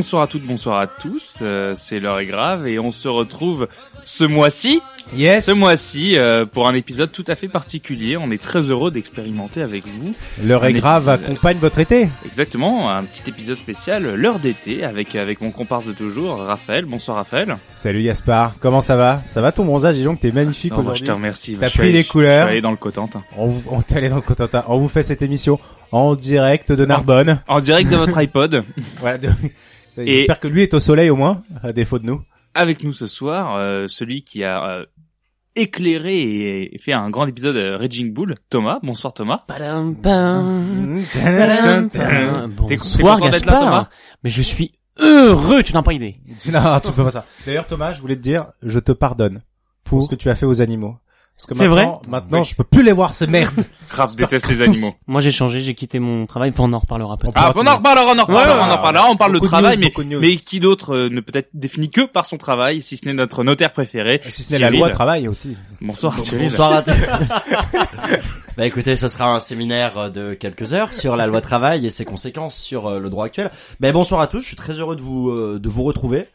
Bonsoir à toutes, bonsoir à tous. euh, c'est l'heure est grave et on se retrouve ce mois-ci, Yes. ce mois-ci euh, pour un épisode tout à fait particulier. On est très heureux d'expérimenter avec vous. L'heure est grave accompagne votre été. Exactement, un petit épisode spécial, l'heure d'été avec avec mon comparse de toujours, Raphaël. Bonsoir Raphaël. Salut Gaspard, comment ça va? Ça va ton bronzage? Dis donc t'es magnifique moi, je aujourd'hui. te remercie. T'as pris allé- les couleurs. Je suis allé dans le Cotentin. On, vous- on t'est allé dans le Cotentin. On vous fait cette émission en direct de Narbonne. En direct de votre iPod. Voilà. de- Et- J'espère que lui est au soleil au moins, à défaut de nous. Avec nous ce soir, euh, celui qui a euh, éclairé et fait un grand épisode euh, Raging Bull, Thomas. Bonsoir Thomas. Padam, pam. Mmh. T'es- t'es Bonsoir content d'être là, Thomas Gaspard. Mais je suis heureux, tu n'as pas idée. Non, tu peux pas ça. D'ailleurs Thomas, je voulais te dire, je te pardonne pour ce que tu as fait aux animaux. C'est maintenant, maintenant Oui. je peux plus les voir ces merdes. Raph déteste les animaux. Moi j'ai changé, j'ai quitté mon travail, on en reparlera peut-être. Ah, on en reparlera, on en reparlera, Ouais, on en reparlera. On parle de travail, news, mais, qui d'autre euh, ne peut être défini que par son travail, si ce n'est notre notaire préféré. Si ce n'est la loi travail aussi. Bonsoir Cyril. Bonsoir à tous. bah écoutez, ce sera un séminaire de quelques heures sur la loi travail et ses conséquences sur euh, le droit actuel. Mais bonsoir à tous, je suis très heureux de vous euh, de vous retrouver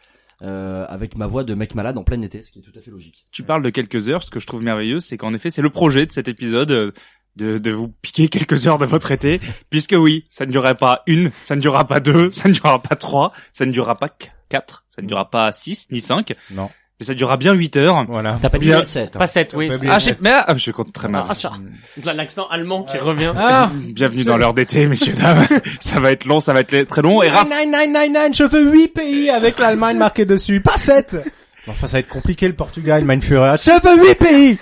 euh, avec ma voix de mec malade en plein été, ce qui est tout à fait logique. Tu parles de quelques heures. Ce que je trouve merveilleux, c'est qu'en effet, c'est le projet de cet épisode. euh, De, de vous piquer quelques heures de votre été, puisque oui, ça ne durera pas une, ça ne durera pas deux, ça ne durera pas trois, ça ne durera pas qu- quatre, ça ne durera pas six ni cinq, Non. Mais ça durera bien huit heures. Voilà. T'as pas dit Bien. 7. Pas 7, oui. Pas. Ah, j'ai- mais ah, je compte très mal. Ah, ça- L'accent allemand qui revient. Ah, Bienvenue dans l'heure d'été, messieurs dames. ça va être long, ça va être très long. Et Raph, 9999, je veux 8 pays avec l'Allemagne marqué dessus, pas 7 Enfin, ça va être compliqué le Portugal, Mein Führer. Je veux 8 pays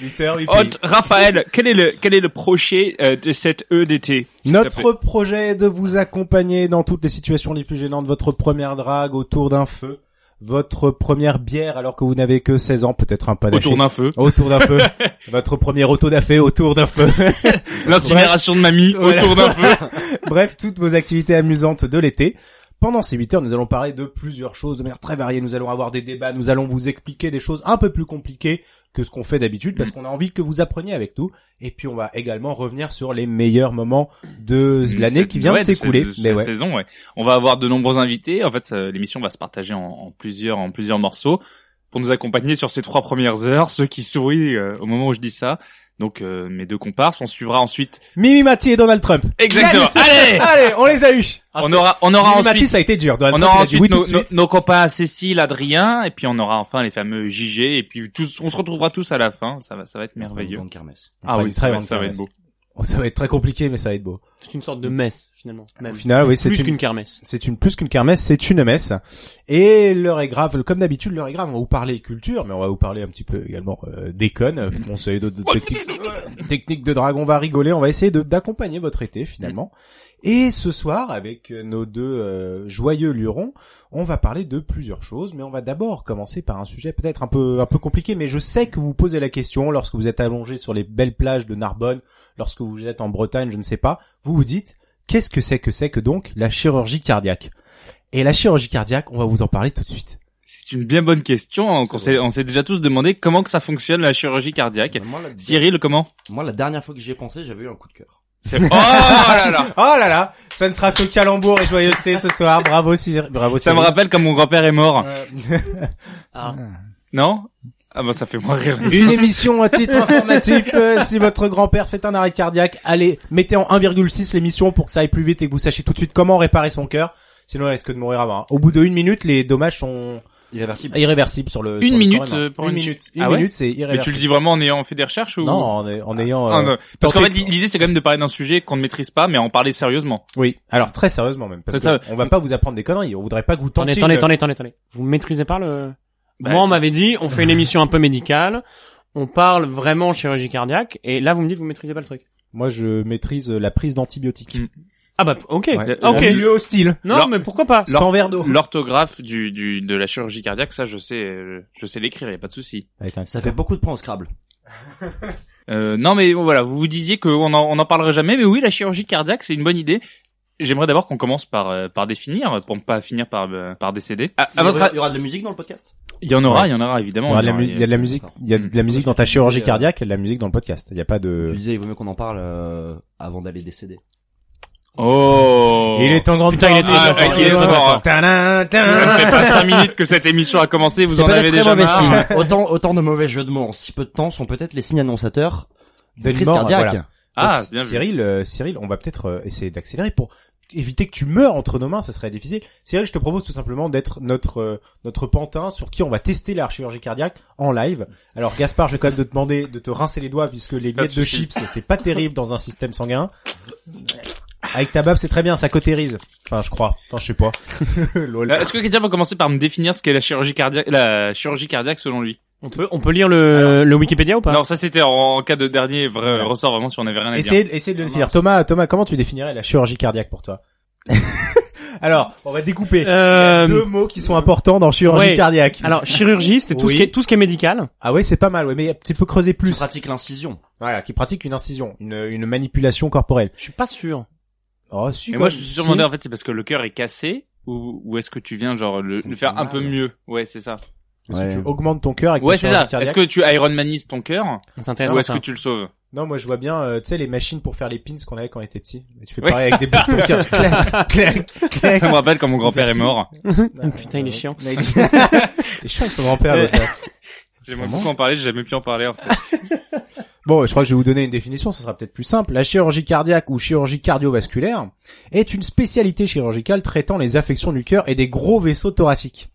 8 heures, 8 pays. Hot, Raphaël, quel est le quel est le projet euh, de cette E plaît Notre projet est de vous accompagner dans toutes les situations les plus gênantes, votre première drague autour d'un feu, votre première bière alors que vous n'avez que 16 ans, peut-être un panaché. autour d'un feu, Autour d'un feu. votre premier auto da fé autour d'un feu. l'incinération de mamie Voilà. autour d'un feu. Bref, toutes vos activités amusantes de l'été. Pendant ces 8 heures, nous allons parler de plusieurs choses de manière très variée. Nous allons avoir des débats, nous allons vous expliquer des choses un peu plus compliquées que ce qu'on fait d'habitude parce qu'on a envie que vous appreniez avec nous. Et puis on va également revenir sur les meilleurs moments de l'année Cette- qui vient ouais, de s'écouler. cette- cette ouais. saison, ouais. On va avoir de nombreux invités. En fait, l'émission va se partager en, en plusieurs en plusieurs morceaux pour nous accompagner sur ces trois premières heures. Ceux qui sourient euh, au moment où je dis ça. Donc euh, mes deux comparses. On suivra ensuite. Mimi Mati et Donald Trump. Exactement. Yes Allez. Allez, on les a eu. On aura on aura Mimi Mati, ensuite ça a été dur. Donald On Trump, aura ensuite oui nos, nos- nos copains Cécile, Adrien, et puis on aura enfin les fameux JG, et puis tous, on se retrouvera tous à la fin. Ça va, ça va être merveilleux. Grande kermesse. Ah oui, très grande ça va être beau. Oh, ça va être très compliqué, mais ça va être beau. C'est une sorte de messe, finalement. Même. Au final, oui, c'est Plus une, qu'une kermesse. c'est une plus qu'une kermesse, c'est une messe. Et l'heure est grave, comme d'habitude, l'heure est grave. On va vous parler culture, mais on va vous parler un petit peu également euh, déconne. On sait d'autres techniques, techniques de dragon. On va rigoler. On va essayer de d'accompagner votre été finalement. Et ce soir, avec nos deux euh, joyeux lurons, on va parler de plusieurs choses, mais on va d'abord commencer par un sujet peut-être un peu un peu compliqué, mais je sais que vous posez la question lorsque vous êtes allongé sur les belles plages de Narbonne, lorsque vous êtes en Bretagne, je ne sais pas, vous vous dites qu'est-ce que c'est que c'est que donc la chirurgie cardiaque? Et la chirurgie cardiaque, on va vous en parler tout de suite. C'est une bien bonne question. On s'est, on s'est déjà tous demandé comment que ça fonctionne la chirurgie cardiaque. Moi la, Cyril, comment? Moi, la dernière fois que j'y ai pensé, j'avais eu un coup de cœur. C'est oh là là. Oh là là, ça ne sera que calembour et joyeuseté ce soir. Bravo Cyril. Bravo Ça me rappelle quand mon grand-père est mort. Euh, Ah. Non? Ah bah ça fait moins rire. Une émission à titre informatif. euh, si votre grand-père fait un arrêt cardiaque, allez, mettez en 1,6 l'émission pour que ça aille plus vite et que vous sachiez tout de suite comment réparer son cœur. Sinon, il risque de mourir avant. Au bout de une minute, les dommages sont Irréversible. irréversibles sur le. Une sur le minute, euh, pour une minute. Une Ah ouais minute, c'est Mais tu irréversible. le dis vraiment en ayant fait des recherches ou Non, en, en ayant. Ah, euh, non. Parce qu'en fait, l'idée c'est quand même de parler d'un sujet qu'on ne maîtrise pas, mais en parler sérieusement. Oui. Alors très sérieusement même, parce C'est ça. que on va pas vous apprendre des conneries. On voudrait pas que vous Attendez, tentiez. attendez, attendez, attendez, attendez. Vous maîtrisez pas le... Bah, Moi, on m'avait dit, on fait une émission un peu médicale, on parle vraiment chirurgie cardiaque, et là, vous me dites, vous maîtrisez pas le truc. Moi, je maîtrise la prise d'antibiotiques. Mm. Ah bah, ok. Ouais. Ok. En milieu hostile. Non, mais pourquoi pas? Sans verre d'eau. L'orthographe du, du de la chirurgie cardiaque, ça je sais, je sais l'écrire, y a pas de souci. Un- Ça fait beaucoup de points au Scrabble. Euh, non mais bon, voilà, vous vous disiez qu'on en, on en parlerait jamais, mais oui, la chirurgie cardiaque, c'est une bonne idée. J'aimerais d'abord qu'on commence par euh, par définir, pour ne pas finir par euh, par décéder. À, à Il y, votre aura, a- il y aura de la musique dans le podcast? Il y en aura, Ouais. il y en aura Il y, évidemment. aura aura- il y a de la musique, il y a de la musique dans ta chirurgie disais, euh, cardiaque et de la musique dans le podcast. Il y a pas Je de. disais, il vaut mieux qu'on en parle euh, avant d'aller décéder. Oh. Il est en grande Putain, il est très fort, il est très fort. Tadam, Ça fait pas 5 minutes que cette émission a commencé, vous en avez déjà marre. signe. Autant, autant de mauvais jeux de mots en si peu de temps sont peut-être les signes annonçateurs d'une D'une crise cardiaque. voilà. Ah, Donc, bien. Cyril, euh, Cyril, on va peut-être euh, essayer d'accélérer pour éviter que tu meurs entre nos mains, ça serait difficile. Cyril, je te propose tout simplement d'être notre euh, notre pantin sur qui on va tester la chirurgie cardiaque en live. Alors Gaspard, je vais quand même te demander de te rincer les doigts puisque les de miettes de chips, c'est pas terrible dans un système sanguin. Avec ta bave, c'est très bien, ça cautérise. Enfin, je crois. Enfin, je sais pas. Lol. Euh, Est-ce que quelqu'un peut commencer par me définir ce qu'est la chirurgie cardiaque, la chirurgie cardiaque selon lui? On peut, on peut lire le, le Wikipédia ou pas? Non, ça c'était en, en cas de dernier vrai ressort vraiment si on avait rien à dire. Essayez, essayez de le définir. Thomas, Thomas, comment tu définirais la chirurgie cardiaque pour toi? Alors, on va découper. Euh, Deux mots qui sont importants dans chirurgie ouais. cardiaque. Alors, chirurgie, c'était tout Oui. ce qui est, tout ce qui est médical. Ah ouais, c'est pas mal, ouais, mais tu peux creuser Qui plus. pratique l'incision. Voilà, qui pratique une incision, une, une manipulation corporelle. Je suis pas sûr. Oh, si, Et moi je me suis toujours demandé en fait c'est parce que le cœur est cassé ou, ou est-ce que tu viens genre le, le faire un peu mieux? Ouais, c'est ça. Est-ce Ouais. que tu augmentes ton cœur avec Ouais, c'est ça. Est-ce que tu Ironmanises ton cœur? C'est ou intéressant. est-ce ça. que tu le sauves? Non, moi je vois bien, euh, tu sais, les machines pour faire les pins qu'on avait quand on était petit. Et Tu fais Ouais. pareil avec des bouts de ton cœur. Clac, clac, clac. Ça me rappelle quand mon grand-père est mort. Putain, il est chiant. Il est chiant avec son grand-père. J'aimerais beaucoup en parler, j'ai jamais pu en parler en fait. Bon, je crois que je vais vous donner une définition, ça sera peut-être plus simple. La chirurgie cardiaque ou chirurgie cardiovasculaire est une spécialité chirurgicale traitant les affections du cœur et des gros vaisseaux thoraciques.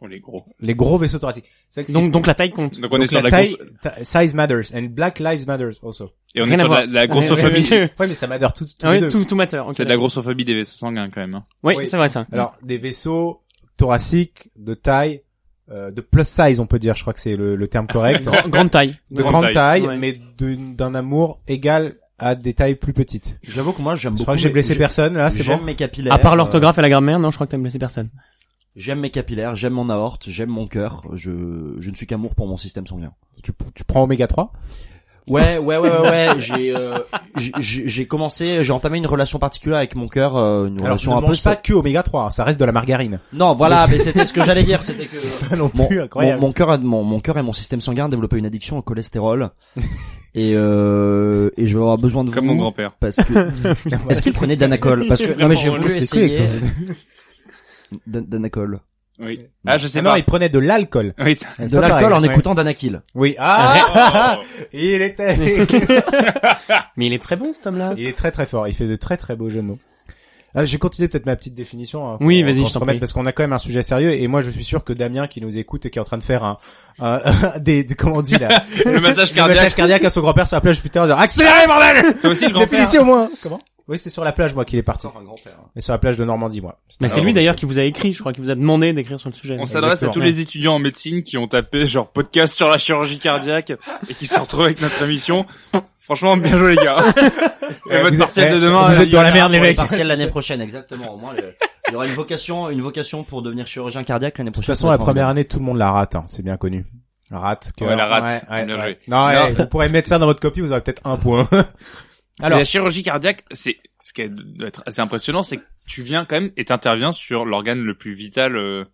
Oh les gros. Les gros vaisseaux thoraciques. Donc, donc la taille compte. Donc on est sur la la taille, size matters and Black Lives Matters also. et on Rien est à sur voir. la, la grossophobie. Ouais, Ouais, mais ça matter tout, tous Ah deux. tout, tout matter. C'est de la grossophobie des vaisseaux sanguins quand même. hein. Oui, Oui. c'est vrai ça. Alors, des vaisseaux thoraciques de taille, euh, de plus size, on peut dire. Je crois que c'est le, le terme correct. Grand- grande taille. de grande grande taille. taille, Ouais. mais d'une- d'un amour égal à des tailles plus petites. J'avoue que moi j'aime Je beaucoup. crois que j'ai mes- blessé personne, là, c'est J'aime bon. mes capillaires. À part euh, l'orthographe et la grammaire, non, je crois que t'as blessé personne. J'aime mes capillaires, j'aime mon aorte, j'aime mon cœur. Je, je ne suis qu'amour pour mon système sanguin. Tu, tu prends oméga 3 Ouais, ouais, ouais, ouais, ouais. J'ai, euh, j'ai- j'ai j'ai commencé, j'ai entamé une relation particulière avec mon cœur, euh, une Alors, relation ne un peu. pas que oméga 3, hein, ça reste de la margarine. Non, voilà, mais c'était ce que j'allais dire, c'était que Pas non mon, plus, mon, incroyable. mon cœur, mon, mon cœur et mon système sanguin ont développé une addiction au cholestérol. et euh, et je vais avoir besoin de Comme vous mon grand-père. parce que est-ce qu'il prenait Danacol Parce que non mais j'ai voulu essayer Danacol. Oui. Ah, je sais Ah non, pas. il prenait de l'alcool. Oui, ça... De l'alcool en écoutant Danakil. Oui. Ah, Oh. il était. Mais il est très bon, cet homme-là. il est très très fort. Il fait de très très beaux jeux de mots. Ah, je vais continuer peut-être ma petite définition. hein, Oui, vas-y, je t'en prie. Parce qu'on a quand même un sujet sérieux et moi je suis sûr que Damien qui nous écoute et qui est en train de faire un, un- des, des- comment on dit là, Le massage Le cardiaque. massage cardiaque à son grand-père sur la plage putain, genre accélérez bordel. Toi aussi le grand-père. Définition au moins. Comment? Oui, c'est sur la plage moi qu'il est parti. un grand-père. Et sur la plage de Normandie moi. Mais c'est Alors, lui d'ailleurs qui vous a écrit, je crois, qui vous a demandé d'écrire sur le sujet. On s'adresse à tous les étudiants en médecine qui ont tapé genre podcast sur la chirurgie cardiaque et qui se retrouvent avec notre émission. Franchement, bien joué les gars. Et votre vous- partiel eh, de vous demain. êtes dans la merde les mecs. De partiels l'année prochaine, exactement. Au moins, le- il y aura une vocation, une vocation pour devenir chirurgien cardiaque l'année toute prochaine. façon la première année tout le monde la rate, hein, c'est bien connu. La rate. Ouais, la rate. Ouais, ouais, Bien ouais. joué. Non, Non. ouais, vous pourrez mettre ça dans votre copie, vous aurez peut-être un point. Alors, la chirurgie cardiaque, c'est ce qui doit être assez impressionnant, c'est que tu viens quand même et t'interviens sur l'organe le plus vital. euh,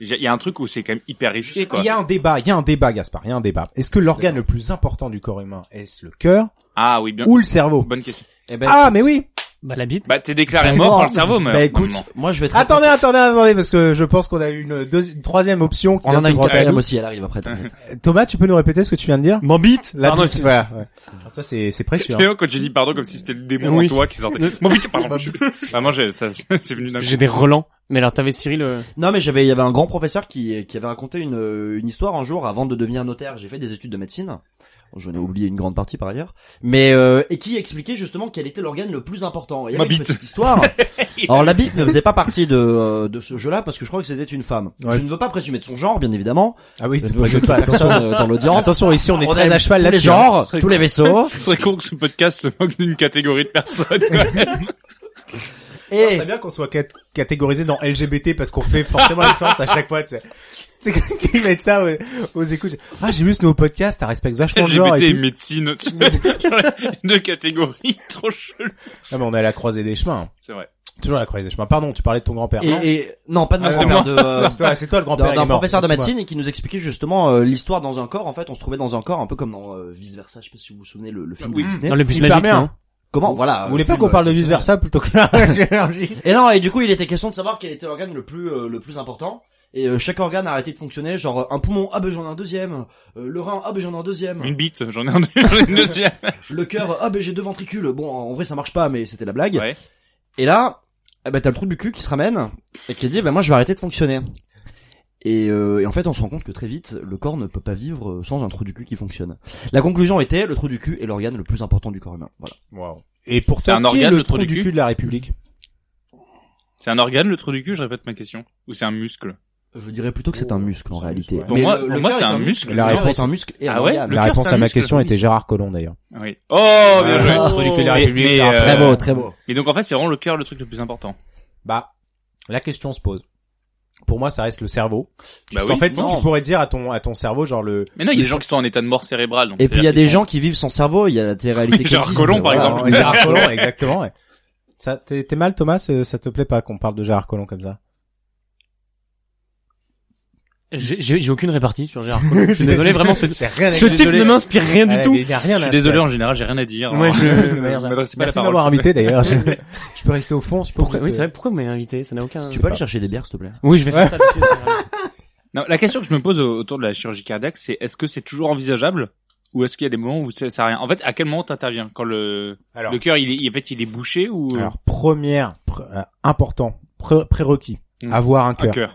Il y a un truc où c'est quand même hyper risqué, quoi. il y a un débat, il y a un débat, Gaspard, il y a un débat. Est-ce que l'organe le plus important du corps humain est-ce le cœur Ah oui, bien. ou le cerveau Bonne question. Eh ben, Ah, mais oui. Bah, la bite. Bah, t'es déclaré bah, mort non. par le cerveau, mais Bah écoute, moi je vais te Attendez, attendez, attendez, parce que je pense qu'on a eu une, deuxi- une troisième option. qui On en a une quatrième aussi, elle arrive après. t'inquiète. Thomas, tu peux nous répéter ce que tu viens de dire? Mon bite. La Pardon, bite, voilà. ouais. Alors, toi, c'est c'est précieux. hein. Quand tu dis pardon comme si c'était le démon Oui. en toi qui sortait. Mon but, pardon. Bah, moi, j'ai, ça, c'est venu d'un. J'ai des relents. Mais alors, t'avais Cyril, euh, Non mais j'avais, il y avait un grand professeur qui, qui avait raconté une, une histoire un jour avant de devenir notaire. J'ai fait des études de médecine. J'en ai oublié une grande partie par ailleurs. Mais euh, et qui expliquait justement quel était l'organe le plus important. Il y Ma avait une bite. petite histoire. Alors la bite ne faisait pas partie de euh, de ce jeu-là parce que je crois que c'était une femme. Ouais. Je ne veux pas présumer de son genre, bien évidemment. Ah oui, Je tu ne veux peux pas attention. euh, dans l'audience. Attention, ici, on est très aime à cheval tous les là-dessus. hein. genres, tous les vaisseaux. Ce serait con que ce podcast se moque d'une catégorie de personnes. Et C'est bien qu'on soit cat- catégorisé dans LGBT parce qu'on fait forcément référence à chaque fois, tu sais. C'est qu'ils mettent ça aux, aux écoutes. Ah, j'ai vu ce nouveau podcast, ça respecte vachement le genre LGBT et et tout. médecine. Deux catégories trop cheloues. Ah, mais on est à la croisée des chemins. C'est vrai. Toujours à la croisée des chemins. Pardon, tu parlais de ton grand-père. non et, et non pas de mon Ah, c'est grand-père, de euh, C'est toi, c'est toi le grand-père. d'un il d'un est mort. professeur de Excuse-moi. médecine et qui nous expliquait justement euh, l'histoire dans un corps. En fait, on se trouvait dans un corps un peu comme dans vice versa. Je sais pas si vous vous souvenez le, le film Oui. de Disney. dans le bus Hyper magique, non Comment Voilà. Vous voulez euh, pas film, qu'on parle de euh, vice versa plutôt que la chirurgie Et non, et du coup, il était question de savoir quel était l'organe le plus euh, le plus important. Et euh, chaque organe a arrêté de fonctionner, genre euh, un poumon, ah ben j'en ai un deuxième, euh, le rein, ah ben j'en ai un deuxième, Une bite, j'en ai un deuxième. le cœur, ah ben j'ai deux ventricules. Bon, en vrai ça marche pas, mais c'était la blague. Ouais. Et là, eh ben t'as le trou du cul qui se ramène et qui dit, ben moi je vais arrêter de fonctionner. Et, euh, et en fait, on se rend compte que très vite, le corps ne peut pas vivre sans un trou du cul qui fonctionne. La conclusion était, le trou du cul est l'organe le plus important du corps humain. Voilà. Et pour C'est toi, un est organe, le le trou trou du du cul cul de la République? C'est un organe, le trou du cul, je répète ma question. Ou c'est un muscle? Je dirais plutôt que c'est un muscle en réalité. Pour Mais moi- le- pour le moi, c'est est un muscle. Le La réponse- est un muscle et Ah ouais La cœur, réponse à ma muscle, question était Gérard Collomb d'ailleurs. Oui. Oh, bien joué. Ah. Mais, alors, euh, Très beau, très beau. Et donc, en fait, c'est vraiment le cœur le truc le plus important. Bah, la question se pose. Pour moi, ça reste le cerveau. Bah Parce oui. qu'en fait, Non. tu pourrais dire à ton à ton cerveau genre le Mais non, il y a des gens qui sont en état de mort cérébrale. donc Et puis il y a des gens qui vivent sans cerveau, il y a la télé-réalité qui Gérard Collomb, par exemple. Gérard Collomb, exactement. ouais. Ça, t'es t'es mal, Thomas euh, Ça te plaît pas qu'on parle de Gérard Collomb comme ça? J'ai j'ai- j'ai aucune répartie sur Gérard Collomb. Je suis désolé, vraiment, ce, à ce type désolé. ne m'inspire rien du Ouais, tout. mais il y a rien Je suis à désolé, en général, j'ai rien à dire. Ouais, je- Ne Merde. m'adressez pas la parole, s'il vous invité d'ailleurs. Je, je peux rester au fond, je peux Pourquoi, oui, c'est vrai, pourquoi vous m'avez invité? Ça n'a aucun... Tu peux aller chercher des bières, s'il te plaît Oui, je vais faire ça. Non, la question que je me pose au- autour de la chirurgie cardiaque, c'est est-ce que c'est toujours envisageable? Ou est-ce qu'il y a des moments où ça sert à rien En fait, à quel moment t'interviens? Quand le Alors, le cœur, il est, en fait, il est bouché ou alors première, pr- euh, important, pré- prérequis, Hmm. avoir un un cœur.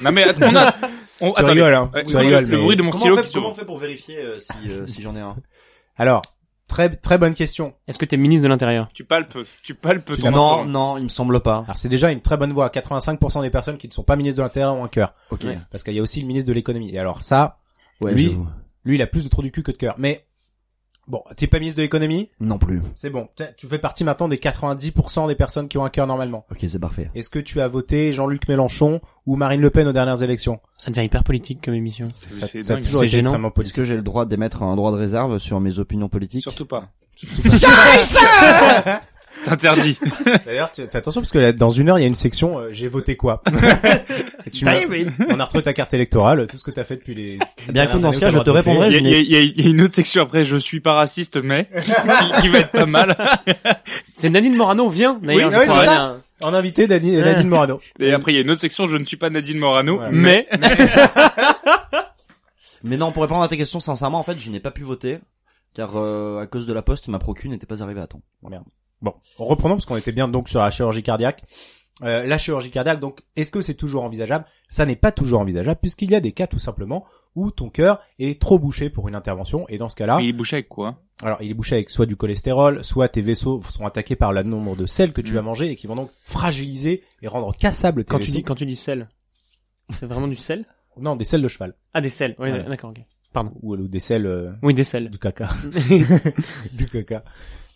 Non mais att- on a, on, Tu attendez. rigoles, hein. Ouais, Tu le- rigoles, le mais- bruit de mon Comment stylo qui fait, comment on fait pour vérifier euh, si, euh, si j'en ai un? Alors, très très bonne question. Est-ce que t'es ministre de l'Intérieur? Tu palpes, tu palpes ton Non, non, il me semble pas. Alors c'est déjà une très bonne voie. 85% des personnes qui ne sont pas ministres de l'Intérieur ont un cœur. Ok. Ouais. Parce qu'il y a aussi le ministre de l'économie. Et alors ça, Ouais, Lui- lui, il a plus de trous du cul que de cœur. Mais bon, t'es pas ministre de l'économie, Non plus. c'est bon. Tu fais partie maintenant des 90% des personnes qui ont un cœur normalement. Ok, c'est parfait. Est-ce que tu as voté Jean-Luc Mélenchon ou Marine Le Pen aux dernières élections Ça devient hyper politique comme émission. C'est gênant. Est-ce que j'ai le droit d'émettre un droit de réserve sur mes opinions politiques? Surtout pas. C'est interdit. D'ailleurs, tu- fais attention parce que là, dans une heure, il y a une section euh, j'ai voté quoi. Et tu on a retrouvé ta carte électorale, tout ce que t'as fait depuis les. Eh bien, écoute, dans ce cas, je te répondrai, Il y, a, il y a- il y a- il y a une autre section après. Je suis pas raciste, mais qui, qui va être pas mal. C'est Nadine Morano vient, d'ailleurs. Oui, un- En invité, Nadine Morano. Et après, il y a une autre section. Je ne suis pas Nadine Morano, Voilà. mais Mais non, pour répondre à ta question, sincèrement, en fait, je n'ai pas pu voter. Car euh, à cause de la poste, ma procu n'était pas arrivée à temps. Bon, reprenons parce qu'on était bien donc sur la chirurgie cardiaque. Euh, la chirurgie cardiaque, donc, est-ce que c'est toujours envisageable? Ça n'est pas toujours envisageable puisqu'il y a des cas tout simplement où ton cœur est trop bouché pour une intervention et dans ce cas-là, Mais il est bouché avec quoi? Alors il est bouché avec soit du cholestérol, soit tes vaisseaux sont attaqués par le nombre de sels que tu Mm. vas manger et qui vont donc fragiliser et rendre cassables tes Quand tu dis, quand tu dis sel. C'est vraiment du sel? Non, des sels de cheval Ah, des sels. Oui, Ouais. d'accord, ok. ou, ou des sels euh, Oui, des sels. du caca, du caca.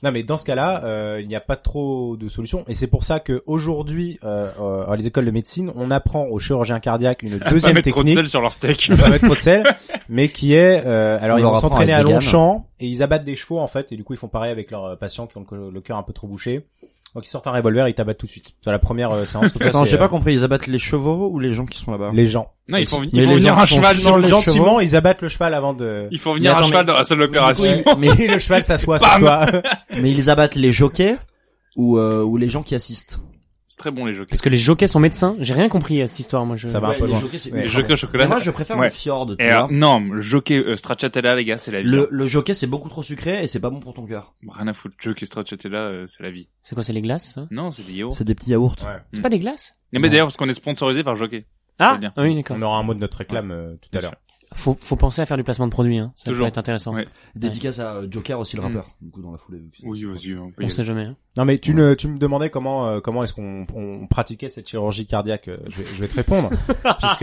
Non mais dans ce cas-là, euh, il n'y a pas trop de solutions et c'est pour ça que aujourd'hui, euh, euh, à les écoles de médecine, on apprend aux chirurgiens cardiaques une Pas deuxième mettre trop de technique, sel sur leur steak. pas mettre trop de sel, mais qui est, euh, alors On ils vont s'entraîner à vegan. Longchamp et ils abattent des chevaux en fait et du coup ils font pareil avec leurs patients qui ont le, le cœur un peu trop bouché. Donc ils sortent un revolver, ils t'abattent tout de suite. C'est la première euh, séance. Là, Attends, j'ai pas euh, compris, ils abattent les chevaux ou les gens qui sont là-bas? Les gens. Non, il faut, Mais il faut les venir gens un sont cheval sur sur les chevaux. Gentiment, ils abattent le cheval avant de. Il faut venir un cheval mais- dans la salle d'opération. mais le cheval s'assoit sur toi. Mais ils abattent les jockeys ou, euh, ou les gens qui assistent? C'est très bon les jockeys. Parce que les jockeys sont médecins. J'ai rien compris à cette histoire, moi. Je... Ça va un peu les loin. jockeys, c'est Ouais. Les jockeys au chocolat. Mais moi, je préfère Ouais. le fjord, tu Et vois. alors, non, le jockey euh, stracciatella, les gars, c'est la vie. Le, le jockey, c'est beaucoup trop sucré et c'est pas bon pour ton cœur. Rien à foutre. Jockey stracciatella, euh, c'est la vie. C'est quoi, c'est les glaces, ça? Non, c'est des yaourts. C'est des petits yaourts. Ouais. C'est pas des glaces? Non, mais d'ailleurs, parce qu'on est sponsorisé par Jockey. Ah, bien. oui, d'accord. On aura un mot de notre réclame euh, tout à l'heure. Faut, faut penser à faire du placement de produits, hein. Ça Toujours. peut être intéressant. Ouais. Dédicace à euh, Joker aussi, le rappeur. Du coup, dans la foulée. Oui, vas-y, on sait jamais, hein. Non mais tu ne, tu me demandais comment euh, comment est-ce qu'on on pratiquait cette chirurgie cardiaque. euh, Je vais, je vais te répondre puisque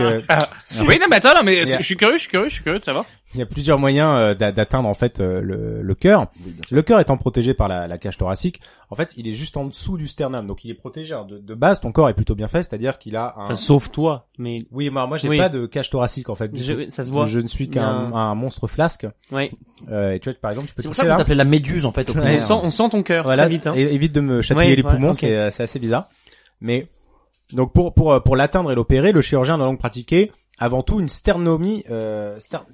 Oui, non, mais attends, non, mais Yeah. je suis curieux, je suis curieux, je suis curieux de savoir. il y a plusieurs moyens euh, d'a- d'atteindre en fait euh, le, le cœur. Le cœur étant protégé par la, la cage thoracique, en fait, il est juste en dessous du sternum, donc il est protégé. hein. De, de base, ton corps est plutôt bien fait, c'est-à-dire qu'il a un. Enfin, sauf toi, mais Oui, moi, moi, j'ai Oui. pas de cage thoracique en fait. du tout. je- ça se voit. Je ne suis qu'un un- un monstre flasque. Ouais. Euh, et tu vois, par exemple, tu peux C'est pour ça qu'on là. t'appelait la méduse, en fait, au Ouais. On primaire. sent, on sent ton cœur Voilà, très vite, hein. et- évite de me chatouiller Ouais, les ouais, poumons, c'est euh, c'est assez bizarre. Mais donc pour pour euh, pour l'atteindre et l'opérer, le chirurgien doit donc pratiquer avant tout une sternomie euh, ster-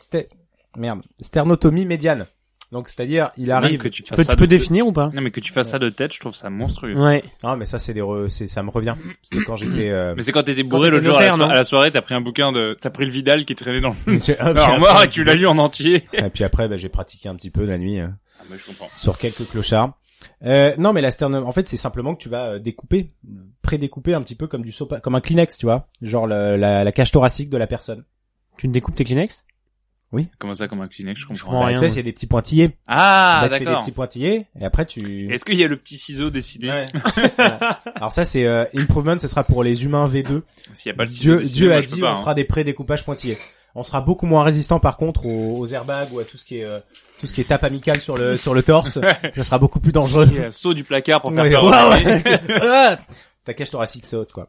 merde, sternotomie médiane. Donc c'est-à-dire, il C'est arrive. que tu Peux, ça tu peux de- définir ou pas Non, mais que tu fasses ça de tête, je trouve ça monstrueux. Ouais. Non, mais ça c'est des, re- c'est ça me revient. C'était quand j'étais. Euh... Mais c'est quand t'étais bourré t'étais l'autre jour à la, notaire, so- non à la soirée, t'as pris un bouquin de, t'as pris le Vidal qui traînait dans le ah, après, et tu l'as lu en entier. Et puis après, bah, j'ai pratiqué un petit peu la nuit euh, Ah, bah, je comprends. sur quelques clochards. Euh, non, mais la sternum, en fait, c'est simplement que tu vas euh, découper, pré-découper un petit peu comme du sopa, comme un Kleenex, tu vois, genre le- la, la cage thoracique de la personne. Tu ne découpes tes Kleenex? Comment ça, comme un Kleenex, je comprends. comprends Bah, rien, tu sais, il y a des petits pointillés. Ah, Bah, tu fais des d'accord. petits pointillés et après tu. Est-ce qu'il y a le petit ciseau décidé? Ouais. Alors ça c'est euh, improvement, ce sera pour les humains V2. S'il y a pas le ciseau Dieu, décidé, Dieu moi, a je dit pas, on hein. fera des pré-découpages pointillés. On sera beaucoup moins résistant par contre aux, aux airbags ou à tout ce qui est euh, tout ce qui est tape amicale sur le sur le torse. ça sera beaucoup plus dangereux. Y a Saut du placard pour faire Ouais, peur. ouais, ouais. Ta cage thoracique saute quoi.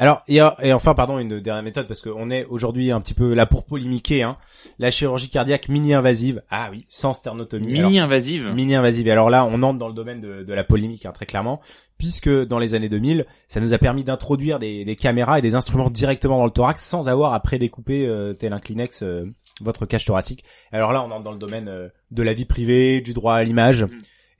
Alors et, euh, et enfin pardon une dernière méthode parce qu'on est aujourd'hui un petit peu là pour polémiquer hein. La chirurgie cardiaque mini-invasive. Ah oui, sans sternotomie. Alors, Mini invasive. mini-invasive. Et alors là, on entre dans le domaine de, de la polémique, hein, très clairement, puisque dans les années 2000, ça nous a permis d'introduire des, des caméras et des instruments directement dans le thorax sans avoir à prédécouper euh, tel un Kleenex euh, votre cage thoracique. Alors là, on entre dans le domaine euh, de la vie privée, du droit à l'image. Mm.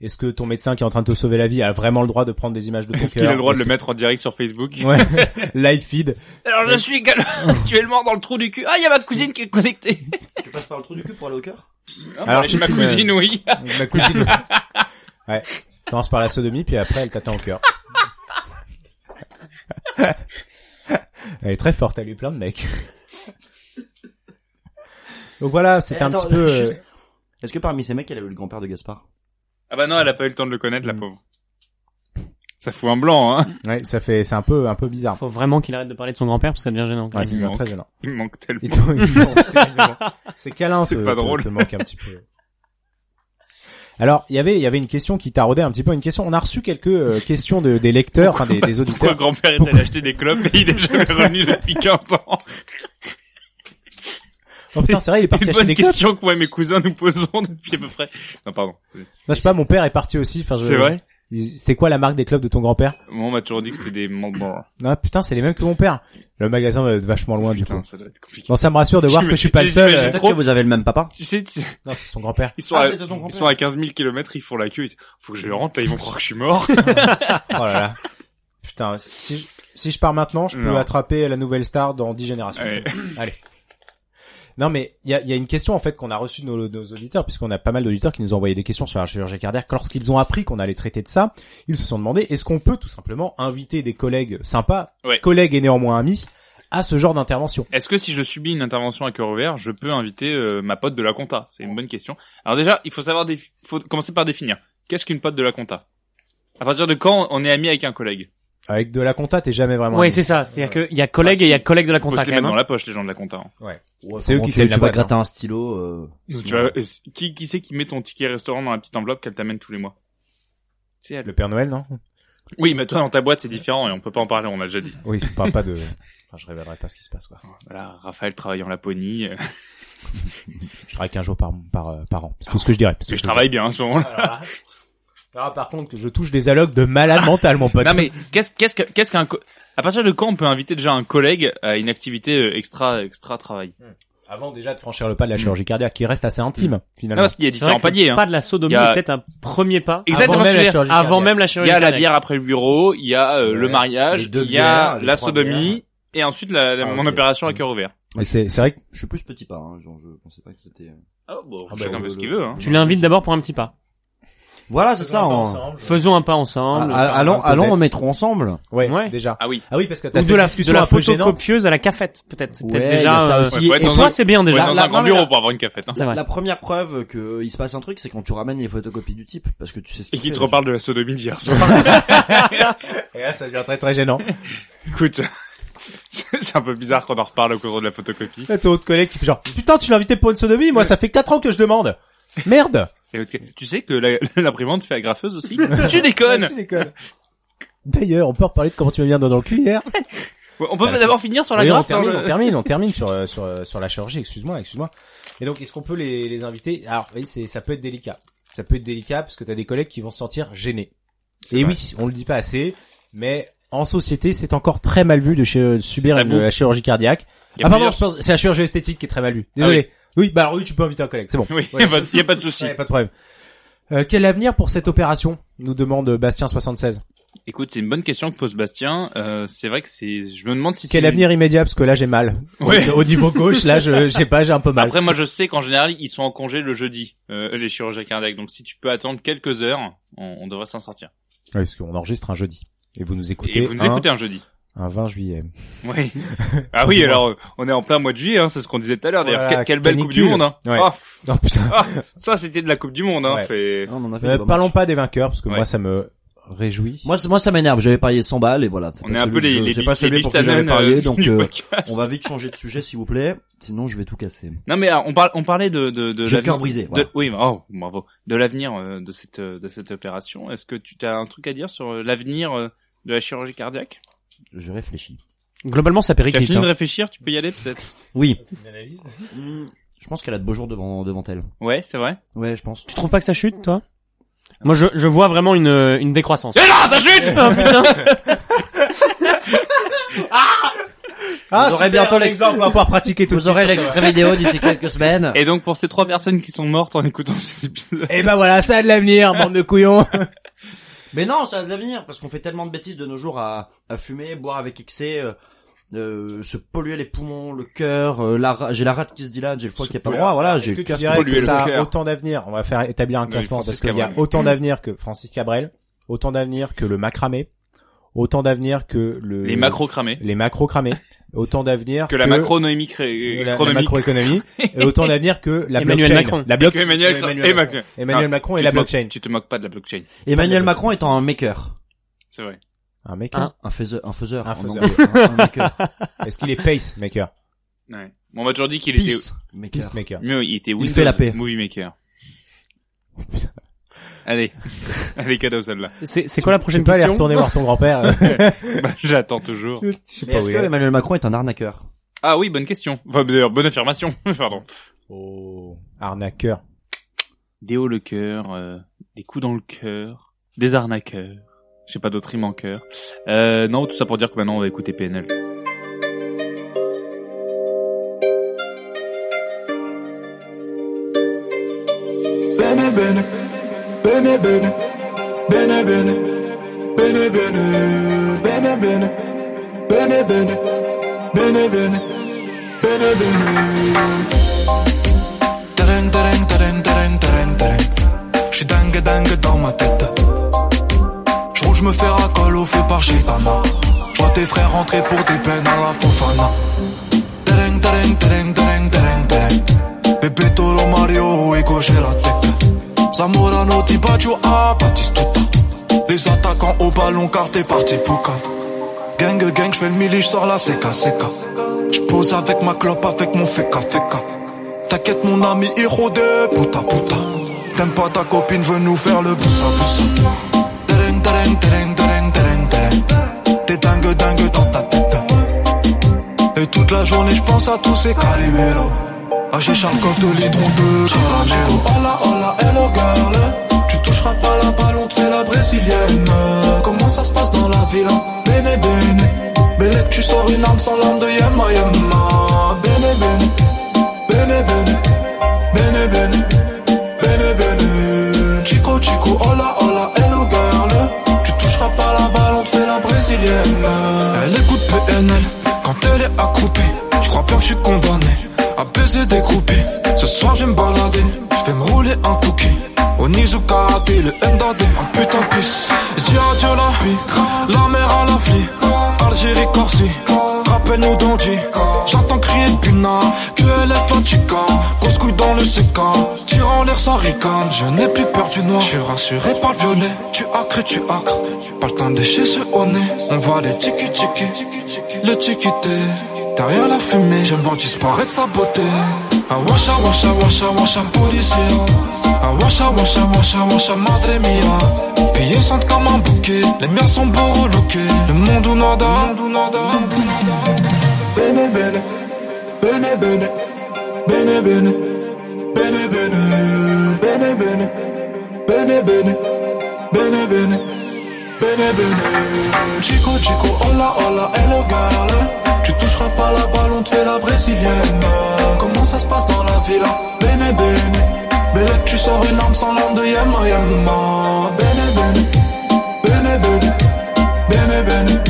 Est-ce que ton médecin qui est en train de te sauver la vie a vraiment le droit de prendre des images de ton Est-ce qu'il a le droit de le mettre en direct sur Facebook Ouais, live feed. Alors je suis actuellement dans le trou du cul. Ah, il y a ma cousine qui est connectée. Tu passes par le trou du cul pour aller au cœur? Alors Alors, c'est c'est ma une- cousine, oui. Ma cousine. ouais. Commence par la sodomie, puis après elle t'atteint au cœur. elle est très forte, elle a eu plein de mecs. Donc voilà, c'était Eh, un attends, petit peu. je- euh, Est-ce que parmi ces mecs, elle a eu le grand-père de Gaspard? Ah bah non, elle a pas eu le temps de le connaître, la Mm. pauvre. Ça fout un blanc, hein. Ouais, ça fait, c'est un peu, un peu bizarre. Faut vraiment qu'il arrête de parler de son grand-père parce que ça devient gênant. Ouais, c'est Il manque. très gênant. Il me manque tellement. Il te- il manque terriblement. C'est câlin, C'est ce, pas te- drôle. te manque un petit peu. Alors, il y avait, il y avait une question qui taraudait un petit peu une question. On a reçu quelques euh, questions de, des lecteurs, enfin des, des Pourquoi auditeurs. grand-père est Pourquoi allé acheter des clopes et il est jamais revenu depuis 15 ans? Oh putain, c'est vrai, il est parti Une acheter bonne des question que moi et mes cousins nous posons depuis à peu près. Non, pardon. Non, je sais pas, mon père est parti aussi. Enfin, je- C'est vrai C'était quoi la marque des clubs de ton grand-père? Moi, on m'a toujours dit que c'était des Marlboro. Ah putain, c'est les mêmes que mon père. Le magasin va être vachement loin du coup. ça doit être compliqué. Bon, ça me rassure de voir que je suis pas le seul. Euh, Peut-être trop. que vous avez le même papa Tu sais, tu sais, Non, c'est son grand-père. ils sont, Ah, à, c'est de ton ils grand-père. sont à 15 000 kilomètres, ils font la queue. Ils- Faut que je rentre là, ils vont croire que je suis mort. Oh là là. Putain, si je, si je pars maintenant, je peux Non. attraper la nouvelle star dans 10 générations. Ouais. Allez. Non mais il y a, y a une question en fait qu'on a reçue de nos, nos auditeurs puisqu'on a pas mal d'auditeurs qui nous ont envoyé des questions sur la chirurgie cardiaque. Lorsqu'ils ont appris qu'on allait traiter de ça, ils se sont demandé est-ce qu'on peut tout simplement inviter des collègues sympas, Ouais. collègues et néanmoins amis, à ce genre d'intervention? Est-ce que si je subis une intervention à cœur ouvert, je peux inviter euh, ma pote de la compta? C'est une bonne question. Alors déjà, il faut savoir, faut commencer par définir. Qu'est-ce qu'une pote de la compta? À partir de quand on est ami avec un collègue? Avec de la compta, t'es jamais vraiment. Ouais, ami. c'est ça. C'est-à-dire qu'il y a collègue et il y a collègue de la Faut compta se les quand mettre même. dans hein. la poche, les gens de la compta. hein. Ouais. Ouais, C'est eux qui tu, tiennent la tu vas boîte, hein. gratter un stylo. Euh, tu vois, est-ce- qui, qui c'est qui met ton ticket restaurant dans la petite enveloppe qu'elle t'amène tous les mois C'est elle. Le Père Noël, non? Oui, mais toi dans ta boîte c'est différent et on peut pas en parler, on a déjà dit. Oui, je parle pas de. Enfin, je révélerai pas ce qui se passe quoi. Voilà, Raphaël travaille en Laponie. euh, Je travaille qu'un jour par par euh, par an. C'est tout ce que je dirais. parce que Parce que je travaille bien en ce moment. Alors, par contre, je touche des allocs de malade mental, mon pote. Non mais qu'est-ce qu'est-ce que- qu'est-ce qu'un co- à partir de quand on peut inviter déjà un collègue à une activité euh, extra extra travail? Avant déjà de franchir le pas de la chirurgie cardiaque, qui reste assez intime Non finalement. parce qu'il y a C'est vrai différents que le. Hein. pas de la sodomie Il y a- est peut-être un premier pas. Exactement Avant ce même que je la veux dire. chirurgie Avant cardiaque. même la Il chirurgie y a la cardiaque. bière après le bureau, il y a euh, Ouais. le mariage, Les deux il y a bières, les la trois sodomie bières. et ensuite la, la- Ah, mon ok. opération à cœur ouvert. Et c'est c'est vrai que Je suis plus petit pas, hein, genre, je pensais pas que c'était... Ah bon, Ah bah, chacun euh, fait ce le- qu'il veut. Hein. Tu l'invites d'abord pour un petit pas. Voilà, c'est ça. en- Faisons un pas ensemble. Ah, allons, peu allons au métro ensemble. ouais, Ouais. déjà. Ah oui. Ah oui, parce que t'as de la, de la photocopieuse à la cafette, peut-être. C'est peut-être déjà. a ça euh, aussi. Et Et toi, un- c'est bien déjà. dans la- un grand bureau la- pour avoir une cafette. Hein. C'est vrai. La première preuve que il se passe un truc, c'est quand tu ramènes les photocopies du type, parce que tu sais ce Et qu'il qui te reparle de la sodomie d'hier soir. Et là, ça devient très très gênant. Écoute, c'est un peu bizarre qu'on en reparle au cours de la photocopie. Là, ton autre collègue qui fait genre, putain, tu l'as invité pour une sodomie, moi, ça fait 4 ans que je demande. Merde. Et l'autre qui- tu sais que la- l'imprimante fait agrafeuse aussi Tu déconnes Tu déconnes. D'ailleurs, on peut reparler de comment tu vas bien dans le cul hier. On peut d'abord finir sur la Oui, on termine, le- on termine, on termine sur euh, sur euh, sur la chirurgie. Excuse-moi, excuse-moi. Et donc, est-ce qu'on peut les les inviter? Alors, oui, c'est ça peut être délicat. Ça peut être délicat parce que t'as des collègues qui vont se sentir gênés. Et vrai. oui, on le dit pas assez, mais en société, c'est encore très mal vu de, chi- de subir C'est une- tabou. la chirurgie cardiaque. Ah pardon, je pense- c'est la chirurgie esthétique qui est très mal vue. Désolé. Oui, bah alors oui, tu peux inviter un collègue, c'est bon. Oui, Ouais, y a pas- de souci. Ouais, pas de problème. Euh, quel avenir pour cette opération? Nous demande Bastien 76. Écoute, c'est une bonne question que pose Bastien. Euh, c'est vrai que c'est, je me demande si Quel avenir immédiat parce que là j'ai mal. Ouais. Au, au niveau gauche, là je sais pas, j'ai un peu mal. Après, moi, je sais qu'en général, ils sont en congé le jeudi, euh, les chirurgiens cardiaques. Donc, si tu peux attendre quelques heures, on, on devrait s'en sortir. Ouais, parce qu'on enregistre un jeudi. Et vous nous écoutez, Et vous nous un, écoutez un jeudi. Un 20 juillet. Oui. Ah oui, alors, on est en plein mois de juillet, hein, c'est ce qu'on disait tout à l'heure. D'ailleurs, Voilà, quelle, quelle belle Coupe du. Monde, hein. Ouais. Ah, Oh putain. ah, ça, c'était de la Coupe du Monde, hein. Ouais. Fait... On en a fait Euh, parlons pas des vainqueurs parce que Ouais. moi ça me réjouit. Moi, moi, ça m'énerve. J'avais parié 100 balles et voilà. On est un peu que les, je- les, C'est pas les celui pour qui j'avais parié, euh, donc euh, on va vite changer de sujet, s'il vous plaît. Sinon, je vais tout casser. Non, mais euh, on, parle, on parlait de, de, de J'ai cœur brisé. de- oui, oh, bravo. De l'avenir euh, de cette euh, de cette opération. Est-ce que tu as un truc à dire sur euh, l'avenir de la chirurgie cardiaque? Je réfléchis. Globalement, ça Tu as périclite. fini de Hein. réfléchir Tu peux y aller peut-être Oui. Je pense qu'elle a de beaux jours devant, devant elle. Ouais, c'est vrai. Ouais, je pense. Tu trouves pas que ça chute, toi? Moi, je, je vois vraiment une, une décroissance. Et là, ça chute Ah, putain. Ah, Vous aurez super, bientôt un l'ex- exemple, on va pouvoir pratiquer tout de Vous aurez l'extrait vidéo d'ici quelques semaines. Et donc pour ces trois personnes qui sont mortes en écoutant cet épisode. Et ben voilà, ça a de l'avenir, bande de couillons. Mais non, ça a de l'avenir, parce qu'on fait tellement de bêtises de nos jours à, à fumer, boire avec excès, euh, euh, se polluer les poumons, le cœur, euh, la j'ai la rate qui se dilate, j'ai le foie qui a pas le droit, voilà, j'ai le cœur que ça a autant d'avenir? On va faire établir un classement parce qu'il y a autant d'avenir que Francis Cabrel, autant d'avenir que le macramé, autant d'avenir que le Les macros cramés. les macros cramés, autant d'avenir Que la macroéconomie et autant d'avenir que la Emmanuel blockchain. Macron. La block... Que Emmanuel, Emmanuel et Macron. Emmanuel Ah, Macron et tu la moques- blockchain. Tu te moques pas de la blockchain. Emmanuel Macron étant un maker. C'est vrai. Un mec. Un- Un faiseur, un faiseur. Un faiseur. Un- un maker. Est-ce qu'il est pacemaker Ouais. Bon, on m'a toujours dit qu'il était Peace. Maker. Peacemaker. mieux, il était Windows fait la paix. Movie Maker. Allez. Allez, cadeau celle-là. C'est c'est quoi la prochaine peux aller question retourner voir ton grand-père. bah, j'attends toujours. Je sais Mais pas est-ce que. Emmanuel Macron est un arnaqueur Ah oui, bonne question. Enfin, d'ailleurs, bonne affirmation. Pardon. Oh, arnaqueur. Des hauts le cœur, euh, des coups dans le cœur, des arnaqueurs. J'ai pas d'autres rimes en cœur. Euh, non, tout ça pour dire que maintenant on va écouter PNL. Bene, bene bene, bene bene, bene bene, bene bene, bene bene, bene bene. Tereng tereng tereng tereng tereng tereng. J'suis dingue dingue dans ma tête. J'roule, j'me fais racole au fait par Chitana. J'vois tes frères rentrer pour des peines à la Fofana. Tereng tereng tereng tereng tereng tereng. Pepe Toro Mario et gaucher la tête. Zamorano, Tibaggio, ah, Batistuta. Les attaquants au ballon car t'es parti pour cave. Gang gang, j'fais le mili, j'sors la CK CK. J'pose avec ma clope, avec mon feka feka. T'inquiète mon ami héros de puta puta. T'aimes pas ta copine, veut nous faire le boussa boussa. T'es dingue dingue dans ta tête. Et toute la journée j'pense à tous ces caliméros. J'ai Charkov de litron de caramel Hola hola hello girl Tu toucheras pas la balle brésilienne. Comment ça se passe dans la ville hein? Bene bene. Bélec tu sors une arme sans l'arme de Yemma Yemma. Bene bene. Bene bene. Bene bene. Bene bene. Chico chico hola hola hello girl. Tu toucheras pas la balle on te fait la brésilienne. Elle écoute PNL quand elle est accroupie. Je crois bien que je suis condamné à baiser des groupies. Ce soir je me balader, je vais me rouler un cookie. Au Nizu Karaté, le Ndadé, un putain de pisse. Dis adieu la vie, la mer à la flie. Algérie, Corsi, rappelle-nous d'Andy. J'entends crier Puna, que est Flatica. Grosse couille dans le CK, tirant l'air sans ricane. Je n'ai plus peur du noir, je suis rassuré par le violet. Tu acres, tu acres, pas le temps de lécher ce au nez. On voit les tiki tiki, le tiki Derrière la fumée, j'aime voir disparaître sa beauté. Ah washa washa washa washa policier. Ah washa washa washa washa madre mia. Payés sentent comme un bouquet, les miens sont beaux relookés. Le monde ou nada, bene, bene bene, bene bene, bene bene, bene bene, bene bene, bene bene. Chico chico, hola hola, hello girl. Tu toucheras pas la balle, on te fait la brésilienne. Comment ça se passe dans la villa? Sors une arme sans l'arme de Yama Yama Bene bene Bene bene Bene bene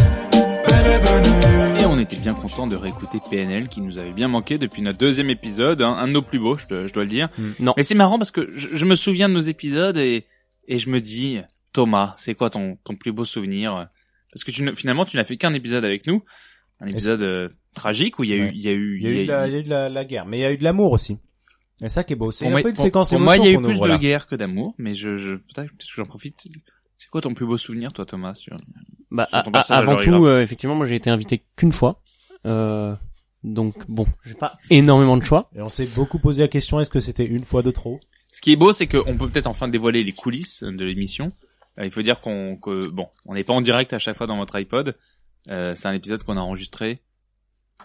Bene bene Et on était bien content de réécouter PNL qui nous avait bien manqué depuis notre deuxième épisode, hein, un de nos plus beaux, je, te- je dois le dire. Non. Mais c'est marrant parce que je, je me souviens de nos épisodes et, et je me dis, Thomas, c'est quoi ton, ton plus beau souvenir? Parce que tu, ne- finalement, tu n'as fait qu'un épisode avec nous, un épisode euh, tragique où il y a eu, Ouais. il y a eu, Il y a eu de la, il y a eu de la, la guerre, mais il y a eu de l'amour aussi. Et ça qui est beau. C'est un moi, peu une pour- séquence pour moi, il y a eu plus ouvre, de là. guerre que d'amour, mais je, je peut-être que j'en profite. C'est quoi ton plus beau souvenir, toi, Thomas sur... Bah, Sur ton a- passage à avant tout, euh, effectivement, moi j'ai été invité qu'une fois. Euh, donc bon, j'ai pas énormément de choix. Et on s'est beaucoup posé la question, est-ce que c'était une fois de trop? Ce qui est beau, c'est qu'on peut peut-être enfin dévoiler les coulisses de l'émission. Euh, il faut dire qu'on, que bon, on n'est pas en direct à chaque fois dans votre iPod. Euh, c'est un épisode qu'on a enregistré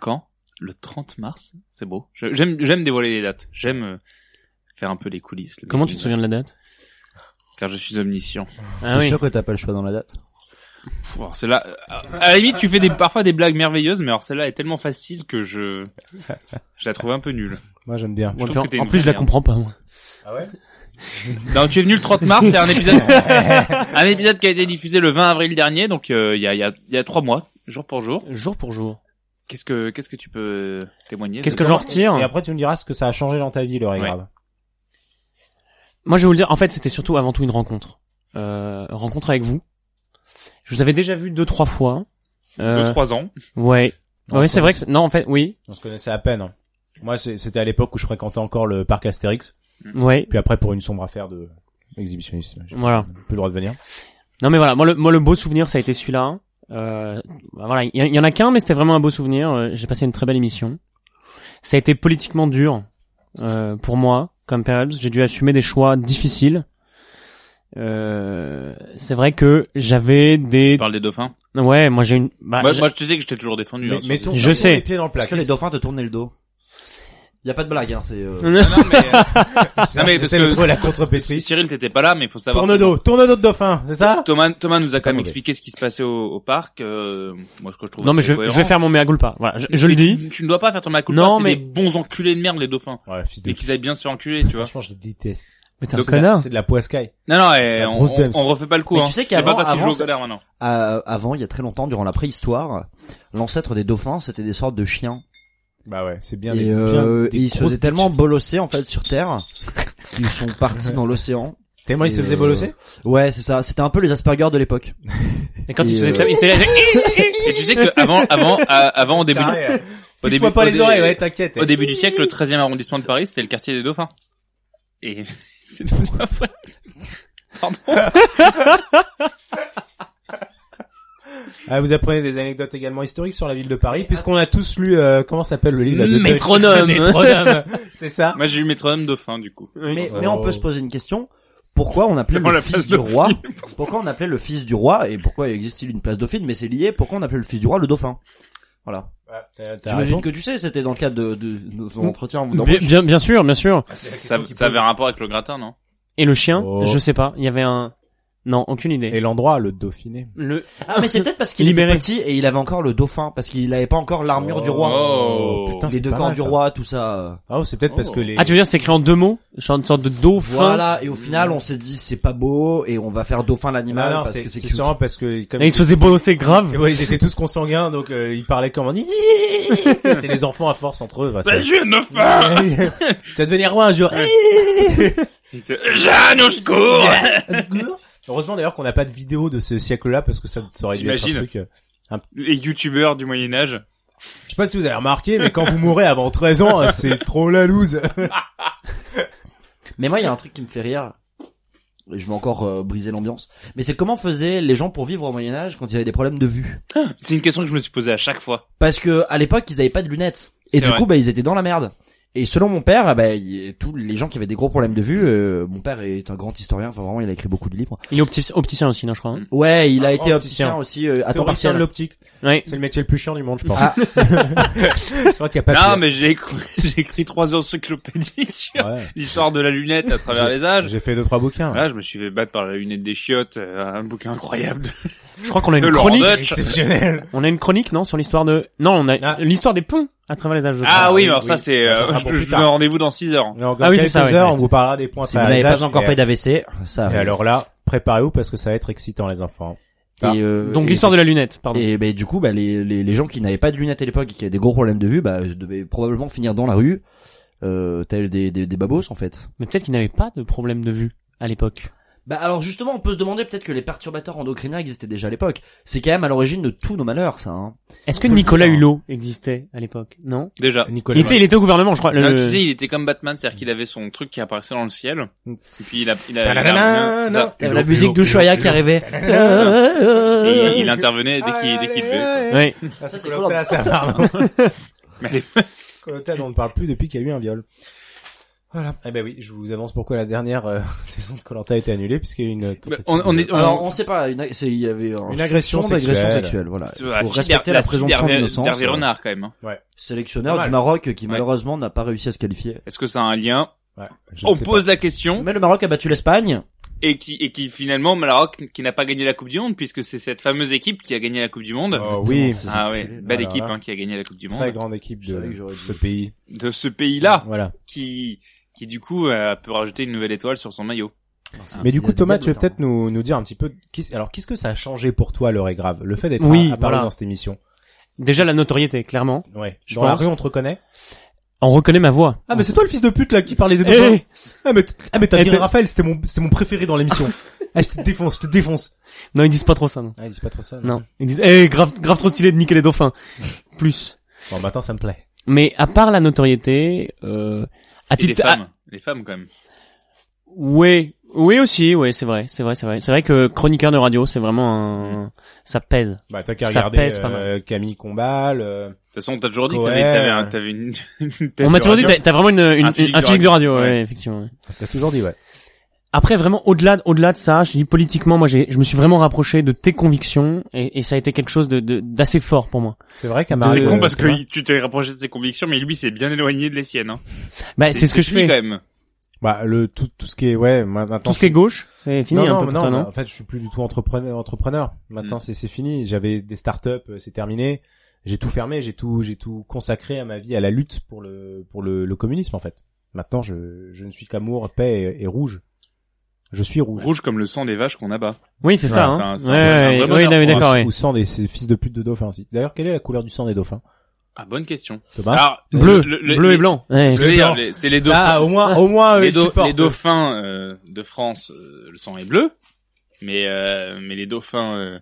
quand? Le 30 mars? C'est beau. J'aime, j'aime dévoiler les dates. J'aime euh, faire un peu les coulisses. les Comment tu te souviens de la date? Car je suis omniscient. Ah oui. sûr que t'as pas le choix dans la date? Alors, celle-là, euh, à la limite, tu fais des, parfois des blagues merveilleuses, mais alors celle-là est tellement facile que je, je la trouve un peu nulle. Moi j'aime bien. Je en, en plus, je la comprends pas moi. Ah ouais? Non, tu es venu le 30 mars, c'est un épisode, un épisode qui a été diffusé le 20 avril dernier, donc euh, il y a, il y a, il y a trois mois, jour pour jour. Jour pour jour. Qu'est-ce que qu'est-ce que tu peux témoigner Qu'est-ce que j'en retire Et après tu me diras ce que ça a changé dans ta vie, le Ouais. grave. Moi, je vais vous le dire. En fait, c'était surtout avant tout une rencontre. Euh, rencontre avec vous. Je vous avais déjà vu deux trois fois. Euh, deux trois ans Ouais. Non, ouais, c'est vrai que c'est- non, en fait, oui. On se connaissait à peine. hein. Moi c'était à l'époque où je fréquentais encore le parc Astérix. Ouais. Puis après pour une sombre affaire de exhibitionniste. Voilà. plus le droit de venir. Non, mais voilà. Moi, le, moi, le beau souvenir, ça a été celui-là. Euh, bah, voilà. Il y, en a qu'un, mais c'était vraiment un beau souvenir. Euh, J'ai passé une très belle émission. Ça a été politiquement dur euh, pour moi comme période. J'ai dû assumer des choix difficiles. Euh, c'est vrai que j'avais des Tu parles des dauphins? Ouais moi j'ai une bah, moi, moi, je te sais que je t'ai toujours défendu Mais, hein, Je sais. les pieds dans le plat. Est-ce que les dauphins te tournaient le dos Y a pas de blague, hein, c'est... euh, non, non, mais, non, mais parce de que la contre-pétrie. Cyril t'étais pas là mais il faut savoir Tourne d'eau, tourne d'eau de dauphin, c'est ça? Thomas Thomas nous a quand même expliqué ce qui se passait au, au parc euh, moi ce que je trouve non mais je, je vais faire mon mea culpa voilà je, je le dis tu, tu ne dois pas faire ton mea culpa Non, c'est mais- des bons enculés de merde les dauphins Ouais, fils de et qu'ils aillent bien se faire enculer tu vois Franchement, je les déteste. mais t'es un Donc, C'est de la- connard C'est de la poiscaille. non non et on, on, on refait pas le coup Mais hein. tu sais c'est qu'avant- pas toi qui avant, maintenant euh, avant, il y a très longtemps, durant la préhistoire, l'ancêtre des dauphins, c'était des sortes de chiens. Bah ouais, c'est bien. et des, euh, bien des ils se faisaient tellement bolosser, en fait, sur Terre, qu'ils sont partis dans l'océan. Tellement ils se faisaient euh, bolosser Ouais, c'est ça. C'était un peu les Asperger de l'époque. et quand Et, il se euh, fait il se- et tu sais que avant avant avant au début au début pas les oreilles, ouais, t'inquiète. Au début du siècle, le 13e arrondissement de Paris, c'était le quartier des dauphins. Et c'est devenu après. Pardon? Ah, vous apprenez des anecdotes également historiques sur la ville de Paris, puisqu'on a tous lu, euh, comment s'appelle le livre là, de Métronome. Métronome. C'est ça. Moi, j'ai eu métronome dauphin, du coup. Mais, Oh. mais on peut se poser une question. Pourquoi on appelait le la fils du roi Pourquoi on appelait le fils du roi Et pourquoi existe-t-il une place dauphine Mais c'est lié. Pourquoi on appelait le fils du roi le dauphin? Voilà. J'imagine que tu sais, c'était dans le cadre de, de, de son entretien. bien, d'embauche. bien bien sûr bien sûr Ça, ça avait un rapport avec le gratin, non? Et le chien? Oh. je sais pas il y avait un non aucune idée Et l'endroit, le Dauphiné. le Ah mais c'est peut-être parce qu'il était petit et il avait encore le dauphin parce qu'il avait pas encore l'armure du roi. Oh. putain, les c'est deux camps mal, du ça. roi, tout ça. Ah, oh, c'est peut-être parce Oh. que les. ah tu veux dire c'est écrit en deux mots? Genre une sorte de dauphin Voilà. Et au final, on s'est dit c'est pas beau et on va faire dauphin l'animal non, c'est sûrement parce que comme et ils se faisaient bolosser grave Et ouais, ils étaient tous consanguins, donc euh, ils parlaient comme C'était les enfants à force entre eux. bah, ça- je viens de faire tu vas devenir roi un jour. Jeanne, au secours Heureusement d'ailleurs qu'on n'a pas de vidéo de ce siècle-là parce que ça, ça aurait dû être un truc. euh, Les youtubeurs du Moyen-Âge. Je sais pas si vous avez remarqué, mais quand vous mourrez avant 13 ans, euh, c'est trop la loose. Mais moi, il y a un truc qui me fait rire. Et Je vais encore euh, briser l'ambiance. Mais c'est comment faisaient les gens pour vivre au Moyen Âge quand ils avaient des problèmes de vue? C'est une question que je me suis posée à chaque fois. Parce que à l'époque, ils avaient pas de lunettes. Et du vrai. coup, bah, ils étaient dans la merde. Et selon mon père, ah, bah, il- tous les gens qui avaient des gros problèmes de vue, euh, mon père est un grand historien. Enfin, vraiment, il a écrit beaucoup de livres. il est opti- opticien aussi non je crois hein. Ouais, il a Un été opticien opticien. aussi euh, à temps partiel. de l'optique. Ouais C'est le métier le plus chiant du monde, je pense. Ah. je crois qu'il y a pas non, pire. mais j'ai écrit, j'ai écrit trois encyclopédies sur Ouais. l'histoire de la lunette à travers les âges. J'ai fait deux trois bouquins. Là, je me suis fait battre par la lunette des chiottes, euh, un bouquin incroyable. Je crois qu'on a De une chronique. On a une chronique, non, sur l'histoire de. Non, on a Ah. l'histoire des ponts à travers les âges. je Ah crois. oui, oui, mais alors ça oui. c'est, Ça euh, sera je rendez-vous dans 6 heures. Ah oui, c'est ça, ouais. heures, on vous parlera des points Si vous n'avez pas encore fait fait d'AVC, ça. Et alors là, préparez-vous parce que ça va être excitant les enfants. Et, euh, Donc l'histoire de la lunette, pardon. Et ben du coup, bah, les, les, les gens qui n'avaient pas de lunettes à l'époque et qui avaient des gros problèmes de vue, bah, devaient probablement finir dans la rue, euh, tels des, des, des babos en fait. Mais peut-être qu'il n'avait pas de problème de vue à l'époque. Bah alors justement, on peut se demander peut-être que les perturbateurs endocriniens existaient déjà à l'époque. C'est quand même à l'origine de tous nos malheurs, ça. Hein. Est-ce que Nicolas dire. Hulot existait à l'époque? Non? Déjà. Nicolas. Il était, il était au gouvernement, je crois. Le- tu sais, il était comme Batman, c'est-à-dire qu'il avait son truc qui apparaissait dans le ciel. Et puis il a, il a, il a- Ta-da-da-da, c'est ça. Il y avait la musique d'Ushuaïa qui arrivait. Et il intervenait dès qu'il, dès qu'il devait. Ouais. Ah, Ça, c'est Colanta, ça. Colanta, on ne parle plus depuis qu'il y a eu un viol. Voilà. Eh ben oui, je vous annonce pourquoi la dernière euh, saison de Colanta a été annulée puisqu'il y a eu une tentative on- on est- on- Alors on sait pas, une, c'est- il y avait un Une agression soupçon d'agression sexuelle. sexuelle. Voilà. Il la respecter la présomption d'innocence. d'Hervé euh, Renard quand même. hein. Sélectionneur Pas du. Maroc qui Ouais. malheureusement n'a pas réussi à se qualifier. Est-ce que ça a un lien Ouais, On pose la question Mais le Maroc a battu l'Espagne. et qui et qui finalement Maroc qui n'a pas gagné la Coupe du Monde puisque c'est cette fameuse équipe qui a gagné la Coupe du Monde. Oh, oui. C'est Ah oui, belle Voilà. équipe hein, qui a gagné la Coupe du pas. Très Monde grande équipe de ce pays. de ce pays-là Voilà. qui qui du coup euh, peut rajouter une nouvelle étoile sur son maillot. Mais du coup, Thomas, tu veux peut-être nous, nous dire un petit peu, qu'est- alors qu'est-ce que ça a changé pour toi, l'heure est grave, le fait d'être Oui, à, à parler voilà. dans cette émission. Déjà la notoriété, clairement. Ouais. Je Dans la rue, on te reconnaît? On reconnaît ma voix. Ah, mais c'est toi le fils de pute là qui parlait des Eh, dauphins. Ah, mais, ah, mais t'as Eh, t'es- Raphaël, c'était mon, c'était mon préféré dans l'émission. ah, je te défonce, je te défonce. Non, ils disent pas trop ça, non. Ah, dis pas trop ça. Non. Ils disent, eh, grave, grave trop stylé de niquer les dauphins. Plus. Bon, maintenant, ça me plaît. Mais à part la notoriété, euh, à Et les titre, à- femmes, les femmes quand même. oui, oui aussi, oui, c'est vrai, c'est vrai, c'est vrai. C'est vrai que chroniqueur de radio, c'est vraiment un, ça pèse. Bah, t'as qu'à regarder, pèse euh, Camille Combal, euh, De toute façon, t'as toujours dit que t'avais, t'avais, un- t'avais une, On m'a de toujours dit, t'as vraiment une, une, Un physique un de physique de radio, radio. ouais, Ouais. effectivement. ouais. t'as toujours dit, ouais. Après, vraiment, au-delà, au-delà de ça, je dis politiquement, moi, j'ai, je me suis vraiment rapproché de tes convictions et, et ça a été quelque chose de, de- d'assez fort pour moi. C'est vrai qu'à C'est con euh, parce que tu t'es rapproché de ses convictions, mais lui, c'est bien éloigné de les siennes. Hein. Bah, c'est ce que je fais. quand même. bah, le, tout, tout ce qui est, ouais, ma- maintenant. Tout ce qui est gauche, c'est fini non, un non, peu non, toi, bah, non en fait, je suis plus du tout entrepreneur, entrepreneur. Maintenant, Mm. c'est, c'est fini. J'avais des startups, euh, c'est terminé. J'ai tout fermé, j'ai tout, j'ai tout consacré à ma vie, à la lutte pour le, pour le, le communisme, en fait. Maintenant, je, je ne suis qu'amour, paix et, et rouge. Je suis rouge. Rouge comme le sang des vaches qu'on abat. Oui, c'est ça, Ouais, hein. c'est un- Ouais, ouais, ouais, oui, d'accord, ouais. Ou sang des fils de pute de dauphins aussi. D'ailleurs, quelle est la couleur du sang des dauphins? Ah, bonne question. Thomas? Alors, Bleu, le- le- bleu les- et blanc. Ouais. Ce les- c'est les dauphins. Ah, au moins, au moins, les, euh, les dauphins euh, de France, euh, le sang est bleu, mais euh, mais les dauphins euh,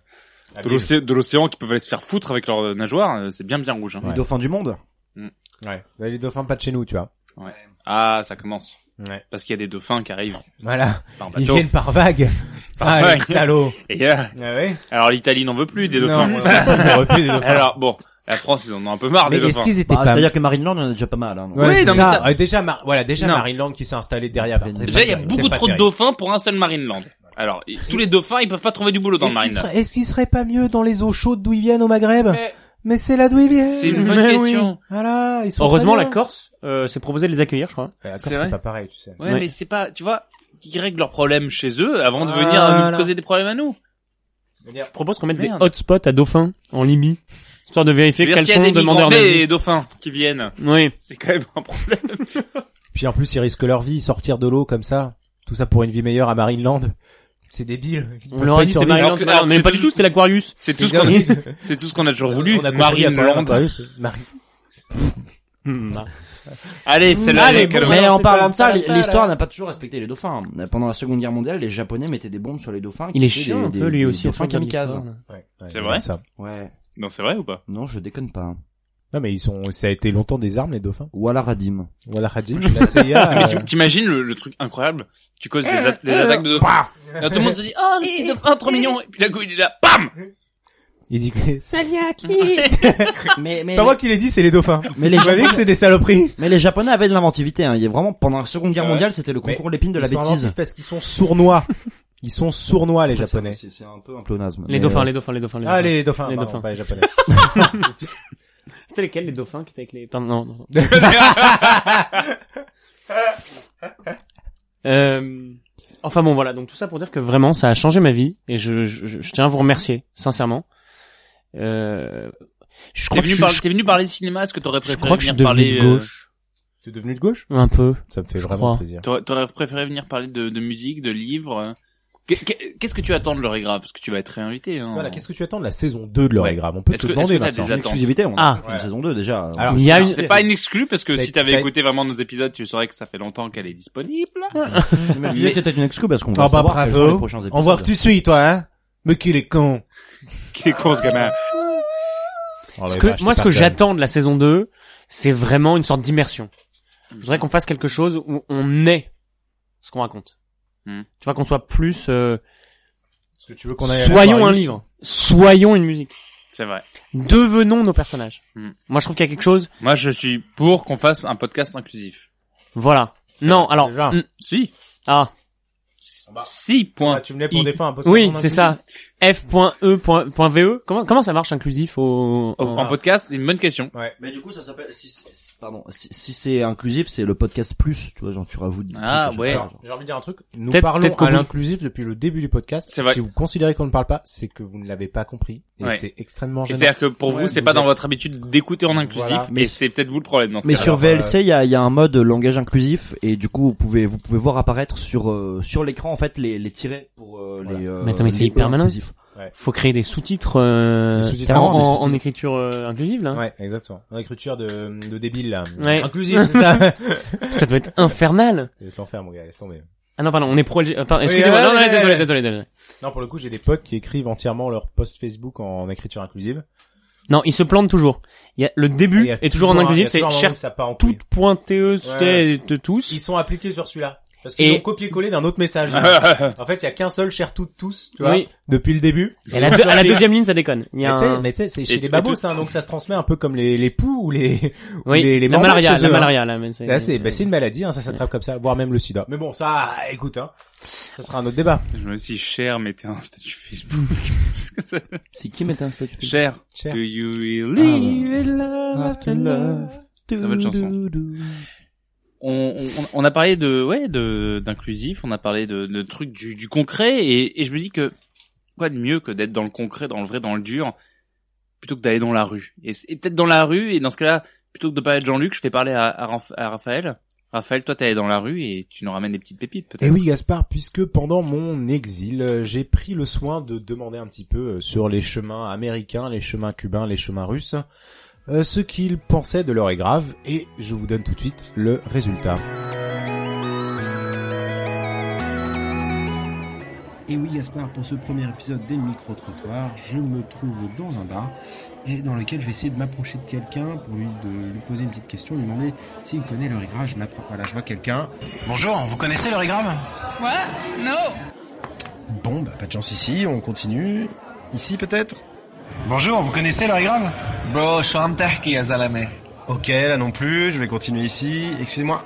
de l'océ- de l'océan qui peuvent aller se faire foutre avec leurs nageoires, euh, c'est bien bien rouge. Hein. Les dauphins du monde? Ouais. Bah, Les dauphins pas de chez nous, tu vois. Ah, ça commence. Ouais. Parce qu'il y a des dauphins qui arrivent Voilà. par Ils viennent par vagues. Par ah, vague. les salauds. Et euh, Ah ouais. alors l'Italie n'en veut plus des Non, dauphins. on aurait pu des dauphins. alors bon, la France ils en ont un peu marre Mais des est-ce dauphins. qu'ils étaient Bah, pas C'est-à-dire que Marineland, il y en a déjà pas mal. Hein. Ouais, Oui, non, mais ça. ça- Euh, déjà, Mar- voilà, déjà Non. Marineland qui s'est installé derrière. bah, Déjà il y a beaucoup trop de dauphins pour un seul Marineland. Alors tous les dauphins ils peuvent pas trouver du boulot dans le Est-ce Marineland. est-ce qu'il serait pas mieux dans les eaux chaudes d'où ils viennent au Maghreb? Mais- Mais c'est là d'où ils viennent. C'est une bonne Mais question. Voilà, ils sont Heureusement, très la bien. Corse euh, s'est proposé de les accueillir, je crois. La Corse, C'est vrai c'est pas pareil, tu sais. Ouais, Ouais. mais c'est pas, tu vois, qui règlent leurs problèmes chez eux avant de venir Voilà. nous causer des problèmes à nous. Je propose qu'on mette Merde. des hotspots à dauphins en Libye, histoire de vérifier quels sont des demandeurs d'asile. des dauphins qui viennent, Oui. c'est quand même un problème. Puis en plus, ils risquent leur vie, sortir de l'eau comme ça. Tout ça pour une vie meilleure à Marineland. C'est débile. On leur a dit c'est. Marineland, Alors que- c'est alors que pas c'est du tout, c'est l'Aquarius. C'est tout ce C'est qu'on a, dingue. c'est tout ce qu'on a toujours voulu. On a compris, attends, Marineland. Aquarius, Mari- Allez, celle-là, Allez, elle est bon. Mais alors, en c'est parlant pas- de ça, pas- l'histoire là. n'a pas toujours respecté les dauphins. Pendant la Seconde Guerre mondiale, les Japonais mettaient des bombes sur les dauphins. qui Il est chiant des- un des- peu lui des aussi. au dauphins kamikazes. l'histoire, là. Ouais, ouais, C'est vrai ça. Ouais. Non, c'est vrai ou pas? Non, je déconne pas. Non, mais ils sont, ça a été longtemps des armes, les dauphins. Ou à la Radim. Voilà, Hadim, la CIA. Mais euh, t'im- t'imagines le, le truc incroyable? Tu causes des, a- des attaques de dauphins. Et tout le monde se dit, oh, le petit dauphin, trop mignon. Et puis d'un coup, il est là, BAM! il dit que Mais, mais, c'est pas moi qui l'ai dit, c'est les dauphins. mais les Vous m'avez dit que c'est des saloperies. mais les Japonais avaient de l'inventivité. Hein. Il y a vraiment pendant la Seconde Guerre Ouais. mondiale, c'était le Mais concours l'épine de la Ils sont bêtise. parce qu'ils sont sournois. Ils sont sournois, les c'est- japonais. C'est c'est un peu un pléonasme. Les Mais, dauphins, euh, les dauphins, les dauphins, les Ah, dauphins. les dauphins, Les pardon, dauphins. pas les japonais. C'était lesquels les dauphins qui étaient avec les... Pardon, non, non. euh... Enfin bon, voilà. Donc tout ça pour dire que vraiment, ça a changé ma vie et je, je, je tiens à vous remercier sincèrement. Euh, je T'es crois que venu, je, parler- je- t'es venu parler cinéma, est-ce que t'aurais je préféré crois que je suis venir devenu parler de euh, gauche. T'es devenu de gauche? Un peu. Ça me fait Je vraiment crois. plaisir. T'aurais t'aurais préféré venir parler de, de musique, de livres euh Qu'est-ce que tu attends de l'heure grave Parce que tu vas être réinvité. Hein. Voilà, qu'est-ce que tu attends de la saison 2 de l'heure Ouais. est grave On peut te que- demander des En attentes? Exclusivité, on a Ah. une saison 2 déjà. Alors, Il y a eu- C'est pas une exclue parce que si t'avais écouté vraiment nos épisodes, tu saurais que ça fait longtemps qu'elle est disponible. Mais je disais que c'était une exclu parce qu'on Oh va bah savoir les prochains épisodes. On voit que tu suis toi, hein Mais qu'il est con. Qu'il est con ce gamin. Oh, moi, c'est ce que j'attends de la saison 2, c'est vraiment une sorte d'immersion. Je voudrais qu'on fasse quelque chose où on est ce qu'on raconte. Hmm. Tu vois, qu'on soit plus, euh, Est-ce que tu veux qu'on aille à la soyons un livre. Soyons une musique. C'est vrai. Devenons nos personnages. Hmm. Moi, je trouve qu'il y a quelque chose, Moi, je suis pour qu'on fasse un podcast inclusif. voilà. Non, alors, déjà. hmm, Si. ah, Si, point. Ah, tu venais pour I. défendre un peu oui, c'est ça. F.E.ve. Comment, comment ça marche inclusif au, Au- en- podcast, c'est une bonne question. Mais du coup, ça s'appelle, si, pardon, si, si c'est inclusif, c'est le podcast plus, tu vois, genre tu rajoutes. des Ah, trucs ouais. j'ai envie de dire un truc. Nous parlons à l'inclusif depuis le début du podcast. C'est vrai. Si vous considérez qu'on ne parle pas, c'est que vous ne l'avez pas compris. Et Ouais. c'est extrêmement. C'est-à-dire que pour Ouais, vous, c'est pas dans votre habitude d'écouter en inclusif, Voilà. mais c'est peut-être vous le problème dans ce Mais sur Alors, euh, VLC, il y a, il y a un mode langage inclusif et du coup, vous pouvez vous pouvez voir apparaître sur euh, sur l'écran en fait les les tirets pour euh, Voilà. les. euh, Mais attends, mais c'est les hyper E malin. Faut créer des sous-titres, euh, en, écriture euh, inclusive, là. Ouais, exactement. En écriture de, de débile, là. Ouais. Inclusif, c'est ça. Ça doit être infernal. C'est l'enfer, mon gars, laisse tomber. Ah non, pardon, on est pro excusez-moi, non, non, ouais, désolé, désolé, désolé. Non, pour le coup, j'ai des potes qui écrivent entièrement leur post Facebook en écriture inclusive. Non, ils se plantent toujours. Il y a, le début Il y a est toujours en a c'est cher où ça part en couille. toute pointeuse Ouais. de tous. Ils sont appliqués sur celui-là. Parce qu'ils Et- ont copié-collé d'un autre message. en fait, il y a qu'un seul cher toutes tous, tu vois, Oui. depuis le début. Et à la, deux- à la deuxième ligne, ça déconne. Il y Mais a tu sais, un... mais tu sais, c'est chez Et les tout- babos, tout- hein, donc ça se transmet un peu comme les, les poux ou les, ou Oui, les, les la malaria, chez la eux, hein. malaria, là, c'est... Là, c'est, bah, c'est une maladie, hein, ça s'attrape comme ça, voire même le sida. Mais bon, ça, écoute, hein, ça sera un autre débat. Je me suis cher, mettez un statut Facebook. C'est? Qui mettait un statut cher. Cher. Do you really in love? After after love? Très bonne chanson. On, on, on a parlé de ouais de d'inclusif, on a parlé de, de trucs du, du concret et, et je me dis que quoi de mieux que d'être dans le concret, dans le vrai, dans le dur, plutôt que d'aller dans la rue. Et, et peut-être dans la rue et dans ce cas-là, plutôt que de parler de Jean-Luc, je fais parler à, à, à Raphaël. Raphaël, toi t'es allé dans la rue et tu nous ramènes des petites pépites peut-être. oui, Gaspard, puisque pendant mon exil, euh, j'ai pris le soin de demander un petit peu euh, sur les chemins américains, les chemins cubains, les chemins russes, euh, ce qu'ils pensaient de l'heure est grave, et je vous donne tout de suite le résultat. Et oui Gaspard, pour ce premier épisode des micro-trottoirs, je me trouve dans un bar et dans lequel je vais essayer de m'approcher de quelqu'un pour lui, de lui poser une petite question, lui demander s'il connaît le rigrage. Je m'approche, voilà, je vois quelqu'un. Bonjour, vous connaissez le rigram What? No. Bon, bah pas de chance ici, on continue. Ici peut-être? Bonjour, vous connaissez Ok, là non plus, je vais continuer ici. Excusez-moi.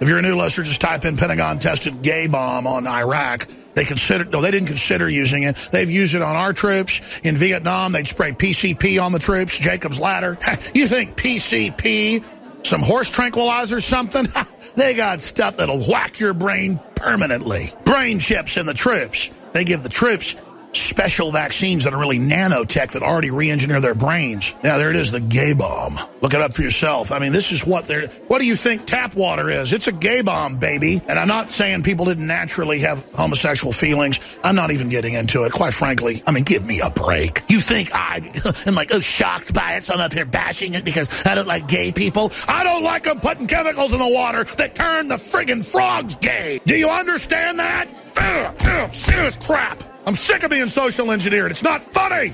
If you're a new listener, just type in Pentagon tested gay bomb on Iraq. They considered, no, they didn't consider using it. They've used it on our troops. In Vietnam, they'd spray PCP on the troops, Jacob's Ladder. you think PCP, some horse tranquilizer, something? they got stuff that'll whack your brain permanently. Brain chips in the troops. They give the troops special vaccines that are really nanotech that already re-engineer their brains. Now there it is, the gay bomb. Look it up for yourself. I mean, this is what they're, what do you think tap water is? It's a gay bomb, baby. And I'm not saying people didn't naturally have homosexual feelings. I'm not even getting into it. Quite frankly, I mean, give me a break. You think I am like, oh, shocked by it, so I'm up here bashing it because I don't like gay people? I don't like them putting chemicals in the water that turn the friggin' frogs gay. Do you understand that? Ugh, ugh, serious crap. I'm sick of being social engineered. It's not funny.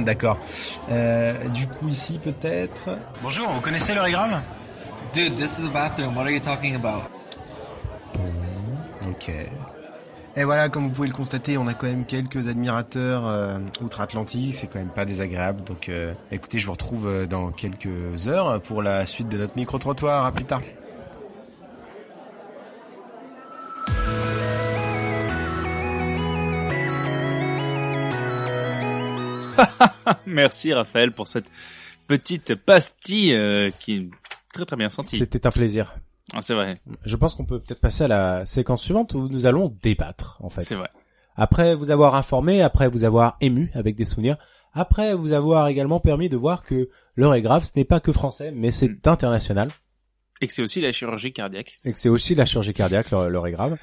D'accord. Euh, du coup ici peut-être. Bonjour, vous connaissez le rigram Dude, this is a bathroom. What are you talking about? Ok. Et voilà, comme vous pouvez le constater, on a quand même quelques admirateurs euh, outre-Atlantique. C'est quand même pas désagréable. Donc, euh, écoutez, je vous retrouve dans quelques heures pour la suite de notre micro-trottoir. À plus tard. Merci Raphaël pour cette petite pastille euh, qui est très très bien sentie. C'était un plaisir. Ah, c'est vrai, Je pense qu'on peut peut-être passer à la séquence suivante où nous allons débattre, en fait. c'est vrai. Après vous avoir informé, après vous avoir ému avec des souvenirs, après vous avoir également permis de voir que l'heure est grave, ce n'est pas que français, mais c'est Mm. international. Et que c'est aussi la chirurgie cardiaque. et que c'est aussi la chirurgie cardiaque, l'heure est grave.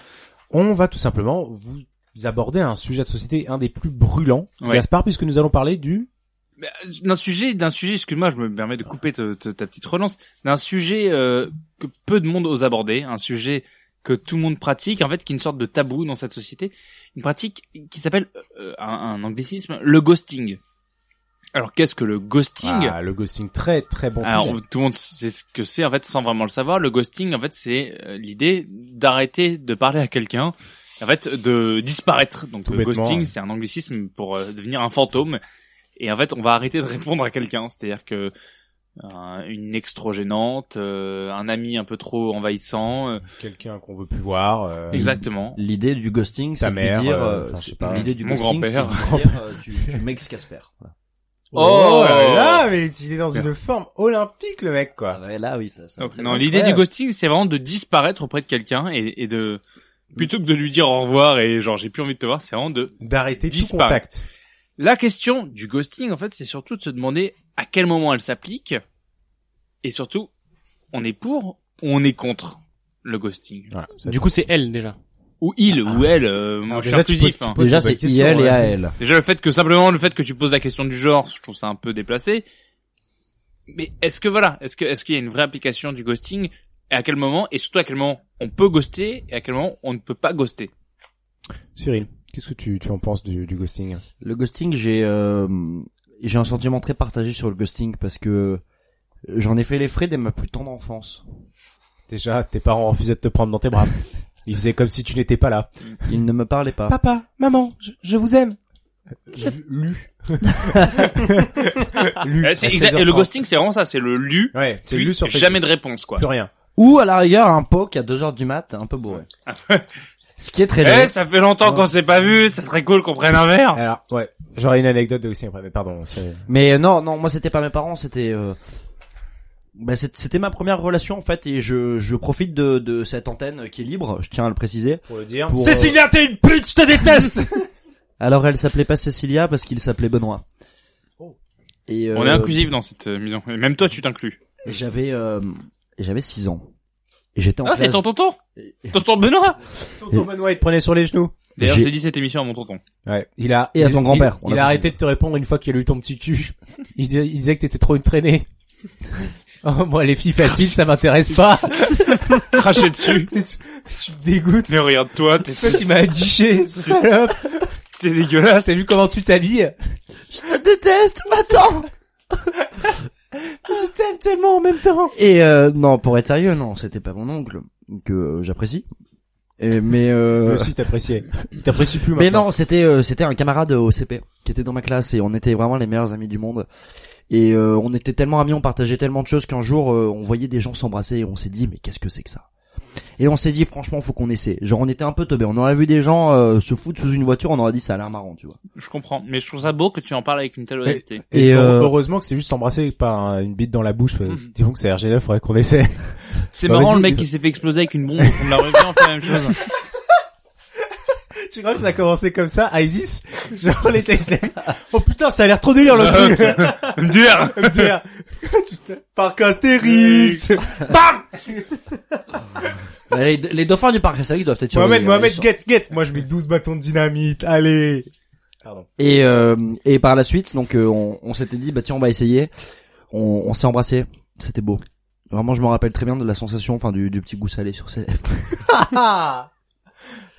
On va tout simplement vous aborder un sujet de société, un des plus brûlants, Ouais. Gaspard, puisque nous allons parler du... Euh, D'un sujet, d'un sujet, excuse-moi, je me permets de couper te- te- ta petite relance, d'un sujet euh, que peu de monde ose aborder, un sujet que tout le monde pratique, en fait, qui est une sorte de tabou dans cette société, une pratique qui s'appelle euh, un, un anglicisme, le ghosting. Alors qu'est-ce que le ghosting? Ah, le ghosting, très très bon Alors sujet. tout le monde sait ce que c'est en fait sans vraiment le savoir. Le ghosting en fait c'est euh, l'idée d'arrêter de parler à quelqu'un, en fait de disparaître. Donc Tout ghosting ouais. c'est un anglicisme pour euh, devenir un fantôme. Et en fait on va arrêter de répondre à quelqu'un, c'est-à-dire que euh, une ex trop gênante, euh, un ami un peu trop envahissant, euh, Quelqu'un qu'on veut plus voir. euh, exactement. L'idée du ghosting, c'est de mère, dire, l'idée du Mon ghosting, c'est grand-père. de dire, euh, tu, tu m'ex Casper. Voilà. Oh là là, mais il est dans une forme olympique le mec quoi. Ah ouais, là, oui, ça, ça Donc, non, l'idée du ghosting c'est vraiment de disparaître auprès de quelqu'un et, et de plutôt que de lui dire au revoir et genre j'ai plus envie de te voir, c'est vraiment de D'arrêter tout contact. La question du ghosting, en fait, c'est surtout de se demander à quel moment elle s'applique, et surtout, on est pour ou on est contre le ghosting? Voilà, Du coup, c'est elle déjà. Ou il, ou elle, euh, moi Alors je suis déjà, inclusif. hein. Déjà, c'est question, IL et ouais. AL. Déjà le fait que simplement le fait que tu poses la question du genre, je trouve ça un peu déplacé. Mais est-ce que voilà, est-ce que est-ce qu'il y a une vraie application du ghosting? Et à quel moment et surtout à quel moment on peut ghoster et à quel moment on ne peut pas ghoster? Cyril, qu'est-ce que tu, tu en penses du, du ghosting? Le ghosting, j'ai euh, j'ai un sentiment très partagé sur le ghosting parce que j'en ai fait les frais dès ma plus tendre enfance. Déjà, tes parents refusaient de te prendre dans tes bras. Ils faisaient comme si tu n'étais pas là. Ils ne me parlaient pas. Papa, maman, je, je vous aime. J'ai lu. lu. C'est à exact- 16h30. et le ghosting c'est vraiment ça, c'est le lu, Ouais, c'est lu sur Facebook. jamais de réponse quoi. Plus rien. Ou à la rigueur un poke à 2 heures du mat, un peu bourré. Ce qui est très Eh, laid. ça fait longtemps qu'on s'est pas vu, ça serait cool qu'on prenne un verre. Alors, ouais, j'aurais une anecdote aussi après, mais pardon. c'est- Mais euh, non, non, moi c'était pas mes parents, c'était euh, bah, c'est- c'était ma première relation en fait et je, je profite de, de cette antenne qui est libre, je tiens à le préciser. Pour le dire. Pour, Cécilia, t'es une pute, je te déteste Alors elle s'appelait pas Cécilia parce qu'il s'appelait Benoît. Oh. Et, On euh, est inclusif dans cette euh, mise en- Même toi, tu t'inclus. J'avais euh, j'avais 6 ans. Et j'étais en Ah, c'est classe. ton tonton? Tonton Benoît? Tonton Benoît, il te prenait sur les genoux. D'ailleurs, J'ai- je t'ai dit cette émission à mon tonton. Ouais, il a. Et à il- ton grand-père, Il, on il l'a a arrêté de te répondre une fois qu'il a eu ton petit cul. Il, disait- il disait que t'étais trop une traînée. Oh, moi, les filles faciles, ça m'intéresse pas. Cracher dessus. tu, tu me dégoûtes. Mais regarde-toi, t'es toi qui m'as aguiché, salope. t'es dégueulasse. T'as vu comment tu t'habilles? Je te déteste, attends. Je t'aime tellement en même temps. Et euh, non, pour être sérieux, non, c'était pas mon oncle que euh, j'apprécie. Et, mais euh, aussi, t'appréciais. T'apprécies plus Mais maintenant. non, c'était euh, c'était un camarade au CP qui était dans ma classe et on était vraiment les meilleurs amis du monde. Et euh, on était tellement amis, on partageait tellement de choses qu'un jour euh, on voyait des gens s'embrasser et on s'est dit mais qu'est-ce que c'est que ça? Et on s'est dit franchement faut qu'on essaie. Genre on était un peu teubés, on aurait vu des gens euh, se foutre sous une voiture, on aurait dit ça a l'air marrant, tu vois. Je comprends. Mais je trouve ça beau que tu en parles avec une telle honnêteté. Et, Et, heu- euh, heureusement que c'est juste embrassé par un- une bite dans la bouche. Mhm. Disons que c'est RG9, faudrait qu'on essaie. C'est Bah, marrant, le mec qui s'est fait exploser avec une bombe au fond de la rue, on fait la même chose. Tu crois que ça a commencé comme ça, ISIS Genre les Tesla. Oh putain, ça a l'air trop délire le truc. Dur. MDR. Putain, Parc Astérix. Bam les, les dauphins du parc Astérix doivent être sur Mohamed, les- Mohamed, sont- get, get. Moi, je mets 12 bâtons de dynamite. Allez. Pardon. Et euh, et par la suite, donc euh, on, on s'était dit bah tiens on va essayer. On, on s'est embrassé, c'était beau. Vraiment, je me rappelle très bien de la sensation, enfin du, du petit goût salé sur ses lèvres.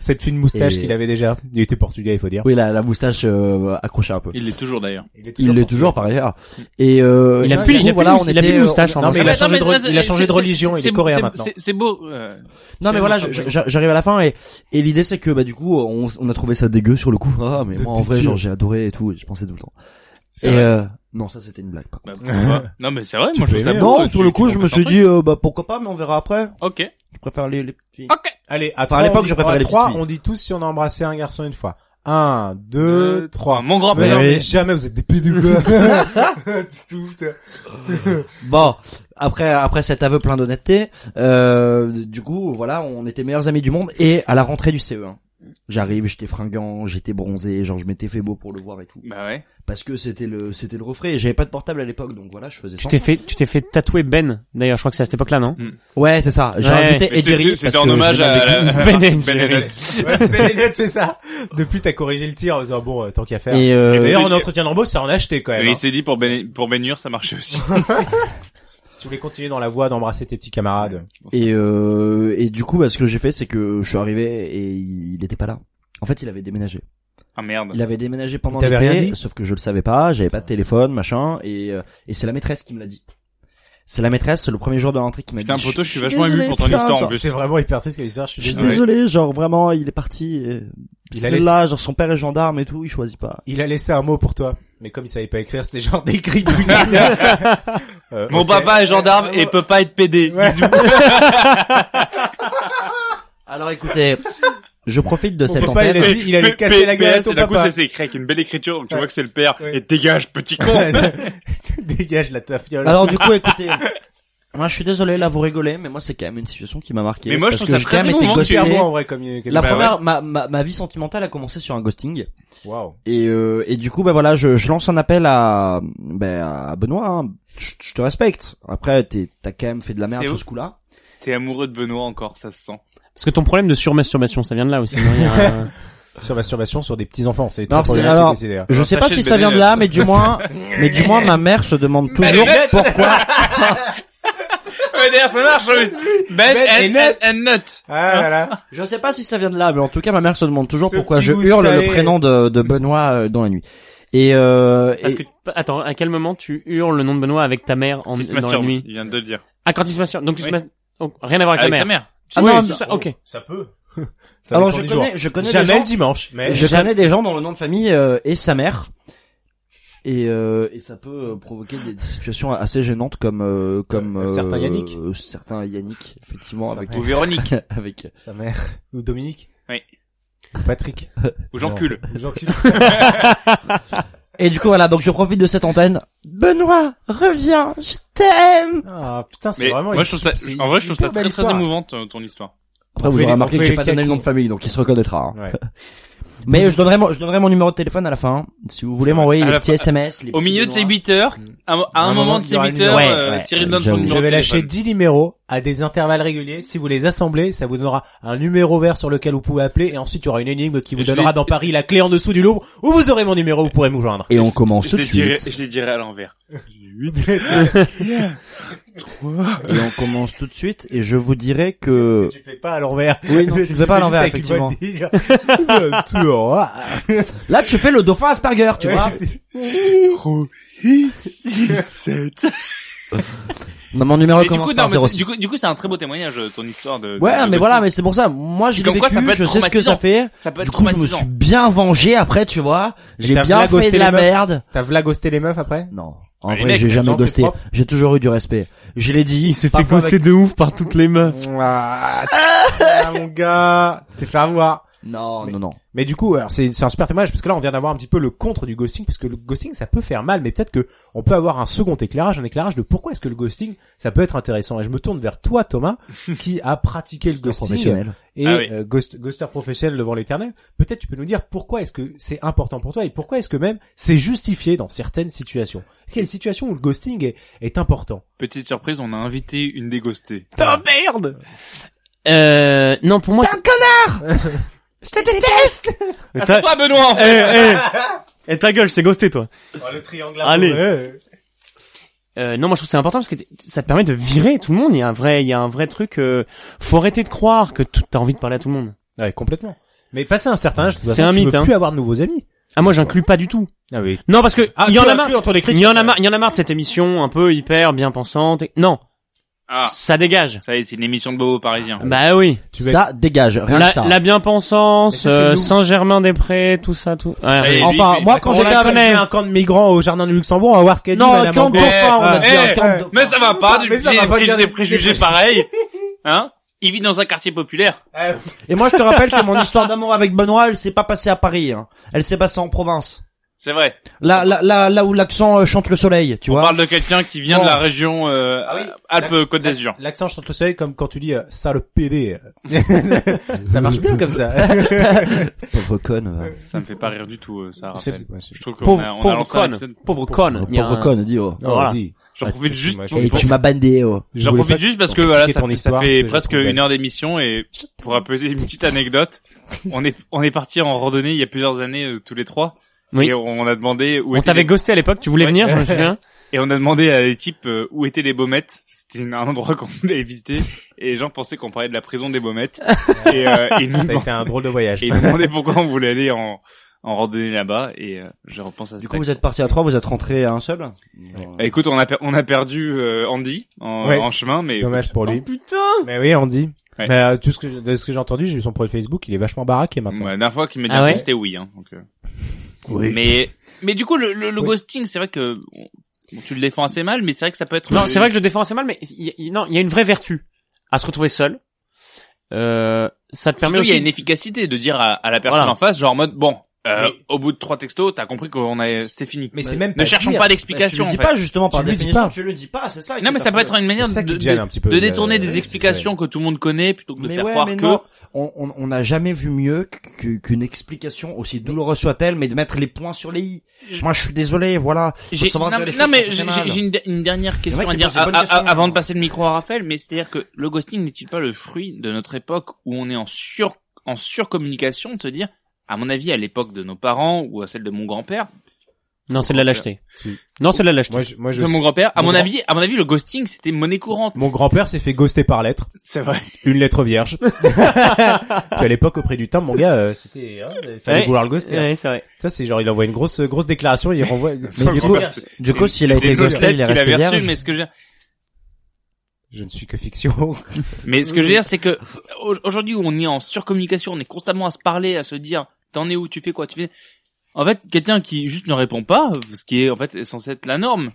Cette fine moustache Et- qu'il avait déjà. Il était portugais, il faut dire. Oui, la, la moustache euh, accrochée un peu. Il l'est toujours d'ailleurs. Il est Il l'est toujours par ailleurs. Et euh, Il a du plus- coup, il a plus voilà, de- on il a plus de moustache, en Non, mais il a changé de, re- il a changé de religion, il c'est est coréen c'est- maintenant. c'est- beau. euh, Non mais voilà, beau, je- beau. je- j'arrive à la fin et, et l'idée c'est que bah du coup on, on a trouvé ça dégueu sur le coup. Ah mais moi en vrai genre j'ai adoré et tout, et je pensais tout le temps. Et euh, non ça c'était une blague. Par contre. Bah, pas non mais c'est vrai, Tu moi je ça beau. Non sur le coup je me suis dit euh, bah pourquoi pas mais on verra après. Ok. Je préfère les, les petits. Ok. Allez, à trois, l'époque, on dit- je préférais les trois, on dit tous si on a embrassé un garçon une fois. 1, 2, 3. Mon grand-père. mais jamais vous êtes des putain. Bon, après après cet aveu plein d'honnêteté, euh, du coup, voilà, on était meilleurs amis du monde et à la rentrée du CE1. J'arrive, j'étais fringant, j'étais bronzé, genre je m'étais fait beau pour le voir et tout. Bah ouais. Parce que c'était le c'était le refrain. et J'avais pas de portable à l'époque, donc voilà, je faisais Tu ça. t'es fait, tu t'es fait tatouer Ben. D'ailleurs, je crois que c'est à cette époque-là, non Ouais, c'est ça. J'ai Ouais. rajouté parce C'était en hommage à la- Ben Ben c'est ça. Depuis, t'as corrigé le tir en disant bon, euh, tant qu'à faire. Et, Et, euh, d'ailleurs, en entretien d'embauche, ça en a acheté quand même. Et hein. il s'est dit pour Ben, pour Ben ça marchait aussi. Si tu voulais continuer dans la voie d'embrasser tes petits camarades. et euh, et du coup, bah, ce que j'ai fait, c'est que je suis arrivé et il était pas là. En fait, il avait déménagé. Ah merde. Il avait déménagé pendant T'avais rien l'été, dit sauf que je le savais pas, j'avais pas de téléphone, machin, et euh, et c'est la maîtresse qui me l'a dit. C'est la maîtresse, le premier jour de rentrée qui m'a dit. Putain, poto, je suis vachement ému pour ton histoire en plus. C'est vraiment hyper triste comme histoire, je suis Je suis désolé. genre vraiment, il est parti. Et... Il Il là, genre son père est gendarme et tout, il choisit pas. Il a laissé un mot pour toi. Mais comme il savait pas écrire, c'était genre décrit. euh, Mon papa est gendarme et peut pas être PD. Ouais. Bisous. Alors écoutez, je profite de cette papa, il a dit, il allait casser la gueule à ton et d'un coup, papa. c'est c'est écrit avec une belle écriture, donc tu Ouais. vois que c'est le père. Ouais. Et dégage, petit con. Dégage la tafiole. Alors du coup, écoutez, moi je suis désolé, là vous rigolez, mais moi c'est quand même une situation qui m'a marqué. Mais moi, je parce trouve que ça très émouvant que tu ghosté. c'est un mot en vrai comme comme- La Bah première, ma, ma, ma vie sentimentale a commencé sur un ghosting. Waouh. Et, euh, et du coup, bah voilà, je, je lance un appel à, ben, à Benoît. hein. Je, je te respecte. Après, t'es, t'as quand même fait de la merde sur ce coup-là. T'es amoureux de Benoît encore, ça se sent. Parce que ton problème de surmasturbation, ça vient de là aussi. non Il y a un- Sur masturbation sur des petits enfants, c'est alors, d'ailleurs. Je Alors, sais pas sachez si ça vient de là, mais du moins, mais du moins, ma mère se demande toujours pourquoi. Ça marche. oui. Ben, Ben et and, and, and Nut. Ah là là. Je sais pas si ça vient de là, mais en tout cas, ma mère se demande toujours Ce pourquoi petit je goût hurle salé. le prénom de, de Benoît euh, dans la nuit. Et, euh, Parce et- que, attends, à quel moment tu hurles le nom de Benoît avec ta mère en, se dans la masturbe. nuit Il vient de le dire. Ah, quand il se masturbe. Donc tu Oui. se mas- rien à voir avec, Avec la sa mère. mère. Ah oui, non, c'est ça, ok. Ça peut. Ça alors dépend je du connais, je connais des Jamais gens, le dimanche, mais je connais des gens dont le nom de famille euh, est sa mère. Et, euh, et ça peut euh, provoquer des, des situations assez gênantes comme euh, comme Euh, certains Yannick. euh, certains Yannick effectivement avec Ou Véronique. avec sa mère ou Dominique. Oui. Ou Patrick. Ou Jean Cul. Ou Jean Cul. et du coup voilà donc je profite de cette antenne Benoît reviens je t'aime Ah putain, c'est vraiment. moi, une- je trouve ça, en vrai, je trouve ça très, très histoire. émouvant, ton ton histoire. après vous aurez remarqué que j'ai pas donné le nom de famille donc il se reconnaîtra hein. Ouais. mais je donnerai mon je donnerai mon numéro de téléphone à la fin. Si vous voulez m'envoyer les petits SMS les Au petits milieu de ces Benoît. 8 heures, à, à un moment de ces il y aura 8 le heures, euh, Ouais, Cyril donne son numéro Je vais lâcher téléphone. 10 numéros à des intervalles réguliers. Si vous les assemblez, ça vous donnera un numéro vert sur lequel vous pouvez appeler et ensuite il y aura une énigme qui vous je donnera dans Paris la clé en dessous du Louvre où vous aurez mon numéro, vous pourrez me joindre. et on commence Je tout de les dirai, suite je les dirai à l'envers. et on commence tout de suite et je vous dirai que Tu fais pas à l'envers. Oui, non, tu le fais pas à l'envers, effectivement. Tu vois. là tu fais le dauphin Asperger tu vois 7. Non, mon numéro Mais du commence coup, non, par mais c'est- 06. du coup, du coup, c'est un très beau témoignage, euh, ton histoire de. Ouais, de- mais de- voilà, mais c'est pour ça. Moi, j'ai quoi, vécu, ça être je sais ce que ça fait. Ça peut être Du coup, je me suis bien vengé après, tu vois. J'ai bien fait de la merde. T'as vlagosté les meufs après? Non. En vrai, j'ai jamais ghosté. J'ai toujours eu du respect. Je l'ai dit. Il s'est fait ghoster avec- de ouf par toutes les meufs. Ah, ah, mon gars, t'es fait avoir. Non, Mais- non, non. Mais du coup, alors c'est c'est un super témoignage parce que là on vient d'avoir un petit peu le contre du ghosting parce que le ghosting ça peut faire mal mais peut-être que on peut avoir un second éclairage, un éclairage de pourquoi est-ce que le ghosting ça peut être intéressant et je me tourne vers toi Thomas qui a pratiqué le ghosting Professionnel. et Ah oui. euh, ghost, ghoster professionnel devant l'éternel. Peut-être tu peux nous dire pourquoi est-ce que c'est important pour toi et pourquoi est-ce que même c'est justifié dans certaines situations. Est-ce qu'il y a une situation où le ghosting est, est important? Petite surprise, on a invité une dégostée. Putain, merde Euh, non, pour moi... Je te déteste! Ah, c'est toi, Benoît, en Eh, fait. eh, eh, ta gueule, je t'ai ghosté, toi. Le triangle Allez. Euh, non, moi je trouve que c'est important parce que ça te permet de virer tout le monde. Il y a un vrai, il y a un vrai truc. Euh, faut arrêter de croire que t'as envie de parler à tout le monde. Ouais, complètement. Mais passer un certain âge, C'est un tu mythe, veux hein. plus avoir de nouveaux amis. Ah moi j'inclus pas du tout. Ah oui. Non parce que Ah, il y en tu a marre. Il y en a marre. Il y en a marre de cette émission un peu hyper bien pensante. et- Non, Ah, ça dégage. ça y est, c'est une émission de bobo parisien. Bah oui. Tu vas Ça, dégage. Rien La, que ça. la bien-pensance, Mais ça, c'est euh, nous. Saint-Germain-des-Prés, tout ça, tout. Ouais, Et lui, Enfin, il- moi, quand on j'étais a à fait un camp de migrants au jardin du Luxembourg, on va voir ce qu'elle dit, Non, Madame camp de Angot. on a Eh, dit eh, un camp eh, de- Mais ça va pas, Mais du ça va pas des, dire des des- préjugés pareils. Hein? Il vit dans un quartier populaire. Et moi, je te rappelle que mon histoire d'amour avec Benoît, elle s'est pas passée à Paris. Hein. Elle s'est passée en province. C'est vrai. Là, là, là, là où l'accent euh, chante le soleil, tu On vois. parle de quelqu'un qui vient Bon. de la région euh, Ah oui. Alpes-Côte d'Azur. L'accent chante le soleil comme quand tu dis euh, sale PD. ça marche bien comme ça. Pauvre conne. Ça me fait pas rire du tout, euh, ça rappelle. Ouais, Je trouve qu'on Pauvre, a, on a pauvre lancé un conne. Pauvre conne. Pauvre conne, dis oh. Non, Voilà. dis. J'en profite juste pour- Et tu m'as bandé, oh. Je J'en profite pas juste parce que voilà, ça fait, histoire, ça presque une heure d'émission et pour apposer une petite anecdote, on est on est parti en randonnée il y a plusieurs années euh, tous les trois Oui. et on a demandé où On étaient t'avait les- ghosté à l'époque, tu voulais Ouais. venir, je me souviens. et on a demandé à types euh, où étaient les baumettes. C'était un endroit qu'on voulait visiter et les gens pensaient qu'on parlait de la prison des baumettes et euh, ils nous Ça a été un drôle de voyage. et ils nous demandaient pourquoi on voulait aller en en randonnée là-bas et euh, je repense à Du cette coup, vous êtes parti à trois, vous êtes rentré à un seul Eh, Écoute, on a per- on a perdu euh, Andy en, Ouais. en chemin, mais Dommage pour lui. Oh, putain Mais oui, dit. Ouais. Mais euh, tout ce que de ce que j'ai entendu, j'ai vu son profil Facebook, il est vachement baraqué maintenant. Ouais, la dernière fois qu'il m'a dit Ah ouais peu, c'était oui. Hein, donc, euh. Oui. Mais mais du coup le, le, le Oui. ghosting, c'est vrai que bon, tu le défends assez mal, mais c'est vrai que ça peut être. Non, c'est vrai que je le défends assez mal, mais il y, a- non, il y a une vraie vertu à se retrouver seul. Euh, ça te permet Surtout, il y a aussi. une efficacité de dire à, à la personne Voilà. en face, genre en mode bon, euh, au bout de trois textos, t'as compris qu'on a c'est fini. Mais c'est même ne cherchons dire. pas Tu d'explication. le dis en fait. pas justement par Tu le dis définition, pas. tu le dis pas, c'est ça. Non, mais ça peut être une manière de, de- un euh, détourner des c'est explications que tout le monde connaît plutôt que de Mais faire ouais, croire mais que. non. On on- on n'a jamais vu mieux qu'une explication aussi douloureuse soit-elle, mais de mettre les points sur les i. Moi, je suis désolé, voilà. J'ai- non, non, mais une, une dernière question à dire à- avant de passer le micro à Raphaël, mais c'est-à-dire que le ghosting n'est-il pas le fruit de notre époque où on est en sur en surcommunication de se dire, à mon avis, à l'époque de nos parents ou à celle de mon grand-père, Non, c'est de la lâcheté. Si. Non, c'est de la lâcheté. Moi, je, moi, je mon grand-père, à mon mon grand- avis, à mon avis, le ghosting c'était monnaie courante. Mon grand-père s'est fait ghoster par lettre. C'est vrai. Une lettre vierge. Puis à l'époque, auprès du timbre, mon gars, euh, c'était, hein, il fallait Ouais. vouloir le ghoster. Ouais, c'est vrai. Ça, c'est genre, il envoie une grosse, grosse déclaration, il renvoie. Mais du coup, du coup, s'il a été ghosté, il est resté vierge. mais ce que je veux dire- Je ne suis que fiction. mais ce que je veux dire, c'est que au- aujourd'hui où on est en surcommunication, on est constamment à se parler, à se dire, t'en es où, tu fais quoi, tu fais. En fait, quelqu'un qui juste ne répond pas, ce qui est en fait censé être la norme,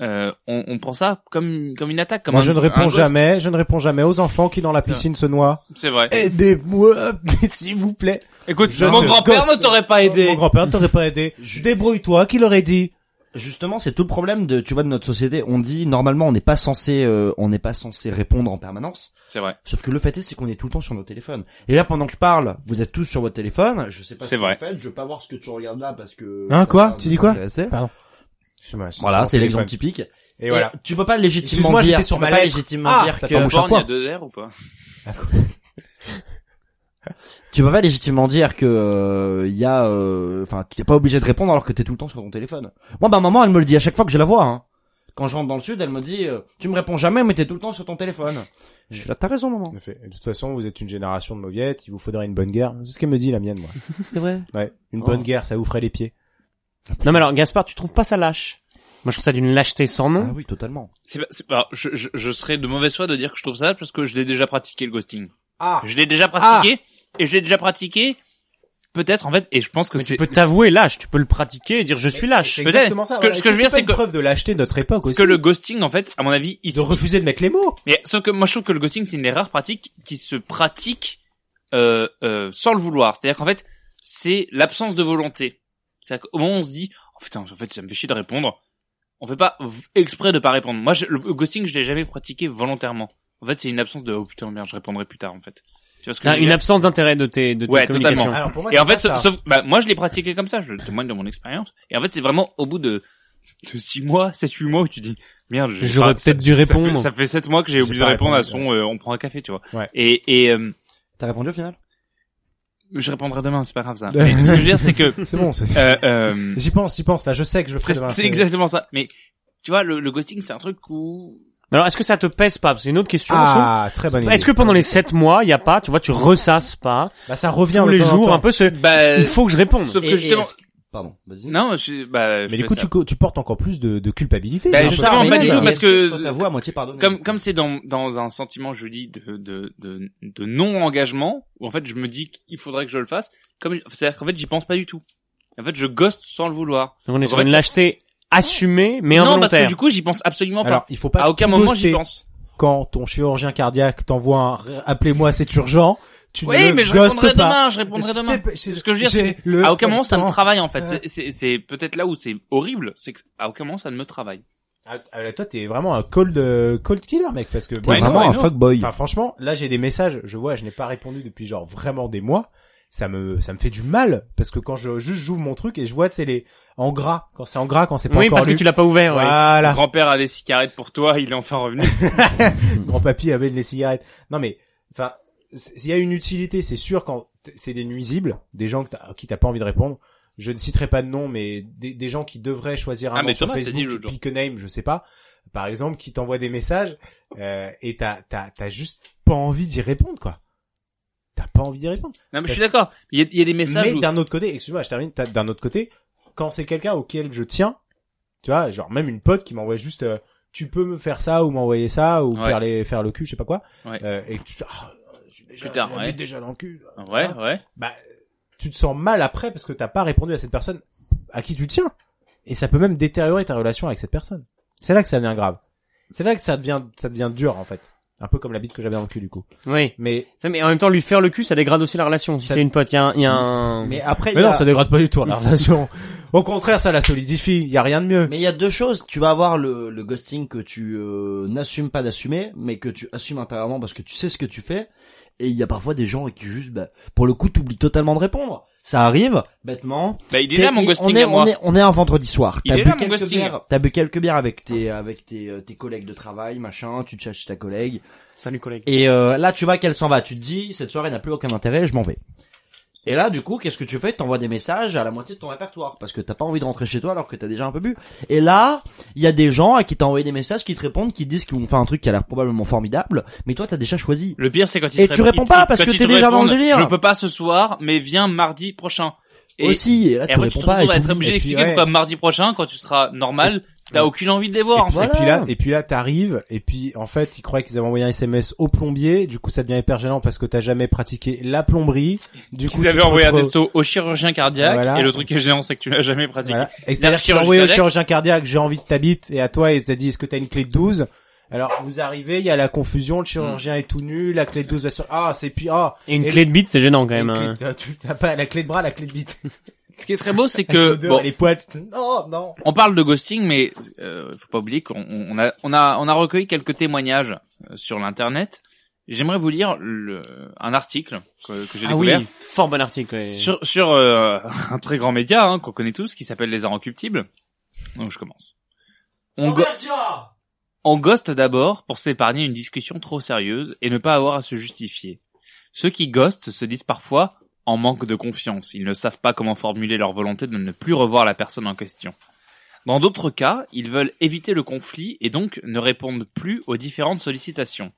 euh, on, on prend ça comme comme une attaque. Comme Moi, un- je ne réponds jamais, je ne réponds jamais aux enfants qui dans la piscine se noient. C'est vrai. Aidez-moi, s'il vous plaît. Écoute, Je mon grand-père ne t'aurait pas Mon aidé. grand-père ne t'aurait pas aidé. Débrouille-toi, qui l'aurait dit? Justement, c'est tout le problème de, tu vois, de notre société. On dit normalement, on n'est pas censé, euh, on n'est pas censé répondre en permanence. C'est vrai. Sauf que le fait est, c'est qu'on est tout le temps sur nos téléphones. Et là, pendant que je parle, vous êtes tous sur votre téléphone. Je sais pas C'est ce vrai. que vous faites. Je veux pas voir ce que tu regardes là parce que. Hein, quoi Tu dis quoi. Pardon. Voilà, sur c'est l'exemple typique. Et voilà. tu peux pas légitimement Excuse-moi, dire, j'étais tu sur peux ma pas lettre. légitimement Ah, dire ça que, Porn, il y a deux R ou pas? Tu peux pas légitimement dire que, euh, il y a, euh, enfin, tu t'es pas obligé de répondre alors que t'es tout le temps sur ton téléphone. Moi, bah, maman, elle me le dit à chaque fois que je la vois, hein. Quand je rentre dans le sud, elle me dit, euh, tu me réponds jamais, mais t'es tout le temps sur ton téléphone. Je suis là, t'as raison, maman. De toute façon, vous êtes une génération de mauviettes, il vous faudrait une bonne guerre. C'est ce qu'elle me dit, la mienne, moi. C'est vrai. Ouais. Une Oh. bonne guerre, ça vous ferait les pieds. Non, mais alors, Gaspard, tu trouves pas ça lâche? Moi, je trouve ça d'une lâcheté sans nom. Ah oui, totalement. C'est pas, c'est pas, je, je, je serais de mauvaise foi de dire que je trouve ça parce que je l'ai déjà pratiqué le ghosting. Ah. Je l'ai déjà pratiqué et je l'ai déjà pratiqué. Peut-être en fait et je pense que tu peux t'avouer lâche, tu peux le pratiquer et dire je suis lâche. Exactement ça. Ce que- ce que je veux dire, c'est une que- preuve de lâcheté de notre époque parce aussi. que le ghosting en fait à mon avis il de refuser de mettre les mots. Mais sauf que moi je trouve que le ghosting c'est une des rares pratiques qui se pratique euh, euh, sans le vouloir. C'est-à-dire qu'en fait c'est l'absence de volonté. C'est-à-dire qu'au moment où on se dit oh putain en fait ça me fait chier de répondre, on fait pas exprès de pas répondre. Moi je, le ghosting je l'ai jamais pratiqué volontairement. En fait c'est une absence de oh putain merde je répondrai plus tard en fait. Tu vois ce que je T'as veux une dire absence d'intérêt de tes, de tes Ouais, communications. totalement. Alors pour moi, Et en c'est fait, pas sauf, ça. sauf- bah, moi, je l'ai pratiqué comme ça. Je témoigne de mon expérience. Et en fait, c'est vraiment au bout de, de six mois, sept, huit mois où tu dis, merde, j'ai J'aurais pas- peut-être dû ça répondre. Ça fait sept mois que j'ai J'ai oublié de pas répondre à répondu, son, euh, on prend un café, tu vois. Ouais. Et, et, euh, T'as répondu au final? je répondrai demain, c'est pas grave ça. Mais ce que je veux dire, c'est que, C'est bon, c'est euh, euh, J'y pense, j'y pense. Là, je sais que je le ferai c'est demain. c'est exactement ça. Mais, tu vois, le, le ghosting, c'est un truc où, Mais Alors, est-ce que ça te pèse pas? C'est une autre question. Ah, très bonne idée. Est-ce que pendant les sept mois, il y a pas, tu vois, tu ressasses pas? Bah, ça revient tous les en jours un peu ce, bah, il faut que je réponde. sauf Et- que et justement, Pardon, vas-y. non, je, bah, je Mais du coup, tu, tu portes encore plus de, de culpabilité. Bah, justement, pas du tout, parce que- tu t'avoues à moitié comme comme c'est dans dans un sentiment je dis de de de, de non engagement où en fait je me dis qu'il faudrait que je le fasse comme c'est-à-dire qu'en fait j'y pense pas du tout en fait je ghost sans le vouloir Donc, on est En sur fait, une lâcheté assumée, mais non parce involontaire. que du coup j'y pense absolument pas Alors, il faut pas à aucun moment j'y pense quand ton chirurgien cardiaque t'envoie un « appelez-moi, c'est urgent », tu ne Oui, mais je répondrai pas. demain, je répondrai demain. c'est- Ce que je veux dire, c'est le à aucun moment ça me travaille en fait. C'est- C'est c'est peut-être là où c'est horrible, c'est que à aucun moment ça ne me travaille. Ah, ah, toi, t'es vraiment un cold, euh, cold killer, mec, parce que T'es Ouais, vraiment non, un fuckboy. Enfin, franchement, là, j'ai des messages. Je vois, je n'ai pas répondu depuis genre vraiment des mois. Ça me, ça me fait du mal parce que quand je juste j'ouvre mon truc et je vois, c'est les en gras. Quand c'est en gras, quand c'est pas Oui, encore parce que lu. tu l'as pas ouvert. ouais. Voilà. Grand-père a des cigarettes pour toi, il est enfin revenu. Grand papy avait des cigarettes. Non mais, enfin, s'il y a une utilité, c'est sûr quand c'est des nuisibles, des gens que t'as- à qui t'as pas envie de répondre. Je ne citerai pas de nom, mais des, des gens qui devraient choisir un Ah, nom mais sur Facebook, dit pick a name, je sais pas. Par exemple, qui t'envoie des messages euh, et t'as t'as t'as juste pas envie d'y répondre quoi. T'as pas envie d'y répondre. Non, mais je suis d'accord. Il y a, il y a des messages Mais où... d'un autre côté, excuse-moi, je termine. D'un autre côté, quand c'est quelqu'un auquel je tiens, tu vois, genre même une pote qui m'envoie juste, euh, tu peux me faire ça ou m'envoyer ça ou Ouais. faire les faire le cul, je sais pas quoi. Ouais. Euh, et tu, j'ai déjà, ouais. déjà dans le cul. Ouais, Voilà. ouais. Bah, tu te sens mal après parce que t'as pas répondu à cette personne à qui tu tiens. Et ça peut même détériorer ta relation avec cette personne. C'est là que ça devient grave. C'est là que ça devient, ça devient dur en fait. Un peu comme la bite que j'avais dans le cul du coup. Oui. Mais, Ça, mais en même temps, lui faire le cul, ça dégrade aussi la relation. Si Ça- c'est une pote, il y a un, y a un... Mais après, mais y a- non, ça dégrade pas du tout la relation. Au contraire, ça la solidifie. Il y a rien de mieux. Mais il y a deux choses. Tu vas avoir le, le ghosting que tu euh, n'assumes pas d'assumer, mais que tu assumes intérieurement parce que tu sais ce que tu fais. Et il y a parfois des gens qui juste, bah, pour le coup, t'oublies totalement de répondre. Ça arrive, bêtement. Bah, il est T'es- là, mon et ghosting on est, à moi. On est, on est un vendredi soir. Il T'as est bu là, mon quelques ghosting. bières, t'as bu quelques bières avec tes, avec tes, euh, tes collègues de travail, machin, tu te cherches ta collègue. Salut collègue. Et euh, là, tu vois qu'elle s'en va. Tu te dis, cette soirée n'a plus aucun intérêt, je m'en vais. Et là, du coup, qu'est-ce que tu fais? T'envoies des messages à la moitié de ton répertoire parce que t'as pas envie de rentrer chez toi alors que t'as déjà un peu bu. Et là, il y a des gens à qui t'as envoyé des messages qui te répondent, qui disent qu'ils vont faire un truc qui a l'air probablement formidable, mais toi, t'as déjà choisi. Le pire, c'est quand il Et te tu répond- réponds pas parce que t'es te déjà dans le délire. Je peux pas ce soir, mais viens mardi prochain. Et, Aussi, et là, et tu après, tu réponds te pas. Et être obligé d'expliquer ouais. pourquoi mardi prochain, quand tu seras normal, t'as aucune envie de les voir. en fait. Et puis là, et puis là, t'arrives, et puis en fait, ils croyaient qu'ils avaient envoyé un SMS au plombier. Du coup, ça devient hyper gênant parce que t'as jamais pratiqué la plomberie. Du coup, avez te envoyé un testo au chirurgien cardiaque, Voilà. et le truc qui est gênant, c'est que tu l'as jamais pratiqué. Voilà. Et c'est-à-dire que tu chirurgie envoyé au cardiaque. chirurgien cardiaque, j'ai envie de ta bite, et à toi, il t'a dit, est-ce que t'as une clé de 12 Alors, vous arrivez, il y a la confusion, le chirurgien est tout nu, la clé de 12 va sur, ah, c'est puis, ah. Et une Et clé de bite, c'est gênant quand même. hein. clé- tu n'as pas la clé de bras, la clé de bite. Ce qui est très beau, c'est que, bon, les poils, non, non. on parle de ghosting, mais euh, faut pas oublier qu'on on a, on a, on a recueilli quelques témoignages euh, sur l'internet. J'aimerais vous lire le, un article que, que j'ai Ah oui, découvert fort bon article. ouais. sur, sur euh, un très grand média hein, qu'on connaît tous, qui s'appelle Les Inrecuptibles. Donc je commence. On, go- on ghoste d'abord pour s'épargner une discussion trop sérieuse et ne pas avoir à se justifier. Ceux qui ghostent se disent parfois en manque de confiance. Ils ne savent pas comment formuler leur volonté de ne plus revoir la personne en question. Dans d'autres cas, ils veulent éviter le conflit et donc ne répondent plus aux différentes sollicitations.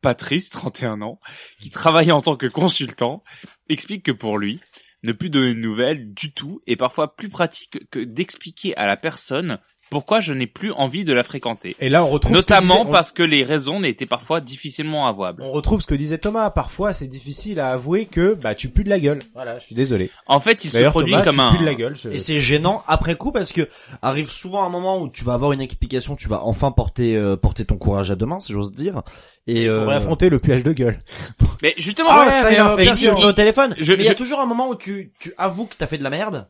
Patrice, 31 ans, qui travaille en tant que consultant, explique que pour lui, ne plus donner de nouvelles du tout est parfois plus pratique que d'expliquer à la personne pourquoi je n'ai plus envie de la fréquenter. Et là, on retrouve ce que Notamment disait- on- parce que les raisons n'étaient parfois difficilement avouables. On retrouve ce que disait Thomas. Parfois, c'est difficile à avouer que bah tu pues de la gueule. Voilà, je suis désolé. En fait, il se produit Thomas, comme un... de la gueule. je- Et c'est gênant après coup parce que arrive souvent un moment où tu vas avoir une explication, tu vas enfin porter euh, porter ton courage à deux mains, si j'ose dire. Et euh... faudrait affronter le puage de gueule. Mais justement, Ah, ouais, mais, euh, il- au téléphone. Je- mais il y a toujours un moment où tu tu avoues que t'as fait de la merde.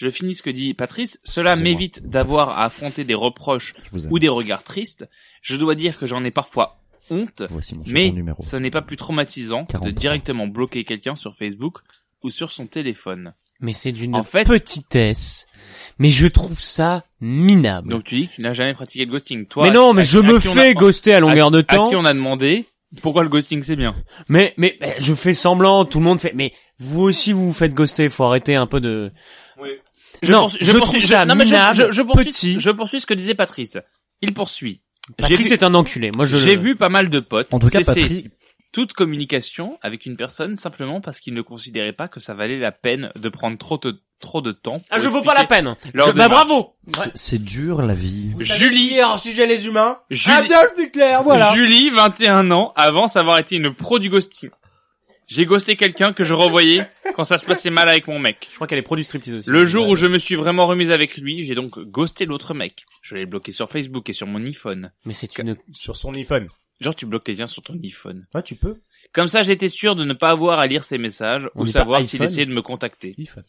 Je finis ce que dit Patrice. Cela m'évite d'avoir à affronter des reproches ou des regards tristes. Je dois dire que j'en ai parfois honte, mais ce n'est pas plus traumatisant que de 43. directement bloquer quelqu'un sur Facebook ou sur son téléphone. Mais c'est d'une En fait- petitesse. Mais je trouve ça minable. Donc tu dis que tu n'as jamais pratiqué le ghosting. Toi, mais non, mais je me on a- fais ghoster à longueur à- de temps. À qui on a demandé pourquoi le ghosting c'est bien? Mais, mais, mais je fais semblant, tout le monde fait, mais vous aussi vous vous faites ghoster, faut arrêter un peu de... Je, Non, poursuis- je trouve poursuis- ça non, mais je- minable, je, je poursuis, petit. je poursuis ce que disait Patrice. Il poursuit. J'ai Patrice vu, est un enculé, moi je j'ai le- vu pas mal de potes En tout cas, Patrick, toute communication avec une personne simplement parce qu'ils ne considéraient pas que ça valait la peine de prendre trop de, trop de temps. Ah, je vaux pas la peine. Je- bah bravo. c'est- dur la vie. Julie, sujet les humains. Julie, Adolf Hitler, voilà. Julie, 21 ans, avance avoir été une pro du ghosting. J'ai ghosté quelqu'un que je revoyais quand ça se passait mal avec mon mec. Je crois qu'elle est pro du striptease aussi. Le jour où je me suis vraiment remise avec lui, j'ai donc ghosté l'autre mec. Je l'ai bloqué sur Facebook et sur mon iPhone. Mais c'est une... Sur son iPhone. Genre, tu bloques quelqu'un sur ton iPhone. Ouais, tu peux. Comme ça, j'étais sûr de ne pas avoir à lire ses messages On ou savoir s'il essayait de me contacter. iPhone.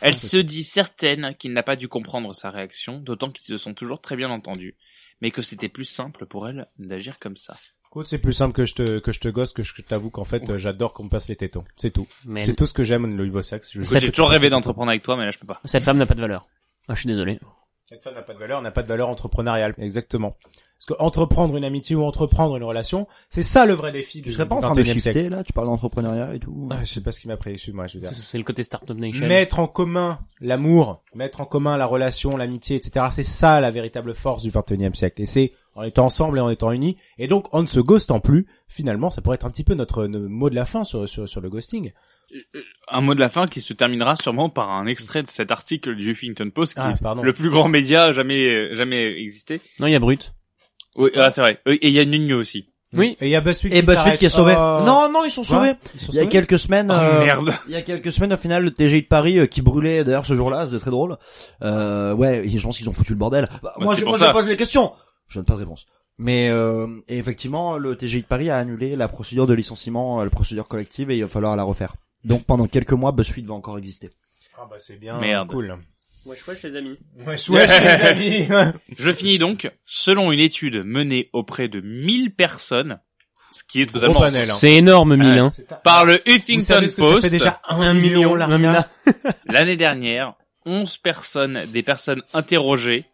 Elle se dit certaine qu'il n'a pas dû comprendre sa réaction, d'autant qu'ils se sont toujours très bien entendus, mais que c'était plus simple pour elle d'agir comme ça. Écoute, c'est plus simple que je te que je te gosse que je t'avoue qu'en fait euh, j'adore qu'on me passe les tétons. C'est tout. Mais C'est tout ce que j'aime le niveau sexe. Je- J'ai toujours rêvé d'entreprendre avec toi, mais là, je peux pas. cette femme n'a pas de valeur. Ah, je suis désolé. Cette femme n'a pas de valeur, n'a pas de valeur entrepreneuriale. Exactement. Parce que entreprendre une amitié ou entreprendre une relation, c'est ça le vrai défi Tu du serais pas en train de 21e siècle. shifter, là? Tu parles d'entrepreneuriat et tout. Ah, je sais pas ce qui m'a pris, excuse-moi, je veux dire. C'est c'est le côté Startup Nation. Mettre en commun l'amour, mettre en commun la relation, l'amitié, etc. C'est ça la véritable force du 21e siècle. Et c'est en étant ensemble et en étant unis. Et donc, en ne se ghostant plus, finalement, ça pourrait être un petit peu notre, notre mot de la fin sur, sur, sur le ghosting. Un mot de la fin qui se terminera sûrement par un extrait de cet article du Huffington Post, qui Ah, est le plus grand média jamais jamais existé. Non, il y a Brut. Oui, ah, c'est vrai. Et il y a Nuno aussi. Oui. Et il y a BuzzFeed Et qui BuzzFeed qui est sauvé. Oh. Non, non, ils sont Quoi sauvés. Ils sont Il y a sauvés quelques semaines, Oh, euh, merde. il y a quelques semaines au final, le TGI de Paris euh, qui brûlait d'ailleurs ce jour-là, c'était très drôle. Euh, ouais, je pense qu'ils ont foutu le bordel. Bah, moi, c'est je, moi je pose les questions. Je donne pas de réponse. Mais euh, et effectivement, le TGI de Paris a annulé la procédure de licenciement, euh, la procédure collective, et il va falloir la refaire. Donc pendant quelques mois, BuzzFeed va encore exister. Ah bah c'est bien. Merde. Cool. Wesh, wesh, les amis. Wesh, wesh, les amis. Je finis donc. Selon une étude menée auprès de 1000 personnes, ce qui est totalement hein. C'est énorme, mille, hein. par le Vous Huffington ce que ça Post, fait déjà un, Un million, million, l'année dernière, 11 personnes, des personnes interrogées,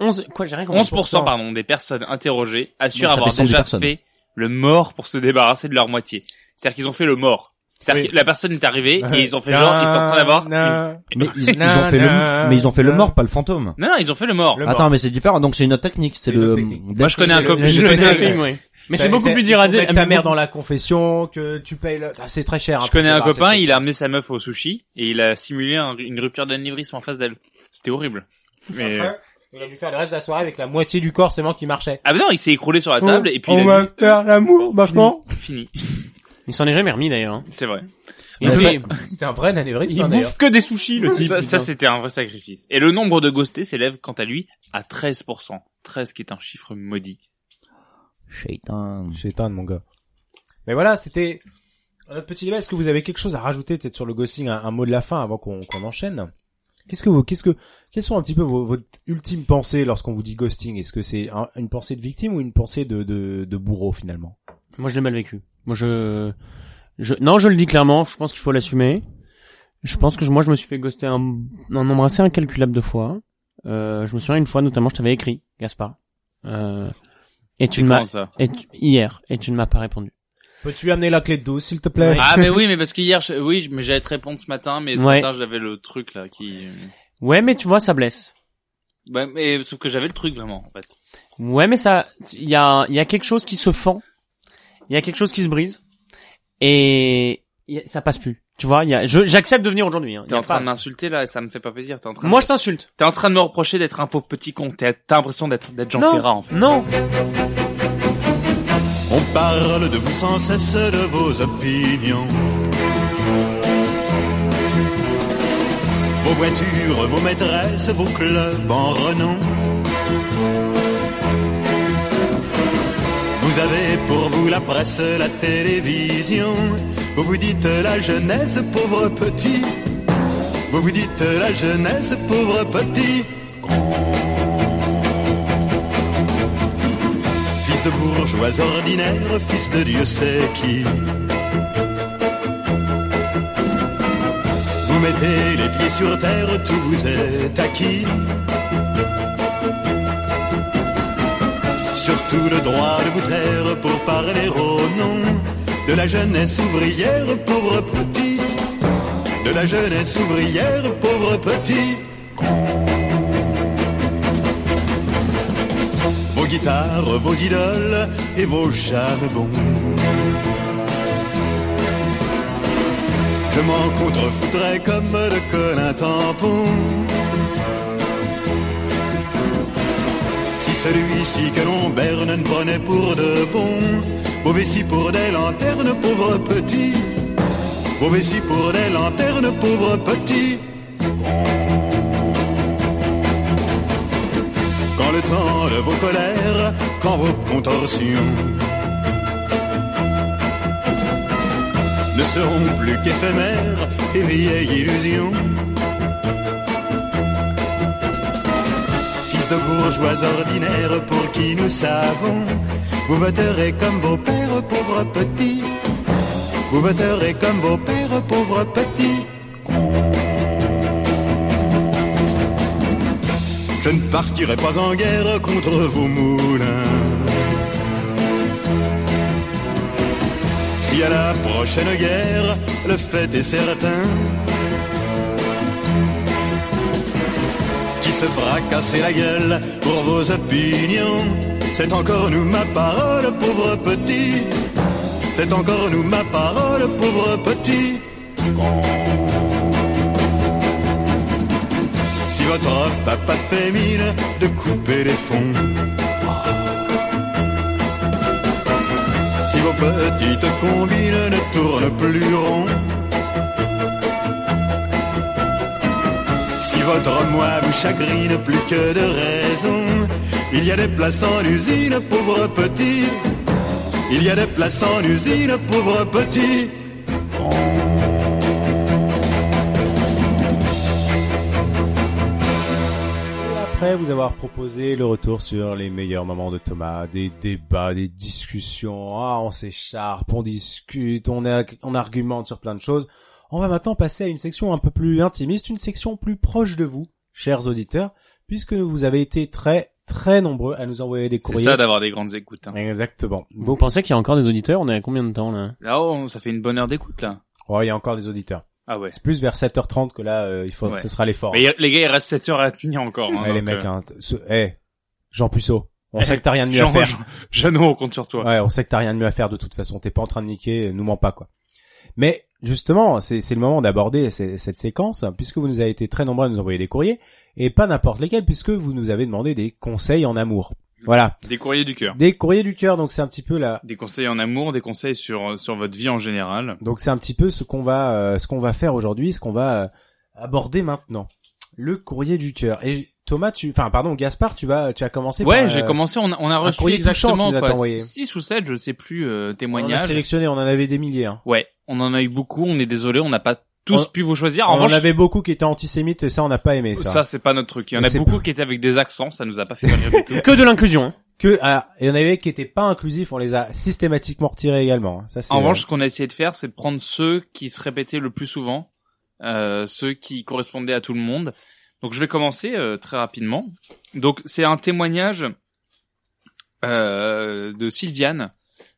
11, quoi, j'ai rien compris. 11% pardon, des personnes interrogées assurent avoir fait 110 déjà personnes. fait le mort pour se débarrasser de leur moitié. C'est-à-dire qu'ils ont fait le mort. C'est-à-dire Oui. que la personne est arrivée et ils ont fait genre, ils sont en train d'avoir. une- Mais ils, ils ont fait le, mais ils ont fait le mort, pas le fantôme. Non, non, ils ont fait le mort. Le mort. Attends, mais c'est différent. Donc c'est une autre technique. C'est le. Moi, je connais un copain. je connais un- le- oui. Mais c'est beaucoup plus dur à dire. Ta mère dans la confession, que tu payes le... Ah, c'est très cher. hein, Je connais un copain, il a amené sa meuf au sushi et il a simulé un- une rupture d'anévrisme en face d'elle. C'était horrible. Mais il a dû faire le reste de la soirée avec la moitié du corps seulement qui marchait. ah ben non, il s'est écroulé sur la table et puis on il a va dit, faire l'amour maintenant. fini. Il s'en est jamais remis, d'ailleurs. hein. C'est vrai. Il fait- C'était un vrai anévrisme il hein, d'ailleurs. bouffe que des sushis, le type. Ça, c'était un vrai sacrifice. Et le nombre de ghostés s'élève quant à lui à 13%. 13 qui est un chiffre maudit. Shaitan. Shaitan, mon gars. Mais voilà, c'était notre petit débat. Est-ce que vous avez quelque chose à rajouter peut-être sur le ghosting, un, un mot de la fin avant qu'on qu'on enchaîne? Qu'est-ce que vous, qu'est-ce que, quelles sont un petit peu vos, votre ultime pensée lorsqu'on vous dit ghosting? Est-ce que c'est un- une pensée de victime ou une pensée de, de, de bourreau finalement? Moi, je l'ai mal vécu. Moi, je, je, non, je le dis clairement. Je pense qu'il faut l'assumer. Je pense que je- moi, je me suis fait ghoster un, un nombre assez incalculable de fois. Euh, je me souviens une fois, notamment, je t'avais écrit, Gaspard. Euh, et tu ne m'as, hier, et tu ne m'as pas répondu. Peux-tu lui amener la clé de douce, s'il te plaît Ah mais oui, mais parce que hier, je- oui, mais j'allais te répondre ce matin, mais ce Ouais. matin j'avais le truc là qui. Ouais, mais tu vois, ça blesse. Ouais, mais sauf que j'avais le truc vraiment en fait. Ouais, mais ça, il y a, il y a quelque chose qui se fend. Il y a quelque chose qui se brise. Et y a- ça passe plus. Tu vois, il y a, je, j'accepte de venir aujourd'hui. Hein. Y T'es a en train de m'insulter là, et ça me fait pas plaisir. T'es en train. Moi, de... je t'insulte. T'es en train de me reprocher d'être un pauvre petit con. T'as t'as l'impression d'être d'être Jean Non, Ferrat en fait. non. On parle de vous sans cesse de vos opinions. Vos voitures, vos maîtresses, vos clubs en renom. Vous avez pour vous la presse, la télévision. Vous vous dites la jeunesse, pauvre petit. Vous vous dites la jeunesse, pauvre petit. De bourgeois ordinaire, fils de Dieu sait qui. Vous mettez les pieds sur terre, tout vous est acquis. Surtout le droit de vous taire pour parler au nom de la jeunesse ouvrière, pauvre petit. De la jeunesse ouvrière, pauvre petit. Guitares, vos idoles et vos charbons. Je m'en contrefoudrais comme le colin tampon. Si celui-ci que l'on berne ne prenait pour de bon, vos vessies pour des lanternes, pauvres petits. Vos vessies pour des lanternes, pauvres petits. dans le temps de vos colères, quand vos contorsions ne seront plus qu'éphémères et vieilles illusions. Fils de bourgeois ordinaires pour qui nous savons, vous voterez comme vos pères, pauvres petits. Vous voterez comme vos pères, pauvres petits. Je ne partirai pas en guerre contre vos moulins. Si à la prochaine guerre, le fait est certain, qui se fera casser la gueule pour vos opinions, c'est encore nous ma parole, pauvre petit. C'est encore nous ma parole, pauvre petit. Votre papa fait mine de couper les fonds. Si vos petites combines ne tournent plus rond. Si votre moi vous chagrine plus que de raison. Il y a des places en usine, pauvre petit. Il y a des places en usine, pauvre petit. Après vous avoir proposé le retour sur les meilleurs moments de Thomas, des débats, des discussions, ah, on s'écharpe, on discute, on, est- on argumente sur plein de choses, on va maintenant passer à une section un peu plus intimiste, une section plus proche de vous, chers auditeurs, puisque vous avez été très très nombreux à nous envoyer des C'est courriers. ça d'avoir des grandes écoutes. Hein. Exactement. Vous pensez qu'il y a encore des auditeurs? On est à combien de temps là? Là, oh, ça fait une bonne heure d'écoute là. Ouais, il y a encore des auditeurs. Ah ouais. C'est plus vers 7h30 que là, euh, il faut, Ouais. ce sera l'effort. Mais les gars, il reste 7 heures à tenir encore. Hein, Ouais, les mecs, euh, hein, ce- eh, Jean Puceau, on eh, sait que t'as rien de mieux Jean- à faire. Jean- Jeannot, on compte sur toi. Ouais, on sait que t'as rien de mieux à faire de toute façon. T'es pas en train de niquer, nous mens pas quoi. Mais justement, c'est c'est le moment d'aborder cette séquence puisque vous nous avez été très nombreux à nous envoyer des courriers et pas n'importe lesquels puisque vous nous avez demandé des conseils en amour. Voilà, Des courriers du cœur. des courriers du cœur. Donc c'est un petit peu la, Des conseils en amour, des conseils sur sur votre vie en général. donc c'est un petit peu ce qu'on va euh, ce qu'on va faire aujourd'hui, ce qu'on va euh, aborder maintenant. Le courrier du cœur. Et Thomas, tu, enfin pardon, Gaspard, tu vas tu as commencé. Ouais, j'ai euh, commencé. On a, on a reçu exactement quoi, envoyé. 6 ou 7, je sais plus, euh, On a témoignages. sélectionné, on en avait des milliers. Hein. Ouais, on en a eu beaucoup. On est désolé, on n'a pas tous On- pu vous choisir. En on revanche, avait beaucoup qui étaient antisémites et ça on n'a pas aimé ça. ça c'est pas notre truc. Il y en Mais a beaucoup pas- qui étaient avec des accents, ça nous a pas fait rire du tout. Que de l'inclusion. Hein. que ah, il y en avait qui étaient pas inclusifs, on les a systématiquement retirés également. hein. Ça En revanche, ce qu'on a essayé de faire, c'est de prendre ceux qui se répétaient le plus souvent, euh, ceux qui correspondaient à tout le monde. Donc je vais commencer euh, très rapidement. Donc c'est un témoignage euh, de Sylviane.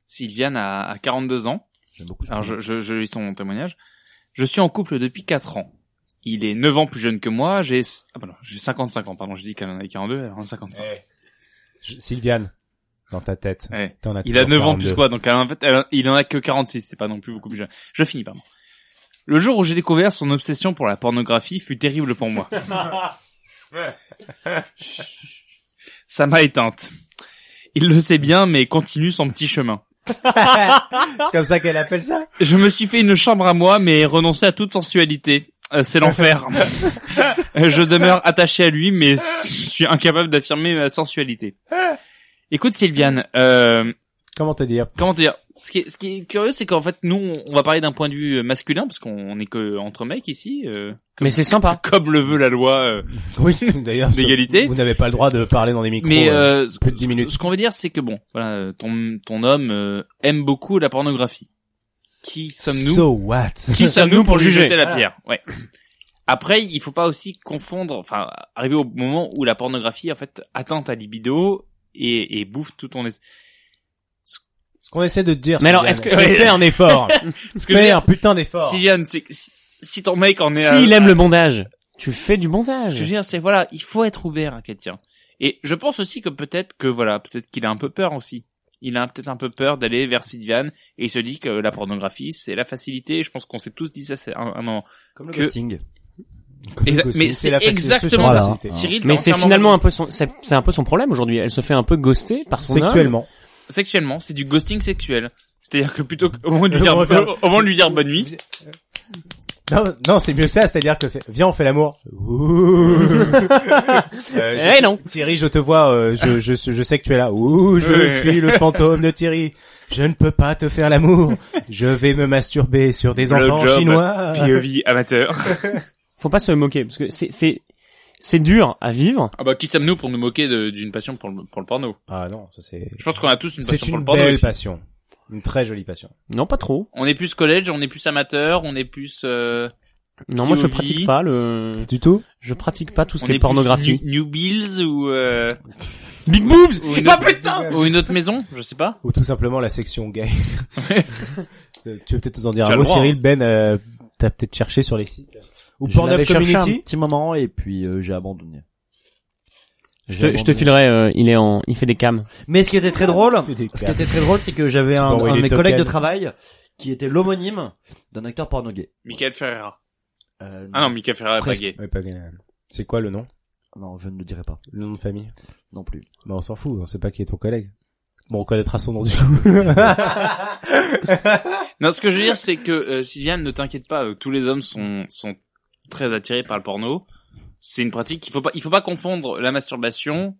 Sylviane a, a 42 ans. J'aime beaucoup. Alors je, je, je lis son témoignage. Je suis en couple depuis 4 ans. Il est 9 ans plus jeune que moi. J'ai ah, pardon, j'ai 55 ans. Pardon, je dis qu'elle en a 42, elle en a 55. je- Sylviane dans ta tête. Ouais. T'en as Il a toujours 9 ans plus 42. quoi, donc elle, en fait, elle- il en a que 46, c'est pas non plus beaucoup plus jeune. Je finis, pardon. Le jour où j'ai découvert son obsession pour la pornographie fut terrible pour moi. Ça m'a éteinte. Il le sait bien, mais continue son petit chemin. C'est comme ça qu'elle appelle ça Je me suis fait une chambre à moi, mais renoncé à toute sensualité. Euh, c'est l'enfer. Je demeure attaché à lui, mais je suis incapable d'affirmer ma sensualité. Écoute Sylviane, euh, Comment te dire? comment te dire? Ce qui, est, ce qui est curieux, c'est qu'en fait, nous, on va parler d'un point de vue masculin, parce qu'on est que entre mecs ici, euh, Mais c'est sympa. comme le veut la loi euh, Oui, d'ailleurs. d'égalité. Vous n'avez pas le droit de parler dans des micros. Mais euh, euh, plus de 10 minutes. ce qu'on veut dire, c'est que bon, voilà, euh, ton, ton homme euh, aime beaucoup la pornographie. Qui sommes-nous So what? Qui sommes-nous pour lui juger jeter la Voilà. pierre Ouais. Après, il faut pas aussi confondre, enfin, arriver au moment où la pornographie, en fait, atteint ta libido et, et bouffe tout ton... es- Ce qu'on essaie de te dire. Mais alors, est-ce que- fais un effort Ce que je veux Fais dire, un putain d'effort Sylviane, c'est que si, si ton mec en est... à- S'il aime le bondage, tu fais du Ce bondage. que je veux dire, c'est voilà, il faut être ouvert à quelqu'un. Et je pense aussi que peut-être que voilà, peut-être qu'il a un peu peur aussi. Il a peut-être un peu peur d'aller vers Sylviane et il se dit que la pornographie c'est la facilité. Je pense qu'on s'est tous dit ça c'est un, un moment. Comme le que-. Exa- Aussi, mais c'est exactement ce ça. facilité. Cyril, Mais c'est finalement raison. un peu son, c'est un peu son problème aujourd'hui. Elle se fait un peu ghoster par son homme. Sexuellement. Sexuellement, c'est du ghosting sexuel. C'est-à-dire que plutôt qu'au moment de lui On dire va faire- au moment de lui dire bonne nuit, Non, non, c'est mieux que ça, c'est-à-dire que fait- viens, on fait l'amour. Ouh. Euh, Eh non. Thierry, je te vois, euh, je, je, je sais que tu es là. Ouh, je suis le fantôme de Thierry. Je ne peux pas te faire l'amour. Je vais me masturber sur des enfants Blowjob, chinois. POV amateur. Faut pas se moquer parce que c'est c'est c'est dur à vivre. Ah bah qui sommes-nous pour nous moquer d'une passion pour le, pour le porno? Ah non, ça c'est. Je pense qu'on a tous une C'est passion pour une le porno. belle aussi. passion, une très jolie passion. Non, pas trop. On est plus collège, on est plus amateur, on est plus. Euh, Non, moi je pratique pas le. Du tout? Je pratique pas tout ce on qui est, est pornographie. Plus New, New Bills ou euh, Big boobs. ou une, Ah autre, putain. ou une autre maison, je sais pas. Ou tout simplement la section gay. Tu veux peut-être nous en dire Tu un mot, droit, Cyril Ben euh, T'as peut-être cherché sur les sites. Ou Je Pornhub un petit moment et puis euh, j'ai abandonné. Je te, je te filerai. euh, il est en, il fait des cams. Mais ce qui était très drôle, ce qui était très drôle, c'est que j'avais un, un de des mes collègues de travail qui était l'homonyme d'un acteur porno gay. Michael Ferreira. Euh, Ah non, Michael Ferreira est pas gay. Ouais, pas gay. C'est quoi le nom? Non, je ne le dirai pas Le nom de famille? Non plus. Bah on s'en fout, on sait pas qui est ton collègue. Bon, on connaîtra son nom du coup. Non, ce que je veux dire, c'est que euh, Sylviane, ne t'inquiète pas, euh, tous les hommes sont sont très attirés par le porno. C'est une pratique. Il faut pas, il faut pas confondre la masturbation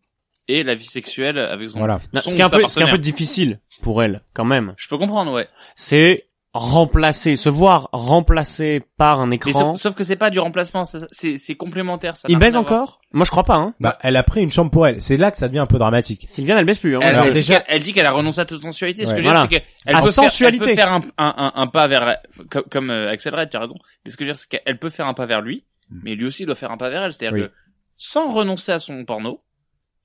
et la vie sexuelle avec son. voilà. Son ce qui est un peu, ce qui est un peu difficile pour elle, quand même, Je peux comprendre, ouais. c'est remplacer, se voir remplacé par un Mais écran. sauf, sauf que c'est pas du remplacement, c'est- c'est c'est complémentaire. Ça Il baise encore Moi je crois pas. Hein. Bah, elle a pris une chambre pour elle. C'est là que ça devient un peu dramatique. Sylviane, elle baisse plus. Hein. Elle, Alors, elle dit déjà- qu'elle- elle dit qu'elle a renoncé à toute sensualité. Ce que je veux dire, Voilà. c'est qu'elle À peut, faire, elle sensualité. peut faire un, un, un, un pas vers, comme, comme euh, Axel Red, tu as raison. Mais ce que je veux dire, c'est qu'elle peut faire un pas vers lui, mais lui aussi doit faire un pas vers elle. C'est-à-dire Oui. que, sans renoncer à son porno,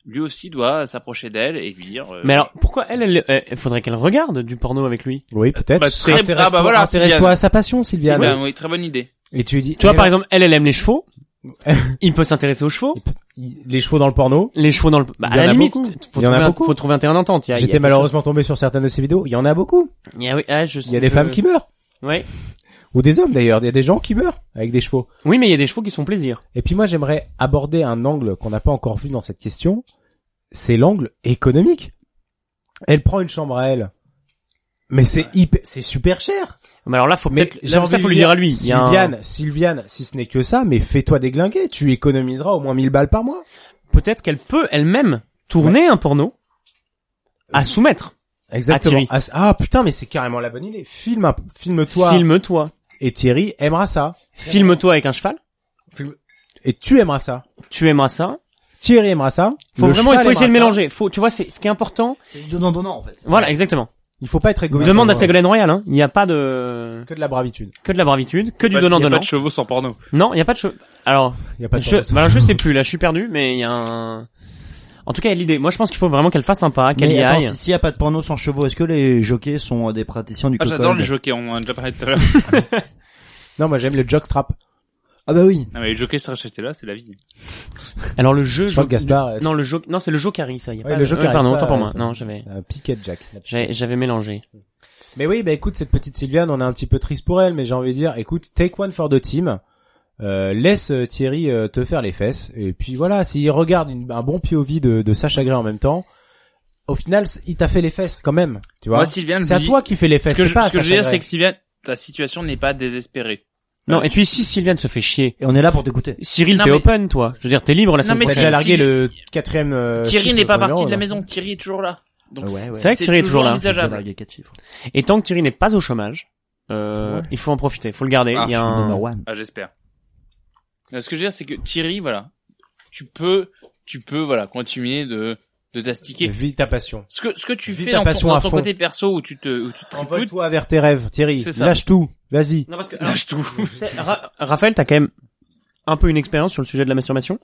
lui aussi doit s'approcher d'elle et lui dire. euh, Mais alors, pourquoi elle, elle, elle- il faudrait qu'elle regarde du porno avec lui? Oui, peut-être. Bah, très- Intéresse-toi ah bah voilà, intéresse-toi Sylviane. à sa passion, c'est Sylviane. ben, oui, très bonne idée. Et tu lui dis, Tu vois, par exemple, elle, elle aime les chevaux. il peut s'intéresser aux chevaux. les chevaux dans le porno. Les chevaux dans le. Bah, Il y à en la a limite, faut Il y en a un- beaucoup. faut trouver un terrain d'entente. Il y a- il y a J'étais malheureusement tombé sur certaines de ces vidéos. Il y en a beaucoup. Il y a, oui, ah, je- Il y a des je- femmes qui meurent. Ouais. Ou des hommes d'ailleurs. Il y a des gens qui meurent avec des chevaux. Oui, mais il y a des chevaux qui se font plaisir. Et puis moi, j'aimerais aborder un angle qu'on n'a pas encore vu dans cette question. C'est l'angle économique. Elle prend une chambre à elle. Mais c'est hyper, c'est super cher. Mais alors là, faut peut-être, là, ça faut lui dire à lui. Un- Sylviane, Sylviane, si ce n'est que ça, mais fais-toi déglinguer. Tu économiseras au moins 1000 balles par mois. Peut-être qu'elle peut elle-même tourner un porno à soumettre. Exactement. Thierry. Ah, putain, mais c'est carrément la bonne idée. Filme, filme-toi. Filme-toi. Et Thierry aimera ça. Filme-toi avec un cheval. Et tu aimeras ça. Tu aimeras ça. Thierry aimera ça. Faut Le vraiment, il faut essayer de mélanger. Faut, tu vois, c'est, ce qui est important. C'est du donnant donnant en fait. Voilà, exactement. Il faut pas être égoïste. Demande à. Ségolène Royal, hein. Il n'y a pas de, Que de la bravitude. que de la bravitude, que du Pas- donnant il y a donnant. pas de chevaux sans porno. Non, il y a pas de choses. Alors, Il y a pas de je, chance. bah, je sais plus, là, je suis perdu, mais il y a un, en tout cas, il y a l'idée. Moi, je pense qu'il faut vraiment qu'elle fasse un pas, qu'elle y attends, aille. si- s'il y a pas de porno sans chevaux, est-ce que les jockeys sont euh, des praticiens du Ah, j'adore les jockeys, on en a déjà parlé tout à l'heure. Non, moi j'aime le jockstrap. Ah bah oui. non, mais les jockeys se rachetaient là, c'est la vie. Alors, le jeu, Je crois jo- que Gaspard, euh, non, le jeu, non, c'est le Jokari, ça. Y a Ouais, pas le Jokari, pardon, c'est autant pour moi. Non, j'avais, un piquet Jack. j'avais, j'avais mélangé. Mais oui, bah écoute, cette petite Sylviane, on est un petit peu triste pour elle, mais j'ai envie de dire, écoute, take one for the team. Euh, laisse euh, Thierry euh, te faire les fesses. Et puis voilà, s'il regarde une- un bon POV de, de Sacha Gray en même temps, au final, c- il t'a fait les fesses quand même. Tu vois Moi, Sylviane, C'est à dis- toi qui fais les Ce fesses, que c'est je, pas à ce que je veux dire, c'est que Sylviane, ta situation n'est pas désespérée. Non, et puis si Sylviane se fait chier, Et on est là pour t'écouter. Cyril, Non, t'es mais- open, toi. Je veux dire, t'es libre la Non, semaine mais T'as prochaine. déjà largué si- le quatrième euh, Thierry chiffre n'est pas ton parti de la numéro, maison, Thierry est toujours là. Donc, Ouais, ouais. C'est vrai que Thierry est toujours là. envisageable. J'ai largué quatre chiffres. Et tant que Thierry n'est pas au chômage, euh, il faut en profiter, faut le garder. Ah, il y a un... number one. Ah, j'espère. Euh, Ce que je veux dire, c'est que Thierry, voilà, tu peux, tu peux, voilà, continuer de, de t'astiquer. Vis ta passion. Ce que, ce que tu Vis fais ta dans ton, passion dans à ton fond. côté perso où tu te, où tu te Envole-toi vers tes rêves, Thierry. C'est ça. Lâche tout. Vas-y. Non, parce que, lâche tout. Ra- Raphaël, t'as quand même un peu une expérience sur le sujet de la masturbation?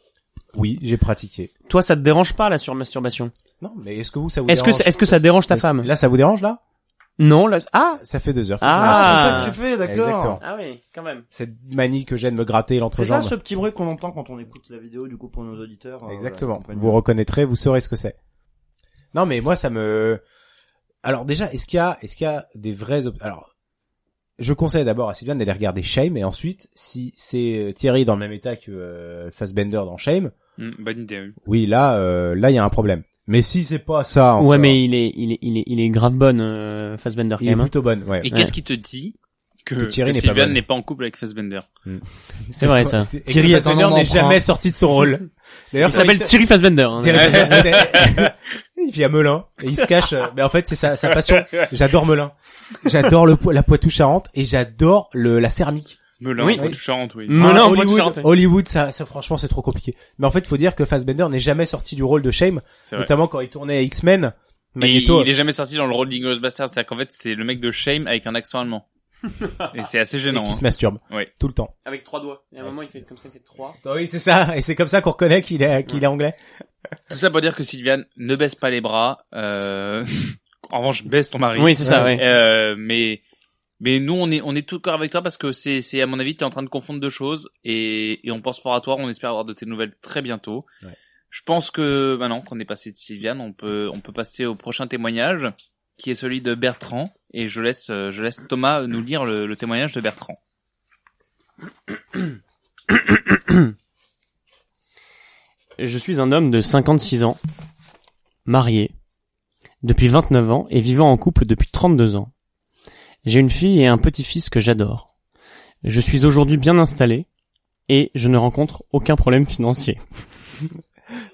Oui, j'ai pratiqué. Toi, ça te dérange pas la surmasturbation Non, mais est-ce que vous, ça vous Est-ce que, est-ce que ça dérange ta femme? Là, ça vous dérange, là? Non, là, ah, Ça fait deux heures. que- Ah, c'est ça que tu fais, Exactement. d'accord. ah oui, quand même. Cette manie que j'aime me gratter C'est ça l'entrejambe. ce petit bruit qu'on entend quand on écoute la vidéo du coup pour nos auditeurs. euh, Exactement. voilà, vous reconnaîtrez, vous saurez ce que c'est. Non, mais moi, ça me. Alors déjà, est-ce qu'il y a, est-ce qu'il y a des vrais. op- Alors, je conseille d'abord à Sylvain d'aller regarder Shame, et ensuite, si c'est euh, Thierry dans le même état que euh, Fassbender dans Shame, Hmm, bonne idée, oui. oui, là, euh, là, il y a un problème. Mais si c'est pas ça, encore, Ouais, mais il est, il est, il est, il est grave bonne, euh, Fassbender quand il est même. hein. plutôt bonne. Ouais. Et Ouais. qu'est-ce qui te dit que, Que Thierry n'est pas en couple avec Fassbender? C'est vrai ça. Et Thierry Fassbender n'est jamais sorti de son rôle. Il D'ailleurs, s'appelle Thierry Fassbender. hein. Thierry Fassbender, il vit à Melun et il se cache. euh, Mais en fait, c'est sa, sa passion. J'adore Melun. J'adore le la Poitou-Charentes et j'adore le la céramique. Melun, Oui. Poitou-Charentes, oui. Melun, Ah, Hollywood. Hollywood, ça, ça franchement, c'est trop compliqué. Mais en fait, faut dire que Fassbender n'est jamais sorti du rôle de Shame, notamment quand il tournait X-Men. Mais Magneto. il est jamais sorti dans le rôle d'Inglourious Bastard. C'est-à-dire qu'en fait, c'est le mec de Shame avec un accent allemand. Et c'est assez et gênant. qui hein. se masturbe. Oui. Tout le temps. Avec trois doigts. Et à un moment il fait comme ça, il fait trois. Ah Oui, c'est ça. Et c'est comme ça qu'on reconnaît qu'il est, qu'il est anglais. Tout ça pour dire que Sylviane ne baisse pas les bras. Euh... en revanche, baisse ton mari. Oui, c'est ça, ouais. Euh, mais mais nous on est on est tout cœur avec toi parce que c'est c'est à mon avis tu es en train de confondre deux choses et et on pense fort à toi. On espère avoir de tes nouvelles très bientôt. Ouais. Je pense que maintenant qu'on est passé de Sylviane, on peut on peut passer au prochain témoignage qui est celui de Bertrand et je laisse euh, je laisse Thomas nous lire le, le témoignage de Bertrand. Je suis un homme de 56 ans, marié, depuis 29 ans et vivant en couple depuis 32 ans. J'ai une fille et un petit-fils que j'adore. Je suis aujourd'hui bien installé et je ne rencontre aucun problème financier.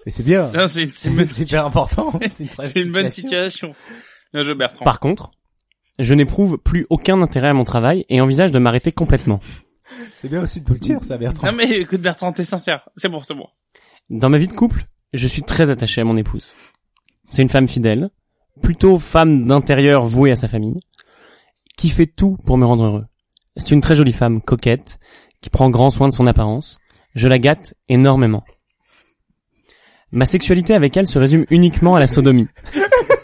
Mais c'est bien. Non, c'est hyper important. C'est une, très c'est une bonne situation. Situation. Bien joué Bertrand. Par contre, je n'éprouve plus aucun intérêt à mon travail et envisage de m'arrêter complètement. C'est bien aussi de le dire, ça, Bertrand. Non mais écoute Bertrand, t'es sincère. C'est bon, c'est bon. Dans ma vie de couple, je suis très attaché à mon épouse. C'est une femme fidèle, plutôt femme d'intérieur vouée à sa famille, qui fait tout pour me rendre heureux. C'est une très jolie femme, coquette, qui prend grand soin de son apparence. Je la gâte énormément. Ma sexualité avec elle se résume uniquement à la sodomie.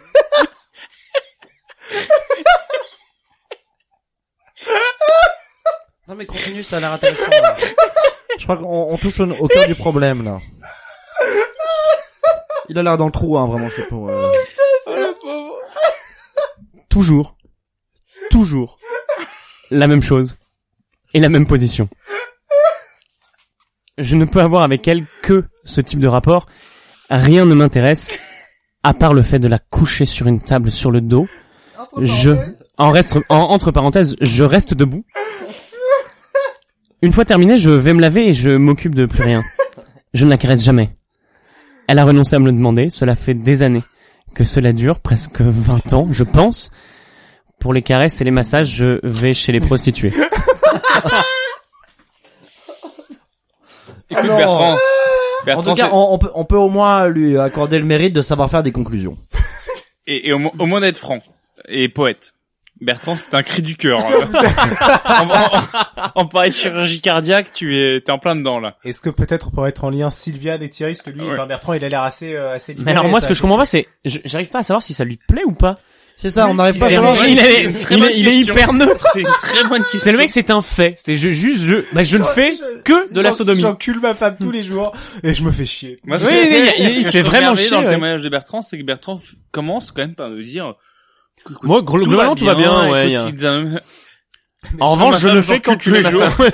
Non mais continue, ça a l'air intéressant. là. Je crois qu'on on touche au, au cœur du problème là. Il a l'air dans le trou, hein, vraiment, c'est pour. euh, Toujours, toujours, la même chose et la même position. Je ne peux avoir avec elle que ce type de rapport. Rien ne m'intéresse à part le fait de la coucher sur une table sur le dos. Je, en reste, en- entre parenthèses, je reste debout. Une fois terminé, je vais me laver et je m'occupe de plus rien. Je ne la caresse jamais. Elle a renoncé à me le demander, cela fait des années que cela dure, presque 20 ans, je pense. Pour les caresses et les massages, je vais chez les prostituées. Écoute Alors, Bertrand. En tout cas, c'est- on, on peut, on peut au moins lui accorder le mérite de savoir faire des conclusions. et, et au, mo- au moins d'être franc et poète. Bertrand, c'est un cri du cœur. en, en, en pareille chirurgie cardiaque, tu es t'es en plein dedans là. Est-ce que peut-être pour être en lien Sylviane et Thierry, parce que lui, Ouais. enfin, Bertrand, il a l'air assez, euh, assez Mais libéré, alors moi, ce que je comprends pas, c'est, je- j'arrive pas à savoir si ça lui plaît ou pas. C'est ça, on n'arrive pas à il- savoir. Il, est, il est- il est question. hyper neutre. C'est une très bonne question. C'est le mec, c'est un fait. C'est je, juste, je, bah, je ne fais je- que de la J'en- sodomie. J'encule ma femme tous les jours et je me fais chier. Moi, Oui, que- oui, il- il- se fait vraiment chier, dans le témoignage de Bertrand, c'est que Bertrand commence quand même par nous dire. Écoute, Moi, globalement, tout va bien, ouais, écoute, il y a- il- En revanche, je femme fais les femme.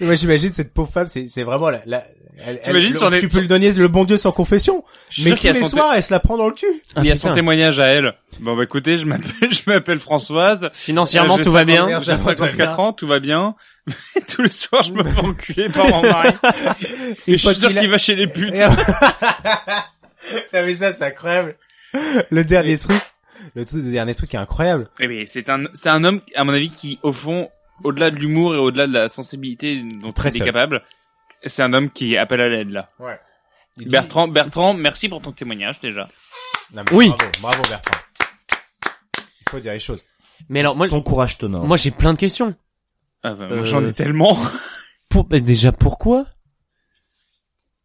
Mais moi, j'imagine cette pauvre femme, c'est, c'est vraiment la, la, elle, elle- sur les- tu peux lui donner le bon Dieu sans confession. Mais tous les soirs, elle se la prend dans le cul. Il y a Ah, son témoignage à elle. Bon bah écoutez, je m'appelle, je m'appelle Françoise. Financièrement, Euh, tout va 50 bien. J'ai Financièrement, tout va 54 bien. ans, tout va bien. Mais Tous les soirs, je me fais enculer par mon mari. Et je suis sûr qu'il va chez les putes. Non mais ça, c'est incroyable. Le dernier truc, le, truc, le dernier truc est incroyable. Eh bien, c'est un, c'est un homme, à mon avis, qui, au fond, au-delà de l'humour et au-delà de la sensibilité dont Très il est seul. capable, c'est un homme qui appelle à l'aide, là. Il dit- Bertrand, Bertrand, merci pour ton témoignage, déjà. Non, mais Oui. Bravo, bravo Bertrand. Il faut dire les choses. Mais alors, moi, Ton courage t'honore. moi, j'ai plein de questions. Ah, bah, Euh, j'en ai tellement. Pour, bah, déjà, pourquoi?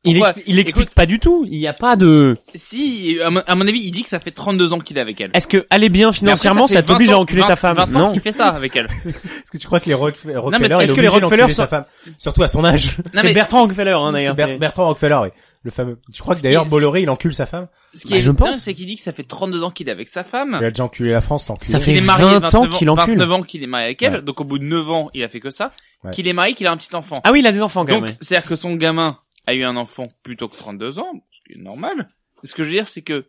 Il, Pourquoi expli- il explique Écoute- pas du tout. Il n'y a pas de. si, à mon, à mon avis, il dit que ça fait 32 ans qu'il est avec elle. Est-ce que aller bien après, financièrement, fait ça t'oblige 20 à enculer 20 ta femme 20 ans Non. qu'il fait ça avec elle. Est-ce que tu crois que les Rock- Rockefeller, mais est-ce il que les Rockefeller sont- sa femme Surtout à son âge. Non, C'est mais Bertrand Rockefeller, hein, d'ailleurs. Ber- Bertrand Rockefeller, oui. Le fameux. Je crois que d'ailleurs Bolloré, il encule sa femme. ce qui Bah, est je dingue, pense. c'est qu'il dit que ça fait 32 ans qu'il est avec sa femme. Il a déjà enculé la France, l'enculé. Ça fait qu'il est marié 20 ans 29 qu'il encule. 29 ans qu'il est marié avec elle. Ouais. Donc au bout de 9 ans, il a fait que ça. Ouais. Qu'il est marié, qu'il a un petit enfant. Ah oui, il a des enfants quand Donc, même. c'est-à-dire que son gamin a eu un enfant plutôt que 32 ans, ce qui est normal. Ce que je veux dire, c'est que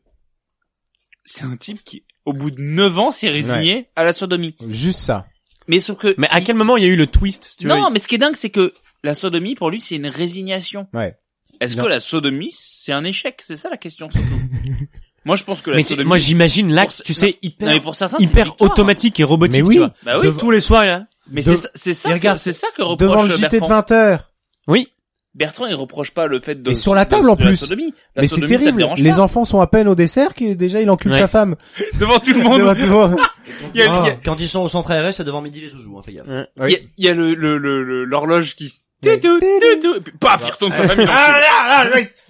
c'est un type qui, au bout de 9 ans, s'est résigné à la sodomie. Juste ça. Mais sauf que Mais à quel moment il y a eu le twist si tu veux? Non, mais ce qui est dingue, c'est que la sodomie pour lui c'est une résignation. Ouais. Est-ce que la sodomie c'est un échec? C'est ça la question surtout. Moi je pense que la Mais sodomie. moi j'imagine l'acte, Pour- tu sais, non, hyper, mais pour certains, c'est une hyper victoire. automatique et robotique. Mais oui. tu vois. Bah oui. Tous les soirs là. Mais De- c'est ça, c'est ça, regarde, c'est ça que reproche Devant le JT de Bertrand. 20 heures. Oui. Bertrand, il reproche pas le fait de. Et sur la de- table, en de plus. Mais c'est terrible. Les pas. enfants sont à peine au dessert que déjà il encule Ouais. sa femme. devant tout le monde. Devant tout le monde. Il y a, Ah, il y a- Quand ils sont au centre ARS, c'est devant midi les zouzous, hein, fais gaffe. il y a- il y a le le le le- l'horloge qui. s- Ouais. tout, tout, tout, tout, et puis paf, il retourne sa famille. Ah,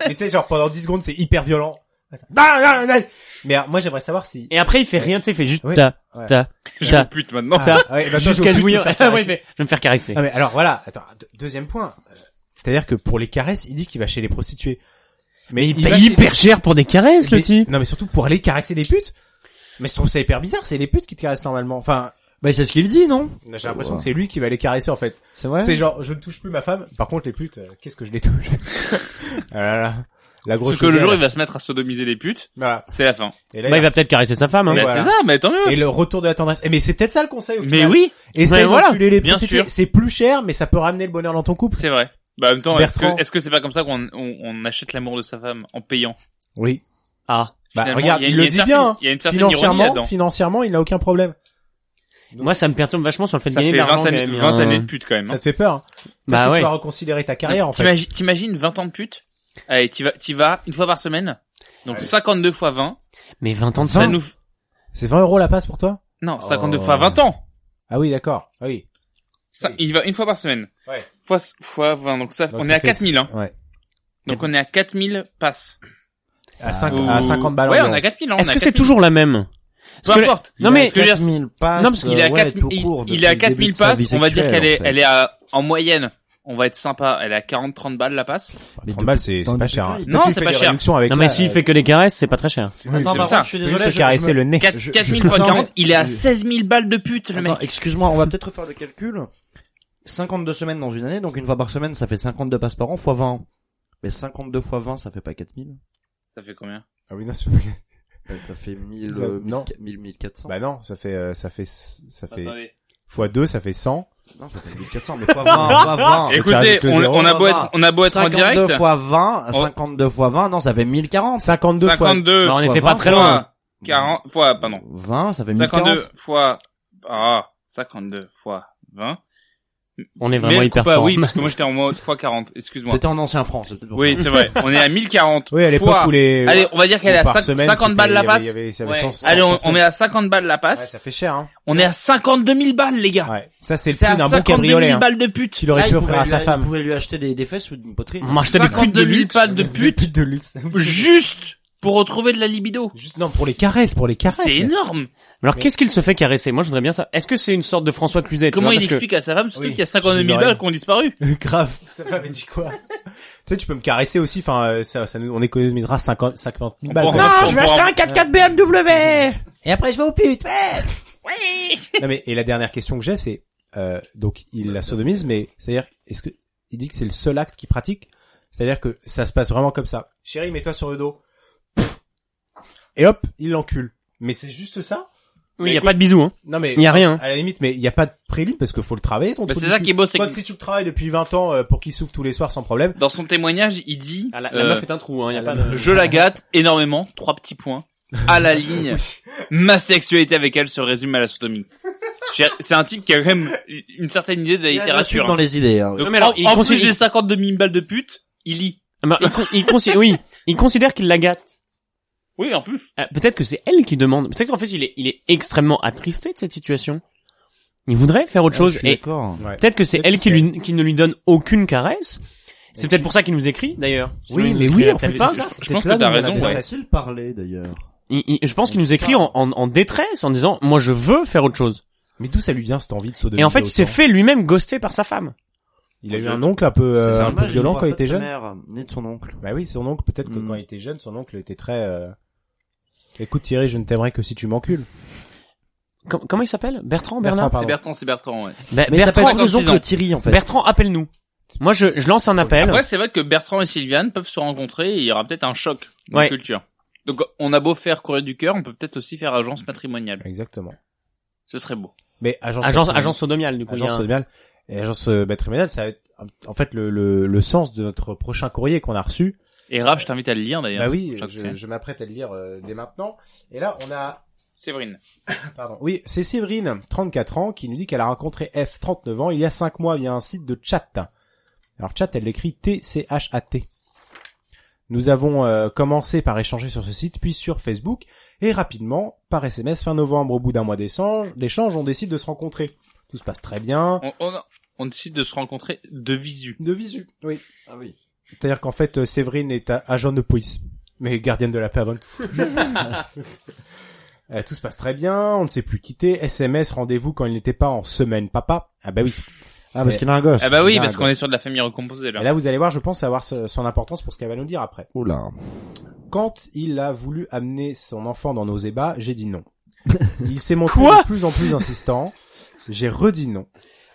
Mais tu sais, genre pendant 10 secondes, c'est hyper violent. Attends. Ah. Mais alors, moi, j'aimerais savoir si. Et après il fait rien, tu sais, il fait juste ta, Ouais. ta, Je ta, veux pute maintenant. Ah, ouais, bah, jusqu'à je jouir. Ah ouais, il fait, je vais me faire caresser. Ah, mais alors voilà, attends, deux- deuxième point. C'est-à-dire que pour les caresses, il dit qu'il va chez les prostituées. Mais Il va paye chez- hyper cher pour des caresses, le Mais- type. Non, mais surtout pour aller caresser des putes. Mais je trouve ça hyper bizarre, c'est les putes qui te caressent normalement. Enfin, Bah, c'est ce qu'il dit, non? j'ai l'impression que c'est lui qui va les caresser en fait. C'est vrai? C'est genre, je ne touche plus ma femme. Par contre, les putes, euh, qu'est-ce que je les touche? Ah là là. La grosse Parce que le jour là. il va se mettre à sodomiser les putes, Voilà. c'est la fin. Et là, Bah, il il va peut-être caresser sa femme, hein. Mais voilà. c'est ça, mais tant mieux. Et le retour de la tendresse. Eh, mais c'est peut-être ça le conseil au Mais final. oui, Essaye Mais voilà, les bien sûr. C'est plus cher, mais ça peut ramener le bonheur dans ton couple. c'est vrai. Bah en même temps, est-ce Bertrand. que est-ce que c'est pas comme ça qu'on on, on achète l'amour de sa femme en payant? Oui. Ah. Bah, regarde, il y a- il le dit certaine- bien. hein. il y a une certaine Financièrement, financièrement, il n'a aucun problème. Moi, ça me perturbe vachement sur le fait de Ça gagner fait de l'argent 20 quand années, même. 20 hein. années de pute quand même. Ça hein. te fait peur. hein. Bah que ouais. Tu vas reconsidérer ta carrière, en fait. T'imagines, t'imagines 20 ans de pute? Allez, t'y vas, t'y vas une fois par semaine. Donc Ouais. 52 fois 20, Mais 20 ans de ça ça. nous... C'est 20 euros la passe pour toi? Non, 52 Oh. fois 20 ans. Ah oui, d'accord. Ah oui. Ça, Oui. il va une fois par semaine. Ouais. Fois, fois 20, donc ça, Donc on ça est à fait- 4000, hein. Ouais. Donc on est à 4000 passes. À, cinq- Ou- à 50 balles Ouais, on est à 4000, hein. Est-ce que c'est 4000. toujours la même? Peu importe. Non mais, je 4000 il est à euh, ouais, 4 tout il, court il est à depuis le début 4000 de sa passes, on va dire qu'elle est, elle est à, en moyenne, on va être sympa, elle est à 40, 30 balles la passe. 30 balles, c'est pas cher. hein. Non, c'est pas cher. avec non mais s'il euh, fait que des caresses, c'est pas très cher. oui, non, ça. contre, je suis désolé. fais je- caresser je me- le nez. 4, Je- 4000 je- fois non, 40, mais- il est à je- 16 000 balles de pute, le mec. Excuse-moi, on va peut-être refaire le calcul. 52 semaines dans une année, donc une fois par semaine, ça fait 52 passes par an fois 20. Mais 52 fois 20, ça fait pas 4000. Ça fait combien? Ah oui, non, c'est pas... Euh, Ça fait 1000, Ça- euh, non. 1000, 1400. Bah non, ça fait, euh, ça fait, ça fait, Attendez. fois 2, ça fait 100. Non, ça fait 1400, mais fois 20, fois 20. tu Écoutez, on, on a beau être, on a beau être en 52 direct? fois 20, Oh. 52 fois 20, non, ça fait 1040. 52 fois. 52 Bah, on n'était pas 20 très loin. fois 40 fois, pardon. 20, ça fait 1040. 52 fois, ah, 52 fois 20. On est vraiment hyper fort. oui, parce que moi j'étais en mode fois 40, excuse-moi. T'étais en ancien France, Oui, c'est vrai. On est à 1040 Oui, à l'époque fois. où les, Allez, on va dire qu'elle est à par cinq- semaine, 50 balles la passe. y avait- il y avait Ouais. 100, Allez, on, 100 on met à 50 balles la Ouais, passe. ça fait cher, hein. On est à 52 000 balles, les gars. Ouais. Ça, c'est le prix d'un bon 52 cabriolet, 000 hein. balles de pute. Qu'il aurait Là, pu offrir à sa lui- femme. Il pouvait lui acheter des, des fesses ou une poitrine. On m'achetait des putes de 52 000 luxe. balles de Des pute de luxe. juste pour retrouver de la libido. Juste, non, pour les caresses, pour les caresses. C'est mais-. Alors qu'est-ce qu'il se fait caresser? Moi, je voudrais bien ça. Est-ce que c'est une sorte de François Cluzet tu Comment vois, il que- explique à sa femme, surtout Oui. qu'il y a 52 000 J'ai balles qui ont disparu. Grave. Ça m'avait dit quoi? tu sais, tu peux me caresser aussi, enfin, euh, ça, ça nous, on économisera 50, 50 000 balles. On quoi. pourra- on pourra- 4x4 BMW! Et après, je vais au pute, ouais! Non, mais, et la dernière question que j'ai, c'est, euh, donc, il la sodomise, mais, c'est-à-dire, est-ce que, il dit que c'est le seul acte qu'il pratique? C'est-à-dire que ça se passe vraiment comme ça. Chérie, mets-toi sur le dos. Et hop, il l'encule. Mais c'est juste ça? Oui, il y a pas de bisous. Hein. Non, mais, Il y a rien. à la limite, mais il y a pas de prélim parce qu'il faut le travailler, ton Bah, c'est ça qui est beau, c'est que si tu le travailles depuis 20 ans euh, pour qu'il souffle tous les soirs sans problème, dans son témoignage, il dit, Ah, la, euh, la meuf est un trou. Hein. Y a la pas de. je la gâte énormément, trois petits points, à la ligne. Ma sexualité avec elle se résume à la sodomie. C'est un type qui a quand même une certaine idée de la littérature. suite dans les idées, hein. Donc, Non, mais alors, en, il en considère- plus des 52 000 balles de pute, il lit. Ah, bah, il, con- il considère, oui, il considère qu'il la gâte. Oui, en plus. Euh, peut-être que c'est elle qui demande. Peut-être qu'en fait, il est, il est extrêmement attristé de cette situation. Il voudrait faire autre chose. Je suis Et d'accord. ouais. peut-être que c'est Peut-être elle qui c'est lui, qui ne lui donne aucune caresse. C'est peut-être pour ça qu'il nous écrit, d'ailleurs. Oui, mais oui, en fait, peut-être c'est pas. ça. Je c'est pense là que t'as raison, la- facile parler, d'ailleurs. Il- il- je pense qu'il nous écrit en, en, en détresse, en disant, moi, je veux faire autre chose. Mais d'où ça lui vient cette envie de sodomiser Et en fait, il s'est fait lui-même ghoster par sa femme. Il a eu un oncle un peu, euh, C'est un peu violent quand il était jeune. mère, Né de son oncle. Bah oui, son oncle, peut-être que Mm. quand il était jeune, son oncle était très, euh... écoute Thierry, je ne t'aimerai que si tu m'encules. Com- comment il s'appelle? Bertrand, Bertrand, Bernard? C'est. Bertrand, c'est Bertrand, ouais. Bah, Mais Bertrand, pas les 56 oncles ans. Thierry, en fait. Bertrand, appelle-nous. Moi, je, je lance un appel. Après, c'est vrai que Bertrand et Sylviane peuvent se rencontrer et il y aura peut-être un choc dans Ouais. la culture. Donc, on a beau faire Corée du cœur, on peut peut-être aussi faire agence matrimoniale. Exactement. Ce serait beau. Mais agence Agence, matrimoniale- agence sodomiale, du coup. a agence sodomiale et agence euh, matrimoniale, ça va être en fait le, le, le sens de notre prochain courrier qu'on a reçu. Et Raph, je t'invite à le lire d'ailleurs. Bah oui, je, m'apprête à le lire euh, dès maintenant. Et là, on a Séverine. Pardon. Oui, c'est Séverine, 34 ans, qui nous dit qu'elle a rencontré F, 39 ans, il y a 5 mois via un site de chat. Alors chat, elle l'écrit T-C-H-A-T. Nous avons euh, commencé par échanger sur ce site, puis sur Facebook, et rapidement, par SMS, fin novembre, au bout d'un mois d'échange, d'échange, on décide de se rencontrer. Tout se passe très bien. On, on, on décide de se rencontrer de visu. De visu, oui. Ah oui. C'est-à-dire qu'en fait, euh, Séverine est agent de police, mais gardienne de la paix avant tout. Euh, tout se passe très bien, on ne s'est plus quitté. SMS, rendez-vous quand il n'était pas en semaine papa? Ah bah oui. Ah, parce qu'il a un gosse. Ah bah oui, parce qu'on est sur de la famille recomposée là. Et là, vous allez voir, je pense, avoir son importance pour ce qu'elle va nous dire après. Oula. Quand il a voulu amener son enfant dans nos ébats, j'ai dit non. Il s'est montré Quoi? de plus en plus insistant. J'ai redit non.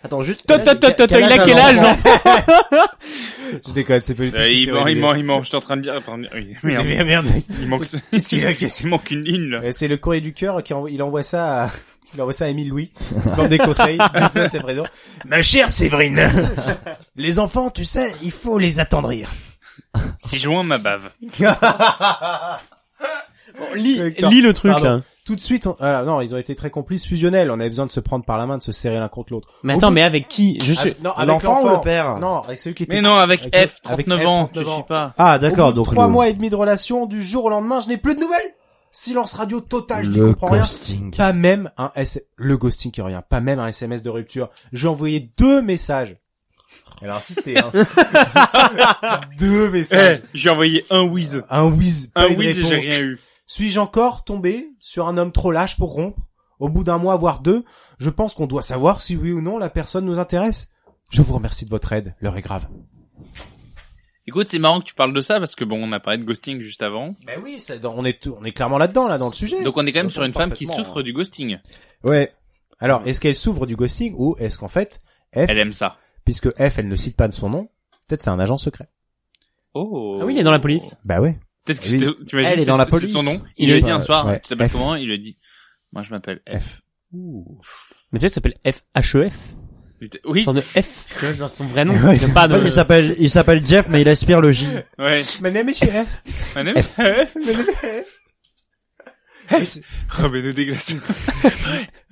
Attends, juste. Toi, toi, toi, toi, toi, il a quel âge, l'enfant Je déconne, c'est pas du tout. Euh, il ment, il ment, il ment. Je suis en train de dire. Attends, merde. merde, merde. Il manque. Qu'est-ce qu'il a, qu'est-ce Il manque une ligne là. Euh, C'est le courrier du cœur qui envoie, il envoie ça à, il envoie ça à Émile Louis. Dans des conseils. Johnson, c'est présent. Ma chère Séverine. les enfants, tu sais, il faut les attendrir. Si joint ma bave. lis, D'accord. lis le truc, Pardon. là. Tout de suite, on... ah, non, ils ont été très complices, fusionnels. On avait besoin de se prendre par la main, de se serrer l'un contre l'autre. Mais Au attends, bout- mais avec qui? Je suis... Avec- non, avec L'enfant ou le père? Non, avec celui qui était. Mais non, avec, Avec F, le- avec 39 F, ans, 39 tu suis pas. Ah, d'accord, donc trois le- mois et demi de relation, du jour au lendemain, je n'ai plus de nouvelles. Silence radio total, je n'y le comprends rien. ghosting. Pas même un S... le ghosting qui revient, pas même un SMS de rupture. J'ai envoyé deux messages. Elle a insisté, hein. deux messages. Eh, j'ai envoyé un whiz. Un whiz, pas Un whiz et j'ai rien eu. Suis-je encore tombé sur un homme trop lâche pour rompre? Au bout d'un mois, voire deux, je pense qu'on doit savoir si oui ou non la personne nous intéresse. Je vous remercie de votre aide, l'heure est grave. Écoute, c'est marrant que tu parles de ça parce que bon, on a parlé de ghosting juste avant. Ben oui, c'est dans- on est tout- on est clairement là-dedans là dans le sujet. Donc on est quand même sur une femme qui souffre du ghosting. Ouais. Alors, est-ce qu'elle souffre du ghosting ou est-ce qu'en fait F, Elle aime ça. puisque F elle ne cite pas de son nom, peut-être c'est un agent secret. Oh. Ah oui, il est dans la police. Bah ouais. Peut-être que Oui. tu imagines, Elle est c'est- dans la police. son nom. Il, Il lui a dit un soir, ouais. tu t'appelles F. comment? Il lui a dit, moi je m'appelle F. Mais peut-être s'appelle FHEF. Il était- Oui. Sorte de F. Tu vois, genre son vrai nom. Ouais. Il pas de... Il s'appelle, il s'appelle Jeff, mais il aspire le J. Ouais. My name is F. My name is F. Remets-nous des glaçons.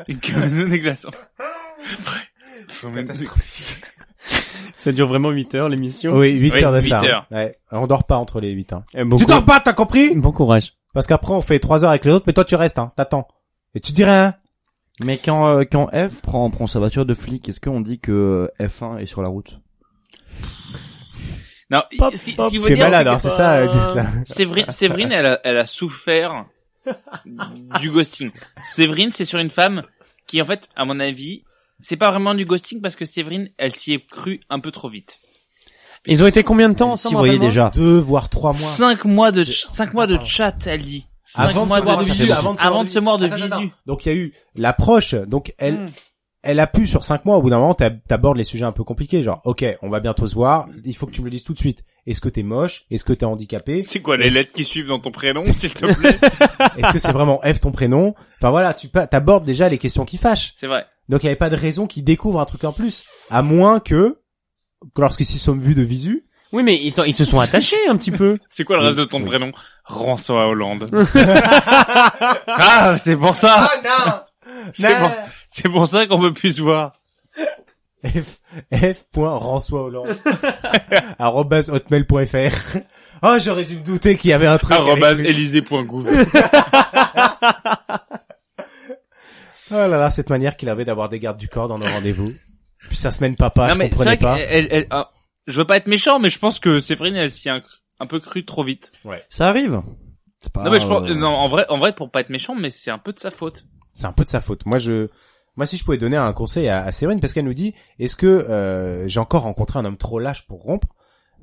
Remets-nous des glaçons. Remets-nous des- Ça dure vraiment 8 heures, l'émission? Oui, 8 Oui, heures de 8 ça. hein. heures. Ouais. On dort pas entre les 8 hein. Eh, bon Tu dors pas, t'as compris? Bon courage. Parce qu'après on fait 3 heures avec les autres, mais toi tu restes, hein. T'attends. Et tu dis rien. Mais quand, euh, quand F prend, prend sa voiture de flic, est-ce qu'on dit que F1 est sur la route? Non, Pop, ce qui, pop. ce qui veut Tu es dire, malade, c'est hein, c'est ça, euh, ça. Séverine, Séverine, elle a, elle a souffert du ghosting. Séverine, c'est sur une femme qui, en fait, à mon avis, c'est pas vraiment du ghosting parce que Séverine, elle s'y est crue un peu trop vite. Ils ont été combien de temps Si ensemble vous voyez rappelle-moi déjà. 2 voire 3 mois. Cinq mois de, cinq mois de chat, elle dit. Cinq Avant de mois se voir de visu. avant de se voir Avant de de se de attends, visu. attends. Donc il y a eu l'approche, donc elle, Hmm. elle a pu sur 5 mois, au bout d'un moment, t'ab- t'abordes les sujets un peu compliqués, genre, ok, on va bientôt se voir, il faut que tu me le dises tout de suite. Est-ce que t'es moche? Est-ce que t'es handicapé? C'est quoi les lettres qui suivent dans ton prénom, s'il te plaît? Est-ce que c'est vraiment F ton prénom? Enfin voilà, tu t'abordes déjà les questions qui fâchent. C'est vrai. Donc il y avait pas de raison qu'ils découvrent un truc en plus, à moins que, lorsqu'ils s'y sont vus de visu, Oui, mais ils, ils se sont attachés un petit peu. C'est quoi le Oui, reste de ton oui. prénom François Hollande. ah, c'est pour ça. non C'est pour, c'est pour ça qu'on peut plus se voir. F, F. François Hollande. arrobase hotmail.fr. Oh, j'aurais dû me douter qu'il y avait un truc. élysée.gouv. Oh là là, cette manière qu'il avait d'avoir des gardes du corps dans nos rendez-vous. Puis sa semaine papa, non je mais c'est comprenais vrai pas. elle, elle- ah, je veux pas être méchant, mais je pense que Séverine, elle s'y est un, un peu cru trop vite. Ça arrive. C'est pas, non mais je pense, euh, non, en vrai, en vrai, pour pas être méchant, mais c'est un peu de sa faute. C'est un peu de sa faute. Moi, je, moi, si je pouvais donner un conseil à, à Séverine, parce qu'elle nous dit, est-ce que euh, j'ai encore rencontré un homme trop lâche pour rompre?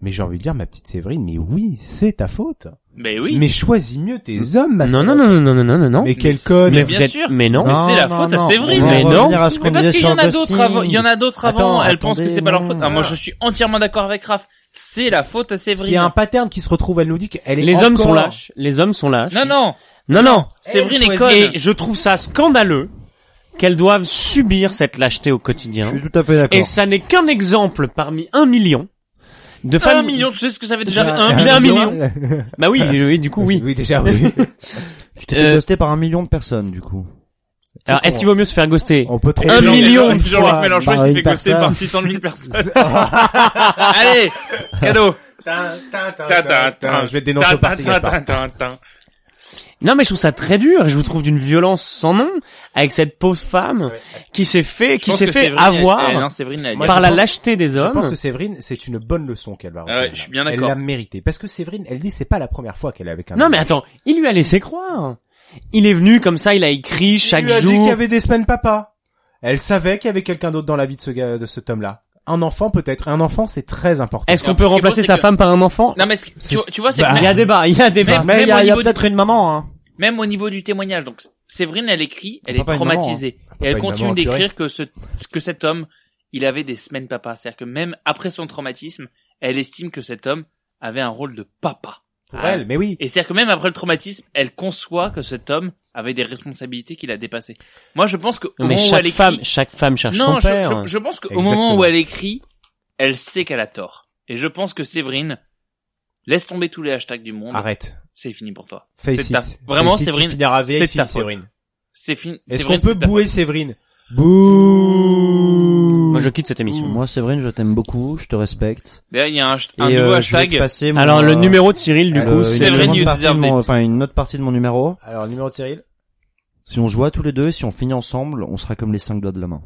Mais j'ai envie de dire, ma petite Séverine, mais oui, c'est ta faute. Mais oui. Mais choisis mieux tes hommes, ma Non, non, non, non, non, non, non, non. Mais quel Mais code mais bien êtes- sûr. Mais non. Mais Non, c'est la non, faute non. à Séverine. Mais non. Mais parce qu'il y en a d'autres avant, il y en a d'autres avant, Attends, elle pense que c'est pas leur faute. Ah, moi, je suis entièrement d'accord avec Raph. C'est la faute à S'il y a Séverine. un pattern qui se retrouve, elle nous dit qu'elle est Les hommes sont lâches. Les hommes sont lâches. Non, non. Non, non. Séverine est conne. Et je trouve ça scandaleux qu'elles doivent subir cette lâcheté au quotidien. Je suis tout à fait d'accord. Et ça n'est qu'un exemple parmi un million de Un femmes. million, tu sais ce que ça fait déjà Bah, un un million. million. Bah oui, oui, du coup oui. Oui, déjà, oui. Tu t'es fait Euh, ghoster par un million de personnes, du coup. Alors est-ce qu'il vaut mieux se faire ghoster On peut Un trouver- million de Jean-Luc fois Mélenchon, s'est fait ghoster par 600 000 personnes. Allez, cadeau. Je vais te dénoncer au parti Non mais je trouve ça très dur et je vous trouve d'une violence sans nom avec cette pauvre femme qui s'est fait Je qui s'est fait Séverine, elle- avoir elle- non, Séverine, elle- Moi, par je la pense- lâcheté des Je hommes. pense que Séverine, c'est une bonne leçon qu'elle va Ah ouais, je suis bien Elle d'accord. l'a mérité. Parce que Séverine, elle dit c'est pas la première fois qu'elle est avec un Non homme. mais attends, il lui a laissé croire. Il est venu comme ça, il a écrit chaque Il lui a dit jour. qu'il y avait des semaines papa. Elle savait qu'il y avait quelqu'un d'autre dans la vie de ce gars, de cet homme-là. Un enfant peut-être. Un enfant, c'est très important. Est-ce qu'on peut remplacer sa que- femme par un enfant? Non mais tu, vois- tu vois, c'est Bah, Il y a même, débat, il y a débat. Même- Mais il y a, peut-être du- une maman, hein. même au niveau du témoignage. Donc Séverine, elle écrit, elle est maman, traumatisée et et elle continue d'écrire que ce que cet homme, il avait des semaines papa. C'est-à-dire que même après son traumatisme, elle estime que cet homme avait un rôle de papa. Pour Ah. elle, mais oui. Et c'est-à-dire que même après le traumatisme, elle conçoit que cet homme avait des responsabilités qu'il a dépassées. Moi, je pense Non, mais moment où chaque elle écrit, femme, chaque femme cherche non, son je, père. je, je pense qu'au moment où elle écrit, elle sait qu'elle a tort. Et je pense que Séverine laisse tomber tous les hashtags du monde. Arrête. C'est fini pour toi. Face ta- Vraiment, Face Séverine, c'est ta. Séverine. C'est fini. Est-ce qu'on peut bouer. Séverine? Bouh je quitte cette émission. Moi, Séverine, je t'aime beaucoup, je te respecte. D'ailleurs, il y a un, un Et nouveau euh, je vais te hashtag. passer mon, Alors, le euh, numéro de Cyril, du euh, coup, une c'est Séverine, seconde you partie de deserve mon- it. enfin une autre partie de mon numéro. Alors, le numéro de Cyril Si on se voit tous les deux, si on finit ensemble, on sera comme les cinq doigts de la main.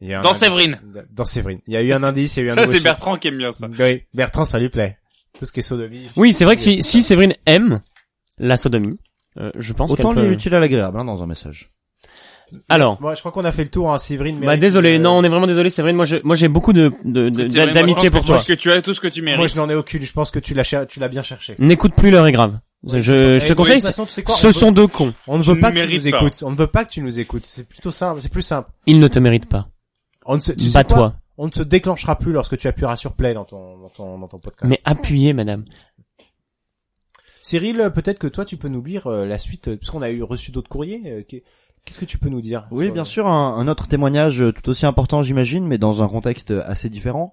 Il y a un Dans. Séverine. Dans Séverine. Il y a eu un indice, il y a eu un Ça, nouveau c'est chiffre. Bertrand qui aime bien ça. Oui, Bertrand, ça lui plaît. Tout ce qui est sodomie. Oui, c'est vrai que si, si Séverine aime la sodomie, euh, je pense Autant qu'elle peut... utile à l'agréable hein, dans un message. Alors, Moi, je crois qu'on a fait le tour, hein, Séverine. bah désolé, euh, non, on est vraiment désolé, Séverine. Moi, je, moi, j'ai beaucoup de, de, de- Séverine, moi, d'amitié pour toi. Parce que tu as tout ce que tu Moi, mérites. je n'en ai aucune. Je pense que tu l'as, cher- tu l'as bien cherché. N'écoute plus l'heure est grave. Je, je te Eh, conseille, de toute façon, tu sais quoi, ce on sont deux cons. On ne veut pas que tu nous pas. écoutes. On ne veut pas que tu nous écoutes. C'est plutôt simple. C'est plus simple. Ils ne te méritent pas. On ne se, tu sais quoi Bats-toi. On ne se déclenchera plus lorsque tu appuieras sur play dans ton, dans ton, dans ton podcast. Mais appuyez, madame. Cyril, peut-être que toi, tu peux nous lire euh, la suite, euh, parce qu'on a eu reçu d'autres courriers. euh, qu'est- Qu'est-ce que tu peux nous dire Oui, bien sûr, un, un autre témoignage euh, tout aussi important, j'imagine, mais dans un contexte assez différent.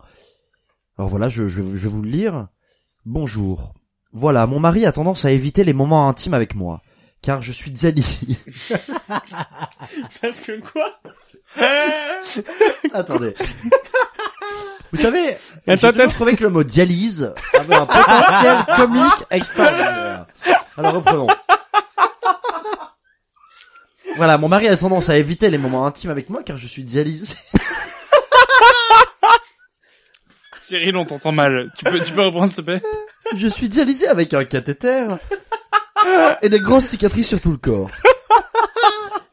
Alors voilà, je, je, je vais vous le lire. Bonjour. Voilà, mon mari a tendance à éviter les moments intimes avec moi, car je suis Zali. Parce que quoi Attendez. Vous savez, Attends, j'ai trouvé que le mot dialyse avait un potentiel comique extraordinaire. Alors reprenons. Voilà, mon mari a tendance à éviter les moments intimes avec moi car je suis dialysé. Cyril, on t'entend mal. Tu peux, tu peux reprendre, s'il te plaît? Je suis dialysé avec un cathéter et des grosses cicatrices sur tout le corps.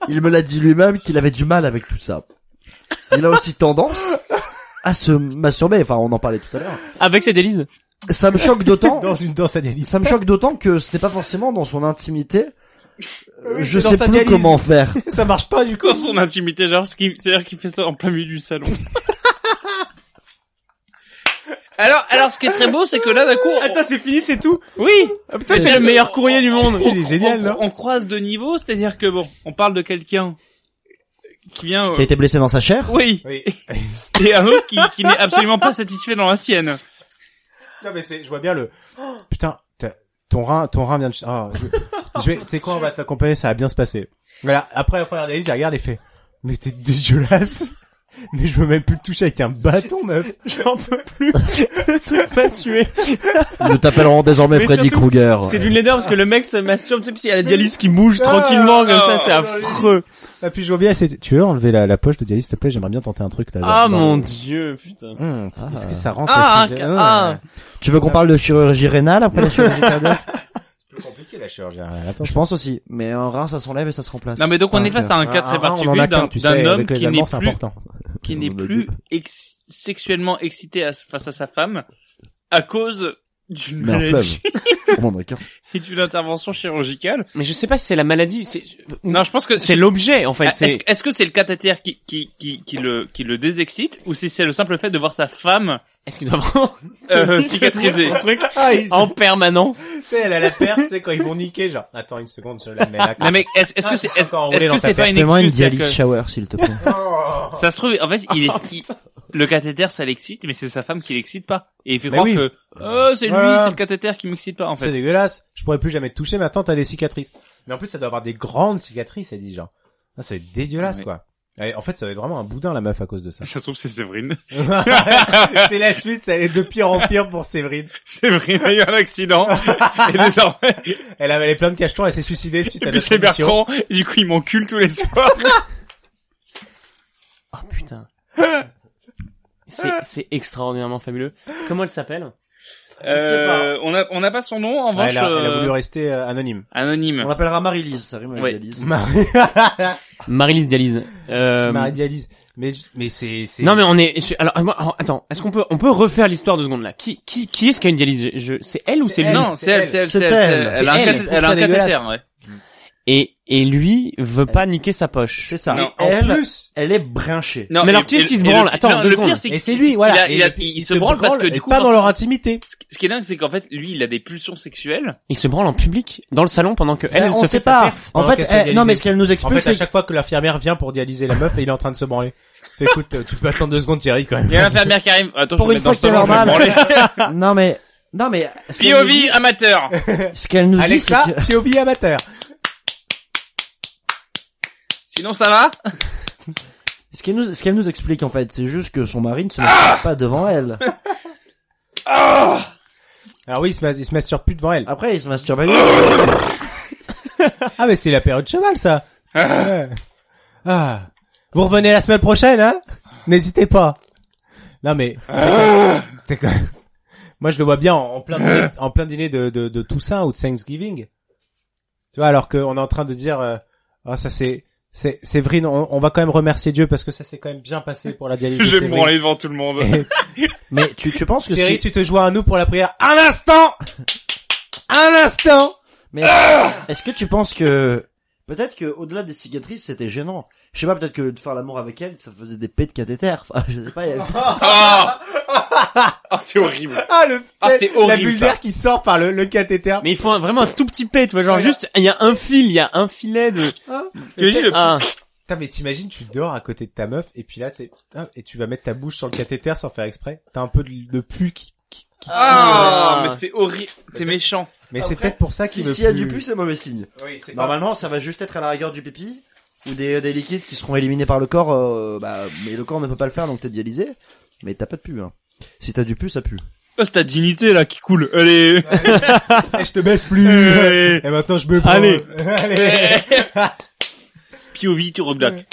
Il me l'a dit lui-même qu'il avait du mal avec tout ça. Il a aussi tendance à se masturber, enfin on en parlait tout à l'heure. Avec cette Élise Ça me choque d'autant Dans une danse à dialyse. Ça me choque d'autant que ce n'est pas forcément dans son intimité. Euh, Oui, je sais sa plus dialyse. comment faire. Ça marche pas du coup. Dans son intimité, genre, c'est-à-dire qu'il fait ça en plein milieu du salon. alors, alors, ce qui est très beau, c'est que là, d'un coup, on- Attends, c'est fini, c'est tout oui, Putain, c'est le meilleur courrier du monde Il est génial, on, non on croise de niveau, c'est-à-dire que bon, on parle de quelqu'un qui vient, Qui a été blessé dans sa chair oui, Oui. et un autre qui, qui n'est absolument pas satisfait dans la sienne. Non mais c'est, je vois bien le. Putain, t'as- ton rein, ton rein vient de. Ah, je, je vais, tu sais quoi, on va t'accompagner, ça va bien se passer. Voilà. Après la première analyse, il regarde et fait. Mais t'es dégueulasse. Mais je veux même plus te toucher avec un bâton, meuf. J'en peux plus Le truc m'a tué Nous t'appellerons désormais Mais Freddy surtout, Krueger. C'est d'une laideur parce que le mec se masturbe, tu sais, il y a la dialyse qui bouge tranquillement comme ça, c'est affreux Ah puis je vois bien, c'est. Tu veux enlever la, la poche de dialyse, s'il te plaît? J'aimerais bien tenter un truc là. Ah dans- mon dieu, putain Ah. Est-ce que ça rentre Ah, aussi ah. Tu veux qu'on parle de chirurgie rénale après la chirurgie cardiaque? Compliqué la chirurgie. Attends, Je pense aussi. Mais un rein, ça s'enlève et ça se remplace. Non, mais donc on est Ah, face à un cas très particulier d'un homme qui n'est plus, important. qui n'est plus ex- sexuellement excité à- face à sa femme à cause d'une maladie et d'une intervention chirurgicale. Mais je sais pas si c'est la maladie, Non, je pense que c'est l'objet en fait. Ah, Est-ce que c'est le cathéter qui, qui, qui, qui le, qui le désexcite ou si c'est le simple fait de voir sa femme est-ce qu'il doit vraiment euh, cicatriser son truc Ah, il- en permanence tu sais, elle a la perte, tu sais, quand ils vont niquer, genre, attends une seconde, je la mets là. Non mais est-ce est-ce que Ah, c'est c'est est-ce est-ce dans que c'est pas une Fais-moi une excuse c'est-à-dire dialyse shower, s'il te plaît. Oh. ça se trouve en fait il est il- le cathéter ça l'excite mais c'est sa femme qui l'excite pas et il fait croire oui. que oh c'est lui Voilà. c'est le cathéter qui m'excite pas en C'est fait. dégueulasse. Je pourrais plus jamais te toucher, maintenant t'as des cicatrices. Mais en plus, ça doit avoir des grandes cicatrices, elle dit, genre. Ah, ça va être dégueulasse, Ouais. quoi. Et en fait, ça va être vraiment un boudin, la meuf, à cause de ça. Ça se trouve c'est Séverine. c'est la suite, ça allait de pire en pire pour Séverine. Séverine a eu un accident et désormais Elle avait plein de cachetons, elle s'est suicidée suite et à puis notre c'est. Bertrand et du coup il m'encule tous les soirs. Oh putain. C'est c'est extraordinairement fabuleux. Comment elle s'appelle? Euh, on a on n'a pas son nom en Ouais, revanche elle, a, elle a euh, voulu rester euh, anonyme. anonyme. On l'appellera Marie-Lise, ça rime avec Ouais. dialyse. Marie, Marie-Lise Dialyse. Euh, Marie dialyse. Mais, mais c'est, c'est... Non mais on est je- alors, moi, alors, attends est-ce qu'on peut on peut refaire l'histoire deux secondes là? Qui qui qui est-ce qui a une dialyse? Je, je- c'est elle ou c'est lui? Non, c'est elle, c'est elle, C'est c'est elle. elle. Elle a un C'est elle. cathéter- elle a un dégueulasse? ouais. Et et lui veut pas niquer sa poche C'est ça. Non, Et en elle, plus, elle est brinchée. Non, Mais alors, et- qui est-ce et- qui se le branle Attends, non, deux le pire, c'est et c'est lui, il voilà. a- il, a- Et il, se branle parce que du coup, pas dans leur intimité. ce qui est dingue, c'est qu'en fait, lui, il a des pulsions sexuelles. il se branle en public dans le salon pendant que elle, Eh, elle on se sait fait sa pas. perf En fait, se non, mais ce qu'elle nous En explique, fait, à c'est chaque fois que l'infirmière vient pour dialyser la meuf, et il est en train de se branler. Écoute, euh, tu peux attendre deux secondes, Thierry, quand même. Il y a l'infirmière qui arrive. Attends, pour je vais une fois c'est normal. branler. non mais, non mais, POV amateur. ce qu'elle nous dit, c'est POV amateur. Sinon, ça va ce qu'elle nous, ce qu'elle nous explique en fait, c'est juste que son mari ne se met pas devant elle. Alors oui, il se, mas- il se masturbe plus devant elle. Après, il se masturbe. Ah, mais c'est la période cheval, ça. Ouais. Ah. Vous revenez la semaine prochaine, hein? N'hésitez pas. Non, mais c'est quand- c'est quand- moi je le vois bien en, en plein dîner, en plein dîner de, de, de Toussaint ou de Thanksgiving. Tu vois, alors qu'on est en train de dire, euh, ah ça c'est, c'est, Séverine, on, on va quand même remercier Dieu parce que ça s'est quand même bien passé pour la dialyse. de Je vais me Séverine. branler devant tout le monde. Et- Mais tu, tu penses que Thierry, si, tu te joins à nous pour la prière. Un instant Un instant mais est-ce- est-ce que tu penses que, peut-être que au-delà des cicatrices, c'était gênant. Je sais pas, peut-être que de faire l'amour avec elle, ça faisait des pets de cathéter. Enfin, je sais pas. il y avait- Ah, Ah, c'est horrible. Ah, le, Ah, c'est la bulle d'air qui sort par le, le cathéter. mais il faut un- vraiment un tout petit pet tu vois genre juste il y a un fil il y a un filet de Tu dis le petit- ah Putain, mais t'imagines, tu dors à côté de ta meuf, et puis là, c'est, ah, et tu vas mettre ta bouche sur le cathéter sans faire exprès. T'as un peu de, de pus qui, qui- qui- Ah, Ah. mais c'est horrible. T'es méchant. mais c'est peut-être pour ça Si, qu'il veut s'il y a plus- du pus, c'est mauvais signe. Oui, c'est Normalement, ça va juste être à la rigueur du pipi ou des, des liquides qui seront éliminés par le corps. euh, bah, mais le corps ne peut pas le faire, donc t'es dialysé. Mais t'as pas de pus. Hein. Si t'as du pus, ça pue. Oh, c'est ta dignité, là, qui coule. Allez. Eh, je te baisse plus. Eh. et maintenant, je me prends. Allez. Allez. POV, tu rebloques.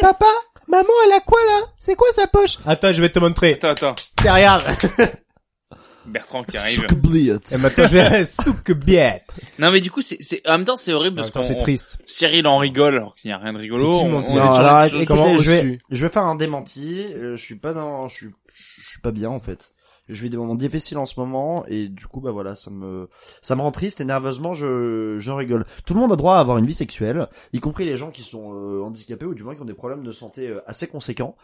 Papa, maman, elle a quoi, là? C'est quoi sa poche? Attends, je vais te montrer. Attends, attends. Tiens, regarde. Bertrand qui arrive. Et maintenant, je vais, souk biette. Non, mais du coup, c'est, c'est, en même temps, c'est horrible parce qu'on, c'est triste. Cyril en rigole, alors qu'il n'y a rien de rigolo. On- on Non, alors, écoutez, je vais, je vais faire un démenti. euh, je suis pas dans, je suis, je suis pas bien en fait. Je vis des moments difficiles en ce moment et du coup bah voilà ça me ça me rend triste et nerveusement je je rigole. Tout le monde a droit à avoir une vie sexuelle, y compris les gens qui sont euh, handicapés ou du moins qui ont des problèmes de santé euh, assez conséquents.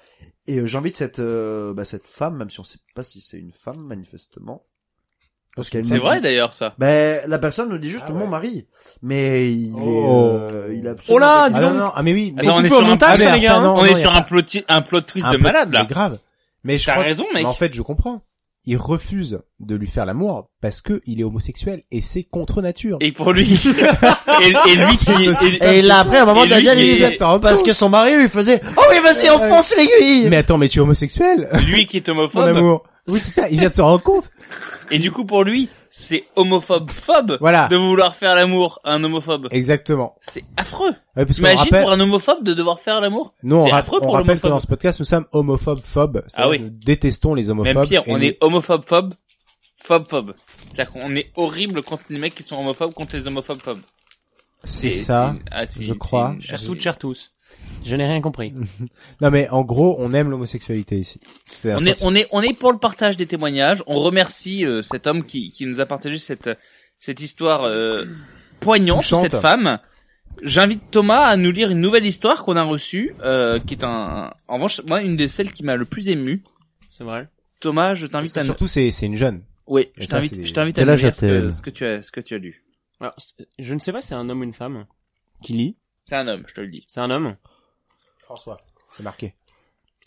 Et euh, j'invite cette euh, bah, cette femme, même si on sait pas si c'est une femme manifestement, parce qu'elle C'est vrai, dit- d'ailleurs, ça. Ben la personne nous dit juste Ah mon mari, mais il est Oh. euh, il a Oh là, absolument Ah non, non, ah mais oui. mais- Attends, on est sur un, montage, les gars. non, on non, est sur un plot, un plot twist un de malade, là. mais grave. Mais je T'as crois que- raison, mec. mais en fait, je comprends. Il refuse de lui faire l'amour parce que il est homosexuel et c'est contre nature. Et pour lui, et, et lui qui, et, Et là après à un moment la lui est- parce que son mari lui faisait oh oui vas-y enfonce l'aiguille. Mais attends, mais tu es homosexuel, lui qui est mon homophobe. amour. Oui, c'est ça. Il vient de se rendre compte. Et du coup, pour lui, c'est homophobe phobe Voilà. de vouloir faire l'amour à un homophobe. Exactement. C'est affreux. Ouais, parce rappelle, pour un homophobe de devoir faire l'amour nous, on, affreux on pour rappelle que dans ce podcast, nous sommes homophobes phobes. Ah oui. Nous détestons les homophobes. Même pire, on est homophobe phobe, phobe phobe. C'est-à-dire qu'on est horrible contre les mecs qui sont homophobes contre les homophobes phobes. C'est ça. ah, je crois. une- cher toutes cher tous Je n'ai rien compris. Non mais en gros, on aime l'homosexualité ici. On est, on est, on est pour le partage des témoignages. On remercie euh, cet homme qui, qui nous a partagé cette, cette histoire euh, poignante cette femme. J'invite Thomas à nous lire une nouvelle histoire qu'on a reçue, euh, qui est un, en revanche, moi, une de celles qui m'a le plus ému. C'est vrai. Thomas, je t'invite à nous... surtout c'est c'est une jeune. Oui, Et je t'invite, je t'invite à nous lire ce que, ce que tu as, ce que tu as lu. Alors, je ne sais pas si c'est un homme ou une femme qui lit. C'est un homme, je te le dis. C'est un homme. François, c'est marqué.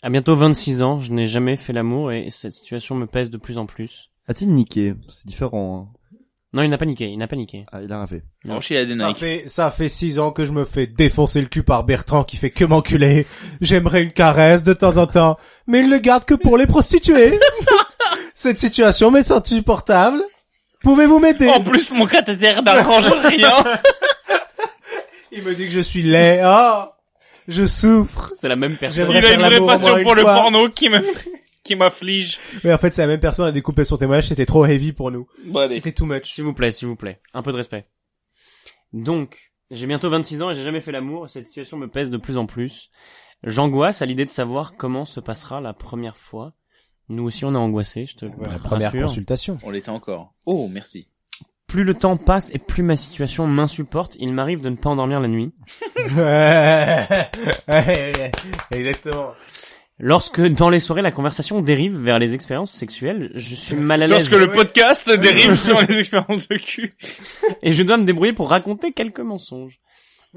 À bientôt 26 ans, je n'ai jamais fait l'amour et cette situation me pèse de plus en plus. A-t-il niqué C'est différent. Hein. Non, il n'a pas niqué, il n'a pas niqué. Ah, il a rien fait. Non. Franchement, il a des Ça Nike. fait ça fait six ans que je me fais défoncer le cul par Bertrand qui fait que m'enculer. J'aimerais une caresse de temps en temps, mais il ne le garde que pour les prostituées. Cette situation m'est insupportable. Pouvez-vous m'aider En plus, mon cathéter n'arrange rien. Il me dit que je suis laid. Oh, je souffre. C'est la même personne. Il a une vraie passion pour le fois. porno qui me, qui m'afflige. Mais en fait, c'est la même personne a découpé son témoignage. C'était trop heavy pour nous. Bon. C'était too much. S'il vous plaît, s'il vous plaît. Un peu de respect. Donc, j'ai bientôt 26 ans et j'ai jamais fait l'amour. Cette situation me pèse de plus en plus. J'angoisse à l'idée de savoir comment se passera la première fois. Nous aussi, on est angoissés, je te La première rassure. consultation. On l'était encore. Oh, merci. Plus le temps passe et plus ma situation m'insupporte, il m'arrive de ne pas endormir la nuit. Exactement. Lorsque, dans les soirées, la conversation dérive vers les expériences sexuelles, je suis mal à l'aise Lorsque le podcast dérive sur les expériences de cul. et je dois me débrouiller pour raconter quelques mensonges.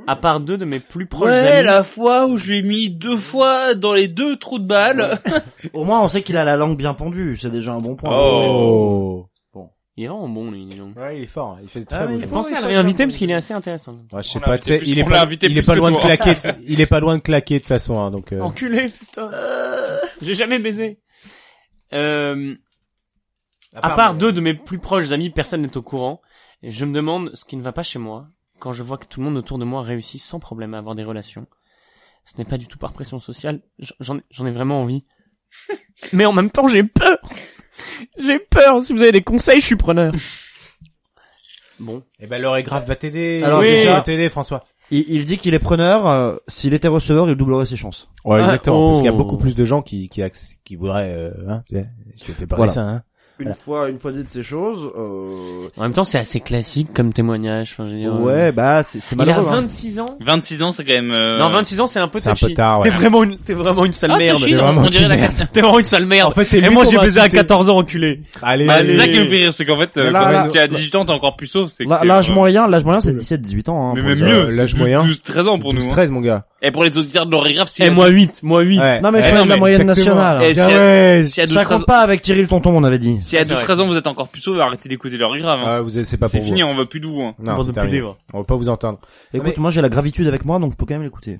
À part deux de mes plus proches Ouais, amis. la fois où je lui ai mis deux fois dans les deux trous de balle. Au moins, on sait qu'il a la langue bien pendue. C'est déjà un bon point. Oh. Il est vraiment bon, lui, dis donc. Ouais, il est fort. hein. Il fait de Ah, très Et jeux. faut- pensez à le réinviter parce qu'il est assez intéressant. Ouais, je sais pas, tu sais, il est pas, invité il est pas loin de claquer, il est pas loin de claquer de toute façon, hein, donc, euh, Enculé, putain. J'ai jamais baisé. Euh, à part deux de mes plus proches amis, personne n'est au courant. Et je me demande ce qui ne va pas chez moi quand je vois que tout le monde autour de moi réussit sans problème à avoir des relations. Ce n'est pas du tout par pression sociale. J'en ai vraiment envie. Mais en même temps, j'ai peur. J'ai peur. Si vous avez des conseils, je suis preneur. Bon. Eh ben, l'heure est grave va t'aider. Alors, oui, déjà- va t'aider, François. Il, il dit qu'il est preneur. euh, S'il était receveur, il doublerait ses chances. Ouais, Ah, exactement. Parce qu'il y a oh. beaucoup plus de gens qui, qui, acc- qui voudraient, euh, hein, tu sais, je fais pas Voilà. ça, hein. Une Voilà. fois, une fois dites ces choses. Euh... En même temps, c'est assez classique comme témoignage. Enfin, je veux dire, euh, Ouais, bah c'est c'est Il a malheureux. hein. 26 ans. 26 ans, c'est quand même... euh, Non, 26 ans, c'est un peu C'est un touchy. peu tard, T'es ouais. vraiment une, t'es vraiment une sale Ah, merde. touchy, c'est on- vraiment on dirait une la. T'es vraiment une sale merde. En fait, c'est Et moi, j'ai baisé à insulter. 14 ans, enculé. Allez, Bah, c'est ça qui me fait rire, c'est qu'en fait, euh, Là, là, si à 18 ans t'es encore c'est Là, t'es, L'âge euh, moyen, l'âge moyen, c'est 17-18 ans. Hein, Mais même mieux, euh, l'âge c'est moyen. 12, 13 ans pour nous. 12, hein. 13, mon gars. Et pour les auditeurs de l'Origraphe, si Et moi 8, moi 8. Ouais. Non mais je parle non, de la moyenne nationale. Si Ah à- ouais. si à 12, Ça 13 compte pas avec Thierry le tonton, on avait dit. Si à Ah, c'est 12, vrai. 13 ans vous êtes encore puceau, arrêtez d'écouter l'Origraphe. Hein. Ah, vous, c'est pas c'est pour fini, vous. on va plus d'où. Hein. Non, c'est de terminé. va. On va pas vous entendre. Écoute, mais- moi j'ai la gravitude avec moi, donc faut quand même l'écouter.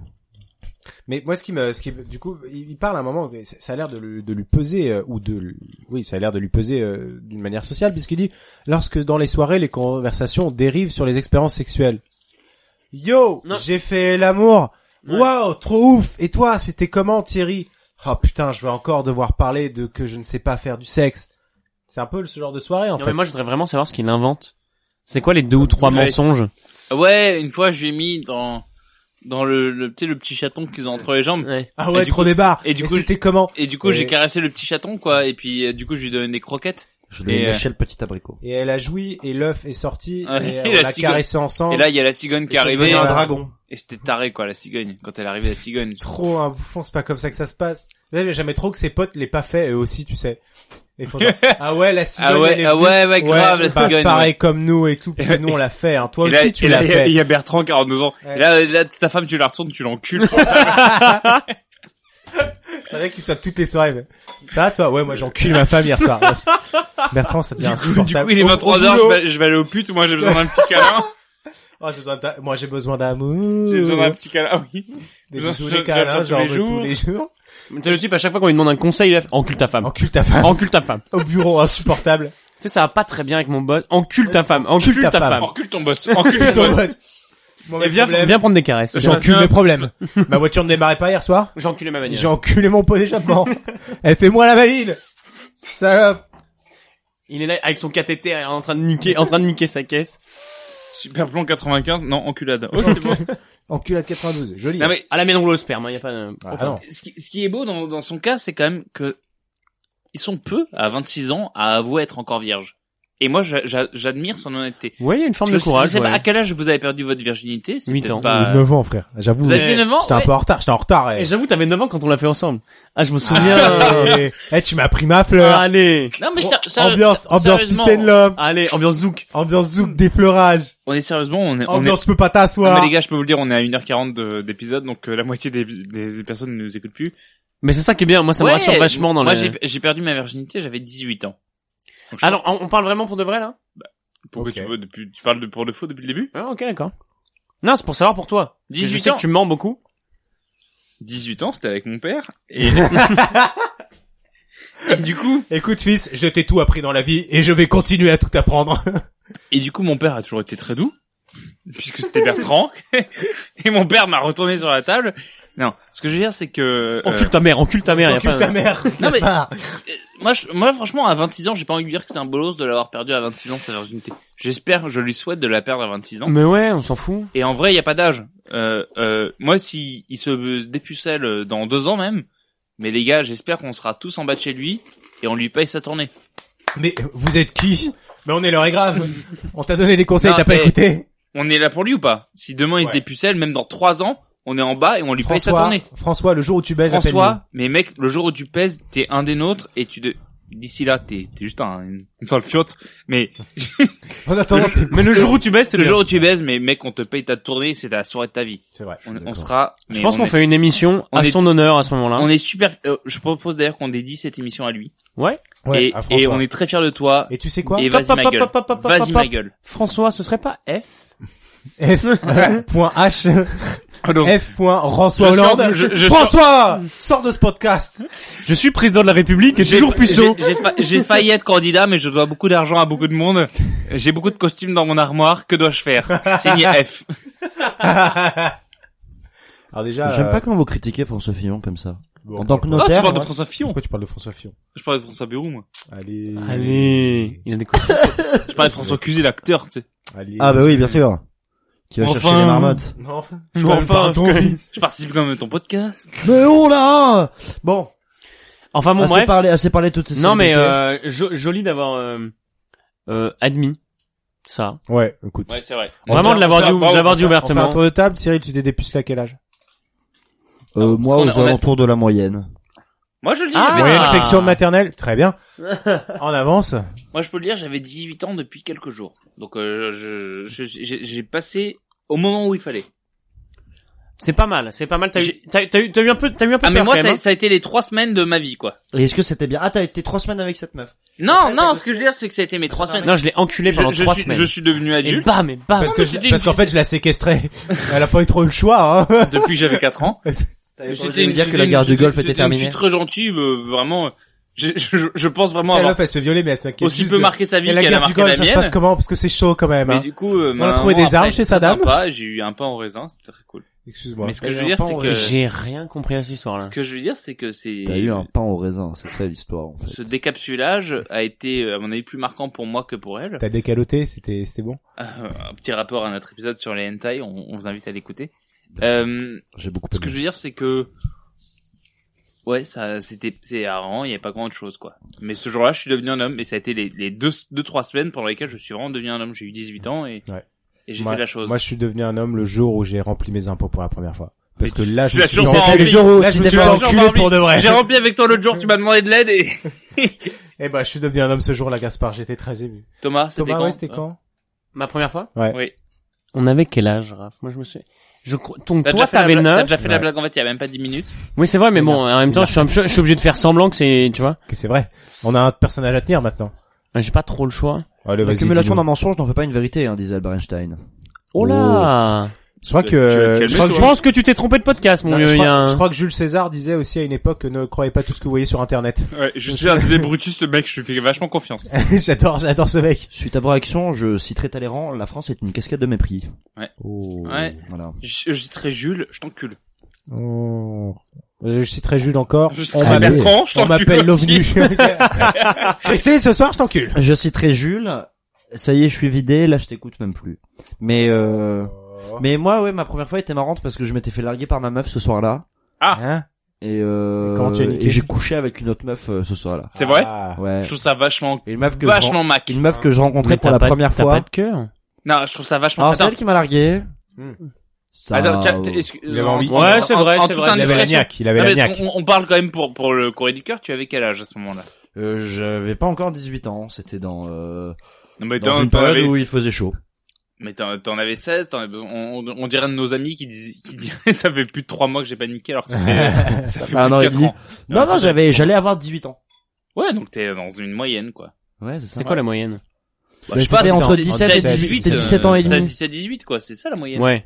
Mais moi, ce qui me, ce qui, du coup, il parle à un moment, ça a l'air de lui, de lui peser, euh, ou de, lui- oui, ça a l'air de lui peser euh, d'une manière sociale, puisqu'il dit, lorsque dans les soirées, les conversations dérivent sur les expériences sexuelles. Yo, j'ai fait l'amour. Ouais. Waouh, trop ouf. Et toi, c'était comment, Thierry? Oh putain, je vais encore devoir parler de que je ne sais pas faire du sexe. C'est un peu ce genre de soirée, en Non, fait. mais moi, je voudrais vraiment savoir ce qu'il invente. C'est quoi les deux ou trois Ouais. mensonges Ouais, une fois je lui ai mis dans dans le, le, petit chaton qu'ils ont entre les jambes. Ouais. Ah ouais, Et du trop coup- débat. et du Et coup, c'était comment Et du coup, j'ai caressé le petit chaton, quoi. Et puis, euh, du coup, je lui donne des croquettes. Je l'ai Et, euh, léché le petit abricot. Et elle a joui, et l'œuf est sorti, Ouais, et et on la caressé ensemble. Et là, il y a la cigogne qui est arrivée. un dragon. Et c'était taré, quoi, la cigogne. Quand elle est arrivée, la cigogne. trop un bouffon, c'est pas comme ça que ça se passe. Vous savez, J'aimais trop que ses potes l'aient pas fait eux aussi, tu sais. Et genre, ah ouais, la cigogne. Ah ouais, elle est ah ouais, ouais, grave, la bah, cigogne, Pareil ouais. comme nous et tout, parce que nous on l'a fait. Hein. Toi et là, aussi tu là, l'as il y a- fait. il y a Bertrand, 42 ans. Ouais. Et là, là, ta femme, tu la retournes, tu l'encules. C'est vrai qu'il soit toutes les soirées. va, toi? Ouais, moi j'encule ma femme hier soir. Bertrand, ça devient du, coup, du coup, il est Au- au 23 heures, boulot. je vais, je vais aller au pute, moi j'ai besoin d'un petit câlin. Oh, j'ai besoin Moi j'ai besoin d'amour. J'ai besoin d'un petit câlin, oui. Des besoin- bisous, je- des câlins, j'en veux j'en tous veux les tous les jours. C'est le type, à chaque fois qu'on lui demande un conseil, il a fait, encule ta femme. Encule ta femme. Encule ta femme. Au bureau, insupportable. Tu sais, ça va pas très bien avec mon boss. Encule ta femme. Encule ta, ta femme. femme. Encule ton boss. Encule ton boss. Bon, Et viens, viens prendre des caresses. J'encule mes problèmes. Ma voiture ne démarrait pas hier soir. J'ai enculé ma bagnole. J'ai enculé mon pot d'échappement. Elle fait moi la valide. Salope. Il est là avec son cathéter en train de niquer, en train de niquer sa caisse. Super plan 95, non, enculade. Oh, c'est bon. Enculade 92, joli. Non, mais À la maison le sperme, il y a pas de... Ah, non. ce qui, ce qui est beau dans, dans son cas, c'est quand même que ils sont peu à 26 ans à avouer être encore vierge. Et moi, j'a- j'a- j'admire son honnêteté. Ouais, il y a une forme je, de courage. Je sais pas à quel âge vous avez perdu votre virginité. c'est Huit peut-être ans. Pas... 9 ans, frère. J'avoue. Vous aviez 9 ans J'étais un peu en retard, j'étais en retard. Et eh. j'avoue, t'avais 9 ans quand on l'a fait ensemble. Ah, je me souviens. Eh, eh, tu m'as pris ma fleur. Allez. Non mais Oh, ser- ser- ambiance, ser- ambiance piscine love. Allez, ambiance zouk. Ambiance zouk, défleurage. on est sérieusement, on est, on est... Ambiance peut pas t'asseoir. mais les gars, je peux vous le dire, on est à 1h40 de- d'épisode, donc euh, la moitié des, personnes ne nous écoutent plus. Mais c'est ça qui est bien. Moi, ça me Ouais, rassure vachement dans Moi, les... j'ai j'ai perdu ma virginité, j'avais 18 ans. Donc, Alors, on on parle vraiment pour de vrai, là? Pourquoi Ok. tu, veux, depuis, tu parles de pour de faux depuis le début? Ah, ok, d'accord. Non, c'est pour savoir pour toi. 18 je sais ans. que tu mens beaucoup. 18 ans, c'était avec mon père. Et, et du coup, Écoute, fils, je t'ai tout appris dans la vie et je vais continuer à tout apprendre. et du coup, mon père a toujours été très doux, puisque c'était Bertrand. et mon père m'a retourné sur la table. Non, ce que je veux dire, c'est que euh, Encule ta mère, encule ta mère. y a Encule pas... ta mère. Non, mais- Gaspard. moi, je- moi, franchement, à 26 ans, j'ai pas envie de dire que c'est un bolos de l'avoir perdu à 26 ans sa virginité. J'espère, je lui souhaite de la perdre à 26 ans. Mais ouais, on s'en fout. Et en vrai, il y a pas d'âge. Euh, euh, moi, si il se dépucelle dans deux ans même, mais les gars, j'espère qu'on sera tous en bas de chez lui et on lui paye sa tournée. Mais vous êtes qui? Mais on est l'heure est grave. On t'a donné des conseils, Non, t'as pas écouté. On est là pour lui ou pas? Si demain il se Ouais. dépucelle, même dans trois ans, on est en bas et on lui paye sa François, tournée. François, le jour où tu baises. François, mais mec, le jour où tu pèses, t'es un des nôtres et tu de... D'ici là, t'es t'es juste un, une, une sale fiotte. Mais En attendant, Mais le jour où tu baisses, c'est le jour où tu baises, mais mec, on te paye ta tournée, c'est ta soirée de ta vie. C'est vrai. On, on sera. Je pense on qu'on est- fait une émission on à est- son honneur à ce moment-là. On est super. euh, je propose d'ailleurs qu'on dédie cette émission à lui. Ouais. Ouais, et, à François. et on est très fiers de toi. Et tu sais quoi Et vas-y ma gueule. pop, pop, pop, pop, Vas-y pop, ma gueule. François, ce serait pas F F. point H. donc, F. François Hollande. je- je François, sors de ce podcast. Je suis président de la République et j'ai- toujours puceau. j'ai- J'ai fa- j'ai failli être candidat, mais je dois beaucoup d'argent à beaucoup de monde. J'ai beaucoup de costumes dans mon armoire. Que dois-je faire? Signé F. Alors déjà, J'aime euh, pas quand vous critiquez François Fillon comme ça. bon, En tant que Oh, tu notaire, parles de François Fillon. pourquoi tu parles de François Fillon? Je parle de François Bayrou, moi. Allez. Allez, il y a des. Je parle de François Cusé, l'acteur, tu sais. Allez. ah bah oui, bien sûr. Qui va Enfin. chercher les marmottes. Non, quand même enfin, je. Je participe quand même à ton podcast. Mais oh là? Bon, Enfin bon, assez bref. parlé, assez parlé de toutes ces Non mais euh, jo- joli d'avoir euh, euh, admis ça. Ouais, écoute. Ouais, c'est vrai. Vraiment de l'avoir dit, on de l'avoir dit On fait un ouvertement. tour de table. Cyril, tu t'es dépucelé à quel âge? Euh, moi, aux a- on alentours de la moyenne. Moi, je le dis. Ah. j'avais- Moyenne Ah. section de maternelle. Très bien. En avance. Moi, je peux le dire, j'avais 18 ans depuis quelques jours. Donc, euh, je, je- j'ai j'ai passé au moment où il fallait. C'est pas mal, c'est pas mal. T'as eu, J'ai- t'as, t'as eu, t'as eu un peu, t'as eu un peu Ah, mais peur moi, quand ça, même, hein. ça a été les trois semaines de ma vie, quoi. Et est-ce que c'était bien? Ah, t'as été trois semaines avec cette meuf. Non, non, ce que je veux dire, c'est que ça a été mes trois semaines. Non, je l'ai enculé je, pendant je trois suis, semaines. je suis devenu Et adulte bam, et bam. Parce que, mais c'était parce qu'en fait, je l'ai séquestré. Elle a pas eu trop eu le choix, hein. depuis que j'avais 4 ans. Osé me dire que la guerre du Golfe était terminée. fille très gentille, euh, vraiment. Je, je, je pense vraiment Celle-là, avoir elle se fait violer, mais elle s'inquiète aussi peu de- marqué sa vie Et la qu'elle a marqué Golfe, la ça se passe mienne. comment? Parce que c'est chaud quand même. Mais Hein. du coup, euh, a ma trouvé des armes chez très Saddam sympa, J'ai eu un pain au raisin, c'était très cool. Excuse-moi. Mais ce que je eu veux dire, c'est que. J'ai rien compris à cette histoire ce que je veux dire, c'est que c'est T'as eu un pain au raisin, c'est ça l'histoire en fait. ce décapsulage a été, euh, à mon avis, plus marquant pour moi que pour elle. T'as décaloté, c'était, c'était bon? Euh, un petit rapport à notre épisode sur les hentai, on, on vous invite à l'écouter. Euh, J'ai beaucoup ce que je veux dire, c'est que ouais, ça, c'était, c'est avant, il y avait pas grand chose quoi. Mais ce jour-là, je suis devenu un homme, et ça a été les, les deux, deux, trois semaines pendant lesquelles je suis vraiment devenu un homme. J'ai eu 18 ans et, Ouais. et j'ai fait la chose. Moi, je suis devenu un homme le jour où j'ai rempli mes impôts pour la première fois. Parce Mais que là, je me suis rempli. jour où Là, tu je me t'es suis rempli- pour de vrai. J'ai rempli avec toi l'autre jour, tu m'as demandé de l'aide et Eh ben, je suis devenu un homme ce jour-là, Gaspard. J'étais très ému. Thomas, c'était Thomas, quand ouais, c'était quand? Ma première fois? Ouais. Oui. On avait quel âge, Raph? Moi je me suis. Je T'as toi t'avais blague- t'as 9. déjà fait la blague en fait il y a même pas 10 minutes. Oui c'est vrai, mais bon, en même temps je suis, un peu- je suis obligé de faire semblant que c'est, tu vois. Que c'est vrai. On a un personnage à tenir maintenant. J'ai pas trop le choix. Allez. L'accumulation d'un mensonge n'en fait pas une vérité, hein, disait Albert Einstein. Oh là Je crois que, je crois que Je pense que tu t'es trompé de podcast, mon Non, vieux. je, crois, un- je crois que Jules César disait aussi à une époque que ne croyez pas tout ce que vous voyez sur internet. Ouais, je suis un disait Brutus, ce mec, je lui fais vachement confiance. j'adore, j'adore ce mec. Suite à vos réactions, je citerai Talleyrand, la France est une cascade de mépris. Oh. Ouais. Voilà. Je, je citerai Jules, je t'encule. Oh. Je citerai Jules encore. Je On citerai m'appelle- Bertrand, je On m'appelle aussi. l'OVNU. Christine, ce soir, je t'encule. Je citerai Jules. Ça y est, je suis vidé, là je t'écoute même plus. Mais euh, Mais moi, ouais, ma première fois était marrante parce que je m'étais fait larguer par ma meuf ce soir-là. Ah. Hein Et, euh, et j'ai couché avec une autre meuf euh, ce soir-là. C'est vrai Ah. Ouais. Je trouve ça vachement, une meuf que vachement je, mac. une meuf que je rencontrais pour t'as la pas- première T'as fois. pas de cœur Non, je trouve ça vachement. Alors c'est Attends, elle qui m'a largué. Hmm. Ça- attends, Il avait en- envie. en- Ouais, c'est vrai, c'est vrai. Il avait la niaque, il avait Non, la niaque. on, on parle quand même pour pour le courrier du cœur. Tu avais quel âge à ce moment-là? Euh, j'avais pas encore 18 ans, c'était dans euh, Non, mais dans une période où il faisait chaud. Mais t'en t'en avais 16. T'en avais- on, on, on dirait de nos amis qui disent, qui diraient ça fait plus de 3 mois que j'ai pas niqué alors que ça fait, ça fait Un plus an de et 4 demi. ans. Non non, j'avais j'allais avoir 18 ans. Ouais, donc t'es dans une moyenne quoi. Ouais, c'est ça. C'est quoi la moyenne? Bah, je sais pas, entre c'est 17 et 18, c'était euh, 17 ans et demi. 17 18 quoi, c'est ça la moyenne? Ouais.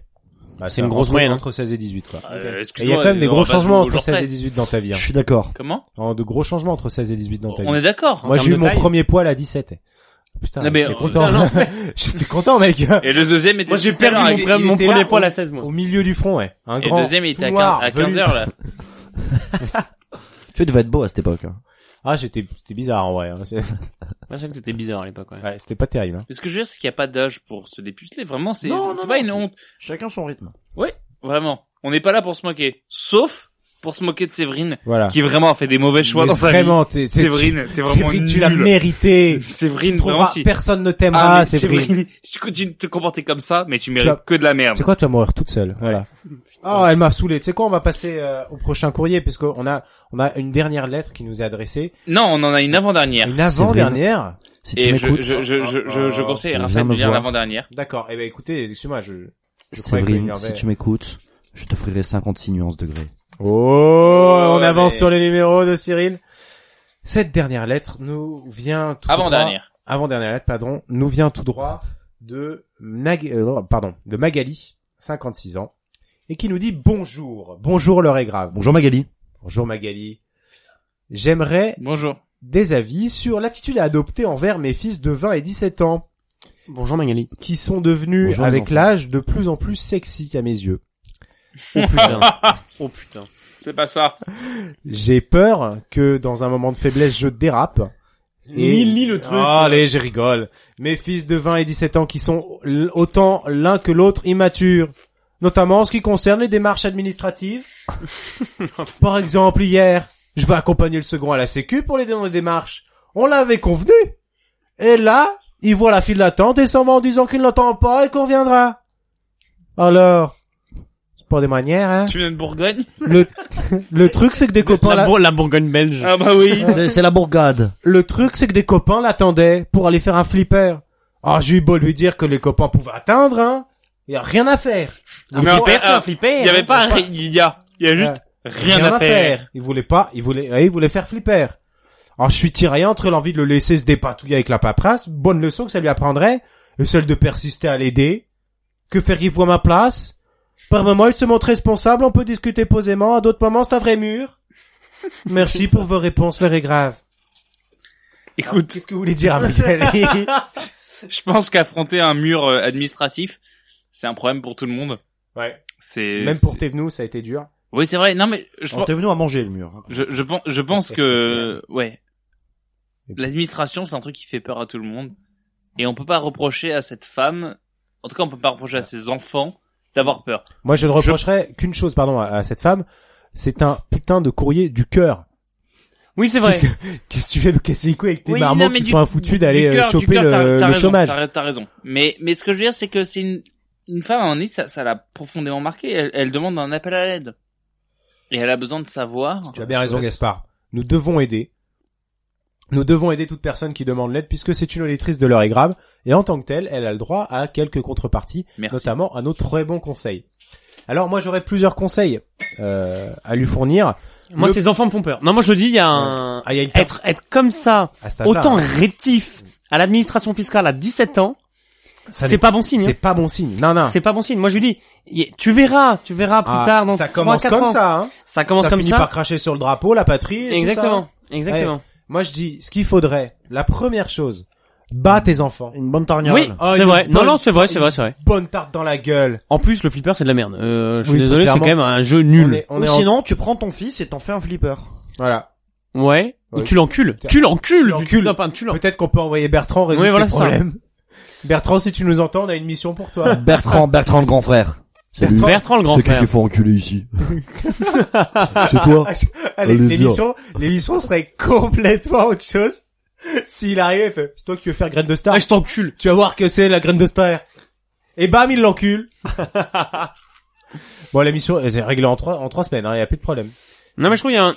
Bah, C'est une grosse moyenne, hein. Entre 16 et 18, quoi. Euh, Et il y a quand même des on gros changements entre jour 16 et près. 18 dans ta vie. Je Hein. suis d'accord. Comment En de gros changements entre 16 et 18 dans ta vie. On est d'accord. Moi, j'ai eu mon premier poil à 17. Putain, Non, mais, j'étais content. J'étais content, mec. Et le deuxième était Moi j'ai à perdu mon, mon premier poil à 16 mois. Au milieu du front, ouais. Un Et grand. le deuxième il tout était à noir, 15, à velu. 15 heures là. Tu devais être beau à cette époque. hein. Ah, j'étais, c'était bizarre, en vrai. hein. Ouais, c'est vrai que c'était bizarre à l'époque, ouais. Ouais, c'était pas terrible, hein. Mais ce que je veux dire, c'est qu'il n'y a pas d'âge pour se dépuceler. Vraiment, c'est pas non, une honte. Chacun son rythme. Vraiment. On n'est pas là pour se moquer. Sauf pour se moquer de Séverine, Voilà. qui vraiment a fait des mauvais choix Mais dans sa vraiment, t'es, vie. t'es- Séverine, t'es vraiment Séverine, tu l'as mérité. Séverine, Tu vraiment si. personne ne Ah, t'aimera, mais Séverine. Séverine, si tu continues de te comporter comme ça, mais tu mérites que de la merde. C'est quoi, tu vas mourir toute seule. Voilà. Oh, elle m'a saoulé. Tu sais quoi, on va passer euh, au prochain courrier puisqu'on a on a une dernière lettre qui nous est adressée. Non, on en a une avant-dernière. Une avant-dernière. Si tu Et je, m'écoutes, je, je, je, je, je conseille à Viens Raphaël de lire l'avant-dernière. D'accord. Eh ben écoutez, excuse-moi, je je Séverine, si tu m'écoutes, je t'offrirai 56 nuances degrés. Oh, on Ouais, avance mais- sur les numéros de Cyril. Cette dernière lettre nous vient tout droit. Avant-dernière. Avant-dernière lettre, pardon, nous vient tout droit de Nag... euh, pardon, de Magali, 56 ans, et qui nous dit bonjour. Bonjour, l'heure est grave. Bonjour Magali. Bonjour Magali. J'aimerais Bonjour. des avis sur l'attitude à adopter envers mes fils de 20 et 17 ans, Bonjour Magali. qui sont devenus, Bonjour, avec l'âge, de plus en plus sexy à mes yeux. Oh putain. oh putain. C'est pas ça. J'ai peur que dans un moment de faiblesse, je dérape. Lis- lis le truc. Ah, allez, je rigole. Mes fils de 20 et 17 ans qui sont autant l'un que l'autre immatures. Notamment en ce qui concerne les démarches administratives. Par exemple, hier, je vais accompagner le second à la sécu pour l'aider dans les démarches. On l'avait convenu. Et là, il voit la file d'attente et s'en va en disant qu'il n'entend pas et qu'on viendra. Alors, pas des manières, hein. Tu viens de Bourgogne? Le, le truc, c'est que des copains La, Bourgogne belge. Ah bah oui. C'est la bourgade. Le truc, c'est que des copains l'attendaient pour aller faire un flipper. Ah, j'ai eu beau lui dire que les copains pouvaient attendre, hein. Y a rien à faire. Un Mais flipper, c'est un euh, flipper. Il y avait pas il y a, il y a juste rien, à faire. Il voulait pas, il voulait, ouais, il voulait faire flipper. Alors, je suis tiraillé entre l'envie de le laisser se dépatouiller avec la paperasse, bonne leçon que ça lui apprendrait, et celle de persister à l'aider. Que faire, il voit ma place? Par moments, il se montre responsable, on peut discuter posément, à d'autres moments, c'est un vrai mur. Merci pour vos réponses, l'heure est grave. Écoute, Qu'est-ce que vous voulez dire à Magali je pense qu'affronter un mur euh, administratif, c'est un problème pour tout le monde. Ouais. C'est Même pour Thévenoud, ça a été dur. Oui, c'est vrai. Non mais je, t'est venu à manger le mur. hein. je, je pense, je pense que ouais, l'administration c'est un truc qui fait peur à tout le monde et on peut pas reprocher à cette femme, en tout cas on peut pas reprocher à ses enfants d'avoir peur. Moi, je ne reprocherais qu'une chose, pardon, à, à cette femme. C'est un putain de courrier du cœur. Oui, c'est vrai. Qu'est-ce que tu fais de casser les couilles avec tes Oui, marmots non, qui du- sont foutus d'aller euh, choper le, le raison, chômage T'as, raison. Mais mais ce que je veux dire c'est que c'est une une femme à un ça ça l'a profondément marqué. Elle, elle demande un appel à l'aide et elle a besoin de savoir. Tu as bien raison, Gaspard. Nous devons aider. Nous devons aider toute personne qui demande l'aide puisque c'est une auditrice de l'heure est grave et en tant que telle, elle a le droit à quelques contreparties, Merci. notamment à nos très bons conseils. Alors moi j'aurais plusieurs conseils euh, à lui fournir. Moi, Le- ces enfants me font peur. Non, moi, je le dis, il y a un... Ah, il y a une Être, être comme ça, autant hein. rétif à l'administration fiscale à 17 ans, Ça c'est pas bon signe. C'est hein. pas bon signe. Non non. C'est pas bon signe. Moi, je lui dis, tu verras, tu verras plus Ah, tard dans ça 3, commence 4 comme ans. ça. Hein. Ça commence ça comme finit ça. par cracher sur le drapeau, la patrie. et tout Exactement. ça. Exactement. Moi je dis, ce qu'il faudrait, la première chose, bats tes enfants. Une bonne tarniole. Oui, Oh, c'est vrai. Non, bonne- non, c'est vrai, c'est vrai, c'est vrai. Bonne tarte dans la gueule. En plus, le flipper, c'est de la merde. Euh, je suis Oui, désolé, c'est quand même un jeu On nul. est, on Ou est en- sinon, tu prends ton fils et t'en fais un flipper. Voilà. Ouais. Ou tu l'encules. Tiens. Tu l'encules. Tu l'encules. Tu l'en- Peut-être qu'on peut envoyer Bertrand résoudre Oui, voilà, c'est ça. problèmes. Bertrand, si tu nous entends, on a une mission pour toi. Bertrand, Bertrand le grand frère. Salut. Bertrand- Bertrand le grand C'est qui frère. qu'il faut enculer ici C'est toi Allez, Allez, l'émission, l'émission serait complètement autre chose. S'il arrivait, il fait, c'est toi qui veux faire graine de star. Ah, je t'encule. Tu vas voir que c'est la graine de star. Et bam, il l'encule. bon, l'émission, elle est réglée en trois, en trois semaines, hein, y a plus de problème. Non mais je trouve il y a un...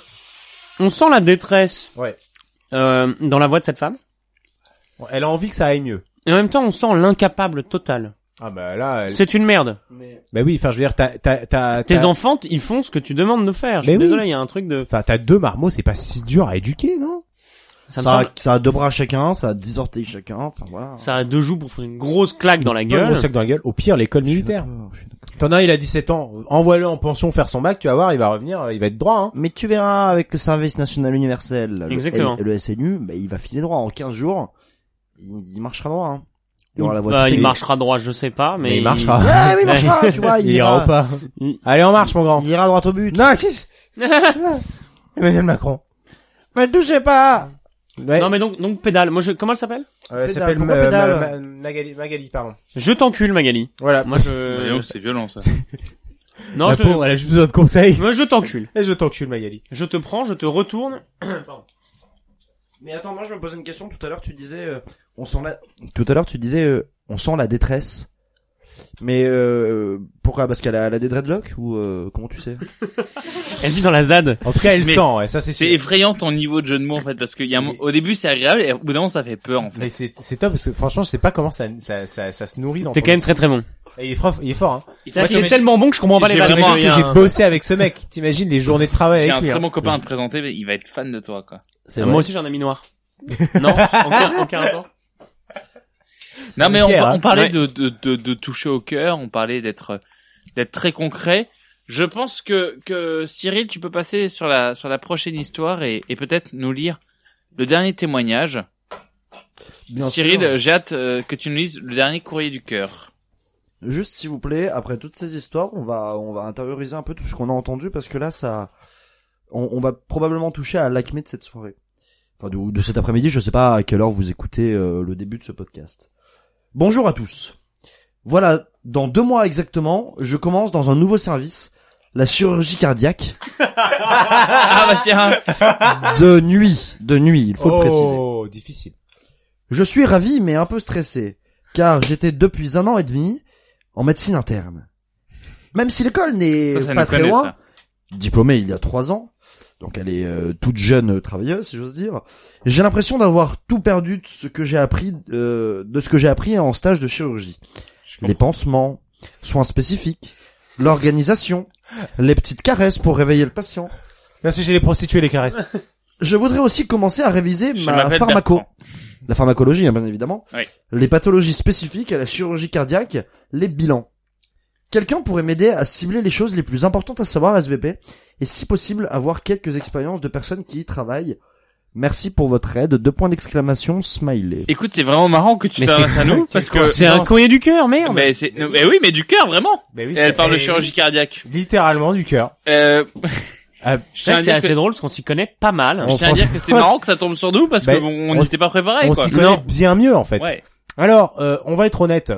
On sent la détresse Ouais. euh, dans la voix de cette femme. Bon, Elle a envie que ça aille mieux. Et en même temps, on sent l'incapable total. Ah bah là, elle... C'est une merde. bah oui, enfin je veux dire, t'as, t'as, t'as, Tes enfants, ils font ce que tu demandes de faire. Je Mais suis oui. désolé, il y a un truc de... enfin t'as deux marmots, c'est pas si dur à éduquer, non? Ça, ça, a, ça a deux bras chacun, ça a dix orteils chacun, enfin voilà. ça a deux joues pour faire une grosse claque dans la gueule. gros sac dans la gueule. Au pire, l'école militaire. T'en as, un, il a 17 ans. Envoie-le en pension faire son bac, tu vas voir, il va revenir, il va être droit, hein. Mais tu verras avec le service national universel, le, Exactement. L- le SNU, bah, il va filer droit en 15 jours. Il, il marchera droit. Hein. Il aura la voix Bah, il marchera droit, je sais pas, mais, Mais il marchera. Ouais, mais il marchera, tu vois, il, Il ira ou pas Il- Allez, en marche, mon grand. Il ira droit au but. Non, Emmanuel Macron. Mais touchez pas Ouais. Non mais donc donc pédale. Moi je comment elle s'appelle Euh, Pédale, ça s'appelle pourquoi euh, pédale Ma- Ma- Magali, Magali, pardon. Je t'encule Magali. Voilà. Moi je c'est violent ça. Non, La je pauvre, elle a juste besoin de conseils. Moi je t'encule. Et je t'encule, Magali. Je te prends, je te retourne. Mais attends, moi je me posais une question. Tout à l'heure, tu disais, euh, on sent la. Tout à l'heure, tu disais, euh, on sent la détresse. Mais euh, pourquoi? Parce qu'elle a, elle a des dreadlocks ou euh, comment tu sais? Elle vit dans la ZAD. En tout cas, elle Mais sent, ouais, ça c'est C'est effrayant ton niveau de jeu de mots en fait parce qu'il y a un au début c'est agréable et au bout d'un moment ça fait peur en fait. Mais c'est, c'est top parce que franchement, je sais pas comment ça, ça, ça, ça se nourrit dans T'es quand même très très bon. Et il est fort, il est fort, hein. Il Là, faut tu es que- tellement bon que je comprends pas les J'ai vraiment- Que a j'ai bossé avec ce mec. T'imagines les journées de travail J'ai avec un lui. très hein. bon copain à te présenter, mais il va être fan de toi quoi. C'est Moi aussi j'ai un ami noir. non, aucun, aucun rapport. Non mais on, Pierre, hein. on parlait Ouais. de, de, de, de toucher au cœur, on parlait d'être d'être très concret. Je pense que que Cyril, tu peux passer sur la sur la prochaine histoire et, et peut-être nous lire le dernier témoignage. Bien Cyril, j'ai hâte euh, que tu nous lises le dernier courrier du cœur. Juste s'il vous plaît, après toutes ces histoires, on va on va intérioriser un peu tout ce qu'on a entendu parce que là ça on, on va probablement toucher à l'acmé de cette soirée. Enfin de, de cet après-midi, je sais pas à quelle heure vous écoutez euh, le début de ce podcast. Bonjour à tous. Voilà, dans deux mois exactement, je commence dans un nouveau service, la chirurgie cardiaque ah bah tiens, de nuit, de nuit, il faut le préciser. Oh, difficile. Je suis ravi mais un peu stressé, car j'étais depuis un an et demi en médecine interne. Même si l'école n'est pas très connaît, loin, ça. diplômée il y a trois ans, donc elle est euh, toute jeune travailleuse si j'ose dire, j'ai l'impression d'avoir tout perdu de ce que j'ai appris, euh, de ce que j'ai appris en stage de chirurgie. Les pansements, soins spécifiques, l'organisation, les petites caresses pour réveiller le patient. Merci, j'ai les prostituées, les caresses. Je voudrais aussi commencer à réviser Je ma m'appelle pharmaco. Bertrand. La pharmacologie, hein, bien évidemment. Oui. Les pathologies spécifiques à la chirurgie cardiaque, les bilans. Quelqu'un pourrait m'aider à cibler les choses les plus importantes à savoir SVP et si possible avoir quelques expériences de personnes qui y travaillent. Merci pour votre aide. Deux points d'exclamation, smiley. Écoute, c'est vraiment marrant que tu t'adresses c'est- à nous parce que C'est un courrier du cœur, merde. mais c'est mais oui mais du cœur vraiment. Mais oui, elle c'est- parle de chirurgie cardiaque. Littéralement du cœur. Euh, Ah, je tiens à C'est assez que, drôle parce qu'on s'y connaît pas mal. je tiens à dire que c'est marrant que ça tombe sur nous parce qu'on on on n'y était pas préparé on s'y connaît Non. bien mieux, en fait. Ouais. Alors, euh, on va être honnête.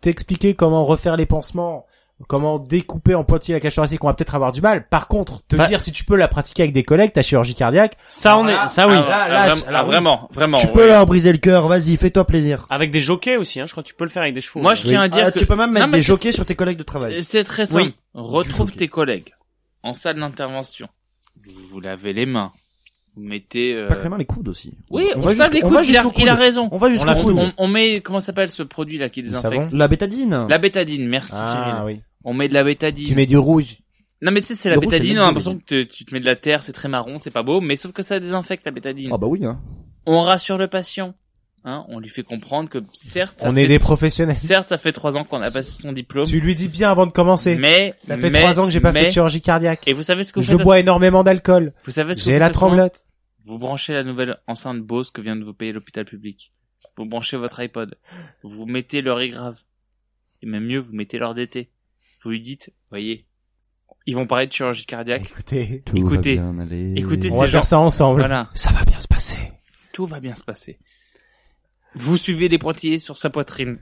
T'expliquer comment refaire les pansements, comment découper en pointillés la cage thoracique, on va peut-être avoir du mal. Par contre, te Bah- dire si tu peux la pratiquer avec des collègues, ta chirurgie cardiaque, Ça on là- est, ça oui. Ah, là, ah, là, vraiment, ah, oui. vraiment, vraiment. tu ouais. peux leur briser le cœur, vas-y, fais-toi plaisir. Avec des jockeys aussi, hein. Je crois que tu peux le faire avec des chevaux. Moi, je tiens à dire Ah, que tu peux même mettre des jockeys sur tes collègues de travail. c'est très simple. Oui. Retrouve tes collègues en salle d'intervention. Vous vous lavez les mains. Vous mettez. euh, Pas que les mains, les coudes aussi. Oui, on, va se lave jusqu'au- les on coudes. va Il a, il a raison. On va jusqu'au on, coude. on- on met comment s'appelle ce produit là qui désinfecte La bétadine. La bétadine. Merci ah Cyril. oui. On met de la bétadine. Tu mets du rouge. Non mais tu sais c'est la bétadine. On a l'impression que tu te mets de la terre, c'est très marron, c'est pas beau, mais sauf que ça désinfecte la bétadine. Ah bah oui, hein. On rassure le patient. Hein, on lui fait comprendre que certes, ça On fait, est des professionnels. certes, ça fait trois ans qu'on a passé son diplôme, Tu lui dis bien avant de commencer. mais Ça fait trois ans que j'ai pas mais- fait de chirurgie cardiaque. Et vous savez ce que vous Je faites bois énormément d'alcool. Vous savez ce que J'ai la tremblote. Vous branchez la nouvelle enceinte Bose que vient de vous payer l'hôpital public. Vous branchez votre iPod. Vous mettez leur grave. Et même mieux, vous mettez leur DT. Vous lui dites, voyez, ils vont parler de chirurgie cardiaque. Écoutez, Tout Écoutez, va bien aller. écoutez on va ces gens. faire ça ensemble. Voilà. Ça va bien se passer. Tout va bien se passer. Vous suivez les pointillés sur sa poitrine.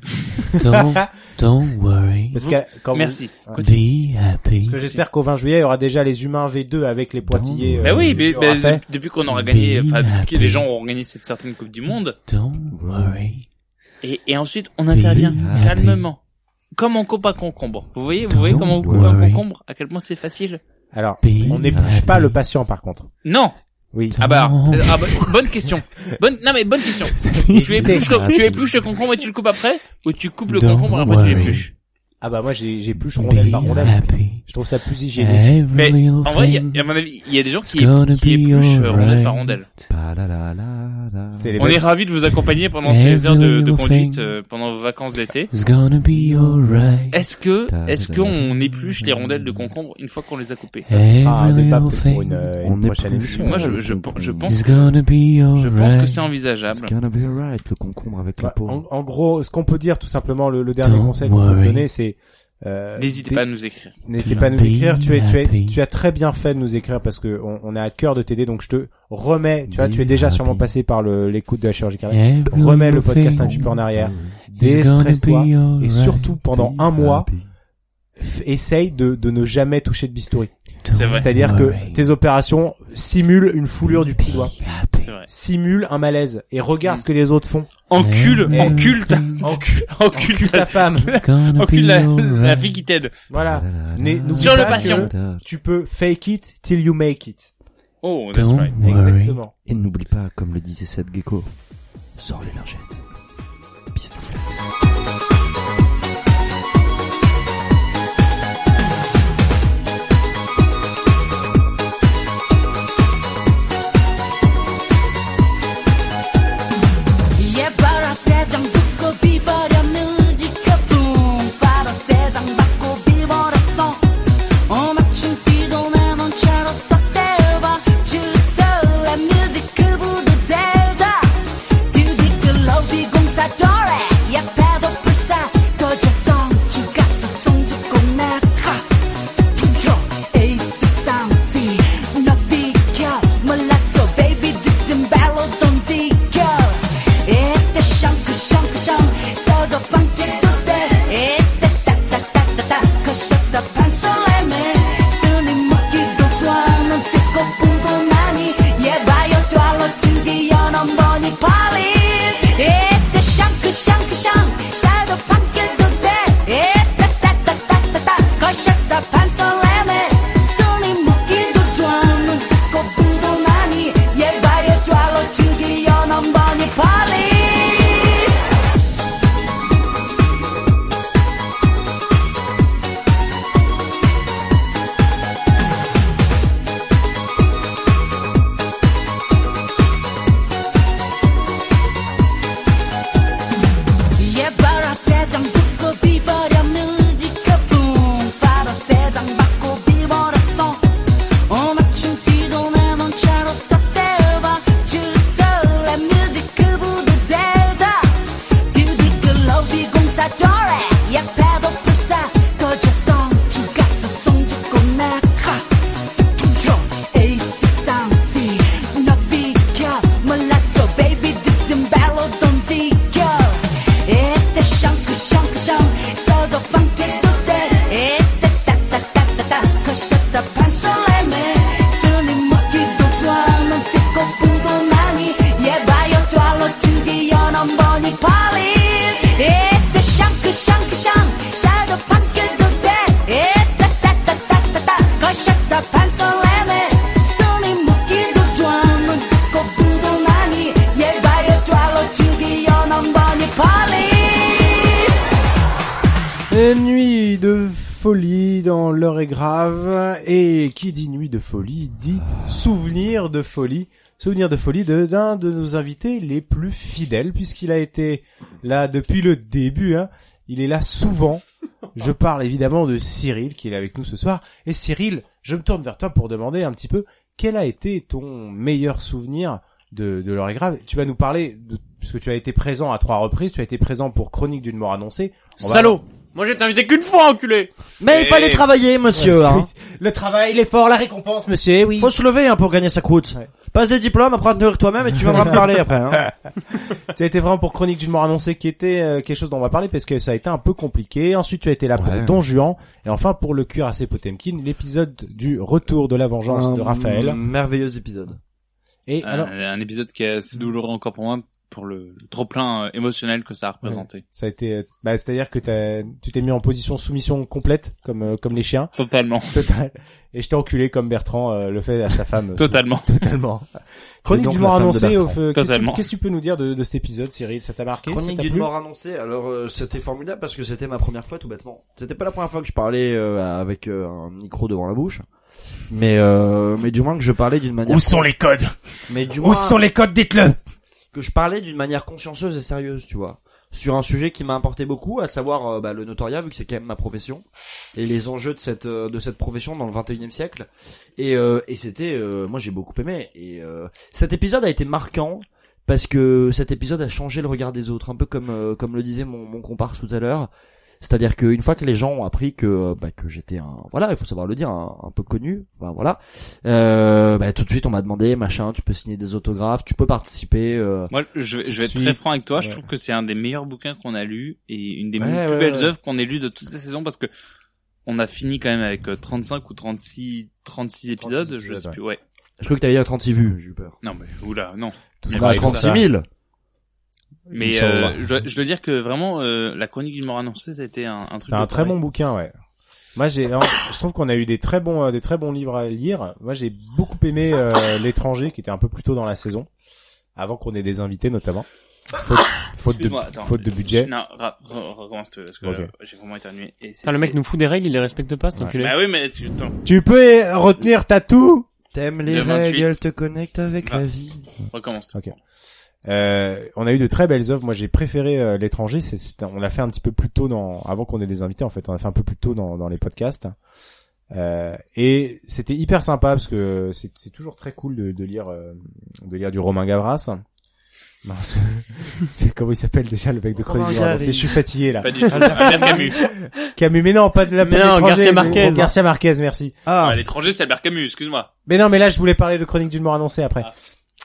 Don't, don't worry. Parce que quand Merci. vous- Be happy. Parce que j'espère qu'au 20 juillet, il y aura déjà les humains V2 avec les pointillés. Bah euh, oui, mais, de- depuis qu'on aura gagné, enfin, depuis que les gens auront gagné cette certaine Coupe du Monde, Don't worry. et, et ensuite on intervient Be calmement. Comme on coupe un concombre. Vous voyez, vous voyez comment on coupe un worry. concombre? À quel point c'est facile? Alors, Be on n'épluche pas le patient par contre. Non! Oui. Ah bah, euh, ah bah, bonne question. Bonne, non mais bonne question. tu épluches le, tu épluches le concombre et tu le coupes après? Ou tu coupes le Don't concombre et après tu l'épluches? Ah bah moi j'ai plus rondelle par Be rondelle. happy. Je trouve ça plus hygiénique. Mais, en vrai, y a- à mon avis, il y a des gens qui, qui be épluchent euh, rondelle par rondelle. On est ravis de vous accompagner pendant ces heures de, de conduite, euh, pendant vos vacances d'été. It's gonna be alright. Est-ce que, est-ce qu'on épluche les rondelles de concombre une fois qu'on les a coupées? Ça, ce sera un débat pour une, euh, On une prochaine épluche. émission. Moi, je, je, je pense It's que, je pense que alright. c'est envisageable. Le concombre avec la Bah, peau. en, en gros, ce qu'on peut dire tout simplement, le, le dernier Don't conseil qu'on peut donner, c'est euh, N'hésitez pas à nous écrire. N'hésitez pas à nous écrire. Tu, es, tu, es, tu as très bien fait de nous écrire parce que on, on est à cœur de t'aider. Donc je te remets. Tu vois, tu es déjà sûrement passé par le- l'écoute de la chirurgie cardiaque. Remets le podcast un petit peu en arrière. Déstresse-toi et surtout pendant un mois, essaye de, de ne jamais toucher de bistouri. C'est-à-dire que tes opérations simulent une foulure du petit doigt, vrai. simulent un malaise et regarde ce que les autres font. Encule, Every encule ta, encule, Encule ta femme. encule la, la fille qui t'aide. Voilà. Sur le pas patient. que Tu peux fake it till you make it. Oh, that's Don't right. worry. Exactement. Et n'oublie pas, comme le disait Seth Gecko, sors les lingettes. Pistouflex. Et qui dit nuit de folie dit souvenir de folie. Souvenir de folie d'un de, nos invités les plus fidèles puisqu'il a été là depuis le début. Hein. Il est là souvent. Je parle évidemment de Cyril qui est avec nous ce soir. Et Cyril, je me tourne vers toi pour demander un petit peu quel a été ton meilleur souvenir de, de grave? Tu vas nous parler, de, puisque tu as été présent à trois reprises, tu as été présent pour Chronique d'une mort annoncée. On Salaud Moi j'ai été invité qu'une fois, enculé Mais il fallait travailler, monsieur, hein. Le travail, l'effort, la récompense, monsieur, oui. Faut se lever, hein, pour gagner sa croûte. Passe des diplômes, apprends à te nourrir toi-même et tu viendras me parler après. Hein. tu as été vraiment pour Chronique d'une mort annoncée qui était euh, quelque chose dont on va parler parce que ça a été un peu compliqué. Ensuite, tu as été là pour Ouais. Don Juan et enfin pour le cuirassé Potemkin, l'épisode du retour de la vengeance de Un Raphaël. Merveilleux épisode. Et Un, alors, un épisode qui est assez douloureux encore pour moi pour le trop plein émotionnel que ça a représenté. ça a été, euh, bah, c'est-à-dire que t'as- tu t'es mis en position soumission complète comme euh, comme les chiens. Totalement. Total. Et je t'ai enculé comme Bertrand euh, le fait à sa femme. Totalement. Totalement. Chronique du mort annoncé. Bertrand. au feu. Qu'est-ce que- Totalement. Qu'est-ce que tu peux nous dire de, de cet épisode, Cyril? Ça t'a marqué? Chronique plu? mort annoncée. Alors euh, c'était formidable parce que c'était ma première fois tout bêtement. C'était pas la première fois que je parlais euh, avec euh, un micro devant la bouche, mais euh, mais du moins que je parlais d'une manière. Où sont les codes? Mais du Où moins sont les codes Dites-le? Que je parlais d'une manière consciencieuse et sérieuse, tu vois, sur un sujet qui m'a importé beaucoup, à savoir euh, bah, le notoriat, vu que c'est quand même ma profession et les enjeux de cette euh, de cette profession dans le 21e siècle. Et euh, et c'était, euh, moi j'ai beaucoup aimé. Et euh, cet épisode a été marquant parce que cet épisode a changé le regard des autres, un peu comme comme le disait mon mon comparse tout à l'heure. C'est-à-dire qu'une fois que les gens ont appris que bah, que j'étais un voilà, il faut savoir le dire, un, un peu connu, bah, voilà, euh, bah, tout de suite on m'a demandé machin, tu peux signer des autographes, tu peux participer. euh, Moi, je vais, je vais être très franc avec toi. Je trouve que c'est un des meilleurs bouquins qu'on a lu et une des Ouais, plus ouais, belles œuvres qu'on ait lues de toutes ces saisons parce que on a fini quand même avec euh, 35 ou 36, 36 épisodes. 36 je sais ouais. plus, ouais. Je crois que t'avais à 36 vues, j'ai eu peur. Non, mais, oula, non. Tout Mais sera pas à comme 36 ça. 000 Mais, euh, je, dois, je dois dire que vraiment, euh, la chronique d'une mort annoncée, ça a été un, un truc. C'est un très bon bouquin, ouais. Moi, j'ai, non, je trouve qu'on a eu des très bons, euh, des très bons livres à lire. Moi, j'ai beaucoup aimé euh, l'étranger, qui était un peu plus tôt dans la saison, avant qu'on ait des invités notamment. Faute, faute de, attends. faute de budget. Non, recommence parce que euh, j'ai vraiment éternué. Et le mec nous fout des règles, il les respecte pas, cet Ouais. enculé. Bah oui, mais tu, attends, Tu peux retenir ta toux? T'aimes les De 28. règles, elles te connectent avec Ah. la vie. recommence. toi. Ok. Euh, on a eu de très belles œuvres. Moi, j'ai préféré euh, l'étranger. C'est, on l'a fait un petit peu plus tôt dans, avant qu'on ait des invités. En fait, on a fait un peu plus tôt dans, dans les podcasts. Euh, et c'était hyper sympa parce que c'est, c'est toujours très cool de, de lire, euh, de lire du Romain Gavras. Non, c'est, c'est- comment il s'appelle déjà le mec de Chronique Noire. C'est je suis fatigué là. Pas du tout. Albert Camus. Camus, mais non, pas de la Mais non, Garcia mais- Marquez. Garcia Marquez, merci. Ah, À l'étranger, c'est Albert Camus, excuse-moi. Mais non, mais là, je voulais parler de Chronique d'une mort annoncée après. Ah.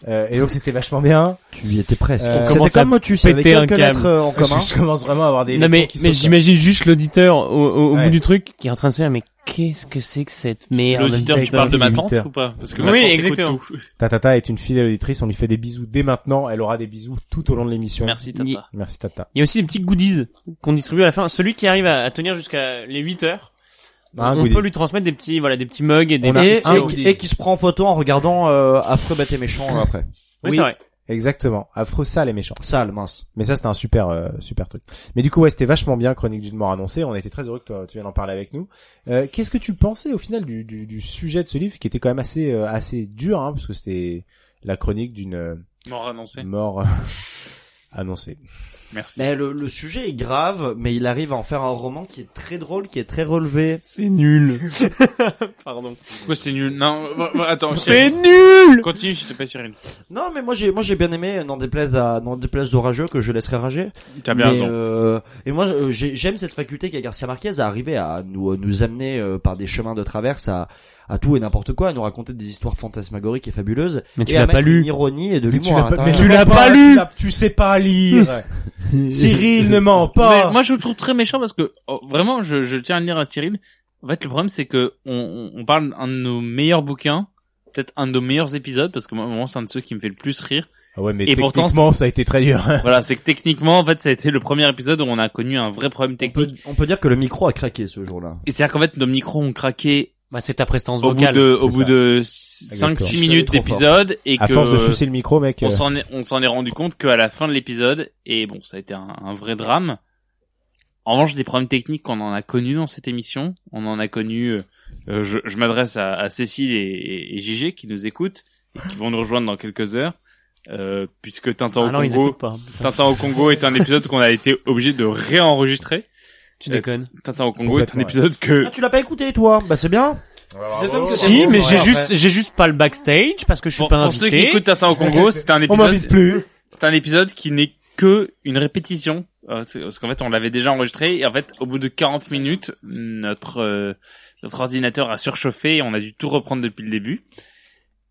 Euh, et donc c'était vachement bien. tu y étais presque. Euh, C'était comme Motus, péter un quelques câble. lettres euh, en commun. Je, je commence vraiment à avoir des. Non mais, qui mais j'imagine juste l'auditeur au, au, au Ouais. bout du truc qui est en train de se dire mais qu'est-ce que c'est que cette merde? L'auditeur, tu parles de ma tante ou pas? Parce que Oui, exactement. tout. Tata est une fidèle auditrice, on lui fait des bisous dès maintenant, elle aura des bisous tout au long de l'émission. Merci, Tata. Merci Tata. Il y a aussi des petits goodies qu'on distribue à la fin. Celui qui arrive à, à tenir jusqu'à les 8 heures, Un on goodies. peut lui transmettre des petits voilà des petits mugs et des Et, un et, qui se prend en photo en regardant euh, Affreux Bête et Méchant euh, après. Oui, Oui. c'est vrai. Exactement. Affreux, sale et méchant. Sale, mince. Mais ça c'était un super euh, super truc. Mais du coup ouais c'était vachement bien Chronique d'une mort annoncée. On était très heureux que toi, tu viennes en parler avec nous. Euh, Qu'est-ce que tu pensais au final du, du, du sujet de ce livre qui était quand même assez euh, assez dur hein, parce que c'était la chronique d'une euh, Mort annoncé. mort euh, annoncée. Merci. Mais le, le sujet est grave, mais il arrive à en faire un roman qui est très drôle, qui est très relevé. C'est nul. Pardon. Pourquoi c'est nul? Non, attends. C'est nul. Continue, je sais pas Cyril. Non, mais moi j'ai moi j'ai bien aimé, n'en déplaise à n'en déplaise aux rageux que je laisserai rager. T'as bien Mais, raison. euh, et moi, euh, j'ai- j'aime cette faculté qu'a Garcia Marquez à arriver à nous nous amener euh, par des chemins de traverse à à tout et n'importe quoi, à nous raconter des histoires fantasmagoriques et fabuleuses. Mais tu l'as pas lu. Une ironie et de Mais tu l'humour. l'as à pas, mais tu l'as pas, lu. tu sais pas lire. Cyril ne ment pas. Mais moi, je le trouve très méchant parce que oh, vraiment, je, je tiens à le dire à Cyril. En fait, le problème, c'est que on, parle d'un de nos meilleurs bouquins, peut-être un de nos meilleurs épisodes, parce que moi, c'est un de ceux qui me fait le plus rire. Ah ouais, mais Et pourtant, techniquement, ça a été très dur. Voilà, c'est que techniquement, en fait, ça a été le premier épisode où on a connu un vrai problème On peut, technique. on peut dire que le micro a craqué ce jour-là. Et c'est-à-dire qu'en fait, nos micros ont craqué Bah c'est ta prestance au bout vocale. de, au bout de Exactement. 5-6 Je suis minutes d'épisode et à que force de sucer le micro, mec. on euh, s'en est, on s'en est rendu compte qu'à la fin de l'épisode, et bon, ça a été un, un vrai drame. En revanche, des problèmes techniques qu'on en a connus dans cette émission, on en a connu. euh, euh, je je m'adresse à, à Cécile et, et, qui nous écoutent et qui vont nous rejoindre dans quelques heures, euh, puisque Tintin Ah au non, Congo. Tintin au Congo est un épisode qu'on a été obligé de réenregistrer. Tu déconnes. Tintin au Congo est un épisode que Ah, tu l'as pas écouté toi Bah c'est bien. Que Si, mais j'ai juste, j'ai juste pas le backstage parce que je suis pas pour ceux qui invité. écoutent Tintin au Congo, c'est un On épisode m'invite plus. c'est un épisode qui n'est que une répétition euh, parce qu'en fait on l'avait déjà enregistré et en fait au bout de 40 minutes notre euh, notre ordinateur a surchauffé et on a dû tout reprendre depuis le début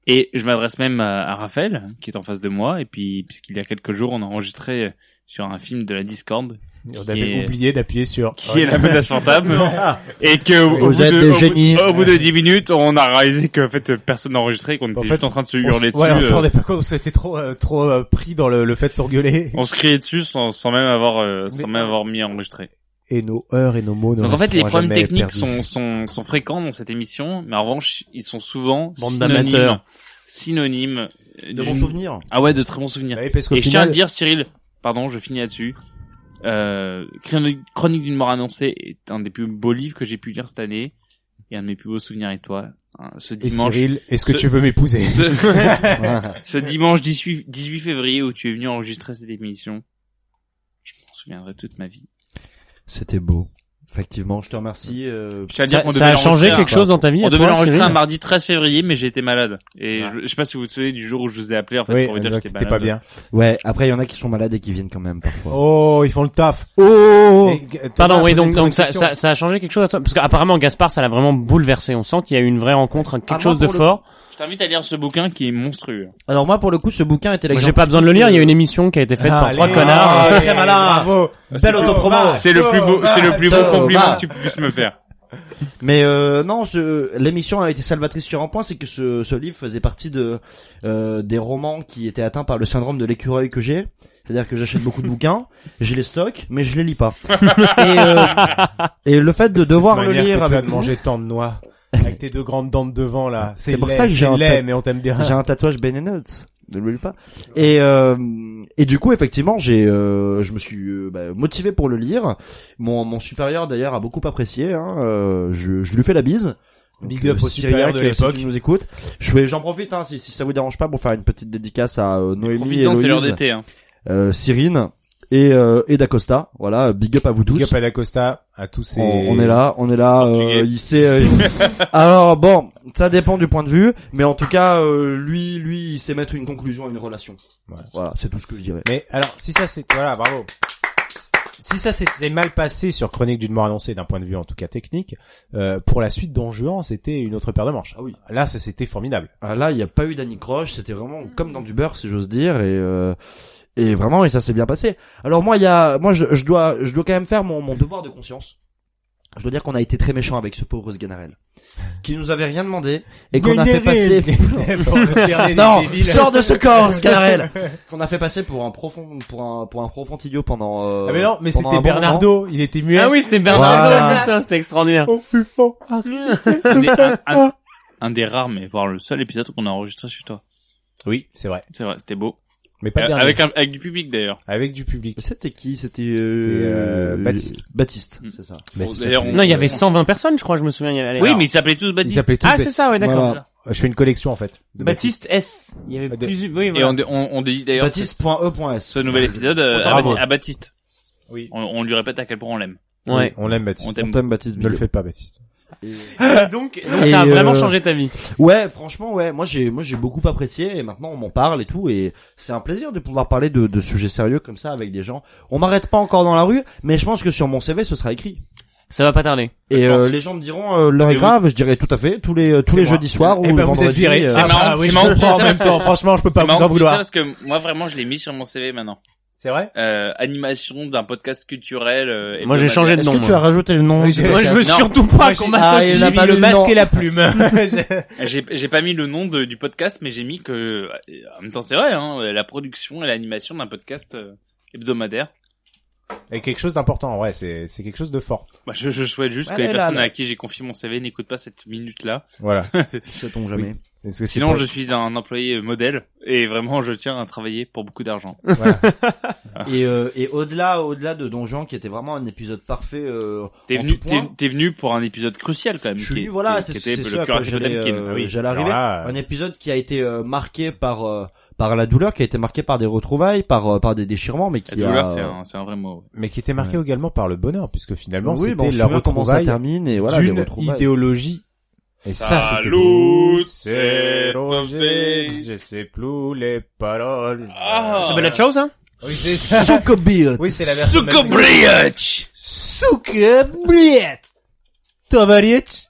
Et je m'adresse même à, à Raphaël, qui est en face de moi, et puis puisqu'il y a quelques jours, on a enregistré sur un film de la Discord, On qui avait est- oublié d'appuyer sur. qui est la menace fantôme, et que au, Vous bout êtes de, des au bout- génies. au bout de 10 minutes, on a réalisé que en fait personne n'a enregistré, qu'on était En fait, juste en train de se hurler dessus. ouais, on se euh, rendait pas compte, on s'était trop, euh, trop euh, pris dans le, le fait de s'engueuler. on se criait dessus sans, sans même avoir, euh, sans Mais- même avoir mis à enregistrer. Et nos heures et nos mots. Donc en fait, les problèmes techniques sont, sont, sont fréquents dans cette émission, mais en revanche, ils sont souvent Bande synonymes, d'amateurs. synonymes De bons souvenirs. Ah ouais, de très bons souvenirs. Ouais, parce qu'au Et je tiens à final, te dire, Cyril, pardon, je finis là-dessus. Euh, Chronique d'une mort annoncée est un des plus beaux livres que j'ai pu lire cette année et un de mes plus beaux souvenirs avec toi. Hein, Ce et dimanche, est-ce que ce- tu veux m'épouser ce, ce dimanche 18, 18 février où tu es venu enregistrer cette émission, je m'en souviendrai toute ma vie. C'était beau. Effectivement, je te remercie. euh, Je tiens à dire Ça, a changé quelque un- chose dans ta vie On devait l'enregistrer un mardi 13 février, mais j'ai été malade. Et je, je sais pas si vous vous souvenez du jour où je vous ai appelé, en fait, Oui, pour vous dire que j'étais pas bien. Ouais, après il y en a qui sont malades et qui viennent quand même parfois. Oh, ils font le taf. Oh Et, euh, Thomas Pardon, a oui, donc, donc ça, ça, ça a changé quelque chose à toi? Parce qu'apparemment, Gaspard, ça l'a vraiment bouleversé. On sent qu'il y a eu une vraie rencontre, quelque Ah, chose de le fort. T'invite à lire ce bouquin qui est monstrueux. Alors moi pour le coup ce bouquin était l'exemple j'ai pas besoin de le lire, il y a une émission qui a été faite par Allez, trois connards. allez, Très malin. Bravo. Belle autopromo. C'est le plus beau, c'est le plus beau compliment que tu puisses me faire. Mais euh, non, l'émission a été salvatrice sur un point, c'est que ce, ce livre faisait partie de euh, des romans qui étaient atteints par le syndrome de l'écureuil que j'ai. C'est-à-dire que j'achète beaucoup de bouquins, je les stocke, mais je les lis pas. et, euh, et le fait de devoir le lire avec manger tant de noix. Avec tes deux grandes dents de devant, là. C'est pour laid, ça que j'ai c'est un laid, mais on t'aime bien. j'ai un tatouage Ben Nuts. Ne le lis pas. Et euh, et du coup effectivement j'ai euh, je me suis euh, bah, motivé pour le lire. Mon mon supérieur d'ailleurs a beaucoup apprécié. Hein, euh, je je lui fais la bise. Big up au Cyriac, supérieur de euh, si l'époque. tu nous écoute. Je vais j'en profite hein, si, si ça vous dérange pas pour faire une petite dédicace à euh, Noémie, Profitant, c'est l'heure Héloïse, d'été, hein. euh, Cyrine et euh, et Dacosta. Voilà, big up à vous tous. Big up à Dacosta, à tous ces... On, on est là, on est là. Euh, il sait. euh, Alors bon, ça dépend du point de vue, mais en tout cas, euh, lui, lui, il sait mettre une conclusion à une relation. Ouais. Voilà, c'est tout ce que je dirais. Mais alors, si ça c'est... Voilà, bravo. Si ça s'est mal passé sur Chronique d'une mort annoncée d'un point de vue en tout cas technique, euh, pour la suite Don Juan, c'était une autre paire de manches. Ah oui. Là, ça c'était formidable. Ah, là, il n'y a pas eu d'anicroche, c'était vraiment comme dans du beurre, si j'ose dire, et euh, et vraiment, et ça s'est bien passé. Alors moi, il y a, moi, je, je dois, je dois quand même faire mon, mon devoir de conscience. Je dois dire qu'on a été très méchant avec ce pauvre Sganarelle, qui nous avait rien demandé et qu'on a fait passer. Non, sors de ce corps, Sganarelle Qu'on a fait passer pour un profond, pour un, pour un profond idiot pendant. Euh, Ah mais non, mais c'était bon. Bernardo, il était muet. Ah oui, c'était Bernardo, Voilà. putain, c'était extraordinaire. Oh, oh, un, un- un des rares, mais voire le seul épisode qu'on a enregistré chez toi. Oui, c'est vrai. C'est vrai, c'était beau. Mais pas Euh, dernier. avec, un- avec du public d'ailleurs. Avec du public. C'était qui? C'était euh, euh, Baptiste. Baptiste, Mm. c'est ça. Bon, on- Non, il y avait 120 personnes, je crois, je me souviens. il y avait- Oui, alors- mais ils s'appelaient tous Ils Baptiste. s'appelaient tous Ah, c'est ça, ouais, d'accord. Voilà. Je fais une collection en fait. Baptiste S. Il y avait De- plus, oui, Et voilà. on, on, on dit d'ailleurs ce, Baptiste.e.s. ce nouvel épisode euh, à, à Baptiste. Oui. On, on lui répète à quel point on l'aime. Ouais. On l'aime Baptiste. On t'aime. Baptiste. Ne le fais pas Baptiste. Donc, donc Et, ça a vraiment euh, changé ta vie. Ouais, franchement, ouais. Moi, j'ai, moi, j'ai beaucoup apprécié et maintenant on m'en parle et tout et c'est un plaisir de pouvoir parler de, de sujets sérieux comme ça avec des gens. On m'arrête pas encore dans la rue, mais je pense que sur mon CV, ce sera écrit. Ça va pas tarder. Et euh, les gens me diront euh, l'heure est Et vous- grave. Je dirais tout à fait tous les tous C'est les moi. jeudis soirs ou Eh le ben êtes vendredi. euh, C'est Ah marrant, oui, marrant le en même temps. Franchement, je peux pas vous en vouloir. parce que moi vraiment je l'ai mis sur mon CV maintenant. C'est vrai? Euh, animation d'un podcast culturel. euh, Moi, j'ai changé de Est-ce nom. que tu moi. as rajouté le nom Oui, Moi, je veux Non. surtout pas qu'on Ah, m'associe. pas mis le nom. masque et la plume. J'ai j'ai pas mis le nom de- du podcast, mais j'ai mis que euh, en même temps c'est vrai, hein, la production et l'animation d'un podcast euh, hebdomadaire. Et quelque chose d'important, ouais, c'est c'est quelque chose de fort. Bah, je, je souhaite juste que Allez, les là, personnes là. à qui j'ai confié mon CV n'écoutent pas cette minute là. Voilà. Sait-on jamais. Parce que Sinon, pas- je suis un employé modèle et vraiment, je tiens à travailler pour beaucoup d'argent. Voilà. Et euh, et au-delà au-delà de Don Juan qui était vraiment un épisode parfait. Euh, T'es en venu, tout point. t'es, t'es venu pour un épisode crucial quand même. Je suis venu, voilà, c'est cuirassé j'allais euh, oui. j'allais arriver. Un épisode qui a été euh, marqué par euh, par la douleur, qui a été marqué par des retrouvailles, par euh, par des déchirements, mais La qui douleur, a. c'est un, c'est un vrai mot. mais qui était marqué également par le bonheur, puisque finalement oui, bon, c'était se la retrouvaille termine et voilà les d'une retrouvailles. idéologie. Et ça, Salut, c'est je sais plus les paroles. Ah. C'est Bella Ciao, ça? Oui, c'est ça. Oui, c'est la version. Sukobriach Succobiot. Tovaric.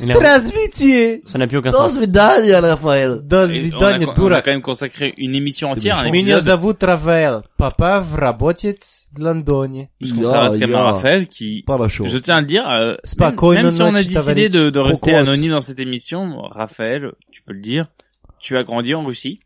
Il a- Здравствуйте! Ça n'a plus aucun До sens. свидания, Рафаэль. До Et on, a, свидания, on a дурак. quand même consacré une émission entière à un Меня épisode, зовут Рафаэл. Папа работает в Лондоне. puisqu'on Ya, s'adresse quand même à ya. Raphaël qui, Pas la chose. je tiens à le dire, euh, Spokojno même, même si on a noci, décidé tavarici. de, de rester Kokos. anonyme dans cette émission, Raphaël, tu peux le dire, tu as grandi en Russie.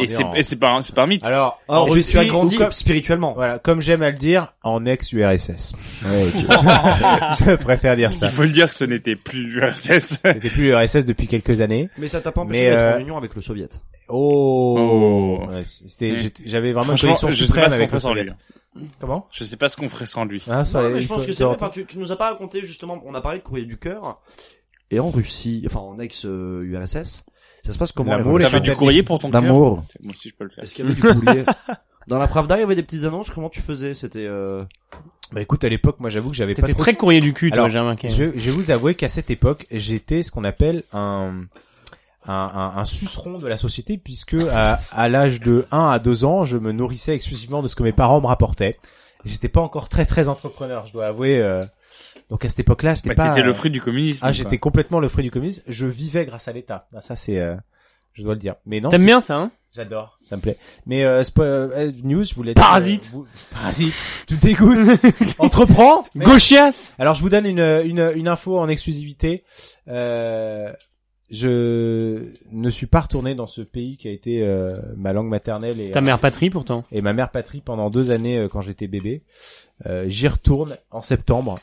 et c'est, en- c'est pas, un- c'est pas un mythe. Alors, en Russie, tu as grandi comme- spirituellement. Voilà, comme j'aime à le dire, en ex-URSS. je préfère dire ça. Il faut le dire que ce n'était plus l'URSS. C'était plus l'URSS depuis quelques années. Mais ça t'a pas empêché Mais, d'être euh, en union avec le soviet. Oh, Oh. Ouais, c'était, Mm. j'étais- j'avais vraiment une connexion je sais suprême pas ce qu'on avec ferait le sans Soviet. lui. Comment? Je sais pas ce qu'on ferait sans lui. ah, ça, Non, mais je pense que c'est enfin, tu, tu nous as pas raconté justement, on a parlé de courrier du cœur, et en Russie, enfin en ex-URSS, ça se passe comment L'amour T'avais du courrier pour ton cœur D'amour. Moi aussi je peux le faire. Est-ce qu'il y avait du courrier Dans la Pravda, il y avait des petites annonces, comment tu faisais C'était... Euh... Bah écoute, à l'époque, moi j'avoue que j'avais pas T'étais trop très courrier du cul, toi, Alors, j'ai remarqué. Je, je vais vous avouer qu'à cette époque, j'étais ce qu'on appelle un, un, un, un suceron de la société puisque à, à l'âge de 1 à 2 ans, je me nourrissais exclusivement de ce que mes parents me rapportaient. J'étais pas encore très très entrepreneur, je dois avouer. euh, Donc à cette époque-là, j'étais Bah, pas. t'étais le euh, fruit du communisme. Ah, j'étais complètement le fruit du communisme. Je vivais grâce à l'État. Ah, ça c'est, euh, je dois le dire. Mais non. T'aimes bien ça, hein? J'adore, ça me plaît. Mais euh, spo- euh, news, je voulais Parasite. dire, euh, vous- Parasite. Tu dégoûtes. Entreprends. Mais- Gauchias alors je vous donne une, une, une info en exclusivité. Euh, je ne suis pas retourné dans ce pays qui a été euh, ma langue maternelle et, Ta mère patrie, pourtant. et ma mère patrie pendant deux années euh, quand j'étais bébé. Euh, J'y retourne en septembre.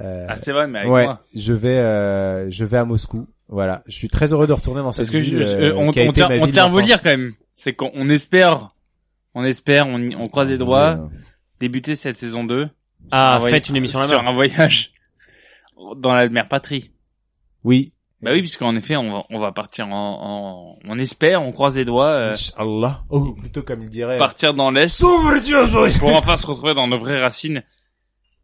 Euh, Ah c'est vrai, mais avec ouais, moi. je vais euh, je vais à Moscou. Voilà, je suis très heureux de retourner dans Parce cette que je, ville. je- euh, on, qui a on été tient, ma on ville tient à vous dire quand même. C'est qu'on on espère, on espère, on, on croise les doigts, débuter cette saison 2. Ah, faites une émission Sur là-bas. un voyage dans la mère patrie. Oui. Bah oui, puisqu'en effet, on va, on va partir en, en, on espère, on croise les doigts, euh, Inch'Allah. Oh, plutôt comme il dirait. partir dans l'Est pour enfin se retrouver dans nos vraies racines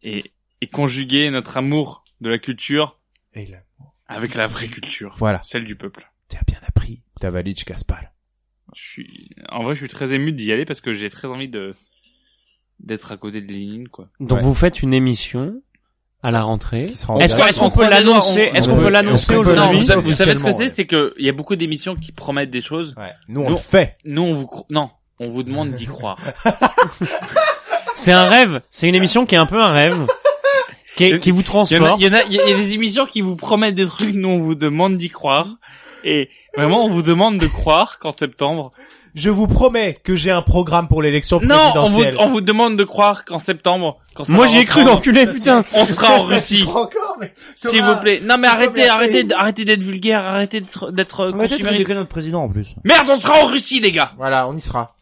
et, et conjuguer notre amour de la culture Et avec la vraie culture, Voilà. celle du peuple. T'as bien appris. Ta valise Gaspard. Je suis, en vrai, je suis très ému d'y aller parce que j'ai très envie de d'être à côté de Lénine, quoi. Donc Ouais. vous faites une émission à la rentrée. Est-ce qu'on peut l'annoncer Est-ce qu'on peut l'annoncer aujourd'hui vous, savez- vous savez ce que c'est. C'est que il y a beaucoup d'émissions qui promettent des choses. Ouais. Nous, on Nous- le fait. Nous, on vous, cro- non, on vous demande d'y croire. C'est un rêve. C'est une émission qui est un peu un rêve. Qui, est- qui vous Il y en a, transporte. il y a, il y a des émissions qui vous promettent des trucs, nous on vous demande d'y croire. Et vraiment, on vous demande de croire qu'en septembre. Je vous promets que j'ai un programme pour l'élection Non, on vous, présidentielle. on vous demande de croire qu'en septembre. Quand ça Moi j'y ai cru d'enculé, putain. On sera en Russie. S'il vous plaît. Non mais arrêtez, arrêtez, arrêtez d'être vulgaire, arrêtez d'être, euh, consumériste. notre président en plus. Merde, on sera en Russie, les gars. Voilà, on y sera.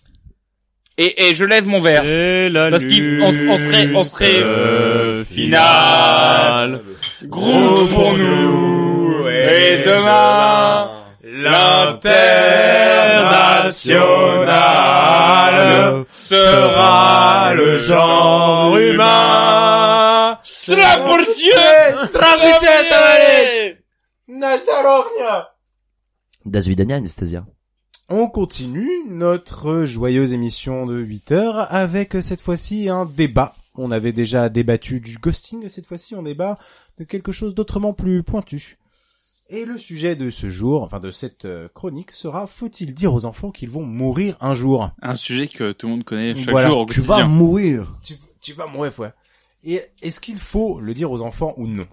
Et, et je lève mon verre. Et la Parce qu'on on serait, on serait, euh, finale. Gros pour nous. Et demain, l'international sera le genre humain. Pour Dieu. Das vidania, Anastasia. On continue notre joyeuse émission de 8 heures avec euh, cette fois-ci un débat. On avait déjà débattu du ghosting, cette fois-ci on débat de quelque chose d'autrement plus pointu. Et le sujet de ce jour, enfin de cette euh, chronique, sera faut-il dire aux enfants qu'ils vont mourir un jour? Un sujet que tout le monde connaît chaque Voilà. jour au Tu quotidien. vas mourir. tu, tu vas mourir, ouais. Et est-ce qu'il faut le dire aux enfants ou non?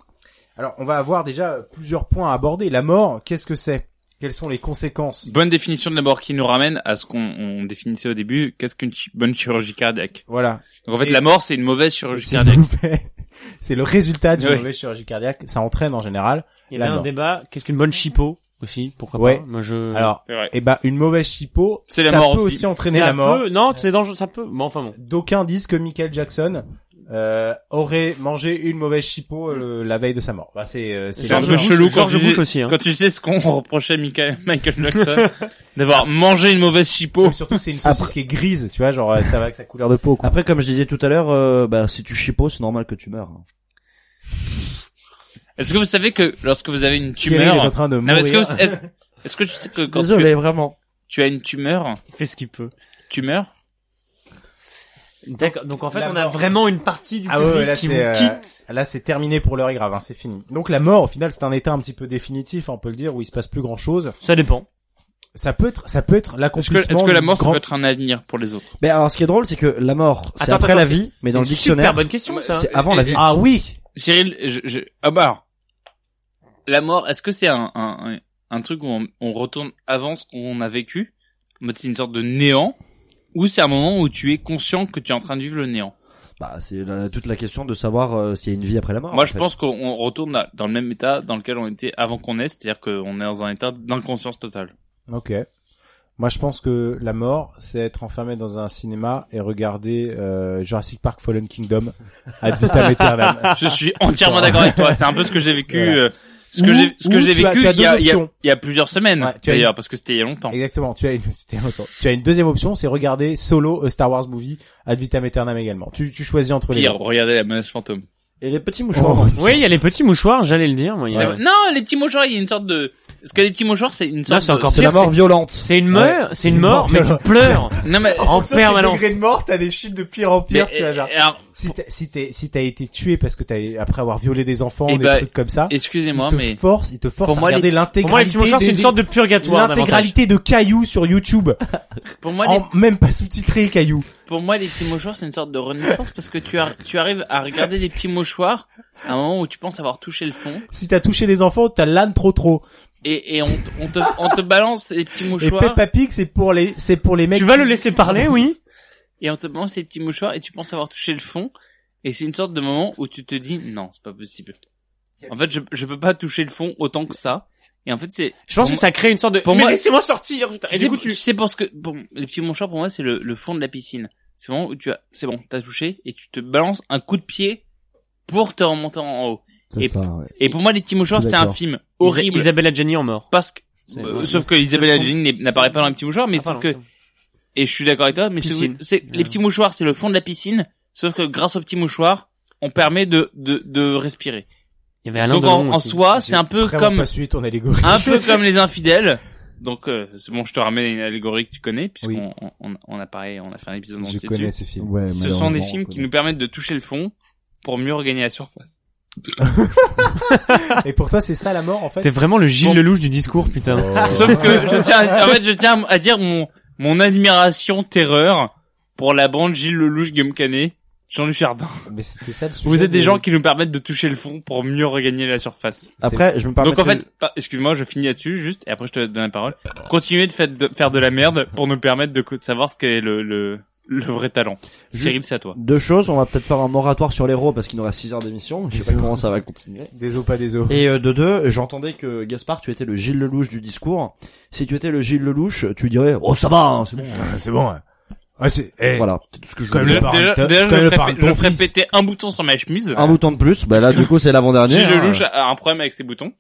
Alors, on va avoir déjà plusieurs points à aborder. La mort, qu'est-ce que c'est? Quelles sont les conséquences Bonne définition de la mort qui nous ramène à ce qu'on on définissait au début. Qu'est-ce qu'une bonne chirurgie cardiaque? Voilà. Donc en fait, Et- la mort, c'est une mauvaise chirurgie cardiaque. C'est le résultat d'une Oui. mauvaise chirurgie cardiaque. Ça entraîne en général. Il y avait un débat. Qu'est-ce qu'une bonne chipot aussi? Pourquoi Ouais. pas? Moi je. Alors, vrai. eh ben, une mauvaise chipot, la ça mort peut aussi. aussi, entraîner ça la mort. peut- Non, c'est dangereux. Ça peut. Bon, enfin bon. D'aucuns disent que Michael Jackson euh, aurait mangé une mauvaise chipot euh, la veille de sa mort. Bah, c'est euh, c'est un peu chelou quand tu, sais, aussi, hein. quand tu sais ce qu'on reprochait Michael, Michael Jackson d'avoir mangé une mauvaise chipot. Surtout que c'est une saucisse qui est grise, tu vois, genre euh, ça va avec sa couleur de peau. Quoi. Après, comme je disais tout à l'heure, euh, bah, si tu chipos, c'est normal que tu meurs. Est-ce que vous savez que lorsque vous avez une Cyril est tumeur, en train de Non, mais est-ce que, est-ce, est-ce que tu sais que quand Désolé, tu, vraiment. tu as une tumeur, Il fait ce qu'il peut. tu meurs D'accord. Donc en fait, La on a mort. vraiment une partie du Ah public ouais, là qui c'est vous euh, quitte. là c'est terminé pour l'heure est grave, hein, c'est fini. Donc la mort, au final, c'est un état un petit peu définitif, on peut le dire, où il se passe plus grand chose. Ça dépend. Ça peut être, ça peut être Est-ce que, l'accomplissement. est-ce que la mort, ça grande- peut être un avenir pour les autres? Mais alors, ce qui est drôle, c'est que la mort, c'est Attends, après attends, la c'est- vie, mais dans C'est le une dictionnaire, super bonne question, ça. c'est avant la vie. Ah oui. Cyril, je, je... ah bah, la mort, est-ce que c'est un, un, un, un truc où on, on retourne avant ce qu'on a vécu, en mode c'est une sorte de néant, ou c'est un moment où tu es conscient que tu es en train de vivre le néant Bah, c'est toute la question de savoir euh, s'il y a une vie après la mort. Moi, je fait. pense qu'on retourne dans- dans le même état dans lequel on était avant qu'on ait, c'est-à-dire qu'on est dans un état d'inconscience totale. Ok. Moi, je pense que la mort, c'est être enfermé dans un cinéma et regarder euh, Jurassic Park Fallen Kingdom ad vitam aeternam. Je suis entièrement d'accord avec toi. C'est un peu ce que j'ai vécu, Voilà. euh, ce que j'ai, ce que j'ai vécu il y a, y a- y plusieurs semaines, Ouais, d'ailleurs, parce que c'était il y a longtemps. Exactement. Tu as une, c'était longtemps. Tu as une deuxième option, c'est regarder Solo, a Star Wars movie ad vitam aeternam également. Tu, tu choisis entre les Pire, deux. regardez la menace fantôme. Et les petits mouchoirs. Oh, Oui, il y a les petits mouchoirs, j'allais le dire. Moi. Non, les petits mouchoirs, il y a une sorte de, parce que les petits mouchoirs, c'est une sorte Non, c'est encore C'est pire. la mort c'est- violente. C'est une mort, c'est une mort, mais tu pleures Non, mais, en permanence. de mort, t'as des chutes de pire en mais, tu vois, genre. alors, Si t'as, si t'es, si t'as été tué parce que t'as, après avoir violé des enfants, Eh des bah, trucs comme ça, excusez-moi, mais force, il te force pour à moi, regarder Pour moi, les l'intégralité petits mouchoirs, c'est des- une sorte de purgatoire. l'intégralité de cailloux sur YouTube, pour moi, les, en, même pas sous-titré cailloux. pour moi, les petits mouchoirs, c'est une sorte de renaissance parce que tu, ar- tu arrives à regarder les petits mouchoirs à un moment où tu penses avoir touché le fond Si t'as touché des enfants, t'as l'âne trop trop. Et, et on, on te, on te balance les petits Et mouchoirs Peppa Pig, c'est pour les, c'est pour les mecs. Tu vas le laisser parler, oui et on te balance les petits mouchoirs et tu penses avoir touché le fond et c'est une sorte de moment où tu te dis non, c'est pas possible. En fait, je, je peux pas toucher le fond autant que ça. Et en fait, c'est. Je pense que ça crée une sorte de. pour mais moi- laissez-moi sortir. putain. Tu Et sais, du coup, tu tu. sais parce que bon, les petits mouchoirs pour moi c'est le, le fond de la piscine. C'est vraiment où tu as, c'est bon, t'as touché et tu te balances un coup de pied pour te remonter en haut. Et- ça, ouais. Et pour moi, les petits mouchoirs Je c'est un film horrible Isabelle Adjani en mort. parce que euh, sauf que Isabelle Adjani n'apparaît pas dans les petits mouchoirs, mais Ah, sauf que et je suis d'accord avec toi, mais c'est, les petits mouchoirs c'est le fond de la piscine, sauf que grâce aux petits mouchoirs, on permet de de, de respirer. Il y avait Alain Donc en, Delon en aussi. soi, c'est un peu comme pas suivi ton allégorie. un peu comme les infidèles. Donc euh, c'est bon, je te ramène une allégorie que tu connais puisqu'on Oui. on, on, on a parlé, on a fait un épisode Je entier connais dessus. ce film. Ouais, Ce sont des films qui nous permettent de toucher le fond pour mieux regagner la surface. Et pour toi, c'est ça la mort, en fait? T'es vraiment le Gilles Bon. Lelouch du discours, putain. Sauf que je tiens, à- en fait, je tiens à dire mon mon admiration, terreur pour la bande Gilles Lelouch, Guillaume Canet, Jean-Luc Chardin. Mais c'était ça le sujet. Vous êtes des de- gens qui nous permettent de toucher le fond pour mieux regagner la surface. Après, je me permets. Donc en fait, excuse-moi, je finis là-dessus juste, et après je te donne la parole. Continuez de, fait- de faire de la merde pour nous permettre de co- savoir ce qu'est le, le, le vrai talent. Cyril, c'est à toi. Deux choses, on va peut-être faire un moratoire sur l'héros parce qu'il nous reste 6 heures d'émission. Je sais pas comment ça va continuer. Des os, pas des os. Et euh, de deux, j'entendais que Gaspard, tu étais le Gilles Lelouch du discours. Si tu étais le Gilles Lelouch, tu dirais oh ça va, hein, c'est bon. Ouais, c'est bon, ouais. Ouais, c'est, eh, Voilà, c'est tout ce que je voulais dire. Déjà, je me ferais, je ferais péter un bouton sur ma chemise. Un bouton de plus, bah là du coup c'est l'avant-dernier. Gilles. Lelouch a un problème avec ses boutons.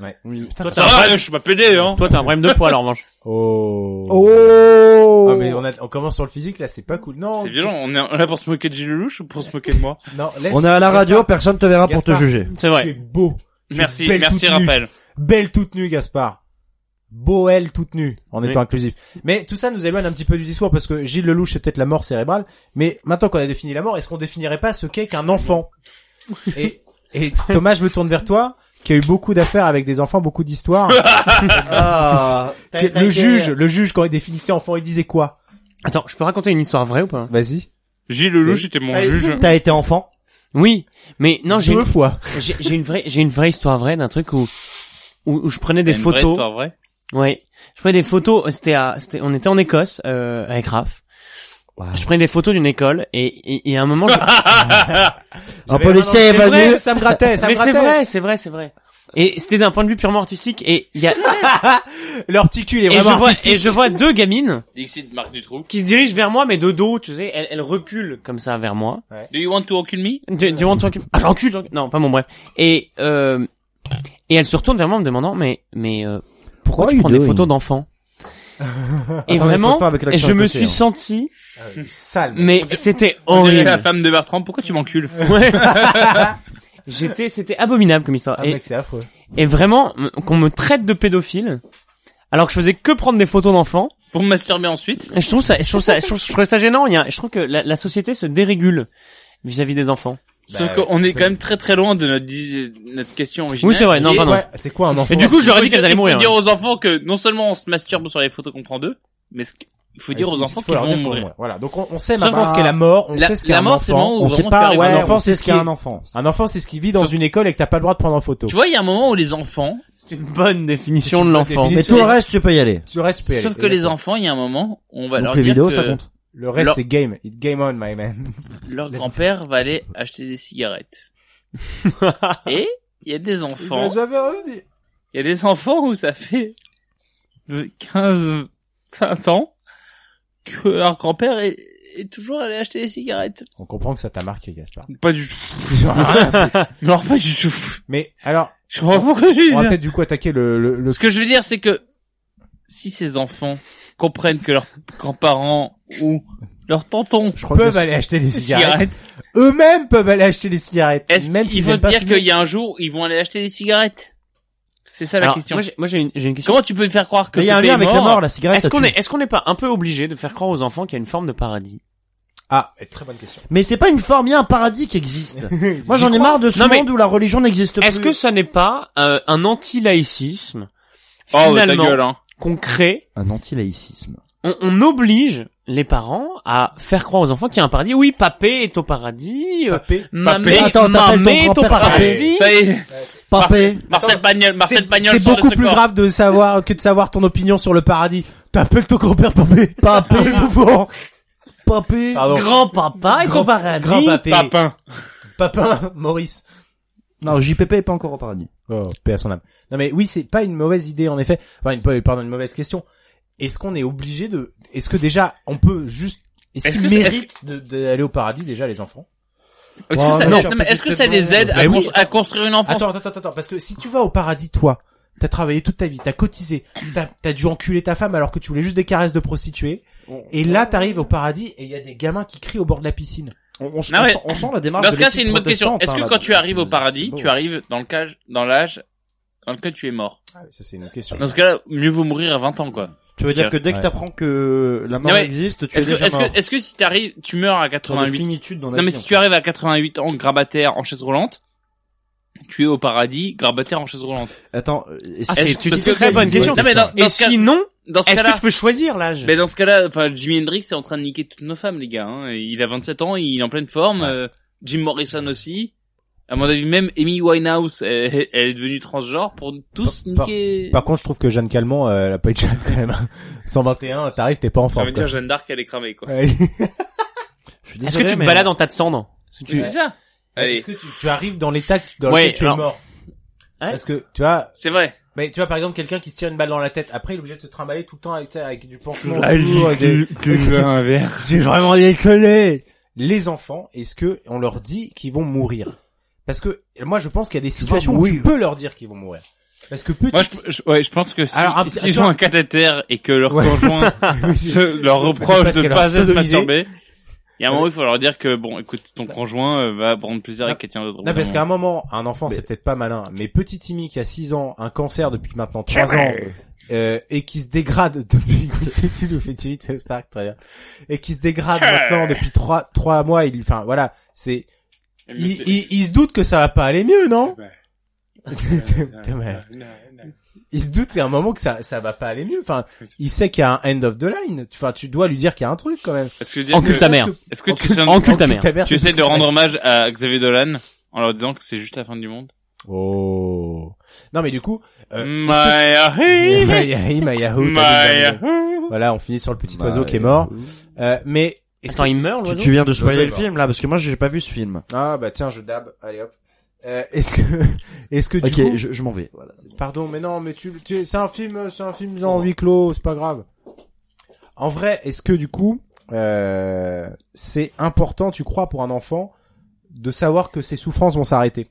Ouais. Oui. Toi, Ça t'as un problème- je suis pas pédé, hein. Toi, t'as un problème de poids, alors, en revanche. Oh. Oh Ah, mais on a, on commence sur le physique, là, c'est pas cool. Non. C'est violent. On est là pour se moquer de Gilles Lelouch ou pour se moquer de moi? Non, laisse. On est à la radio, personne te verra pour te Gaspard. juger. C'est Tu vrai. es beau. Tu es Merci, belle merci toute nue. Raphaël. Belle toute nue, Gaspard. Beau elle toute nue, en Oui. étant inclusif. Mais tout ça nous éloigne un petit peu du discours parce que Gilles Lelouch c'est peut-être la mort cérébrale. Mais maintenant qu'on a défini la mort, est-ce qu'on définirait pas ce qu'est qu'un enfant? Et, et Thomas, je me tourne vers toi, qui a eu beaucoup d'affaires avec des enfants, beaucoup d'histoires. Ah, le juge, le juge quand il définissait enfant, il disait quoi? Attends, je peux raconter une histoire vraie ou pas? Vas-y. Gilles Lelouch était mon juge. T'as été enfant? Oui, mais non, j'ai Deux une, fois. j'ai j'ai une vraie, j'ai une vraie histoire vraie d'un truc où, où, où je prenais des Une vraie photos. histoire vraie? Ouais, je prenais des photos. C'était à, c'était, on était en Écosse euh, avec Raph. Je prenais des photos d'une école et, et, et à un moment, je... Un policier est C'est venu. ça me grattait, ça mais me c'est grattait. vrai, c'est vrai, c'est vrai. Et c'était d'un point de vue purement artistique et il y a Leur petit cul, est et je vraiment vois artistique. et je vois deux gamines Dixit Marc Dutroux. qui se dirigent vers moi mais de dos, tu sais, elles, elles reculent comme ça vers moi. Do you want to encule me? Du, du moment où tu recules- Ah, j'encule, j'encule. Non, pas bon, bref. Et, euh, et elle se retourne vers moi en me demandant, mais, mais, euh, pourquoi What tu prends you des photos d'enfants? Et Attends, vraiment, avec je me suis hein. senti, Sale. mais c'était horrible. la femme de Bertrand. Pourquoi tu m'encules? Ouais. J'étais, c'était abominable comme histoire. Ah, et, mec, c'est affreux. et vraiment, qu'on me traite de pédophile, alors que je faisais que prendre des photos d'enfants. Pour me masturber ensuite. Et je trouve ça, je trouve ça, je trouve, je trouve ça gênant. Il y a, je trouve que la, la société se dérégule vis-à-vis des enfants. Sauf Bah, qu'on est quand même très très loin de notre, notre question originale. Oui, c'est vrai. Non, pardon. Ouais, c'est quoi un enfant Et du coup, je leur ai dit qu'elles allaient il faut mourir. dire aux enfants que non seulement on se masturbe sur les photos qu'on prend d'eux, mais ce il faut dire aux enfants faut qu'ils vont mourir. Voilà. Donc on, on sait Sauf maintenant que- ce qu'est la mort, on La- sait ce qu'est la un mort, c'est le enfant. moment où On sait pas, ouais, un enfant. ce c'est qu'est ce qui un est- enfant. Un enfant, c'est ce qui vit dans Sauf- une école et que t'as pas le droit de prendre en photo. Tu vois, il y a un moment où les enfants, C'est une bonne définition de l'enfant. Mais tout le reste, tu peux y aller. Tu restes PL. sauf que les enfants, il y a un moment, où on va Donc leur les dire vidéos, que ça compte. Le reste Leur- c'est game. It game on, my man. leur grand-père va aller acheter des cigarettes. Et il y a des enfants, il y a des enfants où ça fait de 15, 20 ans que leur grand-père est, est toujours allé acheter des cigarettes. On comprend que ça t'a marqué, Gaspard. Pas du tout. Non, pas du tout. Mais alors, Je comprends pas pourquoi dis on va peut-être du coup attaquer le, le, le- Ce que je veux dire, c'est que si ces enfants comprennent que leurs grands-parents ou leurs tontons Je crois peuvent le- aller acheter des cigarettes. cigarettes, eux-mêmes peuvent aller acheter des cigarettes. est-ce même qu'il s'ils faut aiment se pas dire fumer. qu'il y a un jour, ils vont aller acheter des cigarettes? C'est ça la Alors, question. moi, j'ai- moi, j'ai une, j'ai une question. Comment tu peux me faire croire que Mais il y a un lien est avec la mort mort, la cigarette. Est-ce ça qu'on tue. est, est-ce qu'on n'est pas un peu obligé de faire croire aux enfants qu'il y a une forme de paradis? Ah, très bonne question. Mais c'est pas une forme, il y a un paradis qui existe. Moi j'en ai marre de ce Non, mais- monde où la religion n'existe plus. Est-ce que ça n'est pas euh, un anti-laïcisme Oh, ta finalement gueule, hein. qu'on crée Un anti-laïcisme. On, on oblige les parents à faire croire aux enfants qu'il y a un paradis. Oui, papé est au paradis. euh, Papé. Mamé, Attends, est au paradis. Ça y est. Papé. Marcel Pagnol, Marcel C'est Pagnol c'est beaucoup ce plus corps. grave de savoir que de savoir ton opinion sur le paradis. T'appelles ton grand-père papé. Papé. Bon. Papé. Grand-papa est Grand- au paradis. Grand papé. Papin. Papin, Maurice. Non, JPP est pas encore au paradis. Oh, paix à son âme. Non mais oui, c'est pas une mauvaise idée en effet. Enfin, une, pardon, une mauvaise question. Est-ce qu'on est obligé de, est-ce que déjà on peut juste, est-ce qu'ils que méritent d'aller au paradis déjà les enfants? Est-ce Oh, que ça, non. non, mais est-ce que ça les aide à, oui. cons- à construire une enfance? Attends, attends, attends, attends, parce que si tu vas au paradis toi, t'as travaillé toute ta vie, t'as cotisé, t'as as dû enculer ta femme alors que tu voulais juste des caresses de prostituée, et là t'arrives au paradis et il y a des gamins qui crient au bord de la piscine. On, on, s- Non, on mais- sent, on sent la démarche. Dans de ce cas, c'est une bonne question. Est-ce hein, que quand tu arrives au paradis, tu arrives dans le cage, dans l'âge dans lequel tu es mort? Ah, ça c'est une autre question. Dans ce cas-là, mieux vaut mourir à 20 ans, quoi. Tu veux dire que dès que Ouais. t'apprends que la mort existe, tu es Est-ce que, déjà est-ce mort. que, est-ce que si t'arrives, tu meurs à Sur de 88 finitude dans la Non, mais vie, si en tu arrives à 88 ans, grabataire en chaise roulante, tu es au paradis, grabataire en chaise roulante. Attends, Ah, c'est Est-ce- une très bonne question. Non, mais dans, dans Et ce cas- sinon, dans ce est-ce que cas-là, tu peux choisir l'âge? Mais dans ce cas-là, enfin, Jimi Hendrix est en train de niquer toutes nos femmes, les gars. Hein. Il a 27 ans, il est en pleine forme. euh, Jim Morrison aussi. À mon avis, même Amy Winehouse, elle, elle est devenue transgenre pour tous Par- niquer. Par contre, je trouve que Jeanne Calment, euh, elle a pas eu de Jeanne quand même. 121, t'arrives, t'es pas en Ça forme. veut quoi. dire Jeanne d'Arc, elle est cramée, quoi. Ouais. je suis Est-ce que tu te balades en tas de cendres Est-ce que tu- C'est ça. Allez, Est-ce que tu, tu arrives dans l'état que- dans Ouais, lequel tu alors- es mort Ouais. Parce que, tu vois, c'est vrai. mais tu vois par exemple quelqu'un qui se tire une balle dans la tête, après il est obligé de se trimballer tout le temps avec, du pansement Ah, avec des- un verre. J'ai vraiment déconné. Les enfants, est-ce que on leur dit qu'ils vont mourir Parce que moi je pense qu'il y a des situations où tu peux leur dire qu'ils vont mourir. Parce que petit Moi, je, je- ouais, je pense que si, Alors, un- s'ils ont un cathéter et que leur Ouais. conjoint se, leur reproche de qu'elle pas leur se masturber, il y a un moment où il faut leur dire que, bon, écoute, ton conjoint euh, va prendre plaisir avec quelqu'un d'autre. Non, parce qu'à un moment, un enfant, Mais- c'est peut-être pas malin, mais petit Timmy qui a 6 ans, un cancer depuis maintenant 3 ans, euh, et qui se dégrade depuis, tu nous fais Timmy, Park, très bien, et qui se dégrade maintenant depuis 3, 3 mois, il, enfin, voilà, c'est, il, il, il se doute que ça va pas aller mieux, non? Il se doute qu'à un moment que ça, ça va pas aller mieux, enfin, il sait qu'il y a un end of the line, enfin, tu dois lui dire qu'il y a un truc quand même. Encule que- ta mère. Est-ce que tu, Encule- ta mère. tu essaies de rendre hommage à Xavier Dolan en leur disant que c'est juste la fin du monde? Oh. Non, mais du coup, euh, Mayahi, Mayahu. Voilà, on finit sur le petit oiseau qui est mort. Euh, mais Attends, que- il meurt, Tu, l'oiseau tu viens de spoiler le film là, parce que moi j'ai pas vu ce film. Ah bah tiens, je dab. Allez hop. Euh, est-ce que est-ce que du Ok, coup je, je m'en vais. Voilà. c'est bon. Pardon, mais non, mais tu, tu c'est un film, c'est un film en huis clos, c'est pas grave. En vrai, est-ce que du coup euh, c'est important, tu crois, pour un enfant de savoir que ses souffrances vont s'arrêter?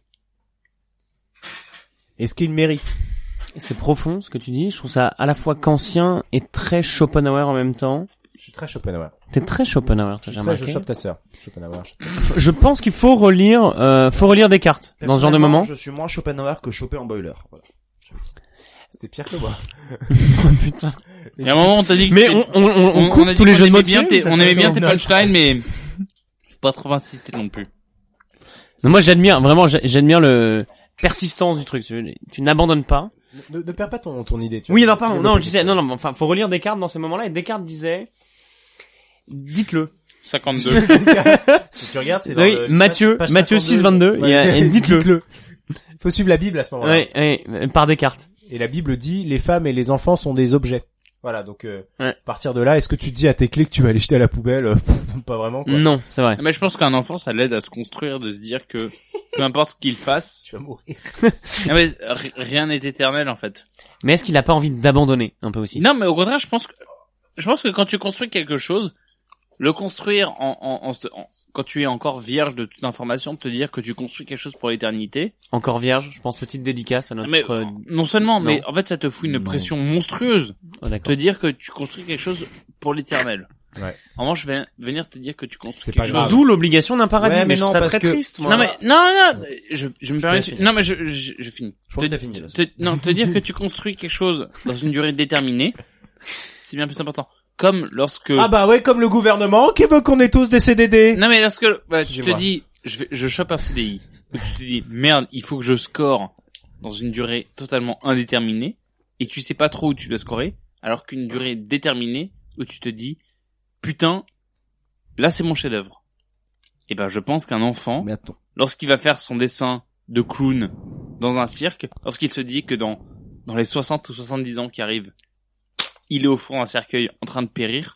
Est-ce qu'il mérite? C'est profond ce que tu dis. Je trouve ça à la fois kantien et très Schopenhauer en même temps. Je suis très Schopenhauer. T'es très Schopenhauer, toi, j'ai Très, je remarqué. chope ta sœur. Schopenhauer. Je pense qu'il faut relire, euh, faut relire Descartes dans ce genre de moment. Je suis moins Schopenhauer que chopé en boiler. Voilà. C'était pire que moi. Putain. Il y a un moment, on t'a dit que Mais on, on, on, on coupe a dit tous les jeux de mots bien dessus, On aimait bien tes punchlines, mais faut pas trop insister non plus. Non, moi j'admire vraiment j'a- j'admire le persistance du truc. Tu, n'abandonnes pas. Ne, ne perds pas ton, ton idée. tu Oui, vois. non pardon. Non, je disais non non. mais Enfin, faut relire Descartes dans ces moments-là. Et Descartes disait, dites-le. 52. Si tu regardes, c'est dans Oui, le- Matthieu, page Matthieu 52. 6, 22, Ouais. et, euh, et dites-le. Faut suivre la Bible à ce moment-là. Oui, oui, par Descartes. Et la Bible dit les femmes et les enfants sont des objets. Voilà, donc euh, Ouais. à partir de là, est-ce que tu te dis à tes clés que tu vas les jeter à la poubelle Euh, Pas vraiment. Quoi. Non, c'est vrai. Mais je pense qu'un enfant, ça l'aide à se construire, de se dire que peu importe ce qu'il fasse, Tu vas mourir. non, mais ri- rien n'est éternel en fait. Mais est-ce qu'il a pas envie d'abandonner un peu aussi? Non, mais au contraire, je pense que je pense que quand tu construis quelque chose, le construire en, en, en quand tu es encore vierge de toute information, te dire que tu construis quelque chose pour l'éternité. Encore vierge, je pense petite dédicace à notre. Mais euh, non seulement, non. mais en fait, ça te fout une Non. pression monstrueuse. oh, d'accord. Te dire que tu construis quelque chose pour l'éternel. Ouais. En revanche, je vais venir te dire que tu construis C'est quelque pas chose. D'où l'obligation d'un paradis. Ouais, mais mais je non, trouve ça très que- triste. Moi. Non mais non non, je, je me permets. Non mais je je, je finis. Je crois Te- que t'as fini, là. te- non, te dire que tu construis quelque chose dans une durée déterminée, c'est bien plus important. Comme lorsque Ah bah ouais, comme le gouvernement qui veut qu'on ait tous des CDD. non mais lorsque voilà, tu te dis je vais je chope un CDI, tu te dis merde, il faut que je score dans une durée totalement indéterminée et tu sais pas trop où tu dois scorer, alors qu'une durée déterminée où tu te dis putain, là c'est mon chef-d'œuvre. Et ben je pense qu'un enfant lorsqu'il va faire son dessin de clown dans un cirque, lorsqu'il se dit que dans, dans les 60 ou 70 ans qui arrivent, il est au fond d'un cercueil en train de périr.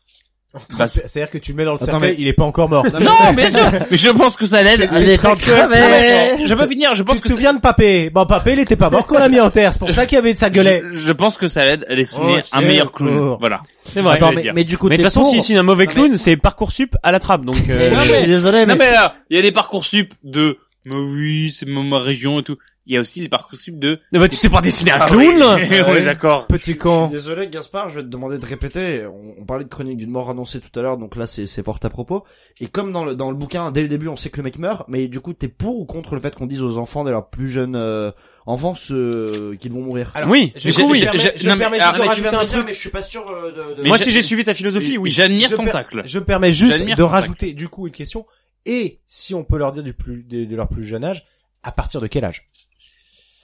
Bah, c'est- C'est-à-dire que tu le mets dans le cercueil, mais- il est pas encore mort. non, mais, mais je pense que ça l'aide. Il est en. Je vais pas finir, je pense Tu te que ça- souviens de Papé? Bon, Papé, il était pas mort qu'on l'a mis en terre. C'est pour ça qu'il y avait de sa gueulette. je, je pense que ça l'aide à dessiner Oh, un meilleur clown. peur. Voilà. C'est vrai. Attends, mais, du coup, Mais de toute façon, pour- si c'est un mauvais Non, clown, c'est parcoursup à la trappe. Donc. euh, Non, mais- désolé, Non mais... là, il y a les parcoursup de mais oui, c'est ma ma région et tout. Il y a aussi les parcoursup de Non, bah, tu sais pas dessiner un Ah clown. oui, on est d'accord. Petit con. Désolé Gaspard, je vais te demander de répéter. On, on parlait de chronique d'une mort annoncée tout à l'heure, donc là c'est c'est fort à propos. Et comme dans le dans le bouquin, dès le début, on sait que le mec meurt, mais du coup t'es pour ou contre le fait qu'on dise aux enfants de leurs plus jeunes euh, enfants ce- qu'ils vont mourir? Alors, oui, je, du coup, oui. je, me permets mais- juste de mais rajouter un truc. mais je suis pas sûr euh, de. de- Moi, si j'ai suivi ta philosophie, oui. J'admire ton tacle. Je me permets juste de rajouter du coup une question. Et si on peut leur dire du plus de, de leur plus jeune âge, à partir de quel âge?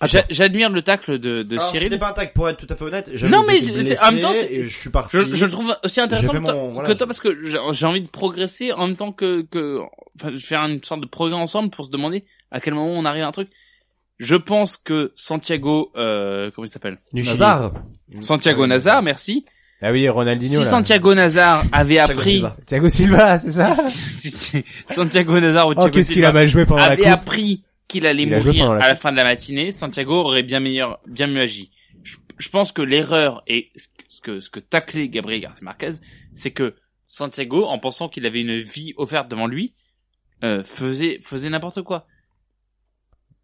J'a- J'admire le tacle de, de Alors, Cyril. c'était pas un tag pour être tout à fait honnête. Non, mais été c'est- blessé en même temps, c'est- et je suis parti. Je, je le trouve aussi intéressant que toi, mon- voilà, que toi parce que j'ai j'ai envie de progresser en même temps que, que enfin, faire une sorte de progrès ensemble pour se demander à quel moment on arrive à un truc. Je pense que Santiago, euh, comment il s'appelle? Du. Nazar. Santiago Nazar, merci. Ah oui, Ronaldinho. Si là. Santiago Nazar avait Thiago appris, Silva. Thiago Silva, c'est ça si- Santiago Nazar ou Oh, Thiago qu'est-ce qu'il Silva a mal joué pendant la avait coupe. appris qu'il allait Il mourir la à la fin de la matinée, Santiago aurait bien meilleur, bien mieux agi. Je, je pense que l'erreur et ce que- ce que taclait Gabriel Garcia Marquez, c'est que Santiago, en pensant qu'il avait une vie offerte devant lui, euh, faisait faisait n'importe quoi.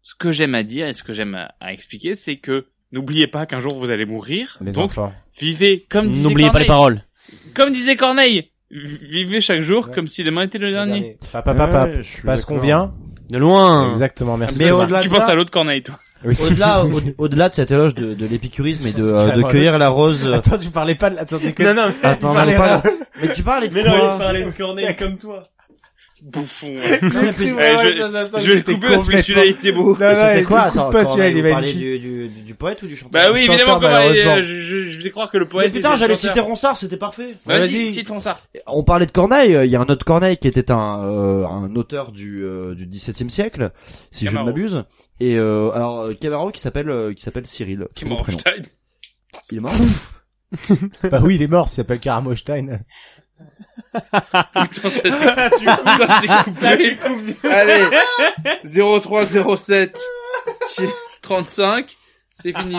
Ce que j'aime à dire et ce que j'aime à, à expliquer, c'est que n'oubliez pas qu'un jour vous allez mourir. Les donc enfants. vivez comme disait N'oubliez pas les Corneille. paroles. Comme disait Corneille, vivez chaque jour comme si demain était le dernier. Papa, papa, Ouais, je suis parce qu'on vient. De loin. Exactement, merci. Mais au-delà tu de penses ça- à l'autre Corneille, toi. Oui. Au-delà, au- au-delà de cet éloge de, de l'épicurisme et de, euh, de cueillir la rose. euh, Attends, tu parlais pas de... Attends, t'es que- Non, non. Attends, parlais non, pas- pas- Mais tu parlais de Mais quoi non, il parlait de Corneille comme toi. Bouffon. J'ai cru je- vraiment je- Je vais le couper parce que celui-là il était beau. Non, non, quoi Attends, pas celui-là, il est magnifique. du, du, du poète ou du chanteur Bah oui, évidemment, comme malheureusement. euh, je, je, je faisais croire que le Mais poète. putain, était j'allais citer Ronsard, c'était parfait. Vas-y, cite Ronsard. On parlait de Corneille, euh, il y a un autre Corneille qui était un euh, un auteur du euh, du XVIIe siècle, si je ne Camaro. m'abuse. Et euh, alors euh, Camaro qui s'appelle euh, qui s'appelle Cyril. Prénom. Stein. Il est mort. Bah oui, il est mort, il s'appelle Karamostein. Putain, ça s'est ça s'est coupé. Allez, 0307 35, c'est fini.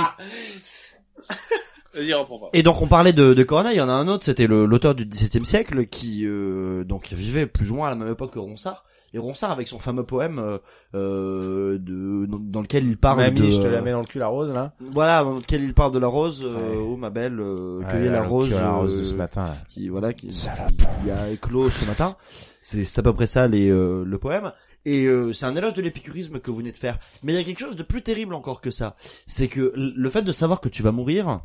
Vas-y, reprends pas. Et donc on parlait de, de Corneille, il y en a un autre, c'était l'auteur du XVIIe siècle qui euh, donc vivait plus ou moins à la même époque que Ronsard. Et Ronsard avec son fameux poème euh, euh, de dans, dans lequel il parle Mamie, de je te la mets dans le cul la rose, là. voilà dans lequel il parle de la rose euh, oh ma belle euh, Ouais, cueillez la rose la de euh, ce matin, là. qui voilà qui, qui a éclos ce matin c'est c'est à peu près ça les euh, le poème Et euh, c'est un éloge de l'épicurisme que vous venez de faire. Mais il y a quelque chose de plus terrible encore que ça. C'est que le fait de savoir que tu vas mourir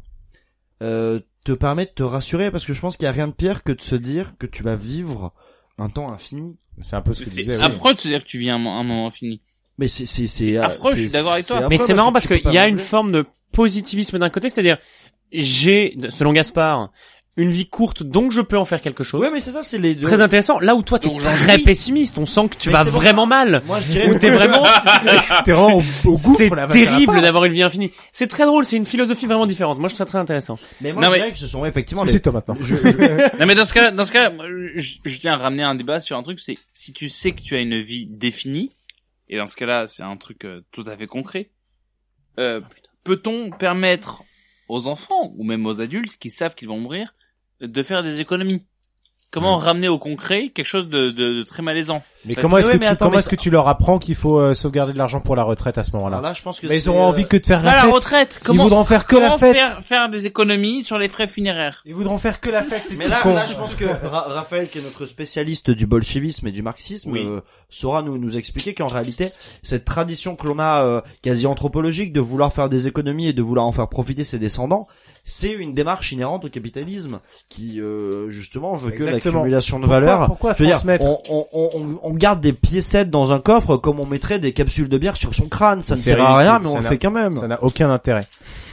euh, te permet de te rassurer parce que je pense qu'il y a rien de pire que de se dire que tu vas vivre un temps infini. C'est un peu ce que C'est disait. oui. affreux de se dire que tu vis un, mo- un moment fini. Mais c'est c'est c'est euh, affreux, je c'est- suis d'accord avec c'est toi. Mais c'est marrant parce qu'il y a une forme de positivisme d'un côté, c'est-à-dire j'ai, selon Gaspard, une vie courte, donc je peux en faire quelque chose. Ouais, mais c'est ça, c'est les deux. Très intéressant. Là où toi t'es Donc, j'en très suis. pessimiste, on sent que tu Mais vas c'est pour vraiment mal. Moi, je dirais. T'es vraiment, T'es vraiment au, au gouffre, c'est là, parce que ça va terrible pas. d'avoir une vie infinie. C'est très drôle, c'est une philosophie vraiment différente. Moi je trouve ça très intéressant. Mais moi, Non, je mais- dirais que ce sont effectivement les. C'est toi maintenant. Je- je- Non mais dans ce cas, dans ce cas, moi, je, je tiens à ramener un débat sur un truc, c'est si tu sais que tu as une vie définie, et dans ce cas-là, c'est un truc euh, tout à fait concret. Euh, Peut-on permettre aux enfants ou même aux adultes qui savent qu'ils vont mourir de faire des économies. Comment ramener au concret quelque chose de, de, de très malaisant Mais comment est-ce que tu, comment mais est-ce que tu leur apprends qu'il faut euh, sauvegarder de l'argent pour la retraite à ce moment-là là, je pense que Mais ils auront euh, envie que de faire la la fête. retraite Ils voudront faire que comment la fête. faire, faire des économies sur les frais funéraires Ils voudront faire que la fête. Mais là, là, je pense que Ra- Raphaël, qui est notre spécialiste du bolchevisme et du marxisme, Oui. euh, saura nous nous expliquer qu'en réalité, cette tradition que l'on a euh, quasi anthropologique de vouloir faire des économies et de vouloir en faire profiter ses descendants, c'est une démarche inhérente au capitalisme qui euh, justement veut que l'accumulation de Pourquoi- valeur. pourquoi Je veux dire, transmettre on, on, on, garde des piécettes dans un coffre comme on mettrait des capsules de bière sur son crâne. Ça ne sert à rien, mais on le fait quand même. Ça n'a aucun intérêt.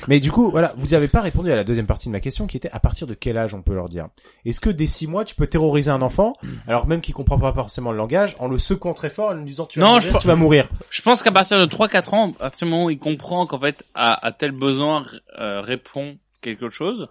Mais du coup, voilà, vous avez pas répondu à la deuxième partie de ma question qui était à partir de quel âge on peut leur dire? Est-ce que dès six mois tu peux terroriser un enfant alors même qu'il comprend pas forcément le langage en le secouant très fort en lui disant tu vas Non, mourir, je pense- tu vas mourir? Je pense qu'à partir de 3-4 ans, à partir du moment où il comprend qu'en fait, à, à tel besoin euh, répond quelque chose,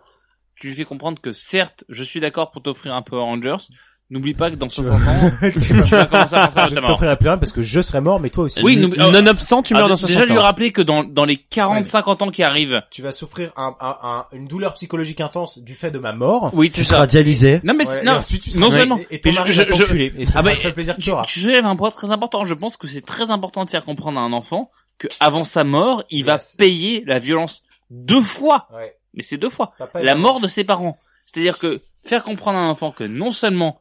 tu lui fais comprendre que certes, je suis d'accord pour t'offrir un Power Rangers, n'oublie pas que dans 60 ans, tu vas, tu vas commencer à penser à je ta mort. t'offrirai plus rien parce que je serai mort mais toi aussi. Oui, oh, Nonobstant, tu ah, meurs dans déjà 60 lui ans. rappeler que dans, dans les 40-50 ans qui arrivent, Tu vas souffrir un, un, un- une douleur psychologique intense du fait de ma mort. oui, Tu tu seras dialysé. Non mais Ouais, non, ensuite, tu non seulement. et, et ton mari je- va je-. Et c'est Ah ça bah, plaisir que tu auras. tu soulèves un point très important. Je pense que c'est très important de faire comprendre à un enfant que avant sa mort, il va payer la violence deux fois. Ouais. Mais c'est deux fois. La mort de ses parents. C'est-à-dire que faire comprendre à un enfant que non seulement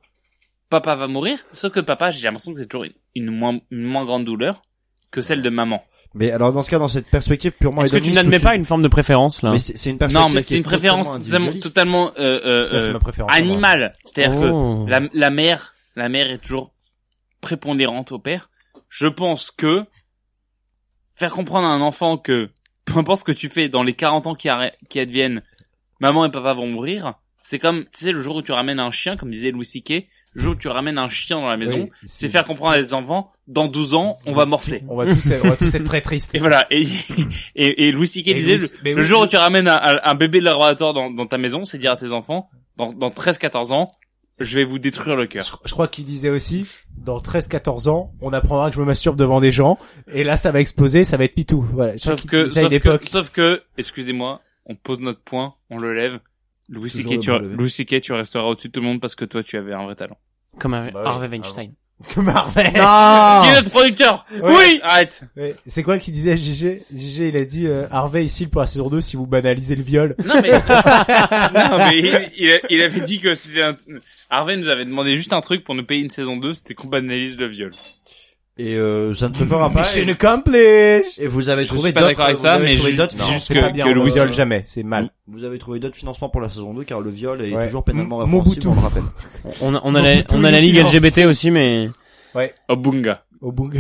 papa va mourir, sauf que papa, j'ai l'impression que c'est toujours une, une moins, une moins grande douleur que celle de maman. Mais alors dans ce cas, dans cette perspective purement Est-ce que tu n'admets pas une forme de préférence là Mais c'est c'est une perspective Non, mais c'est est une préférence totalement euh, euh, euh, préférence. animale. C'est-à-dire Oh. que la, la mère, la mère est toujours prépondérante au père. Je pense que faire comprendre à un enfant que peu importe ce que tu fais dans les 40 ans qui, qui adviennent, maman et papa vont mourir. C'est comme, tu sais, le jour où tu ramènes un chien, comme disait Louis C.K., le jour où tu ramènes un chien dans la maison, Oui, c'est faire comprendre à des enfants, dans 12 ans, on va morfler. On va tous être, on va tous être très tristes. Et voilà. Et, et, et Louis C.K. Disait, Louis- le, mais le oui, jour où tu ramènes un, un- bébé de laboratoire dans, dans ta maison, c'est dire à tes enfants, dans, dans 13-14 ans, je vais vous détruire le cœur. je crois qu'il disait aussi, dans 13-14 ans, on apprendra que je me masturbe devant des gens, et là ça va exploser, ça va être pitou. Voilà. Sauf que, sauf que, époque. sauf que, excusez-moi, on pose notre point, on le lève. Louis C.K. tu. Louis tu resteras au-dessus de tout le monde parce que toi, tu avais un vrai talent. Comme un Bah oui, Harvey ah Weinstein. Que Marvel. Non Qui est notre producteur? Ouais. Oui! Arrête! Ouais. C'est quoi qu'il disait GG GG il a dit euh, Harvey ici pour la saison 2 si vous banalisez le viol. Non mais, non mais il, il avait dit que c'était un... Harvey nous avait demandé juste un truc pour nous payer une saison 2, c'était qu'on banalise le viol. Et euh, ça ne se fera pas. Mission Et, accomplished. et vous avez trouvé d'autres- vous avez trouvé d'autres financements- C'est que- pas bien, que Louis- viole jamais, c'est mal. Vous avez trouvé d'autres financements pour la saison 2 car le viol est Ouais. toujours pénalement répréhensible, on le rappelle. On a, on a la, on a la ligue. LGBT aussi, mais Obunga. Au Bunga.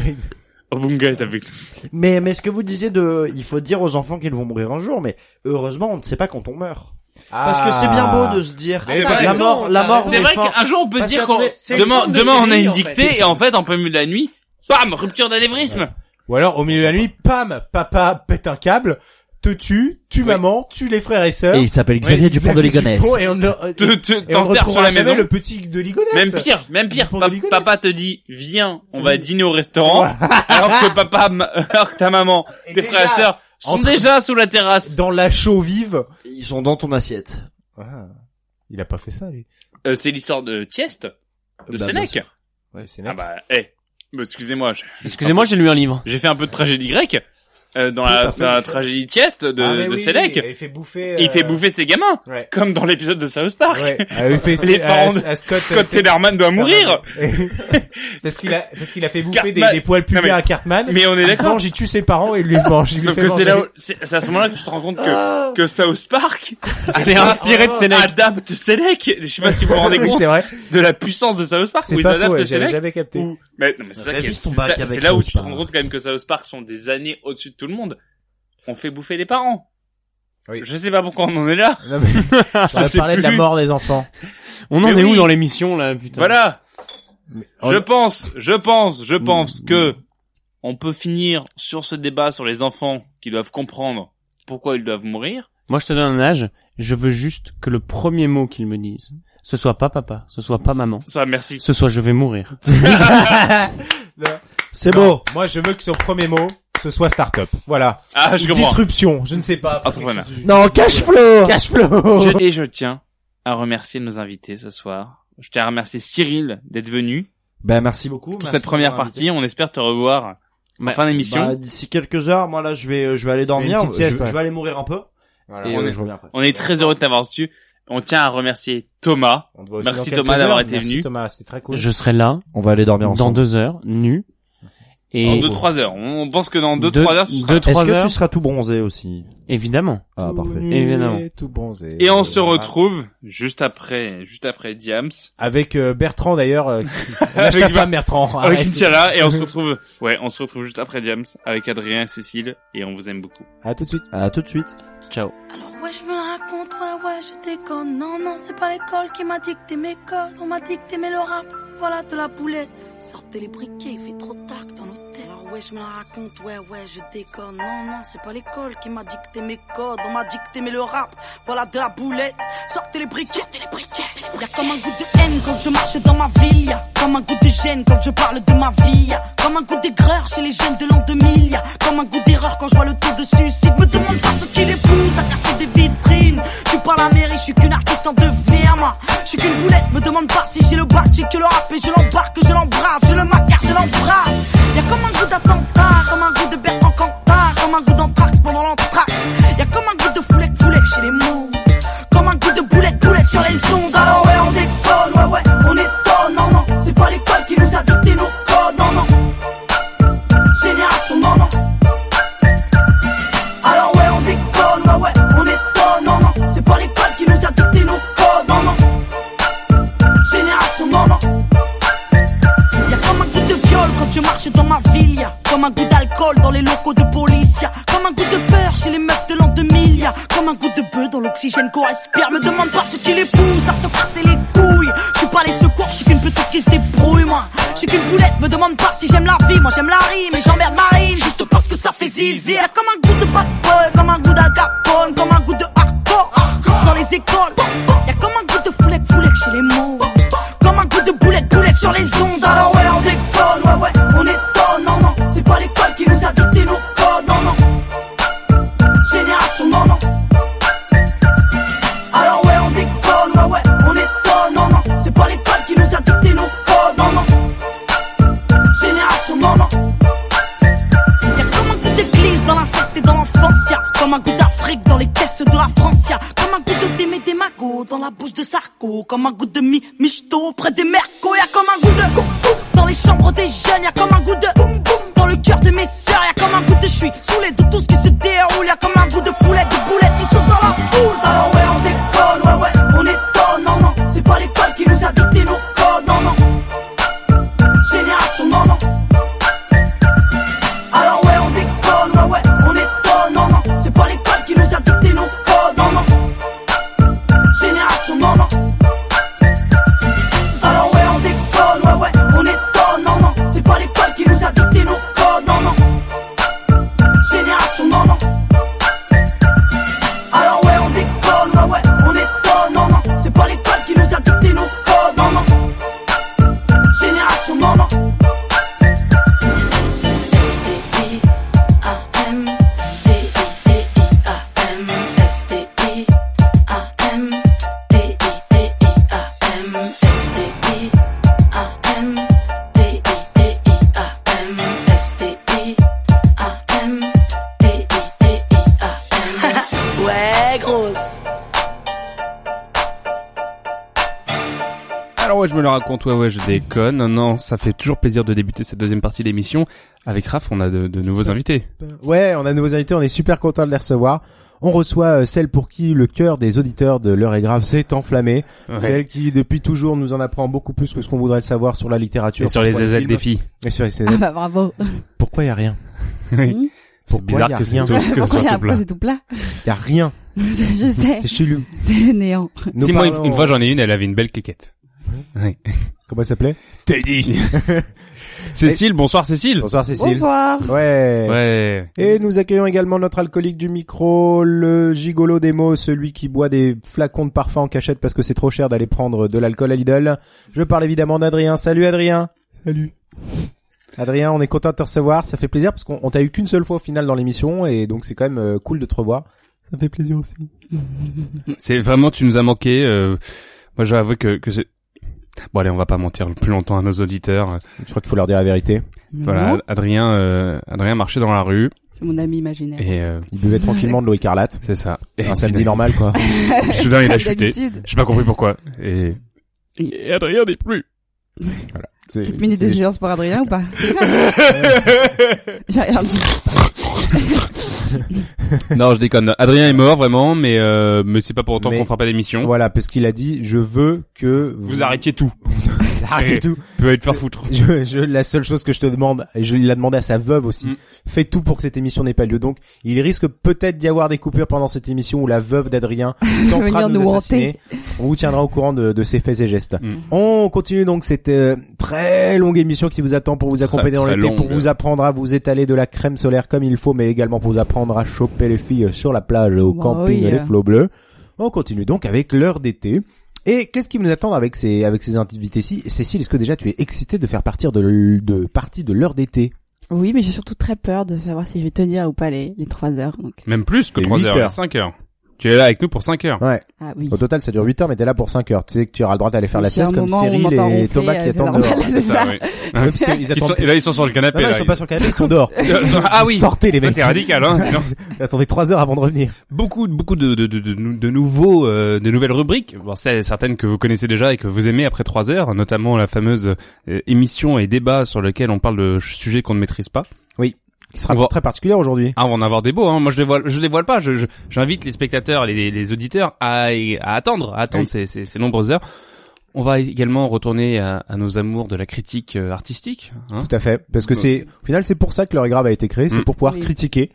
Obunga est avec nous. Mais mais ce que vous disiez de il faut dire aux enfants qu'ils vont mourir un jour mais heureusement on ne sait pas quand on meurt. Parce que c'est bien beau de se dire Mais la raison, mort la mort C'est vrai qu'un jour on peut Parce dire qu'on, demain, demain on a une en fait. dictée et en fait en plein milieu de la nuit, bam, rupture d'anévrisme. Ou alors au milieu de la nuit, pam, papa pète un câble, te tue, tue maman, tue les frères et sœurs. Et il s'appelle Xavier Dupont de Ligonnès. Et on, te, et on sur la maison. le petit de Ligonnès. Même pire, même pire. Pa- papa te dit, viens, on va dîner au restaurant. alors que papa, alors que ta maman, Et tes déjà, frères et sœurs sont entre- déjà sous la terrasse. Dans la chaux vive. Ils sont dans ton assiette. Ah, il a pas fait ça lui. Euh, c'est l'histoire de Tieste, de Bah, Sénèque. Ouais, c'est Ah bah, eh, bah, excusez-moi, je- excusez-moi, j'ai lu un livre. j'ai fait un peu de tragédie grecque. Euh, dans la, dans la tragédie Tieste de, Ah, de oui, Selec. oui, il fait bouffer. Il fait euh, bouffer ses gamins, Ouais. comme dans l'épisode de South Park. Ouais. Ah, il fait Les à- parents de à Scott, Scott Tellerman doit mourir. parce qu'il a parce qu'il a fait bouffer des, poils mais- pubiens à Cartman. mais on est d'accord. mange, il tue ses parents et lui mange. Sauf que c'est là, où- c'est à ce moment-là que tu te rends compte que, que South Park C'est adapte- inspiré de Sénèque. Adapte Selec. Je sais pas si vous vous rendez compte de la puissance de South Park C'est où ils adaptent ouais, j'avais Selec. jamais capté. Mais, non, mais c'est là où tu te rends compte quand même que South Park sont des années au-dessus de tout le monde. On fait bouffer les parents. Oui. Je sais pas pourquoi on en est là. Non, mais- On va sais parler de la mort des enfants. On en est où dans l'émission là, putain Voilà. Je pense, je pense, je pense que on peut finir sur ce débat sur les enfants qui doivent comprendre pourquoi ils doivent mourir. Moi, je te donne un âge. Je veux juste que le premier mot qu'ils me disent, ce soit pas papa, ce soit pas maman, Ça, merci. ce soit je vais mourir. C'est beau. Moi, je veux que son premier mot, ce soit start-up. Voilà. Ah, je Ou comprends. disruption, je ne sais pas. Entrepreneur. Non, cash flow. Cash flow. Je- et je tiens à remercier nos invités ce soir. Je tiens à remercier Cyril d'être venu Ben merci beaucoup. pour merci cette première partie. On espère te revoir en fin d'émission. Bah, d'ici quelques heures, moi là, je vais, je vais aller dormir. sieste, je, ouais. je vais aller mourir un peu. Voilà. Et on euh, est- je reviens après. On est très heureux de t'avoir reçu. On tient à remercier Thomas. On te voit aussi Merci dans Thomas d'avoir été Merci venu. Thomas, c'était très cool. Je serai là On va aller dormir dans ensemble. deux heures, nu. En Et 2-3 heures. On pense que dans 2-3 Deux- heures, tu seras deux, là. Est-ce trois que heures, tu seras tout bronzé aussi évidemment. Ah parfait. Évidemment. et Tout bronzé. Et on se retrouve juste après, juste après Diams. Avec euh, Bertrand d'ailleurs. Euh, qui- Avec femme Bertrand. Avec Arrête. Inch'Allah. Et on se retrouve, ouais, on se retrouve juste après Diams avec Adrien et Cécile. Et on vous aime beaucoup. À tout de suite. À tout de suite. Ciao. Alors ouais je me la raconte, ouais ouais je déconne Non non c'est pas l'école qui m'a dicté mes codes On m'a dicté mais le rap, voilà de la boulette Sortez les briquets, il fait trop tard Alors ouais je me la raconte, ouais ouais je déconne. Non non c'est pas l'école qui m'a dicté mes codes. On m'a dicté mais le rap, voilà de la boulette. Sortez les briquets, sortez les Y'a comme un goût de haine quand je marche dans ma ville. Comme un goût de gêne quand je parle de ma vie. Comme un goût d'aigreur chez les jeunes de l'an 2000 Y'a comme un goût d'erreur quand je vois le taux de suicide. Me demande pas ce qui les pousse à casser des vitrines. Je suis pas la mairie, je suis qu'une artiste en devenir moi. Je suis qu'une boulette, me demande pas si j'ai le bac J'ai que le rap. Et je l'embarque, je l'embrasse. Je le macar, je l'embrasse. Y'a comme un goût comme un goût de Bertrand Cantat Comme un goût d'anthrax pendant l'entraque. Y'a comme un goût de foulec, foulec chez les mots. Comme un goût de boulette, boulette sur les ondes. Alors ouais on déconne, ouais ouais on étonne Non non, c'est pas l'école qui nous a dicté nos codes. Non non, génération non non. Alors ouais on déconne, ouais ouais on étonne, non non C'est pas l'école qui nous a dicté nos codes, non non. Génération non non. Y'a comme un goût de viol quand je marche dans ma ville comme un goût d'alcool dans les locaux de police comme un goût de peur chez les meufs de l'an 2000 Y'a comme un goût de bœuf dans l'oxygène qu'on Me demande pas ce qui les pousse à te casser les couilles. Je suis pas les secours, je suis qu'une petite qui se débrouille moi. Je suis qu'une boulette, me demande pas si j'aime la vie. Moi j'aime la rime et j'emmerde Marine Juste parce que ça fait zizi comme un goût de bad boy, comme un goût d'Al Capone Comme un goût de hardcore, dans les écoles Y'a comme un goût de foulec, foulec chez les mots. Comme un goût de boulette, boulette sur les ondes. Alors de la France comme un goût de Démé des magots dans la bouche de Sarko. Comme un goût de mi michto près des mercos. Y'a comme un goût de coum coum dans les chambres des jeunes. Y'a comme un goût de boum boum dans le cœur de mes sœurs. Y'a comme un goût de je suis saoulé de tout ce qui se déroule. Y'a ouais, je me le raconte, ouais, ouais, je déconne. Non, non, ça fait toujours plaisir de débuter cette deuxième partie de l'émission. Avec Raph, on a de, de nouveaux invités. Ouais, on a de nouveaux invités, on est super content de les recevoir. On reçoit euh, celle pour qui le cœur des auditeurs de l'heure est grave s'est enflammé. Ouais. Celle qui depuis toujours nous en apprend beaucoup plus que ce qu'on voudrait le savoir sur la littérature. Et sur les film. des filles. Et sur les Ah ailes. bah bravo. Pourquoi y a rien Oui. Pourquoi bizarre y a que c'est rien tout- soit il y a tout plat. c'est plat Y rien. Je sais. C'est chelou. C'est néant. Nous si moi, une, une fois j'en ai une, elle avait une belle quéquette. Ouais. Comment elle s'appelait Teddy. Cécile, bonsoir Cécile. Bonsoir Cécile. Bonsoir. Ouais. Ouais. Et nous accueillons également notre alcoolique du micro, le gigolo des mots, celui qui boit des flacons de parfum en cachette parce que c'est trop cher d'aller prendre de l'alcool à Lidl. Je parle évidemment d'Adrien. Salut Adrien. Salut. Adrien, on est content de te recevoir. Ça fait plaisir parce qu'on on t'a eu qu'une seule fois au final dans l'émission et donc c'est quand même euh, cool de te revoir. Ça fait plaisir aussi. C'est vraiment, tu nous as manqué. euh, moi, je dois avouer que, que c'est... Bon allez, on va pas mentir plus longtemps à nos auditeurs. Je crois qu'il faut leur dire la vérité. Voilà, Non, Adrien, euh, Adrien marchait dans la rue C'est mon ami imaginaire. et euh, Il buvait tranquillement de l'eau écarlate. c'est ça. Et Un samedi normal quoi. Soudain, il a chuté. J'ai pas compris pourquoi. Et, et Adrien n'est plus. C'est- Petite minute de silence pour Adrien ou pas J'ai rien dit. non, je déconne. Adrien est mort vraiment, mais euh, mais c'est pas pour autant qu'on fera pas d'émission. Voilà, parce qu'il a dit, je veux que Vous arrêtiez tout. Arrêtez Et- tout. Pouvez te faire foutre. Je, je, la seule chose que je te demande, et je l'ai demandé à sa veuve aussi, Mm. fais tout pour que cette émission n'ait pas lieu. Donc, il risque peut-être d'y avoir des coupures pendant cette émission où la veuve d'Adrien tentera de nous nous assassiner. On vous tiendra au courant de, de ses faits et gestes. Mm. On continue donc cette euh, très longue émission qui vous attend pour vous accompagner dans l'été, pour vous apprendre à vous étaler de la crème solaire comme il faut, mais également pour vous apprendre à choper les filles sur la plage, au Bah camping, oui, les euh. flots bleus. On continue donc avec l'heure d'été. Et qu'est-ce qui nous attend avec ces avec ces invités-ci Cécile, est-ce que déjà tu es excitée de faire partir de, l- de partie de l'heure d'été? Oui, mais j'ai surtout très peur de savoir si je vais tenir ou pas les, les 3 heures. Donc. Même plus que Et 3 huit heures, heures. 5 heures. Tu es là avec nous pour 5 heures. Ouais. Ah oui. Au total, ça dure 8 heures, mais t'es là pour 5 heures. Tu sais que tu auras le droit d'aller faire la sieste comme Cyril et ronfler, Thomas qui euh, c'est attendent normal, dehors. c'est ça. oui. Ouais, parce qu'ils Ils attendent- sont- et là, ils sont sur le canapé. Non, non, là. ils sont pas sur le canapé, ils sont dehors. ah oui. Sortez les mecs. T'es radical, hein. Attendez 3 heures avant de revenir. beaucoup, beaucoup de, de, de, de, de nouveaux, euh, de nouvelles rubriques. Bon, c'est certaines que vous connaissez déjà et que vous aimez après 3 heures, notamment la fameuse euh, émission et débat sur lequel on parle de sujets qu'on ne maîtrise pas. Qui sera On va- très particulière aujourd'hui. Ah, on va en avoir des beaux. Hein. Moi, je dévoile, je dévoile pas. Je, je- j'invite les spectateurs, et les, les auditeurs à, à attendre, à attendre Oui. ces, ces, ces nombreuses heures. On va également retourner à, à nos amours de la critique euh, artistique. Hein. Tout à fait. Parce que c'est, au final, c'est pour ça que l'heure est grave a été créé, c'est Mm. pour pouvoir Oui. critiquer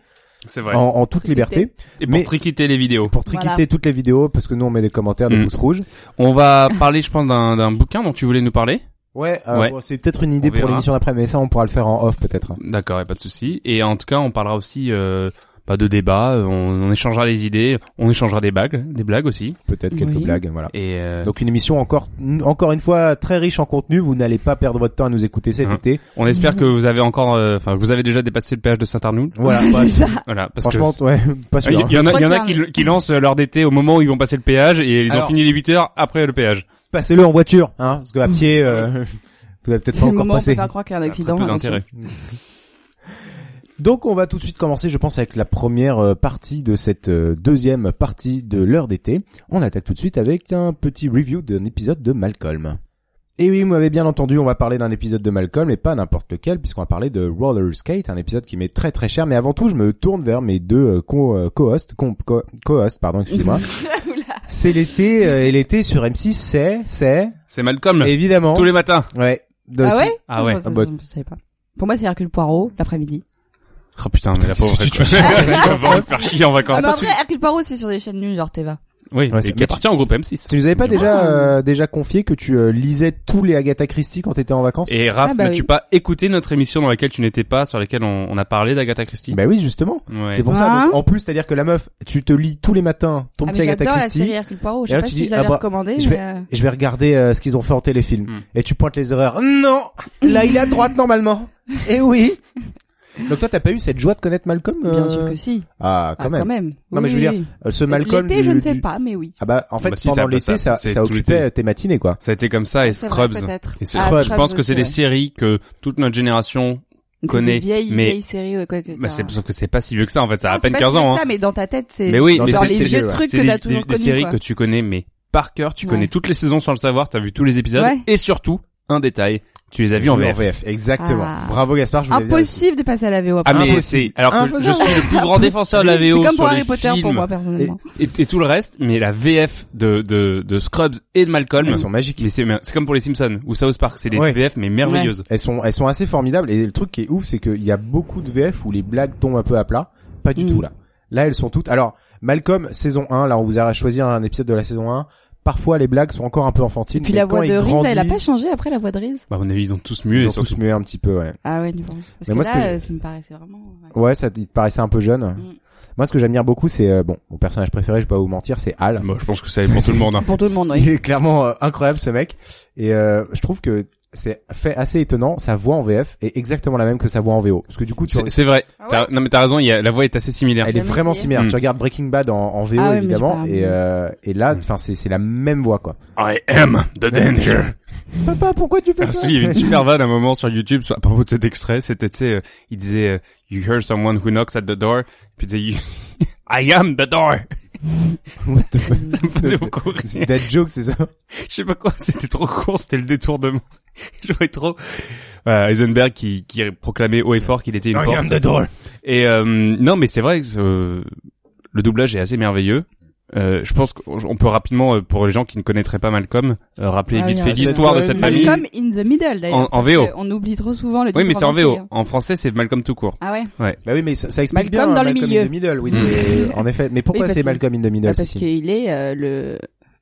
C'est vrai. en, en toute liberté, Et pour mais- triquiter les vidéos. pour triquiter Voilà. toutes les vidéos, parce que nous on met des commentaires, des Mm. pouces rouges. On va parler, je pense, d'un bouquin dont tu voulais nous parler. Ouais, euh, Ouais. bon, c'est peut-être une idée On pour l'émission d'après, mais ça on pourra le faire en off peut-être. D'accord, y a pas de souci. Et en tout cas, on parlera aussi euh, pas de débat. On, on échangera les idées. On échangera des blagues, des blagues aussi. Peut-être quelques Oui. blagues, voilà. Et euh, Donc une émission encore, encore une fois très riche en contenu. Vous n'allez pas perdre votre temps à nous écouter cet Hein. été. on espère que vous avez encore, euh, enfin, vous avez déjà dépassé le péage de Saint-Arnoul. Voilà. c'est ça. Voilà, parce franchement, que ouais, pas sûr. il y, en a, Je il y en a crois qui, lancent leur d'été au moment où ils vont passer le péage et ils ont fini les 8 heures après le péage. Passez-le en voiture, hein, parce qu'à pied, euh, vous avez peut-être pas encore on passé. croire qu'il y a un accident. peu d'intérêt. Donc on va tout de suite commencer, je pense, avec la première euh, partie de cette euh, deuxième partie de l'heure d'été. On attaque tout de suite avec un petit review d'un épisode de Malcolm. Et oui, vous m'avez bien entendu, on va parler d'un épisode de Malcolm, et pas n'importe lequel, puisqu'on va parler de Roller Skate, un épisode qui m'est très très cher. Mais avant tout, je me tourne vers mes deux euh, co- co-hosts, com- co- co-hosts, pardon, excusez-moi. c'est l'été, euh, et l'été sur M6, c'est, c'est, C'est Malcolm. évidemment, Tous les matins. ouais. de- Ah ouais Ah ouais. Je, Ah bah- je savais pas. Pour moi, c'est Hercule Poirot l'après-midi. Oh putain, mais la pauvre. elle, quoi. Elle va me faire chier en vacances. Ah, mais en vrai, Hercule Poirot, c'est sur des chaînes nulles, genre Teva. Oui, Ouais, et c'est- qui appartient au groupe M6. Tu nous avais pas déjà euh, déjà confié que tu euh, lisais tous les Agatha Christie quand t'étais en vacances? Et Raph, Ah bah n'as-tu oui. pas écouté notre émission dans laquelle tu n'étais pas, sur laquelle on, on a parlé d'Agatha Christie? Bah oui, justement. Ouais. C'est pour ça. Hein donc, en plus, c'est-à-dire que la meuf, tu te lis tous les matins ton Ah, petit Agatha j'adore la Christie. série Hercule Poirot. Je Et sais là, pas tu si dis, je l'avais ah bah, recommandé, je vais- euh, Et je vais regarder euh, ce qu'ils ont fait en téléfilm. Hmm. Et tu pointes les erreurs. Non, là il est à droite normalement. Et oui. Donc toi, t'as pas eu cette joie de connaître Malcolm Bien euh sûr que si. Ah, quand Ah, même. quand même. Non, mais je veux Oui, dire, oui. Euh, Ce Malcolm. L'été, je ne sais pas, mais oui. Ah bah en fait Bah si, pendant ça- l'été ça- ça, ça occupait l'été. tes matinées quoi. Ça a été comme ça et vrai, Scrubs. peut-être. Et Ah, je pense Scrubs que c'est des séries que toute notre génération connaît, des vieilles, mais- vieilles séries, ouais, quoi que Bah, c'est sauf que c'est pas si vieux que ça en fait, ça a à peine c'est pas 15 si vieux ans. Hein. ça, mais dans ta tête, c'est Mais oui, Dans mais genre les vieux trucs que des, t'as toujours des- des séries que tu connais mais par cœur, tu connais toutes les saisons sans le savoir, t'as vu tous les épisodes, et surtout, un détail, tu les as vus en VF. Exactement. Ah. Bravo Gaspard, je aussi. Impossible de passer à la VO Ah après. mais c'est alors que je Impossible. suis le plus grand défenseur de la C'est VO comme sur pour les Harry Potter pour moi, personnellement. Et, et- et tout le reste, mais la VF de de, de Scrubs et de Malcolm, Elles sont magiques. Mais c'est c'est comme pour les Simpsons ou South Park, c'est des Ouais. VF mais merveilleuses. Elles sont, elles sont assez formidables et le truc qui est ouf, c'est qu'il y a beaucoup de VF où les blagues tombent un peu à plat. Pas du Mm. tout là. Là, elles sont toutes. Alors, Malcolm, saison 1, là, on vous a choisi un épisode de la saison 1. Parfois, les blagues sont encore un peu enfantines. Et puis la voix il de Riz, grandit, elle a pas changé après la voix de Riz Bah, à mon avis, ils ont tous mué Ils et ont surtout. tous mué un petit peu, ouais. Ah ouais, tu penses Parce Mais que moi, là, que euh, ça me paraissait vraiment... ouais. Ouais, ça il te paraissait un peu jeune. Mm. Moi, ce que j'admire beaucoup, c'est euh, bon, mon personnage préféré, je vais pas vous mentir, c'est Al. Moi, je pense que ça va pour tout le monde. hein. Pour tout le monde, Il oui. est clairement euh, incroyable ce mec et euh, je trouve que c'est fait assez étonnant. Sa voix en VF est exactement la même que sa voix en VO. Parce que du coup, tu C'est c'est vrai. Ah Non mais t'as raison, il y a, la voix est assez similaire. elle est vraiment essayé. similaire. Mm. Tu regardes Breaking Bad en, en VO Ah évidemment et euh, et là, enfin c'est c'est la même voix quoi. I am the danger. Papa, pourquoi tu fais Parce ça qu'il y avait une super vanne à un moment sur YouTube à propos de cet extrait. C'était, tu sais, euh, il disait, euh, you hear someone who knocks at the door. Puis il disait, You- I am the door. What the fuck Ça me faisait beaucoup rire. C'est That joke, c'est ça? Je sais pas quoi, c'était trop court, c'était le détournement. Je voyais trop. Voilà, Heisenberg qui, qui proclamait haut et fort qu'il était une I porte. am the door. Et euh, non, mais c'est vrai que euh, le doublage est assez merveilleux. Euh, je pense qu'on peut rapidement, euh, pour les gens qui ne connaîtraient pas Malcolm, euh, rappeler Ah vite fait hein, l'histoire de cette famille. Malcolm in the Middle, d'ailleurs. En- en parce VO. que On oublie trop souvent le titre Oui, mais c'est en entier, VO. hein. En français, c'est Malcolm tout court. Ah ouais Bah oui, mais ça, ça explique Malcolm bien dans le Malcolm milieu. in the Middle, oui. Mm. mais- en effet. Mais pourquoi Oui, parce c'est que- Malcolm in the Middle Bah, Parce qu'il est euh, le...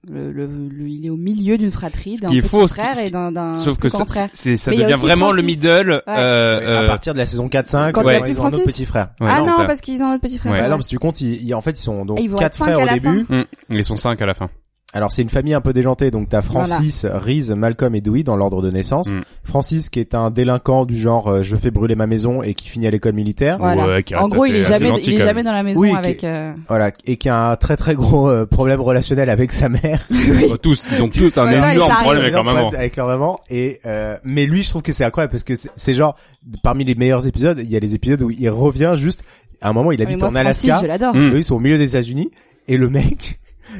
Le, le, le- il est au milieu d'une fratrie, d'un petit faux, ce qui- frère ce et qui- d'un d'un Sauf que grand frère. c'est, ça Mais devient vraiment le middle. Ouais. Euh, à euh, partir de la saison 4-5, Quand a ils ont un autre petit frère. ouais, ah non, parce qu'ils ont notre petit frère. Ouais. non, parce que tu comptes, ils, ils- en fait, ils sont donc quatre frères au début. Hum, ils sont cinq à la fin. Alors c'est une famille un peu déjantée, donc t'as Francis, Reese, Malcolm et Dewey dans l'ordre de naissance. Mm. Francis qui est un délinquant du genre euh, je fais brûler ma maison et qui finit à l'école militaire. Voilà. Ouais, qui En gros, assez- il est jamais, gentil, il est quand jamais même. dans la maison Oui, avec. euh, Voilà, et qui a un très très gros euh, problème relationnel avec sa mère. Tous, ils ont tous un Ouais, énorme problème avec leur maman. Avec leur maman. Et euh, mais lui, je trouve que c'est incroyable parce que c'est genre parmi les meilleurs épisodes, il y a les épisodes où il revient juste. À un moment, il habite moi, en Francis, Alaska. je l'adore. Mm. Eux, ils sont au milieu des États-Unis et le mec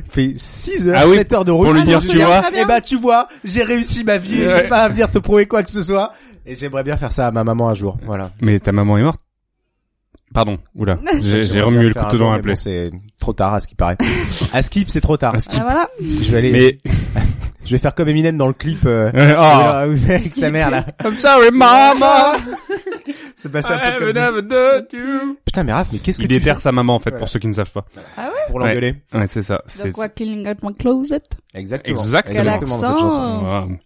fait 6 heures, Ah oui, 7 heures de route pour lui Ah, dire, je me tu vois. Eh bah tu vois, j'ai réussi ma vie, Ouais. j'ai pas à venir te prouver quoi que ce soit. Et j'aimerais bien faire ça à ma maman un jour. Voilà. Mais ta maman est morte. Pardon, oula, j'ai, remué le couteau dans la plaie. bon, c'est trop tard à ce qui paraît. à skip, c'est trop tard. Ah, voilà. Je vais aller, Mais, je vais faire comme Eminem dans le clip euh, oh. avec sa mère là. I'm sorry, mama. C'est passé un I peu comme ça. never done you. Putain, mais Raph, mais qu'est-ce que Il tu déterre fais sa maman en fait, Ouais. pour ceux qui ne savent pas. pour l'engueuler Ouais, c'est ça. C'est Donc, quoi, cleaning out my closet? Exactement. Exactement. Exactement dans cette chanson. Wow.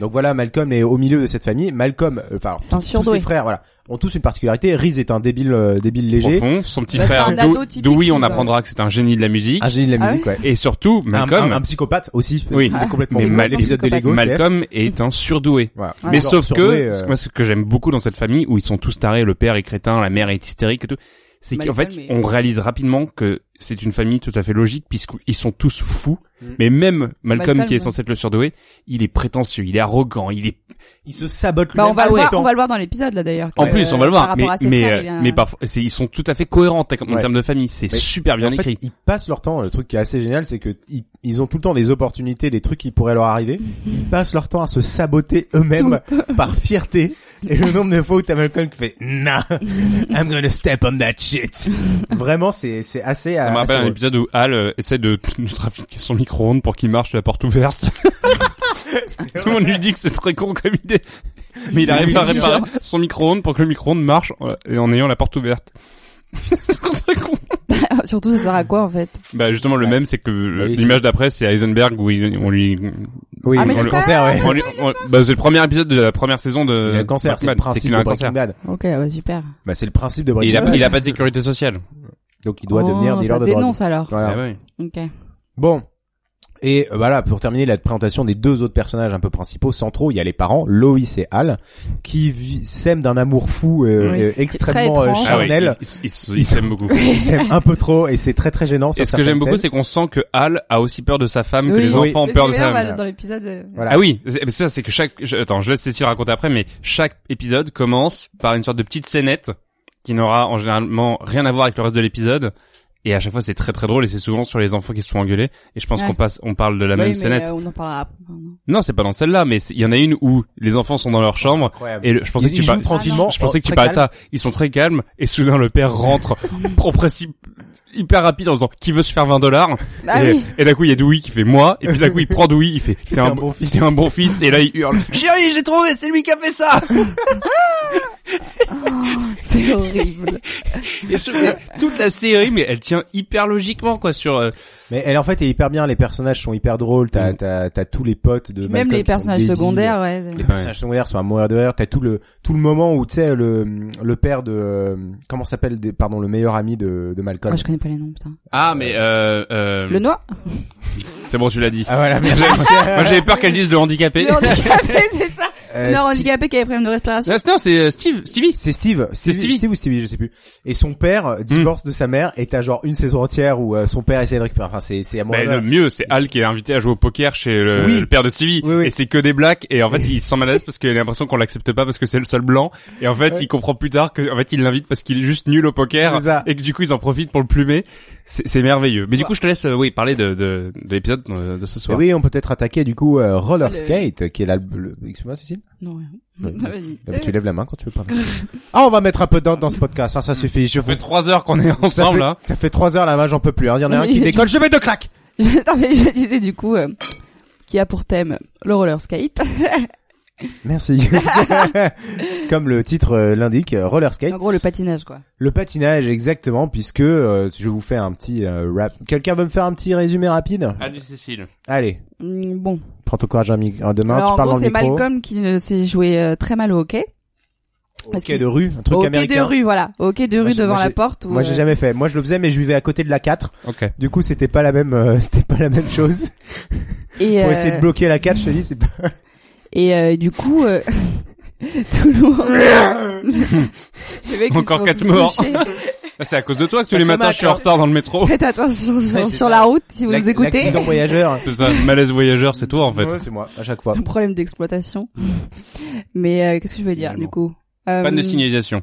Donc voilà, Malcolm est au milieu de cette famille. Malcolm, euh, enfin, C'est un tous- tous surdoué. ses frères, voilà, ont tous une particularité. Reese est un débile, euh, débile léger. Profond, son petit Bah, c'est frère, un ado typique, Dewey, on ça. apprendra que c'est un génie de la musique. Un génie de la Ah musique, ouais. Et surtout, Un, Malcolm, un, un psychopathe aussi. Oui. Est complètement Mais. Mal- l'épisode des Lego, c'est- Malcolm est un surdoué. Voilà. Mais Genre sauf surdoué, que, euh, moi, ce que j'aime beaucoup dans cette famille, où ils sont tous tarés, le père est crétin, la mère est hystérique et tout, c'est qu'en fait, est- on réalise rapidement que c'est une famille tout à fait logique, puisqu'ils sont tous fous. Mm. Mais même Malcolm, Malcolm, qui est censé être le surdoué, il est prétentieux, il est arrogant, il est... il se sabote Bah, on lui-même va le le voir, on va le voir dans l'épisode, là, d'ailleurs. En plus, on va le euh, voir, mais, mais, frères, euh, mais parfois, c'est- ils sont tout à fait cohérents en Ouais. termes de famille, c'est super bien en fait, écrit. ils passent leur temps. Le truc qui est assez génial, c'est que ils, ils ont tout le temps des opportunités, des trucs qui pourraient leur arriver. Ils passent leur temps à se saboter eux-mêmes par fierté. Et le nombre de fois où t'as Malcolm qui fait Nah, I'm gonna step on that shit. Vraiment, c'est c'est assez. Ça me assez rappelle un drôle. épisode où Al euh, essaie de, de trafiquer son micro-ondes pour qu'il marche la porte ouverte. Tout le monde lui dit que c'est très con comme idée. Mais il arrive à réparer son micro-ondes pour que le micro-ondes marche euh, et en ayant la porte ouverte. c'est très con. Surtout, ça sert à quoi, en fait Bah justement le Ouais. même c'est que oui, l'image d'après c'est Heisenberg où il- on lui Oui, Ah, mais on j'ai le pas- cancer, ouais. on lui- on- bah c'est le premier épisode de la première saison de Il a le cancer, c'est le principe qu'il de a un Breaking cancer. Bad. Ok, ouais, super. Bah, c'est le principe de Et Breaking il a, Bad. il a pas de sécurité sociale. Donc il doit devenir Oh, dealer ça de drogue. dénonce, alors. Voilà. Ah ouais. Ok. Bon. Et euh, voilà, pour terminer la présentation des deux autres personnages un peu principaux, centraux, il y a les parents, Loïs et Al, qui s'aiment d'un amour fou euh, Oui, euh, extrêmement euh. Ah charnel. ils s'aiment beaucoup. Ils s'aiment un peu trop et c'est très très gênant. Et ce que j'aime beaucoup, c'est qu'on sent que Al a aussi peur de sa femme, que Oui. les Oui. enfants ont peur de sa femme. bah, dans l'épisode. Voilà. Ah oui, ça c'est que chaque, attends, je laisse Cécile raconter après, mais chaque épisode commence par une sorte de petite scénette qui n'aura en généralement rien à voir avec le reste de l'épisode Et à chaque fois, c'est très très drôle et c'est souvent sur les enfants qui se font engueuler. Et je pense Ouais. qu'on passe, on parle de la Oui, même scénette. euh, on en parlera après. Non, c'est pas dans celle-là, mais il y en a une où les enfants sont dans leur chambre et le- je pensais Ils- que tu ils par- jouent tranquillement, Je pensais que tu parlais de ça. Ils sont très calmes et soudain le père rentre pour précis hyper rapide en disant qui veut se faire 20 dollars Ah et, oui. et d'un coup il y a Dewey qui fait moi et puis d'un coup il prend Dewey il fait t'es un, bon fils t'es un bon fils et là il hurle Chérie, j'ai trouvé, c'est lui qui a fait ça C'est horrible. Et je toute la série mais elle tient hyper logiquement quoi sur euh, Mais elle en fait est hyper bien, les personnages sont hyper drôles, t'as t'as t'as tous les potes de Même Malcolm les qui sont personnages secondaires, ouais. Les personnages secondaires sont à mourir de rire, t'as tout le tout le moment où tu sais le le père de euh, comment s'appelle pardon le meilleur ami de de Malcolm. Moi, je connais pas les noms, putain. ah mais euh, euh, Le noir c'est bon tu l'as dit Ah voilà, merci. moi j'avais peur qu'elle dise le handicapé Le handicapé, c'est ça. Euh, Le noir Steve- handicapé qui avait problème de respiration. non non, c'est euh, Steve Stevie C'est Steve, C'est Stevie, Stevie. Steve ou Stevie, je sais plus. Et son père euh, divorce de sa mère et t'as genre une saison entière où euh, son père essaie de récupérer. Enfin c'est c'est à Mais le mieux, c'est Al qui est invité à jouer au poker chez le, Oui. le père de Stevie. Oui, oui. Et c'est que des blacks. Et en fait, il se sent mal à l'aise parce qu'il a l'impression qu'on l'accepte pas parce que c'est le seul blanc. Et en fait, Ouais. il comprend plus tard que, en fait, il l'invite parce qu'il est juste nul au poker. C'est ça. Et que du coup, ils en profitent pour le plumer. C'est c'est merveilleux. Mais du coup, je te laisse, euh, oui, parler de, de, de l'épisode euh, de ce Et soir. oui, on peut peut-être attaquer du coup euh, Roller Skate, qui est l'album. le- Excuse-moi, Cécile? Non, rien. Ah, bah, tu lèves la main quand tu veux parler. ah, on va mettre un peu d'ordre dans ce podcast, hein, ça suffit. Je Ça fait trois heures qu'on est ça ensemble, fait, là. ça fait trois heures là, moi j'en peux plus. hein. Il y en a un qui décolle, je mets deux claques. non, mais je disais du coup, euh, qui a pour thème le roller skate. Merci. Comme le titre euh, l'indique, euh, Roller Skate. En gros, le patinage, quoi. Le patinage, exactement, puisque euh, je vous fais un petit euh, rap. Quelqu'un veut me faire un petit résumé rapide? Adieu, Cécile. Allez, Mm, Bon. prends ton courage à mains, Alors, tu en parles gros, c'est. Malcolm qui s'est joué euh, très mal au hockey. parce Hockey de rue, un truc Au hockey américain. de rue, voilà. Au hockey de Moi, rue j'ai- devant moi, la porte. Moi j'ai jamais fait. Moi je le faisais mais je vivais à côté de la 4. Ok. Du coup c'était pas la même euh, c'était pas la même chose. Et, Pour euh, essayer de bloquer la 4, je te dis c'est pas Et euh, du coup, euh, tout le monde... Les mecs, ils Encore quatre morts. Ah, C'est à cause de toi que tous les matins je suis en hein. retard dans le métro. Faites attention sur, la route si vous nous écoutez. L'accident voyageur. C'est ça, malaise voyageur, c'est toi en fait. Ouais, c'est moi à chaque fois. Un problème d'exploitation. Mais euh, qu'est-ce que je veux dire du coup? Euh, Panne de signalisation.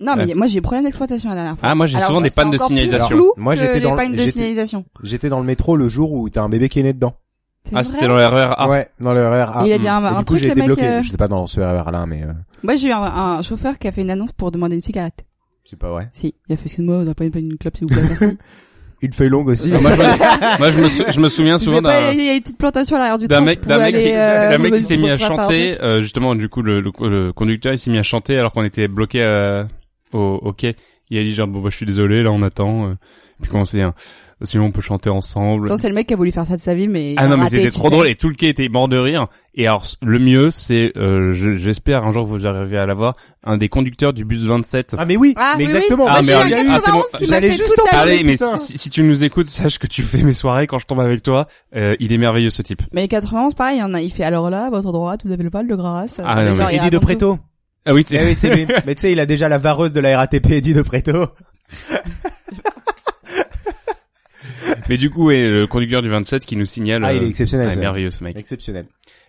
Non, mais Ouais. moi j'ai eu problème d'exploitation la dernière fois. Ah, moi, j'ai souvent des pannes de signalisation. Moi, j'étais dans le- pannes de j'étais- signalisation. J'étais dans le métro le jour où t'as un bébé qui est né dedans. Ah, c'était dans le RER A. Ouais, dans le RER A. Et il a dit un- un du coup, truc, j'ai le été mec, bloqué. euh, J'étais pas dans ce RER là mais euh, Moi j'ai eu un, un chauffeur qui a fait une annonce pour demander une cigarette. c'est pas vrai. Si, il a fait excuse-moi, on n'a pas une, une clope s'il vous plaît, merci. Une feuille longue aussi. Moi, je me, moi, je me, sou- je me souviens Je souvent sais pas, d'un il y a une petite plantation à l'arrière du d'un train. mec, vous d'un mec, allez, qui, euh, d'un mec vous- qui s'est mis à un chanter, euh, justement, du coup, le, le, le conducteur, il s'est mis à chanter alors qu'on était bloqué euh, au, au quai. Il a dit genre, bon, bah, je suis désolé, là, on attend. euh. Puis comment c'est, hein, sinon on peut chanter ensemble. C'est le mec qui a voulu faire ça de sa vie, mais. Ah non mais c'était trop sais. drôle et tout le quai était mort de rire. Et alors le mieux c'est, euh, je- j'espère un jour vous arrivez à l'avoir, un des conducteurs du bus 27. Ah mais oui, Ah, mais oui, exactement. oui. Ah, Bah, mais ah, 91 c'est bon. J'allais juste en parler, Allez, mais si, si tu nous écoutes, sache que tu fais mes soirées quand je tombe avec toi. Euh, il est merveilleux ce type. Mais 91, pareil, il y en a, il fait alors là, à votre droite, vous avez le val de grâce. Ah, non, mais il Eddie de Preto. Ah oui, Eh oui, c'est lui. Mais tu sais, il a déjà la vareuse de la RATP Eddie de Preto. Mais du coup, ouais, le conducteur du 27 qui nous signale. Ah, il est euh, exceptionnel, ah, ça. merveilleux ce mec. Exceptionnel.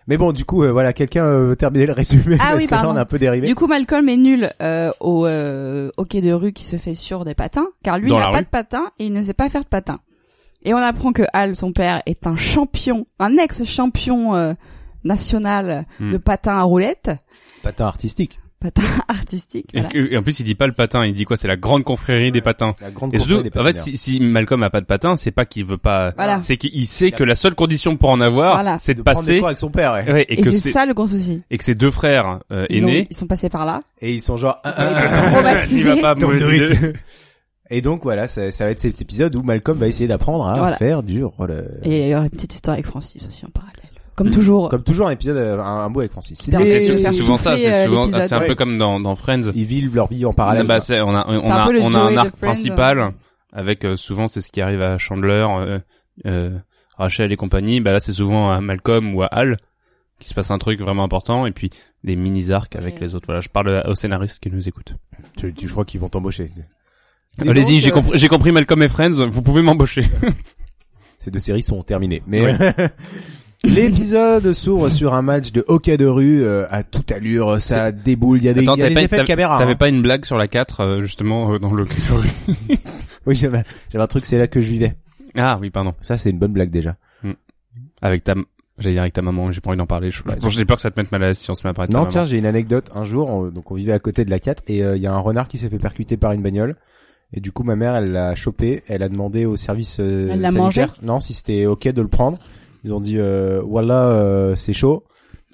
Mais bon, du coup, euh, voilà, quelqu'un euh, veut terminer le résumé Ah parce oui, que là, on a un peu dérivé. Du coup, Malcolm est nul euh, au euh, hockey de rue qui se fait sur des patins, car lui n'a pas rue. de patins et il ne sait pas faire de patins. Et on apprend que Al, son père, est un champion, un ex-champion euh, national Hmm. de patins à roulettes, Patin artistique. Patins artistiques. Et, voilà. que- et en plus, il dit pas le patin, il dit quoi C'est la grande confrérie des patins. La grande Et surtout, confrérie des en fait, si, si Malcolm a pas de patin, c'est pas qu'il veut pas. Voilà. C'est qu'il sait que la seule condition pour en avoir, Voilà. c'est de, de prendre des passer. avec son père, ouais. Ouais, et, Et, que c'est ça le gros souci. et que ses deux frères euh, aînés. ils sont passés par là. Et ils sont genre. Il va pas. Et donc voilà, ça, ça va être cet épisode où Malcolm va essayer d'apprendre à Voilà. faire du roller. Et il y aura une petite histoire avec Francis aussi en parallèle. Comme toujours. Comme toujours, un épisode, euh, un, un avec Francis. C'est souvent ça, c'est souvent, c'est un peu comme dans, dans Friends. Ils vivent leur vie en parallèle. Bah, c'est- on a, on a, on a un arc principal euh. avec euh, souvent c'est ce qui arrive à Chandler, euh, euh, Rachel et compagnie. Bah là c'est souvent à Malcolm ou à Hal qui se passe un truc vraiment important et puis des mini arcs avec Ouais. les autres. Voilà, je parle aux scénaristes qui nous écoutent. Tu, tu- je crois qu'ils vont t'embaucher. Allez-y, j'ai euh, compris, j'ai compris Malcolm et Friends. Vous pouvez m'embaucher. Ces deux séries sont terminées. Mais Ouais. L'épisode s'ouvre sur un match de hockey de rue euh, à toute allure, ça déboule, il y a des, Attends, y a t'avais des pas, effets de t'avais- caméra. t'avais hein. pas une blague sur la 4, euh, justement, euh, dans le Oui, j'avais j'avais un truc, c'est là que je vivais. Ah oui, pardon. Ça, c'est une bonne blague déjà. Avec ta, j'allais dire avec ta maman, j'ai pas envie d'en parler. Je- bon, j'ai peur que ça te mette mal à l'aise si on se met à parler de ta Non, maman. tiens, j'ai une anecdote. Un jour, on- donc on vivait à côté de la 4 et euh, il y a un renard qui s'est fait percuter par une bagnole. Et du coup, ma mère, elle l'a chopé. Elle a demandé au service euh, Elle l'a sanitaire, mangé non, si c'était ok de le prendre. Ils ont dit, euh, voilà, euh, c'est chaud.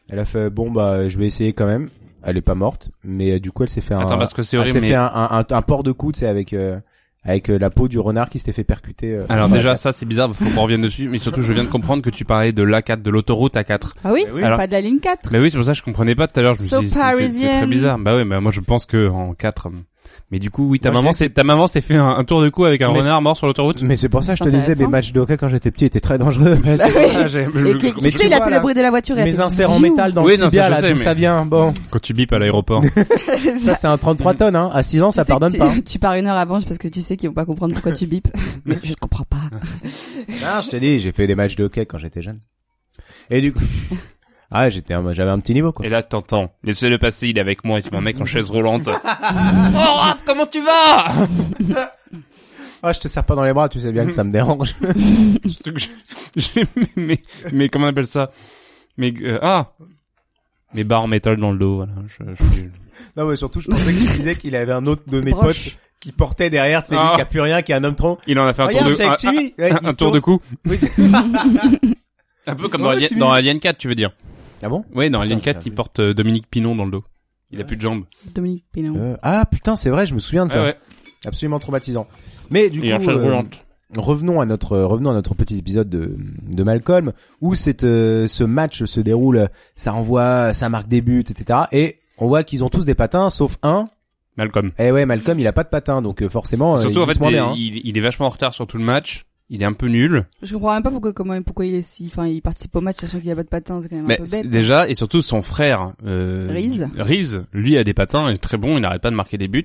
Elle a fait, bon bah, je vais essayer quand même. Elle est pas morte, mais euh, du coup, elle s'est fait un, Attends, parce que c'est elle horrible, s'est mais- fait un, un, un, un port de cou, tu sais, avec euh, avec euh, la peau du renard qui s'était fait percuter. euh, Alors déjà, 4. ça c'est bizarre, faut qu'on revienne dessus, mais surtout je viens de comprendre que tu parlais de l'A4, de l'autoroute A4. Ah oui, Alors- pas de la ligne 4. Mais oui, c'est pour ça que je comprenais pas tout à l'heure, je me So suis dit, c'est- c'est- c'est très bizarre. Bah ouais, mais moi je pense que en 4... Mais du coup, oui, ta Moi, maman, c'est ta maman s'est fait un, un tour de cou avec un Mais renard mort sur l'autoroute. Mais c'est pour ça que je te disais, mes matchs de hockey quand j'étais petit étaient très dangereux. Bah, mais sait, tu il a fait le bruit de la voiture. Mes inserts en métal dans Oui, le non, ça, tibia, là, sais, d'où mais- ça vient Bon, Quand tu bipes à l'aéroport. ça c'est un 33 tonnes, hein. À 6 ans, Tu ça sais pardonne tu, pas. Tu pars une heure avant parce que tu sais qu'ils vont pas comprendre pourquoi tu bipes. Mais je ne comprends pas. Non, je te dis, j'ai fait des matchs de hockey quand j'étais jeune. Et du coup, ah, j'étais, un- j'avais un petit niveau quoi. Et là, t'entends. Laissez-le passer, il est avec moi, et tu m'en mec en chaise roulante. oh, Raph, comment tu vas? Ah, je te serre pas dans les bras, tu sais bien que ça me dérange. Surtout que j'ai mes- mais, mais comment on appelle ça? Mais, euh, ah! Mes barres en métal dans le dos, voilà. Je, je- non, mais surtout, je pensais que tu disais qu'il avait un autre de mes Broche. potes qui portait derrière, tu sais, lui Ah. qui a plus rien, qui a un homme tronc. Il en a fait un Regarde, tour de, c'est un, un- un tour de cou. Oui, c'est- Un peu comme dans, Alien, dans Alien 4, tu veux dire. Ah bon? Oui, dans Alien Putain, 4, j'ai il porte euh, Dominique Pinon dans le dos. Il a plus de jambes. Dominique Pénon. Euh, ah, putain, c'est vrai, je me souviens de ça. Ah ouais. Absolument traumatisant. Mais du Et en coup, euh, revenons à notre revenons à notre petit épisode de, de Malcolm où cette euh, ce match se déroule, ça envoie, ça marque des buts, etc. Et on voit qu'ils ont tous des patins, sauf un. Malcolm. Eh ouais, Malcolm, il a pas de patins, donc forcément, Surtout, il en fait, se moins il, bien, hein. il, il est vachement en retard sur tout le match. Il est un peu nul. Je comprends même pas pourquoi, comment, pourquoi il est si, enfin, il participe au match sachant qu'il a pas de patins, c'est quand même Mais un peu bête. déjà, et surtout son frère, euh. Reese, lui a des patins, il est très bon, il n'arrête pas de marquer des buts.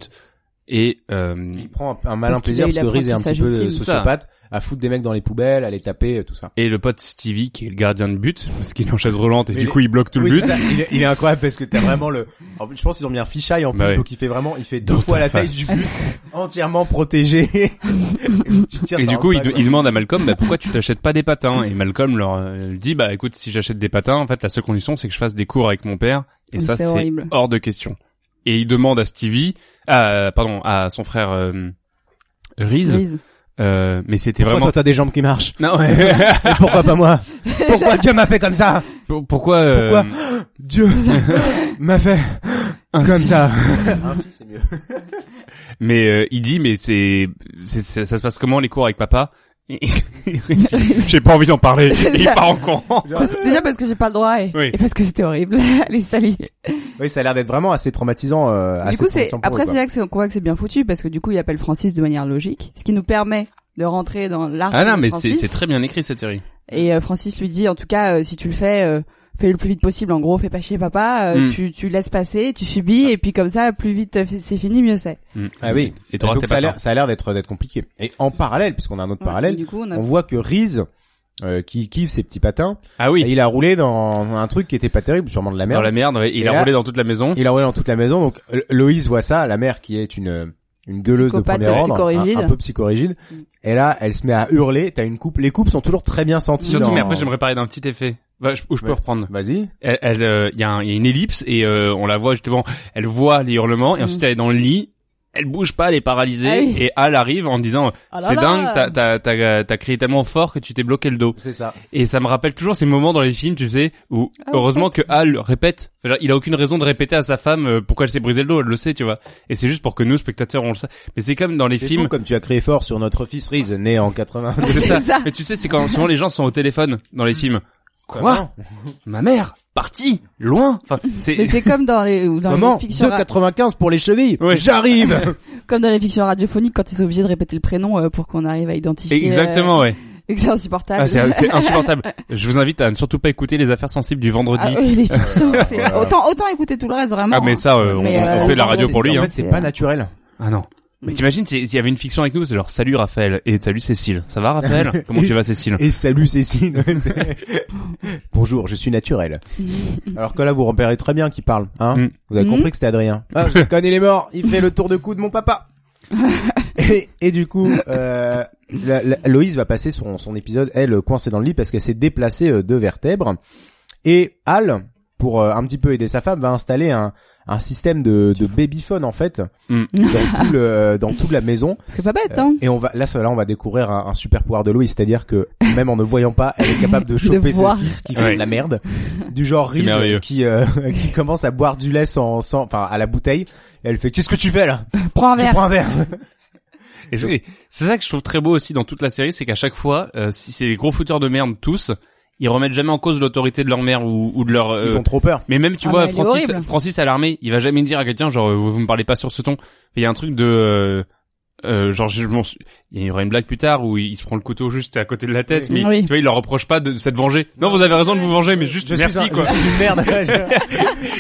Et, euh, Il prend un, un malin Parce plaisir parce que Riz est un petit peu euh, sociopathe, à foutre des mecs dans les poubelles, à les taper, euh, tout ça. et le pote Stevie qui est le gardien de but, parce qu'il est en chaise roulante et Mais du coup il bloque tout Oui, le but. ça. Il, est, il est incroyable parce que t'as vraiment le. en plus, je pense qu'ils ont mis un fisheye en plus, Bah ouais. donc il fait vraiment, il fait deux Dans fois la taille du but, entièrement protégé. Tu tires, Et du coup, il, demande à Malcolm, bah, pourquoi tu t'achètes pas des patins? Et Malcolm leur euh, dit, bah, écoute, si j'achète des patins, en fait, la seule condition, c'est que je fasse des cours avec mon père. Et Mais ça, c'est hors de question. Et il demande à Stevie, à, pardon, à son frère, euh, Reese, Reese. euh, mais c'était Pourquoi vraiment, toi t'as des jambes qui marchent non, Et Pourquoi pas moi Pourquoi Dieu m'a fait comme ça Pour- pourquoi, euh, Pourquoi Dieu m'a fait comme ça Ainsi c'est mieux. mais euh, il dit, mais c'est- ça se passe comment les cours avec papa? J'ai pas envie d'en parler. Il ça. part en courant. Parce- Déjà parce que j'ai pas le droit et, Oui. et parce que c'était horrible. Allez, salut. Oui, ça a l'air d'être vraiment assez traumatisant. Euh, du assez coup, c'est, après, c'est là que c'est, qu'on voit que c'est bien foutu parce que du coup, il appelle Francis de manière logique, ce qui nous permet de rentrer dans l'arc Ah non, de mais c'est très bien écrit cette série. Et euh, Francis lui dit, en tout cas, euh, si tu le fais, euh, fais le plus vite possible. En gros, fais pas chier papa. euh, Mm. Tu, tu laisses passer, tu subis, et puis comme ça, plus vite euh, c'est fini, mieux c'est. Mm. Ah oui. Et Donc ça a l'air, ça a l'air d'être d'être compliqué. Et en parallèle, puisqu'on a un autre Ouais, parallèle, Du coup, on a... on voit que Reese, euh, qui kiffe ses petits patins, Ah oui. il a roulé dans un truc qui était pas terrible, sûrement de la merde. Dans la merde, ouais. il Et a là- roulé dans toute la maison. Il a roulé dans toute la maison. Donc Lo- Loïs voit ça, la mère qui est une une gueuleuse Psychopathe de premier ordre, psychorigide. un, un peu psychorigide. Mm. Et là, elle se met à hurler. T'as une coupe. Les coupes sont toujours très bien senties. Surtout, dans- mais après, j'aimerais parler d'un petit effet. Bah, je, où je peux Ouais. reprendre. Vas-y. Elle, elle, euh, il y, a un- il y a une ellipse et euh, on la voit justement. Elle voit les hurlements et Mm. ensuite elle est dans le lit. Elle bouge pas, elle est paralysée Ah oui. et Al arrive en disant Ah c'est dingue, t'as t'as t'as t'as crié tellement fort que tu t'es bloqué le dos. C'est ça. Et ça me rappelle toujours ces moments dans les films, tu sais, où Ah, heureusement en que Al répète. Il a aucune raison de répéter à sa femme euh, pourquoi elle s'est brisé le dos, elle le sait, tu vois. Et c'est juste pour que nous spectateurs on le sait. Mais c'est comme dans les films. fou comme tu as créé fort sur notre fils Reese, né en 80. C'est ça. ça. Mais tu sais, c'est quand souvent les gens sont au téléphone dans les films. Quoi Ma mère partie loin. Enfin, c'est Mais c'est comme dans les, ou dans Comment les fictions, ra- 2,95 pour les chevilles. Ouais. J'arrive. comme dans les fictions radiophoniques quand ils sont obligés de répéter le prénom euh, pour qu'on arrive à identifier. exactement, ouais. euh, et que c'est insupportable. Ah, c'est c'est insupportable. Je vous invite à ne surtout pas écouter les affaires sensibles du vendredi. Ah oui, les fictions, c'est autant autant écouter tout le reste vraiment. Ah, mais ça, euh, on, Mais, on euh, fait la radio pour lui. en Hein. fait, c'est pas naturel. Ah non. Mais t'imagines, c'est- s'il y avait une fiction avec nous, c'est genre salut Raphaël et salut Cécile. Ça va Raphaël Comment tu vas Cécile Et salut Cécile. Bonjour, je suis naturel. Alors que là, vous repérez très bien qui parle, hein Mm. Vous avez Mm. compris que c'était Adrien. Ah, je connais les morts. Il fait le tour de cou de mon papa. et, et du coup, euh, la- la- Loïs va passer son, son épisode, elle, coincée dans le lit parce qu'elle s'est déplacée euh, de vertèbres. Et Al, pour euh, un petit peu aider sa femme, va installer un, un système de, de babyphone en fait Mm. dans tout le dans toute la maison. C'est pas bête, hein. Et on va là, là, on va découvrir un, un super pouvoir de Louis, c'est-à-dire que même en ne voyant pas, elle est capable de choper ses voir. fils qui font Ouais. de la merde, du genre merveilleux. qui euh, qui commence à boire du lait sans, sans enfin à la bouteille. Et elle fait qu'est-ce que tu fais là? Prends un verre. prends un verre. Et c'est c'est ça que je trouve très beau aussi dans toute la série, c'est qu'à chaque fois, euh, si c'est les gros fouteurs de merde tous, ils remettent jamais en cause l'autorité de leur mère ou, ou de leur. Ils euh, ont trop peur. Mais même tu Ah, vois Francis. Francis à l'armée, il va jamais dire à quelqu'un genre euh, vous me parlez pas sur ce ton. Il y a un truc de euh, genre je m'en suis- il y aura une blague plus tard où il se prend le couteau juste à côté de la tête, mais Oui. tu vois il leur reproche pas de s'être vengé. Non, vous avez raison de vous venger, mais juste Je merci suis un- quoi. je suis une merde.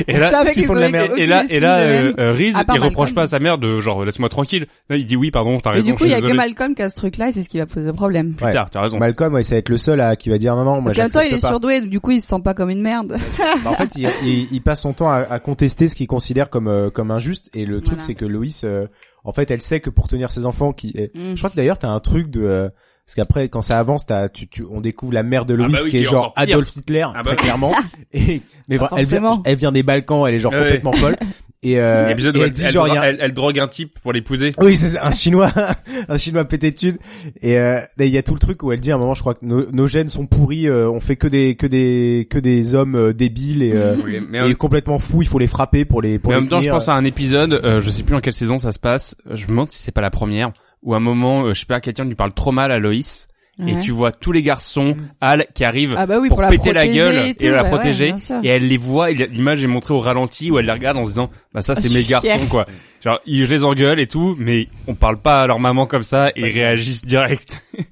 Et là, font de la merde. et là, et là, euh, euh, Reese, il reproche Malcolm. pas à sa mère de genre laisse-moi tranquille. Là, il dit oui, pardon, t'as Et raison. du coup, je il y a que. Malcolm qui a ce truc-là et c'est ce qui va poser problème. Plus Ouais. tard, t'as raison. Malcolm, ouais, ça va être le seul à qui va dire non non, moi Parce qu'en même temps, il est surdoué, du coup, il se sent pas comme une merde. Bah, en fait, il, il- il passe son temps à, à contester ce qu'il considère comme euh, comme injuste. Et le truc, c'est que Loïs, euh, en fait, elle sait que pour tenir ses enfants, qui, est- Mm. je crois que d'ailleurs, t'as un truc de euh, parce qu'après, quand ça avance, t'as, tu, tu, on découvre la mère de Ah Loïs bah oui, qui est qui est genre. Adolf Hitler, Ah bah très oui. clairement. Et mais vra- elle vient, forcément. elle vient des Balkans, elle est genre ouais. complètement folle. Et, euh, L'épisode et où elle dit elle, genre, a- elle- elle drogue un type pour l'épouser. oui, c'est un chinois, un chinois pété de thunes. Et euh, il y a tout le truc où elle dit à un moment, je crois que nos, nos gènes sont pourris, euh, on fait que des que des que des hommes euh, débiles et, euh, Oui, mais, et complètement fous. Il faut les frapper pour les pour mais en même temps, je pense à un épisode, euh, je sais plus dans quelle saison ça se passe. Je me demande si c'est pas la première, où à un moment, euh, je sais pas, quelqu'un lui parle trop mal à Loïs. Et tu vois tous les garçons, Al, qui arrivent Ah bah oui, pour, pour la péter la gueule et tout, et la bah protéger. et elle les voit, et l'image est montrée au ralenti où elle les regarde en se disant, bah ça c'est je mes garçons fière. quoi. Genre, ils, je les engueule et tout, mais on parle pas à leur maman comme ça et ils réagissent direct.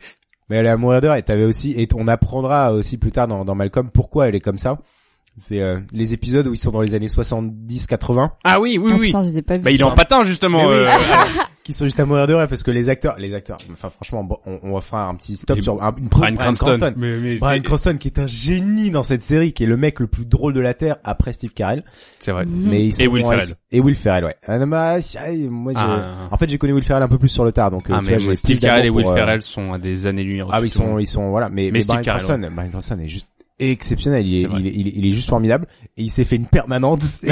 Mais elle est à mourir d'heure et t'avais aussi et on apprendra aussi plus tard dans, dans Malcolm pourquoi elle est comme ça. C'est euh, les épisodes où ils sont dans les années 70-80 Ah oui, oui, Ah, oui. putain, je les ai pas vus. Bah il est en patin justement. Oui. euh, qui sont juste à mourir d'heure parce que les acteurs, les acteurs, enfin franchement, on, on va faire un petit stop Et sur un, une Cranston. Mais- mais Bryan c'est- Cranston qui est un génie dans cette série, qui est le mec le plus drôle de la terre après Steve Carell. C'est vrai. Mhm. Mais ils sont Et Will Ferrell. Et Will Ferrell, ouais. Ah, non, bah, ah, moi, Ah. en fait, j'ai connu Will Ferrell un peu plus sur le tard, donc euh, Ah mais vois, Steve Carell et Will euh, Ferrell sont à des années-lumière. Ah oui, ils sont, ils sont, voilà. Mais, Mais mais, Steve Bryan Carell, Cranston, Bryan Cranston est juste exceptionnel. Il est, il est, il est, il est juste formidable. Et il s'est fait une permanente. Ouais.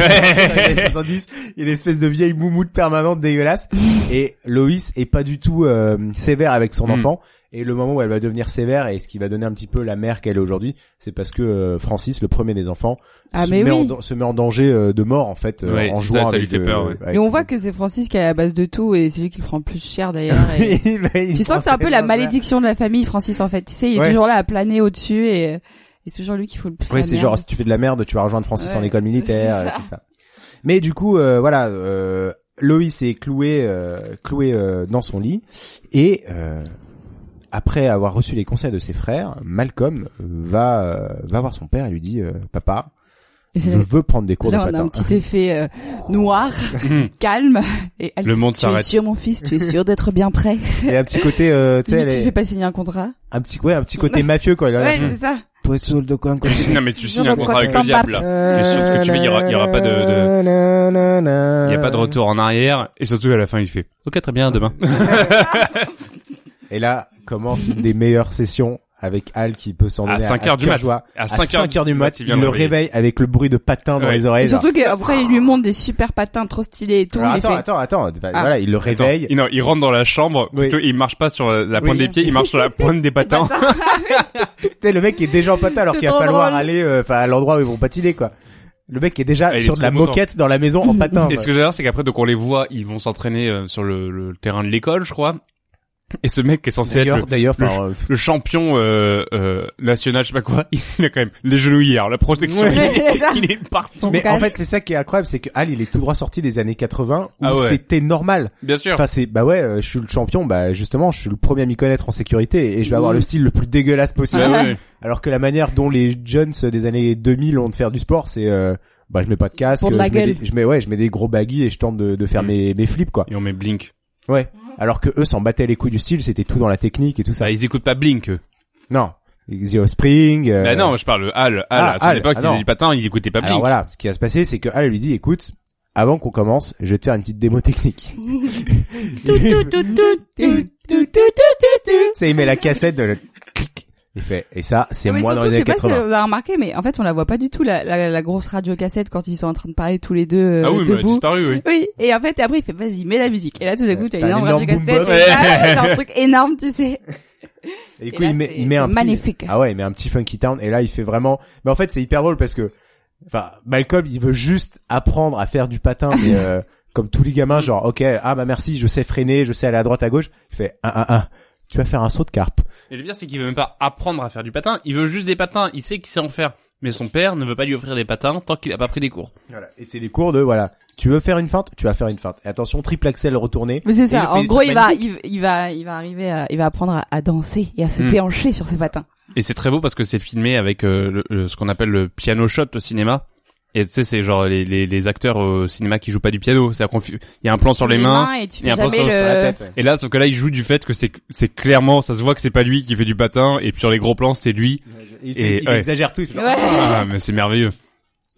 Dans les 70, il est une espèce de vieille moumoute permanente dégueulasse. Et Loïs est pas du tout euh, sévère avec son Mm. enfant. Et le moment où elle va devenir sévère et ce qui va donner un petit peu la mère qu'elle est aujourd'hui, c'est parce que euh, Francis, le premier des enfants, Ah, se, mais met en, oui. se met en danger euh, de mort en fait euh, Ouais, en jouant ça, ça avec lui fait peur, ouais. avec Et on voit que c'est Francis qui est à la base de tout et c'est lui qui le prend le plus cher d'ailleurs. et- tu sens que c'est un peu la malédiction de la famille, Francis, en fait. Tu sais, il est Ouais. toujours là à planer au-dessus et, et c'est toujours lui qui faut le plus Ouais, la c'est genre si tu fais de la merde, tu vas rejoindre Francis en école militaire, c'est euh, ça. tout ça. Mais du coup, euh, voilà, euh, Loïs est cloué, euh, cloué euh, dans son lit et euh, après avoir reçu les conseils de ses frères, Malcolm va euh, va voir son père et lui dit euh, "Papa, je veux prendre des cours Là, de on a patin." un petit effet euh, noir, calme. Et elle Le monde Tu es s'arrête. sûr, mon fils Tu es sûr d'être bien prêt Et un petit côté, euh, tu sais, tu est- fais pas signer un contrat un petit, ouais, un petit côté mafieux quoi. Il a Ouais, c'est ça. Non mais tu signes un contrat avec le diable là. Tu es sûr ce que tu veux, il y aura, il y aura pas de, de- il y a pas de retour en arrière et surtout à la fin il fait OK très bien à demain. Et là commence une des meilleures sessions avec Al qui peut s'en À donner 5 cœur heures du mat. joie. À À 5 5 heures du mat, il le réveille avec le bruit de patins dans Ouais. les Et oreilles. genre. surtout qu'après, il lui montre des super patins trop stylés et tout. Alors, attends, fait- attends, attends, Ah. voilà, il le réveille. Il, non, il rentre dans la chambre, Oui. plutôt, il marche pas sur la pointe Oui. des pieds, il marche sur la pointe des patins. Tu sais, le mec est déjà en patin alors qu'il va falloir drôle. aller, euh, enfin, à l'endroit où ils vont patiner, quoi. Le mec est déjà Ah, est sur de la moquette dans la maison en patin. Et ce que j'adore, c'est qu'après, donc on les voit, ils vont s'entraîner euh, sur le, le terrain de l'école, je crois. Et ce mec qui est censé être D'ailleurs, le, d'ailleurs, le, enfin, euh, le champion euh, euh, national, je sais pas quoi, il a quand même les genouillères, la protection, Ouais. il, est, il est partout. Son mais en fait, c'est ça qui est incroyable, c'est que Al, il est tout droit sorti des années 80 où Ah ouais. c'était normal. Bien sûr. Enfin, c'est, bah ouais, euh, je suis le champion, bah justement, je suis le premier à m'y connaître en sécurité et je vais avoir le style le plus dégueulasse possible. Ouais. Alors que la manière dont les jeunes des années 2000 ont de faire du sport, c'est, euh, bah je mets pas de casque, Pour de la je, mets gueule. des, je mets ouais, je mets des gros baggy et je tente de, de faire Mm. mes, mes flips quoi. Et on met Blink. Ouais. Alors que eux s'en battaient les couilles du style, c'était tout dans la technique et tout ça. Bah, ils écoutent pas Blink. eux. Non. The Offspring. euh, Bah non, je parle Al. Al, Ah, à son Al, époque, ah il faisait non. du patin, il écoutait pas Blink. Alors voilà, ce qui va se passer, c'est que Al lui dit, écoute, avant qu'on commence, je vais te faire une petite démo technique. Ça, il met la cassette de. Il fait, et ça, c'est moi dans surtout, les je sais années pas si 80. vous avez remarqué, mais en fait, on la voit pas du tout, la, la, la grosse radio cassette quand ils sont en train de parler tous les deux euh, Ah oui, mais elle a debout. disparu, oui. Oui, et en fait, et après, il fait, vas-y, mets la musique. Et là, tout d'un coup, t'as une un énorme radio énorme cassette. C'est un truc énorme, tu sais. Et du Et coup, là, il met, il met un petit- magnifique. ah ouais, il met un petit funky town, et là, il fait vraiment, mais en fait, c'est hyper drôle parce que, enfin, Malcolm, il veut juste apprendre à faire du patin, mais, euh, comme tous les gamins, genre, ok, ah bah merci, je sais freiner, je sais aller à droite, à gauche. Il fait, un, un, un. Tu vas faire un saut de carpe. Et le pire, c'est qu'il veut même pas apprendre à faire du patin. Il veut juste des patins. Il sait qu'il sait en faire. Mais son père ne veut pas lui offrir des patins tant qu'il a pas pris des cours. Voilà. Et c'est des cours de, voilà. Tu veux faire une feinte? Tu vas faire une feinte. Et attention, triple axel retourné. Mais c'est ça. En gros, il va, il, il va, il va arriver à, il va apprendre à, à danser et à se Hmm. déhancher sur ses patins. Et c'est très beau parce que c'est filmé avec euh, le- le- ce qu'on appelle le piano shot au cinéma. Et tu sais, c'est genre les, les, les acteurs au cinéma qui jouent pas du piano. C'est il y a un plan sur les, Les mains, mains et tu il y a un plan sur, le- sur la tête. Et là, sauf que là, il joue du fait que c'est c'est clairement, ça se voit que c'est pas lui qui fait du patin. Et puis sur les gros plans, c'est lui. Il, Et il ouais. exagère tout. Il fait, Ouais. Ah, mais c'est merveilleux.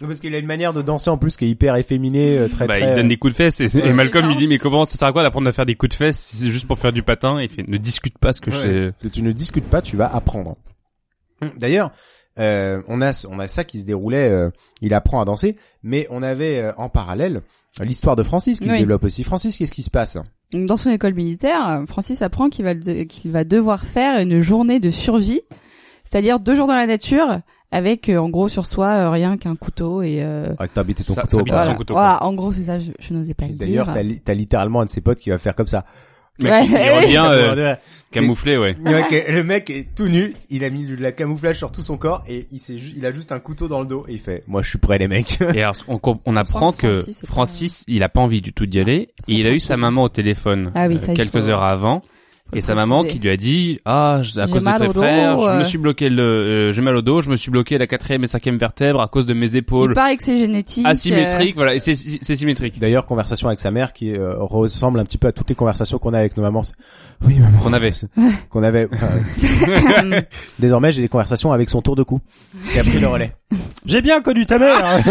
Non, Parce qu'il a une manière de danser en plus qui est hyper efféminée, euh, très Bah, très. il donne des coups de fesses et. Malcolm lui dit mais comment ça sert à quoi d'apprendre à faire des coups de fesses si c'est juste pour faire du patin? Et il fait ne discute pas ce que je sais. Ouais. Tu ne discutes pas, tu vas apprendre. D'ailleurs, euh, on a on a ça qui se déroulait. euh, il apprend à danser, mais on avait euh, en parallèle l'histoire de Francis qui se développe aussi. Francis, qu'est-ce qui se passe? Donc, dans son école militaire, euh, Francis apprend qu'il va, qu'il va devoir faire une journée de survie, c'est-à-dire deux jours dans la nature, avec euh, en gros sur soi euh, rien qu'un couteau et. Euh, Ah, t'as habité ton Ça- couteau. voilà, son couteau, Voilà, en gros c'est ça. Je, je n'osais pas le D'ailleurs, dire. t'as li- t'as littéralement un de ses potes qui va faire comme ça. Mais Ouais. il revient euh, camouflé, ouais. Le mec, est, le mec est tout nu, il a mis de la camouflage sur tout son corps et il il a juste un couteau dans le dos et il fait moi je suis prêt les mecs. Et alors, on, on apprend que Francis, il a pas envie du tout d'y aller. Et il a eu sa maman au téléphone Ah oui, euh, quelques faut- heures avant. Et sa maman qui lui a dit ah à J'ai cause de mal tes au dos, frères je euh. me suis bloqué le euh, j'ai mal au dos je me suis bloqué la quatrième et cinquième vertèbre à cause de mes Il épaules paraît que c'est génétique. asymétriques voilà et c'est c'est symétrique D'ailleurs, conversation avec sa mère qui euh, ressemble un petit peu à toutes les conversations qu'on a avec nos mamans. Oui maman. qu'on avait Qu'on avait. enfin, euh, désormais, j'ai des conversations avec son tour de cou qui a pris le relais. J'ai bien connu ta mère.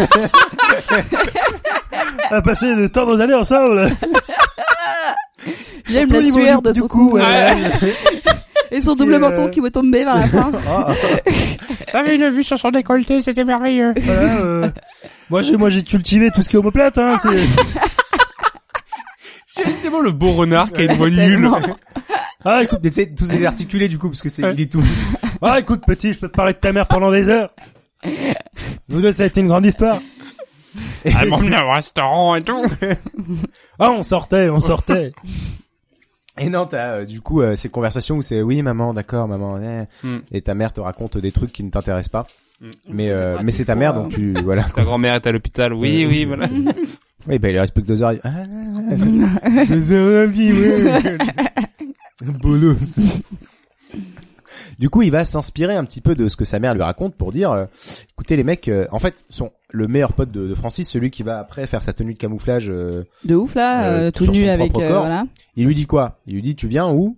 On a passé de nos années ensemble. J'aime la sueur de son cou, ouais. Et son double menton euh, qui me tomber vers la fin. Ah, j'avais une vue sur son décolleté c'était merveilleux Voilà, euh, moi j'ai moi j'ai cultivé tout ce qui est homoplate hein, c'est tellement le beau renard qui a une voix nulle. Ah écoute, Mais tu sais, tous ces articulés du coup parce que c'est il est tout. ah écoute petit, je peux te parler de ta mère pendant des heures. Vous deux ça a été une grande histoire. Elle m'emmenait au restaurant et tout Ah on sortait, on sortait. Et non, t'as euh, du coup euh, ces conversations où c'est oui maman, d'accord maman, eh. Hmm. et ta mère te raconte des trucs qui ne t'intéressent pas. Hmm. Mais euh, mais c'est ta mère donc tu voilà. ta grand-mère est à l'hôpital oui Euh, oui voilà Oui, bah, il reste plus que deux heures. Ah, deux heures et demie, ouais. Bolos. Du coup, il va s'inspirer un petit peu de ce que sa mère lui raconte pour dire, euh, écoutez les mecs, euh, en fait, son le meilleur pote de, de Francis, celui qui va après faire sa tenue de camouflage, euh, De ouf là, Euh, euh, tout sur nu son avec euh, corps. voilà. il lui dit quoi? Il lui dit, tu viens où?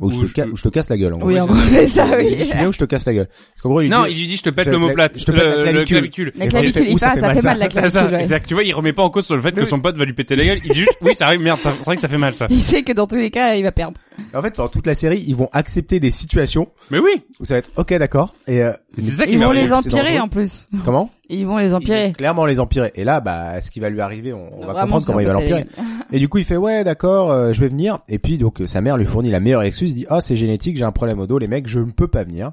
Ou je, Ou te je- ca- ou je te casse la gueule. En Oui, gros. en gros c'est ça, Il oui. dit, tu viens où je te casse la gueule? Parce qu'en gros, il lui non dit, il lui dit je te pète Je- l'omoplate je te pète la le, le clavicule. La clavicule, il ouh, ça fait, ça mal, fait ça. mal la C'est ça, clavicule. ouais. tu vois, il remet pas en cause sur le fait que son pote va lui péter la gueule. Il dit juste, oui, ça arrive, merde, c'est vrai que ça fait mal, ça. Il sait que dans tous les cas, il va perdre. En fait, pendant toute la série, ils vont accepter des situations Mais oui! où ça va être, ok, d'accord. Et euh, C'est ça qui Ils vont les empirer en plus. comment? Ils vont les Ils vont empirer. clairement les empirer. Et là, bah, ce qui va lui arriver, on, on va Vraiment, comprendre comment il va l'empirer. Et du coup, il fait ouais, d'accord, euh, je vais venir. Et puis donc euh, sa mère lui fournit la meilleure excuse, il dit ah c'est génétique, j'ai un problème au dos, les mecs, je ne peux pas venir.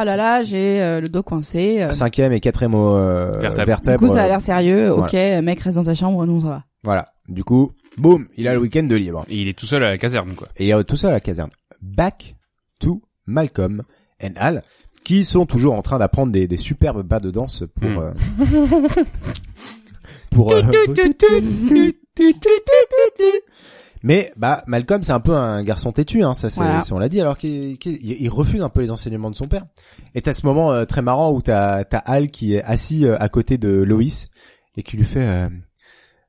Oh là là, j'ai euh, le dos coincé. euh. Cinquième et quatrième au euh, Vertèbre. Du coup, ça a l'air sérieux. voilà. Ok, mec, reste dans ta chambre, nous on s'en va. Voilà. Du coup, boum, il a le week-end de libre. Et il est tout seul à la caserne, quoi. Et euh, tout ça à la caserne. Back to Malcolm and Al, qui sont toujours en train d'apprendre des, des superbes bas de danse pour Hmm. euh, pour, euh, Mais bah Malcolm c'est un peu un garçon têtu hein, ça c'est Voilà. si on l'a dit alors qu'il qu'il- il il refuse un peu les enseignements de son père. Et t'as ce moment euh, très marrant où t'as t'as Al qui est assis euh, à côté de Loïs et qui lui fait euh,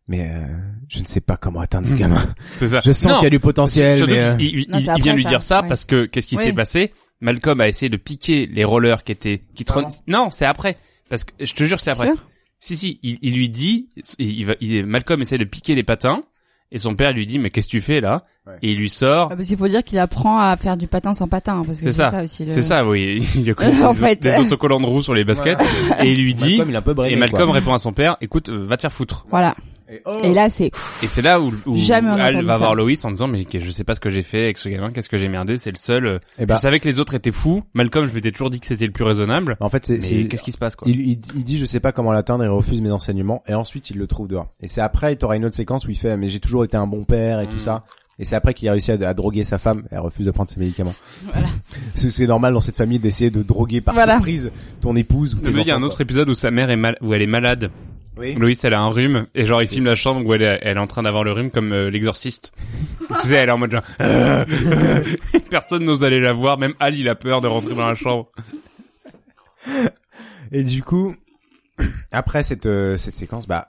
mais euh, je ne sais pas comment atteindre ce gamin. C'est ça. Je sens qu'il y a du potentiel, mais euh, il, il- Non, c'est il après, vient lui ça. dire ça Ouais. parce que qu'est-ce qui Oui. s'est passé? Malcolm a essayé de piquer les rollers qui étaient qui trônent. Non, c'est après. Parce que je te jure, c'est après. Sûr Si si, il, il lui dit, il, va, il- Malcolm essaie de piquer les patins et son père lui dit mais qu'est-ce que tu fais là? Ouais. Et il lui sort. Ah, Parce qu'il faut dire qu'il apprend à faire du patin sans patin, parce que C'est ça. ça. aussi. le- C'est ça, oui. Il a En des, fait. des autocollants de roue sur les baskets et il lui dit. Malcolm, il est un peu brévé, et Malcolm quoi. répond à son père, écoute, euh, va te faire foutre. Voilà. Et, oh Et là, c'est. Et c'est là où, où Jamais Al va ça. voir Loïs en disant mais que- je sais pas ce que j'ai fait avec ce gamin, qu'est-ce que j'ai merdé, c'est le seul. euh, Eh ben- Je savais que les autres étaient fous. Malcolm, je m'étais toujours dit que c'était le plus raisonnable. En fait, c'est, qu'est-ce qui se passe quoi il, il, il dit je sais pas comment l'atteindre, il refuse mes enseignements et ensuite il le trouve dehors. Et c'est après, il t'aura une autre séquence où il fait mais j'ai toujours été un bon père et Mm. tout ça. Et c'est après qu'il a réussi à, à droguer sa femme. Elle refuse de prendre ses médicaments. Voilà. C'est, c'est normal dans cette famille d'essayer de droguer par Voilà. surprise ton épouse ou tes il y a un autre épisode où sa mère est mal, où elle est malade. Oui. Loïs, elle a un rhume et genre il filme la chambre où elle est, elle est en train d'avoir le rhume comme euh, l'exorciste. tu sais, elle est en mode genre personne n'ose aller la voir, même Al il a peur de rentrer dans la chambre. Et du coup, après cette euh, cette séquence, bah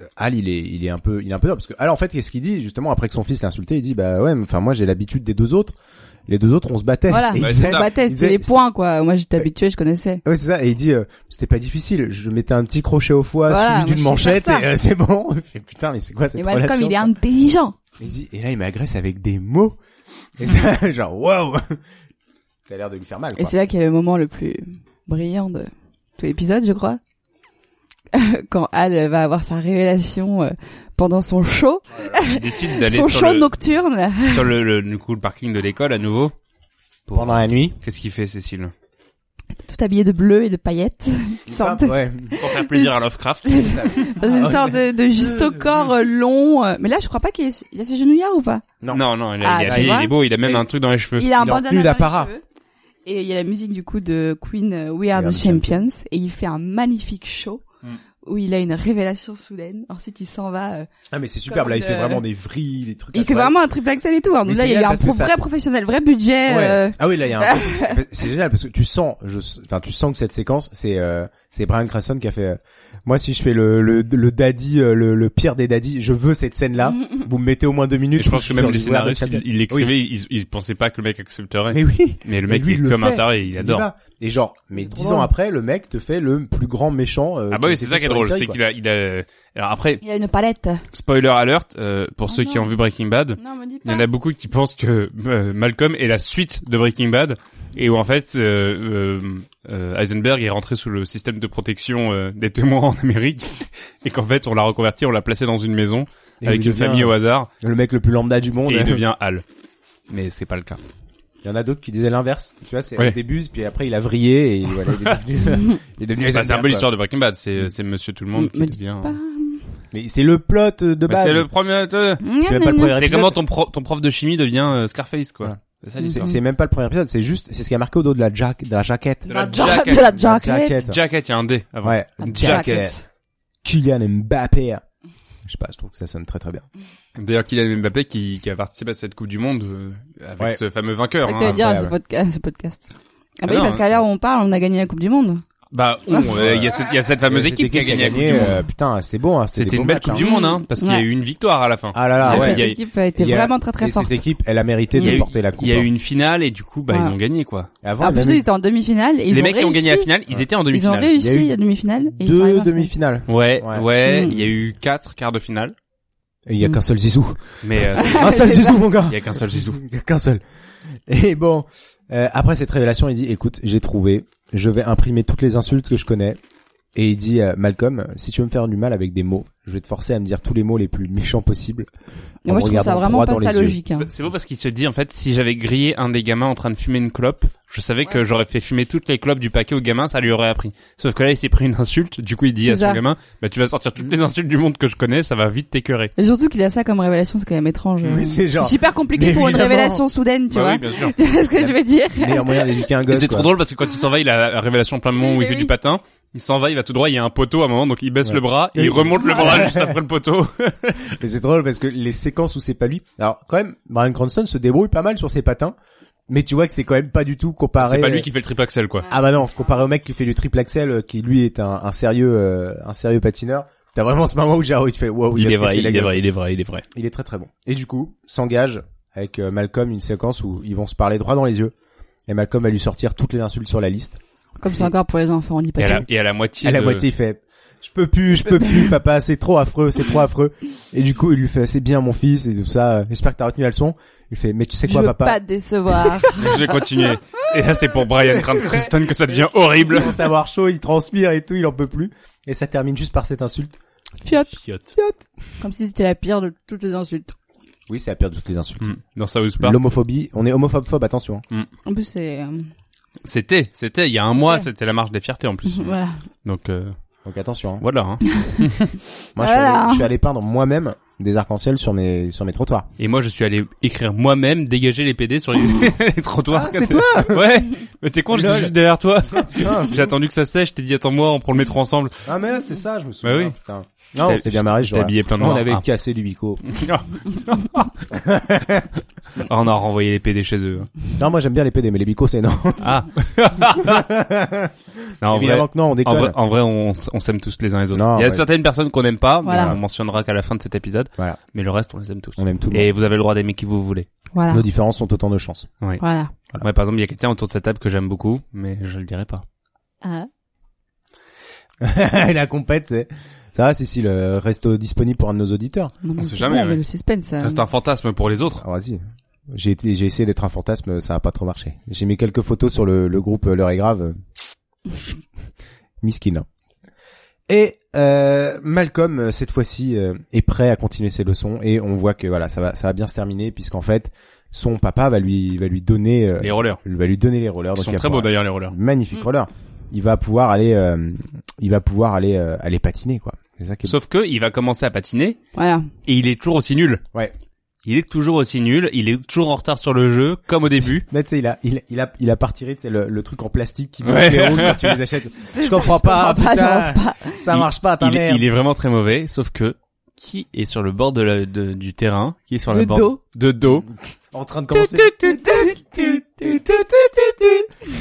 euh, Al il est il est un peu il est un peu parce que Al en fait qu'est-ce qu'il dit justement après que son fils l'a insulté il dit bah ouais enfin moi j'ai l'habitude des deux autres les deux autres on se battait Voilà. Et On se battait, c'était les points, quoi. Moi, j'étais habitué, je connaissais. Ouais, c'est ça. Et il dit, euh, c'était pas difficile. Je mettais un petit crochet au foie, Voilà, suivi d'une manchette, et euh, c'est bon. Je fais, putain, mais c'est quoi cette Et Malcolm, il est intelligent. Il dit, et là, il m'agresse avec des mots. Et ça, genre, waouh. Ça a l'air de lui faire mal, Et quoi. c'est là qu'il y a le moment le plus brillant de tout l'épisode, je crois. Quand Al va avoir sa révélation euh, pendant son show, Il décide d'aller son sur show le, nocturne. sur le, le, du coup, le parking de l'école à nouveau. Pour- Pendant la nuit. Qu'est-ce qu'il fait, Cécile? Tout habillé de bleu et de paillettes. Une sorte de- Ouais. Pour faire plaisir à Lovecraft. dans une Ah, sorte de, de juste au corps euh, long. Mais là, je crois pas qu'il il a ses genouillards ou pas? Non. Non, non, il, a- Ah, il, vois il est beau, il a même Et- un truc dans les cheveux. Il a un bandana dans les d'apparat. cheveux. Et il y a la musique du coup de Queen euh, We Are We Are the the Champions. Et il fait un magnifique show. Mm. Où il a une révélation soudaine. Ensuite, il s'en va. euh, Ah, mais c'est superbe. Là, il fait euh, vraiment des vrilles, des trucs. Il fait vraiment un triple axel et tout. Hein. Donc là, il y a un pro- ça- vrai professionnel, vrai budget. Ouais. euh, Ah oui, là, il y a un... c'est génial parce que tu sens, je, enfin, tu sens que cette séquence, c'est, euh, c'est Brian Cranston qui a fait, moi, si je fais le, le, le daddy, euh, le, le pire des daddy, je veux cette scène-là. Vous me mettez au moins deux minutes. Et je pense que même sur les scénaristes, ils l'écrivaient, ils, ils pensaient pas que le mec accepterait. Mais oui. Mais le mec lui, est il le comme un taré, il adore. Et genre, mais dix ans après, le mec te fait le plus grand méchant. euh, Ah bah oui, c'est ça qui est drôle, c'est qu'il a, il a, alors après, Il a une palette. spoiler alert, euh, pour Oh ceux qui ont vu Breaking Bad, Non, me dis il y en a beaucoup qui pensent que euh, Malcolm est la suite de Breaking Bad, et où en fait, euh, euh, euh, Heisenberg est rentré sous le système de protection euh, des témoins en Amérique, et qu'en fait, on l'a reconverti, on l'a placé dans une maison, Et avec une devient famille au hasard, Le mec le plus lambda du monde. et il devient Hal. Mais c'est pas le cas. Il y en a d'autres qui disaient l'inverse. Tu vois, c'est Ouais. au début, puis après il a vrillé et voilà, il est devenu. il est devenu Bah, c'est un peu l'histoire de Breaking Bad, c'est, c'est Monsieur Tout le Monde qui devient. pas. Mais c'est le plot de Bah, base. c'est le premier. euh, C'est pas le premier C'est comment ton, pro- ton prof de chimie devient euh, Scarface, quoi. Voilà. C'est ça C'est même pas le premier épisode, c'est juste, c'est ce qui a marqué au dos de la, jack, de la jaquette. De la ja- jacket. de la jacket. Jacket, il y a un D avant. Ouais. Jacket. Kylian Mbappé. Je sais pas, je trouve que ça sonne très très bien. D'ailleurs, Kylian Mbappé qui, qui a participé à cette Coupe du Monde euh, avec Ouais. ce fameux vainqueur. Ouais, hein. dire ce, incroyable. podca- ce podcast. Ah Ah bah oui, parce qu'à l'heure où on parle, on a gagné la Coupe du Monde. Bah, on, euh, il y, a cette- il y a cette fameuse équipe qui a gagné la Coupe du Monde. euh, putain, c'était bon, hein, c'était une belle matchs, Coupe hein. du Monde, hein, parce qu'il y a Ouais. eu une victoire à la fin. Ah là là, Ah, ouais. cette il équipe a été Il a- vraiment très très et forte. cette équipe, elle a mérité Il a de eu- porter la coupe. Il y a hein. eu une finale et du coup, bah, Ouais. ils ont gagné, quoi. Avant, En il plus, ils étaient en demi-finale. ils Les ont mecs qui ont gagné la finale, ils étaient en Ils ont demi-finale. Il y a réussi la demi-finale. ils deux demi-finales. Ouais, Ouais. ouais, Mm. il y a eu quatre quarts de finale. Il y a Mm. qu'un seul Zizou. Mais, euh, Un seul Zizou, mon gars. il y a qu'un seul Zizou. Il y a qu'un seul. Et bon, euh, après cette révélation, il dit, écoute, j'ai trouvé, je vais imprimer toutes les insultes que je connais. Et il dit, euh, Malcolm, si tu veux me faire du mal avec des mots, je vais te forcer à me dire tous les mots les plus méchants possibles. Et moi, je trouve ça vraiment pas dans sa logique. hein. C'est beau parce qu'il se dit en fait si j'avais grillé un des gamins en train de fumer une clope, je savais que j'aurais fait fumer toutes les clopes du paquet au gamin, ça lui aurait appris. Sauf que là il s'est pris une insulte, du coup il dit à son gamin bah tu vas sortir toutes les insultes du monde que je connais, ça va vite t'écœurer. Et surtout qu'il a ça comme révélation, c'est quand même étrange. Oui, c'est genre- super compliqué Mais pour une révélation soudaine, tu Bah vois. oui, bien sûr. Tu vois ce que je veux dire? Meilleur moyen d'éduquer un Et gosse. c'est trop drôle parce que quand il s'en va, il a la révélation plein de moments où il fait du patin. Il s'en va, il va tout droit, il y a un poteau à un moment, donc il baisse Ouais. le bras, et il remonte le bras juste après le poteau. Mais c'est drôle parce que les séquences où c'est pas lui. Alors quand même, Brian Cranston se débrouille pas mal sur ses patins, mais tu vois que c'est quand même pas du tout comparé. C'est pas lui qui fait le triple axel, quoi. Ah bah non, comparé au mec qui fait du triple axel, euh, qui lui est un, un sérieux, euh, un sérieux patineur. T'as vraiment ce moment où Jaro il te fait wow, Il est vrai, il est vrai, il est vrai, il est vrai. Il est très très bon. Et du coup, s'engage avec euh, Malcolm une séquence où ils vont se parler droit dans les yeux. Et Malcolm va lui sortir toutes les insultes sur la liste. Comme c'est encore pour les enfants, on n'y Et pas à, la, tout. et à la moitié. À la moitié, il fait je peux plus, je peux plus, papa, c'est trop affreux, c'est trop affreux. Et du coup, il lui fait c'est bien mon fils et tout ça. J'espère que t'as retenu la leçon. Il fait mais tu sais Je quoi veux papa? pas te décevoir. J'ai continué. Et là, c'est pour Brian Grant Cranston que ça devient horrible. Il commence à avoir chaud, il transpire et tout, il en peut plus. Et ça termine juste par cette insulte. Fiat. Fiotte. Comme si c'était la pire de toutes les insultes. Oui, c'est la pire de toutes les insultes. Hmm. Dans South Park. L'homophobie, on est homophobe, attention. hein. En plus, c'est... C'était, c'était, il y a un mois, C'était. la marche des fiertés en plus. Voilà. Donc, euh, Donc attention. hein. voilà. Hein. Moi, je suis, Voilà. allé, je suis allé peindre moi-même des arcs-en-ciel sur mes sur mes trottoirs. Et moi, je suis allé écrire moi-même, dégager les PD sur les, les trottoirs. Ah, c'est toi Ouais. Mais t'es con, j'étais Lol. juste derrière toi. J'ai attendu que ça sèche, je t'ai dit attends-moi, on prend le métro ensemble. Ah mais c'est ça, je me souviens. Bah oui. putain. Non, on bien marré. je habillé plein de On avait Ah. cassé du bico. Ah, on a renvoyé les PD chez eux. Non, moi j'aime bien les PD, mais les bicos c'est non. Ah. non, en vrai, Évidemment que non, on en déconne. vrai, en vrai, on, on s'aime tous les uns les autres. Non, Il y a ouais. certaines personnes qu'on n'aime pas, Voilà. mais on mentionnera qu'à la fin de cet épisode. Voilà. Mais le reste, on les aime tous. On aime tout. Et vous avez le droit d'aimer qui vous voulez. Voilà. Nos différences sont autant de chances. Oui. Voilà. Ouais, par exemple, il y a quelqu'un autour de cette table que j'aime beaucoup, mais je le dirai pas. Ah. la compète, c'est... Ça va, Cécile, euh, reste disponible pour un de nos auditeurs. Non, mais sait c'est jamais, bon, ouais. mais le suspense. Ça euh, reste un fantasme pour les autres. Ah, vas-y. J'ai été, j'ai essayé d'être un fantasme, ça a pas trop marché. J'ai mis quelques photos sur le, le groupe euh, L'heure est grave. Miskin. hein. Et euh, Malcolm euh, cette fois-ci euh, est prêt à continuer ses leçons et on voit que voilà ça va ça va bien se terminer puisqu'en fait son papa va lui va lui donner euh, Les rollers. va lui donner les rollers Ils donc sont il va très beaux pouvoir- d'ailleurs, les rollers. magnifiques Mm. rollers il va pouvoir aller euh, il va pouvoir aller euh, aller patiner quoi c'est ça qui est Sauf que, il va commencer à patiner, Voilà. et il est toujours aussi nul. ouais Il est toujours aussi nul, il est toujours en retard sur le jeu, comme au début. Mais tu sais, il a, il, il a, il a pas tu sais, le, le truc en plastique qui Ouais. les roues quand tu les achètes. C'est Je ça, comprends pas, comprends putain. j'avance pas. Ça Il- marche pas, ta il, mère. il est vraiment très mauvais, sauf que, qui est sur le bord de la, de- du terrain, qui est sur De le bord dos. de dos, En train de commencer.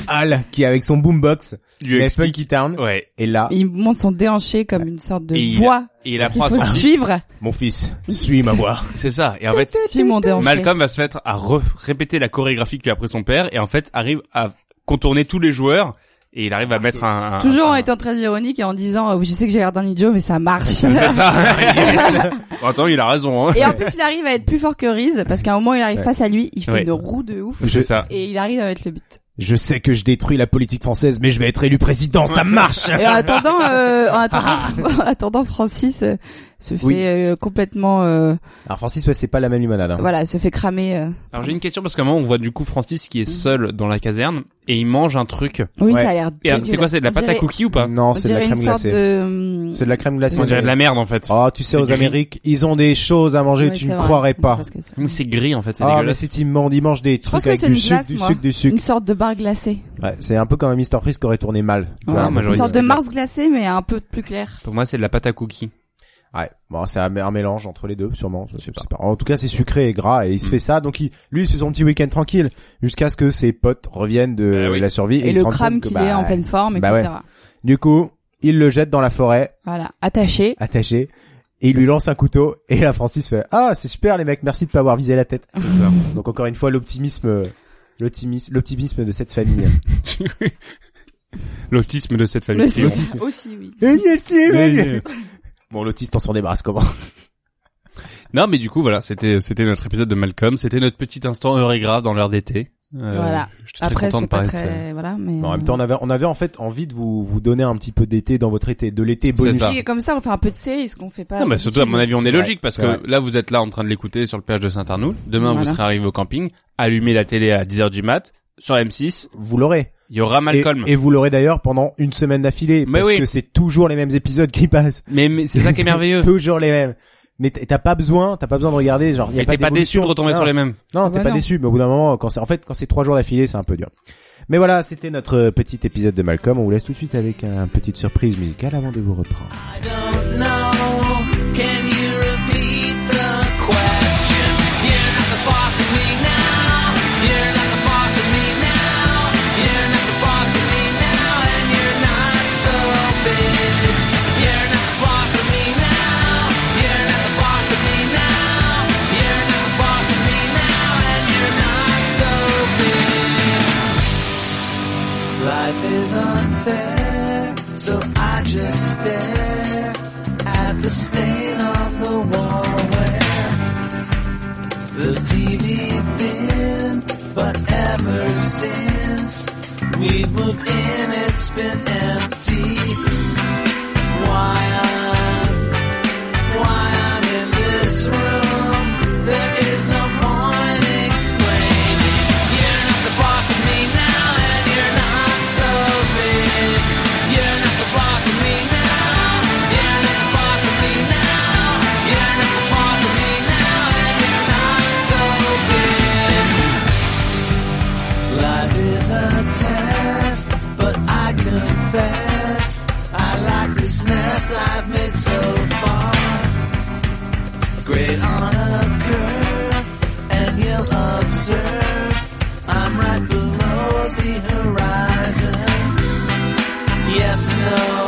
Al, qui est avec son boombox, lui mais explique. Funky Town, Ouais. et là, Il monte son déhanché comme une sorte de Et il- voix Et il qu'il apprend à faut son fils. suivre. mon fils, suis ma voix. C'est ça. Et en fait, Suis mon déhanché. Malcolm va se mettre à répéter la chorégraphie que lui a appris son père, et en fait, arrive à contourner tous les joueurs, et il arrive à mettre un, un- Toujours en un- étant très ironique et en disant, euh, je sais que j'ai l'air d'un idiot, mais ça marche. C'est ça. Attends, il a raison, hein. Et en plus, il arrive à être plus fort que Reese, parce qu'à un moment, il arrive Ouais. face à lui, il fait Ouais. une roue de ouf, C'est ça. et il arrive à mettre le but. Je sais que je détruis la politique française, mais je vais être élu président, ça marche! Et en attendant, euh, en attendant, en attendant, Francis euh, se fait Oui. euh, complètement, euh, Alors Francis, ouais, c'est pas la même limonade, hein. voilà, se fait cramer. euh. Alors j'ai une question parce qu'à un moment on voit du coup Francis qui est seul dans la caserne et il mange un truc. Oui, Ouais. ça a l'air. C'est quoi C'est de la pâte à cookies ou pas Non, On c'est de la crème glacée. de. C'est de la crème glacée. On dirait de la merde en fait. Oh, tu sais, aux gris. Amériques, ils ont des choses à manger, ouais, tu ne vrai. croirais pas. c'est. Gris en fait, c'est Ah, mais c'est immonde, ils mangent des trucs avec c'est du une sucre, glace, du sucre, du sucre. Une sorte de bar glacé. Ouais, c'est un peu comme un Mr. Freeze qui aurait tourné mal. Ouais, une sorte de. Mars glacé, mais un peu plus clair. Pour moi c'est de la pâte à cookies. Ouais, bon, c'est un, un mélange entre les deux, sûrement. Je sais pas. En tout cas, c'est sucré et gras, et il se Mm. fait ça. Donc, il, lui, il se fait son petit week-end tranquille, jusqu'à ce que ses potes reviennent de oui. la survie. Et, se le crame qu'il bah, est en pleine forme, bah etc. Du coup, il le jette dans la forêt, Voilà, attaché. attaché, et il lui lance un couteau. Et là, Francis fait Ah, c'est super, les mecs, merci de pas avoir visé la tête. C'est ça. Donc, encore une fois, l'optimisme, l'optimisme, l'optimisme de cette famille. L'autisme de cette famille. Aussi, oui. Bon, l'autiste, on s'en débarrasse comment? Non mais du coup voilà, c'était c'était notre épisode de Malcolm, c'était notre petit instant heure et grave dans l'heure d'été. Euh, Voilà. J'étais très Après, content de c'est pas très, voilà, mais. En même temps, on avait, on avait en fait envie de vous, vous donner un petit peu d'été dans votre été, de l'été bonus. ça. Comme ça, on fait un peu de série, ce qu'on fait pas. Non, mais surtout, à mon avis, on est vrai, logique parce que vrai. là, vous êtes là en train de l'écouter sur le péage de Saint-Arnoul. Demain, Voilà. vous serez arrivé au camping, allumez la télé à 10h du mat, sur M6, Vous l'aurez. Il y aura Malcolm. Et, et vous l'aurez d'ailleurs pendant une semaine d'affilée. Mais parce oui. que c'est toujours les mêmes épisodes qui passent. Mais, mais c'est ça qui est merveilleux. toujours les mêmes. Mais t'as pas besoin, t'as pas besoin de regarder, genre, y a Et pas t'es pas déçu de retomber Non. sur les mêmes. Non, t'es bah pas non. déçu, mais au bout d'un moment, quand c'est, en fait, quand c'est trois jours d'affilée, c'est un peu dur. Mais voilà, c'était notre euh, petit épisode de Malcolm. On vous laisse tout de suite avec une petite surprise musicale avant de vous reprendre. Can you repeat is unfair, so I just stare at the stain on the wall where the TV been. But ever since we've moved in, it's been empty. Yes,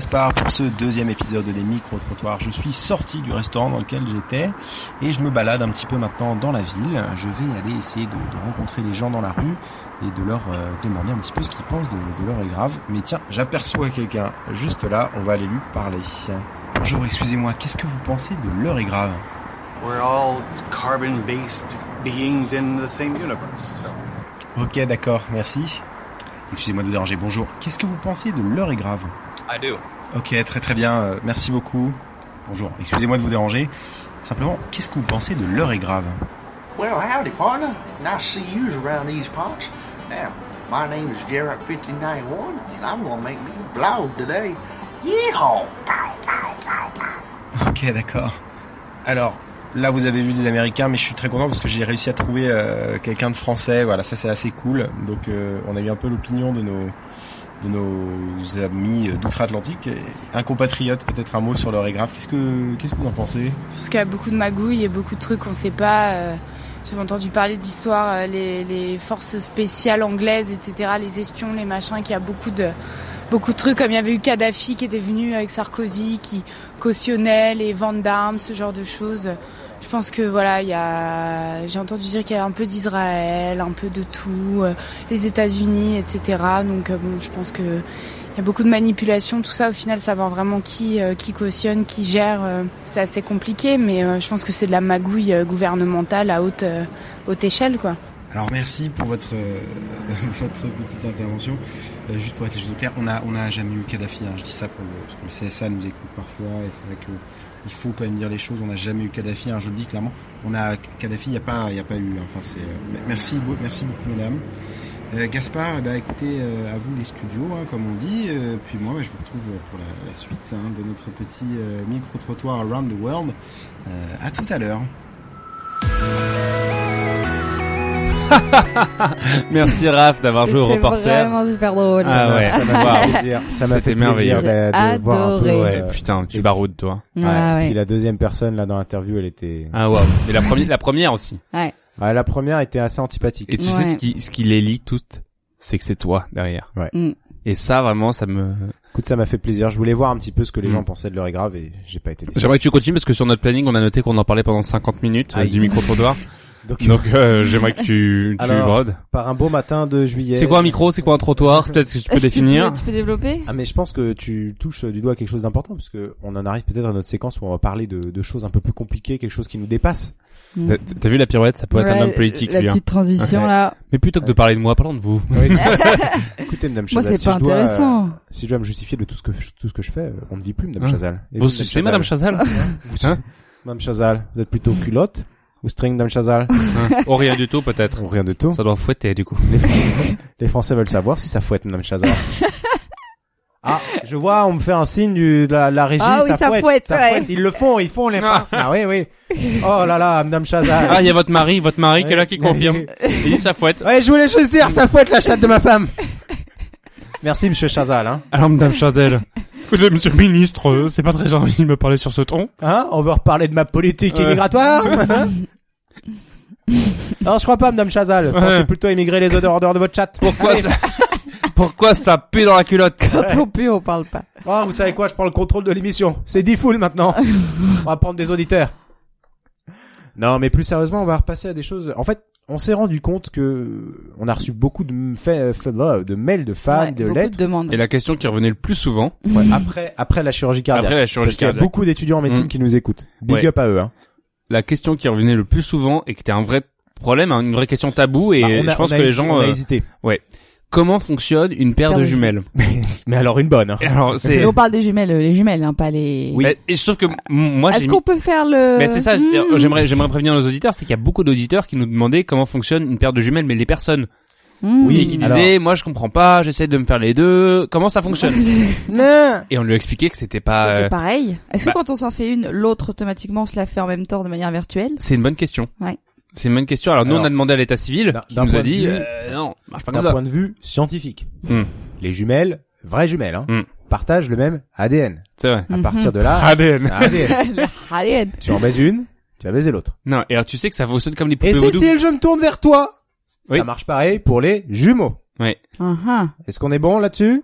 Gaspard, pour ce deuxième épisode des micro-trottoirs, je suis sorti du restaurant dans lequel j'étais et je me balade un petit peu maintenant dans la ville. Je vais aller essayer de, de rencontrer les gens dans la rue et de leur euh, demander un petit peu ce qu'ils pensent de, de l'heure est grave. Mais tiens, j'aperçois quelqu'un juste là, on va aller lui parler. Bonjour, excusez-moi, qu'est-ce que vous pensez de l'heure est grave? We're all carbon-based beings in the same universe. So. Ok, d'accord, merci. Excusez-moi de vous déranger, bonjour. Qu'est-ce que vous pensez de l'heure est grave I do. Ok, très très bien, euh, merci beaucoup. Bonjour, excusez-moi de vous déranger. Simplement, qu'est-ce que vous pensez de l'heure est grave Well, howdy, partner. Nice to see you around these parts. Now, my name is Garrett59 and I'm gonna make me a blog today. Yeehaw! Ok, d'accord. Alors, là vous avez vu des Américains, mais je suis très content parce que j'ai réussi à trouver euh, quelqu'un de français. Voilà, ça c'est assez cool. Donc, euh, on a eu un peu l'opinion de nos de nos amis d'outre-Atlantique. Un compatriote, peut-être un mot sur l'heure est grave. Qu'est-ce que qu'est-ce que vous en pensez? Parce qu'il y a beaucoup de magouilles et beaucoup de trucs qu'on sait pas. euh, J'avais entendu parler d'histoires, euh, les, les forces spéciales anglaises, etc., les espions, les machins, qu'il y a beaucoup de beaucoup de trucs, comme il y avait eu Kadhafi qui était venu avec Sarkozy, qui cautionnait les ventes d'armes, ce genre de choses. Je pense que voilà, il y a, j'ai entendu dire qu'il y a un peu d'Israël, un peu de tout, euh, les États-Unis, etc. Donc euh, bon, je pense que il y a beaucoup de manipulation, tout ça. Au final, savoir vraiment qui euh, qui cautionne, qui gère, c'est assez compliqué. Mais je pense que c'est de la magouille gouvernementale à haute haute échelle, quoi. Alors merci pour votre votre petite intervention. Juste pour être les clair, on a on jamais eu Kadhafi. Hein. Je dis ça pour le, parce que le CSA nous écoute parfois et c'est vrai que il faut quand même dire les choses. On n'a jamais eu Kadhafi. Hein, je le dis clairement. On a Kadhafi. Il n'y a pas il a pas eu. hein. Enfin c'est euh, merci merci beaucoup madame. Euh, Gaspard, eh ben, écoutez, euh, à vous les studios, hein, comme on dit. Euh, puis moi, bah, je vous retrouve pour la, la suite hein, de notre petit euh, micro-trottoir Around the World. Euh, à tout à l'heure. Merci Raph d'avoir joué au C'était reporter. vraiment super drôle. Ah ouais, Ça m'a fait plaisir. Ça m'a fait C'était plaisir merveilleux. de- de voir un peu, adoré. Ouais, putain, tu baroudes toi. Ouais, ouais. Puis la deuxième personne là dans l'interview, elle était. Ah waouh. Et la première, la première aussi. Ouais. Ouais, la première était assez antipathique. Et tu sais ce qui, ce qui les lie toutes, c'est que c'est toi derrière. Ouais. Mm. Et ça vraiment, ça me. Écoute, ça m'a fait plaisir. Je voulais voir un petit peu ce que les Mm. gens pensaient de est grave et j'ai pas été. J'aimerais que tu continues parce que sur notre planning, on a noté qu'on en parlait pendant 50 minutes euh, du micro trottoir. Donc, Donc euh, j'aimerais que tu, tu Alors, brodes. par un beau matin de juillet. C'est quoi un micro C'est quoi un trottoir Peut-être que tu peux définir. Tu peux développer Ah mais je pense que tu touches du doigt quelque chose d'important parce que on en arrive peut-être à notre séquence où on va parler de, de choses un peu plus compliquées, quelque chose qui nous dépasse. T'as t'as vu la pirouette Ça peut être un homme politique. la lui, hein. petite transition, là. Mais plutôt que de parler de moi, parlons de vous. Oui. Écoutez, Madame Moi, Chazal, c'est si pas je dois, intéressant. euh, si je dois me justifier de tout ce que je- tout ce que je fais, euh, on ne vit plus, Madame Hein Chazal. Et Vous Madame sucez, Madame Chazal Vous- Hein Madame Chazal, vous êtes plutôt culotte ou string, Madame Chazal Hein Ou rien du tout peut-être. Ou rien de tout. Ça doit fouetter du coup. Les, les Français veulent savoir si ça fouette, Madame Chazal. Ah, je vois, on me fait un signe du, de la, la régie, Ah oui, ça, ça fouette, fouette, ça ouais. fouette. Ils le font, ils font les Ah. pinces, là, oui, oui. Oh là là, Madame Chazal. Ah, il y a votre mari, votre mari qui est là qui confirme. Il dit ça fouette. Ouais, je voulais juste dire, ça fouette la chatte de ma femme. Merci, Monsieur Chazal, hein. Alors Madame Chazal, écoutez Monsieur le Ministre, c'est pas très gentil de me parler sur ce ton. Hein On veut reparler de ma politique Ouais. immigratoire Non, je crois pas, Madame Chazal. Ouais. Pensez plutôt à immigrer les odeurs en dehors de votre chat. Pourquoi ça Pourquoi ça pue dans la culotte Quand on pue, on parle pas. Oh, vous savez quoi Je prends le contrôle de l'émission. C'est 10 full maintenant. on va prendre des auditeurs. Non, mais plus sérieusement, on va repasser à des choses. En fait, on s'est rendu compte que on a reçu beaucoup de, fa- fa- de mails de fans, Ouais, de lettres. de demandes. Et la question qui revenait le plus souvent, Ouais, après, après la chirurgie cardiaque. Après la chirurgie Parce qu'il y a cardiaque. beaucoup d'étudiants en médecine Mm. qui nous écoutent. Big Ouais. up à eux. Hein. la question qui revenait le plus souvent et qui était un vrai problème, hein, une vraie question tabou et Bah, a- je pense a que les gens, on a euh, hésité. ouais. Comment fonctionne une paire, Paire de de jumelles Mais alors une bonne. Hein. Alors c'est. Mais on parle des jumelles, euh, les jumelles, hein, pas les... Mais- et je trouve que moi j'ai Est-ce mis. qu'on peut faire le... Mais c'est ça, Hmm. c'est- j'aimerais j'aimerais prévenir nos auditeurs, c'est qu'il y a beaucoup d'auditeurs qui nous demandaient comment fonctionne une paire de jumelles, mais les personnes. Hmm. Oui, et qui disaient, moi je comprends pas, j'essaie de me faire les deux, comment ça fonctionne Non. Et on lui a expliqué que c'était pas. C'est euh, pareil? Est-ce que bah- quand on s'en fait une, l'autre automatiquement se la fait en même temps de manière virtuelle? C'est une bonne question. Ouais. C'est une bonne question. Alors, nous Alors, on a demandé à l'état civil, d'un- qui d'un nous a point de dit, vue- euh, non, marche pas D'un comme ça. point de vue scientifique. Hmm. Les jumelles, vraies jumelles, hein, Hmm. partagent le même ADN. C'est vrai. À Mhm. partir de là, ADN. ADN. Tu en baises une, tu vas baiser l'autre. Non, et alors tu sais que ça fonctionne comme les poupées Et. Cécile, je me tourne vers toi. Oui. Ça marche pareil pour les jumeaux. Ouais. Ah, ah. Est-ce qu'on est bon là-dessus?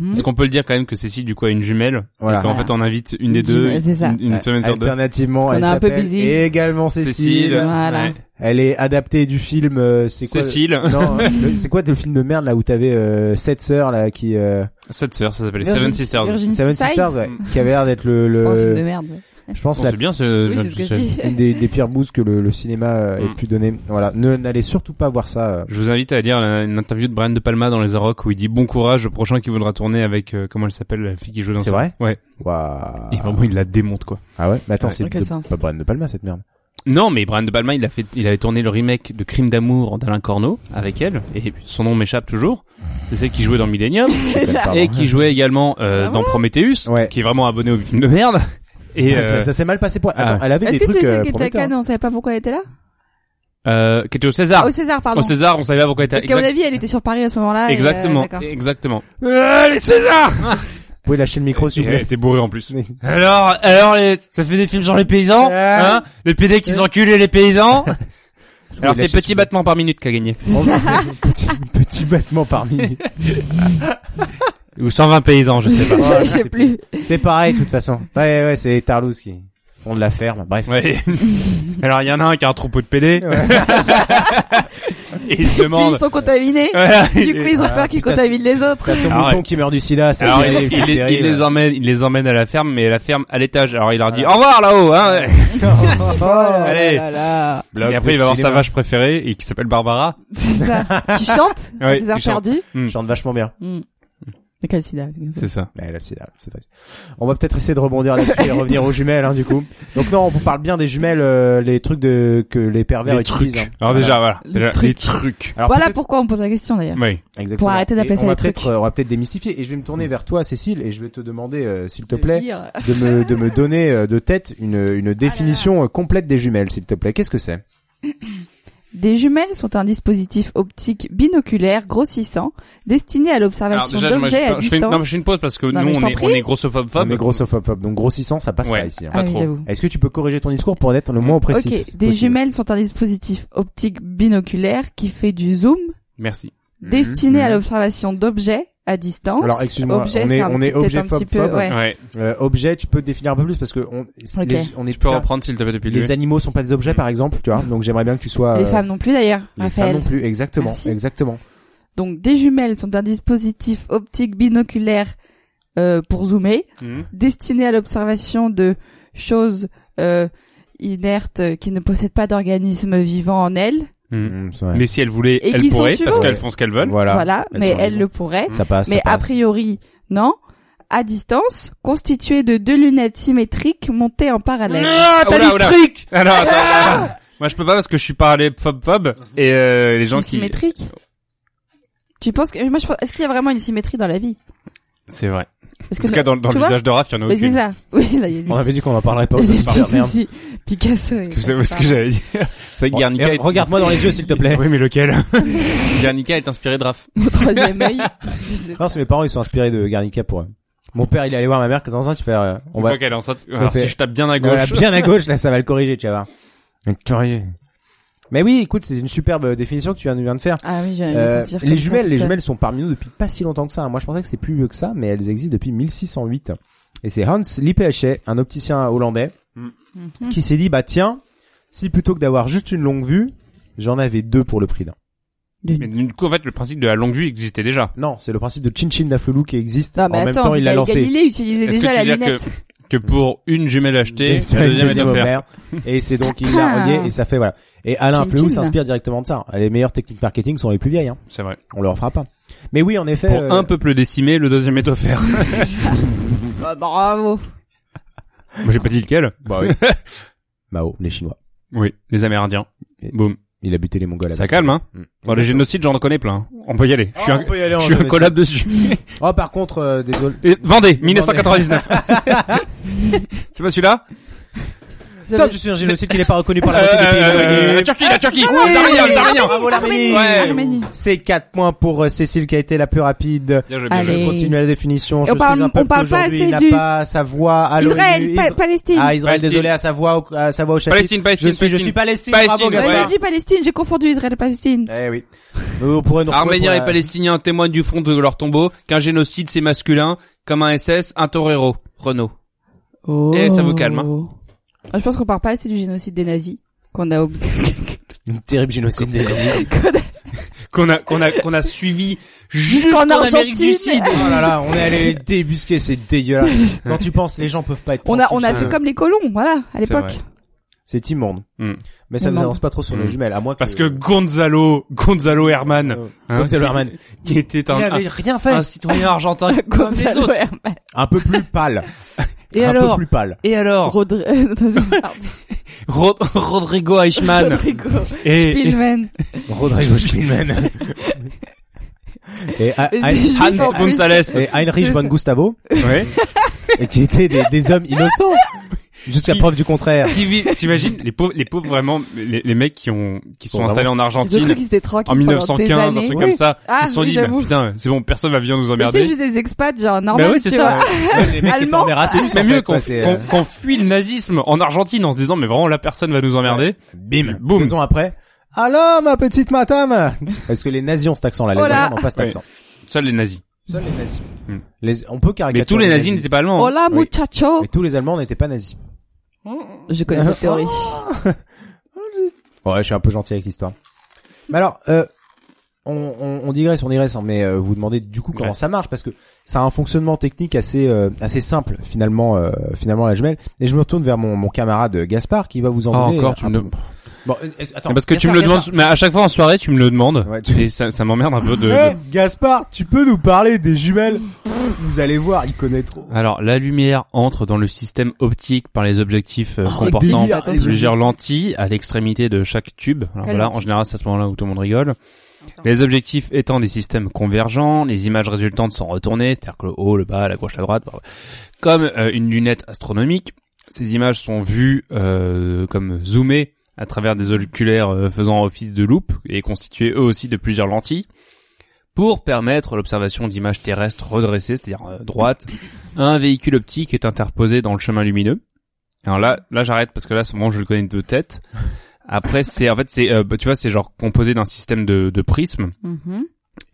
Mhm. Est-ce qu'on peut le dire quand même que Cécile du coup a une jumelle Voilà. et qu'en fait on invite une des Une deux jumelle, c'est ça. une, une semaine sur deux. Alternativement, elle qu'on est un peu s'appelle busy. également Cécile. Cécile. Voilà. ouais. Elle est adaptée du film. euh, c'est quoi Cécile. Non, le- c'est quoi le film de merde là où t'avais euh, sept sœurs là qui euh, Sept sœurs, ça s'appelle Virgin- Seven Sisters. Virgin Seven Sisters, ouais, qui avait l'air d'être le, le Oh, film de merde. ouais. Je pense c'est bien ce Oui, je c'est ce je une des, des pires boosts que le, le cinéma euh, ait Mm. pu donner. Voilà, ne n'allez surtout pas voir ça. euh. Je vous invite à lire la- une interview de Brian De Palma dans Les Arocs où il dit bon courage au prochain qui voudra tourner avec euh, comment elle s'appelle la fille qui joue dans C'est vrai? Ouais. Waouh. Et vraiment il la démonte quoi. Ah ouais, mais attends, Ouais. c'est pas Brian de Palma cette merde. Non, mais Brian De Palma, il a fait, il avait tourné le remake de Crime d'amour d'Alain Corneau avec elle, et son nom m'échappe toujours. C'est celle qui jouait dans Millennium, et qui jouait également euh, dans Prometheus, Ouais. qui est vraiment abonné au film de merde. Et Ouais, euh, ça, ça s'est mal passé pour. Attends, ah. elle avait Est-ce des que trucs. c'est euh, celle qui était à et on savait pas pourquoi elle était là euh, qui était au César. Ah, Au César, pardon. Au César, on savait pas pourquoi elle était. Parce qu'à mon avis, elle était sur Paris à ce moment-là. et, euh, Exactement, d'accord. exactement. Euh, les Césars. Vous pouvez lâcher le micro s'il Et vous elle plaît. était bourrée en plus. Alors, alors, les, ça fait des films sur les paysans, hein Les PD qui s'enculent et les paysans. Alors c'est petit battement par minute qu'a gagné. petit, petit battement par minute. Ou 120 paysans, je sais pas. Ouais, Je sais c'est plus. C'est pareil, de toute façon. Ouais, ouais, c'est les Tarlouse qui font de la ferme. Bref. Ouais. Alors il y en a un qui a un troupeau de PD. et il se Puis demande. ils sont contaminés. Voilà. Du coup, ils ont Ah, peur qu'ils contaminent les autres. Son Alors, mouton ouais. qui meurt du sida, c'est Alors il, terrible, il c'est les- il terrible. les emmène, il les emmène à la ferme, mais la ferme à l'étage. Alors il leur dit au revoir là-haut, hein. Oh Allez. là là. Bloc et après il va voir sa vache préférée et qui s'appelle Barbara. C'est ça. Qui chante Ouais, César qui chante. perdu. Hmm. Chante vachement bien. De quel sida C'est ça. Ouais, là, le sida, c'est triste. On va peut-être essayer de rebondir là-dessus et revenir aux jumelles, hein, du coup. Donc non, on vous parle bien des jumelles, euh, les trucs de que les pervers Les utilisent. trucs. hein. Alors Voilà. déjà voilà. Les Déjà, trucs. Les trucs. Alors, Voilà pourquoi on pose la question d'ailleurs. Oui. Exactement. Pour arrêter d'appeler ça on va des trucs. peut-être, euh, on va peut-être démystifier. Et je vais me tourner vers toi, Cécile, et je vais te demander, euh, s'il te plaît, de me de me donner euh, de tête une une définition euh, complète des jumelles, s'il te plaît. Qu'est-ce que c'est? Des jumelles sont un dispositif optique binoculaire grossissant destiné à l'observation d'objets à je fais une, distance. non, mais je fais une pause parce que Non, nous on est, on est grossophobes. On est grossophobe, donc grossissant, ça passe Ouais. pas ici. hein. Pas Ah oui, trop. j'avoue. Est-ce que tu peux corriger ton discours pour être le moins précis Ok, des possible jumelles sont un dispositif optique binoculaire qui fait du zoom, Merci. destiné à Mhm. l'observation d'objets à distance. Alors excuse-moi, Objet, on est on est objet un petit peu, ouais. Euh, objet, tu peux définir un peu plus parce que on, Ok. les, on est Tu peux reprendre s'il te plaît depuis le Les animaux sont pas des objets par exemple, tu vois. Donc j'aimerais bien que tu sois Les euh, femmes non plus d'ailleurs, les Raphaël. femmes non plus, exactement, Merci. exactement. Donc des jumelles sont un dispositif optique binoculaire euh, pour zoomer, Mhm. destiné à l'observation de choses euh, inertes qui ne possèdent pas d'organisme vivant en elles. C'est vrai. Mais si elles voulaient, Et elles pourraient parce qu'elles font ce qu'elles veulent. Voilà. mais sont elles le pourraient. Ça passe, mais ça a priori, non. À distance, constitué de deux lunettes symétriques montées en parallèle. Ah, oula, oula. Alors, attends, attends. Moi, je peux pas parce que je suis parlé phobe phobe et euh, les gens Une qui. symétrique? Tu penses que moi je pense est-ce qu'il y a vraiment une symétrie dans la vie? C'est vrai. Parce en tout cas, dans, dans le visage de Raph, il y en a Mais aucune. c'est ça. Oui, là il y a On avait dit qu'on en parlerait pas. Il y a ça des paraît petits merde. soucis. Picasso. et C'est ça, ce que j'allais dire. C'est vrai que Bon, Guernica. et est- Regarde-moi dans les yeux s'il te plaît. Oui, mais lequel? Guernica est inspiré de Raph. Mon troisième œil. Non, c'est mes parents, ils sont inspirés de Guernica pour eux. Mon père, il est allé voir ma mère que dans un, tu fais, euh, on Une va. fois qu'elle est enceinte. Alors, fait- si je tape bien à Voilà, gauche. bien à gauche, là, ça va le corriger, tu vas voir. Mais curieux. Mais oui, écoute, c'est une superbe définition que tu viens de, viens de faire. Ah oui, j'ai Euh, les jumelles, les jumelles sont parmi nous depuis pas si longtemps que ça. hein. Moi, je pensais que c'était plus vieux que ça, mais elles existent depuis 1608. Et c'est Hans Lippeche, un opticien hollandais, Mhm. qui s'est dit, bah tiens, si plutôt que d'avoir juste une longue vue, j'en avais deux pour le prix d'un. Mais du coup, en fait, le principe de la longue vue existait déjà. Non, c'est le principe de Chin Chin qui existe. Non, en mais même attends, temps, il l'a lancé. Galilée utilisait déjà que la tu veux dire lunette. Que, pour une jumelle achetée, Tu as la deuxième est offerte. Et c'est donc, il l'a relié et ça fait, voilà. Et Alain chin. s'inspire directement de ça. Les meilleures techniques marketing sont les plus vieilles, hein. C'est vrai. On leur fera pas. Mais oui, en effet. Pour euh, un peuple décimé, le deuxième est offert. Ah, Bravo. Moi, j'ai pas dit lequel. Bah oui. Mao, les Chinois. Oui, les Amérindiens. Et- Boum. Il a buté les Mongols. Ça calme, hein. Mm. Bon, les génocides, j'en connais plein. On peut y aller. Je suis Ah, un, on peut y aller je suis un collab dessus. Oh, par contre, euh, désolé. Et Vendée, 1999. C'est pas celui-là Toi, tu suis un génocide qui n'est pas reconnu par la moitié des pays. Euh, africains. la Turquie, la Turquie. Arméniens. Bravo l'Arménie. Ouais. C'est 4 points pour euh, Cécile qui a été la plus rapide. Bien joué, bien Allez. joué. Je continue la définition. Je on parle- suis un peuple parle qui pas aujourd'hui assez n'a du- pas sa voix à l'ONU. Israël, Pa- Isra- Palestine. Ah, Israël, Palestine. désolé, à sa voix, au- à sa voix au chapitre. Palestine, Palestine, je suis, je Palestine. suis Palestine. Palestine, Bravo, Gaspard. j'ai dit Palestine, j'ai confondu Israël et Palestine. Eh oui. Mais vous pourrez nous retrouver Arméniens et la- Palestiniens témoignent du fond de leur tombeau qu'un génocide c'est masculin, comme un SS, un torero. Renault. Oh. Eh, ça vous calme, hein. Ah, Je pense qu'on parle pas assez du génocide des nazis. Qu'on a. Une terrible génocide des nazis. Qu'on a, qu'on a, qu'on a suivi Jusqu'en Amérique du Argentine. Sud. Oh là là, on est allé débusquer, c'est dégueulasse. Quand tu penses, les gens peuvent pas être On a, on a fait comme les colons, voilà, à l'époque. C'est immonde. Hmm. Mais ça ne avance pas trop sur nos Hmm. jumelles, à moins Parce que Gonzalo, Gonzalo Herman, Euh, hein, Gonzalo Herman. qui était un, il avait rien fait. un citoyen argentin comme les Gonzalo autres. Herman. Un peu plus pâle. Et un alors peu plus pâle. Et alors Rodri- Rod- Rodrigo Eichmann. Rodrigo. Et, Spielman. Rodrigo Spielmann. et, Hans. Gonzalez. et Heinrich von Gustavo, Ouais. et qui étaient des, des hommes innocents. Jusqu'à preuve du contraire. Qui vit, t'imagines, les pauvres, les pauvres vraiment, les, les mecs qui ont, qui sont Sont installés en Argentine en pendant 1915, des un truc Oui. comme ça. Ah, ils se sont oui, dit, bah, putain, c'est bon, personne va venir nous emmerder. juste des expats, genre, normal, oui, c'est tu ça. vois. Ouais, les mecs en mieux fait, qu'on c'est, euh, fuit le nazisme en Argentine en se disant, mais vraiment, là, personne va nous emmerder. Bim. Boum. Deux ans après. Alors, ma petite madame. Parce que les nazis ont cet accent là, les. Allemands n'ont pas cet Ouais. accent. Seuls les nazis. Seuls les nazis. Hmm. Les, on peut caricaturer. Mais tous les les nazis n'étaient pas allemands. hein. Hola, Oui. muchacho. Mais tous les Allemands n'étaient pas nazis. Je connais cette théorie. Ouais, je suis un peu gentil avec l'histoire. Mais alors, euh, on, on, on digresse, on digresse, hein, mais euh, vous demandez du coup comment Ouais. ça marche parce que ça a un fonctionnement technique assez euh, assez simple finalement euh, finalement la jumelle. Et je me retourne vers mon, mon camarade Gaspard qui va vous en Ah, donner. encore, un tu me peu. Bon, euh, euh, attends. Parce que tu me le Gaspard, demandes, mais à chaque fois en soirée, tu me le demandes. Ouais, tu- Et ça, ça m'emmerde un peu de, Gaspard. de- Eh, Gaspard, tu peux nous parler des jumelles? Vous allez voir, il connaît trop. Alors, la lumière entre dans le système optique par les objectifs euh, Oh, comportant plusieurs lentilles à l'extrémité de chaque tube. Alors Quelle voilà, lentille en général, c'est à ce moment-là où tout le monde rigole. Les objectifs étant des systèmes convergents, les images résultantes sont retournées, c'est-à-dire que le haut, le bas, la gauche, la droite, comme euh, une lunette astronomique. Ces images sont vues euh, comme zoomées à travers des oculaires euh, faisant office de loupe et constitués eux aussi de plusieurs lentilles pour permettre l'observation d'images terrestres redressées, c'est-à-dire euh, droites. Un véhicule optique est interposé dans le chemin lumineux. Alors là, là j'arrête parce que là, moment je le connais de tête. Après, c'est en fait, c'est, euh, tu vois, c'est genre composé d'un système de, de prismes Mhm.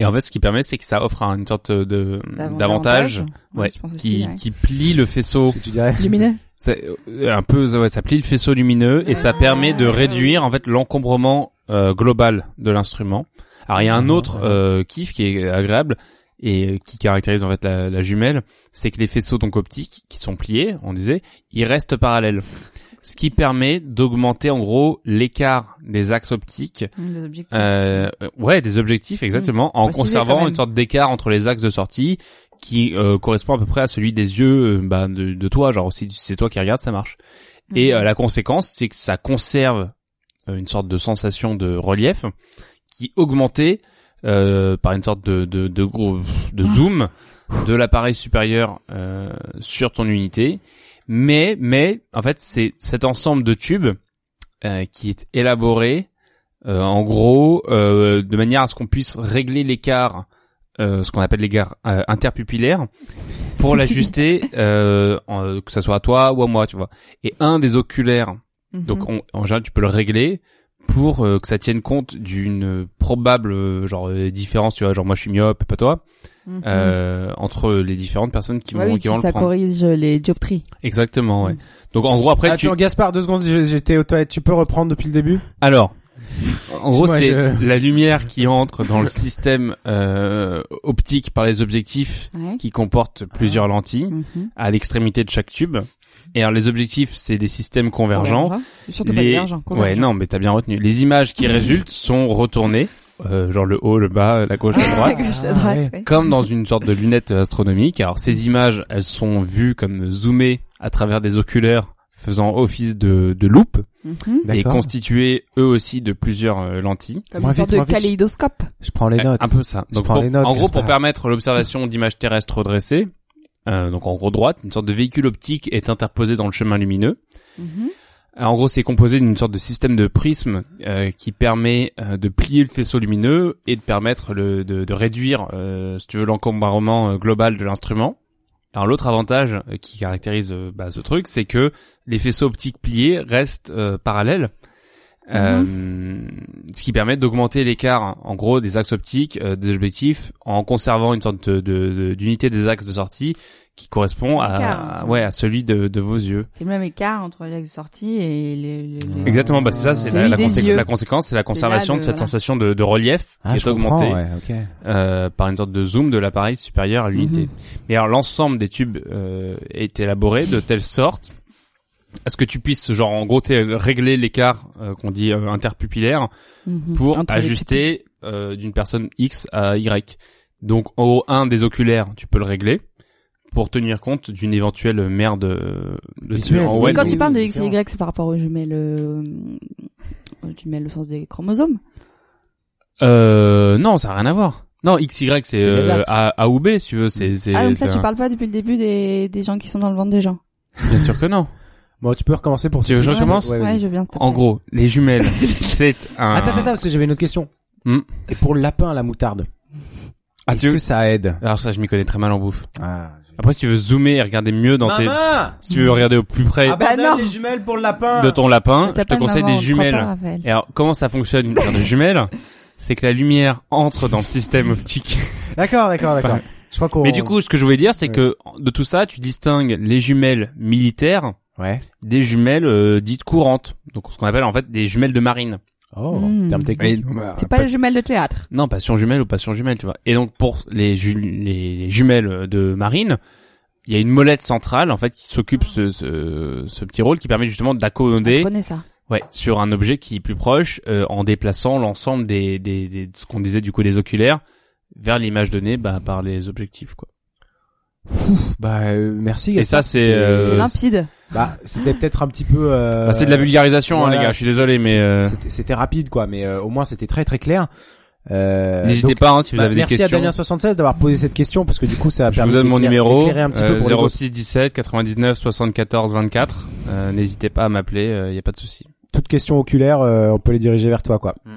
Et en fait, ce qui permet, c'est que ça offre une sorte de D'avantage. Ouais, ouais, qui, ouais. qui plie le faisceau. Tu dirais Lumineux. C'est euh, un peu, ouais, ça plie le faisceau lumineux et ça permet de réduire en fait l'encombrement euh, global de l'instrument. Alors il y a un autre euh, kiff qui est agréable et qui caractérise en fait la, la jumelle, c'est que les faisceaux donc optiques qui sont pliés, on disait, ils restent parallèles. Ce qui permet d'augmenter en gros l'écart des axes optiques. Mmh, des objectifs. Euh, ouais, des objectifs exactement, Mmh. en Précisez conservant une sorte d'écart entre les axes de sortie qui euh, correspond à peu près à celui des yeux euh, bah, de, de toi, genre si c'est toi qui regardes, ça marche. Et Mhm. euh, la conséquence, c'est que ça conserve une sorte de sensation de relief qui augmentée par une sorte de de de, gros, de zoom de l'appareil supérieur sur ton unité. Mais mais en fait, c'est cet ensemble de tubes euh, qui est élaboré euh, en gros euh, de manière à ce qu'on puisse régler l'écart euh, ce qu'on appelle l'écart euh, interpupillaire pour l'ajuster euh, que ça soit à toi ou à moi tu vois et un des oculaires Mhm. donc on- en général tu peux le régler pour euh, que ça tienne compte d'une probable euh, genre euh, différence tu vois genre moi je suis myope pas toi Mhm. euh, entre les différentes personnes qui Ouais, vont oui, qui vont ça le corrige les dioptries. exactement ouais donc en gros après tu Attends, Gaspard, deux secondes, j'étais aux toilettes. Tu peux reprendre depuis le début? Alors, en gros, c'est je- la lumière qui entre dans le système euh, optique par les objectifs Ouais. qui comportent plusieurs lentilles Mhm. à l'extrémité de chaque tube. Et alors les objectifs, c'est des systèmes convergents. Convergents. Surtout pas divergents, Ouais, non, mais t'as bien retenu. Les images qui résultent sont retournées, euh, genre le haut, le bas, la gauche, la Ah, droite, la gauche, la droite, ouais. comme dans une sorte de lunette astronomique. Alors ces images, elles sont vues comme zoomées à travers des oculaires faisant office de, de loupe Mhm. et D'accord. constitués eux aussi de plusieurs euh, lentilles. Comme une sorte de kaléidoscope. Je prends les Ouais, notes. Un peu ça. Je Donc prends pour- les notes, en gros, pour permettre l'observation d'images terrestres redressées, euh, donc en gros droite, une sorte de véhicule optique est interposé dans le chemin lumineux. Mhm. Euh, En gros, c'est composé d'une sorte de système de prisme euh, qui permet euh, de plier le faisceau lumineux et de permettre le, de, de réduire, si tu veux, l'encombrement global de l'instrument. Alors l'autre avantage qui caractérise bah, ce truc, c'est que les faisceaux optiques pliés restent parallèles. Euh, ce qui permet d'augmenter l'écart en gros des axes optiques euh, des objectifs en conservant une sorte de- de- de- d'unité des axes de sortie qui correspond à, ouais à celui de, de vos yeux. C'est le même écart entre les axes de sortie et les... les- les- Exactement, bah c'est ça, c'est la, la, consé- la conséquence, c'est la conservation là de cette voilà. sensation de, de relief Ah, qui est augmentée ouais, euh, par une sorte de zoom de l'appareil supérieur à l'unité. Mhm. Mais alors l'ensemble des tubes euh, est élaboré de telle sorte à ce que tu puisses genre en gros tu sais, régler l'écart euh, qu'on dit euh, interpupillaire Mhm. pour Entre ajuster euh, d'une personne X à Y? Donc en haut un des oculaires, tu peux le régler pour tenir compte d'une éventuelle merde de ouais, Quand donc- tu parles de X et Y, c'est par rapport aux jumelles, aux jumelles au sens des chromosomes? Euh, non, ça n'a rien à voir. Non, XY c'est euh. A, A ou B, si tu veux. C'est, c'est, Ah, donc c'est ça, tu un- parles pas depuis le début des, des gens qui sont dans le ventre des gens. Bien sûr que non. Bon, tu peux recommencer pour Tu veux que je recommence Ouais, vas-y. je viens, s'il te En plaît. gros, les jumelles, c'est un. Attends, attends, attends, parce que j'avais une autre question. Hmm. Et pour le lapin à la moutarde, Ah, est-ce tu veux que ça aide Alors ça, je m'y connais très mal en bouffe. Ah, Après, si tu veux zoomer et regarder mieux dans tes, Maman si tu veux regarder au plus près Bah non. les jumelles pour le lapin de ton lapin, T'as je te pas de conseille maman, des on te croit jumelles. pas, Raphaël. Et alors, comment ça fonctionne une paire de jumelles C'est que la lumière entre dans le système optique. D'accord, d'accord, d'accord. Enfin, Je crois qu'on... Mais du coup, ce que je voulais dire, c'est Ouais. que de tout ça, tu distingues les jumelles militaires Ouais. des jumelles euh, dites courantes. Donc, ce qu'on appelle en fait des jumelles de marine. Oh, Hmm. terme technique. Et- C'est pas parce- les jumelles de théâtre. Non, passion jumelle ou passion jumelle, tu vois. Et donc pour les, ju- les jumelles de marine, il y a une molette centrale en fait qui s'occupe ce, ce, ce petit rôle qui permet justement Ah, je d'accommoder connais ça. ouais, sur un objet qui est plus proche euh, en déplaçant l'ensemble des, des, des ce qu'on disait du coup des oculaires vers l'image donnée bah, par les objectifs quoi. Bah, euh, merci. Et ça c'est euh, C'est limpide. Bah, c'était peut-être un petit peu... Euh... bah, c'est de la vulgarisation hein, les gars, je suis désolé mais euh, C'était- rapide, quoi, mais euh, au moins c'était très très clair. Euh, n'hésitez pas hein, si vous bah, avez des merci questions. à Damien76 d'avoir posé cette question parce que du coup ça a Je permis vous donne mon numéro un petit peu pour les euh, autres. 06 17 99 74 24. Euh, N'hésitez pas à m'appeler, il y a pas de souci. Toutes questions oculaires, euh, on peut les diriger vers toi, quoi. Mm.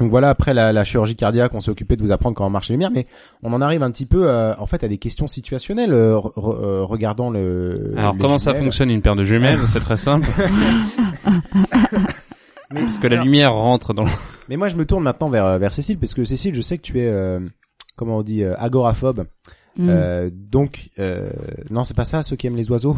Donc voilà, après la, la chirurgie cardiaque, on s'est occupé de vous apprendre comment marche les lumières, mais on en arrive un petit peu, euh, en fait, à des questions situationnelles euh, re- re- euh, regardant le. Alors comment ça jumelles. fonctionne une paire de jumelles? C'est très simple. Parce que la lumière rentre dans Mais moi, je me tourne maintenant vers, vers Cécile, parce que Cécile, je sais que tu es, euh, comment on dit, euh, agoraphobe. Mm. Euh, donc, euh, non, c'est pas ça, ceux qui aiment les oiseaux?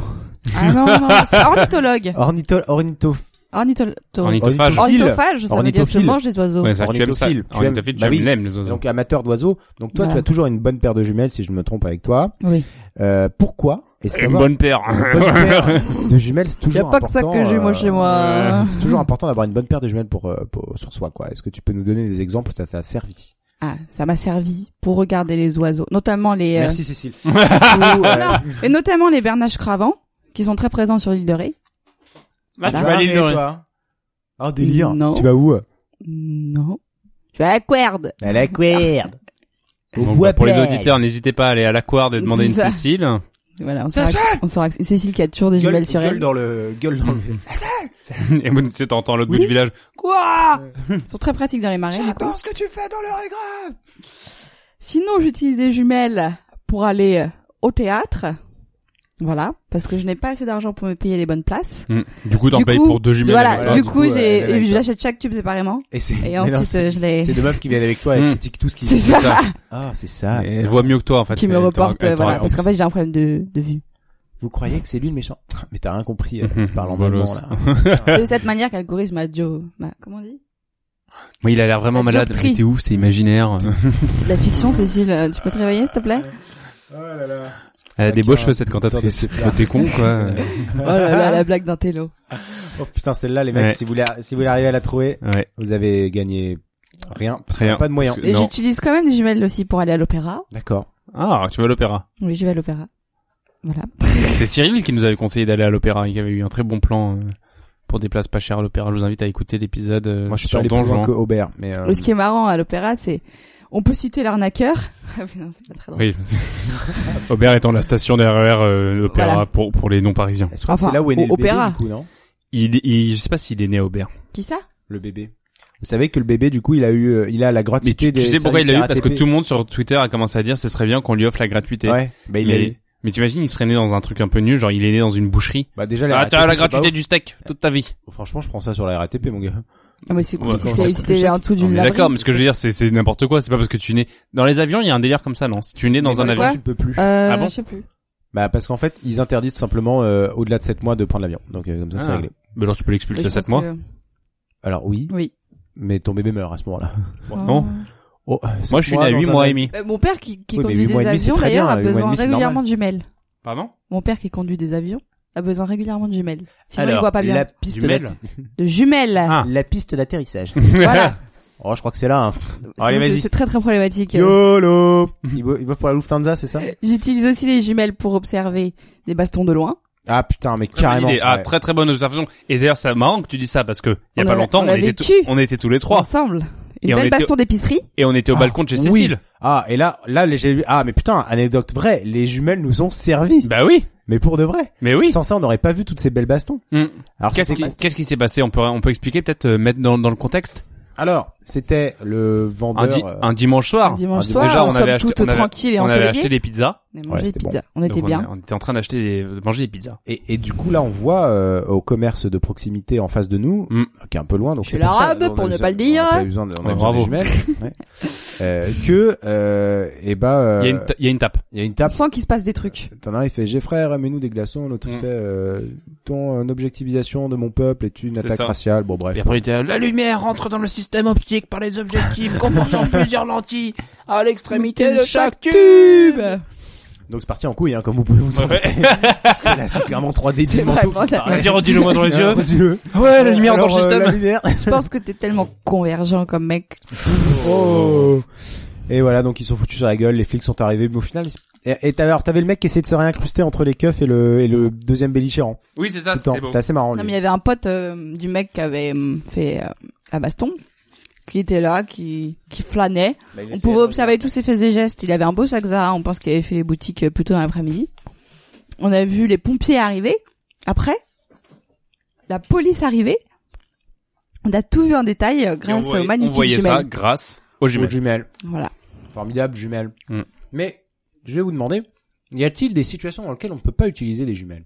Ah non, non, c'est ornithologue. Ornitho, ornitho, Ornithol- Ornithophage. Ça veut dire que tu Ornithophile. manges les oiseaux. Ouais, ça, tu aimes ça. Ornithophile. Tu aimes- Ornithophile, tu bah oui. aimes- les oiseaux. Donc amateur d'oiseaux. Donc toi, Voilà. tu as toujours une bonne paire de jumelles, si je me trompe avec toi. Oui. Euh, pourquoi est-ce Une bonne paire. une bonne paire de jumelles, c'est toujours Y a pas que ça important, que j'ai, moi, chez moi. euh, C'est toujours important d'avoir une bonne paire de jumelles pour, euh, pour sur soi, quoi. Est-ce que tu peux nous donner des exemples? Où ça t'a servi Ah, ça m'a servi pour regarder les oiseaux, notamment les. euh, Merci Cécile. ou, euh, non, et notamment les bernaches cravants, qui sont très présents sur l'île de Ré. Ah, tu Voilà. vas à l'île toi Oh délire. Non. Tu vas où Non. Je vais à la Querde. À la Querde. Au Donc, bah, pour les auditeurs, n'hésitez pas à aller à l'aquard et demander une ça. Cécile. Voilà, on saura, on saura que c'est Cécile qui a toujours des Gueule, jumelles sur gueule elle. dans le gueule dans le et vous, tu sais, t'entends l'autre bout Oui. du village. Quoi Ils sont très pratiques dans les marais. du coup. ce que tu fais dans le grave. Sinon, j'utilise des jumelles pour aller euh, au théâtre. Voilà, parce que je n'ai pas assez d'argent pour me payer les bonnes places. Hmm. Du coup, t'en payes pour deux jumelles. Voilà, avec toi. du du coup, j'ai, j'achète chaque tube séparément. Et, c'est- Et ensuite, non, je les- C'est deux meufs qui viennent avec toi et Hmm. qui critiquent tout ce qui C'est ça. Ah, c'est ça. Et elle voit mieux que toi, en fait. qui me reporte, euh, voilà, parce qu'en fait, j'ai un problème de, de vue. Vous croyez que c'est lui le méchant Mais t'as rien compris, euh, Mhm. Bolos. allemand, là. C'est de cette manière qu'algorithme a Joe, bah, comment on dit? Oui, il a l'air vraiment La malade. t'es ouf, c'est imaginaire. C'est de la fiction, Cécile. Tu peux te réveiller, s'il te plaît? Elle a des Beaux un cheveux, cette cantatrice. T'es con, quoi. Oh là là, la blague d'un télo. Oh putain, celle-là, les mecs, Ouais. si vous voulez, si vous voulez arriver à la trouver, Ouais. vous avez gagné rien. Rien. a Pas de moyens. Et j'utilise quand même des jumelles aussi pour aller à l'opéra. D'accord. Ah, tu vas à l'opéra. Oui, je vais à l'opéra. Voilà. C'est Cyril qui nous avait conseillé d'aller à l'opéra. Il avait eu un très bon plan euh, pour des places pas chères à l'opéra. Je vous invite à écouter l'épisode euh, Moi, je suis pas sur allé plus loin Donjon. que Aubert, mais euh, ce qui est marrant à l'opéra, c'est, on peut citer l'arnaqueur. Ah oui, non, c'est pas très drôle. Oui. Aubert étant la station d'RER euh, l'opéra Voilà. pour pour les non parisiens. je crois que Enfin, c'est là où est né le bébé, opéra. du coup, non? Il, il, je sais pas s'il est né à Aubert. Qui ça? Le bébé. Vous savez que le bébé, du coup, il a eu, euh, il a la Mais gratuité tu, tu des sais pourquoi il l'a eu? Parce que RATP. tout le monde sur Twitter a commencé à dire ce serait bien qu'on lui offre la gratuité. Ouais. Bah, il a mais eu. mais t'imagines, il serait né dans un truc un peu nul, genre il est né dans une boucherie. Bah, déjà, la Ah, t'as la c'est pas gratuité ouf. du steak toute ta vie. Franchement, je prends ça sur la RATP, mon gars. Ah, mais c'est cool Ouais, t'es en dessous d'une d'accord, mais ce que je veux dire, c'est c'est n'importe quoi. C'est pas parce que tu né dans les avions, il y a un délire comme ça, non Si tu né dans Mais un avion, tu ne peux plus. Euh, Ah bon je sais plus. Bah, parce qu'en fait, ils interdisent tout simplement, euh, au-delà de 7 mois de prendre l'avion. Donc, euh, comme ça, c'est Ah. réglé. bah alors tu peux Mais l'expulser à 7 pense mois. que- Alors, oui. Oui. Mais ton bébé meurt à ce moment-là. Bon. Oh, Moi, je suis né à 8 mois et demi. Mon père qui, qui Oui, mais conduit des avions d'ailleurs a besoin régulièrement de jumelles. Pardon? Mon père qui conduit des avions a besoin régulièrement de jumelles. Sinon il Alors, voit pas bien. La piste Jumelles. De jumelles. Ah. La piste d'atterrissage. Voilà. oh, je crois que c'est là. hein. Allez, C'est- vas-y. C'est très très problématique. YOLO Il va, il va pour la Lufthansa, c'est ça J'utilise aussi les jumelles pour observer des bastons de loin. Ah putain, mais bonne carrément. idée. Ah, ouais. très très bonne observation. Et d'ailleurs, c'est marrant que tu dis ça parce que il y a On pas a- longtemps, on on, a était, on était tous les trois Ensemble. Une Et on belle était- baston d'épicerie. et on était au Ah, balcon de chez oui. Cécile. Ah, et là, là, les- j'ai vu, ah, mais putain, anecdote vraie, les jumelles nous ont servi. Bah oui, Mais pour de vrai. mais oui. Sans ça, on n'aurait pas vu toutes ces belles bastons. Hmm. Alors, Qu'est-ce c'était- qui, qu'est-ce qui s'est passé? On peut on peut expliquer peut-être euh, mettre dans dans le contexte? Alors, c'était le vendeur. Un, di- euh, un dimanche soir. Un dimanche Ah, soir, déjà, on, on avait acheté, on avait, tranquilles et on avait acheté des pizzas. On Ouais, des bon. pizzas. On était on, bien. on était en train d'acheter des, de manger des pizzas. Et, et du coup, là, on voit euh, au commerce de proximité en face de nous, Mm. qui est un peu loin. Donc Chez l'arabe, on a pour ne pas le dire. On a besoin de, on a besoin des ouais. euh, que, euh, et bah, euh, Il y a une ta- il y a une tape. il y a une On tape. sent qu'il se passe des trucs. T'en as un, il fait, j'ai frère, mets-nous des glaçons. L'autre, il Mm. fait, euh, ton euh, objectivisation de mon peuple est une attaque raciale. Bon, bref. Et après, il la lumière rentre dans le système optique par les objectifs comportant plusieurs lentilles à l'extrémité de chaque tube. Donc c'est parti en couille, hein, comme vous pouvez vous en Ouais. douter. Parce que là, c'est clairement 3D C'est du manteau qui se. Vas-y, redis-le-moi dans les yeux. Redis-le. Ouais, la lumière dans Alors, le euh, système. lumière. Je pense que t'es tellement convergent comme mec. Oh. Et voilà, donc ils sont foutus sur la gueule, les flics sont arrivés, mais au final, ils- et, et alors t'avais le mec qui essayait de se réincruster entre les keufs et le, et le deuxième belligérant. Oui, c'est ça, Tout le temps. c'était beau. C'était assez marrant, Non, lui. mais il y avait un pote euh, du mec qui avait euh, fait euh, la baston, qui était là, qui, qui flânait. Bah, On pouvait observer tous ses faits et gestes. Il avait un beau sac Zara. On pense qu'il avait fait les boutiques euh, plutôt dans l'après-midi. On a vu les pompiers arriver. Après, la police arriver. On a tout vu en détail euh, grâce voyait- aux magnifiques On voyait jumelles. ça grâce aux Aux jumelles. jumelles. Voilà. Formidable jumelles. Mm. Mais, je vais vous demander, y a-t-il des situations dans lesquelles on ne peut pas utiliser des jumelles?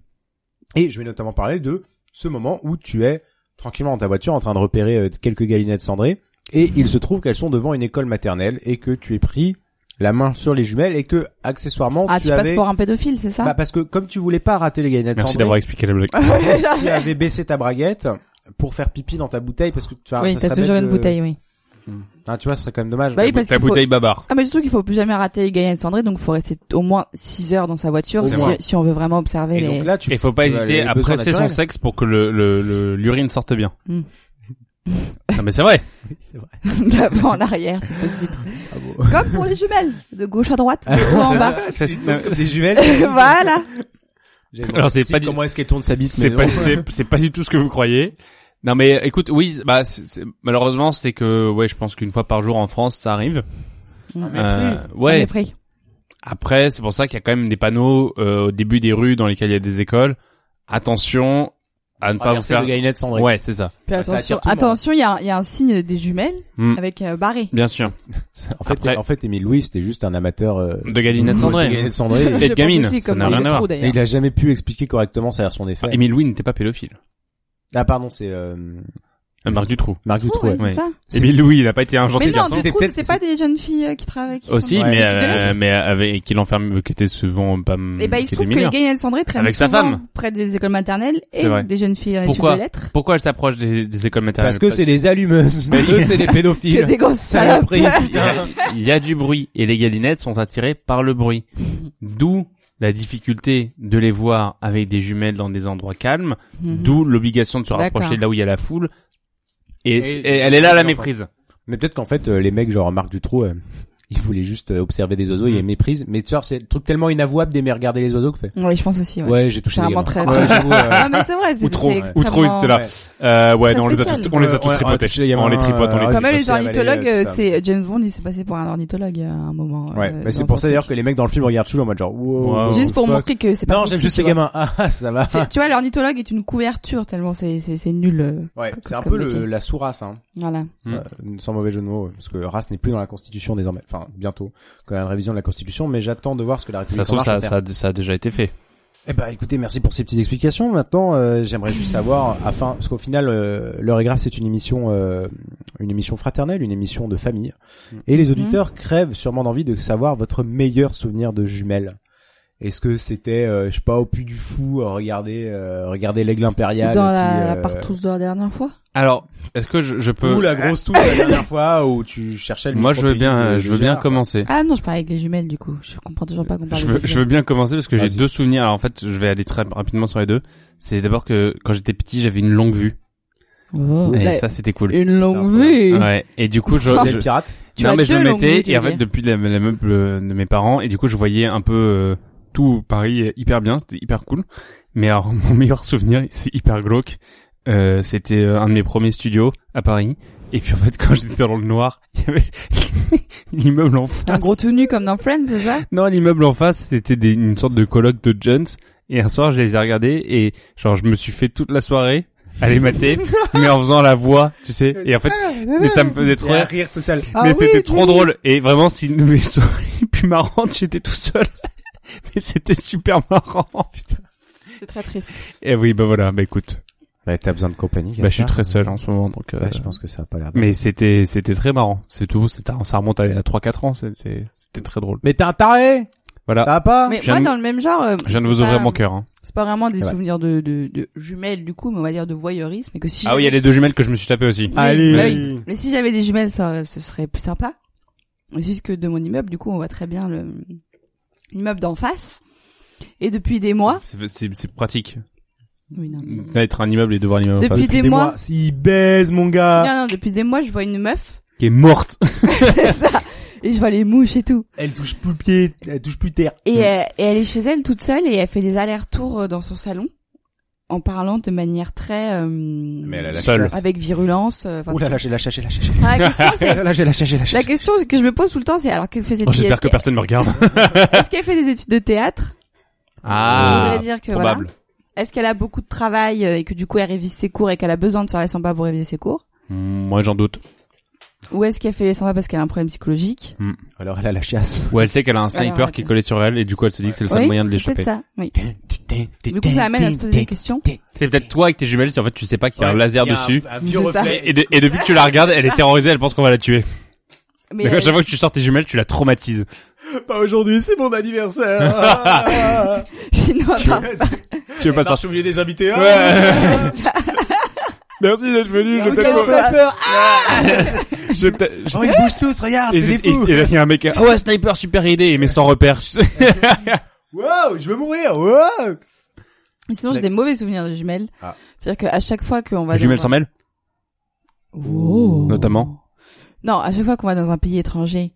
Et je vais notamment parler de ce moment où tu es tranquillement dans ta voiture en train de repérer euh, quelques galinettes cendrées Et il se trouve qu'elles sont devant une école maternelle et que tu es pris la main sur les jumelles et que accessoirement Ah, tu tu passes avais pour un pédophile, c'est ça bah, parce que comme tu voulais pas rater les gaillettes Merci d'avoir expliqué la blague. tu avais baissé ta braguette pour faire pipi dans ta bouteille parce que tu vois, Oui, t'as toujours une de- bouteille, oui. Ah, tu vois, ce serait quand même dommage. Bah oui, parce qu'il faut- babar. Ah, mais surtout qu'il faut plus jamais rater les gaillettes cendrées, donc il faut rester au moins 6 heures dans sa voiture si, on veut vraiment observer les... Il faut pas hésiter à presser son sexe pour que le le- le- l'urine sorte bien. Hmm. Non mais c'est vrai. D'avant en arrière, c'est possible. Ah Comme pour les jumelles, de gauche à droite, de haut en bas. Comme des jumelles. voilà. Alors c'est pas du- comment est-ce qu'elle tourne sa bite C'est pas c'est c'est pas du tout ce que vous croyez. Non mais écoute, oui, bah c'est- c'est- malheureusement c'est que ouais, je pense qu'une fois par jour en France ça arrive. Euh, ouais. On est pris. Après, c'est pour ça qu'il y a quand même des panneaux euh, au début des rues dans lesquelles il y a des écoles. Attention à ne pas vous faire le. Ouais, c'est ça. Puis Bah, ça attention, attention, il y a, il y a un signe des jumelles Hmm. avec euh, barré. Bien sûr. En fait, Après- en fait, Émile Louis, c'était juste un amateur euh, De galinettes cendrées. de galinettes cendrées. Et de aussi, Ça n'a rien à voir. Et il a jamais pu expliquer correctement ça son effet. Ah, Émile Louis n'était pas pédophile. Ah pardon, c'est euh... Euh, Marc Dutroux. Marc Dutroux. ouais, ouais. c'est ça. Émile Louis, il n'a pas été un gentil Mais non, garçon. c'est pas des jeunes filles euh, qui travaillent. Aussi, font- mais euh, mais avec qui l'enferme, qui était souvent pas. Et bah, il qui se trouve que les gaillettes cendrées traînent Avec sa souvent femme. près des écoles maternelles et des jeunes filles en études Pourquoi de lettres. Pourquoi elle s'approche des, des écoles maternelles Parce que c'est des allumeuses. Mais- Eux, c'est des pédophiles. C'est des grosses salopes. putain. Il y a du bruit et les galinettes sont attirées par le bruit. D'où la difficulté de les voir avec des jumelles dans des endroits calmes, Mhm. d'où l'obligation de se rapprocher de là où il y a la foule. Et, Et- et elle est là la méprise. Mais peut-être qu'en fait, euh, les mecs genre Marc Dutroux, ils voulaient juste euh, observer des oiseaux, il y a méprise. Mais tu vois, c'est le truc tellement inavouable d'aimer regarder les oiseaux que fait. Oui, je pense aussi. Ouais, Ouais, j'ai touché C'est vraiment très. Ouais, euh, Ah, mais c'est vrai, c'est Ou trop, ou trop, ils étaient là. Ouais. Euh, ouais, non, on les a tous, on les a tous Ouais, ouais, tripotés. On les tripote, on les euh, Comme Ouais, les ornithologues, c'est James Bond, il s'est passé pour un ornithologue à un moment. Ouais, mais c'est pour ça d'ailleurs que les mecs dans le film regardent toujours en mode genre. Juste pour montrer que c'est pas Non, j'aime juste les gamins. Ah, ça va. Tu vois, l'ornithologue est une couverture tellement c'est c'est c'est nul. Ouais, c'est un peu la sous-race, hein. Voilà. Sans mauvais jeu de mots, parce que race n'est plus dans la Constitution désormais. Enfin, bientôt, quand il y a une révision de la Constitution, mais j'attends de voir ce que la Ça République trouve, en ça, ça, ça a déjà été fait. Eh ben, écoutez, merci pour ces petites explications. Maintenant, euh, j'aimerais juste savoir, afin, parce qu'au final, euh, l'heure est grave, c'est une émission, euh, une émission fraternelle, une émission de famille, et les auditeurs crèvent sûrement d'envie de savoir votre meilleur souvenir de jumelles. Est-ce que c'était, euh, je sais pas, au Puy du Fou, euh, regarder, euh, regarder l'aigle impérial Dans la, la euh, partouze de la dernière fois. Alors, est-ce que je, je peux ou la grosse toux la dernière fois où tu cherchais le Moi, je veux bien, de- je de veux bien commencer. Ah non, je parlais avec les jumelles du coup. Je comprends toujours pas qu'on parle Je veux, autres je veux bien commencer parce que j'ai deux souvenirs. Alors en fait, je vais aller très rapidement sur les deux. C'est d'abord que quand j'étais petit, j'avais une longue vue. Oh. Et La- ça, c'était cool. Une longue vue. Ouais. Et du coup, je, Tu faisais je- le pirate Tu non, mais je vues, mettais et en fait depuis la, la meuble de mes parents et du coup je voyais un peu euh, tout Paris hyper bien, c'était hyper cool. Mais alors mon meilleur souvenir, c'est hyper glauque. Euh, c'était euh, un de mes premiers studios à Paris. Et puis en fait quand j'étais dans le noir, il y avait l'immeuble en face. Un gros tout nu comme dans Friends, c'est ça? Non, l'immeuble en face, c'était des- une sorte de colloque de jeunes. Et un soir, je les ai regardés et genre, je me suis fait toute la soirée à les mater, mais en faisant la voix, tu sais. Et en fait, mais ça me faisait trop rire. rire tout seul. mais Ah oui, c'était trop drôle. Et vraiment, si une de mes soirées plus marrantes, j'étais tout seul. mais c'était super marrant. Putain. C'est très triste. Et oui, bah voilà, bah écoute. Bah, t'as besoin de compagnie. Bah, je suis très seul en ce moment, donc. euh, Ouais, je pense que ça a pas l'air. Mais c'était, c'était très marrant. C'est tout. C'était, ça remonte à, à 3-4 ans. C'était, c'était très drôle. Mais t'es un taré Voilà. T'as pas? Mais moi, de- dans le même genre. euh, Je viens de vous ouvrir pas- mon cœur. Hein. C'est pas vraiment des souvenirs de, de, de jumelles du coup, mais on va dire de voyeurisme. Et que si Ah oui, il y a les deux jumelles que je me suis tapé aussi. Oui, Allez. bah oui. Mais si j'avais des jumelles, ça, ce serait plus sympa. Juste que de mon immeuble, du coup, on voit très bien le l'immeuble d'en face. Et depuis des mois, C'est, c'est, c'est pratique. oui, non. D'être un immeuble et de voir l'immeuble Depuis face. des Des mois. mois. S'il baise, mon gars. Non, non, depuis des mois, je vois une meuf. Qui est morte. c'est ça. Et je vois les mouches et tout. Elle touche plus le pied, elle touche plus terre. Et, euh, et elle est chez elle toute seule et elle fait des allers-retours euh, dans son salon en parlant de manière très euh, Mais elle a la Seule. avec virulence. euh, Ouh là là, j'ai lâché, j'ai lâché, j'ai Ah, la question, c'est- Là, j'ai lâché, j'ai lâché. La question que je me pose tout le temps, c'est alors que faisait Oh, j'espère que personne me regarde. Est-ce qu'elle fait des études de théâtre? Ah. voudrait dire que probable. voilà. Est-ce qu'elle a beaucoup de travail euh, et que du coup elle révise ses cours et qu'elle a besoin de faire les 100 pas pour réviser ses cours? Hmm, Moi, j'en doute. Ou est-ce qu'elle fait les 100 pas parce qu'elle a un problème psychologique? Alors elle a la chiasse. Ou elle sait qu'elle a un sniper Alors, qui est collé sur elle et du coup elle se dit que c'est le seul Oui, moyen de c'est l'échapper. peut-être ça. Oui. Du coup, ça amène à se poser des questions. C'est peut-être toi avec tes jumelles, si en fait tu sais pas qu'il y a un laser dessus. un vieux C'est ça. reflet. Et, de- et depuis que tu la regardes, elle est terrorisée, elle pense qu'on va la tuer. Mais Donc à chaque fois que tu sors tes jumelles, tu la traumatises. Pas aujourd'hui, c'est mon anniversaire. Ah. sinon, à part ça- Tu veux pas Marche sortir au milieu des invités. Ah. Ouais. Merci d'être venu, je vais peut-être... sniper. Je vais peut-être... Oh, ils bougent tous, regarde, Et c'est il y a un mec, ah ouais, sniper, super idée, mais sans repère. tu sais. Wow, je veux mourir. Wow. Mais Sinon, j'ai des mauvais souvenirs de jumelles. Ah. C'est-à-dire qu'à chaque fois qu'on va Les jumelles mêlent, Oh. notamment. Non, à chaque fois qu'on va dans un pays étranger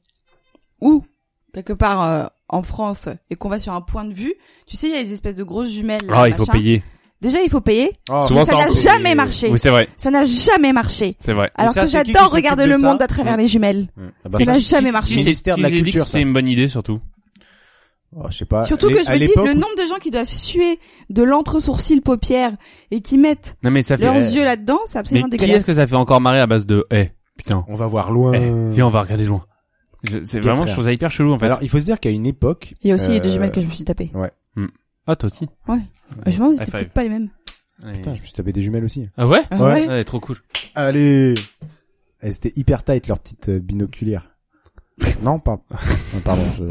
ou quelque part euh, en France et qu'on va sur un point de vue, tu sais, il y a des espèces de grosses jumelles. Ah, il faut payer. Déjà, il faut payer. Oh. Souvent, mais ça ça n'a jamais marché. Oui, c'est vrai. Ça n'a jamais marché. C'est vrai. Alors ça, que c'est qui qui j'adore regarder de le monde à travers les jumelles. Ah bah, Ça n'a jamais qui- marché. qui- Ministère de la Qui culture, c'est une bonne idée, surtout. Oh, je sais pas. Surtout que je me dis, le nombre de gens qui doivent suer de l'entre-sourcil paupières et qui mettent Non, mais ça fait... leurs yeux là-dedans, c'est Mais absolument qui dégueulasse. est-ce que ça fait encore marrer à base de, eh, putain, On va voir loin. eh, viens, on va regarder loin. C'est vraiment, je frère. trouve ça hyper chelou, en fait. Alors, il faut se dire qu'à une époque. Il y a aussi les deux euh, jumelles que je me suis tapées. Ouais. Ah, toi aussi. Ouais. Je pense que c'était peut-être pas les mêmes. Putain, je me suis tapé des jumelles aussi. Ah ouais? Ah ouais Ouais, trop cool. Allez. Elles étaient hyper tight, leurs petites euh, binoculaires. non, pas. non, pardon. Je...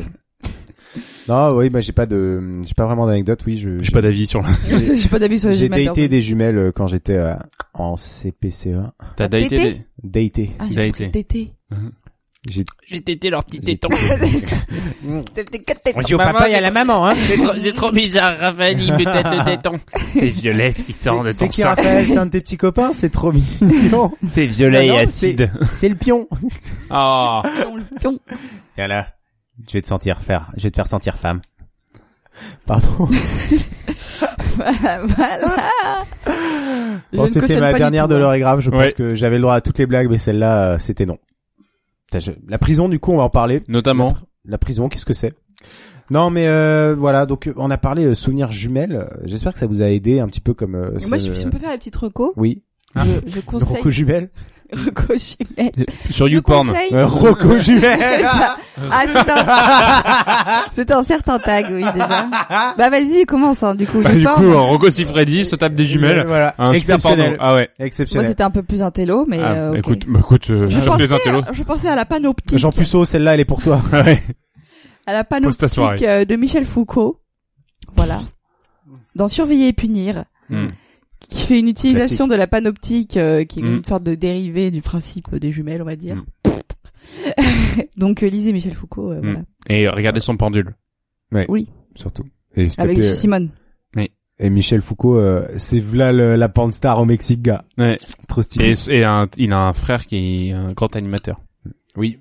Non, oui, bah j'ai pas de, j'ai pas vraiment d'anecdote. Oui, je. J'ai pas d'avis sur la... J'ai pas d'avis sur les J'ai jumelles. daté des jumelles euh, quand j'étais euh, en CPCE1. T'as Ah, daté des... Daté. Ah, j'ai Daté. J'ai tété leur petit téton. On dit au papa et à la maman, hein. C'est trop, c'est trop bizarre, Raphaël, il me tête le téton. C'est violet ce qui sort de C'est ton qui sein. Raphaël C'est un de tes petits copains C'est trop mignon. C'est violet et acide. C'est le pion. Oh. Le pion. Voilà. Je vais te sentir faire. Je vais te faire sentir femme. Pardon. Voilà, Bon, c'était ma dernière de hein. l'heure est grave. Je pense que j'avais le droit à toutes les blagues, mais celle-là, euh, c'était non. La prison, du coup, on va en parler. Notamment. La prison, qu'est-ce que c'est? Non, mais euh, voilà. Donc, euh, on a parlé euh, souvenirs jumelles. J'espère que ça vous a aidé un petit peu comme. euh, Moi, je, je peux faire la petite reco. Oui. Ah. Je, je conseille. Rocco jumelles. Reco jumelles. Sur YouPorn. conseille- Euh, Rocco jumelles. Ça- Ah, c'est un... c'est un certain tag, oui, déjà. Bah, vas-y, commence, hein, du coup. Bah, du coup, euh, Rocco Siffredi se tape des jumelles. Voilà. Un Exceptionnel. Ah ouais. Moi, Exceptionnel. c'était un peu plus un télo, mais Ah, euh, ok. écoute, bah, écoute, euh, je, pensais, intellos. je pensais à la panoptique. Jean Puceau, celle-là, elle est pour toi. Ouais. à la panoptique euh, de Michel Foucault. Voilà. Dans Surveiller et punir. Hmm. Qui fait une utilisation de la panoptique, euh, qui est une sorte de dérivé du principe des jumelles, on va dire. Donc, euh, lisez Michel Foucault, euh, Hmm. voilà. Et regardez son pendule. Ouais. Oui. Surtout. Et Avec plaît, Simone. Et Michel Foucault, euh, c'est v'là le- la panstar au Mexique, gars. Ouais. Trop stylé. Et, et un, il a un frère qui est un grand animateur. Oui.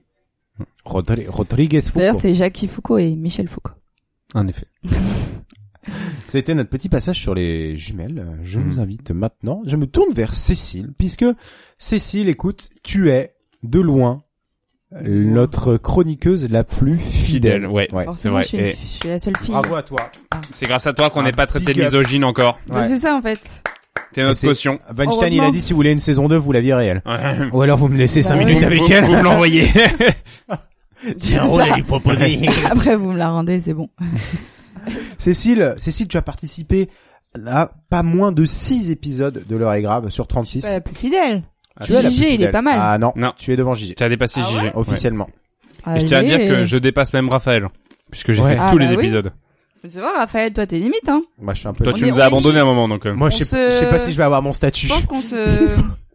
Rodri- Rodriguez D'ailleurs, Foucault. c'est Jacques Foucault et Michel Foucault. En effet. C'était notre petit passage sur les jumelles. Je Mhm. vous invite maintenant, je me tourne vers Cécile, puisque Cécile, écoute, tu es de loin notre chroniqueuse la plus fidèle. Fidèle, ouais. C'est vrai. je suis, Et je suis la seule fille. Bravo à toi. c'est grâce à toi qu'on n'est pas traité de misogyne encore. C'est ça, en fait. T'es notre caution. Weinstein, il a dit si vous voulez une saison 2, vous la virez elle. Ouais. Ou alors vous me laissez 5 Bah minutes avec Vous- elle. Vous me l'envoyez. Tiens, on lui proposer. Après, vous me la rendez, c'est bon. Cécile, Cécile, tu as participé à pas moins de 6 épisodes de l'heure est grave sur 36. Pas la plus fidèle. Tu es la plus il est pas mal. Ah non, Non. tu es devant JG. Tu as dépassé Ah ouais Officiellement. Et je tiens à dire que je dépasse même Raphaël. Puisque j'ai Ouais. fait Ah tous bah les oui. épisodes. Mais c'est vrai, Raphaël, toi, t'es limite, hein. Moi, je suis un peu. Toi, On tu nous as abandonné à un moment, donc. euh. Moi, je On sais, se- je sais pas si je vais avoir mon statut. Je pense qu'on se...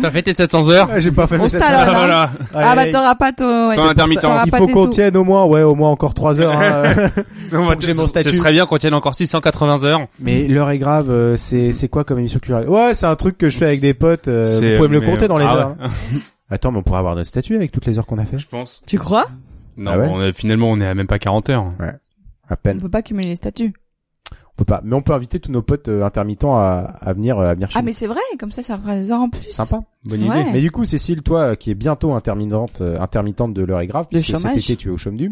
T'as fait tes 700 heures Ah, J'ai pas fait On mes se 700 talonne, heures. hein. Voilà. Ah bah t'auras pas ton... Ton intermittent. t'auras Il faut qu'on tienne au moins, ouais, au moins encore 3 heures. hein. On j'ai mon Ce statut. serait bien qu'on tienne encore 680 heures. Mais l'heure est grave, euh, c'est c'est quoi comme émission culturelle? Ouais, c'est un truc que je fais avec des potes. euh, vous pouvez me le compter dans les ah heures. ouais. hein. Attends, mais on pourrait avoir notre statut avec toutes les heures qu'on a fait. Je pense. Tu crois? Non, Ah ouais? on est- finalement, on est à même pas 40 heures. À On peine. peut pas cumuler les statuts. On peut pas. Mais on peut inviter tous nos potes euh, intermittents à, à venir euh, à venir chez Ah nous. mais c'est vrai, comme ça, ça fera des heures en plus. Sympa. Bonne Ouais. idée. Mais du coup, Cécile, toi, euh, qui est bientôt intermittente, euh, intermittente de l'heure est grave, Le puisque cet chômage. été tu es au chômage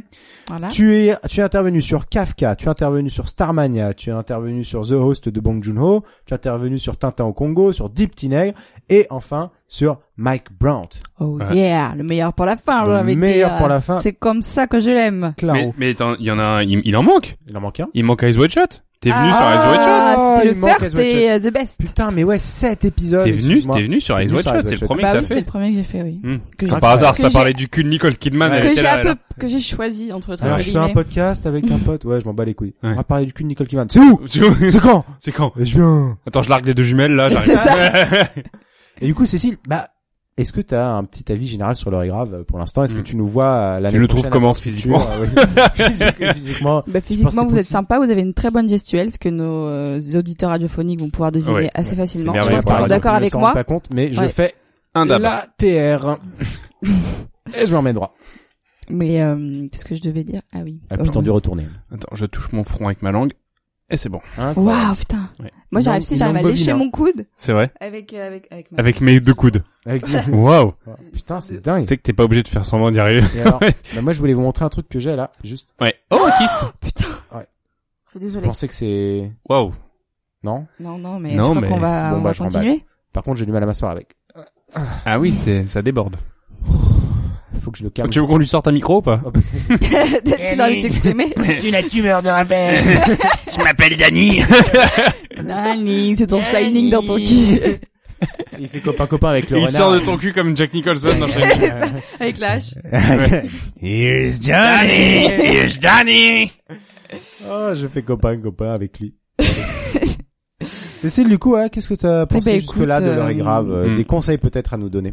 Voilà. Tu es, tu es intervenu sur Kafka, tu es intervenu sur Starmania, tu es intervenu sur The Host de Bong Joon-ho, tu es intervenu sur Tintin au Congo, sur Deep Teenage, et enfin sur Mike Brandt. Oh Ouais. yeah, le meilleur pour la fin, Le j'ai envie de meilleur dire. pour la fin. C'est comme ça que je l'aime. Claro. Mais, mais il y en a, un- il, il en manque. Il en manque un. Il manque Ice White Shot. T'es venu Ah, sur Eyes Wide Shut c'était il le first the best. Putain, mais ouais, 7 épisodes. T'es venu, t'es venu sur Shut, Eyes c'est le premier bah que oui, t'as c'est fait. le premier que j'ai fait, oui. Que Ah, j'ai- par hasard, j'ai- parlait du cul de Nicole Kidman. elle que j'ai un peu, que j'ai choisi entre Alors, entre je fais un podcast avec un pote. Ouais, je m'en bats les couilles. Ouais. On va parler du cul de Nicole Kidman. C'est où C'est quand C'est quand Je viens. Attends, je largue les deux jumelles là, j'arrive. C'est ça. Et du coup, Cécile, bah, est-ce que t'as un petit avis général sur l'heure est grave euh, pour l'instant? Est-ce que Hmm. tu nous vois euh, l'année Tu nous trouves comment physiquement? Euh. Physique- Physiquement. Bah, Je physiquement, vous êtes sympa, vous avez une très bonne gestuelle, ce que nos auditeurs radiophoniques vont pouvoir deviner Ouais. assez facilement. Je pense qu'ils sont d'accord ne avec moi. rendent pas compte, mais je Ouais. fais Un dab. la TR. Et je me remets droit. Mais euh, qu'est-ce que je devais dire? Ah oui. Ah, putain, dû retourner. Attends, je touche mon front avec ma langue. Et c'est bon. Waouh, putain. Ouais. Moi, j'arrive, si j'arrive à lécher hein. mon coude C'est vrai avec euh, avec avec ma Avec mes deux coudes. Avec- Waouh Putain, c'est dingue. C'est que t'es pas obligé de faire semblant d'y arriver. Et alors, bah, moi, je voulais vous montrer un truc que j'ai là, juste. Ouais. Oh, un kyste Putain. Ouais. Je suis Vous désolée. pensez que c'est... Waouh. Non Non, non, mais Non, je crois mais- qu'on va, Bon, on bah, va continuer. Par contre, j'ai du mal à m'asseoir avec. Ah oui, c'est, ça déborde. Faut que je le calme. Tu veux qu'on lui sorte un micro ou pas tu as envie de t'exprimer J'ai la tumeur de Raphaël. Je m'appelle Danny. Dani, c'est ton shining dans ton cul. Il fait copain-copain avec le Il renard. sort de ton cul comme Jack Nicholson dans Shining. avec l'âge. Here's Danny Here's Danny Oh, je fais copain-copain avec lui. Cécile, du coup, hein, qu'est-ce que t'as pensé Eh ben, jusque-là de l'heure est grave euh, euh, Des conseils peut-être à nous donner?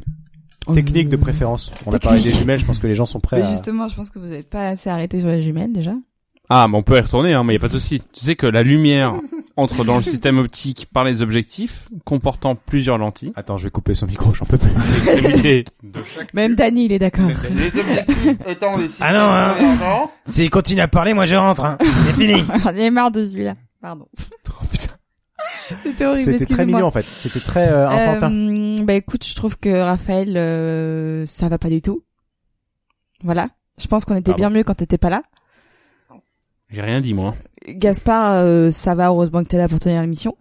Technique de préférence. On a parlé des jumelles, je pense que les gens sont prêts Mais à... justement, je pense que vous n'êtes pas assez arrêté sur les jumelles déjà. Ah, mais on peut y retourner, hein, mais y a pas de souci. Tu sais que la lumière entre dans le système optique par les objectifs comportant plusieurs lentilles. Attends, je vais couper son micro, j'en peux plus. L'extrémité de chaque Même Dani, il est d'accord. les objectifs étant les Ah non, hein. S'il continue à parler, moi je rentre, hein. C'est fini. J'en ai marre de celui-là. Pardon. C'était horrible, C'était très mignon en fait. C'était très euh, enfantin. Euh, bah écoute, je trouve que Raphaël, euh, ça va pas du tout. Voilà. Je pense qu'on était Pardon. bien mieux quand t'étais pas là. J'ai rien dit, moi. Gaspard, euh, ça va, heureusement que t'es là pour tenir l'émission.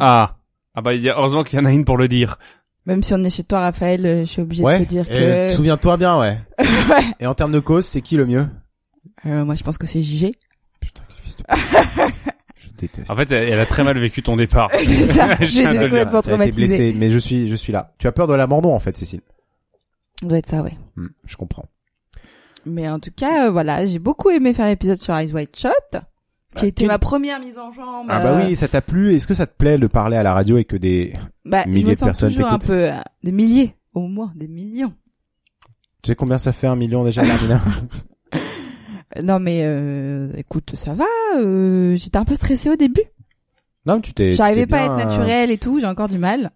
Ah. Ah bah, il y a, heureusement qu'il y en a une pour le dire. Même si on est chez toi, Raphaël, euh, je suis obligée Ouais. de te dire Et que... Souviens-toi bien, ouais. Ouais. Et en termes de cause, c'est qui le mieux? Euh, moi, je pense que c'est JG. Je déteste. En fait, elle, a très mal vécu ton départ. C'est ça. Je J'ai complètement T'as été traumatisé. blessé, mais je suis, je suis là. Tu as peur de l'abandon en fait, Cécile? Ça doit être ça, ouais. Hmm, je comprends. Mais en tout cas, euh, voilà, j'ai beaucoup aimé faire l'épisode sur Eyes White Shot, qui était ma première mise en jambe. Ah bah euh, oui, ça t'a plu. Est-ce que ça te plaît de parler à la radio et que des bah, je milliers me de sens personnes toujours un peu euh, des milliers, au moins des millions. Tu sais combien ça fait un million déjà, Larmina Non mais euh, écoute, ça va. euh, J'étais un peu stressée au début. Non, mais tu t'es. J'arrivais pas à être euh, naturelle et tout. J'ai encore du mal.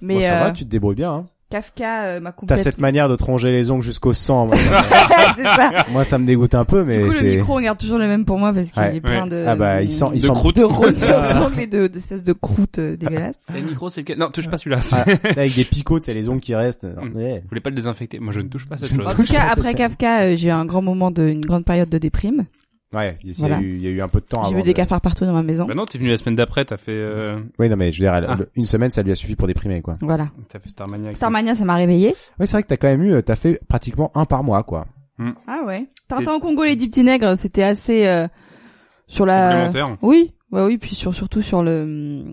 Mais ça euh, va, tu te débrouilles bien. Hein. Kafka euh, m'a T'as complètement. cette manière de te ronger les ongles jusqu'au sang. Moi, c'est ça. moi, ça me dégoûte un peu, mais Du coup, le micro, on garde toujours le même pour moi parce qu'il Ouais. est plein Ouais. de. Ah bah, il sent, il De sent croûte. de retours et de d'espèces de croûtes euh, dégueulasses. Le micro, c'est lequel Non, touche pas celui-là. Ah, avec des picots, c'est les ongles qui restent. Mm. Ouais. Vous voulez pas le désinfecter? Moi, je ne touche pas cette Je chose. En tout cas, après Kafka, euh, j'ai eu un grand moment de, une grande période de déprime. Ouais, il y, a Voilà. eu, il y a eu un peu de temps J'ai vu des de- cafards partout dans ma maison. Bah non, t'es venu la semaine d'après, t'as fait, euh... Oui, non, mais je veux dire, elle- Ah. le- une semaine, ça lui a suffi pour déprimer, quoi. Voilà. t'as fait Starmania. avec Starmania, ça m'a réveillé. Oui, c'est vrai que t'as quand même eu, euh, t'as fait pratiquement un par mois, quoi. Ah ouais. Tintin au Congo, les dix petits nègres, c'était assez euh, sur la. Complémentaire. Oui, ouais, oui, puis sur, surtout sur le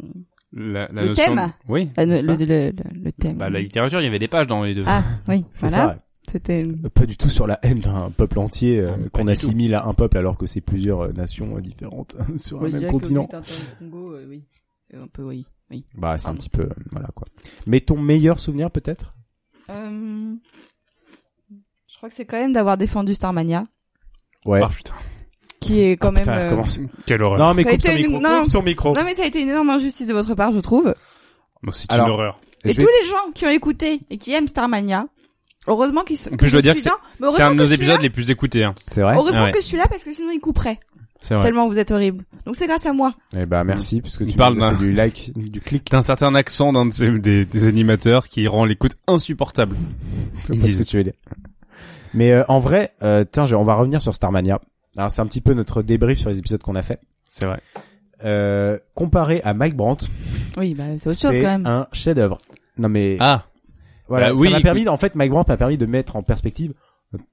La, la Le notion thème Oui. la- le, c'est le, ça. le, le- le thème. Bah, la littérature, il y avait des pages dans les deux. Ah oui, C'est voilà. ça, C'était. Euh, Pas du tout sur la haine d'un peuple entier euh, pas qu'on assimile à un peuple alors que c'est plusieurs euh, nations différentes sur un je même que continent. oui, Tintin au Congo, euh, oui. C'est un peu oui, oui. Bah, c'est un petit peu, voilà quoi. Mais ton meilleur souvenir peut-être? Euh, Je crois que c'est quand même d'avoir défendu Starmania, Ouais. Ah, putain. qui est quand Ah, même. putain, euh. Quelle horreur. Non, mais Ça a coupe son été une- micro. non. Coupe son micro. Non mais ça a été une énorme injustice de votre part, je trouve. Bon, c'est une horreur. Et tous vais- les gens qui ont écouté et qui aiment Starmania, heureusement qu'ils sont. En plus, je dois dire que C'est un de que nos épisodes là. les plus écoutés, hein. C'est vrai Heureusement Ah ouais. que je suis là parce que sinon ils couperaient. C'est vrai. Tellement vous êtes horrible. Donc c'est grâce à moi. Eh bah, merci, puisque Il tu parle nous as d'un- du like, du clic. T'as un certain accent d'un de ces, des, des animateurs qui rend l'écoute insupportable. Je vois ce que tu veux dire. Mais euh, en vrai, euh, tiens, on va revenir sur Starmania. Alors c'est un petit peu notre débrief sur les épisodes qu'on a fait. C'est vrai. Euh, comparé à Mike Brandt, Oui, bah c'est autre chose quand même. un chef-d'œuvre. Non mais Ah. Voilà, Bah ça oui, m'a permis, en fait, Mike Brandt m'a permis de mettre en perspective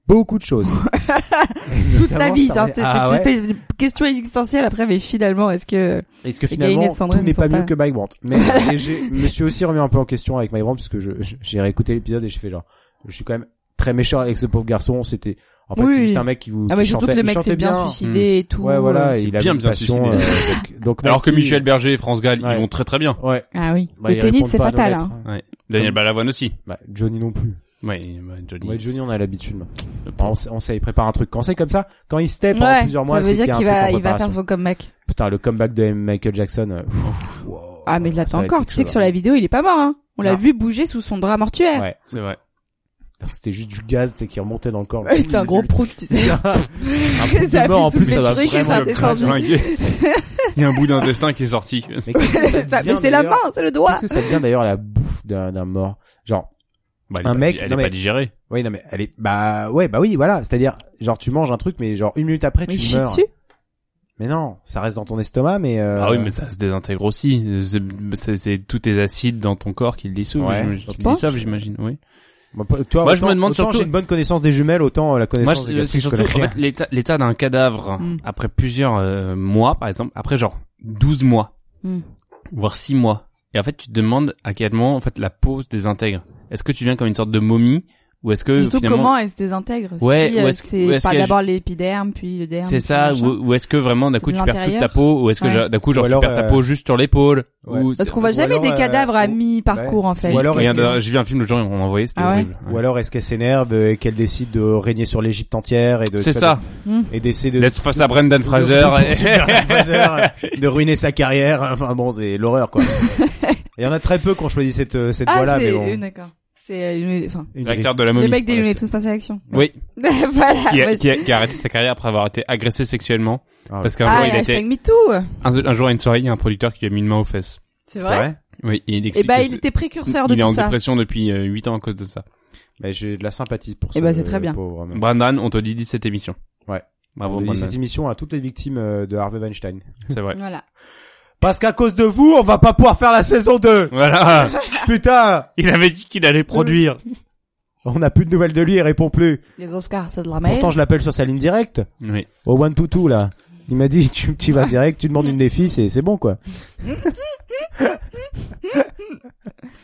Beaucoup de choses. Toute la vie, hein, tu, tu- Ah tu ouais. fais une question existentielle après, mais finalement, est-ce que... Est-ce que finalement tout n'est pas mieux que Mike Brandt Mais et j'ai- je me suis aussi remis un peu en question avec Mike Brandt parce que j'ai réécouté l'épisode et j'ai fait genre, je suis quand même très méchant avec ce pauvre garçon. C'était en fait Oui. c'est juste un mec qui vous Ah, mais qui surtout chantait, que le il mec s'est chantait bien suicidé et tout, Ouais voilà, euh, il a bien, bien passion. suicidé. euh, donc, donc Alors que Michel Berger et France Gall, Ouais. ils vont très très bien. Ouais. Ah oui. Bah, le tennis, c'est fatal. Hein. Ouais. Daniel Balavoine aussi. Bah, Johnny non plus. Ouais, bah, Johnny. Ouais, Johnny, on a l'habitude. On sait, on sait, il prépare un truc. Quand c'est comme ça, quand il step pendant plusieurs mois, ça veut c'est dire qu'il va, il va faire son comeback. Putain, le comeback de Michael Jackson. euh. Ah, mais il Ça l'attend va être encore. Tu sais que sur la vidéo, il est pas mort, hein. On l'a vu bouger sous son drap mortuaire. Ouais. C'est vrai. C'était juste du gaz, tu sais, qui remontait dans le corps. C'était un gros prout, tu sais. un prout de mort, en plus, ça va vraiment le. Il y a un bout d'intestin qui est sorti. Mais c'est la main, c'est le doigt. Qu'est-ce que ça devient d'ailleurs la bouffe d'un mort? Genre, Bah, un pas- mec, elle non, est pas digérée. Oui, non mais elle est, bah ouais, bah oui, voilà. C'est-à-dire, genre tu manges un truc, mais genre une minute après tu meurs. dessus. Mais non, ça reste dans ton estomac, mais. Euh... Ah oui, mais ça se désintègre aussi. C'est- tous tes acides dans ton corps qui le dissolvent, Ouais. j'imagine- Tu oui. Moi, Moi, je me demande surtout- J'ai une bonne connaissance des jumelles, autant euh, la Moi, connaissance c'est je surtout en fait, l'état, l'état d'un cadavre Mm. après plusieurs euh, mois, par exemple, après genre 12 mois, Mm. voire 6 mois. Et en fait, tu te demandes à quel moment en fait la peau se désintègre. Est-ce que tu viens comme une sorte de momie ou est-ce que Surtout finalement comment elle se désintègre. Ouais, si, ou euh, est-ce que- c'est ou est-ce que- d'abord l'épiderme, puis le derme. c'est ça ou, ou est-ce que vraiment d'un coup tu perds toute ta peau ou est-ce que Ouais. genre, d'un coup genre Ou tu alors, perds ta euh, peau juste sur l'épaule Ouais. ou Parce qu'on voit Ou jamais alors, des cadavres euh, à mi-parcours, en fait. Ou alors, que- j'ai vu un film le jour on m'a envoyé c'était Ah ouais horrible. Ou alors est-ce qu'elle s'énerve et qu'elle décide de régner sur l'Égypte entière et de C'est ça. de- Mm. et d'essayer de D'être face à Brendan Fraser de- ruiner sa carrière. Enfin bon, c'est l'horreur quoi. Il y en a très peu qui ont choisi cette cette Ah, voie-là, mais c'est, bon. C'est, euh, enfin, L'acteur de la le momie. mec des lunettes tous passés à l'action. Oui. voilà. qui, a, qui, a, qui a arrêté sa carrière après avoir été agressé sexuellement. Ah parce qu'un Ah, jour, il a été, un, un jour à une soirée, il y a un producteur qui lui a mis une main aux fesses. C'est vrai? Oui, et il Eh explique ben, que il était précurseur de il est tout en ça. dépression depuis euh, 8 ans à cause de ça. Mais j'ai de la sympathie pour Eh ce ben, c'est très bien. pauvre. Brandon, on te dit cette émission. Ouais. Bravo, On Brandon. cette émission à toutes les victimes euh, de Harvey Weinstein. C'est vrai. Voilà. Parce qu'à cause de vous, on va pas pouvoir faire la saison 2. Voilà. Putain, Il avait dit qu'il allait produire. on n'a plus de nouvelles de lui, il répond plus. Les Oscars, c'est de la merde. Pourtant, je l'appelle sur sa ligne directe. Oui. Au one to two là. Il m'a dit tu, tu vas direct, tu demandes une défi, c'est c'est bon quoi.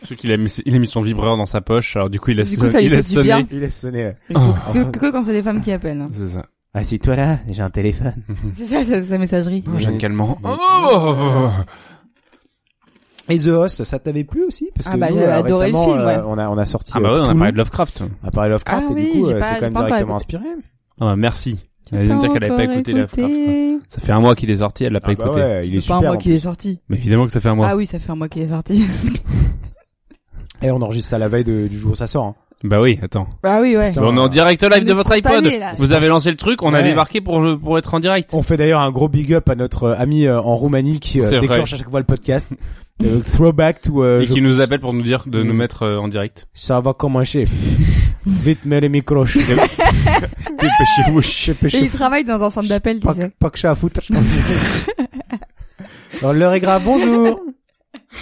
Surtout qu'il a mis, il a mis son vibreur dans sa poche, alors du coup il laisse, Du coup, ça lui il fait laisse du sonner. bien. Il laisse sonner. ouais. Il faut que, que quand c'est des femmes qui appellent. hein. C'est ça. Assis-toi là, j'ai un téléphone. C'est ça, sa, sa messagerie. Jeanne Calment. Oh Et The Host, ça t'avait plu aussi Parce Ah que bah, nous, j'avais euh, adoré le récemment, film, ouais. on a on a sorti. ah bah euh, ouais, on a parlé de Lovecraft. On a parlé Lovecraft Ah et du coup, euh, c'est quand même directement inspiré. Ah bah merci. Elle vient de dire qu'elle avait pas écouté Lovecraft. quoi. Ça fait un mois qu'il est sorti, elle l'a pas Ah bah écouté. ouais, il est C'est pas un mois qu'il est sorti. Mais évidemment que ça fait un mois. Ah oui, ça fait un mois qu'il est sorti. Et on enregistre ça la veille de- du jour où ça sort. hein. Bah oui, attends. bah oui, ouais. Putain. On est en direct live On de votre iPod. là. Vous avez lancé le truc, on a débarqué pour le- pour être en direct. On fait d'ailleurs un gros big up à notre euh, ami euh, en Roumanie qui euh, C'est vrai. déclenche à chaque fois le podcast. Euh, throwback to. euh, Et je- qui nous appelle pour nous dire de nous mettre euh, en direct. Ça va commencer. Vite mets les micros. Dépêchez-vous. Et il travaille dans un centre d'appel, tu Pas, sais. pas que j'ai à foutre. Alors, l'heure est grave, bonjour.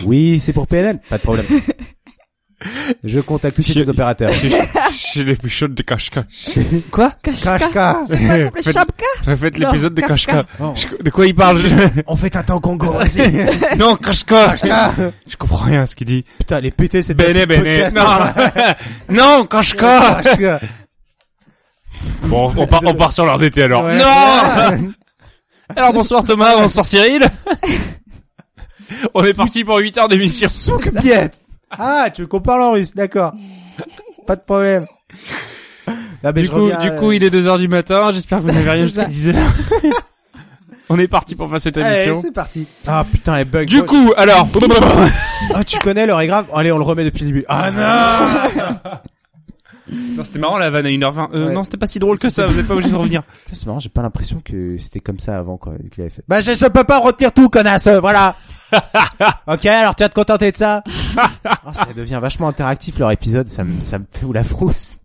Oui, c'est pour PNL. Pas de problème. Je contacte suite les opérateurs. Chez les chaudes de Kashka. Quoi Kashka. Chapka. Refaites l'épisode de Kashka. De quoi il parle On fait un temps Congo, vas-y. Non, Kashka. Je comprends rien à ce qu'il dit. Putain, les pétés, c'est Bene, bene. Non, non, Kashka. Bon, on part, on part sur l'heure d'été alors. Ouais. Non Alors bonsoir Thomas, bonsoir Cyril. On est parti pour 8 heures d'émission. Biette. Ah, tu veux qu'on parle en russe, d'accord. Pas de problème. Ah, ben, Du je coup, reviens, du euh, coup, il est 2 heures du matin. J'espère que vous n'avez rien jusqu'à Ça. 10 heures. On est parti pour faire cette Allez, émission. c'est parti. Ah putain, les bugs. Du coup, alors, Ah, tu connais l'heure est grave. Allez, on le remet depuis le début. Ah non Non, c'était marrant la vanne à 1h20. Euh, Ouais. Non, c'était pas si drôle que ça, vous êtes pas obligé de revenir. C'est marrant, j'ai pas l'impression que c'était comme ça avant quoi qu'il avait fait. Bah je, je peux pas retenir tout connasse, voilà. ok, alors tu vas te contenter de ça. Ah, ça devient vachement interactif leur épisode, ça me ça me fait ou la frousse.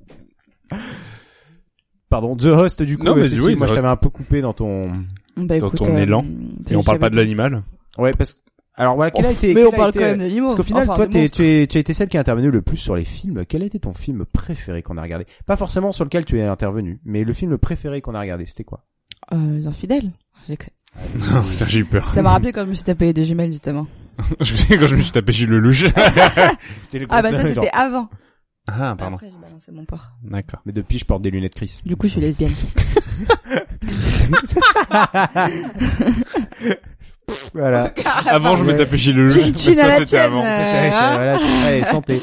Pardon, The Host du coup, Non, euh, mais Cécile, oui, moi je Host. t'avais un peu coupé dans ton Bah, Dans écoute, ton euh, élan. Et on parle pas de l'animal. Ouais, parce que Alors voilà, quel a Oh, été mais quel on a parle été- quand même d'animaux. Parce qu'au final, Enfin, toi, de t'es- monstres. tu es, tu as été celle qui a intervenu le plus sur les films. Quel a été ton film préféré qu'on a regardé? Pas forcément sur lequel tu es intervenu, mais le film préféré qu'on a regardé, c'était quoi? Euh, les infidèles. J'ai cru. Putain, j'ai eu peur. Ça m'a rappelé quand je me suis tapé les deux jumelles, justement. Je quand je me suis tapé Gilles Lelouch. Ah bah ça c'était avant. Ah, pardon. Après j'ai balancé mon porc. D'accord. Mais depuis, je porte des lunettes Chris. Du coup je suis lesbienne. voilà. Avant, je me tapais Gilles Lelouch. Ça, c'était avant. euh, C'est- c'est- voilà, c'est- allez, santé.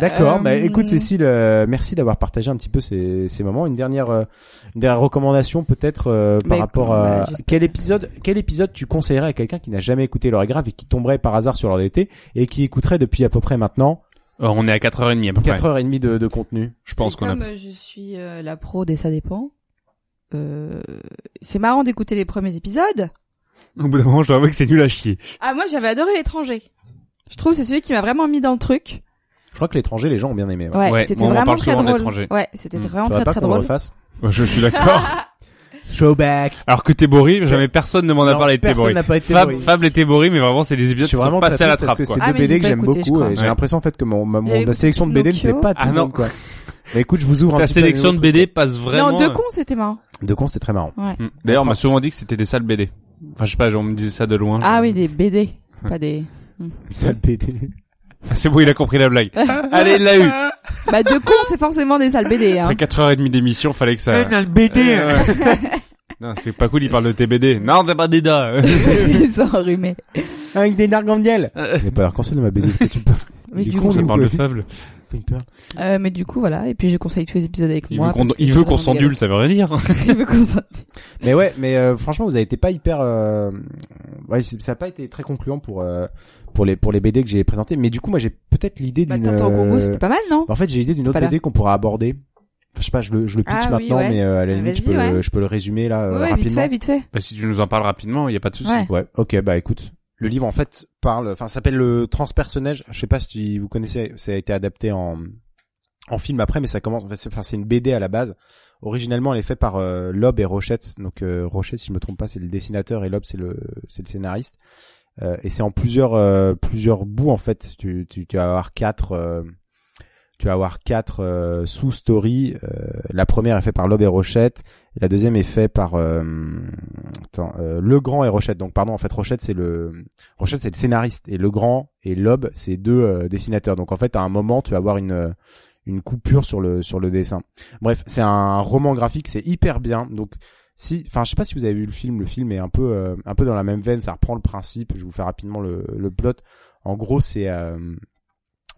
D'accord. Euh, Bah, écoute, Cécile, euh, merci d'avoir partagé un petit peu ces, ces moments. Une dernière, euh, une dernière recommandation peut-être euh, par Bah, rapport à bah, quel épisode, quel épisode tu conseillerais à quelqu'un qui n'a jamais écouté l'heure est grave et qui tomberait par hasard sur l'heure d'été et qui écouterait depuis à peu près maintenant Euh, on est à 4h30 à peu près. 4h30 de, de contenu? Je pense qu'on a... Comme je suis euh, la pro des ça dépend. Euh, c'est marrant d'écouter les premiers épisodes. Au bout d'un moment, je dois avouer que c'est nul à chier. Ah moi j'avais adoré l'étranger. Je trouve que c'est celui qui m'a vraiment mis dans le truc. Je crois que l'étranger, les gens ont bien aimé. Ouais, Ouais, c'était moi, on vraiment parle très souvent de drôle. l'étranger. Ouais, c'était Hmm. vraiment très pas très drôle. refasse. Je suis d'accord. Throwback. Alors que Tébori, jamais personne ne m'en a parlé de personne Tébori. de Fab. Fable et Tébori, mais vraiment, c'est des Je épisodes suis qui sont vraiment passés à la très trappe, Ah, c'est deux j'ai BD que j'aime beaucoup j'ai l'impression en fait que mon, ma, sélection de BD ne plaît pas à tout Ah le monde quoi. Mais écoute, je vous ouvre un Ta petit peu les sélection de BD passe vraiment... Non, deux cons c'était marrant. De con, c'était très marrant. Ouais. Hmm. D'ailleurs, on m'a souvent dit que c'était des sales BD. Enfin, je sais pas, on me disait ça de loin. Ah oui, des BD, pas des. Hmm. Sale BD. C'est bon, il a compris la blague. Allez, il l'a eu. Bah deux cons c'est forcément des sales BD. Hein. Après 4h30 d'émission, fallait que ça... le BD. Euh, ouais. non, c'est pas cool, il parle de tes BD. Non, t'es pas d'Eda. Ils sont enrhumés. Avec des nargandiels. J'ai pas l'arc-en-ciel de ma BD. qu'est-ce que tu parles Mais Il est du con, coup, ça lui, parle de quoi. Fable. Une peur. Euh, mais du coup voilà et puis je conseille tous les épisodes avec Il moi. veut qu'on, parce que il veut qu'on vraiment s'endule, ça veut rien dire. galère. Il veut qu'on s'endule. Mais ouais, mais euh, franchement, vous avez été pas hyper. Euh... Ouais, c'est- ça a pas été très concluant pour euh, pour les pour les BD que j'ai présentés. Mais du coup, moi, j'ai peut-être l'idée Bah d'une. Tintin au Congo euh, c'était pas mal non En fait, j'ai l'idée d'une autre. BD qu'on pourra aborder. Enfin, je sais pas, je le, je le pitch Ah oui, maintenant, ouais. mais euh, à la Ah, limite, je peux, le, ouais. je peux le résumer là euh, Ouais, vite rapidement. fait, vite fait. Bah, si tu nous en parles rapidement, il y a pas de souci. Ouais. Ouais, ok, bah écoute. Le livre en fait parle, enfin s'appelle le transpersonnage. Je sais pas si tu- vous connaissez, ça a été adapté en en film après, mais ça commence. Enfin, c'est enfin, c'est une BD à la base. Originellement, elle est faite par euh, Loeb et Rochette. Donc euh, Rochette, si je me trompe pas, c'est le dessinateur et Loeb c'est le c'est le scénariste. Euh, et c'est en plusieurs euh, plusieurs bouts en fait. Tu tu, tu vas avoir quatre euh, tu vas avoir quatre euh, sous-stories. Euh, la première est faite par Loeb et Rochette. Et la deuxième est faite par euh, attends, euh, Le Grand et Rochette. Donc pardon, en fait Rochette c'est le Rochette c'est le scénariste et Le Grand et Loeb c'est deux dessinateurs. Donc en fait à un moment tu vas avoir une une coupure sur le sur le dessin. Bref, c'est un roman graphique, c'est hyper bien. Donc si, enfin, je sais pas si vous avez vu le film. Le film est un peu euh, un peu dans la même veine. Ça reprend le principe. Je vous faire rapidement le le plot. En gros, c'est euh,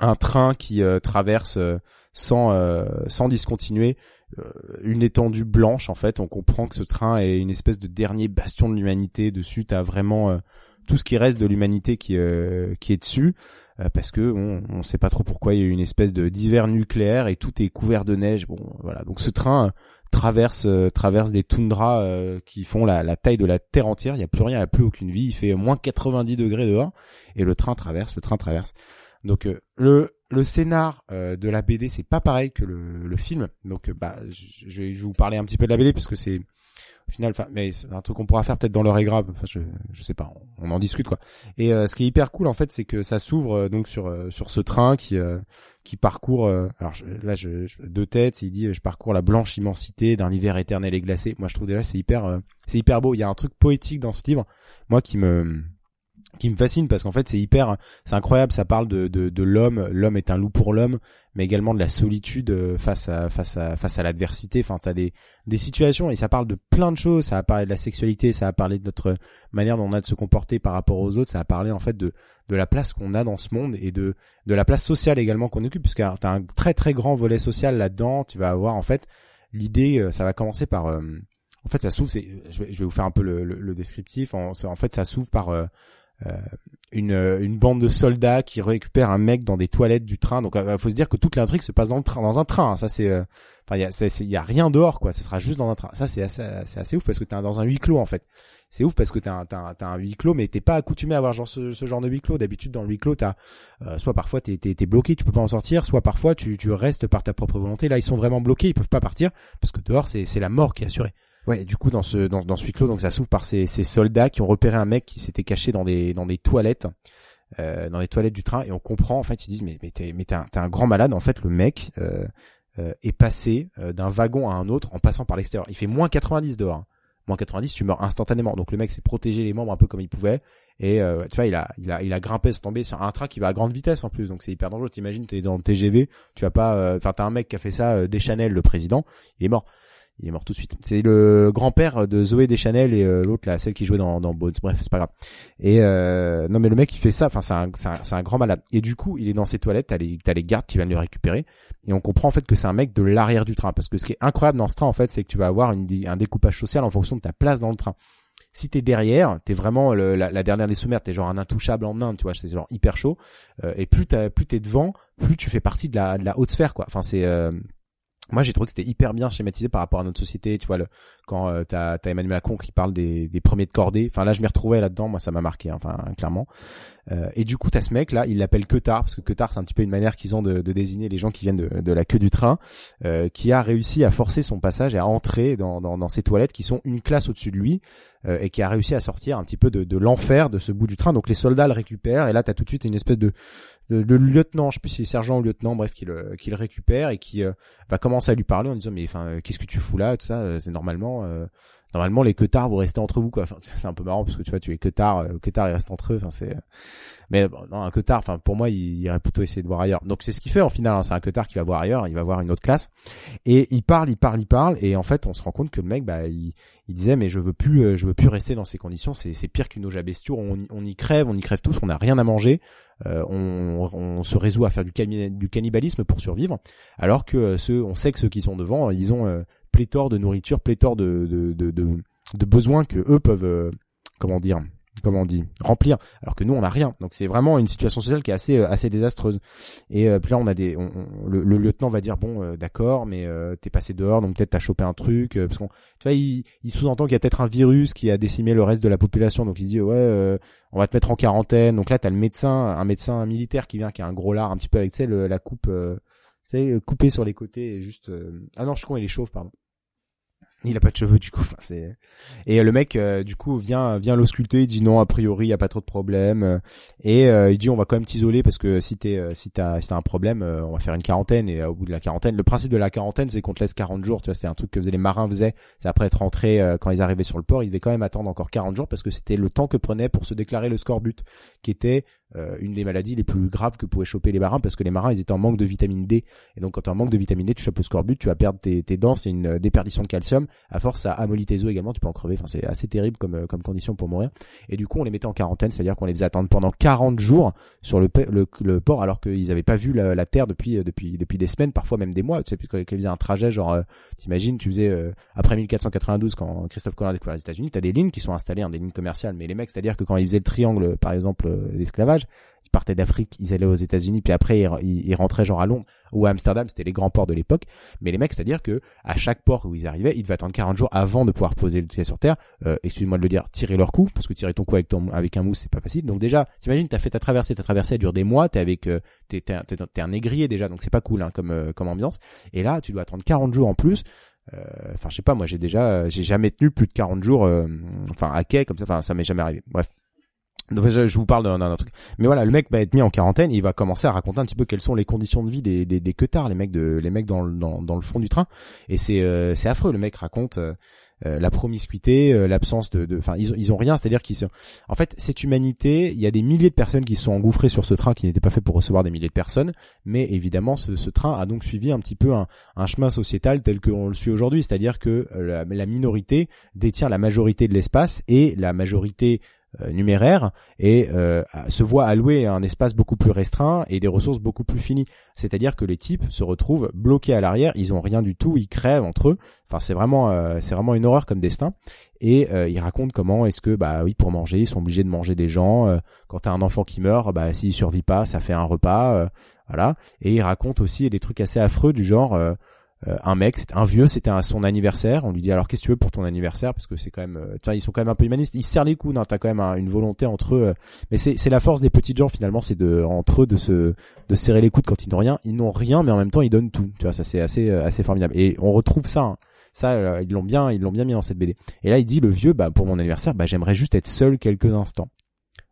un train qui euh, traverse euh, sans euh, sans discontinuer euh, une étendue blanche en fait on comprend que ce train est une espèce de dernier bastion de l'humanité dessus t'as vraiment tout ce qui reste de l'humanité qui qui est dessus parce que on, on sait pas trop pourquoi il y a eu une espèce de d'hiver nucléaire et tout est couvert de neige. Bon voilà. Donc ce train euh, traverse euh, traverse des toundras euh, qui font la, taille de la terre entière. Il y a plus rien il y a plus aucune vie. Il fait moins 90 degrés dehors. Et le train traverse le train traverse. Donc euh, le scénar euh, de la BD c'est pas pareil que le, film. Donc euh, bah je, je vais vous parler un petit peu de la BD parce que c'est final mais c'est un truc qu'on pourra faire peut-être dans l'heure est. Enfin je je sais pas, on, en discute quoi. Et euh, ce qui est hyper cool en fait c'est que ça s'ouvre euh, donc sur euh, sur ce train qui qui parcourt alors là je, je deux têtes, il dit je parcours la blanche immensité d'un hiver éternel et glacé. Moi je trouve déjà c'est hyper c'est hyper beau, il y a un truc poétique dans ce livre moi qui me qui me fascine parce qu'en fait c'est hyper c'est incroyable ça parle de de, de l'homme l'homme est un loup pour l'homme mais également de la solitude euh, face à face à face à l'adversité. Enfin t'as des des situations et ça parle de plein de choses. Ça a parlé de la sexualité ça a parlé de notre manière dont on a de se comporter par rapport aux autres. Ça a parlé en fait de de la place qu'on a dans ce monde et de de la place sociale également qu'on occupe. Puisque t'as un très très grand volet social là-dedans. Tu vas avoir en fait l'idée euh, ça va commencer par euh, en fait ça s'ouvre c'est je vais, je vais vous faire un peu le, le, le descriptif. En, fait ça s'ouvre par euh, une, une bande de soldats qui récupèrent un mec dans des toilettes du train. Donc, il faut se dire que toute l'intrigue se passe dans le train, dans un train. Ça, c'est, euh, enfin, il y a, rien dehors, quoi. Ce sera juste dans un train. Ça, c'est assez, assez ouf parce que t'es dans un huis clos, en fait. C'est ouf parce que t'as un, t'as un, huis clos, mais t'es pas accoutumé à avoir genre ce, genre de huis clos. D'habitude, dans le huis clos, t'as, euh, soit parfois t'es, t'es bloqué, tu peux pas en sortir, soit parfois tu, tu restes par ta propre volonté. Là, ils sont vraiment bloqués, ils peuvent pas partir parce que dehors, c'est, c'est la mort qui est assurée. Ouais, du coup dans ce dans, dans ce huis clos, donc ça s'ouvre par ces, ces soldats qui ont repéré un mec qui s'était caché dans des dans des toilettes, euh, dans les toilettes du train, et on comprend en fait ils disent mais mais t'es mais t'es un, t'es un grand malade en fait le mec euh, euh, est passé euh, d'un wagon à un autre en passant par l'extérieur. Il fait moins 90 dehors. hein. Moins 90, tu meurs instantanément. Donc le mec s'est protégé les membres un peu comme il pouvait. Et tu vois, il a, il a, il a grimpé, c'est tombé sur un train qui va à grande vitesse en plus. Donc c'est hyper dangereux. T'imagines, t'es dans le TGV, tu vas pas, enfin t'as un mec qui a fait ça, Deschanel, le président, il est mort. Il est mort tout de suite. C'est le grand-père de Zoé Deschanel et euh, l'autre là, celle qui jouait dans, Bones. Bref, c'est pas grave. Et euh, non mais le mec il fait ça, enfin c'est un, un, un grand malade. Et du coup, il est dans ses toilettes, t'as les, t'as les gardes qui viennent le récupérer. Et on comprend en fait que c'est un mec de l'arrière du train. Parce que ce qui est incroyable dans ce train en fait, c'est que tu vas avoir une, un découpage social en fonction de ta place dans le train. Si t'es derrière, t'es vraiment la, dernière des sommaires, t'es genre un intouchable en Inde, tu vois, c'est genre hyper chaud. Euh, et plus t'as, plus t'es devant, plus tu fais partie de la, de la haute sphère, quoi. Enfin, c'est, euh, moi j'ai trouvé que c'était hyper bien schématisé par rapport à notre société, tu vois, le, quand euh, t'as, Emmanuel Macron qui parle des, des premiers de cordée. Enfin là, je m'y retrouvais là-dedans, moi ça m'a marqué, hein, enfin clairement. Euh, et du coup, t'as ce mec là, il l'appelle Queutard parce que Queutard c'est un petit peu une manière qu'ils ont de, de désigner les gens qui viennent de, de la queue du train, euh, qui a réussi à forcer son passage et à entrer dans, dans, dans ces toilettes qui sont une classe au-dessus de lui euh, et qui a réussi à sortir un petit peu de, de l'enfer de ce bout du train. Donc les soldats le récupèrent et là t'as tout de suite une espèce de, de lieutenant, je sais plus si c'est sergent ou lieutenant, bref, qui le, qui le récupère et qui euh, va commencer à lui parler en disant mais enfin euh, qu'est-ce que tu fous là, tout ça, euh, c'est normalement. Normalement, les queutards, vous restez entre vous, quoi. Enfin, c'est un peu marrant parce que tu vois, tu es queutard, euh, queutard, ils restent entre eux. Enfin, c'est. Mais bon, non, un queutard, enfin, pour moi, il, il irait plutôt essayer de voir ailleurs. Donc, c'est ce qu'il fait en final. hein. C'est un queutard qui va voir ailleurs. Il va voir une autre classe. Et il parle, il parle, il parle. Et en fait, on se rend compte que le mec, bah, il, il disait, mais je veux plus, euh, je veux plus rester dans ces conditions. C'est, c'est pire qu'une auge à bestiaux. On, on y crève, on y crève tous. On n'a rien à manger. Euh, on, on se résout à faire du, du cannibalisme pour survivre. Alors que euh, ceux, on sait que ceux qui sont devant, ils ont euh, pléthore de nourriture, pléthore de, de, de, de, besoins que eux peuvent, euh, comment dire, comment remplir. Alors que nous, on n'a rien. Donc c'est vraiment une situation sociale qui est assez, euh, assez désastreuse. Et euh, puis là, on a des, le, lieutenant va dire bon, d'accord, mais t'es passé dehors, donc peut-être t'as chopé un truc. parce qu'on, tu vois, il, sous-entend qu'il y a peut-être un virus qui a décimé le reste de la population. Donc il dit ouais, on va te mettre en quarantaine. Donc là, t'as le médecin, un médecin militaire qui vient, qui a un gros lard un petit peu avec, tu sais, la coupe, tu sais, coupée sur les côtés juste. Ah non, je suis con, il est chauve, pardon. Il a pas de cheveux du coup. Et euh, le mec euh, du coup vient vient l'ausculter, il dit non a priori il y a pas trop de problème et euh, il dit on va quand même t'isoler parce que si t'es si t'as si t'as un problème on va faire une quarantaine. Et au bout de la quarantaine le principe de la quarantaine c'est qu'on te laisse 40 jours. Tu vois c'était un truc que les marins faisaient. C'est après être rentrés euh, quand ils arrivaient sur le port ils devaient quand même attendre encore 40 jours parce que c'était le temps que prenait pour se déclarer le scorbut qui était euh, une des maladies les plus graves que pouvaient choper les marins parce que les marins ils étaient en manque de vitamine D. Et donc quand tu en manque de vitamine D tu chopes le scorbut tu vas perdre tes, tes dents c'est une euh, déperdition de calcium. À force ça amollit tes os également tu peux en crever. Enfin c'est assez terrible comme euh, comme condition pour mourir. Et du coup on les mettait en quarantaine c'est à dire qu'on les faisait attendre pendant 40 jours sur le, le, le port alors qu'ils avaient pas vu la, la terre depuis euh, depuis depuis des semaines parfois même des mois tu sais puis quand ils faisaient un trajet genre euh, t'imagines tu faisais euh, après 1492 quand Christophe Colomb a découvert les États-Unis t'as des lignes qui sont installées hein, des lignes commerciales mais les mecs c'est à dire que quand ils faisaient le triangle par exemple euh, ils partaient d'Afrique, ils allaient aux États-Unis, puis après ils, rentraient genre à Londres ou à Amsterdam, c'était les grands ports de l'époque. Mais les mecs, c'est-à-dire que à chaque port où ils arrivaient, ils devaient attendre 40 jours avant de pouvoir poser le pied sur terre. Euh, excuse-moi de le dire, tirer leur coup, parce que tirer ton coup avec un mousse, c'est pas facile. Donc déjà, t'imagines, t'as fait ta traversée, ta traversée elle dure des mois, t'es avec, euh, t'es un- négrier déjà, donc c'est pas cool hein, comme euh, comme ambiance. Et là, tu dois attendre 40 jours en plus. Euh, Enfin, je sais pas, moi j'ai déjà, j'ai jamais tenu plus de 40 jours, euh, enfin à quai comme ça. Enfin, ça m'est jamais arrivé. Bref. Donc, je, vous parle d'un d'un truc. Mais voilà, le mec va être mis en quarantaine, il va commencer à raconter un petit peu quelles sont les conditions de vie des des, des queutards, les mecs de les mecs dans le dans, le fond du train. Et c'est euh, c'est affreux. Le mec raconte euh, euh, la promiscuité, l'absence de, enfin ils ont ils ont rien, c'est-à-dire qu'ils sont, en fait cette humanité, il y a des milliers de personnes qui sont engouffrées sur ce train qui n'était pas fait pour recevoir des milliers de personnes, mais évidemment ce, train a donc suivi un petit peu un, un chemin sociétal tel qu'on le suit aujourd'hui, c'est-à-dire que la, minorité détient la majorité de l'espace et la majorité numéraire et euh, se voit allouer un espace beaucoup plus restreint et des ressources beaucoup plus finies. C'est-à-dire que les types se retrouvent bloqués à l'arrière, ils ont rien du tout, ils crèvent entre eux. Enfin, c'est vraiment, euh, c'est vraiment une horreur comme destin. Et euh, ils racontent comment est-ce que, bah oui, pour manger, ils sont obligés de manger des gens. Euh, quand t'as un enfant qui meurt, bah s'il survit pas, ça fait un repas, euh, voilà. Et ils racontent aussi des trucs assez affreux du genre. Euh, un mec, c'est un vieux, c'était à son anniversaire. On lui dit alors qu'est-ce que tu veux pour ton anniversaire? Parce que c'est quand même, euh, ils sont quand même un peu humanistes. Ils se serrent les coudes. Hein, T'as quand même un- une volonté entre eux. euh, mais c'est la force des petits gens finalement, c'est de entre eux de se de serrer les coudes quand ils n'ont rien. Ils n'ont rien, mais en même temps ils donnent tout. Tu vois, ça c'est assez euh, assez formidable. Et on retrouve ça. hein. Ça, ils l'ont bien, ils l'ont bien mis dans cette BD. Et là, il dit le vieux, bah pour mon anniversaire, bah j'aimerais juste être seul quelques instants,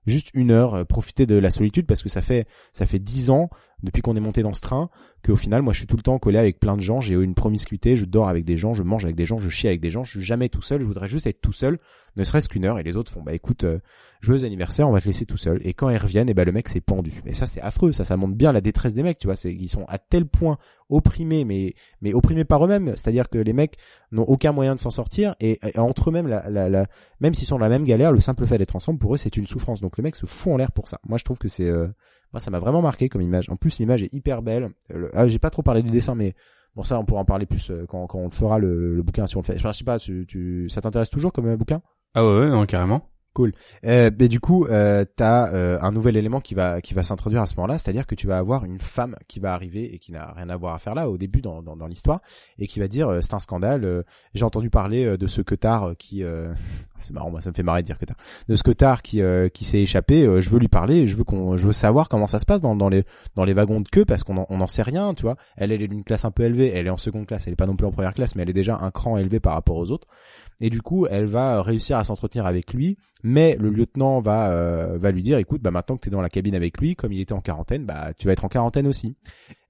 juste une heure, profiter de la solitude parce que ça fait ça fait dix ans depuis qu'on est monté dans ce train qu'au final, moi, je suis tout le temps collé avec plein de gens. J'ai une promiscuité, je dors avec des gens, je mange avec des gens, je chie avec des gens. Je suis jamais tout seul. Je voudrais juste être tout seul, ne serait-ce qu'une heure. Et les autres font, bah écoute, euh, joyeux anniversaire, on va te laisser tout seul. Et quand ils reviennent, et bah le mec s'est pendu. Mais ça, c'est affreux. Ça, ça montre bien la détresse des mecs. Tu vois, c'est ils sont à tel point opprimés, mais mais opprimés par eux-mêmes. C'est-à-dire que les mecs n'ont aucun moyen de s'en sortir et, et entre eux-mêmes, la, la, la, même s'ils sont dans la même galère, le simple fait d'être ensemble pour eux, c'est une souffrance. Donc le mec se fout en l'air pour ça. Moi, je trouve que c'est euh, moi, ça m'a vraiment marqué comme image. En plus, l'image est hyper belle. Euh, le- ah, j'ai pas trop parlé du dessin, mais bon, ça, on pourra en parler plus euh, quand, quand on le fera le, le bouquin si on le fait. Je sais pas, tu, tu- ça t'intéresse toujours comme euh, bouquin? Ah ouais, ouais, non, carrément. Cool. Euh, mais du coup, euh, t'as euh, un nouvel élément qui va qui va s'introduire à ce moment-là, c'est-à-dire que tu vas avoir une femme qui va arriver et qui n'a rien à voir à faire là au début dans dans, dans l'histoire et qui va dire euh, c'est un scandale. euh, J'ai entendu parler euh, de ce Cotard euh, qui euh, c'est marrant, moi ça me fait marrer de dire Cotard. De ce Cotard qui euh, qui s'est échappé. euh, je veux lui parler. Je veux qu'on je veux savoir comment ça se passe dans dans les dans les wagons de queue parce qu'on en, on sait rien, tu vois. Elle elle est d'une classe un peu élevée. Elle est en seconde classe. Elle est pas non plus en première classe, mais elle est déjà un cran élevé par rapport aux autres. Et du coup, elle va réussir à s'entretenir avec lui, mais le lieutenant va euh, va lui dire, écoute, bah maintenant que t'es dans la cabine avec lui, comme il était en quarantaine, bah tu vas être en quarantaine aussi.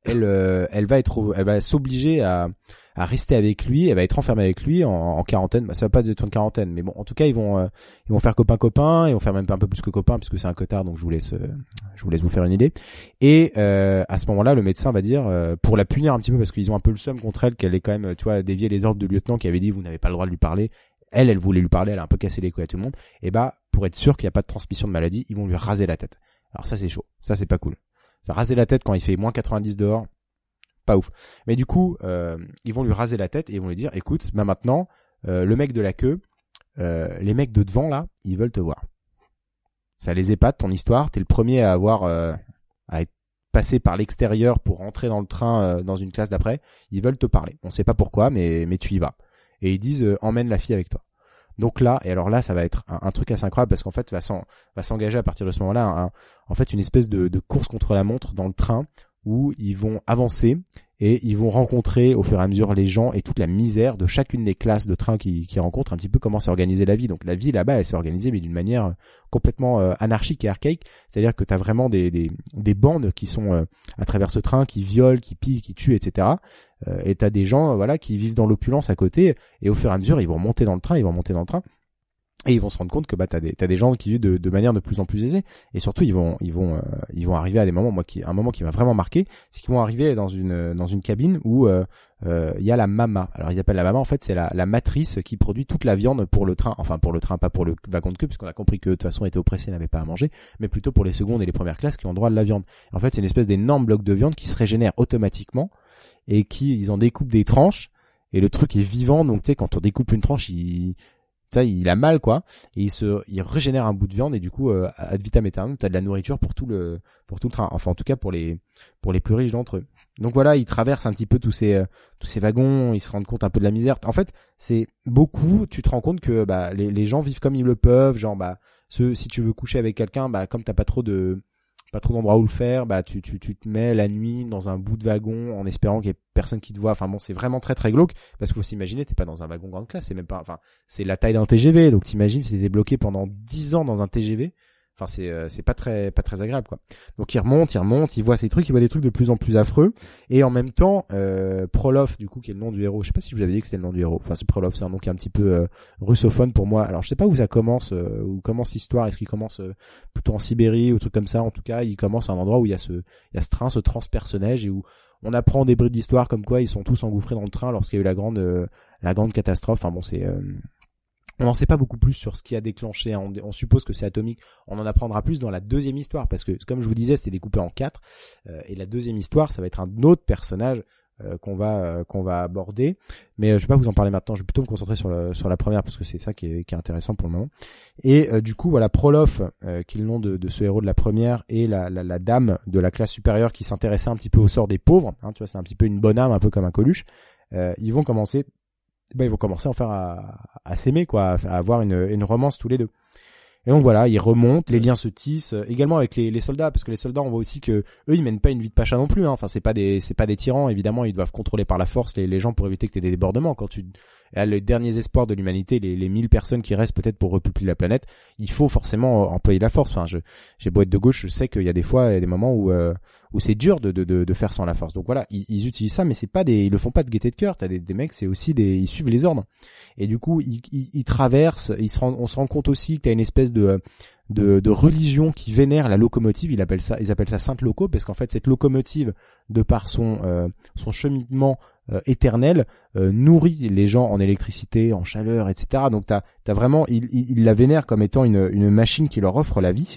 Elle elle va être, elle va s'obliger à à rester avec lui, elle va être enfermée avec lui en, quarantaine. Bah, ça va pas être une quarantaine, mais bon, en tout cas, ils vont euh, ils vont faire copain copain, ils vont faire même un peu plus que copain puisque c'est un cotard, donc je vous laisse euh, je vous laisse vous faire une idée. Et euh, à ce moment-là, le médecin va dire, euh, pour la punir un petit peu parce qu'ils ont un peu le seum contre elle, qu'elle est quand même, tu vois, dévié les ordres du lieutenant qui avait dit vous n'avez pas le droit de lui parler. Elle, elle voulait lui parler, elle a un peu cassé les couilles à tout le monde. Et bah, pour être sûr qu'il n'y a pas de transmission de maladie, ils vont lui raser la tête. Alors ça, c'est chaud. Ça, c'est pas cool. Raser la tête quand il fait moins 90 dehors, ouf. Mais du coup, euh, ils vont lui raser la tête et ils vont lui dire, écoute, bah maintenant, euh, le mec de la queue, euh, les mecs de devant là, ils veulent te voir. Ça les épate ton histoire. T'es le premier à avoir à être passé par l'extérieur pour rentrer dans le train dans une classe d'après. Ils veulent te parler. On sait pas pourquoi, mais tu y vas. Et ils disent emmène la fille avec toi. Donc là, et alors là, ça va être un, truc assez incroyable parce qu'en fait, va s'en- va s'engager à partir de ce moment-là, en fait, une espèce de course contre la montre dans le train où ils vont avancer et ils vont rencontrer au fur et à mesure les gens et toute la misère de chacune des classes de train qui, rencontrent un petit peu comment s'est organisée la vie. Donc la vie là-bas, elle s'est organisée mais d'une manière complètement euh, anarchique et archaïque. C'est-à-dire que tu as vraiment des, des, des bandes qui sont euh, à travers ce train, qui violent, qui pillent, qui tuent, etc. Euh, et tu des gens euh, voilà qui vivent dans l'opulence à côté et au fur et à mesure, ils vont monter dans le train, ils vont monter dans le train. Et ils vont se rendre compte que bah t'as des t'as des gens qui vivent de, de manière de plus en plus aisée. Et surtout ils vont ils vont euh, ils vont arriver à des moments moi qui un moment qui m'a vraiment marqué c'est qu'ils vont arriver dans une dans une cabine où euh, euh, il y a la mama. Alors ils appellent la mama en fait c'est la, la matrice qui produit toute la viande pour le train. Enfin pour le train pas pour le wagon de queue puisqu'on a compris que de toute façon était oppressé n'avait pas à manger mais plutôt pour les secondes et les premières classes qui ont droit de la viande. En fait c'est une espèce d'énorme bloc de viande qui se régénère automatiquement et qui ils en découpent des tranches. Et le truc est vivant donc tu sais quand on découpe une tranche il ça il a mal quoi. Et il se il régénère un bout de viande et du coup euh, ad vitam aeternam t'as de la nourriture pour tout le pour tout le train. Enfin en tout cas pour les pour les plus riches d'entre eux. Donc voilà ils traversent un petit peu tous ces euh, tous ces wagons ils se rendent compte un peu de la misère. En fait c'est beaucoup tu te rends compte que bah les, gens vivent comme ils le peuvent. Genre bah si tu veux coucher avec quelqu'un bah comme t'as pas trop de pas trop d'endroits où le faire, bah tu, tu, tu te mets la nuit dans un bout de wagon en espérant qu'il y ait personne qui te voit. Enfin bon, c'est vraiment très très glauque parce qu'il faut s'imaginer, t'es pas dans un wagon grande classe, c'est même pas, enfin c'est la taille d'un TGV, donc t'imagines si t'étais bloqué pendant 10 ans dans un TGV. Enfin c'est euh, c'est pas très pas très agréable quoi. Donc il remonte, il remonte, il voit ces trucs, il voit des trucs de plus en plus affreux et en même temps euh, Prolof du coup qui est le nom du héros. Je sais pas si je vous avais dit que c'était le nom du héros. Enfin c'est Prolof, c'est un nom qui est un petit peu euh, russophone pour moi. Alors je sais pas où ça commence euh, où commence l'histoire, est-ce qu'il commence euh, plutôt en Sibérie ou truc comme ça? En tout cas, il commence à un endroit où il y a ce, il y a ce train, ce transpersonnage et où on apprend des bribes d'histoire comme quoi ils sont tous engouffrés dans le train lorsqu'il y a eu la grande, euh, la grande catastrophe. Enfin bon, c'est, on n'en sait pas beaucoup plus sur ce qui a déclenché. hein. On, suppose que c'est atomique. On en apprendra plus dans la deuxième histoire parce que, comme je vous disais, c'était découpé en quatre. Euh, et la deuxième histoire, ça va être un autre personnage euh, qu'on va euh, qu'on va aborder. Mais euh, je vais pas vous en parler maintenant. Je vais plutôt me concentrer sur sur la première parce que c'est ça qui est, intéressant pour le moment. Et du coup, voilà, Prolof, qui est le nom de, ce héros de la première, et la, dame de la classe supérieure qui s'intéressait un petit peu au sort des pauvres. Hein, tu vois, c'est un petit peu une bonne âme, un peu comme un Coluche. Ils vont commencer, bah, ils vont commencer à, à s'aimer, quoi, à, avoir une, romance tous les deux. Et donc voilà, ils remontent, les liens se tissent, euh, également avec les, soldats, parce que les soldats, on voit aussi que eux, ils mènent pas une vie de pacha non plus. Hein. Enfin, c'est pas des, c'est pas des tyrans. Évidemment, ils doivent contrôler par la force les, gens pour éviter que t'aies des débordements. Quand tu, à les derniers espoirs de l'humanité, les, les 1000 personnes qui restent peut-être pour repeupler la planète, il faut forcément employer la force. Enfin, je, j'ai beau être de gauche, je sais qu'il y a des fois, il y a des moments où, euh, où c'est dur de, de, de, de faire sans la force. Donc voilà, ils, ils utilisent ça, mais c'est pas des, ils le font pas de gaieté de cœur. T'as des, des mecs, c'est aussi des, ils suivent les ordres. Et du coup, ils, ils, traversent, ils se rendent, on se rend compte aussi que t'as une espèce de, de, de religion qui vénère la locomotive. Ils appellent ça, ils appellent ça sainte loco parce qu'en fait, cette locomotive, de par son, euh, son cheminement euh, éternel, euh, nourrit les gens en électricité, en chaleur, etc. Donc t'as, t'as vraiment, ils, ils la vénèrent comme étant une, une machine qui leur offre la vie.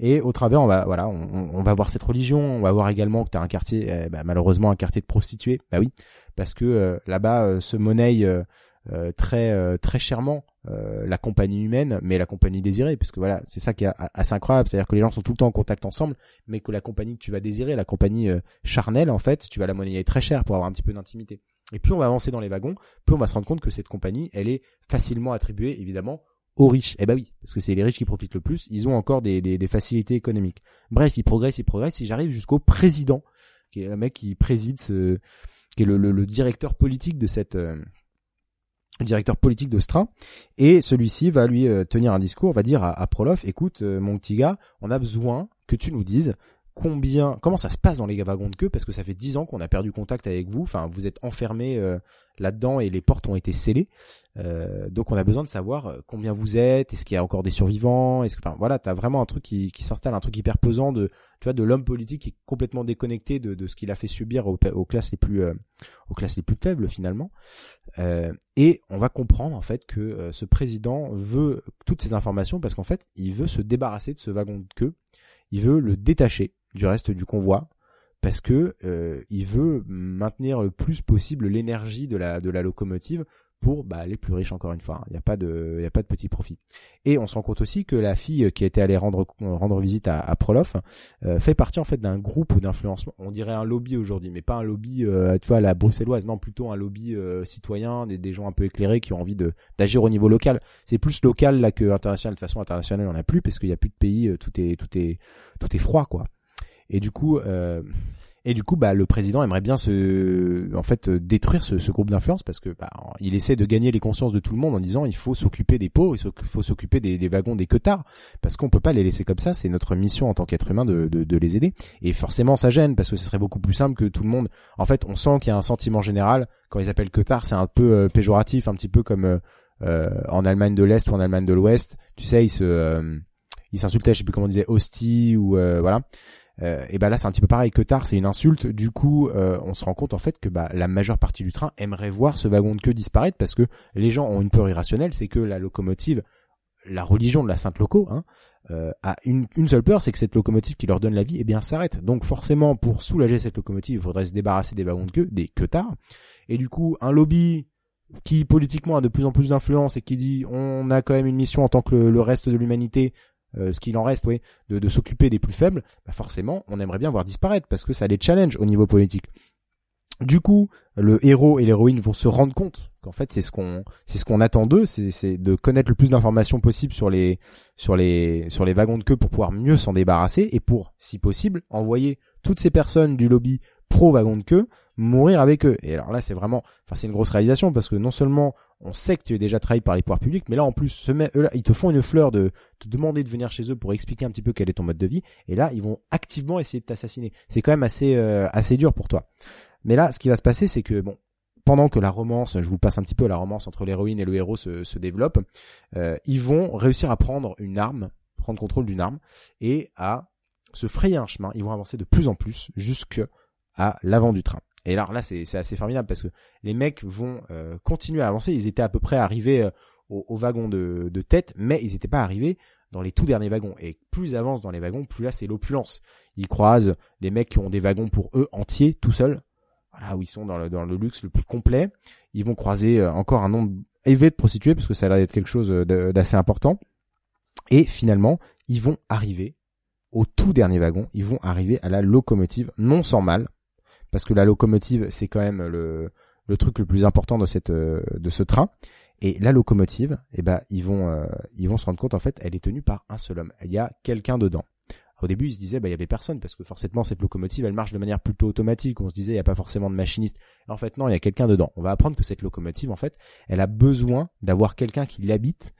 Et au travers, on va, voilà, on, on va voir cette religion. On va voir également que tu as un quartier, ben, malheureusement un quartier de prostituées. Bah oui, parce que euh, là-bas euh, se monnaie euh, euh, très très chèrement la compagnie humaine, mais la compagnie désirée, parce que voilà, c'est ça qui est assez incroyable, c'est-à-dire que les gens sont tout le temps en contact ensemble, mais que la compagnie que tu vas désirer, la compagnie charnelle, en fait, tu vas la monnayer très cher pour avoir un petit peu d'intimité. Et plus on va avancer dans les wagons, plus on va se rendre compte que cette compagnie, elle est facilement attribuée, évidemment, aux riches. Eh ben oui, parce que c'est les riches qui profitent le plus, ils ont encore des, facilités économiques. Bref, ils progressent, ils progressent, et j'arrive jusqu'au président, qui est le mec qui préside ce, qui est le, directeur politique de cette, euh, directeur politique de ce et celui-ci va lui euh, tenir un discours, va dire à, à Prolof, écoute, euh, mon petit gars, on a besoin que tu nous dises combien, comment ça se passe dans les wagons de queue, parce que ça fait dix ans qu'on a perdu contact avec vous, enfin, vous êtes enfermés euh, là-dedans et les portes ont été scellées, Euh, donc on a besoin de savoir euh, combien vous êtes, est-ce qu'il y a encore des survivants, est-ce que, enfin, voilà, t'as vraiment un truc qui, qui s'installe, un truc hyper pesant de, tu vois, de l'homme politique qui est complètement déconnecté de, de ce qu'il a fait subir aux, aux classes les plus, euh, aux classes les plus faibles finalement. Euh, et on va comprendre en fait que euh, ce président veut toutes ces informations parce qu'en fait il veut se débarrasser de ce wagon de queue, il veut le détacher du reste du convoi parce que euh, il veut maintenir le plus possible l'énergie de la de la locomotive pour bah, les plus riches encore une fois. Il n'y a pas de il y a pas de petit profit. Et on se rend compte aussi que la fille qui était allée rendre rendre visite à, à Prolof euh, fait partie en fait d'un groupe d'influencement. On dirait un lobby aujourd'hui, mais pas un lobby euh, tu vois la bruxelloise, non plutôt un lobby euh, citoyen, des, des gens un peu éclairés qui ont envie de d'agir au niveau local. C'est plus local là que international. De façon international on a plus parce qu'il y a plus de pays, euh, tout est tout est tout est froid quoi. Et du coup, euh, et du coup, bah, le président aimerait bien se, en fait, euh, détruire ce, ce groupe d'influence parce que bah, il essaie de gagner les consciences de tout le monde en disant il faut s'occuper des pauvres, il faut s'occuper des, wagons, des queutards, parce qu'on peut pas les laisser comme ça. C'est notre mission en tant qu'être humain de, de, de les aider. Et forcément, ça gêne parce que ce serait beaucoup plus simple que tout le monde. En fait, on sent qu'il y a un sentiment général quand ils appellent queutards, c'est un peu euh, péjoratif, un petit peu comme euh, euh, en Allemagne de l'Est ou en Allemagne de l'Ouest. Tu sais, ils se ils s'insultaient, je sais plus comment on disait, hostie ou voilà. Euh, et bah là c'est un petit peu pareil que tard, c'est une insulte. Du coup, euh, on se rend compte en fait que bah, la majeure partie du train aimerait voir ce wagon de queue disparaître parce que les gens ont une peur irrationnelle, c'est que la locomotive, la religion de la Sainte Loco, hein, euh, a une, seule peur, c'est que cette locomotive qui leur donne la vie, eh bien s'arrête. Donc forcément, pour soulager cette locomotive, il faudrait se débarrasser des wagons de queue, des queutards. Et du coup, un lobby qui politiquement a de plus en plus d'influence et qui dit on a quand même une mission en tant que le reste de l'humanité euh, ce qu'il en reste, oui, de, de s'occuper des plus faibles, bah forcément, on aimerait bien voir disparaître parce que ça les challenge au niveau politique. Du coup, le héros et l'héroïne vont se rendre compte qu'en fait, c'est ce qu'on, c'est ce qu'on attend d'eux, c'est, de connaître le plus d'informations possible sur les, sur les, sur les wagons de queue pour pouvoir mieux s'en débarrasser et pour, si possible, envoyer toutes ces personnes du lobby pro wagon de queue mourir avec eux. Et alors là, c'est vraiment, enfin, c'est une grosse réalisation parce que non seulement on sait que tu es déjà trahi par les pouvoirs publics, mais là, en plus, eux, là, ils te font une fleur de te demander de venir chez eux pour expliquer un petit peu quel est ton mode de vie. Et là, ils vont activement essayer de t'assassiner. C'est quand même assez, euh, assez dur pour toi. Mais là, ce qui va se passer, c'est que bon, pendant que la romance, je vous passe un petit peu la romance entre l'héroïne et le héros se, se développe, euh, ils vont réussir à prendre une arme, prendre contrôle d'une arme et à se frayer un chemin. Ils vont avancer de plus en plus jusque à l'avant du train. Et alors là, c'est assez formidable parce que les mecs vont euh, continuer à avancer. Ils étaient à peu près arrivés euh, au, wagon de, tête, mais ils n'étaient pas arrivés dans les tout derniers wagons. Et plus ils avancent dans les wagons, plus là c'est l'opulence. Ils croisent des mecs qui ont des wagons pour eux entiers, tout seuls. Voilà, où ils sont dans le, luxe le plus complet. Ils vont croiser euh, encore un nombre élevé de prostituées parce que ça a l'air d'être quelque chose d'assez important. Et finalement, ils vont arriver au tout dernier wagon. Ils vont arriver à la locomotive, non sans mal, parce que la locomotive c'est quand même le, le truc le plus important de cette euh, de ce train. Et la locomotive, eh ben, ils vont, euh, ils vont se rendre compte, en fait, elle est tenue par un seul homme. Il y a quelqu'un dedans. Au début, ils se disaient, bah, il y avait personne, parce que forcément, cette locomotive, elle marche de manière plutôt automatique. On se disait, il n'y a pas forcément de machiniste. En fait, non, il y a quelqu'un dedans. On va apprendre que cette locomotive, en fait, elle a besoin d'avoir quelqu'un qui l'habite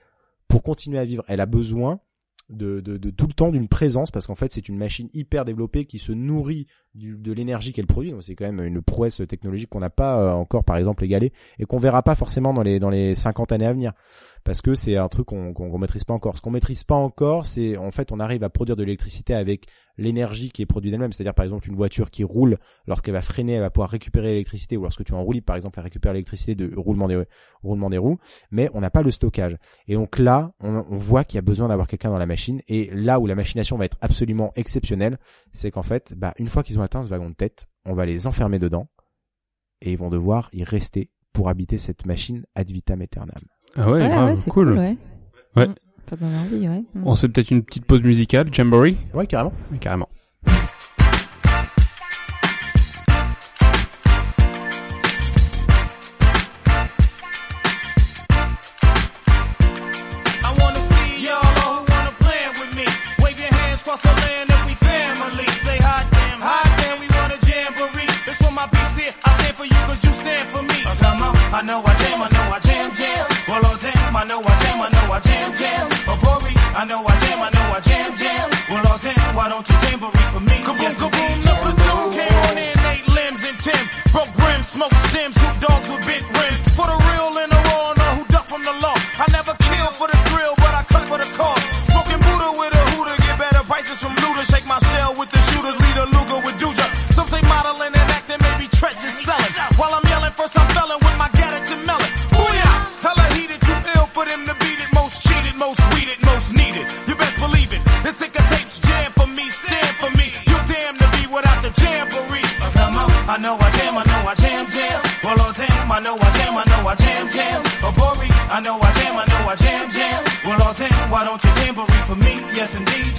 pour continuer à vivre. Elle a besoin de, tout le temps d'une présence parce qu'en fait c'est une machine hyper développée qui se nourrit du, de l'énergie qu'elle produit. Donc c'est quand même une prouesse technologique qu'on n'a pas euh, encore par exemple égalée et qu'on verra pas forcément dans les dans les 50 années à venir. Parce que c'est un truc qu'on qu'on maîtrise pas encore. Ce qu'on maîtrise pas encore c'est en fait on arrive à produire de l'électricité avec l'énergie qui est produite d'elle-même c'est-à-dire par exemple une voiture qui roule lorsqu'elle va freiner elle va pouvoir récupérer l'électricité ou lorsque tu es en roue libre par exemple elle récupère l'électricité de roulement des roulement des roues mais on n'a pas le stockage et donc là on, on voit qu'il y a besoin d'avoir quelqu'un dans la machine et là où la machination va être absolument exceptionnelle c'est qu'en fait bah une fois qu'ils ont atteint ce wagon de tête on va les enfermer dedans et ils vont devoir y rester pour habiter cette machine ad vitam aeternam Ah ouais, Ouais, grave, ouais, c'est cool. cool, ouais. Ouais. Ça donne envie, ouais. On sait peut-être une petite pause musicale, Jamboree Ouais, carrément. Oui, carrément. I wanna see y'all all who wanna plan with me. Wave your hands across the land if we family. Say hot damn, hot damn, we want a jamboree. That's for my peeps here. I stand for you cause you stand for me. Come on, I know I jam, I know I know I jam, I know I jam, jam. Oh, Bori, I know I jam, I know I jam, jam. Well, oh damn, why don't you jamboree for me? Kaboom, Yes, kaboom, indeed. the platoon came on in, eight limbs and Tims. Broke brims, smoke stems, hoop dogs with bent rims. For the real and the raw, and the who duck from the law. I never kill for the thrill, but I cut for the cause. I know I jam, I know I jam, jam. Oh, Bori, I know I jam, I know I jam, jam. Well, all jam, why don't you jamboree for me? Yes, indeed.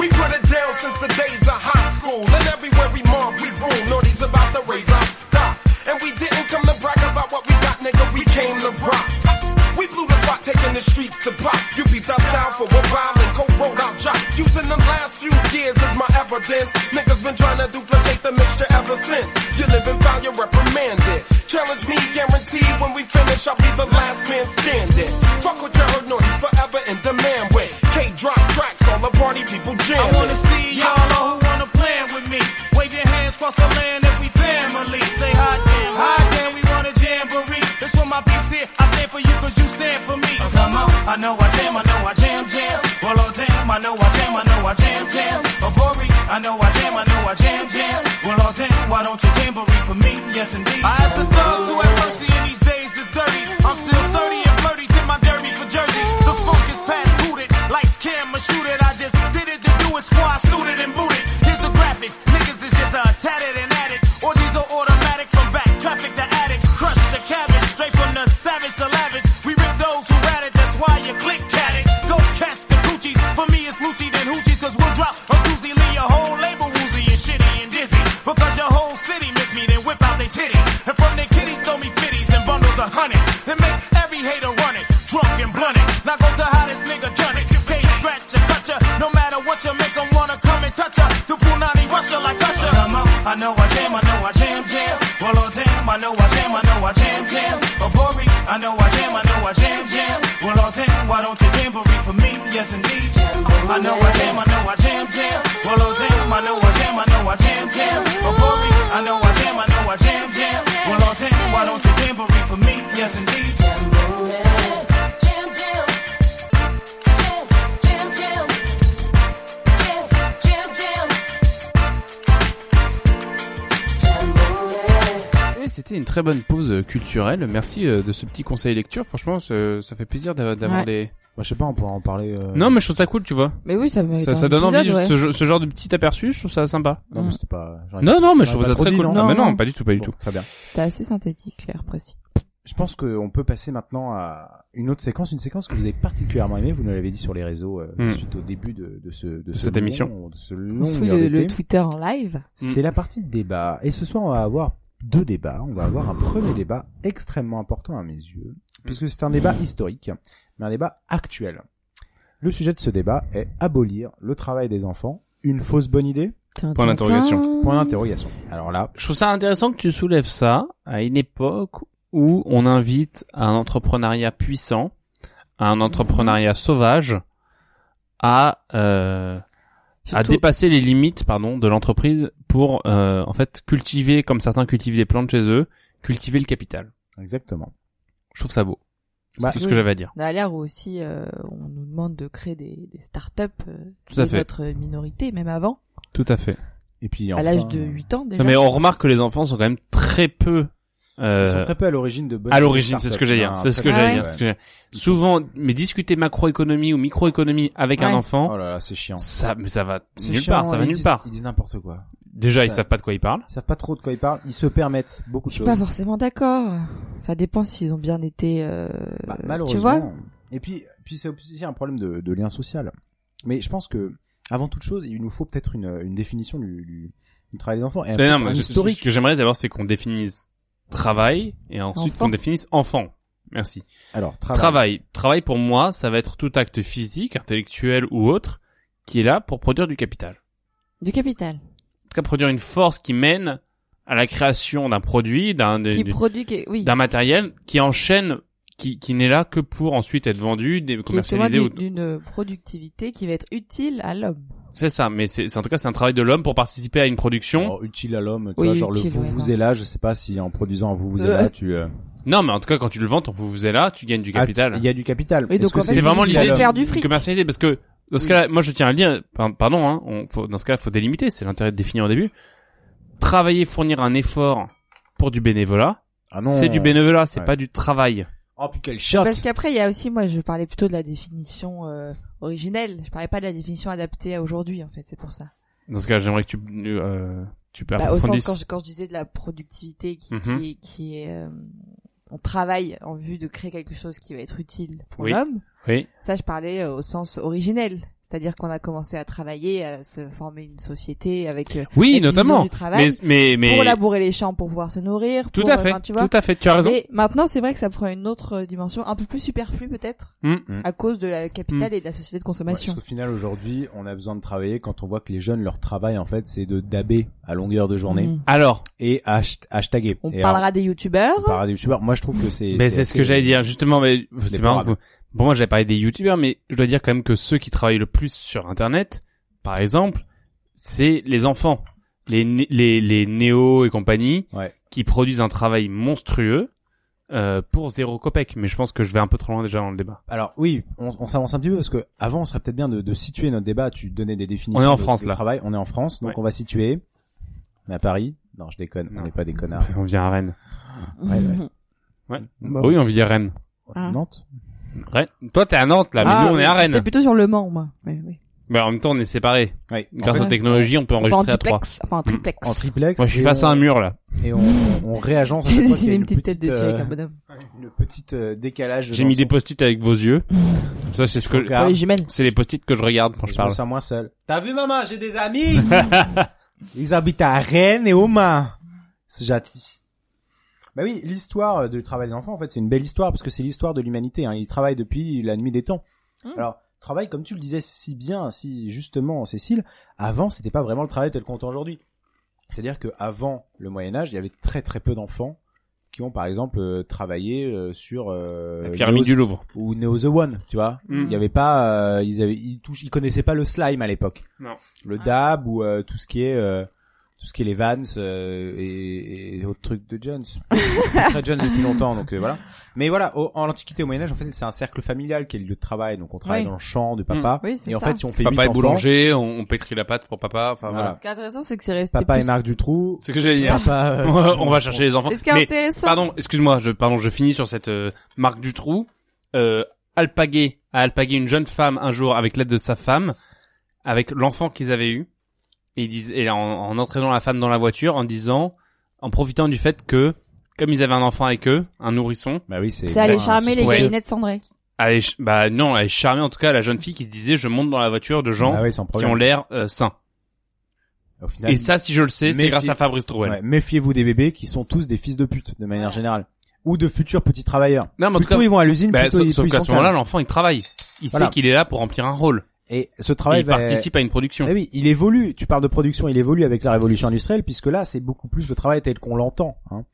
We put it down since the days of high school. And everywhere we mark, we rule. Naughty's about to raise our stock. And we didn't come to brag about what we got, nigga. We came to rock. We blew the spot, taking the streets to pop. You beat us down for a while and co-wrote our job. Using the last few years as my evidence. Niggas been trying to duplicate the mixture ever since. You live Challenge me, guaranteed when we finish, I'll be the last man standing. Fuck what you heard, Naughty's forever in demand with. K-drop tracks, all the party people jamming. I wanna see y'all all who wanna plan with me. Wave your hands across the land if we family. Say hi, damn, hot damn, we want a jamboree. That's for my peeps here. I stand for you cause you stand for me. Uh, come on, I know I jam, I know I jam, jam. Well, oh damn, I know I jam, I know I jam, jam. Oh, Bori, I know I jam, I know I jam, jam. Well, oh damn, why don't you jamboree for me? Yes, indeed. I ask the Yes, indeed. I know I jam, I know I jam, jam. Well, oh damn, I know I jam, I know I jam, jam. Oh, Bori, I know I très bonne pause euh, culturelle. Merci euh, de ce petit conseil lecture. Franchement, ça, fait plaisir d'avoir Ouais. des. Moi, je sais pas, on pourra en parler. euh, Non, mais je trouve ça cool, tu vois. Mais oui, ça Ça, ça donne envie, ouais. ce, ge- ce genre de petit aperçu, je trouve ça sympa. Non, mais c'était pas. Non, non, mais je trouve ça très dit, cool. non Non, mais non, non. pas du tout, pas du Bon, tout. Très bien. T'es assez synthétique, clair, précis. Je pense qu'on peut passer maintenant à une autre séquence, une séquence que vous avez particulièrement aimée. Vous nous l'avez dit sur les réseaux euh, Hmm. suite au début de, de ce de, De ce cette long- émission. de ce long le, Twitter en live. C'est la partie de débat. Et ce soir, on va avoir deux débats. On va avoir un premier débat extrêmement important à mes yeux. puisque c'est un débat historique, mais un débat actuel. Le sujet de ce débat est abolir le travail des enfants. Une fausse bonne idée? Point d'interrogation. Point d'interrogation. Alors là, Je trouve ça intéressant que tu soulèves ça à une époque où on invite à un entrepreneuriat puissant, à un entrepreneuriat sauvage, à euh, à dépasser les limites pardon de l'entreprise pour euh, en fait cultiver comme certains cultivent des plantes chez eux, cultiver le capital. Exactement. Je trouve ça beau. Bah, c'est ce que j'avais à dire. À l'ère où aussi euh, on nous demande de créer des, des start-up euh, Tout à de notre minorité, même avant, Tout à fait. Et puis à l'âge de 8 ans déjà. Non, mais on remarque que les enfants sont quand même très peu. Euh, Ils sont très peu à l'origine de bonnes À l'origine, c'est ce que j'ai dire. Ah, C'est ce très que peu. j'ai dire. ouais. c'est ce que j'ai dire. Souvent, mais discuter macroéconomie ou microéconomie avec un enfant. Oh là là, c'est chiant. Ça, mais ça va C'est nulle chiant, part. Ça va ils nulle disent- part. Ils disent n'importe quoi. Déjà, ils savent pas de quoi ils parlent. Ils savent pas trop de quoi ils parlent. Ils se permettent beaucoup de Je suis choses. pas forcément d'accord. Ça dépend s'ils ont bien été. Euh, Bah, tu malheureusement. vois Et puis, puis c'est aussi un problème de, de lien social. Mais je pense que, avant toute chose, il nous faut peut-être une, une définition du, du, du travail des enfants. Et un, Mais peu non, mais historique. Ce que j'aimerais d'abord, c'est qu'on définisse travail et ensuite Enfant. qu'on définisse enfant. Merci. Alors, travail. travail. Travail, pour moi, ça va être tout acte physique, intellectuel ou autre qui est là pour produire du capital. Du capital. En tout cas, produire une force qui mène à la création d'un produit, d'un Qui de- produit, qui- oui. d'un matériel qui enchaîne, qui, qui n'est là que pour ensuite être vendu, dé- Qui est commercialisé. ou- d'une productivité qui va être utile à l'homme. C'est ça, mais c'est c'est- en tout cas c'est un travail de l'homme pour participer à une production. Alors, utile à l'homme, tu Oui, vois, genre utile, le vous vous non. est là, je sais pas si en produisant un vous vous est Euh. là, tu, euh, Non, mais en tout cas quand tu le vends, ton vous vous est là, tu gagnes du Ah, capital. il y a du capital. Oui, donc, c'est vraiment il faut l'idée se faire du de fric. commercialité parce que dans ce Oui. cas-là, moi je tiens à par- pardon, hein, on, faut, dans ce cas, il faut délimiter, c'est l'intérêt de définir au début. Travailler, fournir un effort pour du bénévolat, Ah non. c'est du bénévolat, c'est Ouais. pas du travail. Oh, puis quel shot! Parce qu'après, il y a aussi, moi, je parlais plutôt de la définition euh, originelle. Je parlais pas de la définition adaptée à aujourd'hui, en fait. C'est pour ça. Dans ce cas, j'aimerais que tu euh, tu peux Bah, au sens quand je, quand je disais de la productivité qui, Mhm. qui est, qui est euh, on travaille en vue de créer quelque chose qui va être utile pour Oui. l'homme. Oui. Ça, je parlais euh, au sens originel. C'est-à-dire qu'on a commencé à travailler, à se former une société avec euh, Oui, notamment. du travail Mais- mais- mais- pour labourer les champs pour pouvoir se nourrir. Tout pour, à fait, enfin, tu vois. tout à fait, tu as raison. Mais maintenant, c'est vrai que ça prend une autre euh, dimension, un peu plus superflue peut-être, Mm. à cause de la capitale Mm. et de la société de Ouais, consommation. parce qu'au final, aujourd'hui, on a besoin de travailler quand on voit que les jeunes, leur travail, en fait, c'est de daber à longueur de journée. Mhm. Alors. Et hasht- hashtaguer. On Et parlera alors, des youtubeurs. on parlera des youtubeurs. Moi, je trouve que c'est... Mais c'est ce que j'allais dire justement. Mais c'est marrant. Pour moi, j'avais parlé des youtubeurs, mais je dois dire quand même que ceux qui travaillent le plus sur Internet, par exemple, c'est les enfants, les les les néo et compagnie, Ouais. qui produisent un travail monstrueux euh, pour zéro copec. Mais je pense que je vais un peu trop loin déjà dans le débat. Alors oui, on, on s'avance un petit peu parce que avant, on serait peut-être bien de, de situer notre débat. Tu donnais des définitions. On est en de- France, de là. Travail. On est en France, donc Ouais. on va situer. On est à Paris. Non, je déconne. On n'est pas des connards. On vient à Rennes. Ouais, ouais. Ouais. Bah, oui, on vit à Rennes. Ah. Nantes. Rennes. Toi, t'es à Nantes là, mais Ah, nous, on est à J'étais Rennes. plutôt sur le Mans, moi. Oui, oui. Mais en même temps, on est séparés. Ouais. Grâce En aux fait, technologies, on peut Enfin, en enregistrer à trois. duplex, enfin en triplex. En triplex. Moi, je suis et face on- à un mur là. Et on, on réagence. à J'ai fois dessiné qu'il y a une petite tête dessus avec euh, un bonhomme. Une petite euh, décalage. J'ai dans mis son- des post-it avec vos yeux. Comme ça, c'est ce que Regarde. Pour les jumelles. c'est les post-it que je regarde quand je Je me parle. sens moins seul. T'as vu maman, j'ai des amis. Ils habitent à Rennes et au Mans. C'est gentil. Bah oui, l'histoire du travail des enfants, en fait, c'est une belle histoire parce que c'est l'histoire de l'humanité. Hein. Ils travaillent depuis la nuit des temps. Mm. Alors, travail, comme tu le disais si bien, si justement, Cécile, avant, c'était pas vraiment le travail tel qu'on entend aujourd'hui. C'est-à-dire que avant le Moyen Âge, il y avait très très peu d'enfants qui ont, par exemple, euh, travaillé euh, sur euh, La pyramide Neo- du Louvre. ou Neo the One, tu vois. Mm. Il y avait pas, euh, ils avaient, ils touchent, ils connaissaient pas le slime à l'époque. Non. Le dab ou euh, tout ce qui est euh, tout ce qui est les Vans euh, et, et autres trucs de Jones. très Jones depuis longtemps, donc euh, voilà. Mais voilà, au- en l'Antiquité au Moyen Âge, en fait, c'est un cercle familial qui est le lieu de travail. Donc on travaille Oui. dans le champ de papa. Mm. Oui, c'est et en ça. fait, si on fait Papa est enfants, boulanger, on, on pétrit la pâte pour papa. Enfin voilà. Voilà. Ce qui est intéressant, c'est que c'est resté Papa plus... et Marc Dutroux. C'est ce que j'allais dire. Papa, euh, on va chercher les enfants. Ce qui est Mais, intéressant- pardon, excuse-moi, je, pardon, je finis sur cette euh, marque du trou. Euh, alpagué a alpagué une jeune femme un jour avec l'aide de sa femme, avec l'enfant qu'ils avaient eu, et ils disent, et en, en entraînant la femme dans la voiture, en disant, en profitant du fait que, comme ils avaient un enfant avec eux, un nourrisson, bah oui, c'est. C'est aller bah, charmer les galinettes cendrées. elle est ch- bah non, elle est charmée en tout cas la jeune fille qui se disait, je monte dans la voiture de gens Ah oui, sans qui ont l'air euh, sains. Au final, Et ça, si je le sais, c'est grâce à Fabrice Trouvel. Ouais, méfiez-vous des bébés qui sont tous des fils de pute de manière générale. ou de futurs petits travailleurs. Non, mais en tout cas, ils vont à l'usine, bah, plutôt sauf, ils- sauf qu'à sont ce moment-là, l'enfant il travaille. Il Voilà. sait qu'il est là pour remplir un rôle. Et ce travail il va- participe à une production. Eh oui, il évolue. Tu parles de production, il évolue avec la révolution industrielle, puisque là, c'est beaucoup plus de travail tel qu'on l'entend. Hein.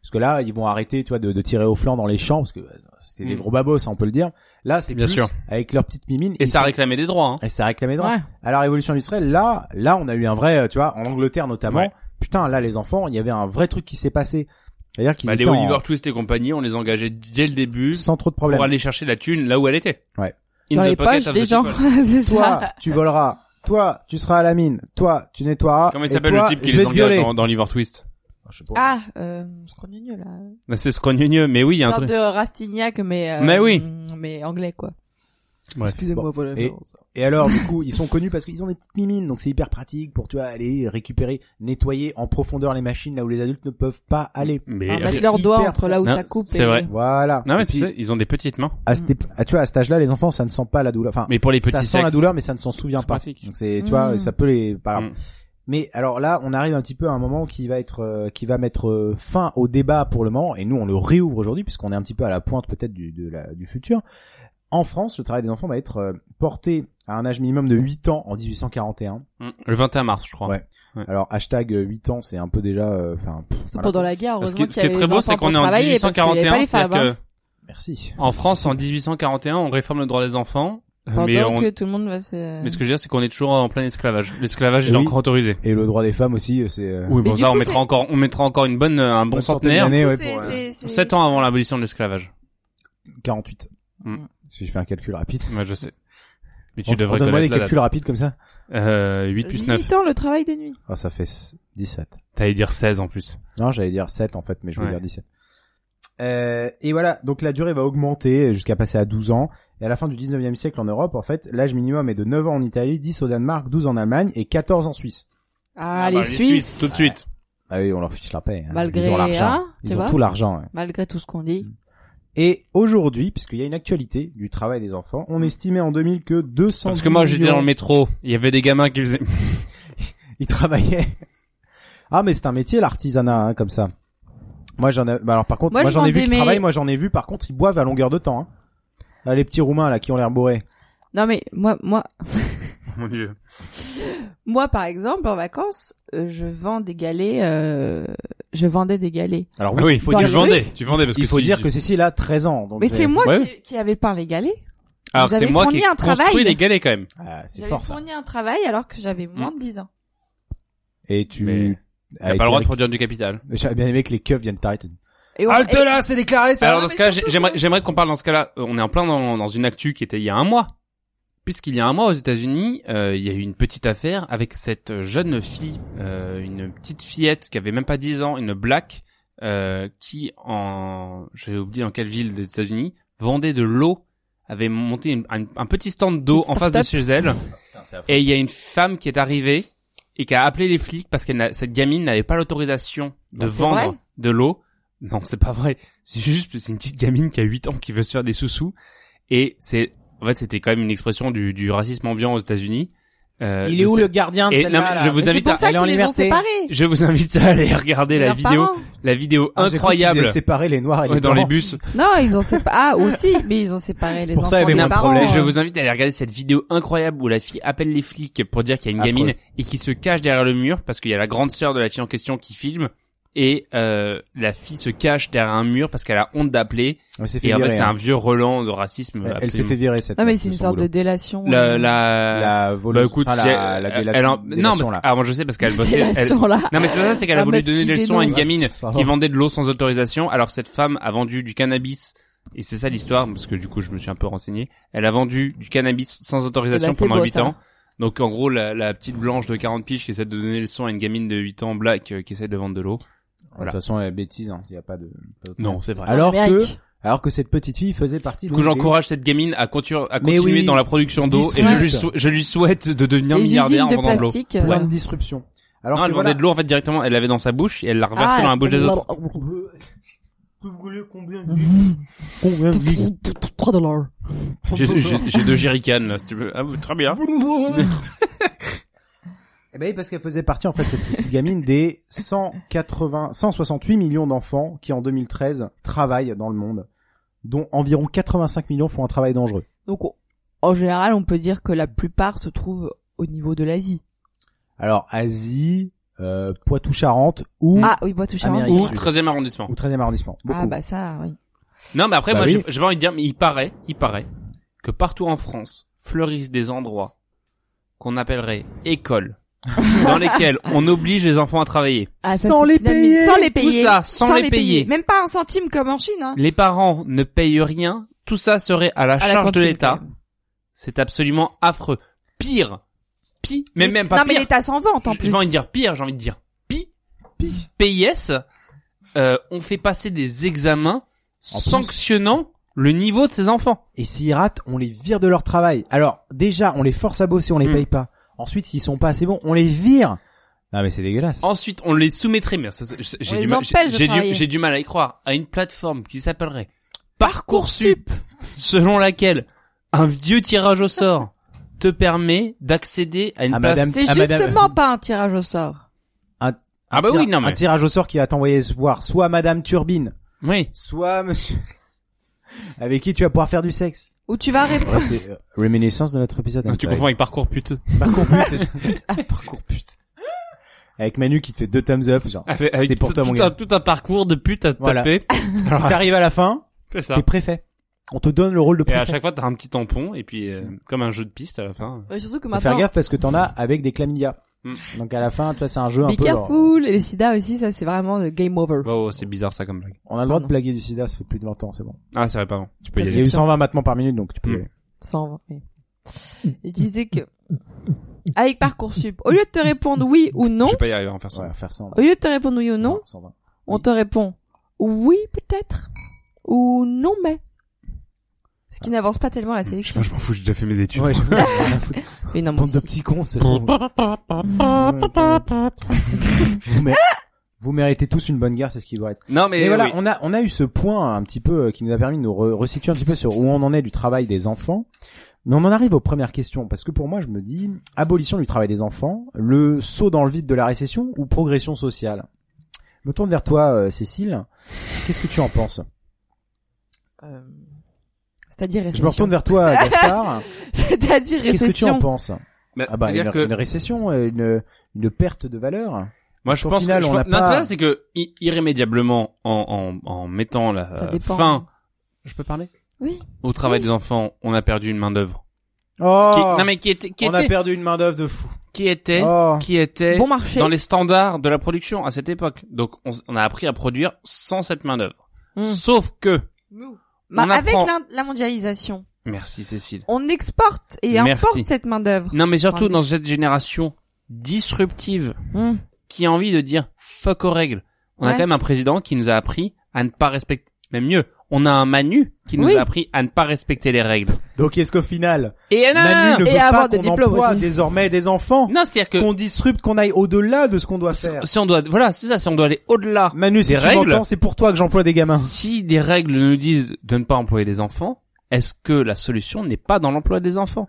Parce que là, ils vont arrêter, tu vois, de, de tirer au flanc dans les champs, parce que euh, c'était des Mm. gros babos, on peut le dire. Là, c'est Bien plus sûr. avec leurs petites mimines. Et ça sont- réclamait des droits. Hein. Et ça réclamait des droits. Ouais. À la révolution industrielle, là, là, on a eu un vrai, euh, tu vois, en Angleterre notamment. Ouais. Putain, là, les enfants, il y avait un vrai truc qui s'est passé. C'est-à-dire qu'ils Bah, les en- Oliver Twist et compagnie, on les engageait dès le début. Sans trop de problèmes. Pour aller chercher la thune là où elle était. Ouais. In Dans the les poches des the gens. c'est Toi, ça. tu voleras. Toi, tu seras à la mine. Toi, tu nettoieras. Comment il s'appelle le type qui les engage dans, dans Oliver Twist Ah, euh, scrogneux là. Bah, C'est scrogneux, mais oui, il y a un truc. de Rastignac, mais, euh, Mais oui. mais anglais, quoi. Bref. Excusez-moi, Bon. voilà. Et, et alors, du coup, ils sont connus parce qu'ils ont des petites mimines, donc c'est hyper pratique pour, tu vois, aller récupérer, nettoyer en profondeur les machines là où les adultes ne peuvent pas aller. Mais Ah, mettre leurs doigts entre là où Non, ça coupe. c'est et- vrai. Voilà. Non, mais puis, ça, ils ont des petites mains. à tu vois, à cet âge-là, les enfants, ça ne sent pas la douleur. Enfin, Mais pour les petits ça sent la douleur, mais ça ne s'en souvient pas. pratique. Donc c'est, tu vois, Mm. ça peut les, pas grave. Mm. Mais alors là, on arrive un petit peu à un moment qui va être, euh, qui va mettre euh, fin au débat pour le moment, et nous on le réouvre aujourd'hui puisqu'on est un petit peu à la pointe peut-être du, de la, du futur. En France, le travail des enfants va être euh, porté à un âge minimum de 8 ans en 1841. Mm. Le 21 mars, je crois. Ouais. Ouais. Alors hashtag euh, 8 ans, c'est un peu déjà, euh, enfin. Surtout voilà. pendant la guerre, heureusement qu'il ce y qui est très beau, c'est qu'on est en travailler, parce qu'il y avait pas 1841, les femmes, c'est-à-dire hein. que Merci. en France, en 1841, on réforme le droit des enfants. Pendant mais, on... que tout le monde va se... mais ce que je veux dire, c'est qu'on est toujours en plein esclavage. L'esclavage est oui. encore autorisé. Et le droit des femmes aussi, euh, c'est. euh, Oui, Mais bon, ça, coup, on mettra c'est- encore, on mettra encore une bonne, un bon centenaire. d'années, ouais, C'est- pour, euh, c'est- c'est- 7 ans avant l'abolition de l'esclavage. 48. Mm. Si je fais un calcul rapide. Moi, je sais. Mais tu On- devrais on donne-moi des la calculs date. rapides comme ça. Euh, 8 plus 9. 8 ans le travail de nuit. Ah, ça fait s- 17. T'allais dire 16 en plus. Non, j'allais dire 7 en fait, mais je voulais Ouais. dire 17. Euh, et voilà, donc la durée va augmenter jusqu'à passer à 12 ans. Et à la fin du 19e siècle en Europe, en fait, l'âge minimum est de 9 ans en Italie, 10 au Danemark, 12 en Allemagne et 14 en Suisse. Ah, Ah, les bah, Suisses. Tout de suite. Ah oui, on leur fiche la paix. hein. Malgré, Ils ont l'argent. hein, tu Ils ont vois tout l'argent. ouais. Malgré tout ce qu'on dit. Et aujourd'hui, puisqu'il y a une actualité du travail des enfants, on estimait en 2000 que 200 Parce que moi, j'étais dans le métro. Il y avait des gamins qui faisaient... Ils travaillaient. Ah, mais c'est un métier l'artisanat, hein, comme ça. Moi, j'en ai. Bah alors, par contre, Moi, moi, je j'en ai vu vendais qui mes- travaillent. Moi, j'en ai vu. Par contre, ils boivent à longueur de temps. Hein. Là, les petits roumains là qui ont l'air bourrés. Non mais moi, moi, Mon dieu. Moi par exemple en vacances, euh, je vends des galets. Euh, je vendais des galets. Alors Ah oui, il faut dire vendais. Tu vendais parce il que faut tu- dire que Cécile a 13 ans. Donc Mais c'est moi Ouais. qui, qui avait peint les galets. Alors c'est moi fourni qui ai un travail. construit les galets quand même. Ah, c'est J'avais fort ça. fourni un travail alors que j'avais moins de 10 ans. Et tu. Mais T'as pas le droit de produire du capital. J'aurais bien aimé que les keufs viennent t'arrêter. Halte là, c'est déclaré ça. Alors dans ce cas, j'aimerais qu'on parle dans ce cas-là. Euh, On est en plein dans, dans une actu qui était il y a un mois. Puisqu'il y a un mois aux États-Unis, euh, il y a eu une petite affaire avec cette jeune fille, euh, une petite fillette qui avait même pas 10 ans, une black, euh, qui en, j'ai oublié dans quelle ville des États-Unis, vendait de l'eau, avait monté une- un, un petit stand d'eau en face de chez elle. Et il y a une femme qui est arrivée et qui a appelé les flics parce que cette gamine n'avait pas l'autorisation de c'est vendre de l'eau. Non, c'est pas vrai. C'est juste c'est une petite gamine qui a 8 ans qui veut se faire des sous-sous et c'est en fait c'était quand même une expression du, du racisme ambiant aux États-Unis. Euh, Il est où le gardien de Et celle-là non, mais là je vous invite à ça en les ont séparés. je vous invite à aller regarder la vidéo parents. la vidéo Ah, incroyable avaient séparé les noirs et les Ouais, dans les bus. Non, ils ont séparé. Ah aussi, mais ils ont séparé les pour ça, enfants avait des parents. problèmes. Je vous invite à aller regarder cette vidéo incroyable où la fille appelle les flics pour dire qu'il y a une Affreux. gamine et qui se cache derrière le mur parce qu'il y a la grande sœur de la fille en question qui filme et euh, la fille se cache derrière un mur parce qu'elle a honte d'appeler Elle s'est fait et en fait c'est hein. un vieux Roland de racisme. Elle- Elle s'est fait virer cette. Non mais c'est une sorte de boulot. délation. la euh, la La bah écoute enfin, la, la, elle- la, elle en- délation, non parce là. que, alors moi je sais parce qu'elle bossait elle- Délation, là. non mais c'est pas ça c'est qu'elle a La voulu donner des leçons à une gamine qui vendait de l'eau sans autorisation alors que cette femme a vendu du cannabis et c'est ça l'histoire parce que du coup je me suis un peu renseigné elle a vendu du cannabis sans autorisation Eh ben, pendant beau, 8 ça. ans donc en gros la, la petite blanche de 40 piges qui essaie de donner le son à une gamine de 8 ans black euh, qui essaie de vendre de l'eau De Voilà. toute façon, elle est bêtise, hein. Il y a pas de. pas de- Non, c'est vrai. Alors En que, alors que cette petite fille faisait partie du de coup j'encourage cette gamine à, continu- à continuer oui. dans la production d'eau et je lui, sou- je lui souhaite de devenir Les milliardaire en de vendant de l'eau euh, Plein de disruption. Alors non, elle voilà. vendait de l'eau en fait directement elle l'avait dans sa bouche et elle l'a reversée Ah, dans la bouche des autres Combien Combien 3 dollars. j'ai deux jerrycans là si tu veux ah, oui, très bien Eh ben oui, parce qu'elle faisait partie en fait cette petite gamine des 180, 168 millions d'enfants qui en 2013 travaillent dans le monde, dont environ 85 millions font un travail dangereux. Donc, on- en général, on peut dire que la plupart se trouvent au niveau de l'Asie. Alors Asie, euh, Poitou-Charentes ou Ah oui, Poitou-Charentes. Ou du Sud. 13e arrondissement. ou 13e arrondissement. Beaucoup. Ah bah ça, oui. Non, mais après, Bah moi, oui. j'ai envie de dire, mais il paraît, il paraît que partout en France fleurissent des endroits qu'on appellerait écoles, dans lesquels on oblige les enfants à travailler. Ah, ça, Sans les payer. Sans les Tout payer. ça, sans les payer. Même pas un centime comme en Chine, hein. Les parents ne payent rien, tout ça serait à la À la charge de l'État. C'est absolument affreux. Pire, pire, mais même pas non, mais pire. l'État s'en vante en J'ai plus. pas envie de dire pire, j'ai envie de dire pi. PIS, euh, on fait passer des examens En plus. sanctionnant le niveau de ses enfants. Et s'ils ratent, on les vire de leur travail. Alors déjà, on les force à bosser, on les Mm. paye pas. Ensuite, s'ils sont pas assez bons, on les vire. Non mais c'est dégueulasse. Ensuite, on les soumettrait, mais ça, j'ai du les mal, j'ai- du, j'ai du mal à y croire, à une plateforme qui s'appellerait Parcoursup, selon laquelle un vieux tirage au sort te permet d'accéder à une À place. madame- C'est Ah, madame- justement pas un tirage au sort. Un, Ah bah oui, non, mais- Un tirage au sort qui va t'envoyer voir soit Madame Turbine, Oui. soit Monsieur avec qui tu vas pouvoir faire du sexe. Où tu vas répondre. Ouais, c'est euh, réminiscence de notre épisode. Non, tu avec- confonds avec Parcours pute. Parcours pute, c'est ça. Parcours pute. Avec Manu qui te fait deux thumbs up, genre. Avec, avec c'est pour tout, toi mon tout un, gars. tout un parcours de pute à te Voilà. taper. Si t'arrives à la fin, C'est ça. t'es préfet. On te donne le rôle de Et à préfet. chaque fois, t'as un petit tampon, et puis, euh, comme un jeu de piste à la fin. Ouais, surtout que Faut faire maintenant, gaffe parce que t'en as avec des chlamydia. Mm. Donc à la fin, tu vois, c'est un jeu un be peu. genre, careful. Et les sida aussi, ça c'est vraiment le game over. Oh, c'est bizarre ça comme blague. On a le droit de blaguer du sida, ça fait plus de 20 ans, c'est bon. Ah, c'est vrai, pardon. Tu peux y Il y aller. a eu 120 battements par minute, donc tu peux y Mm. aller. 120. oui. Je disais que avec Parcoursup, au lieu de te répondre oui ou non, Je vais pas y arriver à en faire ça. Ouais, faire ça. au lieu de te répondre oui ou non, 120. on te répond oui peut-être ou non mais. Ce qui n'avance pas tellement la Je, sélection. je m'en fous, j'ai déjà fait mes études. Ouais, moi Bande de petits cons, de toute façon. vous, mé- vous méritez tous une bonne guerre, c'est ce qui vous reste. Non, mais, Mais voilà, oui. on a on a eu ce point un petit peu euh, qui nous a permis de nous re- resituer un petit peu sur où on en est du travail des enfants. Mais on en arrive aux premières questions parce que pour moi je me dis abolition du travail des enfants, le saut dans le vide de la récession ou progression sociale? Je me tourne vers toi euh, Cécile. Qu'est-ce que tu en penses? Euh, C'est-à-dire Je récession. me retourne vers toi Gaspard. C'est-à-dire Qu'est-ce que tu en récession. penses? Bah, Ah bah une, que- une récession, euh, une une perte de valeur. Moi, je pense final, que, je on pense- n'a non, c'est pas- c'est que, irrémédiablement, en, en, en mettant la euh, fin, je peux parler? Oui. Au travail des enfants, on a perdu une main d'œuvre. Oh, Qui- non, mais qui était, qui on a était, perdu une main d'œuvre de fou. qui était, Oh. qui était Bon marché. dans les standards de la production à cette époque. Donc, on, a appris à produire sans cette main d'œuvre. Hmm. Sauf que, Bah, avec la, la mondialisation, merci Cécile. on exporte et Merci. importe cette main d'œuvre. Non, mais surtout dans cette génération disruptive Hmm. qui a envie de dire fuck aux règles. On a quand même un président qui nous a appris à ne pas respecter, même mieux, on a un Manu qui nous Oui. a appris à ne pas respecter les règles. Donc est-ce qu'au final, Et non, Manu non, ne Et veut avoir pas des qu'on diplômes emploie aussi. désormais des enfants, non, c'est-à-dire que qu'on disrupte, qu'on aille au-delà de ce qu'on doit faire. si on doit, voilà, c'est ça, si on doit aller au-delà Manu, si des tu règles, m'entends, c'est pour toi que j'emploie des gamins. si des règles nous disent de ne pas employer des enfants, est-ce que la solution n'est pas dans l'emploi des enfants?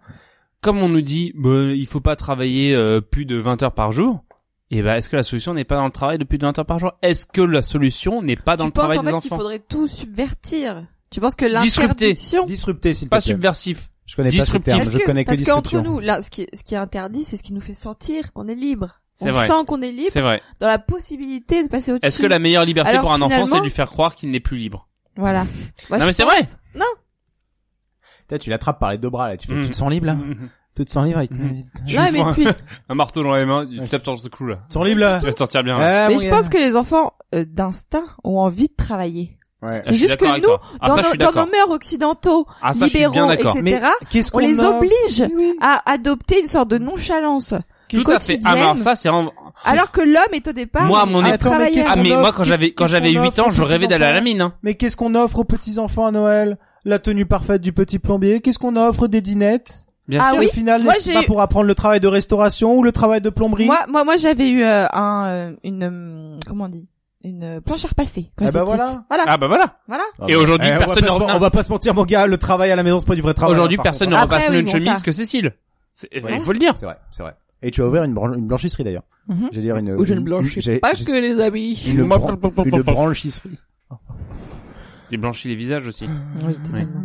Comme on nous dit, bah, il faut pas travailler euh, plus de 20 heures par jour, et ben est-ce que la solution n'est pas dans le travail de plus de 20 heures par jour? Est-ce que la solution n'est pas dans tu le penses travail en des fait qu'il enfants? faudrait tout subvertir? Tu penses que l'interdiction Disrupter, s'il te Pas plaît. subversif. Je connais pas ce terme, Parce je connais que parce qu'entre nous, là, ce qui, est- ce qui est interdit, c'est ce qui nous fait sentir qu'on est libre. C'est On vrai. sent qu'on est libre C'est vrai. dans la possibilité de passer au-dessus. Est-ce que la meilleure liberté Alors, pour un enfant, c'est de lui faire croire qu'il n'est plus libre? Voilà. Moi, Non, mais c'est vrai. Non. Putain, tu l'attrapes par les deux bras, là. Tu fais, Mhm. tu te sens libre, là? Mhm. Tu te libre avec... Tu Non, lui mais un- puis, Un marteau dans les mains, tu tapes sur ce clou là. te sens libre, là? Tu vas te sentir bien. là. Ah, mais je gars. pense que les enfants, euh, d'instinct, ont envie de travailler. Ouais. Ah, je C'est suis juste que d'accord avec nous, toi. Ah, dans, ça, je nos, suis dans d'accord. nos mœurs occidentaux, Ah, ça, je suis bien libéraux, d'accord. etc., Mais qu'est-ce on qu'on les offre oblige à adopter une sorte de nonchalance Tout à fait. Ah, mais alors ça, c'est en... alors que l'homme est au départ Moi, à mon époque- travailleur. Ah, qu'on mais offre moi, quand j'avais, quand j'avais qu'on 8 offre ans, aux je rêvais d'aller à la petits-enfants mine, hein. Mais qu'est-ce qu'on offre aux petits-enfants à Noël? La tenue parfaite du petit plombier? Qu'est-ce qu'on offre des dinettes? Bien Ah sûr. oui. Au final, Moi, j'ai pas eu- pour apprendre le travail de restauration ou le travail de plomberie? Moi, moi, moi, j'avais eu euh, un, euh, une, euh, comment on dit, une planche à repasser. Quand Ah j'étais bah petite. voilà. Voilà. Ah, bah voilà. Voilà. Et aujourd'hui, Eh, on va personne ne On va pas se mentir, mon gars, le travail à la maison, c'est pas du vrai travail. Aujourd'hui, hein, personne ne repasse oui, mieux une bon, chemise ça. que Cécile. C'est- Ouais. Il faut le dire. C'est vrai, c'est vrai. Et tu vas ouvrir une, bran- une blanchisserie d'ailleurs. Mhm. J'allais dire une. Ou je ne blanchis j'ai- pas j'ai- que les amis. Une, bran- une blanchisserie. Il blanchit les visages aussi. Oui, totalement.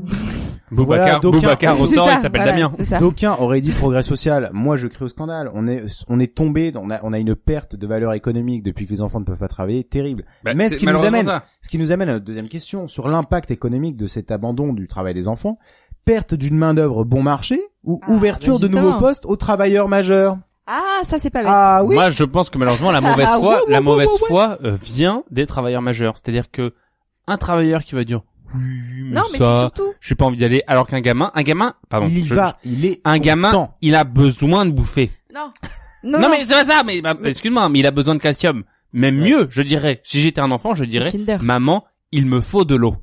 Boubacar, d'aucuns- Boubacar ressort, ça, il s'appelle voilà, Damien. D'aucuns auraient dit progrès social. Moi, je crie au scandale. On est, on est tombé, on a, on a une perte de valeur économique depuis que les enfants ne peuvent pas travailler, terrible. Bah, Mais ce qui nous amène, ça. ce qui nous amène à notre deuxième question sur l'impact économique de cet abandon du travail des enfants, perte d'une main d'œuvre bon marché ou Ah, ouverture bah de nouveaux postes aux travailleurs majeurs? Ah, ça c'est pas bête. Ah oui. Moi, je pense que malheureusement, la mauvaise Ah, foi, la mauvaise foi euh, vient des travailleurs majeurs. C'est-à-dire que un travailleur qui va dire oui, mais Non, mais ça, surtout- j'ai pas envie d'aller, alors qu'un gamin, un gamin, pardon, il je- va, il est un gamin, il a besoin de bouffer. Non. Non, Non, non. mais c'est pas ça, mais bah, excuse-moi, mais il a besoin de calcium. Même mieux, je dirais, si j'étais un enfant, je dirais, maman, il me faut de l'eau.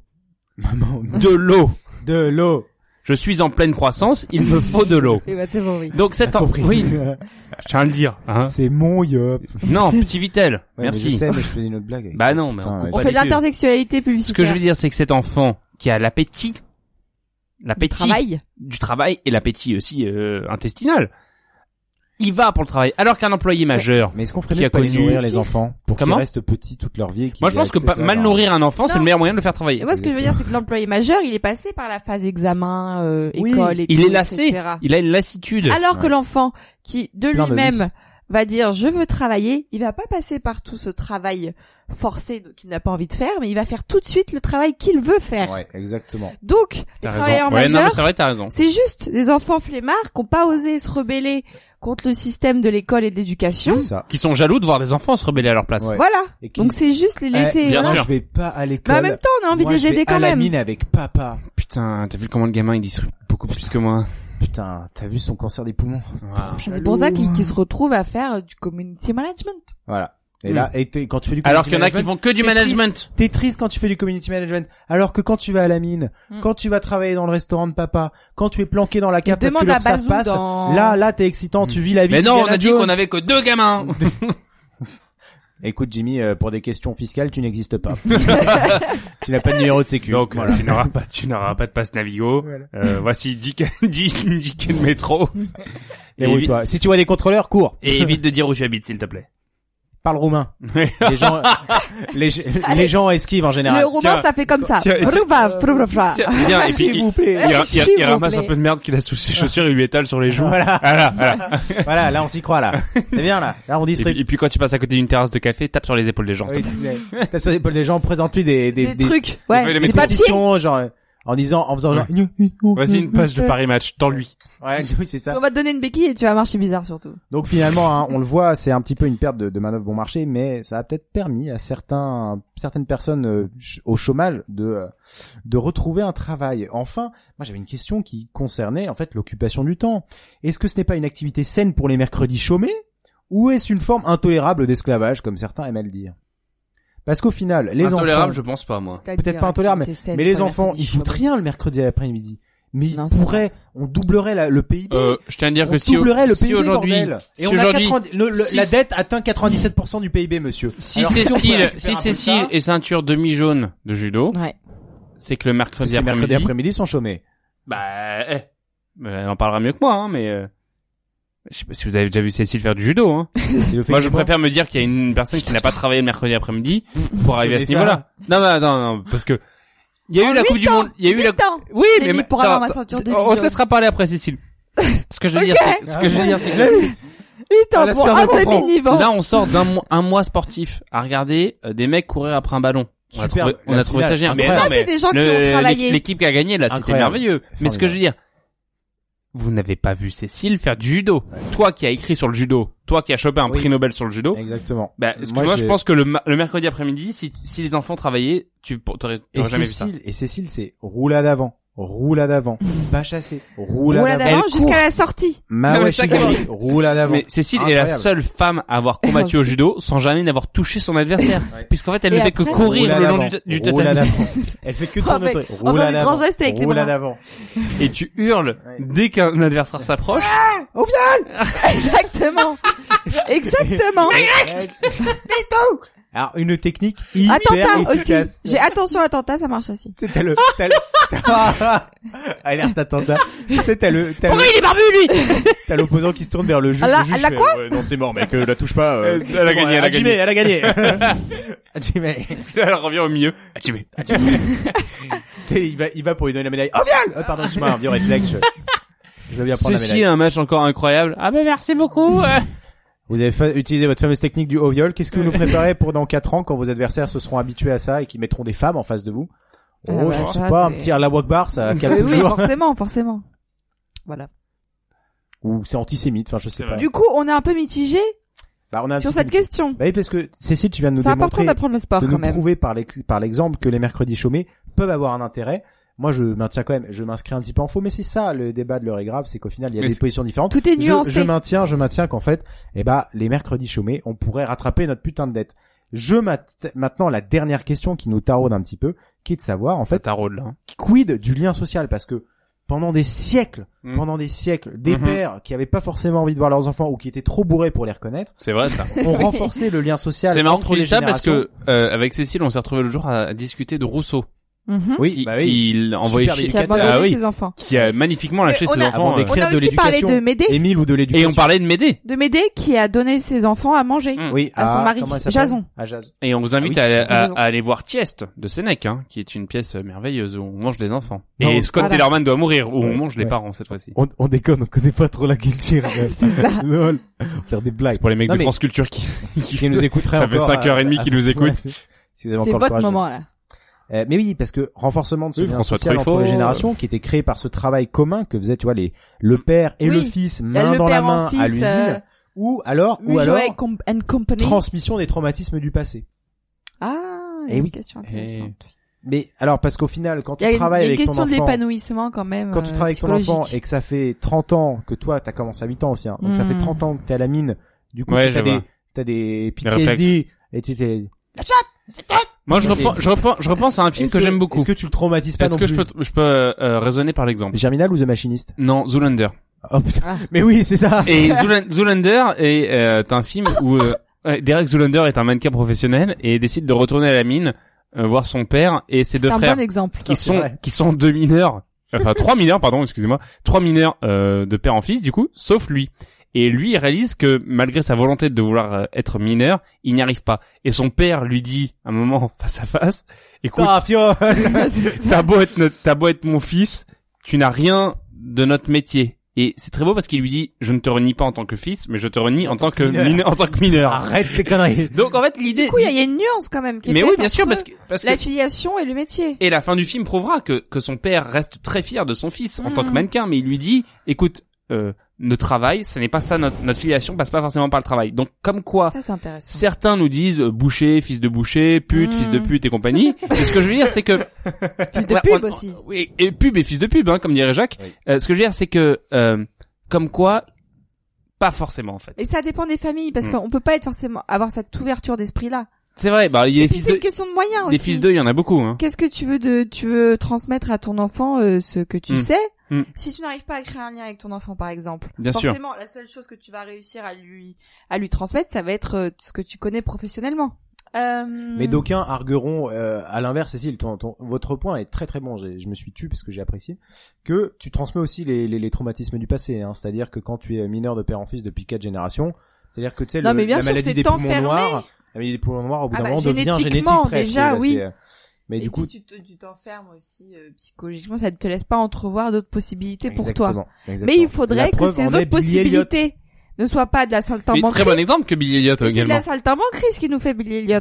Maman, De l'eau. de l'eau. Je suis en pleine croissance, il me faut de l'eau. Eh ben, c'est bon, oui. Donc cet T'as enfant, compris. oui, je tiens à le dire, hein. C'est mon yop. Non, petit Vitel, Ouais, mais merci. je sais, mais je fais une autre blague. avec Bah non, mais Putain, on ouais. fait de l'intersexualité publicitaire. Ce que je veux dire, c'est que cet enfant qui a l'appétit, l'appétit travail. du travail et l'appétit aussi euh, intestinal, il va pour le travail. Alors qu'un employé majeur, Mais est-ce qu'on ferait qui mieux a de pas les connu- nourrir les enfants pour qu'ils Comment restent petits toute leur vie et qu'ils moi je pense aient que accès, pas- mal nourrir un enfant, c'est Non. le meilleur moyen de le faire travailler. Et moi, ce que je veux dire, c'est que l'employé majeur, il est passé par la phase examen, euh, Oui. école, et Il tout, est lassé, etc. il a une lassitude. Alors que Ouais. l'enfant, qui de Plein de lui-même va dire je veux travailler, il va pas passer par tout ce travail forcé qu'il n'a pas envie de faire, mais il va faire tout de suite le travail qu'il veut faire. Ouais, exactement. Donc, les travailleurs. Ouais, majeurs, c'est vrai, t'as raison. c'est juste des enfants flemmards qui n'ont pas osé se rebeller contre le système de l'école et de l'éducation. C'est ça. Qui sont jaloux de voir des enfants se rebeller à leur place. Ouais. Voilà. Qui- Donc c'est juste les laisser. Eh, bien voilà. sûr. Je vais pas à Mais l'école. en même temps, on a envie Moi, de les je vais aider quand à la même. mine avec papa. Putain, t'as vu comment le gamin il dit beaucoup plus que moi. Putain, t'as vu son cancer des poumons C'est pour ça qu'ils qu'ils se retrouvent à faire du community management. Voilà. Et Hmm. là, et t'es- quand tu fais du Alors community qu'il y en a qui management, font que du t'es management. triste- T'es triste quand tu fais du community management. Alors que quand tu vas à la mine, Mm. quand tu vas travailler dans le restaurant de papa, quand tu es planqué dans la cave parce que ça passe, dans- là, là, t'es excitant, tu vis la vie. Mais non, on a dit qu'on avait que deux gamins. Écoute, Jimmy, euh, pour des questions fiscales, tu n'existes pas. tu n'as pas de numéro de sécu. Donc Voilà. tu n'auras pas, tu n'auras pas de passe Navigo. Euh, voici 10 ca- 10 10 quais de métro. Et Et oui, toi. Si tu vois des contrôleurs, cours. Et évite de dire où tu habites, s'il te plaît. Parle roumain. Les gens, les, les gens esquivent en général. Le roumain, Tiens. ça fait comme ça. Tiens, et puis S'il il, vous plaît. il, il- il vous ramasse plaît. un peu de merde qu'il a sous ses chaussures, il lui étale sur les joues. Voilà. Voilà, voilà. voilà, là, on s'y croit, là. C'est bien, là. Là, on Et distribue. puis, et puis quand tu passes à côté d'une terrasse de café, tape sur les épaules des gens. Oui. T'as sur l'épaule des gens, présente-lui des, des, Des trucs. Ouais. fait les Des mecs papiers. pétitions, genre, en disant, en faisant genre, Voici une page de Paris Match, dans lui. Ouais, oui, c'est ça. On va te donner une béquille et tu vas marcher bizarre surtout. Donc finalement, hein, on le voit, c'est un petit peu une perte de, de manœuvre bon marché, mais ça a peut-être permis à certains, certaines personnes euh, ch- au chômage de euh, de retrouver un travail. Enfin, moi j'avais une question qui concernait en fait l'occupation du temps. Est-ce que ce n'est pas une activité saine pour les mercredis chômés, ou est-ce une forme intolérable d'esclavage, comme certains aiment à le dire? Parce qu'au final, les Intolérable, enfants, je pense pas, moi. peut-être pas intolérable, mais, mais les enfants, ils foutent rien le mercredi après-midi. Mais ils pourraient, on doublerait la- le PIB. Euh, je tiens à dire on que si, doublerait le si PIB, aujourd'hui, si aujourd'hui, 90 le- le- si- la dette atteint 97% du PIB, monsieur. si Alors, Cécile, si Cécile est ceinture demi-jaune de judo, Ouais. c'est que le mercredi ces mercredi après-midi, après-midi sont chômés. bah, eh, elle en parlera mieux que moi, hein, mais, euh, je sais pas si vous avez déjà vu Cécile faire du judo, hein. Moi, je préfère me dire qu'il y a une personne qui n'a pas travaillé le mercredi après-midi pour arriver à ce niveau-là. Non, non, non, non, parce que il y a eu la Coupe du Monde, il y a eu la huit ans. Oui, mais pour avoir ma ceinture de On te laissera parler après, Cécile. Ce que je veux dire, c'est, ce que je veux dire, c'est que Huit ans Ah, pour un demi-niveau. là, on sort d'un mois, un mois sportif à regarder euh, des mecs courir après un ballon. On a Super. trouvé, on a trouvé ça génial. Mais non, ça, c'est des gens qui ont travaillé. l'équipe- qui a gagné, là, c'était merveilleux. Mais ce que je veux dire, vous n'avez pas vu Cécile faire du judo. Toi qui as écrit sur le judo, toi qui as chopé un Oui. prix Nobel sur le judo, Exactement. bah, Moi, je pense que le, ma- le mercredi après-midi, si, si les enfants travaillaient, tu t'aurais jamais vu ça. Cécile, et Cécile, c'est roulade avant, roulade avant, pas chassé, roulade Roulade avant. d'avant Elle jusqu'à la sortie. Mais Shigali, roulade avant. Mais Cécile est la seule femme à avoir combattu au judo sans jamais n'avoir touché son adversaire. Puisqu'en fait, elle Et ne fait que courir le long avant, du, tatami. avant. Elle fait que Oh, tourner. mais on va Roulade avant, avec avant. Et tu hurles dès qu'un adversaire s'approche. Exactement. Exactement. Alors une technique hyper Attentat aussi. efficace. J'ai attention attentat, ça marche aussi. T'as le, t'as le, t'as- alerte attentat. Tu sais, t'as le, t'as Pourquoi le- il est barbu lui? T'as l'opposant qui se tourne vers le juge. Elle a- le juge elle a fait, quoi? ouais, Non, c'est mort, mec. euh, la touche pas. euh, Elle- a gagné, elle a gagné. Elle a gagné. Elle revient au milieu. Ah, tu mets. Tu sais, il va, il va pour lui donner la médaille. Oh viol oh, Pardon, excuse-moi, un vieux réflexe. Je, je vais bien prendre la Ceci médaille. est un match encore incroyable. Ah ben merci beaucoup. Vous avez fa- utilisé votre fameuse technique du haut viol. Qu'est-ce que vous nous préparez pour dans 4 ans quand vos adversaires se seront habitués à ça et qui mettront des femmes en face de vous? Ah Oh, bah, je sais ça, pas, un c'est- petit la Wakbar, ça calme Oui, oui, toujours. forcément, forcément. Voilà. Ou c'est antisémite, enfin je sais pas. Du coup, on est un peu mitigé Bah, on a un sur petit- cette question. Bah oui, parce que Cécile, tu viens de nous C'est important démontrer, d'apprendre le sport, de quand nous même. prouver par l'ex- par l'exemple que les mercredis chômés peuvent avoir un intérêt. Moi, je maintiens quand même, je m'inscris un petit peu en faux, mais c'est ça le débat de l'heure est grave, c'est qu'au final, il y a Mais des positions différentes. Tout est nuancé. Je, maintiens, je maintiens qu'en fait, eh ben, les mercredis chômés, on pourrait rattraper notre putain de dette. Je maintenant la dernière question qui nous taraude un petit peu, qui est de savoir en fait, taraude là. quid du lien social, parce que pendant des siècles, Mm. pendant des siècles, des Mhm. pères qui avaient pas forcément envie de voir leurs enfants ou qui étaient trop bourrés pour les reconnaître, C'est vrai ça. ont renforcé le lien social C'est marrant entre les ça parce générations. que euh, avec Cécile, on s'est retrouvé le jour à, à discuter de Rousseau. Mhm. Oui, qui, bah oui. qui Super chier- Qui a Ah oui. ses enfants. qui a magnifiquement lâché Et on ses a- enfants. Avant euh. On a de aussi parlé l'éducation. de Médée. Émile ou de Et l'éducation. on parlait de Médée. De Médée qui a donné ses enfants à manger. Mm. Oui, à son mari, Jason. À Jason. Et on vous invite Ah oui, à, aller voir Tieste de Sénèque, hein, qui est une pièce merveilleuse où on mange des enfants. Non, Et Scott voilà. Tellerman doit mourir, où Ouais, on mange les parents cette fois-ci. On, on déconne, on connaît pas trop la culture. Lol. Faire des blagues. C'est pour les mecs de France Culture qui, qui nous écouteraient Ça fait encore, 5h30 euh, qu'ils nous écoutent. C'est votre moment là. Euh, mais oui, parce que renforcement de ce Oui, lien François social Truffaut, entre les générations, qui était créé par ce travail commun que faisaient, tu vois, les le père et Oui. le fils, main le dans la main à l'usine, euh, ou alors, ou alors Com- transmission des traumatismes du passé. Ah, Eh oui. éducation intéressante. Mais alors, parce qu'au final, quand Il y a tu une, il y travailles a une avec ton question de enfant, l'épanouissement quand même. quand tu euh, travailles avec ton enfant et que ça fait 30 ans que toi, t'as commencé à 8 ans aussi, hein, donc ça fait Mm. 30 ans que t'es à la mine, du coup, Ouais, t'as des, t'as des. PTSD, et tu t'es, Moi, je repense, je repense, je repense à un film que, j'aime beaucoup. Est-ce que tu le traumatises pas Est-ce que je peux, je peux euh, euh, raisonner par l'exemple Germinal ou The Machinist? Non, Zoolander. Oh putain. Ah. Mais oui, c'est ça. Et Zoolan- Zoolander est euh, un film où euh, ouais, Derek Zoolander est un mannequin professionnel et décide de retourner à la mine euh, voir son père et ses deux un frères bon exemple. qui sont vrai. qui sont deux mineurs, enfin trois mineurs pardon, excusez-moi, trois mineurs euh, de père en fils du coup, sauf lui. Et lui, il réalise que malgré sa volonté de vouloir euh, être mineur, il n'y arrive pas. Et son père lui dit, à un moment face à face, écoute, t'as beau être notre- t'as beau être mon fils, tu n'as rien de notre métier. Et c'est très beau parce qu'il lui dit, je ne te renie pas en tant que fils, mais je te renie en, tant que mineur. mineur, en tant que mineur. Arrête tes conneries. Donc en fait l'idée Du coup, il y, a- il y a une nuance quand même qui est mais oui bien sûr parce que parce que l'affiliation et le métier. et la fin du film prouvera que que son père reste très fier de son fils en tant que mannequin mais il lui dit écoute euh, le travail ce n'est pas ça notre notre filiation passe pas forcément par le travail donc comme quoi Ça, certains nous disent euh, boucher fils de boucher pute fils de pute et compagnie et ce que je veux dire c'est que Fils de Ouais, pub on- aussi. oui et pub et fils de pub hein, comme dirait Jacques Oui. Euh, ce que je veux dire c'est que euh, comme quoi pas forcément en fait Et ça dépend des familles parce Mm. qu'on peut pas être forcément avoir cette ouverture d'esprit là. c'est vrai bah il y a des fils c'est de une question de moyens des aussi. fils d'eux il y en a beaucoup hein Qu'est-ce que tu veux de tu veux transmettre à ton enfant euh, ce que tu Mm. sais Mm. Si tu n'arrives pas à créer un lien avec ton enfant par exemple, Bien sûr. forcément la seule chose que tu vas réussir à lui à lui transmettre, ça va être euh, ce que tu connais professionnellement. Euh... Mais d'aucuns argueront euh, à l'inverse, Cécile, ton, ton- votre point est très très bon. Je me suis tu parce que j'ai apprécié que tu transmets aussi les, les, les traumatismes du passé. Hein, C'est-à-dire que quand tu es mineur de père en fils depuis quatre générations, c'est-à-dire que tu sais Non, le- mais bien la sûr, maladie des poumons noirs, la maladie des poumons noirs au bout Ah d'un bah, moment devient génétique presque. déjà, là, oui. Mais et du puis coup, tu te- tu t'enfermes aussi euh, psychologiquement, ça ne te laisse pas entrevoir d'autres possibilités pour toi. Exactement. Mais il La faudrait que preuve ces autres Elliot. possibilités ne soient pas de la saltimbanquerie. très bon exemple que Billy Elliot C'est de également la saltimbanquerie ce qui nous fait Billy Elliot.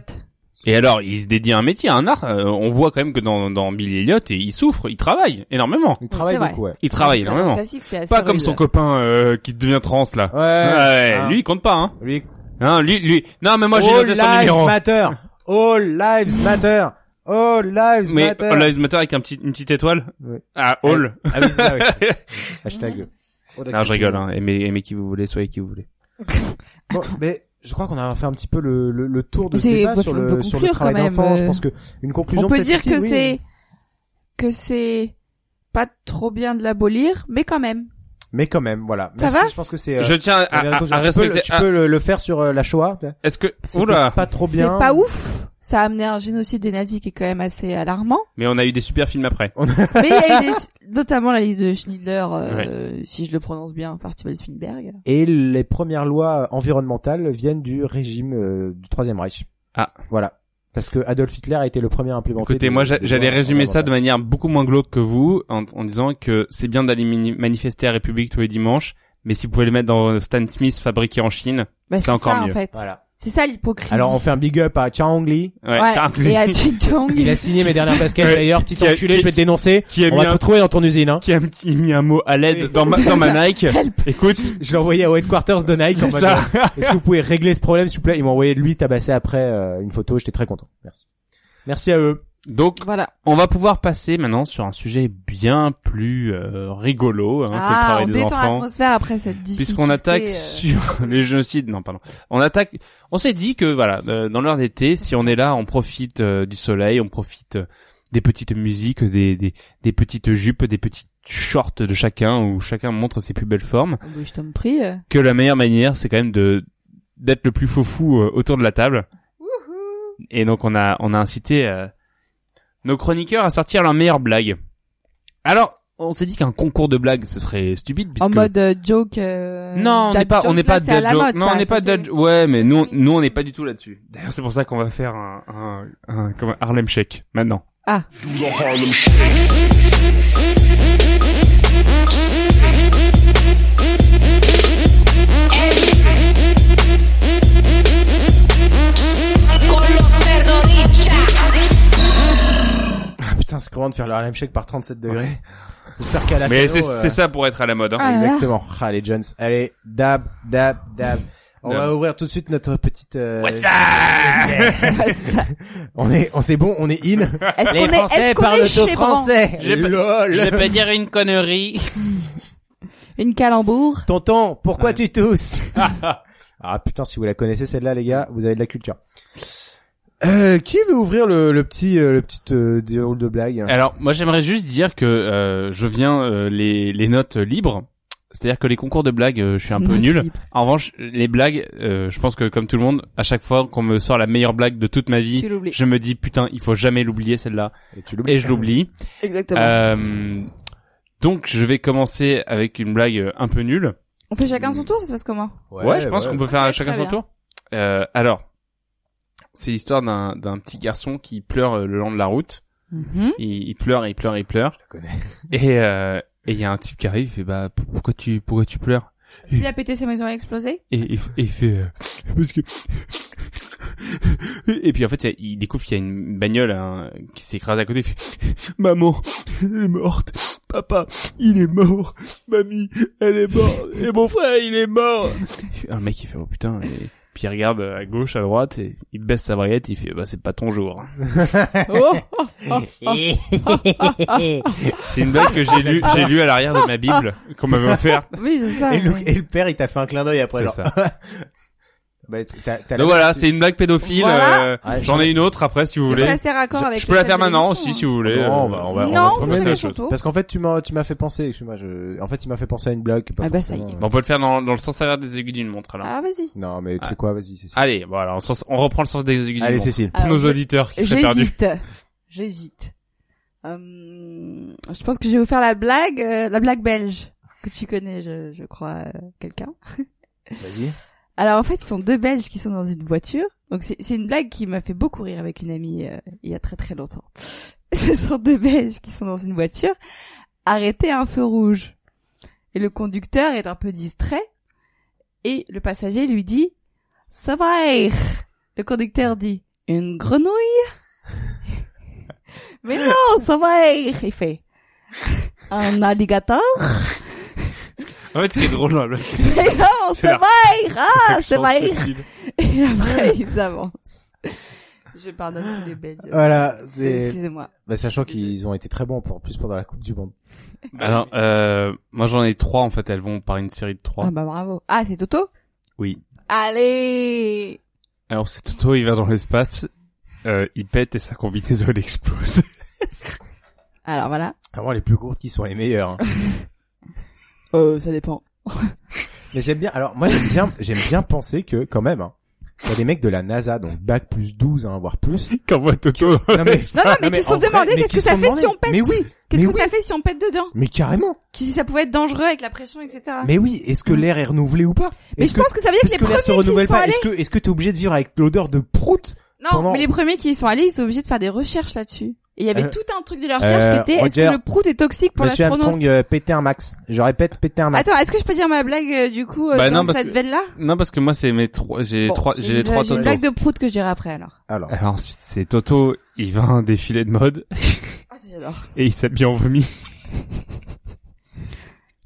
Et alors, il se dédie à un métier, à un art. euh, on voit quand même que dans, dans Billy Elliot, et il souffre, il travaille énormément. il travaille beaucoup. Ouais. Il travaille C'est énormément. classique, c'est assez Pas comme son copain euh, qui devient trans là. Ouais. hein. lui il compte pas hein. Lui, Hein, lui, lui. Non mais moi j'ai All noté son lives numéro. matter. All lives matter. All lives Mais matter. All Lives Matter avec un petit, une petite étoile. Ouais. Ah, All. Ah oui, c'est ça, oui. Hashtag. non, je rigole. Hein. Aimez, aimez qui vous voulez, soyez qui vous voulez. Bon, mais je crois qu'on a fait un petit peu le, le, le tour de ce C'est- débat sur le, sur le travail d'enfant. Je euh, pense que une conclusion On peut dire ici, que oui. c'est que c'est pas trop bien de l'abolir, mais quand même. Mais quand même, voilà. Ça Merci, va Je pense que c'est. euh, Je tiens à- à- raison. à tu peux, le- respecter- tu peux le, le faire sur euh, la Shoah. Est-ce que oula pas trop C'est bien. pas ouf. Ça a amené un génocide des nazis qui est quand même assez alarmant. Mais on a eu des super films après. Mais il y a eu des- notamment la liste de Schindler, euh, si je le prononce bien, par Steven Spielberg. Et les premières lois environnementales viennent du régime euh, du Troisième Reich. Ah. Voilà. Parce que Adolf Hitler a été le premier à implémenter. Écoutez, des- moi j'allais résumer ça de manière beaucoup moins glauque que vous, en, en disant que c'est bien d'aller manifester à République tous les dimanches, mais si vous pouvez le mettre dans Stan Smith fabriqué en Chine, Bah, c'est encore ça, mieux. En fait. Voilà. C'est ça l'hypocrisie. Alors on fait un big up à Chang Li. Ouais, Ouais, et à Lee. Chong. Il a signé mes dernières baskets Ouais, d'ailleurs, petit qui a- enculé, qui- je vais te dénoncer. qui a on mis va te un- retrouver dans ton usine, hein. Qui a mis- un mot à l'aide dans ma, dans ma Nike. Écoute, Je l'ai envoyé au headquarters de Nike. C'est ça. euh, Est-ce que vous pouvez régler ce problème, s'il vous plaît? Ils m'ont envoyé lui tabasser après euh, une photo. J'étais très content. Merci. Merci à eux. Donc Voilà. on va pouvoir passer maintenant sur un sujet bien plus euh, rigolo hein, que le Ah, travail on des détend enfants. l'atmosphère après cette difficulté. puisqu'on attaque euh, sur les génocides. Non, pardon. On attaque. On s'est dit que voilà, euh, dans l'heure d'été, si on est là, on profite euh, du soleil, on profite euh, des petites musiques, des, des des petites jupes, des petites shorts de chacun où chacun montre ses plus belles formes. bah, je t'en prie. euh. Que la meilleure manière, c'est quand même de d'être le plus faux fou autour de la table. Et donc on a on a incité euh, nos chroniqueurs à sortir leurs meilleures blagues. Alors, on s'est dit qu'un concours de blagues, ce serait stupide En puisque mode euh, joke. euh, non, on n'est pas, on joke, n'est pas dad joke. mode, non, ça, on n'est pas dad. Ouais, mais nous, nous, on n'est pas du tout là-dessus. D'ailleurs, c'est pour ça qu'on va faire un, un, un, comme un Harlem Shake maintenant. Ah. Putain, c'est comment de faire le Harlem Shake par 37 degrés. J'espère qu'à la Mais c'est euh, ça pour être à la mode. Hein. Ah. Exactement. Ah, les Jones. Allez, dab, dab, dab. On Dab. va ouvrir tout de suite notre petite. euh, What's on est, on c'est bon, on est in. Est-ce Les qu'on est, Français est-ce qu'on parlent est Bran français. Je peux-. Je peux dire une connerie. Une calembour. Tonton, pourquoi tu tousses? Ah putain, si vous la connaissez celle-là, les gars, vous avez de la culture. Euh, qui veut ouvrir le, le petit, euh, le petit euh, déroule de blague? Alors, moi, j'aimerais juste dire que euh, je viens euh, les les notes libres. C'est-à-dire que les concours de blagues, euh, je suis un peu nul. En revanche, les blagues, euh, je pense que comme tout le monde, à chaque fois qu'on me sort la meilleure blague de toute ma vie, je me dis putain, il faut jamais l'oublier celle-là. Et tu l'oublies. Et je l'oublie. Exactement. Euh, donc je vais commencer avec une blague un peu nulle. On fait chacun son tour, ça se passe comment? Ouais, je pense qu'on peut faire chacun son bien. tour. Euh, alors, c'est l'histoire d'un d'un petit garçon qui pleure euh, le long de la route. Mhm. Il, il pleure, il pleure, il pleure. Je connais. Et euh, et il y a un type qui arrive, il fait bah pourquoi tu pourquoi tu pleures? S'il a pété sa maison a explosé? Et, et, et il fait euh, parce que et puis en fait il découvre qu'il y a une bagnole hein, qui s'écrase à côté il fait maman elle est morte papa il est mort mamie elle est morte et mon frère il est mort un mec il fait oh putain et puis il regarde à gauche à droite et il baisse sa braguette il fait bah c'est pas ton jour Oh, c'est une blague que j'ai lu j'ai lu à l'arrière de ma bible qu'on m'avait offert Oui, c'est ça. et, le, oui. et le père, il t'a fait un clin d'œil après. Genre. ça. bah, t'as- t'as donc voilà c'est une blague pédophile Voilà. euh, Ouais, j'en ai une autre après si vous C'est voulez assez raccord Je- avec je le peux la thème faire de maintenant l'émission, aussi si vous voulez Non, euh, on va, on va, on Non, va vous trouver ça. Parce qu'en fait, tu m'as, tu m'as fait penser, excuse-moi, je, en fait, tu m'as fait penser à une blague. Pas Ah bah, ça y forcément- est. Bon, on peut le faire dans, dans le sens inverse des aiguilles d'une montre alors. Ah, vas-y. Non, mais tu Ah. sais quoi, vas-y, c'est Allez, bon alors on, on reprend le sens des aiguilles d'une Allez, montre. Cécile. Pour Alors, nos je- auditeurs qui seraient perdus. J'hésite. J'hésite. Hum, je pense que je vais vous faire la blague, euh, la blague belge que tu connais, je, je crois, euh, quelqu'un. Vas-y. Alors en fait, ce sont deux Belges qui sont dans une voiture. Donc c'est une blague qui m'a fait beaucoup rire avec une amie euh, il y a très très longtemps. Ce sont deux Belges qui sont dans une voiture, arrêtés à un feu rouge. Et le conducteur est un peu distrait et le passager lui dit "Ça va ir." Le conducteur dit "Une grenouille." Mais non, ça va. Il fait "Un alligator." En fait, ce qui est drôle dans la blague, c'est- Mais non, C'est ir. Ah, ir. Cécile. Et après, ils avancent. Je pardonne tous les Belges. Voilà, c'est- Excusez-moi. Bah, sachant qu'ils ont été très bons pour plus pendant la Coupe du Monde. Alors, euh, moi j'en ai trois en fait, elles vont par une série de trois. Ah bah bravo. Ah, c'est Toto? Oui. Allez Alors c'est Toto, il va dans l'espace, euh, il pète et sa combinaison elle explose. Alors voilà. Vraiment, les plus courtes qui sont les meilleures. hein. Euh, ça dépend. Mais j'aime bien. Alors moi j'aime bien, j'aime bien penser que quand même, hein, il y a des mecs de la NASA, donc bac plus 12, hein, voire plus. Comme Toto. Non mais, Non, non, mais qui se sont en vrai, demandé mais qu'est-ce que ça fait si on pète. Mais oui. Qu'est-ce que oui. ça fait si on pète dedans Mais carrément. Qui si ça pouvait être dangereux avec la pression, etc. Mais oui, est-ce que l'air est renouvelé ou pas Mais je pense que ça veut dire que est-ce les l'air se premiers qui renouvelle sont pas allés- Est-ce que est-ce que t'es obligé de vivre avec l'odeur de prout Non, mais les premiers qui y sont allés, ils sont obligés de faire des recherches là-dessus. Et il y avait Euh, tout un truc de la recherche euh, qui était est-ce que le prout est toxique pour Monsieur l'astronaute Armstrong, euh, péter un max. Je répète, péter un max. Attends, est-ce que je peux dire ma blague euh, du coup euh, Bah dans non, cette que- veine-là? Non, parce que moi, c'est mes trois, j'ai Bon, trois, j'ai les trois J'ai une blague de prout que je dirai après alors. Alors. Alors ensuite, c'est Toto, il va à un défilé de mode. Ah, j'adore. Et il s'habille en vomi.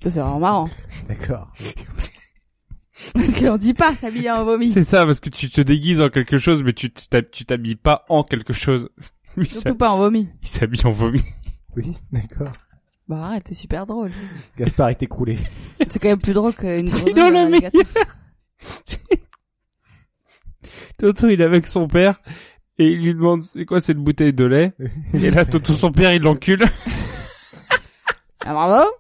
Ça c'est vraiment marrant. D'accord. Parce qu'on dit pas s'habiller en vomi. C'est ça, parce que tu te déguises en quelque chose, mais tu t'habilles pas en quelque chose. Lui, Surtout pas en vomi. Il s'habille en vomi. Oui, d'accord. Bah arrête, c'est super drôle. Gaspard est écroulé. C'est quand même plus drôle qu'une grenouille dans le meilleur. Toto, il est avec son père. Et il lui demande, c'est quoi cette bouteille de lait? Et là, Toto, son père, il l'encule. Ah bravo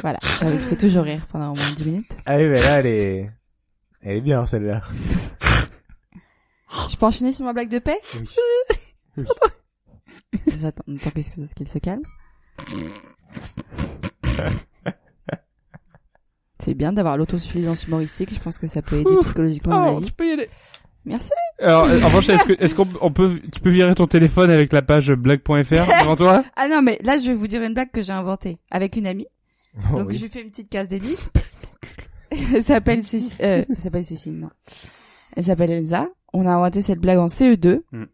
Voilà, ça me fait toujours rire pendant au moins 10 minutes. Ah oui, mais là, elle est, elle est bien, celle-là. Je peux enchaîner sur ma blague de paix Oui. J'attends, tant qu'est-ce que- qu'il se calme. C'est bien d'avoir l'autosuffisance humoristique, je pense que ça peut aider psychologiquement dans la Oh, vie. tu peux y aller. Merci. Alors, euh, en revanche, est-ce que, est-ce qu'on on peut, tu peux virer ton téléphone avec la page blague.fr devant toi? Ah non, mais là, je vais vous dire une blague que j'ai inventée avec une amie. Oh, Donc, oui. lui fais une petite case dédiée. elle s'appelle Cécile, euh, elle s'appelle Cécile, non. Elle s'appelle Elsa. On a inventé cette blague en CE2. Mm.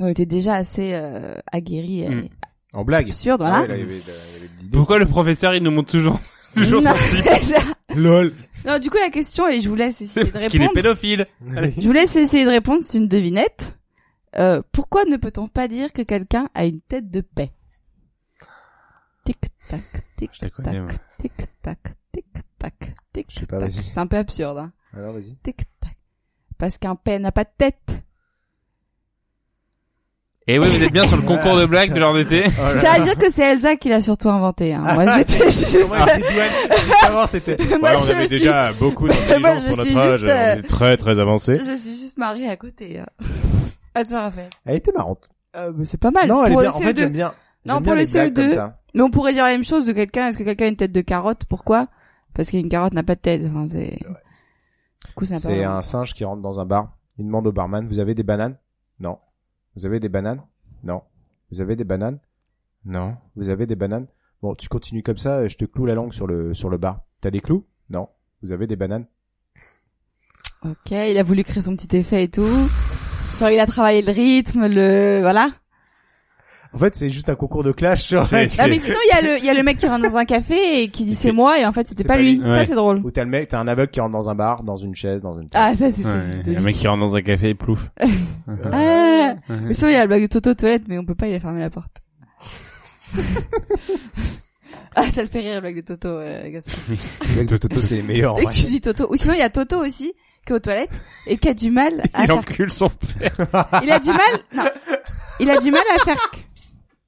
On était déjà assez euh, aguerris. Mm. et En blague. Absurde, voilà. Ah ouais, là, il y avait- il y avait de l'idée. Pourquoi le professeur, il nous montre toujours, toujours Non. LOL. Non, du coup, la question, et je vous laisse essayer de Parce qu'il est répondre. pédophile. Allez. Je vous laisse essayer de répondre, c'est une devinette. Euh, pourquoi ne peut-on pas dire que quelqu'un a une tête de paix? Tic-tac, tic-tac, connais, moi. tic-tac, tic-tac, sais pas, tic-tac. vas-y. C'est un peu absurde, hein. Alors, vas-y. Tic-tac. Parce qu'un paix n'a pas de tête. Et oui, vous êtes bien sur le concours de blagues de l'heure d'été. Oh J'ai à dire que c'est Elsa qui l'a surtout inventé. Hein. Moi, Ah, j'étais juste... Moi, j'étais douane. Juste Voilà, on je avait suis- déjà beaucoup d'intelligence je pour notre âge. juste, euh, On est très, très avancé. Je suis juste mariée à côté. Hein. À toi, Raphaël. Elle était marrante. Euh, c'est pas mal. Non, elle est Pour bien. le En fait, CE2. j'aime bien. Non, pour bien le les blagues comme CE2. ça. Mais on pourrait dire la même chose de quelqu'un. Est-ce que quelqu'un a une tête de carotte? Pourquoi? Parce qu'une carotte n'a pas de tête. Enfin, c'est. Coup, ça C'est un singe qui rentre dans un bar. Il demande au barman, vous avez des bananes? Non. Vous avez des bananes? Non. Vous avez des bananes? Non. Vous avez des bananes? Bon, tu continues comme ça, je te cloue la langue sur le, sur le bar. T'as des clous? Non. Vous avez des bananes? Ok, il a voulu créer son petit effet et tout. Genre, il a travaillé le rythme, le voilà. En fait, c'est juste un concours de clash sur C'est- Ah mais sinon il y a le il y a le mec qui rentre dans un café et qui dit c'est moi et en fait c'était pas, lui. Ça Ouais. c'est drôle. Ou t'as le mec, t'as un aveugle qui rentre dans un bar, dans une chaise, dans une Ah ça c'est Ouais, juste il y a un lui. mec qui rentre dans un café et plouf. Ah. Mais sinon il y a le blague de Toto aux toilettes mais on peut pas il a fermé la porte. ah ça le fait rire le blague de Toto. Euh. Le mec de Toto, c'est les meilleurs. Dès que tu dis Toto ou sinon il y a Toto aussi qui est aux toilettes et qui a du mal à Il faire... encule son père. il a du mal non il a du mal à faire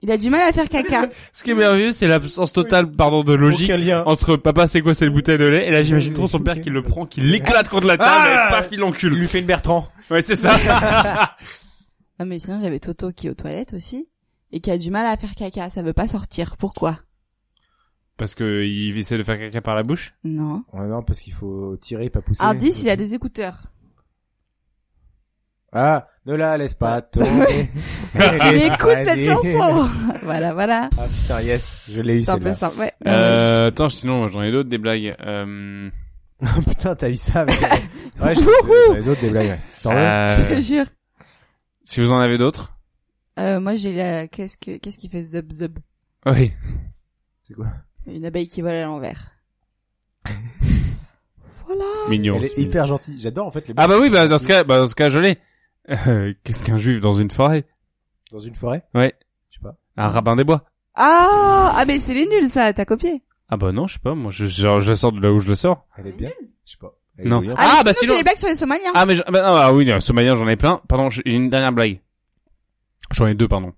il a du mal à faire caca. Ce qui est merveilleux, c'est l'absence totale, pardon, de logique entre papa, c'est quoi, c'est le bouteille de lait, et là, j'imagine trop son père qui le prend, qui l'éclate contre la table, Ah et paf, il l'encule. Il lui fait une Bertrand. Ouais, c'est ça. Ah mais sinon j'avais Toto qui est aux toilettes aussi et qui a du mal à faire caca, ça veut pas sortir. Pourquoi? Parce que il essaie de faire caca par la bouche? Non. Ouais, non, parce qu'il faut tirer, pas pousser. Indice, il a des écouteurs. Ah, ne la laisse pas tomber. Il écoute cette chanson. voilà, voilà. Ah putain, yes, je l'ai eu C'est un celle-là. ouais. Euh, attends, sinon, j'en ai d'autres, des blagues. Euh... putain, t'as eu ça avec... Ouais, je- Wouhou j'en ai d'autres des blagues. ouais. T'en veux Euh, Je te jure. Si vous en avez d'autres. Euh, moi j'ai la qu'est-ce que qu'est-ce qui fait zub zub? Oui. C'est quoi? Une abeille qui vole à l'envers. voilà. Mignon. Elle est c'est mignon. hyper gentille. J'adore en fait les Ah bah oui, bah dans ce cas, bah dans ce cas, je l'ai. Euh, Qu'est-ce qu'un juif dans une forêt? Dans une forêt? Ouais. Je sais pas. Un rabbin des bois. Ah ah mais c'est les nuls ça, t'as copié. Ah bah non, je sais pas, moi je, je, je sors de là où je le sors. Elle est bien Je sais pas. Elle est Non. Ah, Ah, bah sinon, sinon- j'ai les blagues sur les Somaliens. Ah mais je- bah, non, ah oui, somalien j'en ai plein. Pardon, j'ai une dernière blague. J'en ai deux, pardon.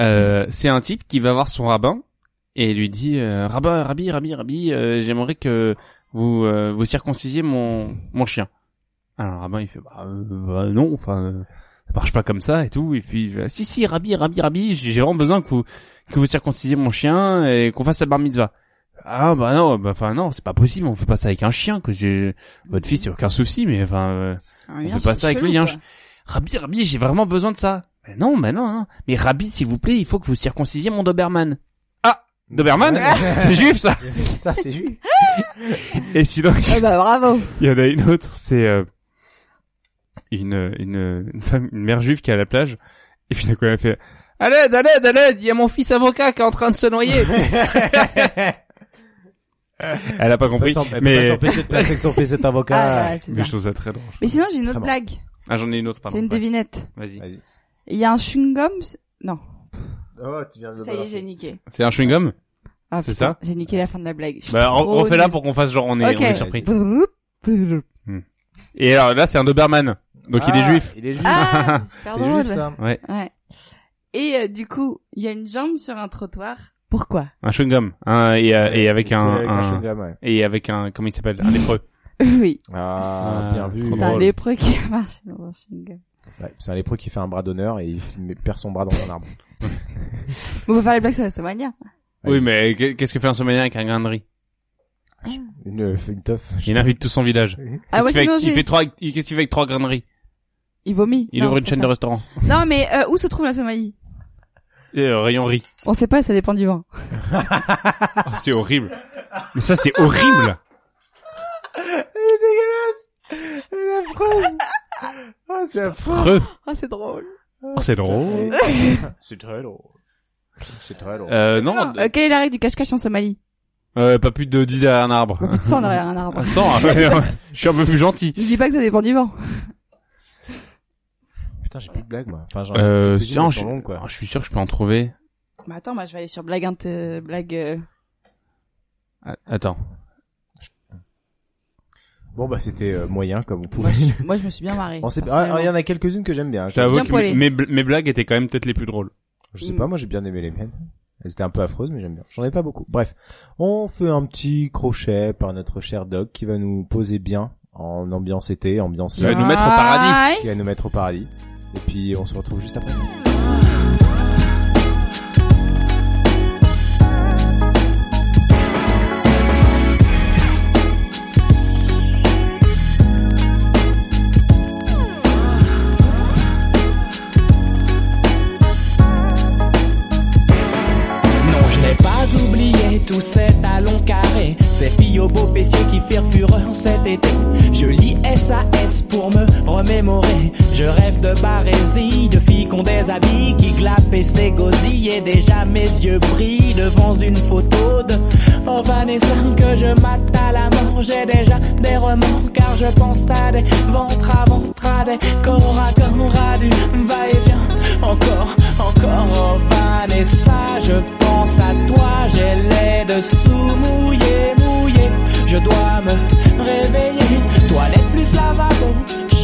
Euh, c'est un type qui va voir son rabbin et lui dit euh, Rabat, Rabbi, Rabbi, Rabbi, euh, j'aimerais que vous euh, vous circoncisiez mon mon chien. Alors Rabbin il fait bah, euh, bah, non, enfin euh, ça marche pas comme ça et tout et puis si si Rabbi, Rabbi, Rabbi, j'ai vraiment besoin que vous que vous circoncisiez mon chien et qu'on fasse la bar mitzvah. Ah bah non, bah enfin non, c'est pas possible, on fait pas ça avec un chien que j'ai votre fils, y a aucun souci mais enfin euh, on lien fait pas ça avec lui, hein. quoi. Rabbi, Rabbi, j'ai vraiment besoin de ça. Mais non, mais non, non. Mais Rabbi, s'il vous plaît, il faut que vous circoncisiez mon Doberman. Ah, Doberman C'est juif, ça Ça, c'est juif. Et sinon, Ah bah bravo. il y en a une autre, c'est euh, une, une, une femme, une mère juive qui est à la plage. Et puis d'un coup, elle a fait « À l'aide, à l'aide, à l'aide, il y a mon fils avocat qui est en train de se noyer !» Elle a pas compris, Elle peut mais... pas s'empêcher de placer que son fils est avocat. Ah, ouais, c'est mais ça. je trouve ça très drôle. Mais sinon, j'ai une autre blague. Ah, j'en ai une autre, pardon. C'est une Ouais. devinette. Vas-y. Il y a un chewing-gum. Non. Oh, tu viens de le Ça y est, j'ai niqué. C'est un chewing-gum? Ah, C'est ça? J'ai niqué la fin de la blague. Bah, trop on, refait là pour qu'on fasse genre on est, on est surpris. Vas-y. Et alors là, c'est un Doberman. Donc il est Ah, juif. Il est juif. Ah, c'est super drôle. juif, ça. Ouais. Ouais. Et euh, du coup, il y a une jambe sur un trottoir. Pourquoi? Un chewing-gum. Un, et, euh, et avec un, Avec un un- chewing-gum, ouais. et avec un, comment il s'appelle? Un lépreux. Oui. Ah, Ah, bien vu. C'est un lépreux qui a marché dans un chewing-gum. Ouais, c'est un lépreux qui fait un bras d'honneur et il perd son bras dans un arbre. On va faire les blagues sur la Somalia. Oui, mais qu'est- qu'est-ce que fait un sommelien avec un grain de riz? Une, euh, une teuf. Il invite tout son village. Ah, Qu'est-ce ouais, qu'il fait j'ai- fait trois, il- qu'est-ce qu'il fait avec trois grains de riz? Il vomit. Il Non, ouvre une chaîne ça. de restaurants. Non, mais euh, où se trouve la Somalie Et, euh, rayon riz. On sait pas, ça dépend du vent. Oh, c'est horrible. Mais ça, c'est horrible. Elle est dégueulasse Elle est affreuse Oh, c'est affreux. Ah, c'est drôle. Oh, c'est drôle. C'est très drôle. C'est très drôle. Euh, non, Non, euh, quelle est la règle du cache-cache en Somalie? Euh, pas plus de 10 derrière un arbre. Beaucoup de sang derrière un arbre. Ah, 100, ah, ouais, ouais. je suis un peu plus gentil. Je dis pas que ça dépend du vent. Putain, j'ai plus de blagues, moi. Enfin, j'en ai Euh, si, non, je, longues, quoi. je suis sûr que je peux en trouver. Bah attends, moi je vais aller sur blague blague. euh, Ah, Attends. Bon, bah, c'était euh, moyen, comme vous Moi, pouvez. je, moi, je me suis bien marré. Ah, il y en a quelques-unes que j'aime bien. Je t'avoue bien que poilé. mes, bl- mes blagues étaient quand même peut-être les plus drôles. Je sais pas, moi j'ai bien aimé les miennes. Elles étaient un peu affreuses, mais j'aime bien. J'en ai pas beaucoup. Bref, on fait un petit crochet par notre cher Doc qui va nous poser bien en ambiance été, ambiance... Qui va nous mettre au paradis. Qui va nous mettre au paradis. Et puis on se retrouve juste après ça. Non, je n'ai pas oublié tous ces talons ces filles aux beaux fessiers qui firent fureur cet été. Je lis SAS pour me remémorer. Je rêve de barésie, de filles des habits qui glapent et s'égosillent. Et déjà mes yeux brillent devant une photo de Oh Vanessa que je mate à la mort. J'ai déjà des remords car je pense à des ventres à ventre, à des corps à corps, à du va-et-vient. Encore, encore, oh Vanessa, je pense à toi, j'ai les dessous mouillés, mouillés. Je dois me réveiller, toilette plus lavabo,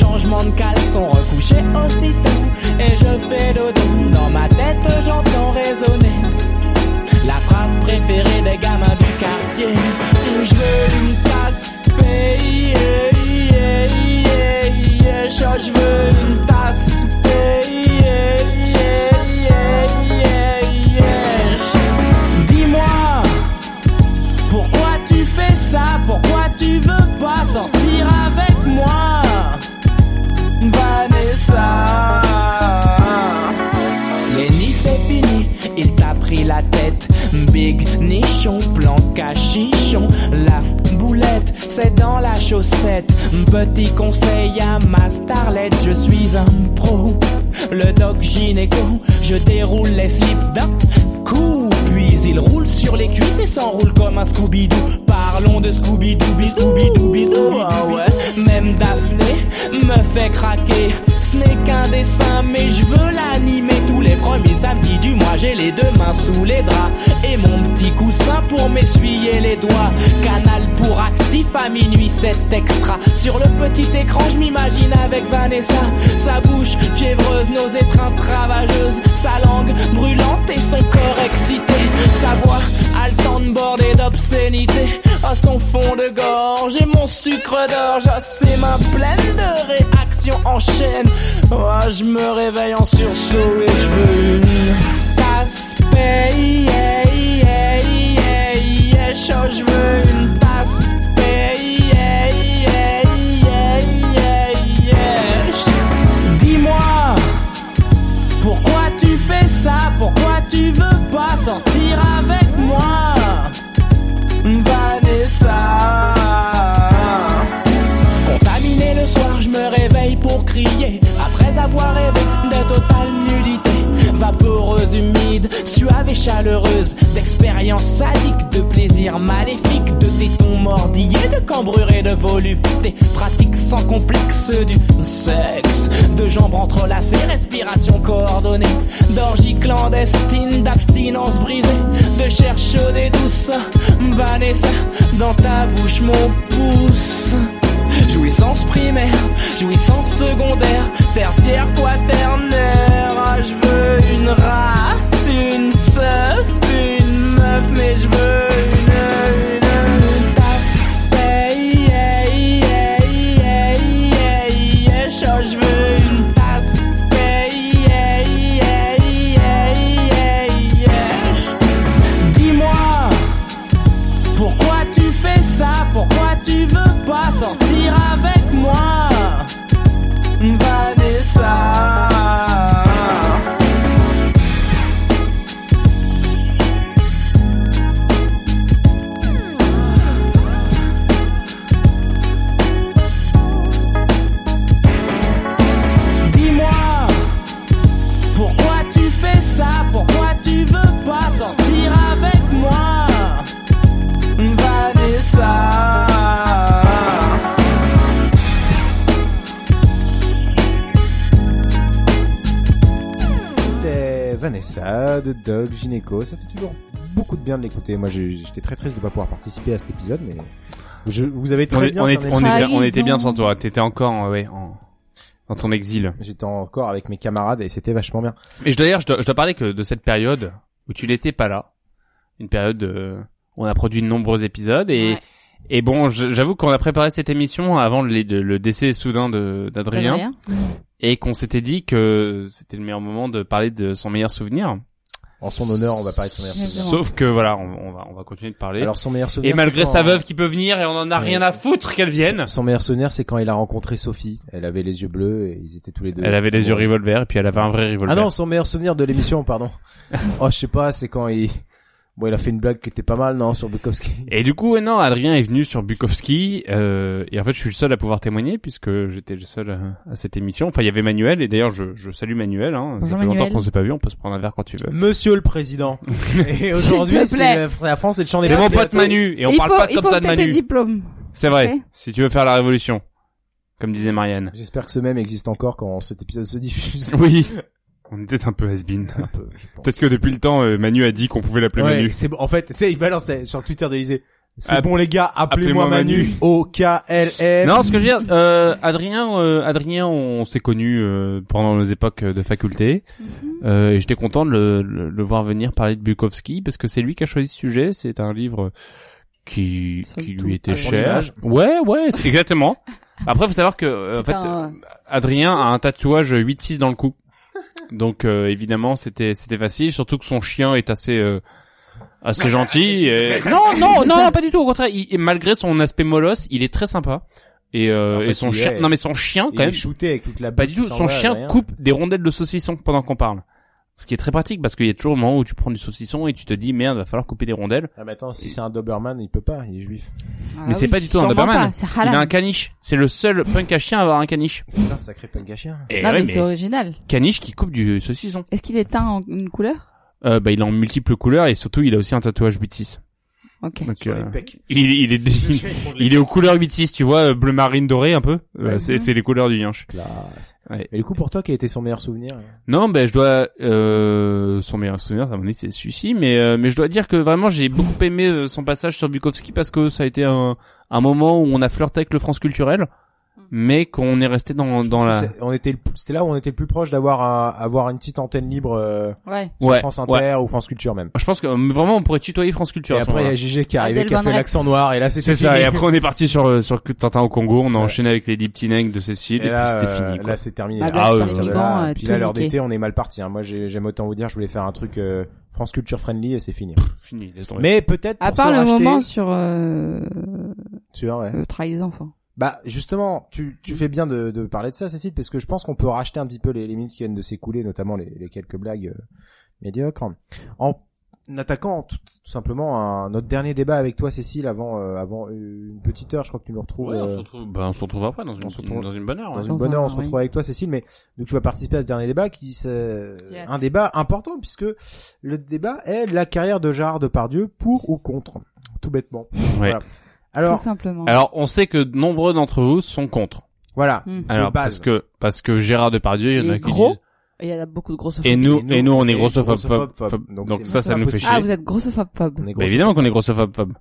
changement de caleçon, recouché aussitôt. Et je fais dodo, dans ma tête j'entends résonner. La phrase préférée des gamins du quartier. Je veux une tasse payée Je veux une tasse Big nichon, plan cachichon, la boulette, c'est dans la chaussette. Petit conseil à ma starlette, je suis un pro. Le doc gynéco, je déroule les slips d'un coup. Puis il roule sur les cuisses et s'enroule comme un Scooby-Doo. Parlons de Scooby-Doo, Scooby-Doo, Scooby-Doo. Ah ouais, même Daphné me fait craquer. Ce n'est qu'un dessin, mais je veux l'animer tous les premiers samedis du mois. J'ai les deux mains sous les draps et mon petit coussin pour m'essuyer les doigts. Canal pour actif à minuit, c'est extra. Sur le petit écran, je m'imagine avec Vanessa. Sa bouche fiévreuse, nos étreintes ravageuses. Sa langue brûlante et son corps excité. Sa voix haletante bordée d'obscénité. À son fond de gorge et mon sucre d'orge. À ses mains pleines de réactions en chaîne. Oh, je me réveille en sursaut et je veux une tasse. Chaud, je veux une tasse. Dis-moi, pourquoi tu fais ça? Pourquoi tu veux pas sortir avec moi? Vanessa. Contaminé le soir, je me réveille pour crier Après avoir rêvé de totale nudité. Vaporeuse, humide, suave et chaleureuse D'expérience sadique, de plaisir maléfique De tétons mordillés, de cambrure et de volupté Pratique sans complexe du sexe De jambes entrelacées, respiration coordonnée D'orgie clandestine, d'abstinence brisée De chair chaude et douce Vanessa, dans ta bouche mon pouce Jouissance primaire, jouissance secondaire, tertiaire, quaternaire. Ah, je veux une rate, Vanessa de Dog Gynéco. Ça fait toujours beaucoup de bien de l'écouter. Moi, j'étais très triste de pas pouvoir participer à cet épisode, mais je, vous avez On, très est- bien. on, est- on était, on était bien sans toi. T'étais encore, euh, ouais, en, dans ton exil. J'étais encore avec mes camarades et c'était vachement bien. Et dois dire, je dois, je dois parler que de cette période où tu n'étais pas là, une période euh, où on a produit de nombreux épisodes et Ouais. et bon, j'avoue qu'on a préparé cette émission avant le, décès soudain d'Adrien Adrien. Et qu'on s'était dit que c'était le meilleur moment de parler de son meilleur souvenir. En son honneur, on va parler de son meilleur souvenir. Sauf que voilà, on, on va on va continuer de parler. Alors, son meilleur souvenir, Et malgré sa veuve qui peut venir et on en a Ouais. rien à foutre qu'elle vienne. Son meilleur souvenir, c'est quand il a rencontré Sophie. Elle avait les yeux bleus et ils étaient tous les deux. Elle avait les yeux revolver et puis elle avait un vrai revolver. Ah non, son meilleur souvenir de l'émission, pardon. oh, je sais pas, c'est quand il, bon, il a fait une blague qui était pas mal, non, sur Bukowski. Et du coup, ouais, non, Adrien est venu sur Bukowski, euh, et en fait, je suis le seul à pouvoir témoigner puisque j'étais le seul à, à cette émission. Enfin, il y avait Manuel, et d'ailleurs, je, je salue Manuel. Hein. Ça Bonjour, fait longtemps Manuel. qu'on s'est pas vu, on peut se prendre un verre quand tu veux. Monsieur le président. et aujourd'hui, c'est la, la France et le champ des C'est mon pote Manu, et on Il parle faut- pas comme ça de que t'aies tes Manu. diplômes. C'est vrai. Si tu veux faire la révolution, comme disait Marianne. J'espère que ce même existe encore quand cet épisode se diffuse. Oui. On était un peu has-been. Peut-être que depuis le temps, euh, Manu a dit qu'on pouvait l'appeler Ouais, Manu. c'est bon. En fait, tu sais, il balançait sur le Twitter d'Elysée. C'est App- bon les gars, appelez-moi Manu. Manu. O K L M. Non, ce que je veux dire, euh, Adrien, euh, Adrien, on s'est connus euh, pendant nos époques de faculté, euh, et j'étais content de le, le- le voir venir parler de Bukowski parce que c'est lui qui a choisi ce sujet. C'est un livre qui qui lui était cher. Ouais, ouais, c'est exactement. Après, faut savoir que euh, en fait, un- euh, Adrien a un tatouage 8-6 dans le cou. Donc euh, évidemment, c'était c'était facile, surtout que son chien est assez euh, assez gentil. et- Non, non, non, non, pas du tout. Au contraire, il- et malgré son aspect molosse, il est très sympa. Et, euh, En fait, et son il chien, est- non mais son chien il quand est même. shooté avec toute la Pas du tout. Son chien rien. coupe des rondelles de saucisson pendant qu'on parle. Ce qui est très pratique parce qu'il y a toujours un moment où tu prends du saucisson et tu te dis merde, va falloir couper des rondelles. Ah mais attends, si c'est un Doberman, il peut pas, il est juif. mais c'est pas du tout un Doberman. pas, c'est Il halal. a un caniche. C'est le seul punk à chien à avoir un caniche. Putain, sacré punk à chien. Et Non, ouais, mais c'est original. Caniche qui coupe du saucisson. Est-ce qu'il est teint en une couleur? Euh, bah, il est en multiples couleurs et surtout il a aussi un tatouage 8-6. Ok. Donc, euh, il, il est, il, il est aux couleurs 8-6, tu vois, bleu marine doré un peu. Euh, Ouais. c'est, c'est les couleurs du yinche. Classe. Ouais. Et du coup, pour toi, quel était son meilleur souvenir? Non, ben je dois euh, son meilleur souvenir, à mon avis, c'est celui-ci, mais euh, mais je dois dire que vraiment j'ai beaucoup aimé euh, son passage sur Bukowski parce que ça a été un un moment où on a flirté avec le France culturel, mais qu'on est resté dans dans la. C'est- On était, le- c'était là où on était le plus proche d'avoir un, avoir une petite antenne libre euh, Ouais. sur Ouais, France Inter ouais. ou France Culture même. Je pense que euh, vraiment on pourrait tutoyer France Culture. Et après il y a. Gégé qui est arrivé, qui a fait l'accent noir et là c'était C'est ça. fini. Et après on est parti sur euh, sur Tintin au Congo. On a enchaîné avec les Deep Tineg de Cécile et, Et là, puis c'était euh, fini. Quoi. Là, c'est terminé. Les euh, migrants, là, euh, puis là, l'heure d'été, on est mal parti. Hein. Moi, j'ai- j'aime autant vous dire, je voulais faire un truc euh, France Culture friendly et c'est fini. Fini. laisse tomber. Mais peut-être À part le racheter- moment sur euh, sur ouais. le travail des enfants. Bah justement, tu, tu fais bien de, de parler de ça, Cécile, parce que je pense qu'on peut racheter un petit peu les, les minutes qui viennent de s'écouler, notamment les, les quelques blagues euh, médiocres, en attaquant tout, tout simplement un, notre dernier débat avec toi, Cécile, avant euh, avant une petite heure. Je crois que tu nous retrouves. Ouais, on euh, se retrouve. Bah, on se retrouve après dans une, on se retrouve- dans une bonne heure. dans ouais. une bonne heure, on se oui. retrouve avec toi, Cécile, mais donc tu vas participer à ce dernier débat qui c'est Yes. un débat important puisque le débat est la carrière de Gérard Depardieu pour ou contre, tout bêtement. Ouais. Voilà. Alors, Tout simplement. Alors on sait que nombreux d'entre vous sont contre. voilà. Hmm. Alors parce que parce que Gérard Depardieu, il y en a est qui gros. disent- Et il y a beaucoup de grosses Et nous, Et nous, et nous, on est grossophobes. grossophobes. Donc, Donc c'est- ça, ça nous fait impossible. chier. Ah, vous êtes grossophobe. On est Bah, grossophobes. évidemment qu'on est grossophobes.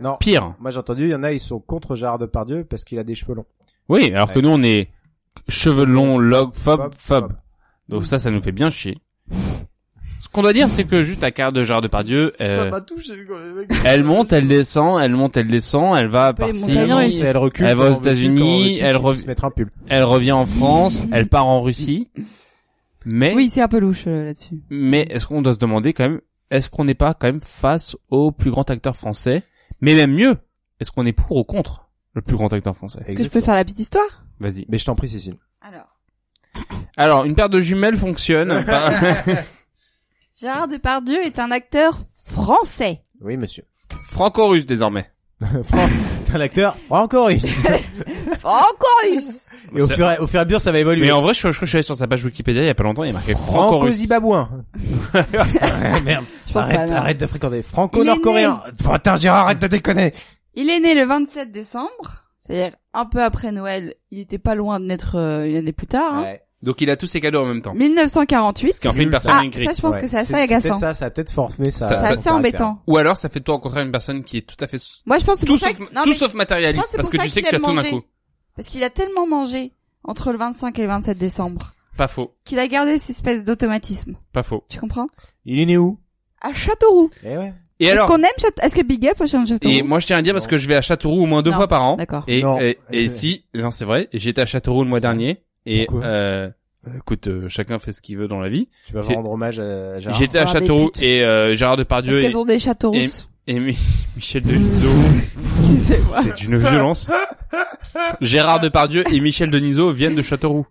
Non. Pire. Moi j'ai entendu, il y en a, ils sont contre Gérard Depardieu parce qu'il a des cheveux longs. Oui, alors que Ouais. nous, on est cheveux longs, log, phobe, phobe. Donc ça, ça nous fait bien chier. Ce qu'on doit dire, c'est que juste la carte de Gérard Depardieu, euh, touché quand même. elle monte, elle descend, elle monte, elle descend, elle va par-ci. Elle recule. Elle va aux États-Unis, elle qu'il rev- puisse mettre un pull. elle revient en France, elle part en Russie. Mais, Oui, c'est un peu louche euh, là-dessus. mais est-ce qu'on doit se demander quand même, est-ce qu'on n'est pas quand même face au plus grand acteur français? Mais même mieux, est-ce qu'on est pour ou contre le plus grand acteur français? Est-ce que je peux faire la petite histoire? Vas-y. Mais je t'en prie, Cécile. Alors. Alors, une paire de jumelles fonctionne. Gérard Depardieu est un acteur français. Oui, monsieur. Franco-russe désormais. Fran- un acteur franco-russe. Franco-russe. Et au fur, et, au fur et à mesure, ça va évoluer. Mais en vrai, je, je, je suis allé sur sa page Wikipédia il y a pas longtemps, il y a marqué franco-russe. Franco-zibabouin. Merde. Je pense Arrête, pas, non. arrête de fréquenter. Franco-nord-coréen. Putain, Gérard, arrête de déconner. Il est né le 27 décembre, c'est-à-dire un peu après Noël. Il était pas loin de naître euh, une année plus tard. Hein. Donc il a tous ses cadeaux en même temps. 1948. Ce qui en fait une personne ah, ça, je pense que c'est assez agaçant. ça, ça a peut-être formé ça. Ça- C'est assez embêtant. Ou alors ça fait de toi au contraire une personne qui est tout à fait Moi, je pense que c'est tout pour ça sauf, que... non, tout mais sauf matérialiste parce que tu sais que tu as tout d'un coup. Parce qu'il a tellement mangé entre le 25 et le 27 décembre Pas faux, qu'il a gardé cette espèce d'automatisme. pas faux. Tu comprends? Il est né où? À Châteauroux. Eh ouais. Et Est-ce alors qu'on aime Châteauroux Est-ce que Big Up au Châteauroux? Et moi je tiens à dire parce que je vais à Châteauroux au moins deux Non. fois par an. D'accord. Et, Non. et, et Euh. si, non c'est vrai, j'étais à Châteauroux le mois dernier et euh, écoute, euh, chacun fait ce qu'il veut dans la vie. Tu vas rendre hommage à Gérard. J'étais à des Châteauroux putes. et euh, Gérard Depardieu Est-ce et, qu'elles ont des châteaux et, russes et Mi- Michel Denisot. Excusez-moi. C'est d'une violence. Gérard Depardieu et Michel Denisot viennent de Châteauroux.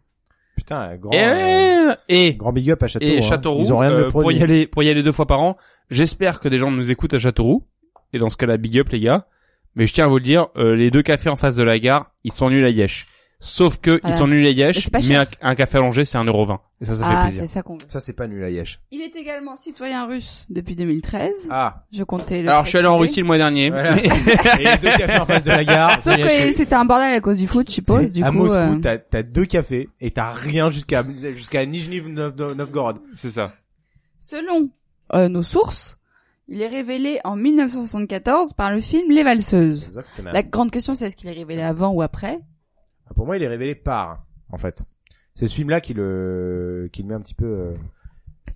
Putain, grand, Et, euh, et, grand big up à Châteauroux. et hein. Châteauroux, Ils ont rien de euh, me pour y produire. aller, pour y aller deux fois par an. J'espère que des gens nous écoutent à Châteauroux. Et dans ce cas-là, big up les gars. Mais je tiens à vous le dire, euh, les deux cafés en face de la gare, ils sont nuls à Yesh. Sauf que Voilà. ils sont nuls à Yesh, c'est mais un, café allongé c'est 1,20€. Et ça, ça fait Ah, plaisir. c'est ça qu'on veut. Ça, c'est pas nul à Yesh. Il est également citoyen russe depuis 2013. Ah. Je comptais le Alors je suis allé en. Russie le mois dernier. Voilà. et deux cafés en face de la gare. Sauf c'est que c'était un bordel à cause du foot, je suppose. Du à coup, Moscou, euh, t'as, t'as deux cafés et t'as rien jusqu'à, jusqu'à Nijni Nov- Novgorod. C'est ça. selon euh, nos sources, il est révélé en 1974 par le film Les Valseuses. Exactement. La grande question, c'est est-ce qu'il est révélé avant ou après? Pour moi, il est révélé par, en fait. C'est ce film-là qui le, qui le met un petit peu, euh,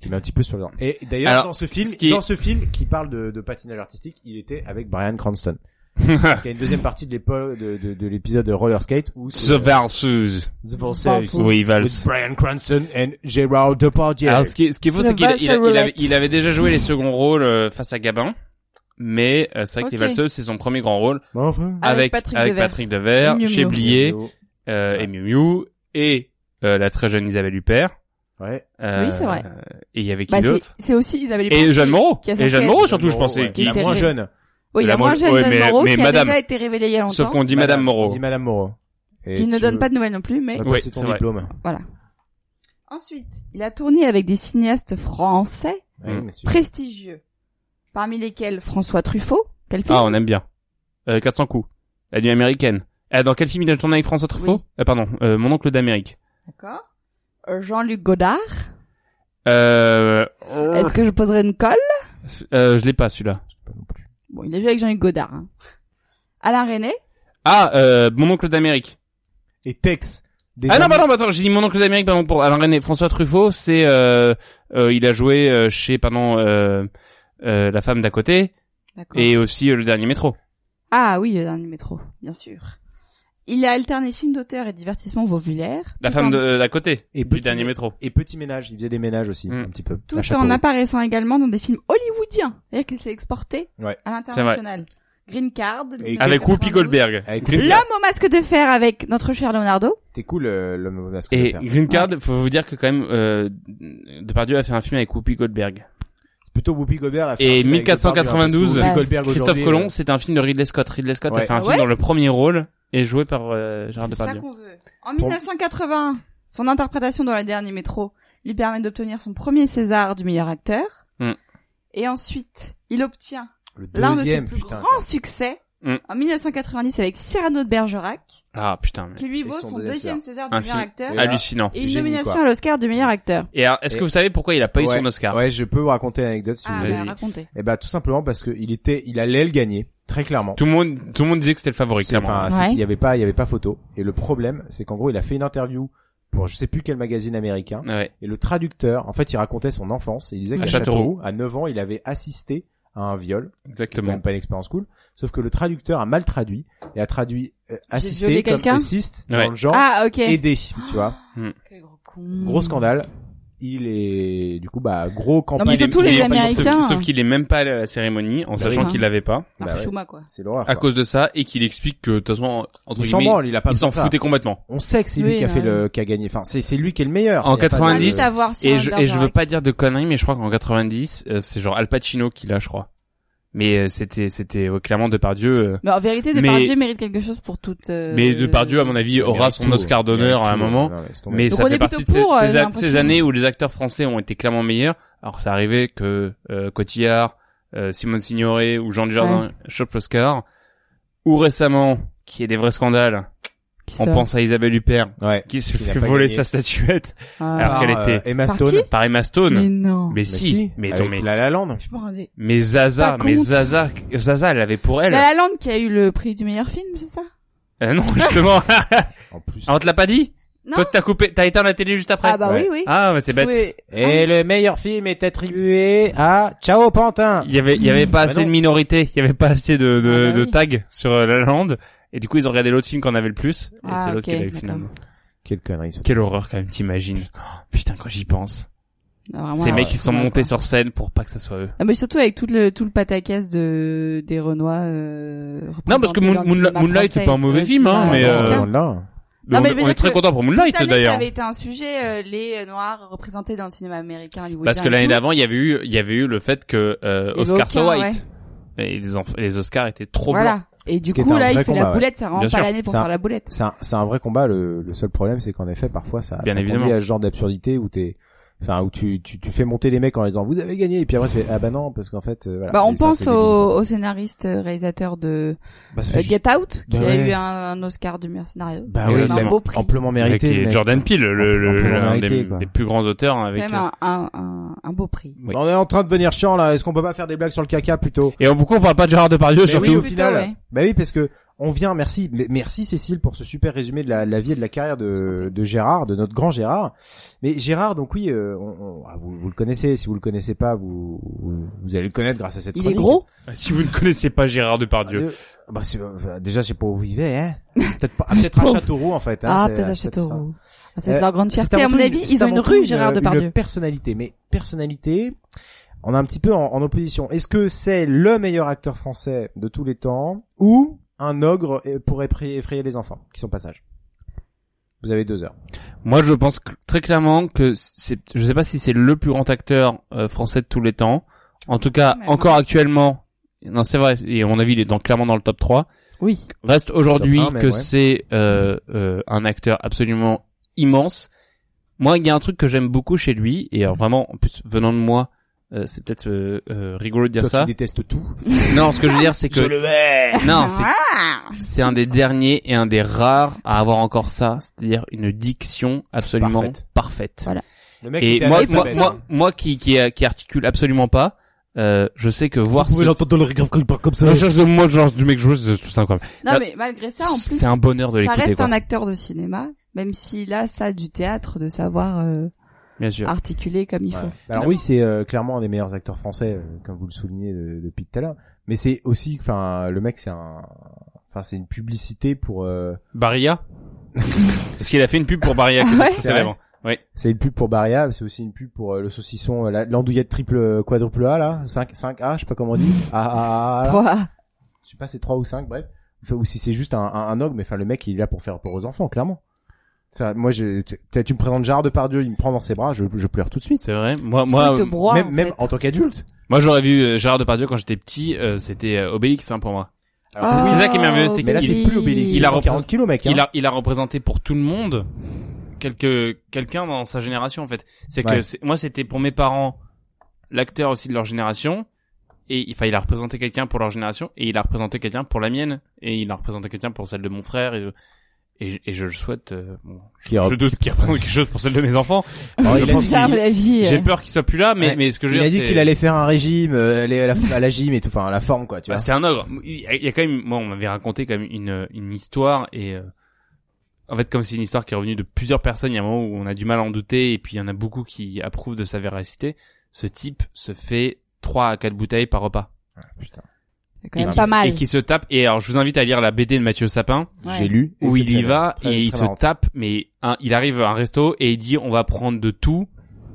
qui le met un petit peu sur le. Et d'ailleurs, dans ce film, ce qui est- dans ce film qui parle de, de patinage artistique, il était avec Brian Cranston. Parce qu'il y a une deuxième partie de l'époque de, de, de l'épisode de Roller Skate où The Valseuses. The Valseuses. Oui, Vals. With Brian Cranston and Gérard Depardieu. Alors, ce qui, ce qui est faux, The c'est qu'il il, il avait, il avait déjà joué les seconds rôles euh, face à Gabin. Mais euh, c'est vrai que Ok. les valseuses, c'est son premier grand rôle. Bon, enfin. Avec Avec, Patrick avec Devers. Patrick Devers, chez. Blier, euh, et Miu Miu, et euh, la très jeune Isabelle Huppert. Ouais. Euh, Oui, c'est vrai. Et il y avait qui bah, c'est, d'autre? c'est aussi Isabelle Huppert Et qui- Jeanne Moreau. qui Et Jeanne Moreau, surtout, je pensais. Ouais, qui- la était moins jeune. Oui, La la moins moins- jeune ouais, Jeanne mais- Moreau mais qui madame. a déjà été révélée il y a longtemps. Sauf qu'on dit Madame Moreau. On dit Madame Moreau. Et qui ne donne veux- pas de nouvelles non plus, mais Oui, ton c'est vrai. diplôme. voilà. Ensuite, il a tourné avec des cinéastes français Oui, Mm. prestigieux, parmi lesquels François Truffaut. Quel film? Ah, on aime bien. Euh, 400 coups. La nuit américaine. Euh, dans quel film il a tourné avec François Truffaut euh, Pardon, euh, Mon oncle d'Amérique. D'accord. Jean-Luc Godard. Euh... Est-ce que je poserai une colle euh, Je l'ai pas celui-là. Bon, il a joué avec Jean-Luc Godard. Hein. Alain René. Ah, euh, Mon oncle d'Amérique. Et Tex. Des ah non, pardon, attends, j'ai dit Mon oncle d'Amérique, pardon, pour Alain René. François Truffaut, c'est... Euh, il a joué chez, pardon, La femme d'à côté. D'accord. Et aussi Le Dernier Métro. Ah oui, Le Dernier Métro, bien sûr. Il a alterné films d'auteur et divertissement vauvulaire. La femme en... Euh, d'à côté. Et du dernier métro. Et petit ménage. Il faisait des ménages aussi, mm. un petit peu. Tout en apparaissant également dans des films hollywoodiens. C'est-à-dire qu'il s'est exporté ouais. à l'international. Green Card. Avec Whoopi Goldberg. L'homme au masque de fer avec notre cher Leonardo. T'es cool, euh, l'homme au masque de fer. Et Green Card, ouais. faut vous dire que quand même, euh, Depardieu a fait un film avec Whoopi Goldberg. C'est plutôt Whoopi Goldberg. Et 1492, Christophe euh, Colomb, c'est un film de Ridley Scott. Ridley Scott a fait un ah film dans le premier rôle et joué par euh, Gérard Depardieu. C'est ça qu'on veut. En 1980, son interprétation dans le dernier métro lui permet d'obtenir son premier César du meilleur acteur. Mm. Et ensuite, il obtient l'un de ses plus grands succès mm. en 1990 avec Cyrano de Bergerac. Ah putain. Qui lui vaut son, deuxième César, du meilleur acteur. Et hallucinant. Et une nomination à l'Oscar du meilleur acteur. Et est-ce que vous savez pourquoi il a pas eu son Oscar Ouais, je peux vous raconter une anecdote si ah, vous voulez. Bah, racontez. Et bah tout simplement parce que il était il allait le gagner Très clairement. Tout le monde, tout le monde disait que c'était le favori, clairement. Ouais. Il n'y avait pas, il y avait pas photo. Et le problème, c'est qu'en gros, il a fait une interview pour je sais plus quel magazine américain. Ah ouais. Et le traducteur, en fait, il racontait son enfance. Et il disait qu'à Châteauroux, à 9 ans, il avait assisté à un viol. Exactement. Pas une expérience cool. Sauf que le traducteur a mal traduit et a traduit euh, assisté comme assist ouais. dans le genre ah, okay. aider, tu vois. Gros scandale il est du coup bah gros campagne. Non, mais tous les Américains. Sauf, hein. qu'il est même pas à la cérémonie en bah sachant qu'il l'avait pas. Ah, bah quoi. C'est l'horreur. À cause de ça et qu'il explique que de toute façon entre il guillemets, il a pas s'en foutait complètement. On sait que c'est lui qui a fait le qui a gagné. Enfin c'est lui qui est le meilleur. En 90 et, je, veux pas dire de conneries mais je crois qu'en 90 euh, c'est genre Al Pacino qui l'a je crois mais euh, c'était c'était ouais, clairement Depardieu. Euh, mais en vérité, Depardieu mérite quelque chose pour toute. Euh... Mais Depardieu, à mon avis, aura son Oscar d'honneur à un moment. Mais Donc ça fait partie de ces, euh, ces, années où les acteurs français ont été clairement meilleurs. Alors ça arrivait que euh, Cotillard, euh, Simone Signoret ou Jean Dujardin ouais. chopent l'Oscar. Ou récemment, qui est des vrais scandales, on pense à Isabelle Huppert ouais, qui se fait voler sa statuette ah. alors qu'elle était euh, Emma Stone. par, Emma Stone mais non mais, bah si mais avec mais La La Land mais Zaza mais Zaza Zaza elle avait pour elle La La Land qui a eu le prix du meilleur film c'est ça? Euh, non justement en plus ah, on te l'a pas dit? Non. Toi, t'as coupé, t'as éteint la télé juste après. Ah bah oui, oui. Ah, mais c'est bête. Et ah. le meilleur film est attribué à Ciao Pantin. Il y avait, il y avait pas assez de minorités, il y avait pas assez de, de, ah bah de tags sur euh, La Lande. Et du coup, ils ont regardé l'autre film qu'on avait le plus, et ah, c'est l'autre okay, a eu finalement. Quelle connerie. Quelle horreur quand même, t'imagines. Oh, putain, quand j'y pense. Ces mecs qui sont montés sur scène pour pas que ce soit eux. Ah, mais surtout avec tout le tout le pataquès de des Renois. Euh, non parce que Moonlight c'est pas un mauvais euh, film hein, mais euh, on, est très content pour Moonlight d'ailleurs. Ça avait été un sujet euh, les euh, noirs représentés dans le cinéma américain. Parce que l'année d'avant il y avait eu il y avait eu le fait que euh, Oscar so White et les, Oscars étaient trop voilà. blancs. Et du coup, là, il fait la boulette, ça rend Bien pas l'année pour faire la boulette. C'est un, vrai combat. Le, seul problème, c'est qu'en effet, parfois, ça, Bien ça ce genre d'absurdité où t'es, enfin, où tu, tu, tu, fais monter les mecs en les disant vous avez gagné, et puis après tu fais ah bah non parce qu'en fait. Euh, voilà. Bah, on pense au, scénariste euh, réalisateur de bah, euh, Get. Out bah qui a eu un, Oscar du meilleur scénario. Bah oui, un beau prix. amplement mérité. Avec Jordan Peele, le, des, plus grands auteurs avec. Un un, beau prix. Oui. On est en train de venir chiant là. Est-ce qu'on peut pas faire des blagues sur le caca plutôt? Et en beaucoup on parle pas de Gérard Depardieu surtout. Oui, au plutôt, final. Ouais. Bah oui parce que on vient. Merci, merci Cécile pour ce super résumé de la, la vie et de la carrière de, de, Gérard, de notre grand Gérard. Mais Gérard, donc oui, euh, on, on, ah, vous, vous, le connaissez. Si vous le connaissez pas, vous vous allez le connaître grâce à cette. Il chronique. est gros. Ah, si vous ne connaissez pas Gérard Depardieu. Ah. Bah, euh, déjà, je sais pas où ils vivaient, hein. Peut-être pas, peut-être à Châteauroux, en fait. Hein, ah, peut-être à euh, Châteauroux. Ah, c'est euh, leur grande fierté. À mon avis, ils ont une rue, une, Gérard euh, Depardieu. Une personnalité. Mais personnalité, on est un petit peu en, opposition. Est-ce que c'est le meilleur acteur français de tous les temps ou un ogre pour effrayer, les enfants qui sont passage? Vous avez deux heures. Moi, je pense très clairement que c'est, je sais pas si c'est le plus grand acteur français de tous les temps. En tout cas, encore actuellement, non, c'est vrai. Et à mon avis, il est donc clairement dans le top 3. Oui. Reste aujourd'hui que c'est euh, euh, un acteur absolument immense. Moi, il y a un truc que j'aime beaucoup chez lui, et alors vraiment, en plus, venant de moi, euh, c'est peut-être euh, euh, rigolo de dire Toi ça. Qui déteste tout. Non, ce que je veux dire, c'est que. Je le vais. Non, c'est un des derniers et un des rares à avoir encore ça, c'est-à-dire une diction absolument parfaite. parfaite. Voilà. Le mec et moi, moi, moi, qui, qui, qui articule absolument pas, euh, je sais que voir Vous pouvez ce- l'entendre dans le rigrave comme comme ça. Non, je- moi, genre, du mec joueur, c'est tout ça, quoi. Non, Euh, mais malgré ça, en plus. C'est un bonheur de Ça l'écouter, reste quoi. un acteur de cinéma, même s'il a ça du théâtre, de savoir euh, Bien sûr. articuler comme il faut. Bah Alors oui, c'est euh, clairement un des meilleurs acteurs français, euh, comme vous le soulignez de- depuis tout à l'heure. Mais c'est aussi, enfin, le mec, c'est un, enfin, c'est une publicité pour. Euh... Barilla Parce qu'il a fait une pub pour Barilla, Ah ouais très célèbre. Oui. C'est une pub pour Barilla, c'est aussi une pub pour euh, le saucisson, euh, la- l'andouillette triple euh, quadruple A là, 5 5 A, je sais pas comment on dit. A A A. là. Trois. Je sais pas, c'est 3 ou 5, bref. Enfin, ou si c'est juste un, un, un ogre, mais enfin le mec il est là pour faire peur aux enfants, clairement. Enfin, moi, je, tu, tu me présentes Gérard Depardieu, il me prend dans ses bras, je, je pleure tout de suite. C'est vrai. Moi, moi, te broie, même, en même en tant qu'adulte. Moi, j'aurais vu euh, Gérard Depardieu quand j'étais petit, euh, c'était Obélix hein, pour moi. Alors, Ah, c'est- c'est ça qui est merveilleux, c'est mais là, qu'il c'est plus Obélix, il a 140 représenté kilos, mec, hein. Il a il a représenté pour tout le monde quelque quelqu'un dans sa génération en fait. C'est que Ouais. moi c'était pour mes parents l'acteur aussi de leur génération et enfin il a représenté quelqu'un pour leur génération et il a représenté quelqu'un pour la mienne et il a représenté quelqu'un pour celle de mon frère et et, je- et je le souhaite euh, bon, je, doute qu'il représente quelque chose pour celle de mes enfants. Il a dit- J'ai euh. peur qu'il soit plus là mais Ouais. mais ce que je veux il dire a dit qu'il allait faire un régime, euh, aller à la, à la gym et tout, enfin à la forme quoi, tu bah, vois. c'est un ogre. Il y a- il y a quand même, moi, on m'avait raconté quand même une, une histoire et, euh, en fait, comme c'est une histoire qui est revenue de plusieurs personnes, il y a un moment où on a du mal à en douter et puis il y en a beaucoup qui approuvent de sa véracité. Ce type se fait 3 à 4 bouteilles par repas. C'est quand même Et pas qui- mal. Et qui se tape. Et alors, je vous invite à lire la BD de Mathieu Sapin. Ouais. J'ai lu, Où il y va Très- et il se tape, mais un- il arrive à un resto et il dit on va prendre de tout,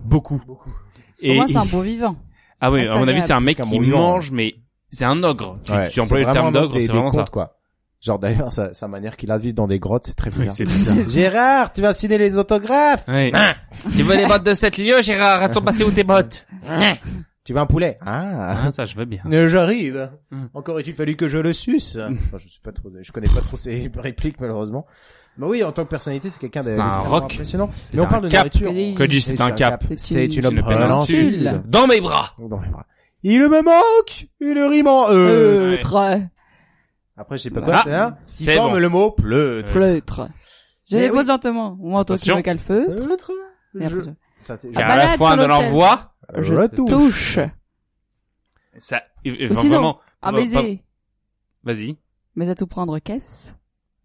beaucoup. Pour moi, c'est un bon vivant. Ah oui, à mon avis, c'est un mec qui bon vivant, mange, mais c'est un ogre. Tu, Ouais, tu emploies le terme d'ogre, c'est des vraiment ça. contes, quoi. Genre d'ailleurs, sa, sa manière qu'il a de vivre dans des grottes, c'est très bizarre. Gérard, tu vas signer les autographes Ouais. Ah. tu veux les bottes de cette lieu, Gérard? Elles sont passées où tes bottes? Tu veux un poulet? Ah, Ah, ça, je veux bien. Euh, J'arrive. Hmm. Encore est-il fallu que je le suce. Enfin, je suis pas trop, je connais pas trop ses répliques malheureusement. Mais oui, en tant que personnalité, c'est quelqu'un d'extrêmement impressionnant. C'est Mais on parle de cap. nourriture. Cody, c'est un cap. C'est une, une péninsule. Dans mes bras. Dans mes bras. Il me manque une rime en E. Pleutre. Après, je sais pas quoi, Ah, c'est. Il c'est forme bon. le mot pleutre. Pleutre. Je Mais dépose oui. lentement. Mon manteau qui cale feutre. Pleutre. Je- Ça, c'est- Car à la fois de l'envoi, Je touche. ça, Ou vraiment, un baiser. pas- Vas-y. Mais à tout prendre, qu'est-ce?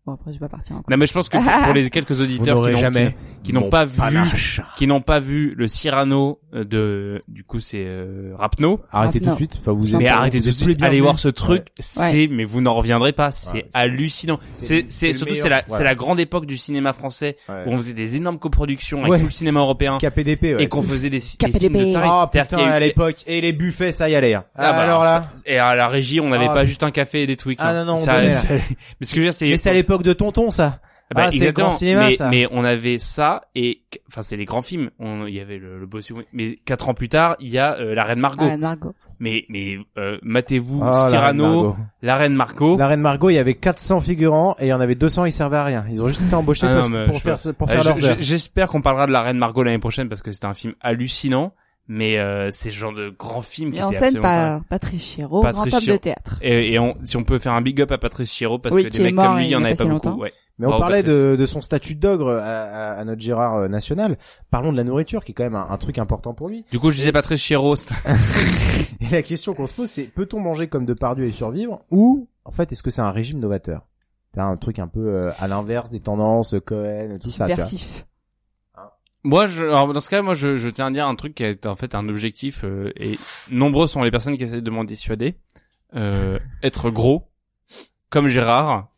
Bon, après, je vais pas partir encore. Non, mais je pense que pour, les quelques auditeurs qui n'ont, jamais qui, qui n'ont pas vu, qui n'ont pas vu le Cyrano de, du coup, c'est, euh, Rapno. Arrêtez tout de suite. Enfin, vous Mais arrêtez tout de suite, allez voir ce truc, Ouais. c'est, mais vous n'en reviendrez pas, c'est Ouais, hallucinant. c'est- C'est, surtout, c'est la, c'est la grande époque du cinéma français, Ouais. où on faisait des énormes coproductions avec Ouais. tout le cinéma européen, KPDP, ouais. et qu'on faisait des, des KPDP. films de. Ah C'est-à-dire putain, à l'époque. Et les buffets, ça y allait. hein. Ah bah, alors là. ça- et à la régie, on n'avait Ah. pas juste un café et des Twix. Ah hein. non, non, on Ça- donnait, là. ça- Mais ce que je veux dire, c'est... Mais c'est à l'époque de Tonton, ça. Ah bah, Ah, exactement. grand cinéma, mais, ça. mais on avait ça et enfin c'est les grands films. On, il y avait le, le Souvenir. Mais quatre ans plus tard, il y a euh, la Reine Margot. Ah, Margot. Mais mais euh, matez-vous la Reine Cyrano, Margot. la Reine Margot. La Reine Margot, il y avait 400 figurants et il y en avait 200, ils servaient à rien. Ils ont juste été embauchés Ah parce- non, mais pour faire, pour Euh, faire leurs. J'espère qu'on parlera de la Reine Margot l'année prochaine parce que c'est un film hallucinant. Mais euh, c'est ce genre de grand film qui Et en scène par Patrice Chéreau, grand Patrice homme de théâtre. Et, et on, si on peut faire un big up à Patrice Chiro parce Oui, que des mecs mort comme lui, il y en avait pas si beaucoup. Ouais. Mais on parlait Patrice. de, de son statut d'ogre à, à- à notre Gérard euh, national. Parlons de la nourriture, qui est quand même un, un truc important pour lui. Du coup, je disais Patrice Chiro. Et la question qu'on se pose, c'est peut-on manger comme Depardieu et survivre Ou, en fait, est-ce que c'est un régime novateur? C'est un truc un peu euh, à l'inverse des tendances Cohen, tout ça. tu vois. Moi, je, alors dans ce cas, moi, je, je tiens à dire un truc qui est en fait un objectif euh, et nombreux sont les personnes qui essaient de m'en dissuader. Euh, être gros, comme Gérard.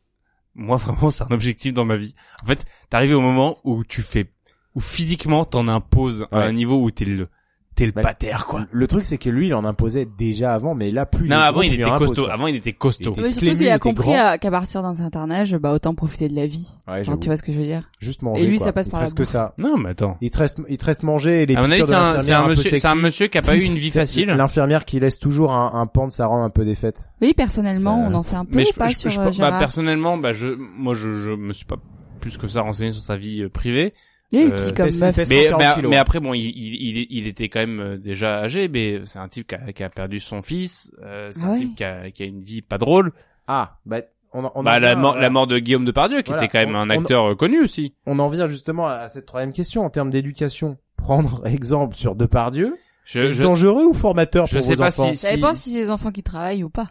Moi, vraiment, c'est un objectif dans ma vie. En fait, t'arrives au moment où tu fais, où physiquement t'en imposes à Ouais. un niveau où t'es le, t'es le Bah, pater, quoi. Le truc, c'est que lui, il en imposait déjà avant, mais là, plus. Non, avant, il plus était impose, costaud. quoi. Avant, il était costaud. Il Mais était surtout qu'il il a compris à- qu'à partir d'un certain âge, bah autant profiter de la vie. Ouais, Genre, j'avoue. tu vois ce que je veux dire Juste manger. Et lui, quoi. ça passe il par la reste que ça. Non, mais attends. Il te reste, il te reste manger et les À mon avis, c'est un, c'est monsieur, c'est un monsieur qui a pas eu une vie facile. L'infirmière qui laisse toujours un, un pan de sa robe un peu défaite. Oui, personnellement, on en sait un peu ou pas sur je- euh, bah, Gérard personnellement, bah, je, moi, je, je me suis pas plus que ça renseigné sur sa vie euh, privée. Il y a eu Euh, qui comme meuf mais, 140 mais, mais après bon il, il, il, il était quand même euh, déjà âgé mais c'est un type qui a, qui a perdu son fils euh, c'est Ah un ouais type qui a, qui a une vie pas drôle Ah, bah, on, en- on en bah la vient, mort voilà. la mort de Guillaume Depardieu qui Voilà, était quand même on- un on- acteur euh, connu aussi On en vient justement à cette troisième question en termes d'éducation. Prendre exemple sur Depardieu. Je, C'est je- dangereux ou formateur je pour sais vos pas enfants si, Ça dépend si c'est des enfants qui travaillent ou pas.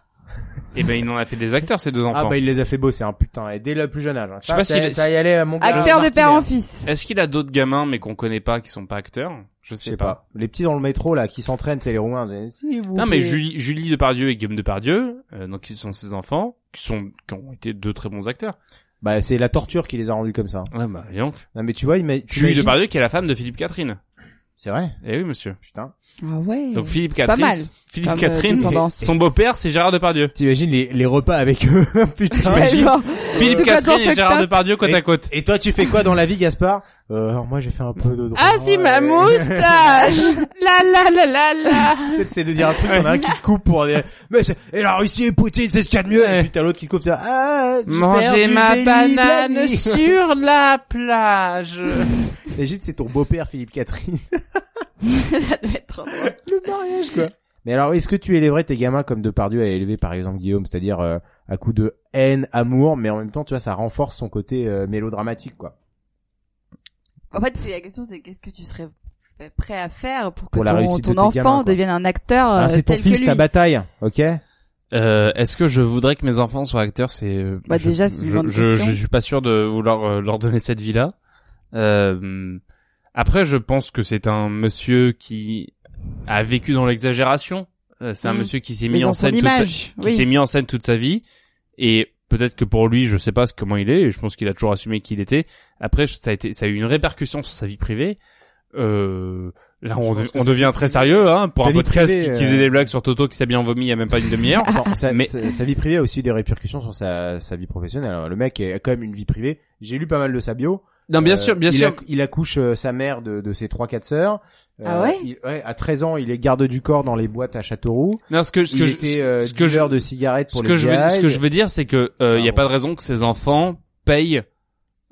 Eh ben, il en a fait des acteurs, ces deux enfants. Ah bah il les a fait bosser, un putain, et dès le plus jeune âge. hein. Je sais pas est- ça y allait, mon gars. Acteur de Martinet, père hein. en fils. Est-ce qu'il a d'autres gamins, mais qu'on connaît pas, qui sont pas acteurs? Je Je sais, pas. pas. Les petits dans le métro là qui s'entraînent, c'est les Roumains. Si, vous Non, mais. Julie, Julie Depardieu et Guillaume Depardieu, euh, donc ils sont ses enfants, qui sont, qui ont été deux très bons acteurs. Bah c'est la torture qui les a rendus comme ça. Ouais, bah, dis donc? Non mais tu vois, il m'a- Julie Depardieu qui est la femme de Philippe Catherine. C'est vrai? Eh oui, monsieur. Putain. Ah ouais. Donc Philippe C'est pas Catherine, mal. Philippe Comme, Catherine, son beau-père, c'est Gérard Depardieu. T'imagines les, les repas avec eux Putain. Philippe tout Catherine et Gérard. Depardieu côte et, à côte. Et toi, tu fais quoi dans la vie, Gaspard? Euh, Alors moi, j'ai fait un peu de droit. Ah si, ma moustache La la la la la Peut-être c'est de dire un truc, t'en as un qui te coupe pour dire Mais c'est- et la Russie et Poutine, c'est ce qu'il y a de mieux. Et puis t'as l'autre qui te coupe, c'est ah, Manger ma banane sur... la plage. Imagine, c'est ton beau-père, Philippe Catherine. Ça doit être trop drôle. Le mariage, quoi. Mais alors, est-ce que tu élèverais tes gamins comme Depardieu a élevé, par exemple, Guillaume? C'est-à-dire euh, à coup de haine, amour, mais en même temps, tu vois, ça renforce son côté euh, mélodramatique, quoi. En fait, la question, c'est qu'est-ce que tu serais prêt à faire pour que Pour la ton, réussite ton de tes enfant gamins, devienne un acteur Ah, euh, c'est ton tel fils, que lui. ta bataille, ok? Euh, est-ce que je voudrais que mes enfants soient acteurs? C'est euh, Bah, je- déjà, je, je, je suis pas sûr de vouloir euh, leur donner cette vie-là. Euh, après, je pense que c'est un monsieur qui a vécu dans l'exagération. Euh, c'est un Mm. monsieur qui s'est mis en scène toute sa, qui s'est mis en scène toute sa vie et peut-être que pour lui, je sais pas comment il est. Et je pense qu'il a toujours assumé qui il était. Après, ça a été, ça a eu une répercussion sur sa vie privée. Euh, là, on, de- devient vie très sérieux, hein, pour sa un podcast privée, qui, qui euh, faisait des blagues sur Toto qui s'habille en vomi il y a même pas une demi-heure. Mais- sa, sa vie privée a aussi des répercussions sur sa, sa vie professionnelle. Alors, le mec a quand même une vie privée. J'ai lu pas mal de sa bio. Non, bien Euh, sûr, bien il sûr. il accouche euh, sa mère de, de ses trois quatre sœurs. Euh, Ah ouais il- ouais, À 13 ans, il est garde du corps dans les boîtes à Châteauroux. Non, ce que, ce il que je, était euh, ce que je, de cigarettes pour ce les que je veux, ce que je veux dire, c'est que euh, il y a pas de raison que ces enfants payent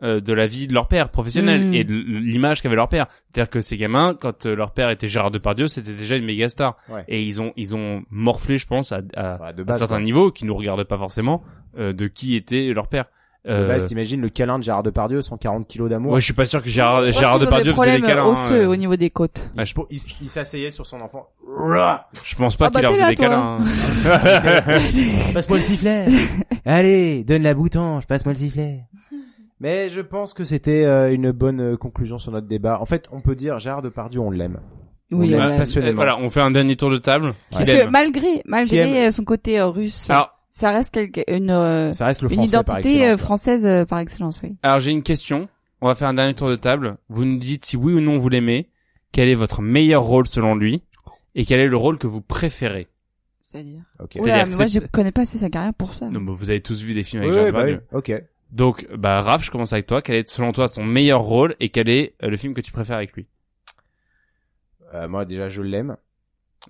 euh, de la vie de leur père professionnel Mm. et de l'image qu'avait leur père. C'est-à-dire que ces gamins, quand euh, leur père était Gérard Depardieu, c'était déjà une méga star. Ouais. Et ils ont ils ont morflé, je pense, à, à, Bah, de à base, certains quoi. niveaux qui nous regardent pas forcément euh, de qui était leur père. Euh, base, t'imagines le câlin de Gérard Depardieu, 140 kilos d'amour. ouais, je suis pas sûr que Gérard, Gérard Depardieu des faisait des problèmes câlins. osseux hein. au niveau des côtes. Bah, je, il, il s'asseyait sur son enfant. je pense pas Ah bah, qu'il leur t'es faisait là, des toi. câlins. hein. Passe-moi le sifflet. Allez, donne la boutange, passe-moi le sifflet. Mais je pense que c'était euh, une bonne euh, conclusion sur notre débat. En fait, on peut dire Gérard Depardieu, on l'aime. Oui, on l'aime on l'aime. passionnément. Voilà, on fait un dernier tour de table. Parce que malgré, malgré aime euh, son côté euh, russe, Alors, ça reste quelque, une, euh, Ça reste le une français identité euh, française euh, par excellence, oui. Alors j'ai une question. On va faire un dernier tour de table. Vous nous dites si oui ou non vous l'aimez. Quel est votre meilleur rôle selon lui? Et quel est le rôle que vous préférez? C'est-à-dire? Ok. C'est-à-dire Oula, mais moi je c'est- connais pas assez sa carrière pour ça. Non, mais vous avez tous vu des films avec Oui, oui, bah oui. Ok. Donc, bah Raph, je commence avec toi. Quel est selon toi son meilleur rôle et quel est euh, le film que tu préfères avec lui? Euh, moi déjà je l'aime.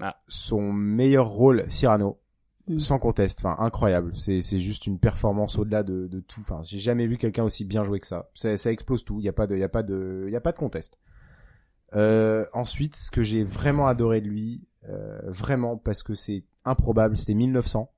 Ah. Son meilleur rôle, Cyrano, Mm. sans conteste, enfin incroyable. C'est c'est juste une performance au-delà de, de tout. Enfin, j'ai jamais vu quelqu'un aussi bien joué que ça. Ça, ça explose tout. Il y a pas de, il y a pas de, il y a pas de conteste. Euh, ensuite, ce que j'ai vraiment adoré de lui, euh, vraiment parce que c'est improbable, c'était 1900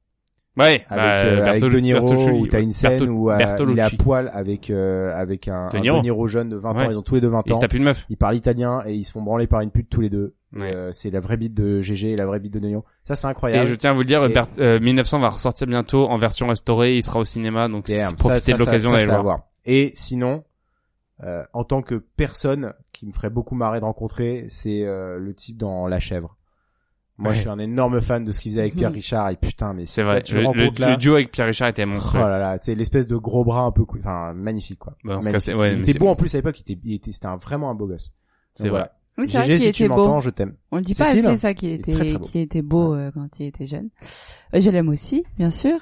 Ouais, avec, bah, euh, avec De Niro Bertolucci, où t'as une scène Bertol- où euh, il est à poil avec euh, avec un, De un Niro. De Niro jeune de 20 ans. Ils ont tous les deux 20 Il se ans. tape une meuf. Ils parlent italien et ils se font branler par une pute tous les deux. Ouais. Euh, c'est la vraie bite de GG et la vraie bite de Niro. Ça c'est Et incroyable. je tiens à vous le dire, Et- euh, 1900 va ressortir bientôt en version restaurée. Il sera au cinéma, donc profitez ça, de l'occasion d'aller le voir. voir. Et sinon, euh, en tant que personne qui me ferait beaucoup marrer de rencontrer, c'est euh, le type dans La Chèvre. Moi, Ouais. je suis un énorme fan de ce qu'il faisait avec Pierre Mhm. Richard. Et putain, mais C'est vrai. Le, duo avec Pierre Richard était oh monstrueux. là là, c'est l'espèce de gros bras un peu, cou- enfin magnifique quoi. Bah, cas, ouais, il mais était c'est- beau en plus à l'époque. Il était, il était, c'était un, vraiment un beau gosse. C'est voilà. Oui, c'est vrai qu'il si était beau. je t'aime. On le dit pas assez ça est était, très, très beau. qu'il était beau euh, quand il était jeune. Euh, je l'aime aussi, bien sûr.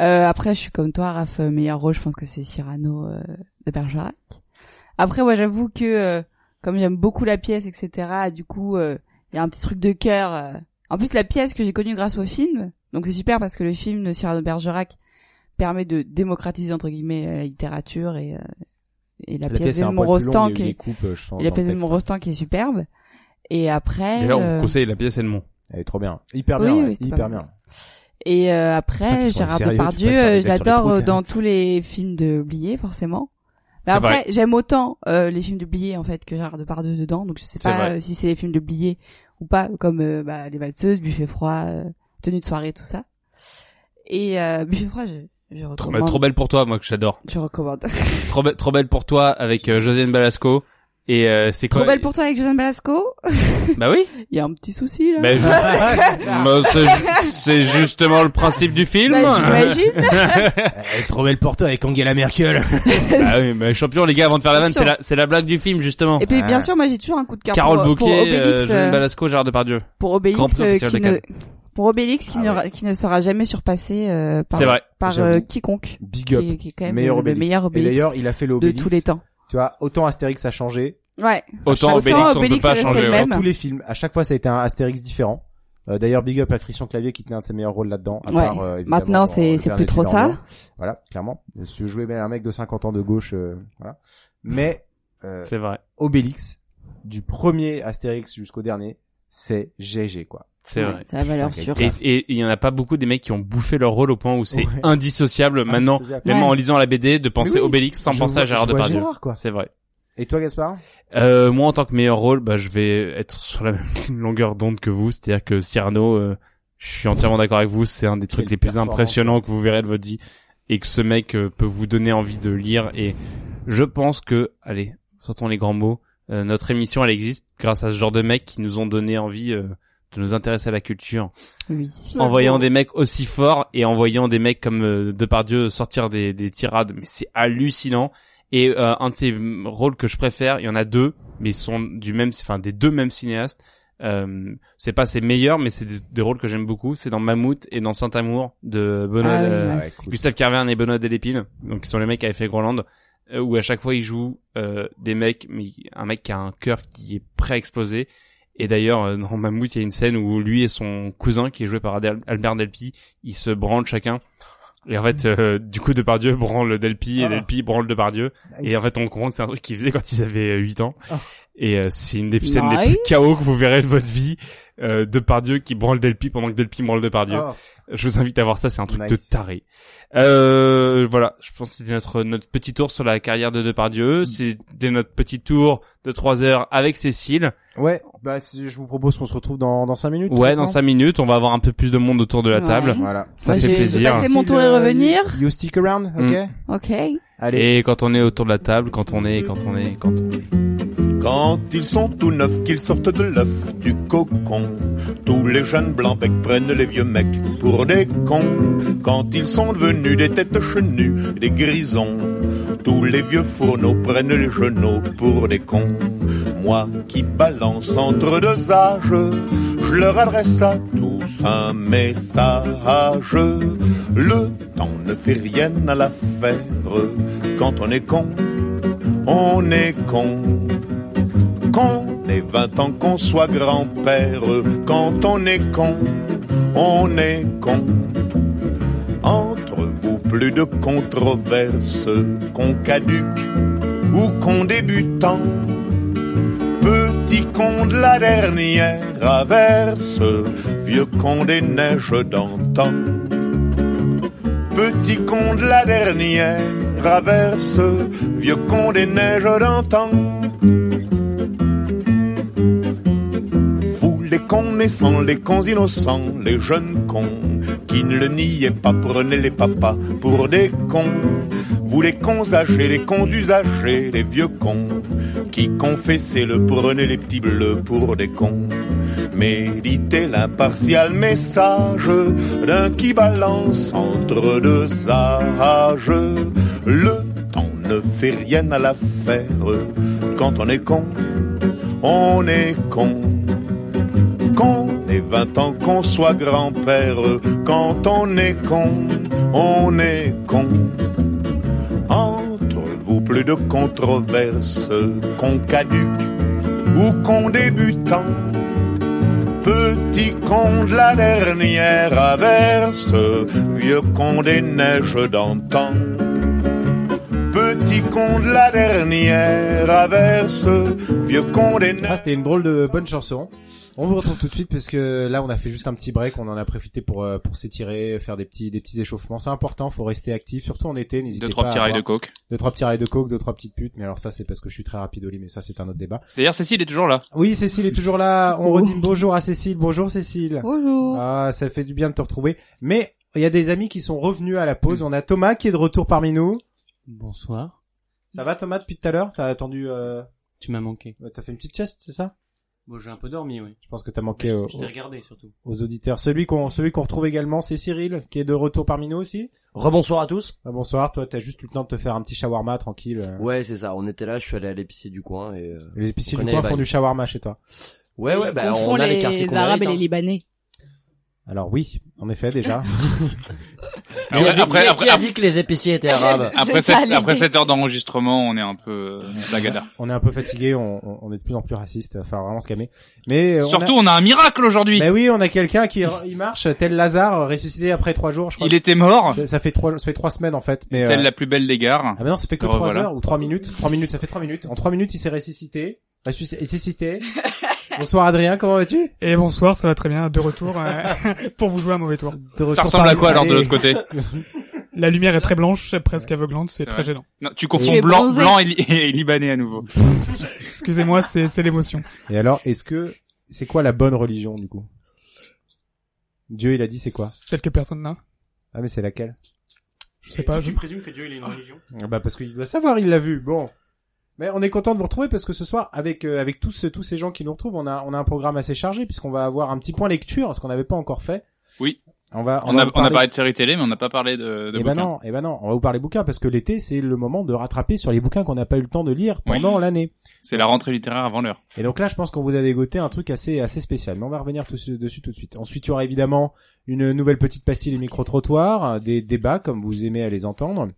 Euh, après, je suis comme toi, Raph, euh, meilleur rôle, je pense que c'est Cyrano de Bergerac. Après, moi, j'avoue que euh, comme j'aime beaucoup la pièce, etc. Du coup, il y a un petit truc de cœur. En plus, la pièce que j'ai connue grâce au film, donc c'est super parce que le film de Cyrano de Bergerac permet de démocratiser entre guillemets la littérature et euh, et la, La pièce longue, Rostand il y a qui est coupes, euh, je sens et la pièce. Rostand qui est superbe. Et après. D'ailleurs, on euh, vous conseille la pièce Edmond. Elle est trop bien. Hyper Oui, bien. oui, ouais. Hyper pas bien. Et euh, Putain, après, sont Gérard sérieux, Depardieu, euh, j'adore euh, hein. dans tous les films de Blier, forcément. Mais C'est après, j'aime autant euh, les films de Blier en fait que Gérard Depardieu dedans. Donc je sais pas vrai. euh, si c'est les films de Blier ou pas, comme euh, bah, les valseuses, buffet froid, euh, tenue de soirée, tout ça. Et euh, buffet froid, je, je Trop, recommande. trop belle pour toi, moi que j'adore. Je recommande. trop, be- trop belle pour toi avec euh, Josiane Balasco. Et euh, c'est quoi Trop belle pour toi avec Josiane Balasco. Bah oui. Il y a un petit souci là. Bah, je- Bah, c'est- justement le principe du film. Bah, j'imagine. Trop belle pour toi avec Angela Merkel. ah oui, mais champion les gars, avant de faire la vanne, c'est la, c'est la blague du film justement. Et puis bien sûr, moi j'ai toujours un coup de cœur Carole pour, pour Bouquet, Obélix. euh, Josiane euh, Balasco, Gérard Depardieu. pour Obélix euh, qui de ne Cannes. Pour Obélix qui, Ah qui ne sera jamais surpassé euh, par vrai. par euh, quiconque Big up. qui, qui est quand même meilleur le, Obélix. meilleur Et Obélix d'ailleurs, il a fait le de Obélix. tous les temps. Tu vois, autant Astérix a changé. Ouais. Autant Autant Obélix, on peut Obélix pas changer. même. Dans tous les films, à chaque fois, ça a été un Astérix différent. Euh, D'ailleurs, big up à Christian Clavier qui tenait un de ses meilleurs rôles là-dedans. Ouais. euh, Maintenant, c'est- plus trop ça. Voilà, clairement. Je jouais bien un mec de 50 ans de gauche, euh, voilà. Mais euh, C'est vrai. Obélix, du premier Astérix jusqu'au dernier, c'est GG quoi. C'est vrai. C'est la valeur sûre. Et il y en a pas beaucoup des mecs qui ont bouffé leur rôle au point où c'est Ouais. indissociable maintenant, Indissociable. même Ouais. en lisant la BD, de penser oui. Obélix sans penser vois- à Gérard Depardieu. Gérard, quoi. C'est vrai. Et toi, Gaspard? Euh, moi, en tant que meilleur rôle, bah, je vais être sur la même longueur d'onde que vous. C'est-à-dire que Cyrano, euh, je suis entièrement d'accord avec vous. C'est un des trucs les plus impressionnants que vous verrez de votre vie. Et que ce mec euh, peut vous donner envie de lire. Et je pense que, allez, sortons les grands mots, euh, notre émission, elle existe grâce à ce genre de mecs qui nous ont donné envie euh, de nous intéresser à la culture. Oui. En voyant des mecs aussi forts et en voyant des mecs comme euh, Depardieu sortir des, des tirades, mais c'est hallucinant. Et euh, un de ces mm, rôles que je préfère, il y en a deux, mais ils sont du même, enfin des deux mêmes cinéastes. Euh, c'est pas ses meilleurs, mais c'est des, des rôles que j'aime beaucoup. C'est dans Mammouth et dans Saint-Amour de Benoît, Ah oui, euh, ouais. Gustave Carverne et Benoît Delépine, donc qui sont les mecs qui avaient fait Groenland, euh, où à chaque fois ils jouent euh, des mecs, mais un mec qui a un cœur qui est prêt à exploser. Et d'ailleurs, euh, dans Mammouth, il y a une scène où lui et son cousin, qui est joué par Albert Delpy, ils se branlent chacun. Et en fait, euh, du coup, Depardieu branle Delpy et Ah. Delpy branle Depardieu. Et en fait, on comprend que c'est un truc qu'ils faisaient quand ils avaient 8 ans. Ah. Et euh, c'est une des scènes les plus chaos que vous verrez de votre vie. Euh, Depardieu qui branle Delpy pendant que Delpy branle Depardieu. Oh. Je vous invite à voir ça, c'est un truc de taré. Euh, voilà, je pense que c'était notre notre petit tour sur la carrière de Depardieu. C'était notre petit tour de 3 heures avec Cécile. Ouais, bah je vous propose qu'on se retrouve dans dans 5 minutes. Ouais, dans 5 minutes, on va avoir un peu plus de monde autour de la Ouais. table. Voilà. Ça Moi, fait plaisir. passé mon tour et revenir. You stick around, ok? Mm. Ok. Allez. Et quand on est autour de la table, quand on est, quand on est, quand on est. Quand ils sont tout neufs, qu'ils sortent de l'œuf du cocon, tous les jeunes blancs becs prennent les vieux mecs pour des cons. Quand ils sont devenus des têtes chenues, des grisons, tous les vieux fourneaux prennent les genoux pour des cons. Moi qui balance entre deux âges, je leur adresse à tous un message. Le temps ne fait rien à l'affaire. Quand on est con, on est con qu'on ait 20 ans, qu'on soit grand-père, quand on est con, on est con. Entre vous, plus de controverses, qu'on caduque ou qu'on débutant. Petit con de la dernière averse, vieux con des neiges d'antan. Petit con de la dernière averse, vieux con des neiges d'antan. Les cons innocents, les jeunes cons qui ne le niaient pas, prenez les papas pour des cons. Vous les cons âgés, les cons usagés, les vieux cons qui confessaient le prenez les petits bleus pour des cons. Méditez l'impartial message d'un qui balance entre deux âges. Le temps ne fait rien à l'affaire. Quand on est con, on est con. Ait 20 ans, qu'on soit grand-père. Quand on est con, on est con. Entre vous, plus de controverses, qu'on caduque ou qu'on débutant. Petit con de la dernière averse, vieux con des neiges d'antan. Petit con de la dernière averse, vieux con des Ah, c'était une drôle de bonne chanson. On vous retrouve tout de suite parce que là on a fait juste un petit break, on en a profité pour euh, pour s'étirer, faire des petits des petits échauffements. C'est important, faut rester actif, surtout en été. N'hésitez Deux, pas trois à petits rails de coke. Deux trois petits rails de coke, deux trois petites putes. Mais alors ça c'est parce que je suis très rapide au lit, mais ça c'est un autre débat. D'ailleurs, Cécile est toujours là. Oui, Cécile est toujours là. On redit bonjour à Cécile. Bonjour Cécile. Bonjour. Ah, ça fait du bien de te retrouver. Mais il y a des amis qui sont revenus à la pause. On a Thomas qui est de retour parmi nous. Bonsoir. Ça va Thomas depuis tout à l'heure? T'as attendu euh... Tu m'as manqué. ouais, T'as fait une petite sieste, c'est ça? Bon, j'ai un peu dormi, oui. Je pense que t'as manqué Je- aux, je t'ai regardé, surtout. aux auditeurs. Celui qu'on celui qu'on retrouve également, c'est Cyril qui est de retour parmi nous aussi. Rebonsoir à tous. Ah, bonsoir. Toi, t'as juste eu le temps de te faire un petit shawarma tranquille. euh. Ouais, c'est ça. On était là, je suis allé à l'épicier du coin et. euh, Les épiciers on du coin les font du shawarma chez toi. Ouais, ouais, bah on font a les, les quartiers qu'on Arabes mérite, et les hein. Libanais. Alors oui, en effet déjà. Qui a dit- qui a- qui a dit que les épiciers étaient arabes Après, ça, cette, après cette heure d'enregistrement, on est un peu euh, on est un peu fatigué, on, on- on est de plus en plus raciste. Enfin vraiment se calmer. Mais euh, Surtout, on a un miracle aujourd'hui. Ben oui, on a quelqu'un qui il marche tel Lazare ressuscité après trois jours. Je crois. Il était mort, Ça fait trois, ça fait trois semaines en fait. Mais telle euh, la plus belle des gares. ah ben non, ça fait que Le trois heures ou trois minutes. Trois minutes, ça fait trois minutes. En trois minutes, il s'est ressuscité. Ressusc- Ressuscité. Bonsoir Adrien, comment vas-tu? Et bonsoir, ça va très bien, de retour euh, pour vous jouer un mauvais tour. Ça ressemble à quoi alors de l'autre côté? La lumière est très blanche, presque aveuglante, c'est très vrai. gênant. Non, tu confonds blanc, bronzé. blanc et, li- et libanais à nouveau. Excusez-moi, c'est c'est l'émotion. Et alors, est-ce que c'est quoi la bonne religion du coup? Dieu, il a dit c'est quoi? Celle que personne n'a. Ah mais c'est laquelle? Je sais pas. je- Tu présumes que Dieu, il a une religion? Ah Bah parce qu'il doit savoir, il l'a vu. Bon. Mais on est content de vous retrouver parce que ce soir, avec euh, avec tous tous ces gens qui nous retrouvent, on a on a un programme assez chargé puisqu'on va avoir un petit point lecture, ce qu'on n'avait pas encore fait. Oui. On va On va a, on a parlé de séries télé, mais on n'a pas parlé de, de Eh ben non, eh ben non, on va vous parler bouquins parce que l'été c'est le moment de rattraper sur les bouquins qu'on n'a pas eu le temps de lire Oui. pendant l'année. C'est la rentrée littéraire avant l'heure. Et donc là, je pense qu'on vous a dégoté un truc assez assez spécial, mais on va revenir tout, dessus tout de suite. Ensuite, il y aura évidemment une nouvelle petite pastille des micro-trottoirs, des débats comme vous aimez à les entendre,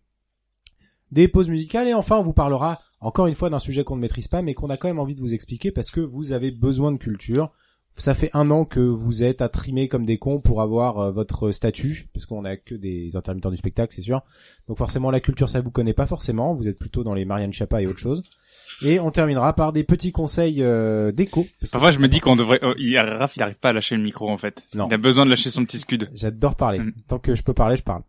des pauses musicales et enfin on vous parlera encore une fois d'un sujet qu'on ne maîtrise pas mais qu'on a quand même envie de vous expliquer parce que vous avez besoin de culture. Ça fait un an que vous êtes à trimer comme des cons pour avoir euh, votre statut, parce qu'on a que des intermittents du spectacle, c'est sûr. Donc forcément la culture ça vous connaît pas forcément, vous êtes plutôt dans les Marianne Chapa et autre chose. Et on terminera par des petits conseils euh, que Parfois, je me dis qu'on devrait. oh, il, Raph, il arrive pas à lâcher le micro en fait. Non. Il a besoin de lâcher son petit scud. J'adore parler. Mm. Tant que je peux parler, je parle.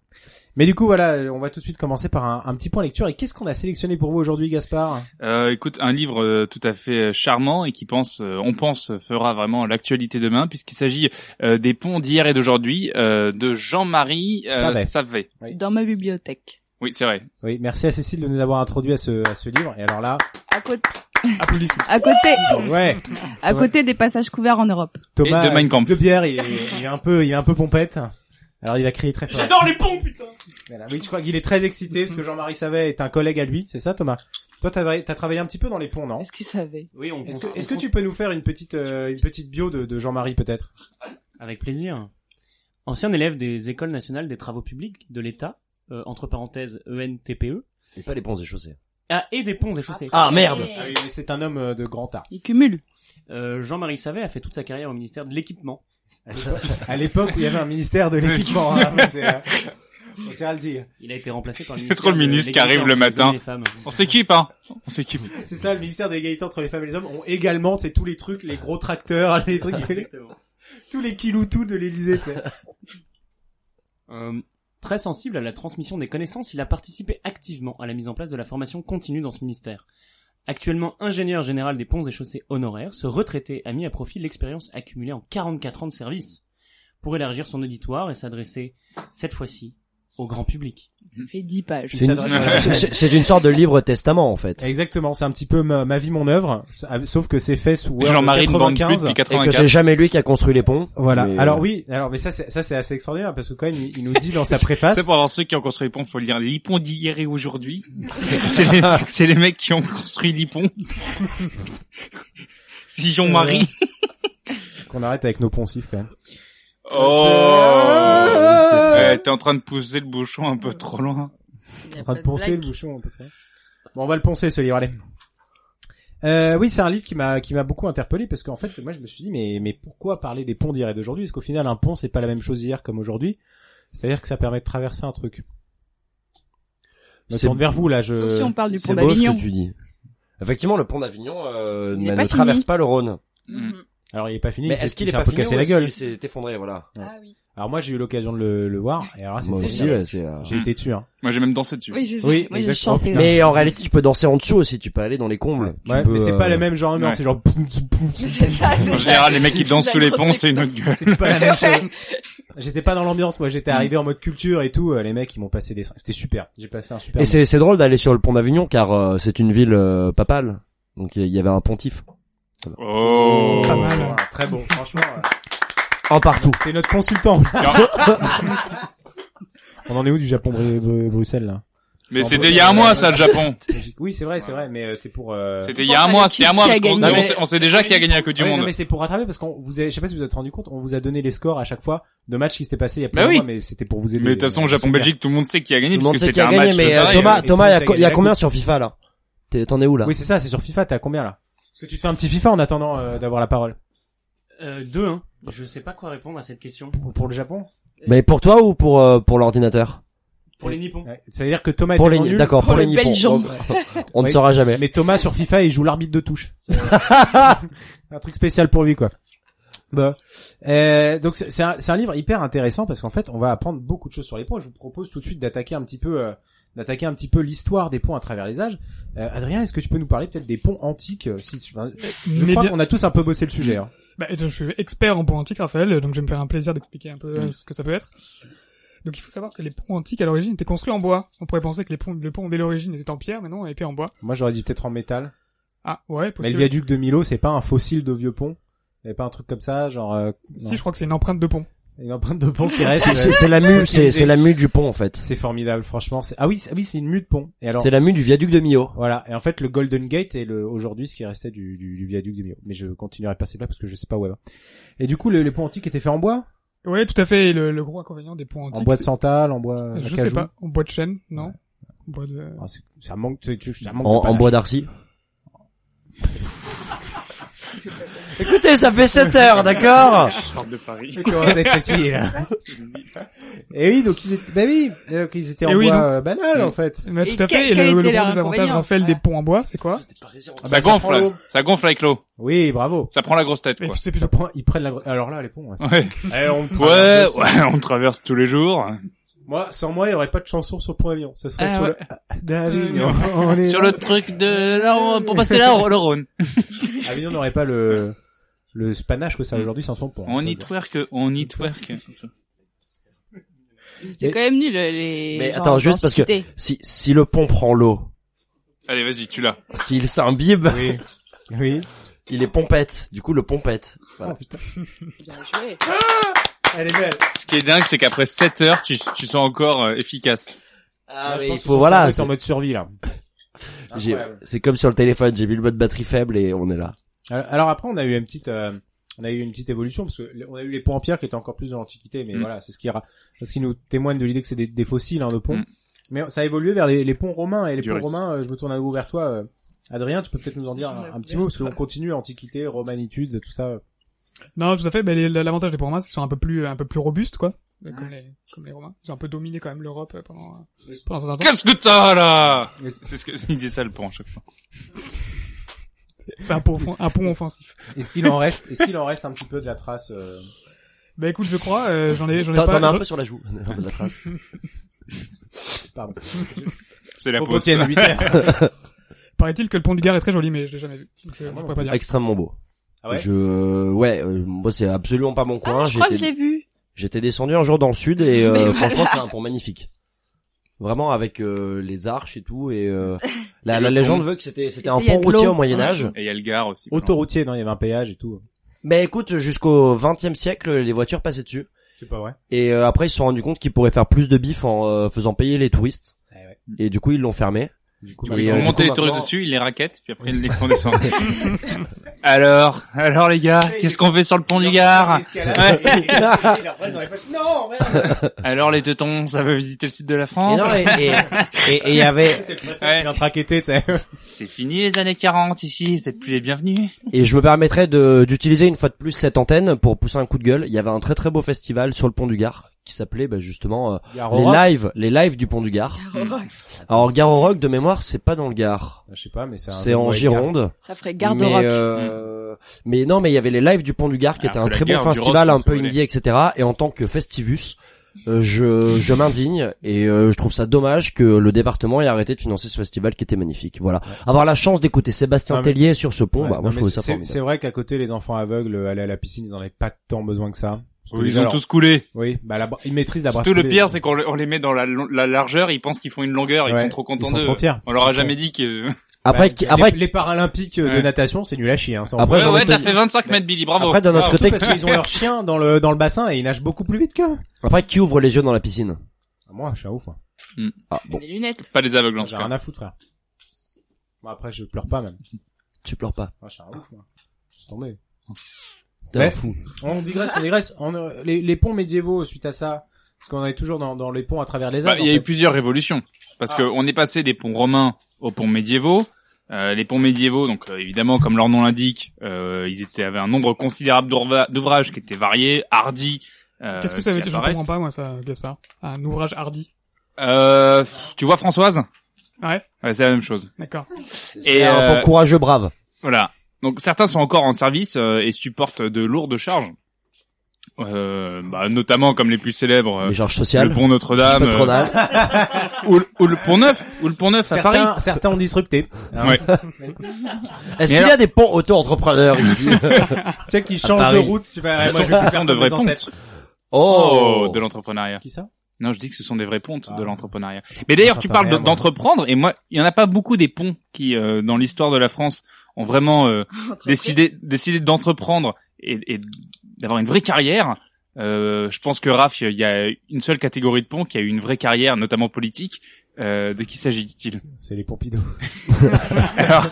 Mais du coup, voilà, on va tout de suite commencer par un, un petit point lecture. Et qu'est-ce qu'on a sélectionné pour vous aujourd'hui, Gaspard? Euh, écoute, un livre euh, tout à fait euh, charmant et qui pense, euh, on pense, fera vraiment l'actualité demain, puisqu'il s'agit euh, des ponts d'hier et d'aujourd'hui euh, de Jean-Marie euh, Savet. Savet. Dans ma bibliothèque. Oui, c'est vrai. Oui, merci à Cécile de nous avoir introduit à ce, à ce livre. Et alors là, À côté, Applaudissements. à côté, ouais, à côté des passages couverts en Europe. Thomas Et de Mein Kampf. de bière, il, est- il est un peu, il est un peu pompette. Alors il a crié très fort. J'adore les ponts, putain Voilà. Oui, je crois qu'il est très excité parce que Jean-Marie Savet est un collègue à lui, c'est ça, Thomas? Toi, t'as t'as travaillé un petit peu dans les ponts, non? Est-ce qu'il savait? Oui, on Est-ce que, est-ce que tu peux nous faire une petite, euh, une petite bio de, de Jean-Marie peut-être? Avec plaisir. Ancien élève des écoles nationales des travaux publics de l'État, euh, entre parenthèses E ENTPE, Et pas les ponts et chaussées. ah, et des ponts et chaussées. Ah merde Ah oui, mais c'est un homme euh, de grand art. Il cumule. Euh, Jean-Marie Savet a fait toute sa carrière au ministère de l'équipement. À l'époque où il y avait un ministère de l'équipement, hein, c'est, euh, on tient à le dire. Il a été remplacé par le C'est ministère trop le de ministre qui l'égalité arrive le entre les hommes matin. et les femmes. On s'équipe, hein. On s'équipe. C'est ça, le ministère de l'égalité entre les femmes et les hommes ont également, c'est tous les trucs, les gros tracteurs, les trucs, tous les kiloutous de l'Élysée. Euh, très sensible à la transmission des connaissances, il a participé activement à la mise en place de la formation continue dans ce ministère. Actuellement ingénieur général des ponts et chaussées honoraires, ce retraité a mis à profit l'expérience accumulée en 44 ans de service pour élargir son auditoire et s'adresser, cette fois-ci, au grand public. Ça fait 10 pages. C'est- une sorte de livre testament en fait. Exactement, c'est un petit peu ma, ma vie, mon œuvre, sauf que c'est fait sous Word Jean-Marie ne bande plus 95. depuis Et que 84. c'est jamais lui qui a construit les ponts. Voilà. Mais, Alors euh, oui, alors mais ça c'est ça c'est assez extraordinaire parce que quand même il, il nous dit dans sa préface C'est pour avoir ceux qui ont construit les ponts, faut le dire. Les ponts d'hier et aujourd'hui. c'est les, c'est les mecs qui ont construit les ponts. si Jean-Marie. qu'on arrête avec nos poncifs quand même. Oh! C'est- Eh, T'es en train de pousser le bouchon un peu trop loin. en train de poncer le bouchon un peu trop. Bon, on va le poncer ce livre, allez. Euh, oui, c'est un livre qui m'a qui m'a beaucoup interpellé parce qu'en fait, moi, je me suis dit, mais mais pourquoi parler des ponts d'hier et d'aujourd'hui? Est-ce qu'au final, un pont, c'est pas la même chose hier comme aujourd'hui? C'est-à-dire que ça permet de traverser un truc. Je me C'est- tourne vers vous là. Je... Sauf si on parle du C'est pont beau ce d'Avignon. que tu dis. Effectivement, le pont d'Avignon euh, ne traverse pas le Rhône. Mm. Alors il est pas fini. Mais il est-ce qu'il il est pas fini cassé ou la est-ce gueule qu'il s'est effondré, voilà. Ah oui. Alors moi j'ai eu l'occasion de le, le voir et alors là Moi aussi, ouais, c'est, euh, J'ai été dessus. Hein. Moi, j'ai même dansé dessus. Oui, c'est ça. Oui, Moi, j'ai chanté. Mais en réalité, tu peux danser en dessous aussi, tu peux aller dans les combles. Tu Ouais, peux, mais c'est pas euh, le même genre, non, ouais. c'est genre. En ça. général, les mecs qui dansent sous les ponts, c'est une autre gueule. C'est pas la même chose. J'étais pas dans l'ambiance, moi j'étais arrivé en mode culture et tout. euh, Les mecs ils m'ont passé des, c'était super. J'ai passé un super. Et c'est, c'est drôle d'aller sur le pont d'Avignon car euh, c'est une ville euh, papale. Donc il y avait un pontife. Oh. Pas mal. moment. très bon, franchement. En partout. C'est notre consultant. On en est où du Japon Bru- Bru- Bruxelles là? Mais En c'était il y a un mois, ça, le Japon. Oui, c'est vrai, c'est vrai, mais euh, c'est pour. euh, C'était il y a un mois, c'était il y a un mois, parce qu'on on sait, on sait déjà qui a gagné la Coupe du Ouais, Monde. Non, mais c'est pour rattraper parce qu'on vous, avez, je sais pas si vous vous êtes rendu compte, on vous a donné les scores à chaque fois de matchs qui s'étaient passés il y a Bah plusieurs oui. mois, mais c'était pour vous aider. Mais de toute façon, Euh, Japon-Belgique, tout le monde sait qui a gagné, Tout le monde puisque sait qui c'était a un gagné, match mais euh, pareil. Thomas, et Thomas, il y a, monde il y combien sur FIFA là? T'es- T'en es où là? Oui, c'est ça, c'est sur FIFA, t'as combien là? Est-ce que tu te fais un petit FIFA en attendant euh, d'avoir la parole Euh, deux, hein. Je sais pas quoi répondre à cette question. pour, pour le Japon Mais pour toi ou pour euh, pour l'ordinateur Pour les Nippons. Ouais, Ça veut dire que Thomas est Pour les tellement nul. d'accord, pour Pour les le nippons. On ne saura jamais. Mais Thomas sur FIFA, il joue l'arbitre de touche. Un truc spécial pour lui quoi. Bah, euh, donc c'est un, c'est un livre hyper intéressant parce qu'en fait on va apprendre beaucoup de choses sur les ponts. Je vous propose tout de suite d'attaquer un petit peu, euh, d'attaquer un petit peu l'histoire des ponts à travers les âges. Euh, Adrien, est-ce que tu peux nous parler peut-être des ponts antiques euh, si, tu- Je Mais crois bien- qu'on a tous un peu bossé le sujet. Hein. Bah, je suis expert en ponts antiques, Raphaël, donc je vais me faire un plaisir d'expliquer un peu euh, Mm. ce que ça peut être. Donc il faut savoir que les ponts antiques à l'origine étaient construits en bois. On pourrait penser que les ponts, le pont dès l'origine était en pierre, mais non, il était en bois. Moi j'aurais dit peut-être en métal. Ah ouais, Mais possible. le viaduc de Milo, c'est pas un fossile de vieux pont. Il pas un truc comme ça, genre euh. Si, je crois que c'est une empreinte de pont. Une empreinte de pont qui reste. C'est- C'est c'est la mue, c'est c'est la mue du pont en fait. C'est formidable, franchement. Ah oui, c'est- ah oui, c'est une mue de pont. Et alors, C'est la mue du viaduc de Millau. Voilà. Et en fait, le Golden Gate est le aujourd'hui ce qui restait du, du, du viaduc de Millau. Mais je continuerai pas ces blagues parce que je sais pas où elle va. Et du coup, le- les ponts antiques étaient faits en bois, Ouais, tout à fait. Et le, le gros inconvénient des ponts antiques. en bois de santal, en bois Je sais pas. En bois de chêne, non. En bois de... Ah, ça manque, tu- tu- ça manque En, de en bois d'Arcy? Écoutez, ça fait 7 heures, d'accord Sorte de Paris. Je commence à être fatigué, là. Et oui, donc ils étaient, bah oui, donc ils étaient en Et oui, bois donc- euh, banal en fait. Mais Et tout à quel- fait. Et quel le, le était gros désavantage, inconvénient Raphaël, des ponts en bois, c'est quoi Ah Ça ça gonfle, ça gonfle avec l'eau. Oui, bravo. Ça prend la grosse tête, Mais quoi. c'est Ça prend, ils prennent la, gro- alors là, les ponts. ouais. Ouais. Eh, on Ouais, traverse. ouais, on traverse tous les jours. Moi, sans moi, il y aurait pas de chanson sur le pont avion. Ça serait Ah sur ouais. le, d'Avignon. On est Sur là. le truc de la, pour passer là, le Rhône. Avignon n'aurait pas le, le panache que ça a aujourd'hui sans son pont. On y twerk, on y twerk. C'était quand même nul, les Mais gens attends, juste parce que si, si le pont prend l'eau, Allez, vas-y, tu l'as. s'il s'imbibe, Oui. Oui. il est pompette. Du coup, le pont pète. Voilà. Oh, putain. Bien joué. Elle est belle. Ce qui est dingue, c'est qu'après 7 heures, tu, tu sens encore euh, efficace. Ah, pense il faut, voilà. c'est- en mode survie, là. C'est comme sur le téléphone, j'ai mis le mode batterie faible et on est là. Alors après, on a eu une petite, euh, on a eu une petite évolution parce que on a eu les ponts en pierre qui étaient encore plus de l'antiquité, mais Mm. voilà, c'est ce qui, ce qui nous témoigne de l'idée que c'est des, des fossiles, hein, de ponts. Mm. Mais ça a évolué vers les, les ponts romains et les Duris. ponts romains. euh, je me tourne à nouveau vers toi, euh, Adrien. Tu peux peut-être nous en dire un, un petit mot parce qu'on continue antiquité, romanitude, tout ça. Non, tout à fait. Ben, les- l'avantage des ponts romains, c'est qu'ils sont un peu plus, un peu plus robustes, quoi. Euh, Comme les, comme les Romains. Ils ont un peu dominé quand même l'Europe pendant, pendant un certain temps. Qu'est-ce que t'as là? C'est ce que il dit ça le pont à chaque fois. C'est un pont, un pont offensif. Est-ce qu'il en reste, est-ce qu'il en reste un petit peu de la trace euh, Bah écoute, je crois, euh, j'en ai, j'en ai pas. t'en as un peu sur la joue, de la trace. Pardon. C'est la pause. Paraît-il que le pont du Gard est très joli, mais je l'ai jamais vu. Donc, euh, je pourrais pas dire. Extrêmement beau. Ah ouais je, euh, ouais, euh, moi c'est absolument pas mon coin. Ah, je crois que je l'ai vu. J'étais descendu un jour dans le sud et euh, Mais franchement voilà. c'est un pont magnifique. Vraiment avec euh, les arches et tout et euh, la, la légende veut que c'était c'était un pont routier au Moyen Âge. Et il y a le Gard aussi. Autoroutier, non, il y avait un péage et tout. Mais écoute, jusqu'au 20e siècle, les voitures passaient dessus. C'est pas vrai. Et euh, après ils se sont rendus compte qu'ils pourraient faire plus de bif en euh, faisant payer les touristes. Eh ouais. Et du coup ils l'ont fermé. Du coup, Bah, ils euh, font monter coup, les touristes maintenant- dessus, ils les raquettent, puis après ils les font descendre. alors, alors les gars, qu'est-ce qu'on fait sur le pont du Gard Ouais. Non, merde. Alors les teutons, ça veut visiter le sud de la France et- il y avait. C'est fini les années 40 ici, vous êtes plus les bienvenus. Et je me permettrais d'utiliser une fois de plus cette antenne pour pousser un coup de gueule. Il y avait un très très beau festival sur le pont du Gard qui s'appelait bah, justement euh, Gare les lives, les lives du pont du Gard. Alors Gare au Rock de mémoire, c'est pas dans le Gard. Je sais pas, mais c'est un. C'est en Gironde. Ça ferait garde mais rock. euh, euh, mais non, mais il y avait les lives du Pont du Gard qui Ah, était un très bon festival, rock, un peu indie, etc. Et en tant que festivus, euh, je, je m'indigne et euh, je trouve ça dommage que le département ait arrêté de financer ce festival qui était magnifique. Voilà. Avoir la chance d'écouter Sébastien Non, mais- Tellier sur ce pont, Ouais, bah non, moi je trouvais ça c'est- formidable. C'est vrai qu'à côté, les enfants aveugles, euh, aller à la piscine, ils en avaient pas tant besoin que ça. Parce que Oui, ils ont alors- tous coulé. Oui, bah la, ils maîtrisent la brasse Tout le pire, c'est qu'on le- on les met dans la, la largeur, ils pensent qu'ils font une longueur, ils Ouais, sont trop contents ils sont d'eux. trop fiers. On leur a jamais dit que... Après, Bah, qui- après, les, les Paralympiques euh, de Ouais. natation, c'est nul à chier. Hein, Après, Ouais, ouais, t'as fait 25 mètres, Billy, bravo. Après, d'un autre Surtout côté, parce qu'ils ont leur chien dans le dans le bassin et ils nagent beaucoup plus vite qu'eux. après qui ouvre les yeux dans la piscine? Ah, Moi, je suis un ouf. Moi. Ah bon, Les lunettes. Pas les aveugles, en J'ai rien à foutre, frère. Bon, après, je pleure pas même. tu pleures pas. Moi, je suis un ouf. Moi. C'est tombé. T'es fou. On digresse, on digresse. On, euh, les, les ponts médiévaux suite à ça, parce qu'on est toujours dans, dans les ponts à travers les Bah, âges. il y a eu plusieurs révolutions. Parce Ah. que on est passé des ponts romains aux ponts médiévaux. Euh, les ponts médiévaux, donc euh, évidemment, comme leur nom l'indique, euh, ils étaient avaient un nombre considérable d'ouvra- d'ouvrages qui étaient variés, hardis. euh, Qu'est-ce que ça veut dire? Je comprends pas, moi, ça, Gaspard. Un ouvrage hardi. Euh, tu vois Françoise? Ouais, Ouais, c'est la même chose. d'accord. Et un euh, courageux, brave. Voilà. Donc certains sont encore en service euh, et supportent de lourdes charges. Euh, bah, notamment comme les plus célèbres, euh, Les sociales. le pont Notre-Dame, euh, ou, le- ou le pont Neuf, ou le pont Neuf à Paris. certains, certains ont disrupté. hein. Ouais. Est-ce qu'il y a des ponts auto-entrepreneurs ici Tu sais qu'ils changent de route. Tu Ce moi, je vais faire de vrais ponts. ancêtres. Oh, de l'entrepreneuriat. Qui ça Non, je dis que ce sont des vrais pontes de Ah. l'entrepreneuriat. Mais d'ailleurs, tu parles d'entreprendre, et moi, il y en a pas beaucoup des ponts qui, euh, dans l'histoire de la France, ont vraiment euh, décidé, décidé d'entreprendre et, et d'avoir une vraie carrière. Euh, je pense que Raph, il y a une seule catégorie de ponts qui a eu une vraie carrière, notamment politique. Euh, de qui s'agit-il? C'est les Pompidou. alors,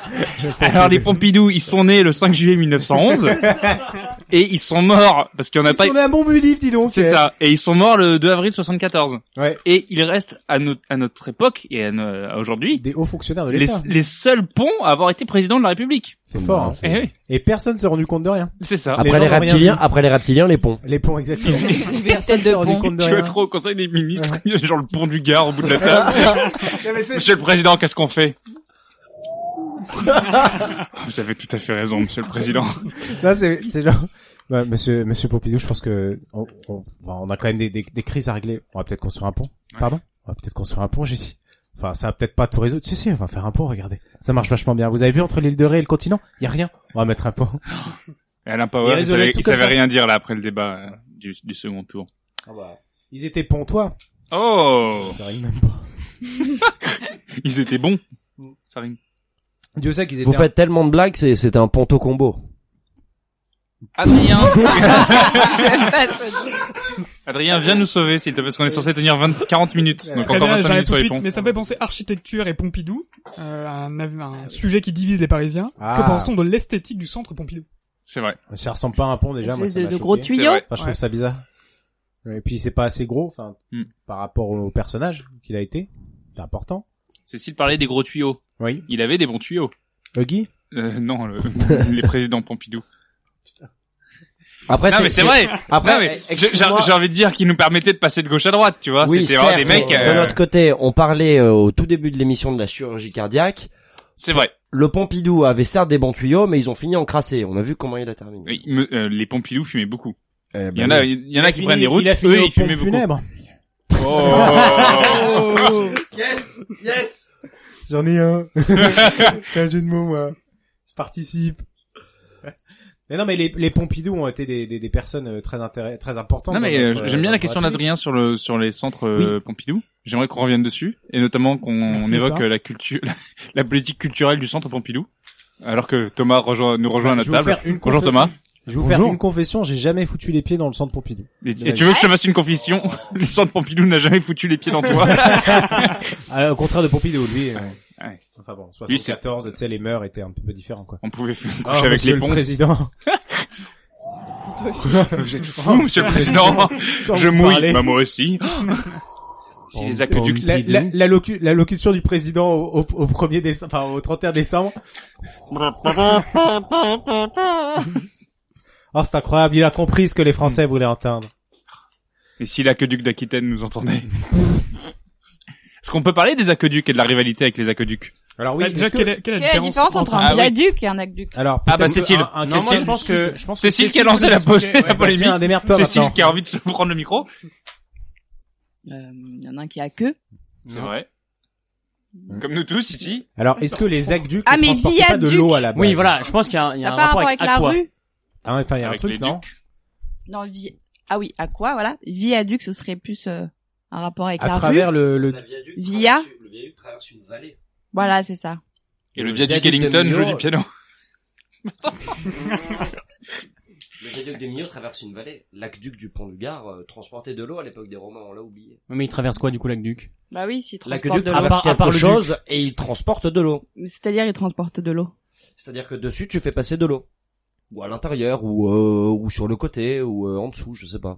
alors, les Pompidou, ils sont nés le 5 juillet 1911 et ils sont morts parce qu'il y en a Ils pas. sont un bon livre, dis donc. C'est ça. Et ils sont morts le 2 avril 74. Ouais. Et il reste à notre, à notre époque et à, no- à aujourd'hui Des hauts fonctionnaires de les, les seuls ponts à avoir été président de la République. C'est fort. hein. Oui, Et personne s'est rendu compte de rien. c'est ça. Après les reptiliens, après les reptiliens, les ponts. Les ponts, exactement. Personne s'est rendu compte de Tu rien. veux trop au conseil des ministres, il y a genre le pont du Gard au bout de la table. Monsieur le président, qu'est-ce qu'on fait? Vous avez tout à fait raison, monsieur le président. Là, c'est, genre, bah, monsieur, monsieur Pompidou, je pense que, on, on, on a quand même des, des, des crises à régler. On va peut-être construire un pont. Pardon? On va peut-être construire un pont, j'ai dit. Enfin, ça va peut-être pas tout résoudre. Si, si, on va faire un pont, regardez. Ça marche vachement bien. Vous avez vu entre l'île de Ré et le continent? Y a rien. On va mettre un pont. Et Alain Il Power, il savait, il savait ça. rien dire là après le débat euh, du, du second tour. Ils étaient pontois. Oh Ça rime même pas. Ils étaient bons. Ça rime. Dieu sait qu'ils étaient. Vous faites tellement de blagues, c'est, c'était un ponto combo. Adrien Adrien, viens nous sauver s'il te plaît, parce qu'on est censé tenir 20, 40 minutes. Donc Très encore bien, 25 j'arrive minutes sur les ponts. mais ça me fait penser architecture et Pompidou, euh, un, un sujet qui divise les Parisiens. Ah. Que pense-on de l'esthétique du centre Pompidou? C'est vrai. Ça ressemble pas à un pont déjà. Moi, ça de, de gros tuyaux. Enfin, je trouve Ouais. ça bizarre. Et puis c'est pas assez gros, enfin, Hmm. par rapport au personnage qu'il a été. C'est important. Cécile parlait des gros tuyaux. Oui. Il avait des bons tuyaux. Huggy Euh, non, le- les présidents Pompidou. Après, non, mais c'est vrai. Après, j'ai envie de dire qu'ils nous permettaient de passer de gauche à droite, tu vois. Oui, C'était des mecs. de euh, notre côté, on parlait euh, au tout début de l'émission de la chirurgie cardiaque. C'est vrai. Le Pompidou avait certes des bons tuyaux, mais ils ont fini en crassé. On a vu comment il a terminé. Oui, me- euh, les Pompidou fumaient beaucoup. Eh Il y en ben a, il y en a qui fini- prennent des routes. Il a fini eux, ils fumaient beaucoup. Oh. Yes, yes. J'en ai un. Un jeu de mots, moi. Je participe. Mais non, mais les, les Pompidou ont été des, des, des personnes euh, très très importantes. Non mais euh, j'aime bien la question d'Adrien sur le sur les centres euh, Pompidou. J'aimerais qu'on revienne dessus et notamment qu'on évoque euh, la culture, la, politique culturelle du centre Pompidou. Alors que Thomas rejoint, nous rejoint à Je notre vais vous table. faire une Bonjour confé- Thomas. Je vais vous faire Bonjour. une confession, j'ai jamais foutu les pieds dans le centre Pompidou. Et, et tu veux que je te fasse une confession Le centre Pompidou n'a jamais foutu les pieds dans toi. Ah, au contraire de Pompidou, lui. Ouais. Enfin bon, Lui, c'est- 74, tu sais, les mœurs étaient un peu différents, quoi. On pouvait coucher Ah, avec monsieur les le ponts. président. Vous êtes fou, monsieur le président. Je mouille. parlez. Bah, moi aussi. Si les aqueducs La, la, la locu- la locution du président au, au, au 1er décembre, enfin au 31 décembre. Oh, c'est incroyable, il a compris ce que les Français voulaient entendre. Et si l'aqueduc d'Aquitaine nous entendait Est-ce qu'on peut parler des aqueducs et de la rivalité avec les aqueducs? Alors oui, Bah, déjà, que- quelle est, quelle est Quelle est la différence entre un Ah oui. viaduc et un aqueduc? Alors, Ah bah Cécile. un- un- non, moi je Cécile, pense que je pense que Cécile qui a lancé la, pause, expliquer. la Ouais, bah, polémique. tiens, Cécile maintenant. qui a envie de se prendre le micro. Euh, Il y en a un qui a queue. C'est vrai. Comme nous tous ici. Alors, est-ce que les aqueducs Ah, ne mais transportaient pas de l'eau à la base? Oui, voilà, je pense qu'il y a, un- il y Ça a n'a un pas rapport rapport avec, avec la Aqua. rue Ah, enfin, il y a un Avec truc, non? Non, vi... Ah oui, à quoi, voilà. Viaduc, ce serait plus euh, un rapport avec À la travers rue. le, le... Via. Le viaduc traverse une vallée. Voilà, c'est ça. Et le Le viaduc viaduc Ellington joue du piano. Le viaduc de Millau traverse une vallée. L'aqueduc du pont du Gard euh, transportait de l'eau à l'époque des Romains, on l'a oublié. Mais il traverse quoi du coup l'aqueduc? Bah oui, s'il transporte L'aqueduc de l'eau. traverse à part quelque chose et il transporte de l'eau. C'est-à-dire, il transporte de l'eau. C'est-à-dire que dessus tu fais passer de l'eau. Ou à l'intérieur, ou, euh, ou sur le côté, ou euh, en dessous, je sais pas.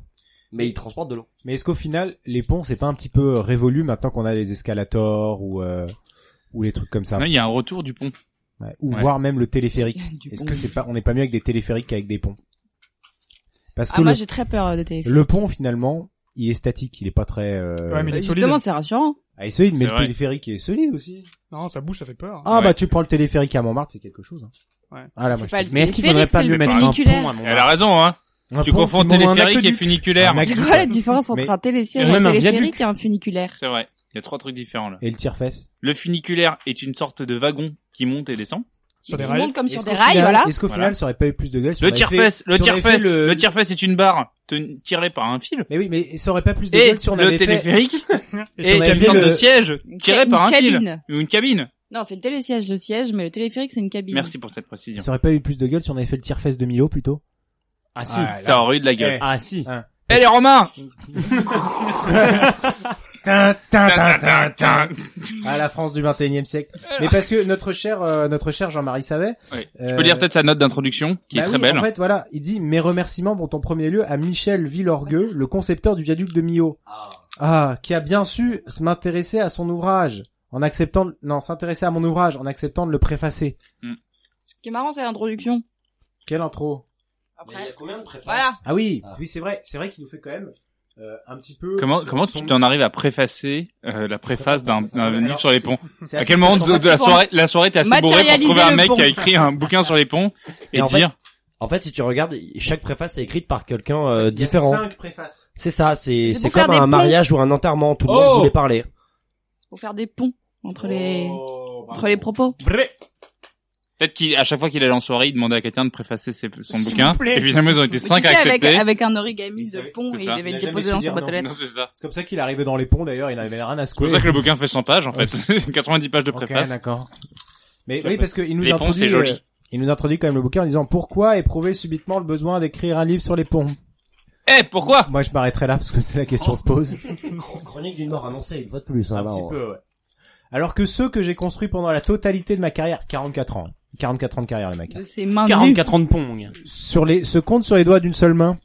Mais il transporte de l'eau. Mais est-ce qu'au final, les ponts, c'est pas un petit peu révolu maintenant qu'on a les escalators ou euh, ou les trucs comme ça? Non, il y a un retour du pont. Ouais, Ou Ouais. voire même le téléphérique. Est-ce que c'est pas, on n'est pas mieux avec des téléphériques qu'avec des ponts? Parce que Ah, moi, j'ai très peur euh, de téléphone. le pont finalement, il est statique, il est pas très. Euh... Ouais, mais il est solide. Justement, c'est rassurant. Ah, il est solide, mais le téléphérique est solide aussi. Non, ça bouge, ça fait peur. Ah Ouais. bah tu prends le téléphérique à Montmartre, c'est quelque chose. Hein. Ouais. Ah là, moi, je- Mais est-ce qu'il faudrait pas mieux le mettre un pont à Elle a raison, hein. Un Tu pont confonds monte téléphérique et funiculaire. Un C'est quoi la différence entre Mais- un télésiège, Et un téléphérique et un funiculaire? C'est vrai. Il y a trois trucs différents là. Et le tire-fesse? Le funiculaire est une sorte de wagon qui monte et descend. Sur des Ils rails. montent comme sur des rails, final- voilà. Est-ce qu'au Voilà. final, ça aurait pas eu plus de gueule si Le on avait fait- tire-fesse, le tire-fesse, le- le tire-fesse est une barre te- tirée par un fil. Mais oui, mais ça aurait pas plus de Et gueule si on le avait fait. téléphérique avait une sorte de siège tiré Une par un fil. cabine. Ou une cabine. Non, c'est le télésiège, le siège, mais le téléphérique, c'est une cabine. Merci pour cette précision. Ça aurait pas eu plus de gueule si on avait fait le tire-fesse de Milo plutôt? Ah si. Ah, Ça aurait eu de la gueule. Eh. Ah si. Hein. Eh les Romains Tin, tin, tin, tin, tin. Ah la France du 21e siècle. Mais parce que notre cher euh, notre cher Jean-Marie Savet. Oui. euh, Je peux lire peut-être sa note d'introduction, qui bah est très oui, belle. En fait, voilà, il dit mes remerciements vont en premier lieu à Michel Villorgueux, le concepteur du viaduc de Millau. Ah, qui a bien su m'intéresser à son ouvrage en acceptant non, s'intéresser à mon ouvrage en acceptant de le préfacer. Ce qui est marrant, c'est l'introduction. Quelle intro Mais il y a combien de préfaces Voilà. Ah oui, Ah. oui, c'est vrai, c'est vrai qu'il nous fait quand même euh, un petit peu Comment comment tu t'en arrives à préfacer euh, la préface d'un livre sur les ponts À quel moment de, la soirée la soirée t'es assez bourré pour trouver un mec pont. qui a écrit un bouquin sur les ponts et, Et en fait, dire En fait, si tu regardes, chaque préface est écrite par quelqu'un euh, Il y a différent. cinq préfaces. C'est ça, c'est C'est comme un ponts. mariage ou un enterrement, tout le monde Oh voulait parler. C'est pour faire des ponts entre les, Oh, entre les propos. Peut-être qu'à chaque fois qu'il allait en soirée il demandait à quelqu'un de préfacer ses- son S'il bouquin et finalement ils ont été cinq à sais, avec, accepter avec un origami C'est de pont c'est et il ça. devait Il le a jamais déposer su dans sa boîte aux lettres. C'est C'est comme ça qu'il arrivé dans les ponts d'ailleurs, il n'avait rien à c'est secouer. pour ça que le bouquin fait 100 pages en fait Ok. 90 pages de Ok, préface d'accord. Mais oui, parce qu'il nous les ponts, introduit, c'est joli. euh, il nous introduit quand même le bouquin en disant pourquoi éprouver subitement le besoin d'écrire un livre sur les ponts? Eh pourquoi? Moi, je m'arrêterai là parce que c'est la question se pose. Chronique d'une mort annoncée, une fois de plus. Hein, un là, petit peu, ouais. Alors que ceux que j'ai construits pendant la totalité de ma carrière, 44 ans. 44 ans de carrière les mecs. De ses mains nues. 44 ans de gars. Sur les, se compte sur les doigts d'une seule main.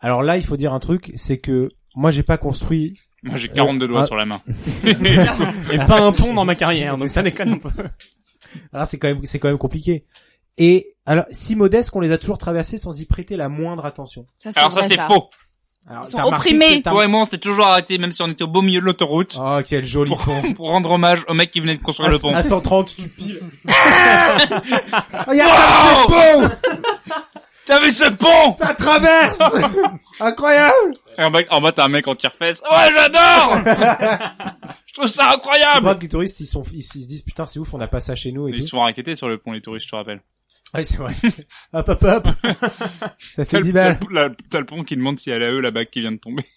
Alors là, il faut dire un truc, c'est que moi j'ai pas construit. moi j'ai 42 doigts ah. sur la main Et pas un pont dans ma carrière, donc ça déconne un peu. Alors c'est quand même, c'est quand même compliqué. Et alors, si modeste qu'on les a toujours traversés sans y prêter la moindre attention. Ça, alors ça c'est faux Alors, Ils sont opprimés. toi et moi on s'est toujours arrêté même si on était au beau milieu de l'autoroute Oh, quel joli pour, pont. pour rendre hommage au mec qui venait de construire à, le pont à 130, tu piles. Wow pont T'as vu ce pont Ça traverse Incroyable Et en bas, en bas t'as un mec en tire-fesse. Ouais, j'adore Je trouve ça Je incroyable crois que les touristes, ils, sont, ils, ils se disent putain c'est ouf, on n'a pas ça chez nous et Ils tout. se font raqueter sur le pont, les touristes, je te rappelle. Ouais, c'est vrai. hop, hop, hop. ça fait le, 10 t'as balles. t'as le pont qui demande si elle a eux la bague qui vient de tomber.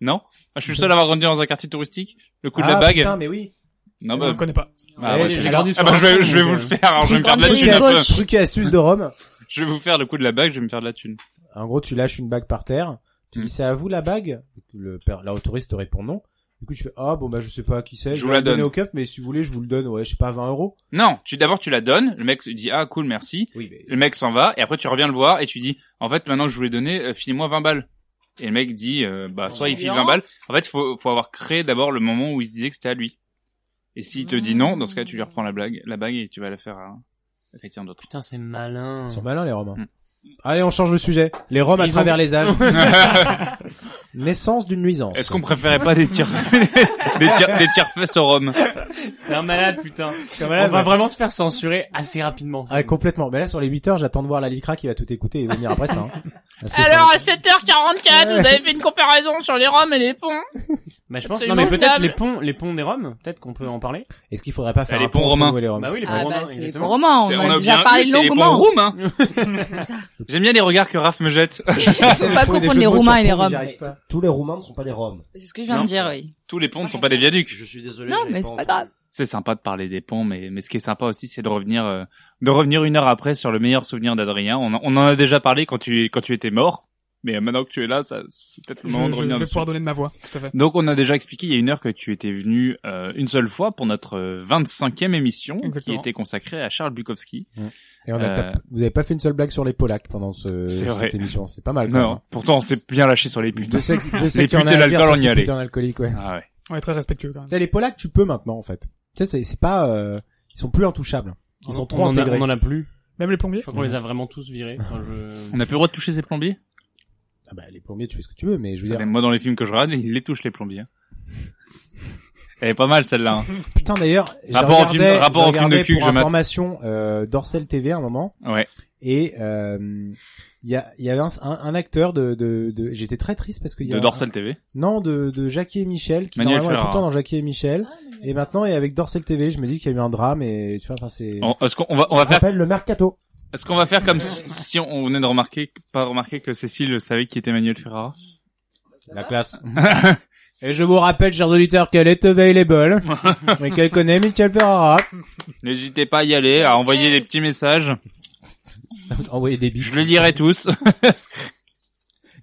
Non? Ah, Je suis le seul à avoir grandi dans un quartier touristique. Le coup de la Ah, bague. putain, mais oui. Non, On bah, ne connaît pas. ah, Ouais, j'ai grandi ah sur bah, un je vais, je vous euh, le faire, alors je vais me faire de la thune gauche. Truc et astuce de Rome. Je vais vous faire le coup de la bague, je vais me faire de la thune. En gros, tu lâches une bague par terre. Tu Hmm. dis c'est à vous la bague. Le père, la touriste te répond non. Du coup, tu fais ah bon bah je sais pas à qui c'est. Je vous vais la donner donne. au keuf, mais si vous voulez, je vous le donne. Ouais, je sais pas 20 euros. Non, tu d'abord tu la donnes, le mec dit ah cool merci, Oui, mais le mec s'en va et après tu reviens le voir et tu dis en fait maintenant que je vous l'ai donné, euh, filez-moi 20 balles. Et le mec dit euh, bah soit il file 20 balles. En fait, il faut faut avoir créé d'abord le moment où il se disait que c'était à lui. Et s'il te dit non, dans ce cas tu lui reprends la blague, la bague et tu vas la faire à, à quelqu'un d'autre. Putain, c'est malin. ils sont malins les Romains. Hmm. Allez, on change le sujet. Les Roms à ont- travers les âges. Naissance d'une nuisance. Est-ce qu'on préférait pas des tirs, des tirs, des tirs fesses au rhum T'es un malade, putain. un malade, On va ouais. vraiment se faire censurer assez rapidement. Ah, complètement. Mais là, sur les 8 heures, j'attends de voir la Lycra qui va tout écouter et venir après ça. hein. Alors, ça- à 7h44, vous avez fait une comparaison sur les roms et les ponts. Bah, je pense, non, mais peut-être les ponts, les ponts des Roms, peut-être qu'on peut en parler. Est-ce qu'il faudrait pas faire les un ponts pont romains. les Roms Bah oui, les ponts Ah romains. bah, c'est les ponts romains, on en a a déjà parlé c'est les ponts longuement. roumes, hein. J'aime bien les regards que Raph me jette. Faut pas confondre les Roumains et les Roms. Tous les Roumains ne sont pas des Roms. C'est ce que je viens de dire, oui. Tous les ponts ne sont pas des viaducs. Je suis désolé. Non, mais c'est pas grave. C'est sympa de parler des ponts, mais, mais ce qui est sympa aussi, c'est de revenir, euh, de revenir une heure après sur le meilleur souvenir d'Adrien. On, en- on en a déjà parlé quand tu, quand tu étais mort. Mais euh, maintenant que tu es là, ça, c'est peut-être le Je, moment de je- je revenir vais dessus. pouvoir donner de ma voix, tout à fait. Donc on a déjà expliqué il y a une heure que tu étais venu euh, une seule fois pour notre euh, 25e émission Exactement. qui était consacrée à Charles Bukowski. Et on a Euh, pas- vous avez pas fait une seule blague sur les Polacs pendant ce, cette vrai. émission. C'est pas mal. quand Non, même. pourtant on s'est bien lâché sur les putes. Je sais, que- je sais les putes a et l'alcool, on y allait. putains d'alcooliques, ouais. Ah ouais. On est très respectueux quand même. Là, les Polacs, tu peux maintenant, en fait. Tu sais, c'est- pas, euh, ils sont plus intouchables. Ils sont trop on en a- intégrés. on en a plus. Même les plombiers Je crois qu'on les a vraiment tous virés. Enfin, je... On n'a plus le droit de toucher ces plombiers? Ah bah, les plombiers, tu fais ce que tu veux, mais je veux dire. Moi dans les films que je regarde, ils les touchent les plombiers. Elle est pas mal celle-là. hein. Putain, d'ailleurs, je Rapport au film- rapport je au film de cul que pour je mate. information, euh, Dorsel TV à un moment. Ouais. Et, euh, il y a, il y avait un, un, acteur de, de, de, j'étais très triste parce qu'il y a De un- Dorsel TV. Non, de, de Jackie et Michel, qui Manuel normalement est tout le temps dans Jackie et Michel. Et maintenant, et avec Dorsel TV, je me dis qu'il y a eu un drame et, tu vois, enfin, c'est... On- on va, on va Ça faire, s'appelle le Mercato. Est-ce qu'on va faire comme si, si on venait de remarquer, pas remarquer que Cécile savait qui était Manuel Ferrara? La classe. Et je vous rappelle, chers auditeurs, qu'elle est available, et qu'elle connaît Michel Ferrara. N'hésitez pas à y aller, à envoyer des petits messages. Envoyez des biches. Je les lirai tous.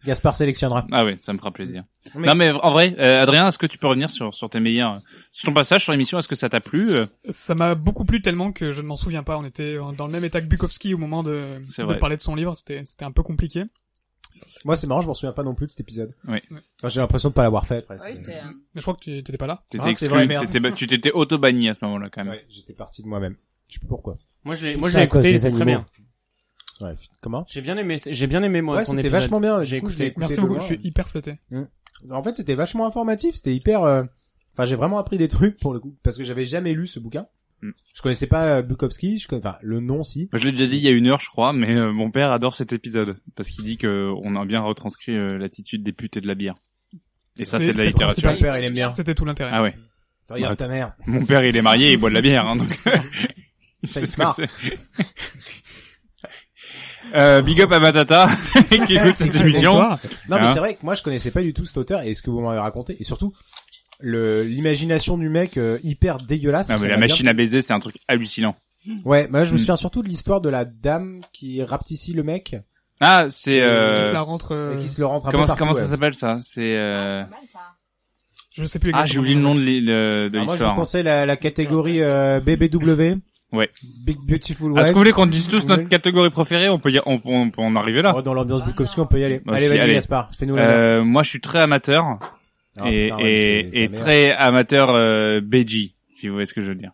Gaspard sélectionnera. Ah oui, ça me fera plaisir. Mais- Non mais en vrai, euh, Adrien, est-ce que tu peux revenir sur sur tes meilleurs, sur ton passage sur l'émission? Est-ce que ça t'a plu euh? Ça m'a beaucoup plu tellement que je ne m'en souviens pas. On était dans le même état que Bukowski au moment de, parler de son livre. C'était, c'était un peu compliqué. Moi, c'est marrant, je m'en souviens pas non plus de cet épisode. Oui. Enfin, j'ai l'impression de pas l'avoir fait, presque. Mais je crois que tu t'étais pas là. T'étais Ah, exclu, vrai, tu t'étais auto-banni à ce moment-là quand même. Ouais, j'étais parti de moi-même. Je sais pas pourquoi. Moi, je l'ai, moi, je l'ai écouté, c'était très bien. Ouais, comment J'ai bien aimé, j'ai bien aimé, moi, Ouais, c'était vachement bien. J'ai écouté. écouté Merci beaucoup. loin. Je suis hyper flatté. Mm. En fait, c'était vachement informatif. C'était hyper. euh, Enfin, j'ai vraiment appris des trucs pour le coup, parce que j'avais jamais lu ce bouquin. Mm. Je connaissais pas euh, Bukowski. Je connais... Enfin, le nom si. Je l'ai déjà dit il y a une heure, je crois, mais euh, mon père adore cet épisode parce qu'il dit que on a bien retranscrit euh, l'attitude des putes et de la bière. Et ça, c'est de la littérature. Mon père, il aime bien. C'était tout l'intérêt. Ah ouais. Regarde ta mère. Mon père, il est marié, il boit de la bière, hein, donc il ce se que marre. c'est. Euh, big up à Matata qui écoute cette émission. Bonsoir. Non, mais Hein c'est vrai que moi, je connaissais pas du tout cet auteur et ce que vous m'avez raconté, et surtout le l'imagination du mec euh, hyper dégueulasse. Non, mais la m'a machine à baiser, c'est un truc hallucinant. Ouais, moi je me Mm. souviens surtout de l'histoire de la dame qui rapetissait le mec Ah, c'est Qui euh... se la rentre. euh, et qui se le rentre un comment peu partout. comment ça ouais. s'appelle ça? C'est euh... Je sais plus ah, j'ai oublié le nom de l'hi- le- de Alors moi, je vous l'histoire. conseille la, la catégorie euh, BBW. Ouais. Big Beautiful Est-ce Wife. que vous voulez qu'on dise tous notre catégorie préférée On peut y... on, on peut en arriver là. Oh, dans l'ambiance Bukowski, on peut y aller. Bah, allez, si, vas-y, allez. Gaspard, fais-nous la Euh, moi, je suis très amateur Ah, et, putain, ouais, et, et très amateur euh, BG, si vous voyez ce que je veux dire.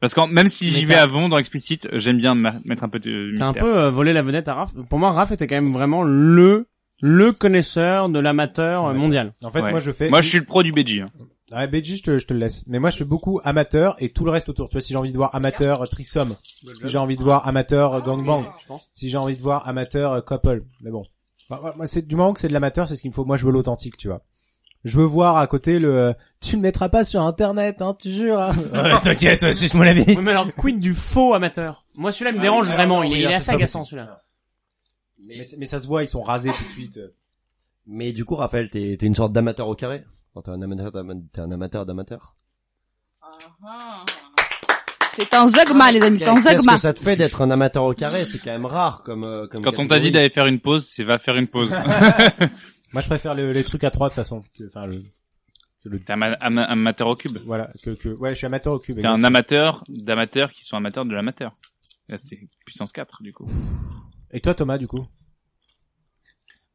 Parce que même si j'y vais fond dans Explicit, j'aime bien mettre un peu de T'as un peu euh, volé la vedette à Raph. Pour moi, Raph était quand même vraiment le le connaisseur de l'amateur mondial. En fait, Ouais. moi je fais. Moi, je suis le pro du BG. hein. Ouais, BG, je te, je te le laisse. Mais moi, je fais beaucoup amateur et tout le reste autour. Tu vois, si j'ai envie de voir amateur euh, Trisom, si j'ai envie de voir amateur euh, gangbang, si j'ai envie de voir amateur euh, couple. Mais bon, Bah, c'est du moment que c'est de l'amateur, c'est ce qu'il me faut. Moi, je veux l'authentique, tu vois. Je veux voir à côté le. euh, Tu le mettras pas sur internet, hein, tu jures. Hein ouais, T'inquiète, ouais, suce-moi la vie. Oui, mais alors, quid du faux amateur Moi, celui-là me dérange Ah oui, vraiment. non, Il est, il est assez agaçant, celui-là. Mais, mais ça se voit, ils sont rasés tout de suite. Mais du coup, Raphaël, t'es t'es une sorte d'amateur au carré? T'es un amateur t'es un amateur d'amateur C'est un zogma, les amis, c'est un Qu'est-ce zogma. que ça te fait d'être un amateur au carré? C'est quand même rare comme, euh, comme Quand on t'a dit catégorie. d'aller faire une pause, c'est va faire une pause. Moi, je préfère le- les trucs à trois de toute façon. que- Enfin, le. que le- T'es ama- amateur au cube. Voilà, que, que, ouais, je suis amateur au cube. T'es un amateur d'amateurs qui sont amateurs de l'amateur. Là, c'est puissance 4, du coup. Et toi, Thomas, du coup?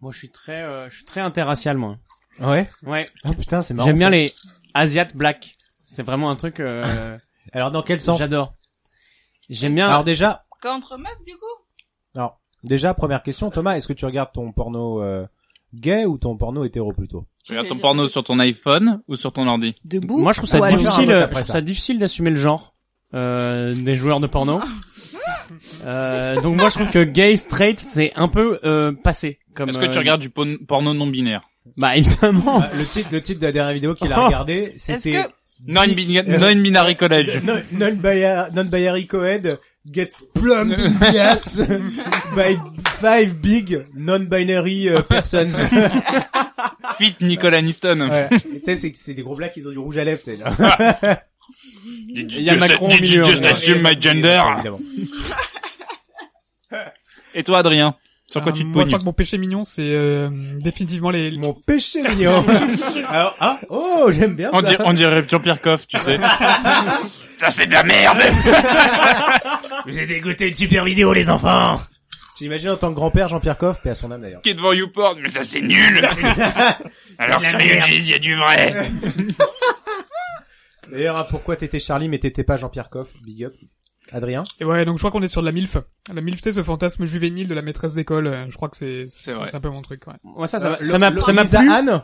Moi, je suis très, euh, je suis très interracial, moi. Ouais. Ouais. Oh putain, c'est marrant. J'aime bien ça. les Asiat black. C'est vraiment un truc. Euh, Alors, dans quel sens J'adore. J'aime bien. Alors déjà, Contre meufs, du coup? alors, Déjà, première question, Thomas, est-ce que tu regardes ton porno euh, gay ou ton porno hétéro plutôt? Tu regardes ton porno sur ton iPhone ou sur ton ordi? Debout Moi, je trouve ça Ouais, difficile, vote je trouve ça. ça difficile d'assumer le genre euh, des joueurs de porno. Euh, donc moi, je trouve que gay straight, c'est un peu euh, passé. Comme. Est-ce que tu euh, regardes du porno non binaire? Bah évidemment. Ah, Le titre, le titre de la dernière vidéo qu'il a regardé, c'était Non-binary Euh, non-binary college. Non- Non-binary non binary coed gets plumbed in the ass by five big non-binary uh, persons. Fit Nicolas Aniston. Ouais. Tu sais, c'est, c'est des gros blacks, ils ont du rouge à lèvres, tu sais, là. Did Il y a Macron au did milieu, you just ouais. assume my gender. Et toi, Adrien? Sur quoi Euh, tu te Moi, je pognes crois que mon péché mignon, c'est euh, définitivement les... Mon péché mignon. Alors, ah, oh, j'aime bien on, ça. dirait, on dirait Jean-Pierre Coff, tu sais. Ça c'est de la merde Vous avez dégoûté une super vidéo, les enfants. J'imagine en tant que grand-père Jean-Pierre Coff, paix à son âme d'ailleurs. Qui est devant YouPorn, mais ça c'est nul Alors que sur Youtube, il y a du vrai D'ailleurs, hein, pourquoi t'étais Charlie mais t'étais pas Jean-Pierre Coff? Big up. Adrien Et ouais, donc je crois qu'on est sur de la MILF. La MILF, c'est ce fantasme juvénile de la maîtresse d'école. euh, Je crois que c'est c'est vrai. c'est un peu mon truc, ouais. Moi ça, ça Euh, m'a- le- ça m'a, plu. Anne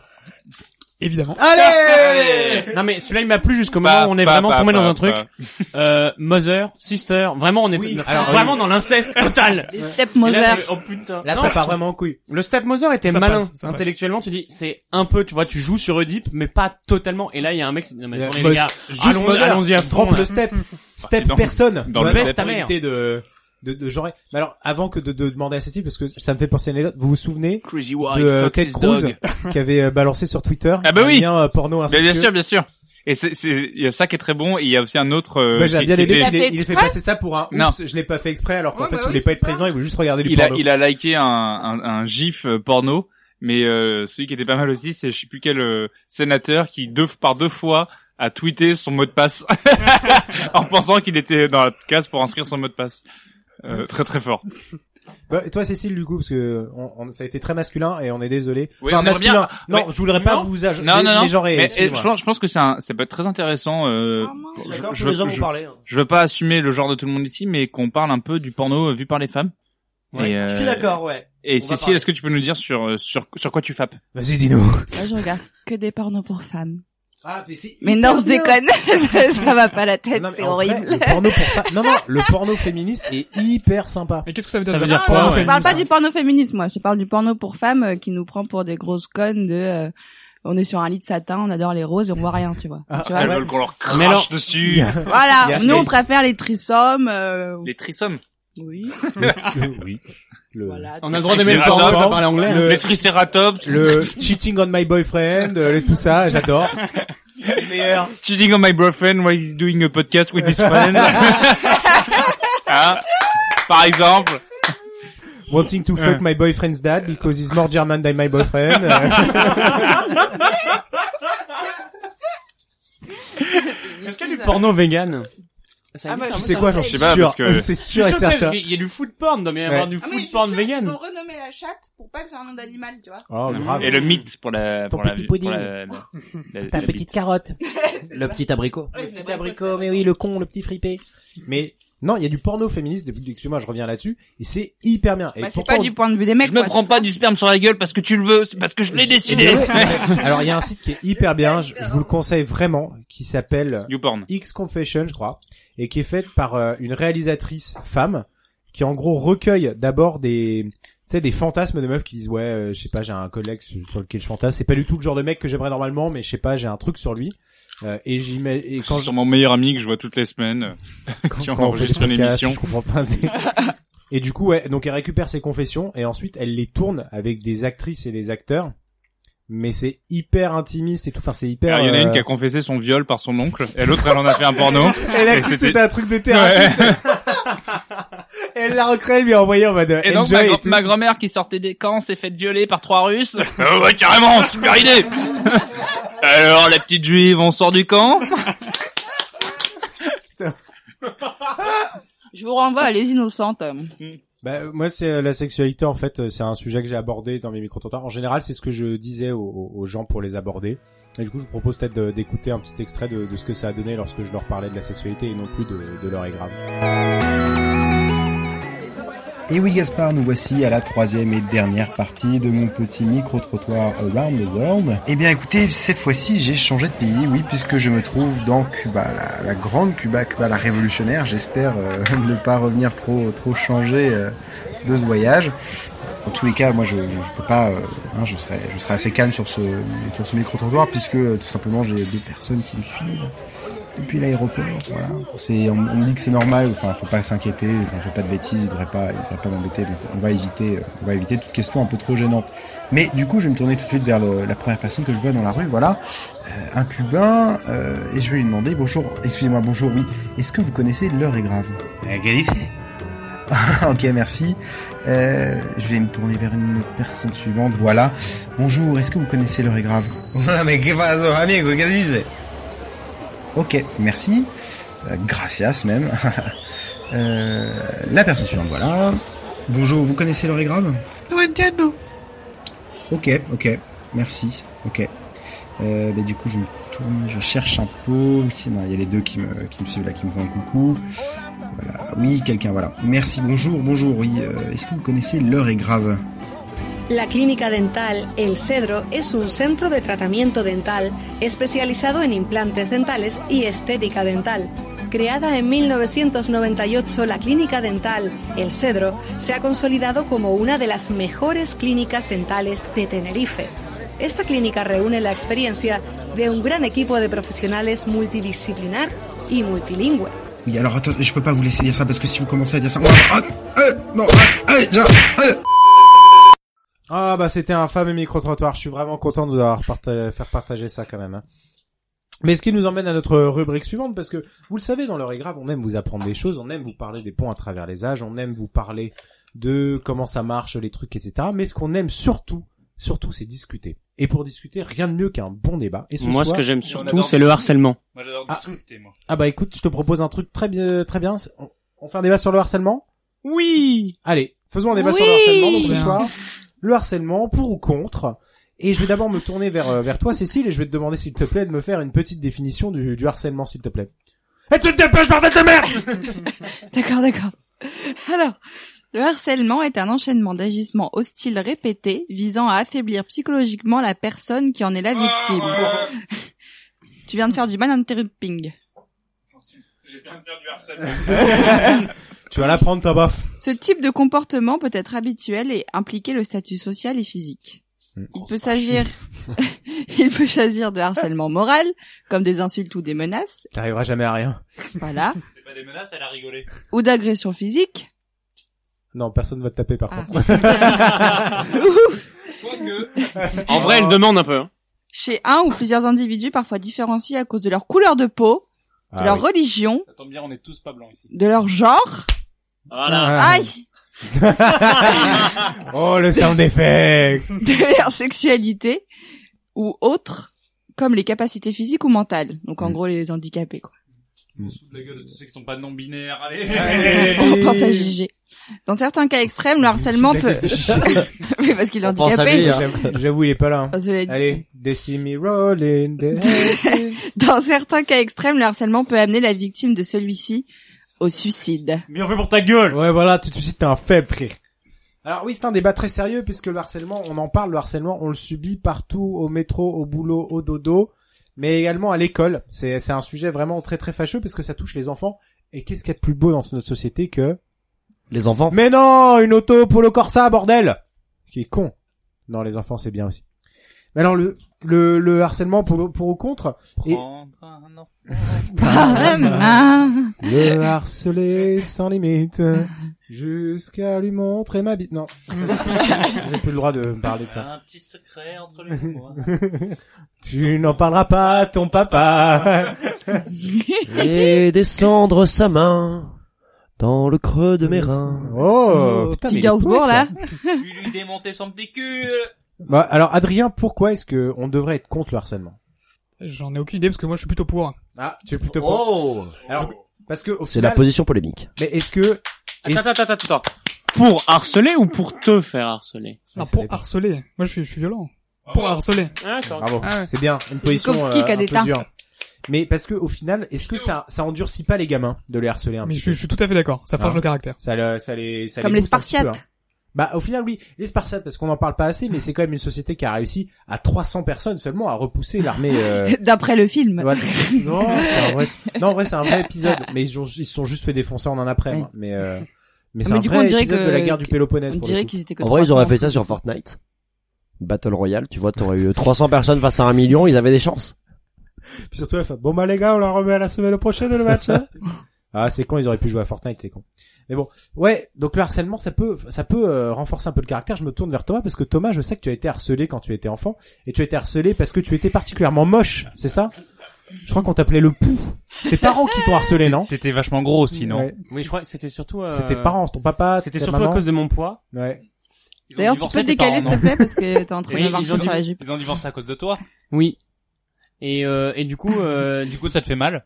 Évidemment. Allez Non mais celui-là il m'a plu jusqu'au moment Bah, où on est bah, vraiment bah, tombé dans un truc. bah. Euh, mother, sister, vraiment on est Oui, alors, alors, vraiment dans l'inceste total. Les Et stepmother. là, oh putain. Là, Non, ça part vraiment en couille. Le stepmother était Ça malin passe, ça passe. intellectuellement. Tu dis c'est un peu, tu vois, tu joues sur Oedipe, mais pas totalement. Et là il y a un mec, non mais attendez Mo- les gars, juste allons- Mother, allons-y à fond. Drop le step. Step personne. dans le step. pour Ta mère. de, de, de genrer. Mais alors, avant que de, de demander à Cécile, parce que ça me fait penser à une anecdote, vous vous souvenez Crazy de White, euh, Ted Cruz qui avait euh, balancé sur Twitter Ah bah un oui. lien euh, porno Mais incestueux. bien sûr, bien sûr. Et c'est, c'est, il y a ça qui est très bon, et il y a aussi un autre, euh, Bah, j'ai qui- bien aimé il ait fait passer ça pour un Non. je l'ai pas fait exprès alors qu'en Ouais, fait bah il voulait oui, pas être président, il voulait juste regarder du il a, porno. il a liké un, un, un gif euh, porno, mais euh, celui qui était pas mal aussi, c'est je sais plus quel euh, sénateur qui deux par deux fois a tweeté son mot de passe en pensant qu'il était dans la case pour inscrire son mot de passe. Euh, très très fort. Bah, et toi Cécile du coup parce que on, on- ça a été très masculin et on est désolé. Oui, Enfin, on bien-. Non, mais- je voudrais pas Non. vous aj- Non, les- non, non. les genrer, Mais, excusez-moi. je, pense, je pense que c'est un, ça peut être très intéressant. Euh, Je les hommes hein. je veux pas assumer le genre de tout le monde ici, mais qu'on parle un peu du porno euh, vu par les femmes. Ouais. Et, euh, Je suis d'accord, ouais. Et Cécile, est-ce que tu peux nous dire sur euh, sur sur quoi tu fapes? Vas-y dis-nous. Moi, je regarde que des pornos pour femmes. Ah, mais c'est Mais non, je bien. déconne. ça va pas la tête, Non, c'est vrai, horrible. le porno pour fa- non non, le porno féministe est hyper sympa. Mais qu'est-ce que ça veut dire Ça veut dire ouais. Je parle pas hein du porno féministe, moi. Je parle du porno pour femmes euh, qui nous prend pour des grosses connes de, euh, on est sur un lit de satin, on adore les roses et on voit rien, tu vois. Ah, tu vois Elles veulent qu'on leur alors- crache dessus. Voilà. Nous, on préfère les trisommes, euh, Les trisommes. oui. oui. Le, Voilà. On a le droit d'aimer le Triceratops. porno, on va parler anglais. Le- Les tricératops. le cheating on my boyfriend, euh, le- tout ça, j'adore. Le meilleur. Cheating on my boyfriend while he's doing a podcast with his friend. Hein Par exemple. Wanting to fuck my boyfriend's dad because he's more German than my boyfriend. Est-ce qu'il y a du porno vegan? Ça Ah, bah, tu je sais quoi, j'en sais pas, parce que- C'est sûr et que certain. Il y a du food porn, donc il y avoir Ouais. du Ah, food porn vegan. ont renommé la chatte pour pas que c'est un nom d'animal, tu vois. Oh, grave. Et le mythe pour la Ton petit pour pudding. la, la- la- Ta la petite bite. carotte. Le petit abricot. Le petit abricot, mais oui, le con, le petit fripé. Mais non, il y a du porno féministe, depuis excuse-moi, je reviens là-dessus, et c'est hyper bien. Et Bah, c'est pourquoi pas on- du point de vue des mecs, Je me quoi, prends c'est pas ça. du sperme sur la gueule parce que tu le veux, c'est parce que je l'ai décidé. Alors il y a un site qui est hyper bien, je, je vous le conseille vraiment, qui s'appelle YouPorn. X Confession, je crois, et qui est faite par euh, une réalisatrice femme, qui en gros recueille d'abord des, tu sais, des fantasmes de meufs qui disent ouais, euh, je sais pas, j'ai un collègue sur, lequel je fantasme, c'est pas du tout le genre de mec que j'aimerais normalement, mais je sais pas, j'ai un truc sur lui. Euh, et j'y mets, et quand sur mon meilleur ami que je vois toutes les semaines, euh, quand, qui des enregistre une émission. je comprends pas. c'est- et du coup, ouais, donc elle récupère ses confessions et ensuite elle les tourne avec des actrices et des acteurs. Mais c'est hyper intimiste et tout. Enfin, c'est hyper. Alors, il y en a une euh, qui a confessé son viol par son oncle, et l'autre elle en a fait un porno. Elle a cru que c'était un truc de thérapie. elle l'a recréé, elle lui a envoyé en mode Et donc ma, grand-mère qui sortait des camps s'est faite violer par trois Russes. oh ouais carrément, super idée. Alors la petite juive, on sort du camp? Je vous renvoie à les innocentes. Bah, moi, c'est euh, la sexualité, en fait, euh, c'est un sujet que j'ai abordé dans mes micro-trottoirs. En général, c'est ce que je disais aux, gens pour les aborder. Et du coup, je vous propose peut-être d'écouter un petit extrait de, ce que ça a donné lorsque je leur parlais de la sexualité et non plus de, de l'heure. Et oui Gaspard, nous voici à la troisième et dernière partie de mon petit micro-trottoir Around the World. Eh bien écoutez, cette fois-ci j'ai changé de pays, oui, puisque je me trouve dans Cuba, la, grande Cuba, Cuba la révolutionnaire. J'espère euh, ne pas revenir trop trop changé euh, de ce voyage. En tous les cas, moi je, peux pas, euh, hein, je serai je serai assez calme sur ce sur ce micro-trottoir puisque tout simplement j'ai deux personnes qui me suivent depuis l'aéroport. Voilà. C'est, on, on me dit que c'est normal. Enfin, faut pas s'inquiéter. On fait pas de bêtises. Il devrait pas, il devrait pas m'embêter. Donc, on va éviter, euh, on va éviter toute question un peu trop gênante. Mais du coup, je vais me tourner tout de suite vers le- la première personne que je vois dans la rue. Voilà, Euh, un Cubain, euh, et je vais lui demander bonjour. Excusez-moi, bonjour. Oui. Est-ce que vous connaissez l'heure est grave? Ok, merci. Euh, je vais me tourner vers une autre personne suivante. Voilà. Bonjour. Est-ce que vous connaissez l'heure est grave? Mais que pasa, amigo? ¿Qué dice? Ok, merci. Euh, gracias même. Euh, la personne suivante, voilà. Bonjour, vous connaissez grave No entiendo. Ok, ok, merci, ok. Euh, bah, du coup, je me tourne, je cherche un peu. Non, il y a les deux qui me, qui me suivent là, qui me font un coucou. Voilà, oui, quelqu'un, voilà. Merci, bonjour, bonjour, oui. euh, Est-ce que vous connaissez l'heure est grave La clínica dental El Cedro es un centro de tratamiento dental especializado en implantes dentales y estética dental. Creada en 1998, la clínica dental El Cedro se ha consolidado como una de las mejores clínicas dentales de Tenerife. Esta clínica reúne la experiencia de un gran equipo de profesionales multidisciplinar y multilingüe. Attends, je peux pas vous laisser dire ça parce que si vous commencez dire ça... Ah, non, ah, euh, genre, euh. Ah bah c'était un fameux micro-trottoir, je suis vraiment content de vous avoir faire partager ça quand même. hein. Mais ce qui nous emmène à notre rubrique suivante, parce que vous le savez, dans l'heure est grave, on aime vous apprendre des choses, on aime vous parler des ponts à travers les âges, on aime vous parler de comment ça marche, les trucs, etc. Mais ce qu'on aime surtout, surtout, c'est discuter. Et pour discuter, rien de mieux qu'un bon débat. Et ce Moi, ce que j'aime surtout, c'est le harcèlement. Moi, j'adore Ah. discuter, moi. Ah bah écoute, je te propose un truc très bien, très bien. On, on fait un débat sur le harcèlement? Oui. Allez, faisons un débat Oui. sur le harcèlement. Donc ce soir, le harcèlement pour ou contre. Et je vais d'abord me tourner vers euh, vers toi, Cécile, et je vais te demander s'il te plaît de me faire une petite définition du, du harcèlement, s'il te plaît. Et tu te dépêches, bordel de merde D'accord, d'accord. Alors, le harcèlement est un enchaînement d'agissements hostiles répétés visant à affaiblir psychologiquement la personne qui en est la victime. tu viens de faire du man interrupting. J'ai bien de faire du harcèlement. Tu vas la prendre ta baffe. Ce type de comportement peut être habituel et impliquer le statut social et physique. Il peut s'agir, il peut s'agir de harcèlement moral, comme des insultes ou des menaces, T'arriveras jamais à rien. voilà, C'est pas des menaces, elle a rigolé. ou d'agression physique. Non, personne va te taper par Ah. contre. Ouf. En vrai, elle demande un peu. hein. Chez un ou plusieurs individus parfois différenciés à cause de leur couleur de peau, de Ah leur oui. religion, Ça tombe bien, on est tous pas blancs ici. de leur genre. Voilà. Aïe. oh, le sound effect. de leur sexualité ou autres, comme les capacités physiques ou mentales. Donc Mm. en gros les handicapés quoi. On se fout de la gueule de tous ceux qui sont pas non binaires. Allez. On pense à Gigi. Dans certains cas extrêmes, le harcèlement peut. oui, parce qu'il est handicapé. hein. J'avoue- il est pas là. hein. Allez, they see me rolling the Dans certains cas extrêmes, le harcèlement peut amener la victime de celui-ci au suicide. Bien fait pour ta gueule. Ouais, voilà, tout de suite t'es un faible, frère. Alors oui, c'est un débat très sérieux puisque le harcèlement, on en parle, le harcèlement, on le subit partout, au métro, au boulot, au dodo, mais également à l'école. C'est c'est un sujet vraiment très très fâcheux parce que ça touche les enfants. Et qu'est-ce qu'il y a de plus beau dans notre société que Les enfants. Mais non, une auto Polo Corsa, bordel Qui est con. Non, les enfants, c'est bien aussi. Mais alors le le, le harcèlement pour pour ou contre et- Par la main. Le harceler sans limite jusqu'à lui montrer ma bite. Non, j'ai plus le droit de parler de ça. Un petit secret entre lui et moi. Tu n'en parleras pas à ton papa. Et descendre sa main dans le creux de mes reins. Oh, putain, petit est Gainsbourg, là. Puis lui démonter son petit cul. Bah alors Adrien, pourquoi est-ce que on devrait être contre le harcèlement? J'en ai aucune idée parce que moi je suis plutôt pour. Ah, tu es plutôt Oh Alors parce que C'est la position polémique. Mais est-ce que Attends, attends, attends, attends. Pour harceler ou pour te faire harceler? Ah, pour harceler. Moi je suis, je suis violent. Pour harceler. Ah. Bravo, Ah ouais. c'est bien, une position euh, cas un peu d'état. dure. Mais parce que au final, est-ce que ça ça endurcit pas les gamins de les harceler un Mais petit je, peu je suis tout à fait d'accord. Ça forge Hein le caractère. Ça, le- ça les, ça Comme les un petit peu, Spartiates. hein. Bah au final oui, les Spartiates parce qu'on n'en parle pas assez, mais c'est quand même une société qui a réussi à 300 personnes seulement à repousser l'armée. euh, D'après le film. Ouais, non, c'est un vrai... non, en vrai, c'est un vrai épisode. Mais ils, ont- ils se sont juste fait défoncer en un après. Ouais. Mais, euh... mais Ah, c'est mais un du coup, vrai on dirait épisode que- de la guerre du Péloponnèse. on dirait coup. qu'ils étaient que En vrai, ils 300. auraient fait ça sur Fortnite. Battle Royale, tu vois, t'aurais eu 300 personnes face à un million, ils avaient des chances. Puis surtout, elle fait, bon bah les gars, on la remet à la semaine prochaine le match. hein ah, c'est con, ils auraient pu jouer à Fortnite, c'est con. Mais bon, ouais, donc le harcèlement, ça peut, ça peut euh, renforcer un peu le caractère. Je me tourne vers Thomas parce que Thomas, je sais que tu as été harcelé quand tu étais enfant et tu as été harcelé parce que tu étais particulièrement moche, c'est ça? Je crois qu'on t'appelait le pou. C'est tes parents qui t'ont harcelé, non? T'étais vachement gros aussi, non? Ouais. Oui, je crois que c'était surtout. euh, tes parents, ton papa, C'était ta surtout maman à cause de mon poids. Ouais. D'ailleurs, tu peux décaler, s'il te plaît, parce que t'es en train Oui, de ils marcher ont sur la jupe. Ils ont divorcé à cause de toi. Oui. Et euh, et du coup, euh, Du coup, ça te fait mal.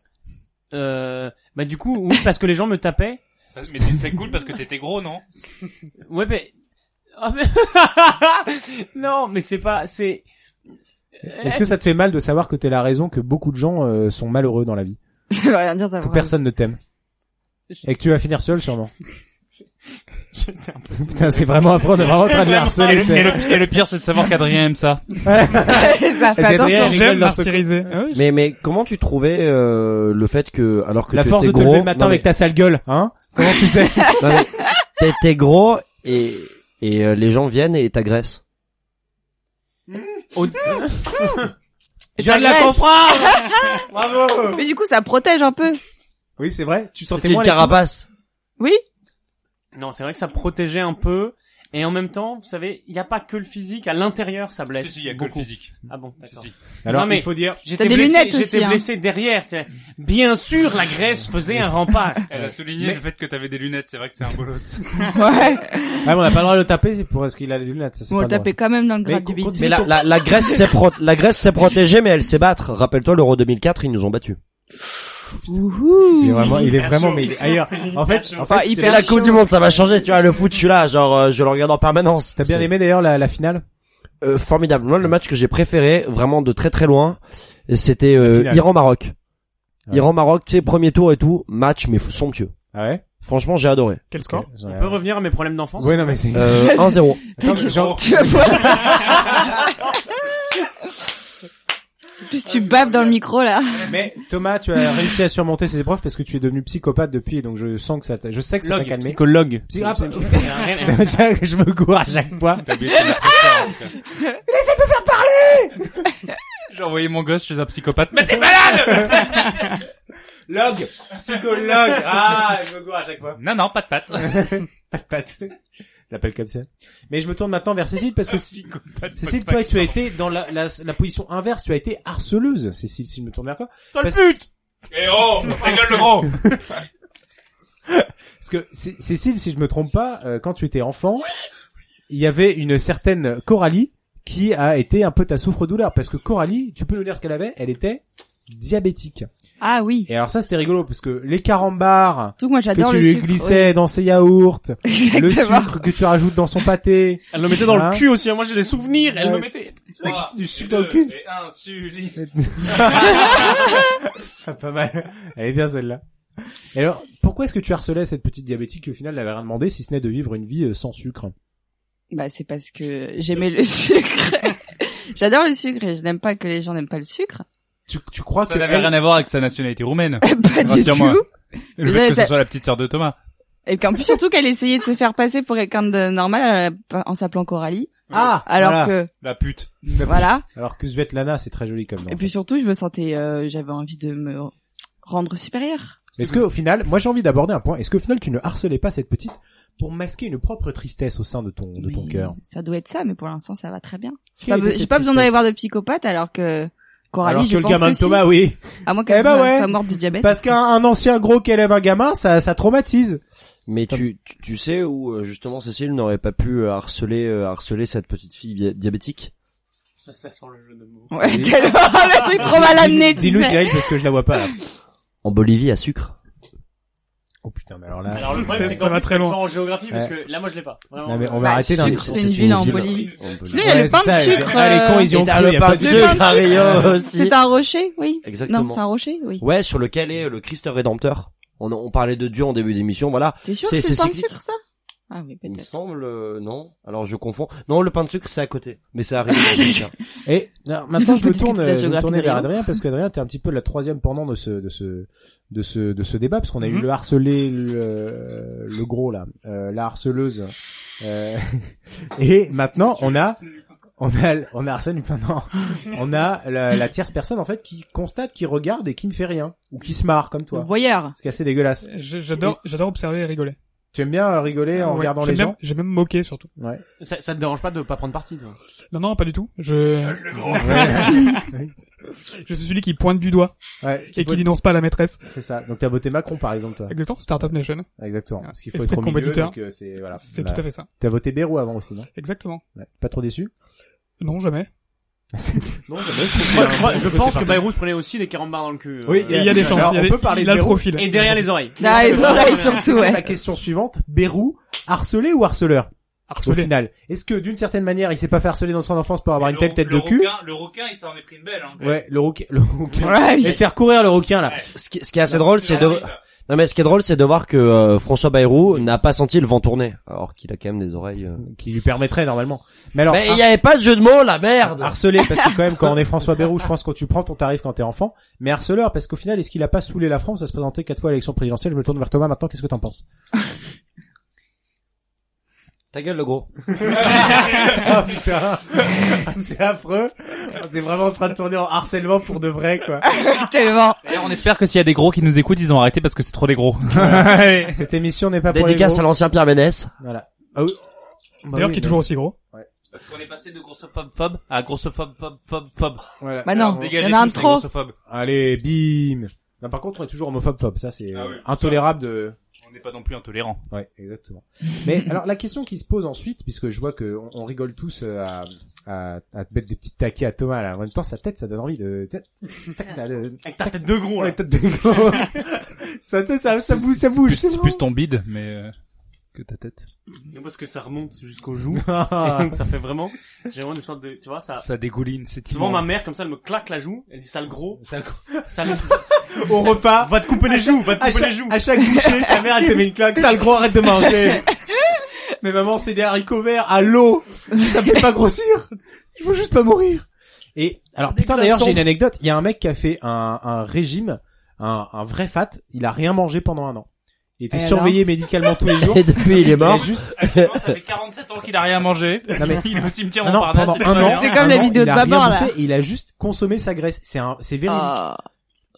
euh, bah du coup, oui, parce que les gens me tapaient. Ça- Mais c'est c'est cool parce que t'étais gros, non Ouais, mais. Ah, mais... non, mais c'est pas, c'est. Est-ce que ça te fait mal de savoir que t'es la raison que beaucoup de gens euh, sont malheureux dans la vie? Ça veut rien dire, ça Que personne ne t'aime Et que tu vas finir seul sûrement Putain, c'est vraiment après, on est vraiment en train de harceler. et, le, et le pire, c'est de savoir qu'Adrien aime ça. ça fait attention. J'aime martyriser. Ah Mais, mais comment tu trouvais euh, le fait que, alors que La tu force de étais te gros, lever le matin non, mais- avec ta sale gueule, hein? Comment tu sais non, mais t'étais gros et et euh, les gens viennent et t'agressent. Je viens de la t'agresses. comprendre Bravo Mais du coup, ça protège un peu. Oui, c'est vrai, tu sentais C'était une moins les carapace. Oui. Non, c'est vrai que ça protégeait un peu. Et en même temps, vous savez, il n'y a pas que le physique. À l'intérieur, ça blesse. Si, si, il y a que le physique. Ah bon, d'accord. Alors, Non, mais il faut dire... J'étais T'as des blessé, lunettes j'étais aussi, hein. blessé derrière. Bien sûr, la graisse faisait un rempart. Elle a souligné Mais- le fait que t'avais des lunettes, c'est vrai que c'est un bolos. Ouais. Ah, mais on n'a pas le droit de le taper, c'est pour ce qu'il a les lunettes, ça on pas le tapait quand même dans le grade du bide. Mais la, la, la Grèce s'est pro- la Grèce s'est protégée, mais elle sait battre. Rappelle-toi l'Euro 2004, ils nous ont battus. Il est vraiment, il est vraiment, mais il est ailleurs. En fait, en Enfin, fait, C'est la. Coupe du Monde, ça va changer. Tu vois, le foot, je suis là, genre, euh, je le regarde en permanence. t'as bien aimé d'ailleurs la, la finale? Euh, formidable. Moi, le match que j'ai préféré, vraiment de très très loin, c'était euh. Iran-Maroc. Ouais. Iran-Maroc, tu sais, premier tour et tout, match mais somptueux. Ah ouais? Franchement, j'ai adoré. Quel score? Ai- On peut revenir à mes problèmes d'enfance? Ouais, non, mais c'est... Euh, 1-0. Attends, genre- Tu vas voir. En plus, tu baves dans le micro, là. Mais Thomas, tu as réussi à surmonter ces épreuves parce que tu es devenu psychopathe depuis, donc je sens que ça, t'a- je sais que ça t'a Log, calmé. psychologue. Psy- ah, rien- je me cours à chaque fois. T'as oublié de fort, en tout cas. J'ai envoyé mon gosse chez un psychopathe. Mais t'es malade Log, psychologue. Ah, je me cours à chaque fois. Non, non, pas de patte. Pas de patte. L'appelle comme ça. Mais je me tourne maintenant vers Cécile parce que Cécile, toi, tu as été dans la, la, la position inverse. Tu as été harceleuse, Cécile, si je me tourne vers toi. Sale Parce- pute Eh oh, rigole le gros Parce que Cécile, si je me trompe pas, euh, quand tu étais enfant, il y avait une certaine Coralie qui a été un peu ta souffre-douleur. Parce que Coralie, tu peux nous dire ce qu'elle avait? Elle était diabétique. Ah oui. Et alors ça, c'était rigolo parce que les carambars Tout moi, que j'adore tu le lui sucre. glissais dans ses yaourts, oui. le Exactement. sucre que tu rajoutes dans son pâté, Elle le mettait dans Hein le cul aussi. hein. Moi, j'ai des souvenirs. Elle Ouais. me mettait. du sucre dans le cul. Et insuline. Ah, pas mal. Elle est bien celle-là. Et alors, pourquoi est-ce que tu harcelais cette petite diabétique qui au final n'avait rien demandé si ce n'est de vivre une vie euh, sans sucre? Bah, c'est parce que j'aimais le sucre. J'adore le sucre et je n'aime pas que les gens n'aiment pas le sucre. Tu, tu crois Ça que n'avait elle- rien à voir avec sa nationalité roumaine. Pas du tout. Le fait que ça- ce soit la petite sœur de Thomas. Et qu'en plus, surtout qu'elle essayait de se faire passer pour quelqu'un de normal euh, en s'appelant Coralie. Ah Alors voilà. que, La pute. voilà. Alors que Svetlana, c'est très joli comme nom. Et puis surtout, je me sentais, euh, j'avais envie de me rendre supérieure. Est-ce que au final, moi j'ai envie d'aborder un point. Est-ce qu'au final tu ne harcelais pas cette petite pour masquer une propre tristesse au sein de ton de ton cœur? Ça doit être ça, mais pour l'instant, ça va très bien. J'ai pas, pas besoin d'aller voir de psychopathe alors que Coralie, Alors je que le pense gamin que de si. Thomas, oui. À moins qu'elle Eh ben soit- ouais. soit morte du diabète. Parce qu'un un ancien gros qui élève un gamin, ça ça traumatise. Mais tu, tu, tu sais où euh, justement Cécile n'aurait pas pu euh, harceler euh, harceler cette petite fille diabétique? Ça, ça sent le jeu de mots. Ouais, tellement le truc trop mal amené, tu Dis-nous. Cyril parce que je la vois pas. là. En Bolivie à sucre. Oh putain, mais alors là. Alors le problème, Ça- c'est ça va très loin. c'est en géographie, parce que là, moi, je l'ai pas. Vraiment. Non, mais on va Bah, arrêter d'un. Sucre, c'est une ville en Bolivie. Sinon, il y a le pain c'est ça, de sucre. Ah, les cons, ils y Et ont t'as cru, le y a pain pas de de- sucre à Rio aussi. C'est un rocher, oui. Exactement. Non, c'est un rocher, oui. Ouais, sur lequel est le Christ rédempteur. On, on parlait de Dieu en début d'émission, voilà. T'es sûr que c'est le pain de sucre, ça? Ah oui, Il me peut-être. semble, euh, non. Alors je confonds. Non, le pain de sucre c'est à côté, mais le bouquin. Et non, maintenant, je me tourne, je vais me tourner de vers. Adrien parce qu'Adrien, t'es un petit peu la troisième pendant de ce, de ce, de ce, de ce débat parce qu'on a eu Mhm. le harcelé, le, le gros là, euh, la harceleuse, euh, et maintenant on a, on a, on a Arsène Lupin, non. on a la, la tierce personne en fait qui constate, qui regarde et qui ne fait rien ou qui se marre comme toi. Le voyeur. C'est assez dégueulasse. J'adore, j'adore observer et rigoler. Tu aimes bien euh, rigoler en Ouais, regardant les même- gens J'aime même moquer surtout. Ouais. Ça, ça te dérange pas de pas prendre parti, toi? Non, non, pas du tout. Je, Ouais. je suis celui qui pointe du doigt Ouais, et qui dénonce pas la maîtresse. C'est ça. Donc t'as voté Macron par exemple toi? Exactement, Startup Nation. Exactement. Parce qu'il faut Esprit être au milieu, compétiteur. donc euh, c'est voilà. C'est Voilà. tout à fait ça. T'as voté Bérou avant aussi, non? Exactement. Ouais. Pas trop déçu? Non, jamais. Non, je, crois- je pense que Bayrou prenait aussi des carambars dans le cul. euh, Oui, il y a des chances, Alors, il y a on peut parler il de a le profil. Et derrière les oreilles. Ah, les oreilles surtout, ouais. La question suivante, Bérou, harcelé ou harceleur? Au Harcelé. final, est-ce que d'une certaine manière, il s'est pas fait harceler dans son enfance pour avoir une telle tête de cul? Requin, le requin, il s'en est pris une belle. Hein. Ouais, le requin, le requin. Et faire courir le requin là. Ce qui, ce qui est assez drôle, c'est de. Non mais ce qui est drôle, c'est de voir que euh, François Bayrou n'a pas senti le vent tourner, alors qu'il a quand même des oreilles. euh. Qui lui permettrait normalement. Mais alors, Mais il y avait pas de jeu de mots, la merde. harcelé parce que quand même quand on est François Bérou, je pense que tu prends ton tarif quand t'es enfant. Mais harceleur parce qu'au final, est-ce qu'il a pas saoulé la France à se présenter quatre fois à l'élection présidentielle? Je me tourne vers Thomas maintenant. Qu'est-ce que t'en penses? Ta gueule, le gros. Ah putain, c'est affreux. On est vraiment en train de tourner en harcèlement pour de vrai quoi. Tellement. D'ailleurs, on espère que s'il y a des gros qui nous écoutent, ils ont arrêté parce que c'est trop des gros. Cette émission n'est pas pour les Dédicace gros. à l'ancien Pierre Ménès. Voilà. Ah oui. Bah D'ailleurs, oui, qui est bah- toujours aussi gros. Parce qu'on est passé de grossophobe phobe à grossophobe phobe phobe phobe. Voilà. Bah non, il y en a un les trop. Allez, bim. Non, par contre, on est toujours homophobe phobe. Ça, c'est Ah oui, intolérable de. On n'est pas non plus intolérant. Ouais, exactement. Mais alors, la question qui se pose ensuite, puisque je vois que on, on rigole tous euh, à, à, à te mettre des petites taquets à Thomas là. En même temps, sa tête, ça donne envie de. Avec ta tête de gros, là. Ouais, tête de gros. sa tête, ça, ça bouge, ça bouge. C'est plus ton bide, mais euh, que ta tête. Mais Parce que ça remonte jusqu'aux joues. Et donc ça fait vraiment, j'ai vraiment des sortes de, tu vois, ça, Ça dégouline, c'est souvent ma mère, comme ça, elle me claque la joue, elle dit sale gros, Sale sale, Au repas. va te couper les joues, va te couper chaque, les joues. à chaque bouchée, ta mère, elle te met une claque. Ça, le gros, arrête de manger. Mais maman, c'est des haricots verts à l'eau. Ça me fait pas grossir. Je veux juste pas mourir. Et, alors, putain, d'ailleurs, j'ai une anecdote. Il y a un mec qui a fait un, un régime, un, un vrai fat. Il a rien mangé pendant un an. Il était Et surveillé médicalement tous les jours. Et depuis, il est mort. a juste, Actuellement, ça fait 47 ans qu'il a rien mangé. Non, mais- il est au cimetière non, non, Montparnasse. pendant c'est un pas an. bien. C'est comme la vidéo il de Babar, là. Il a juste consommé sa graisse. C'est un, c'est véridique. Ah.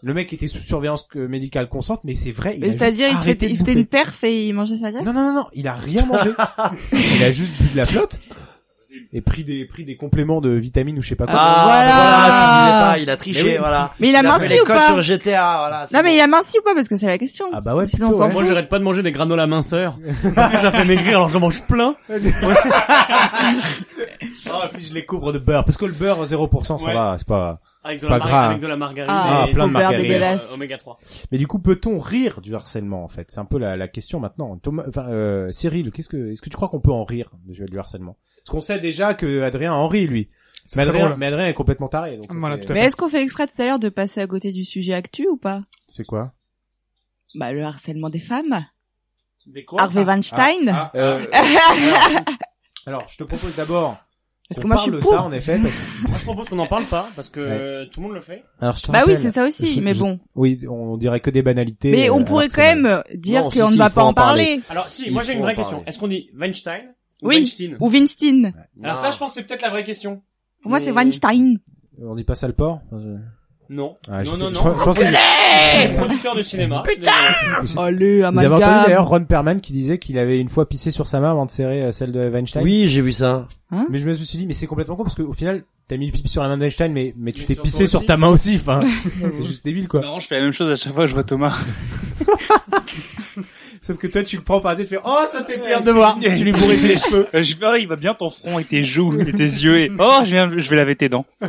Le mec était sous surveillance médicale constante, mais c'est vrai. il c'est-à-dire, il fait, il fait bouffer. une perf et il mangeait sa graisse? Non, non, non, non, il a rien mangé. il a juste bu de la flotte et pris des, pris des compléments de vitamines ou je sais pas quoi. Ah, Voilà. voilà. tu pas, il a triché, Mais oui. voilà. Mais il a fait minci les ou pas sur GTA, voilà. Non, mais bon. il a minci ou pas? Parce que c'est la question. Ah bah ouais, Sinon, plutôt, ouais. Moi, j'arrête pas de manger des granola minceurs. parce que ça fait maigrir, alors j'en mange plein. Ah, puis je les couvre de beurre. Parce que le beurre 0%, ça Ouais. va, c'est pas... Avec de, Pas la, gras. avec de la margarine Ah, et plein de margarine. dégueulasse. euh, oméga 3. Mais du coup, peut-on rire du harcèlement, en fait? C'est un peu la, la question maintenant. Thomas, enfin, euh, Cyril, qu'est-ce que, est-ce que tu crois qu'on peut en rire du harcèlement? Parce qu'on sait déjà que Adrien en rit, lui. Mais Adrien, mais Adrien est complètement taré, donc. Voilà, Mais est-ce qu'on fait exprès tout à l'heure de passer à côté du sujet actu ou pas? C'est quoi? Bah, le harcèlement des femmes. Des quoi? Harvey Weinstein. Ah, Euh, Alors, je te propose d'abord. Parce qu'on que moi, je suis parle de pour. ça, en effet, parce que... Moi, je propose qu'on en parle pas, parce que Ouais. euh, tout le monde le fait. Alors, je te Bah oui, c'est ça aussi, je- mais je- bon. Oui, on dirait que des banalités. Mais euh, on alors pourrait quand même dire si, qu'on si, ne va pas en parler. Alors, si, Il moi j'ai une vraie question. Est-ce qu'on dit Weinstein? Ou Oui. Weinstein Ou Weinstein. Alors ça, je pense que c'est peut-être la vraie question. Pour moi, c'est Mais- Weinstein. On dit pas ça le je- Non. Ah, non, non, je non. je pense que- producteur de cinéma. Putain Allez, Vous avez entendu d'ailleurs Ron Perlman qui disait qu'il avait une fois pissé sur sa main avant de serrer euh, celle de Weinstein Oui, j'ai vu ça. Hein Mais je me suis dit, mais c'est complètement con parce qu'au final, t'as mis le pipi sur la main de Weinstein, mais, mais tu t'es pissé sur ta main aussi. Enfin, c'est juste débile quoi. Non, je fais la même chose à chaque fois que je vois Thomas. Sauf que toi, tu le prends par la tête, tu fais, oh, ça te fait plaisir de voir. tu lui bourres les cheveux. Euh, Je fais, oh, il va bien ton front et tes joues et tes yeux et, oh, je viens, je vais laver tes dents.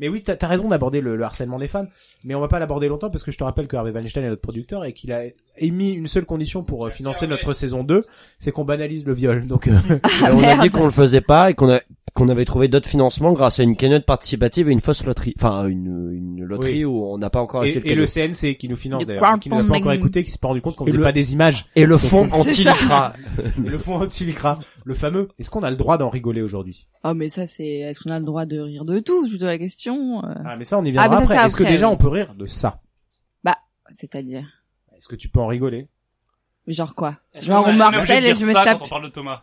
Mais oui, t'as as raison d'aborder le, le harcèlement des femmes, mais on va pas l'aborder longtemps parce que je te rappelle que Harvey Weinstein est notre producteur et qu'il a émis une seule condition pour euh, financer notre saison 2, c'est qu'on banalise le viol. Donc euh, Et on a dit qu'on le faisait pas et qu'on a qu'on avait trouvé d'autres financements grâce à une cagnotte participative et une fausse loterie. Enfin, une, une loterie Oui. où on n'a pas encore et, le et le. CNC qui nous finance d'ailleurs, qui nous a pas encore écouté, qui s'est pas rendu compte qu'on faisait le- pas des images. et le Donc, fond on- anti-lycra. et le fond anti-lycra. Le fameux. Est-ce qu'on a le droit d'en rigoler aujourd'hui? Oh, mais ça, c'est, est-ce qu'on a le droit de rire de tout? C'est plutôt la question. Euh. Ah, mais ça, on y viendra ça, après. Est-ce que déjà oui. on peut rire de ça? Bah, c'est-à-dire. Est-ce que tu peux en rigoler? Genre quoi? Genre, on de et je me ça tape. Quand on parle de Thomas?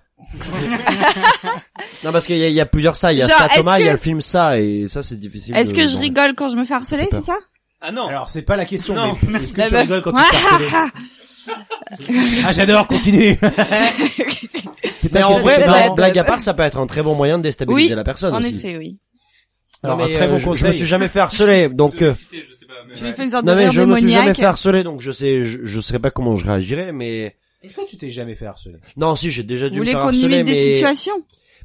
Non, parce qu'il y, a- il y a plusieurs ça. Il y a Genre, ça Thomas, il y a le film ça et ça c'est difficile. Est-ce de- que je rigole quand je me fais harceler, c'est ça? Ah non. Alors, c'est pas la question, Non. mais est-ce que Bah, tu bah. rigoles quand tu te fais harceler? Ah, j'adore, continue. Mais en vrai, Bah, blague, blague à part, ça peut être un très bon moyen de déstabiliser Oui, la personne en aussi. effet, oui. Non, Alors, un mais, très euh, bon je, je me conseil. suis jamais fait harceler, donc. euh, Tu lui fais une sorte non de mais je me suis jamais fait harceler, donc je sais, je, je sais pas comment je réagirais, mais. Est-ce que tu t'es jamais fait harceler? Non, si j'ai déjà Vous dû me voulez faire qu'on harceler, imite des mais. situations?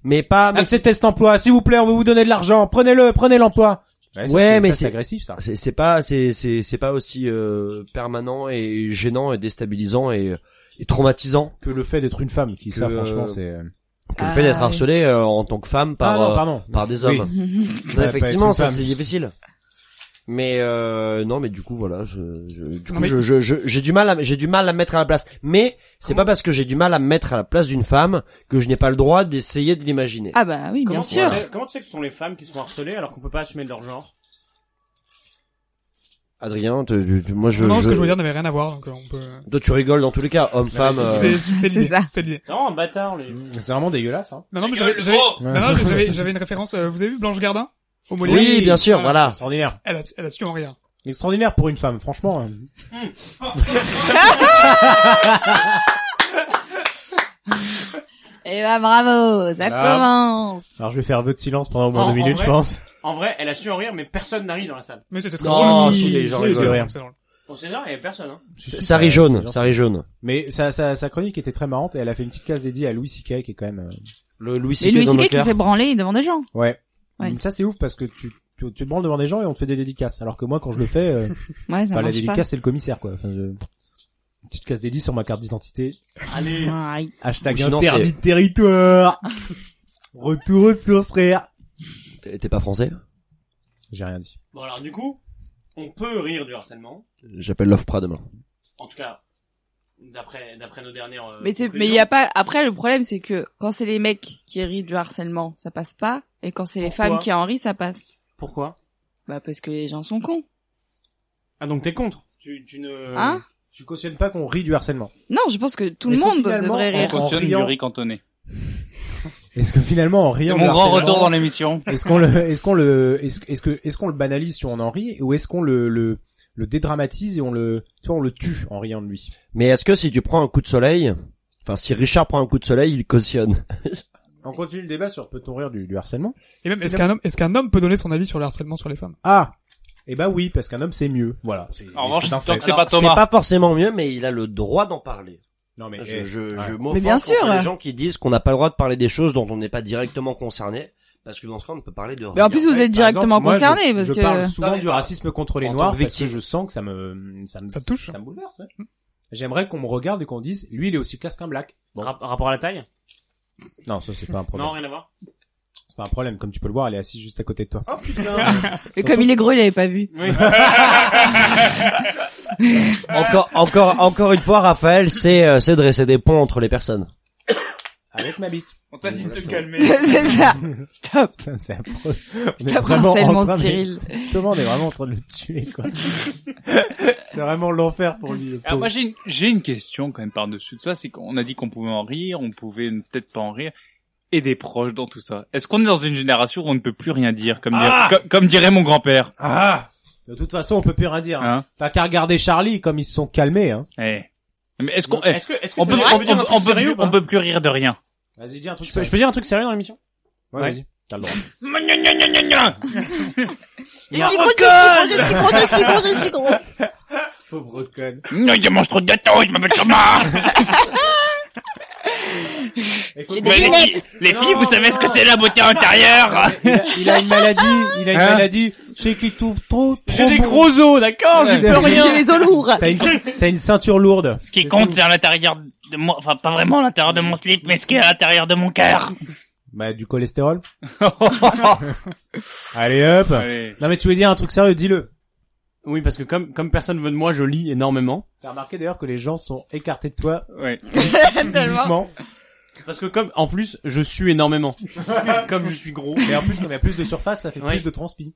Mais pas. Mais Acceptez cet emploi, s'il vous plaît, on veut vous donner de l'argent. Prenez-le, prenez l'emploi. Ouais, ça, Ouais, c'est- mais c'est agressif, ça. C'est pas, c'est c'est c'est pas aussi euh, permanent et gênant et déstabilisant et, et traumatisant Que le fait d'être une femme, qui Que, ça, euh, franchement, c'est. Que le Ah, fait d'être oui. harcelé euh, en tant que femme par Ah, non, euh, par des Oui. hommes. Ouais, Non, pas effectivement, être une ça femme. c'est difficile. Mais euh, non, mais du coup voilà, je, je- du coup mais- je je- je- j'ai du mal à j'ai du mal à me mettre à la place. Mais c'est pas parce que j'ai du mal à me mettre à la place d'une femme que je n'ai pas le droit d'essayer de l'imaginer. Ah bah oui, bien Comment, sûr. sais- comment tu sais que ce sont les femmes qui sont harcelées alors qu'on peut pas assumer de leur genre? Adrien, te- tu- tu- moi je. non, ce je- que je veux dire n'avait rien à voir, donc euh, on peut... Toi tu rigoles dans tous les cas, homme, femme. euh, C'est, c'est l'idée. C'est ça. C'est l'idée. C'est vraiment un bâtard, les... C'est vraiment dégueulasse, hein. Non, non, mais j'avais, j'avais, gros non, non, j'avais, j'avais une référence, euh, vous avez vu Blanche Gardin? Au Molière? Oui, bien sûr, voilà. Extraordinaire. Elle a, elle a su en rire. Extraordinaire pour une femme, franchement. hein. Et bah bravo, ça commence. Alors je vais faire vœu de silence pendant au moins En- deux minutes, vrai- je pense. En vrai, elle a su en rire, mais personne n'a ri dans la salle. Mais c'était très Non, drôle. si, les gens rigolent. c'est drôle. Pour César, il y avait personne, hein. Ça, ça rit jaune, ça rit jaune. Mais sa, sa, sa chronique était très marrante et elle a fait une petite case dédiée à Louis C.K. qui est quand même... euh, Le Louis Et C.K. Louis dans nos C.K. qui cœurs. s'est branlé devant des gens. Ouais. Ouais. Ça c'est ouf parce que tu, tu, tu te branles devant des gens et on te fait des dédicaces. Alors que moi quand je le fais, euh, Ouais, ça bah, la marche dédicace c'est le commissaire quoi. Enfin, je... Une petite case dédiée sur ma carte d'identité. Allez. Hashtag Ou sinon, interdit de territoire. Retour aux sources frère. T'es pas français? J'ai rien dit. Bon alors du coup, on peut rire du harcèlement. J'appelle l'offre demain. En tout cas, d'après d'après nos dernières. euh, Mais c'est, mais conclusions. il y a pas, après le problème c'est que quand c'est les mecs qui rient du harcèlement, ça passe pas. Et quand c'est les femmes qui en rient, ça passe. Pourquoi? Bah parce que les gens sont cons. Ah donc t'es contre? Tu tu ne. Hein? Tu cautionnes pas qu'on rit du harcèlement? Non, je pense que tout le monde devrait rire. en Cautionne du riant- riz cantonné. Est-ce que finalement en C'est riant mon grand retour dans l'émission. Est-ce qu'on le, est-ce qu'on le, est-ce, que, est-ce qu'on le banalise si on en rit ou est-ce qu'on le, le, le dédramatise et on le, tu vois, on le tue en riant de lui? Mais est-ce que si tu prends un coup de soleil, enfin si Richard prend un coup de soleil, il cautionne? On continue le débat sur peut-on rire du, du harcèlement? Et même, est-ce qu'un homme, est-ce qu'un homme peut donner son avis sur le harcèlement sur les femmes? Ah, eh ben oui, parce qu'un homme c'est mieux. Voilà. C'est, En revanche, c'est pas Thomas. C'est pas forcément mieux, mais il a le droit d'en parler. Non mais Je, eh, je, ouais. je Mais bien contre sûr. les gens qui disent qu'on n'a pas le droit de parler des choses dont on n'est pas directement concerné, parce que dans ce cas on ne peut parler de Mais en plus vous êtes Par directement exemple, moi, concerné je, parce je que. parle souvent Non, du racisme contre les noirs parce que je sens que ça me, ça me, Ça touche. ça me bouleverse. Ouais. J'aimerais qu'on me regarde et qu'on dise, lui il est aussi classe qu'un black. Bon. Rap- rapport à la taille? Non, ça c'est pas un problème. Non, rien à voir. C'est pas un problème. Comme tu peux le voir, elle est assise juste à côté de toi. Oh putain. Et comme il est gros, il avait pas vu. Oui. Encore, encore, encore une fois, Raphaël, c'est, euh, c'est dresser des ponts entre les personnes. Avec ma bite. On t'a dit de te calmer. c'est ça. Stop. Putain, c'est affreux. On est Stop vraiment en harcèlement, train de- Cyril. Thomas, on est vraiment en train de le tuer, quoi. c'est vraiment l'enfer pour lui. le Alors pauvre. moi j'ai une, j'ai une question quand même par-dessus de ça, c'est qu'on a dit qu'on pouvait en rire, on pouvait peut-être pas en rire, et des proches dans tout ça. Est-ce qu'on est dans une génération où on ne peut plus rien dire, comme, Ah dire- co- comme dirait mon grand-père? Ah De toute façon, on peut plus rien dire. Hein. Hein T'as qu'à regarder Charlie comme ils se sont calmés. Hein. Eh. Mais est-ce qu'on, Donc, eh, Est-ce que est-ce que on peut, on, peut on- peut sérieux pas on peut plus rire de rien. Vas-y, dis un truc. je peux, je peux dire un truc sérieux dans l'émission? Ouais, Ouais. vas-y. T'as le droit. Pauvre conne. Non, il mange trop de gâteaux, il m'appelle Thomas Mais les filles, les filles, vous savez ce que c'est la beauté intérieure Il a, il a une maladie, il a une Hein maladie, c'est qu'il trouve trop, trop J'ai des bon. gros os, d'accord, j'y peux rien. J'ai les os lourds. T'as une, ceinture lourde. Ce qui compte, c'est à l'intérieur de moi, enfin pas vraiment à l'intérieur de mon slip, mais ce qui est à l'intérieur de mon cœur. Bah, du cholestérol. Allez hop. Allez. Non mais tu veux dire un truc sérieux, dis-le. Oui, parce que comme, comme personne veut de moi, je lis énormément. T'as remarqué d'ailleurs que les gens sont écartés de toi Ouais. physiquement. Parce que comme, en plus, je sue énormément. comme je suis gros. Et en plus, comme il y a plus de surface, ça fait Ouais. plus de transpi.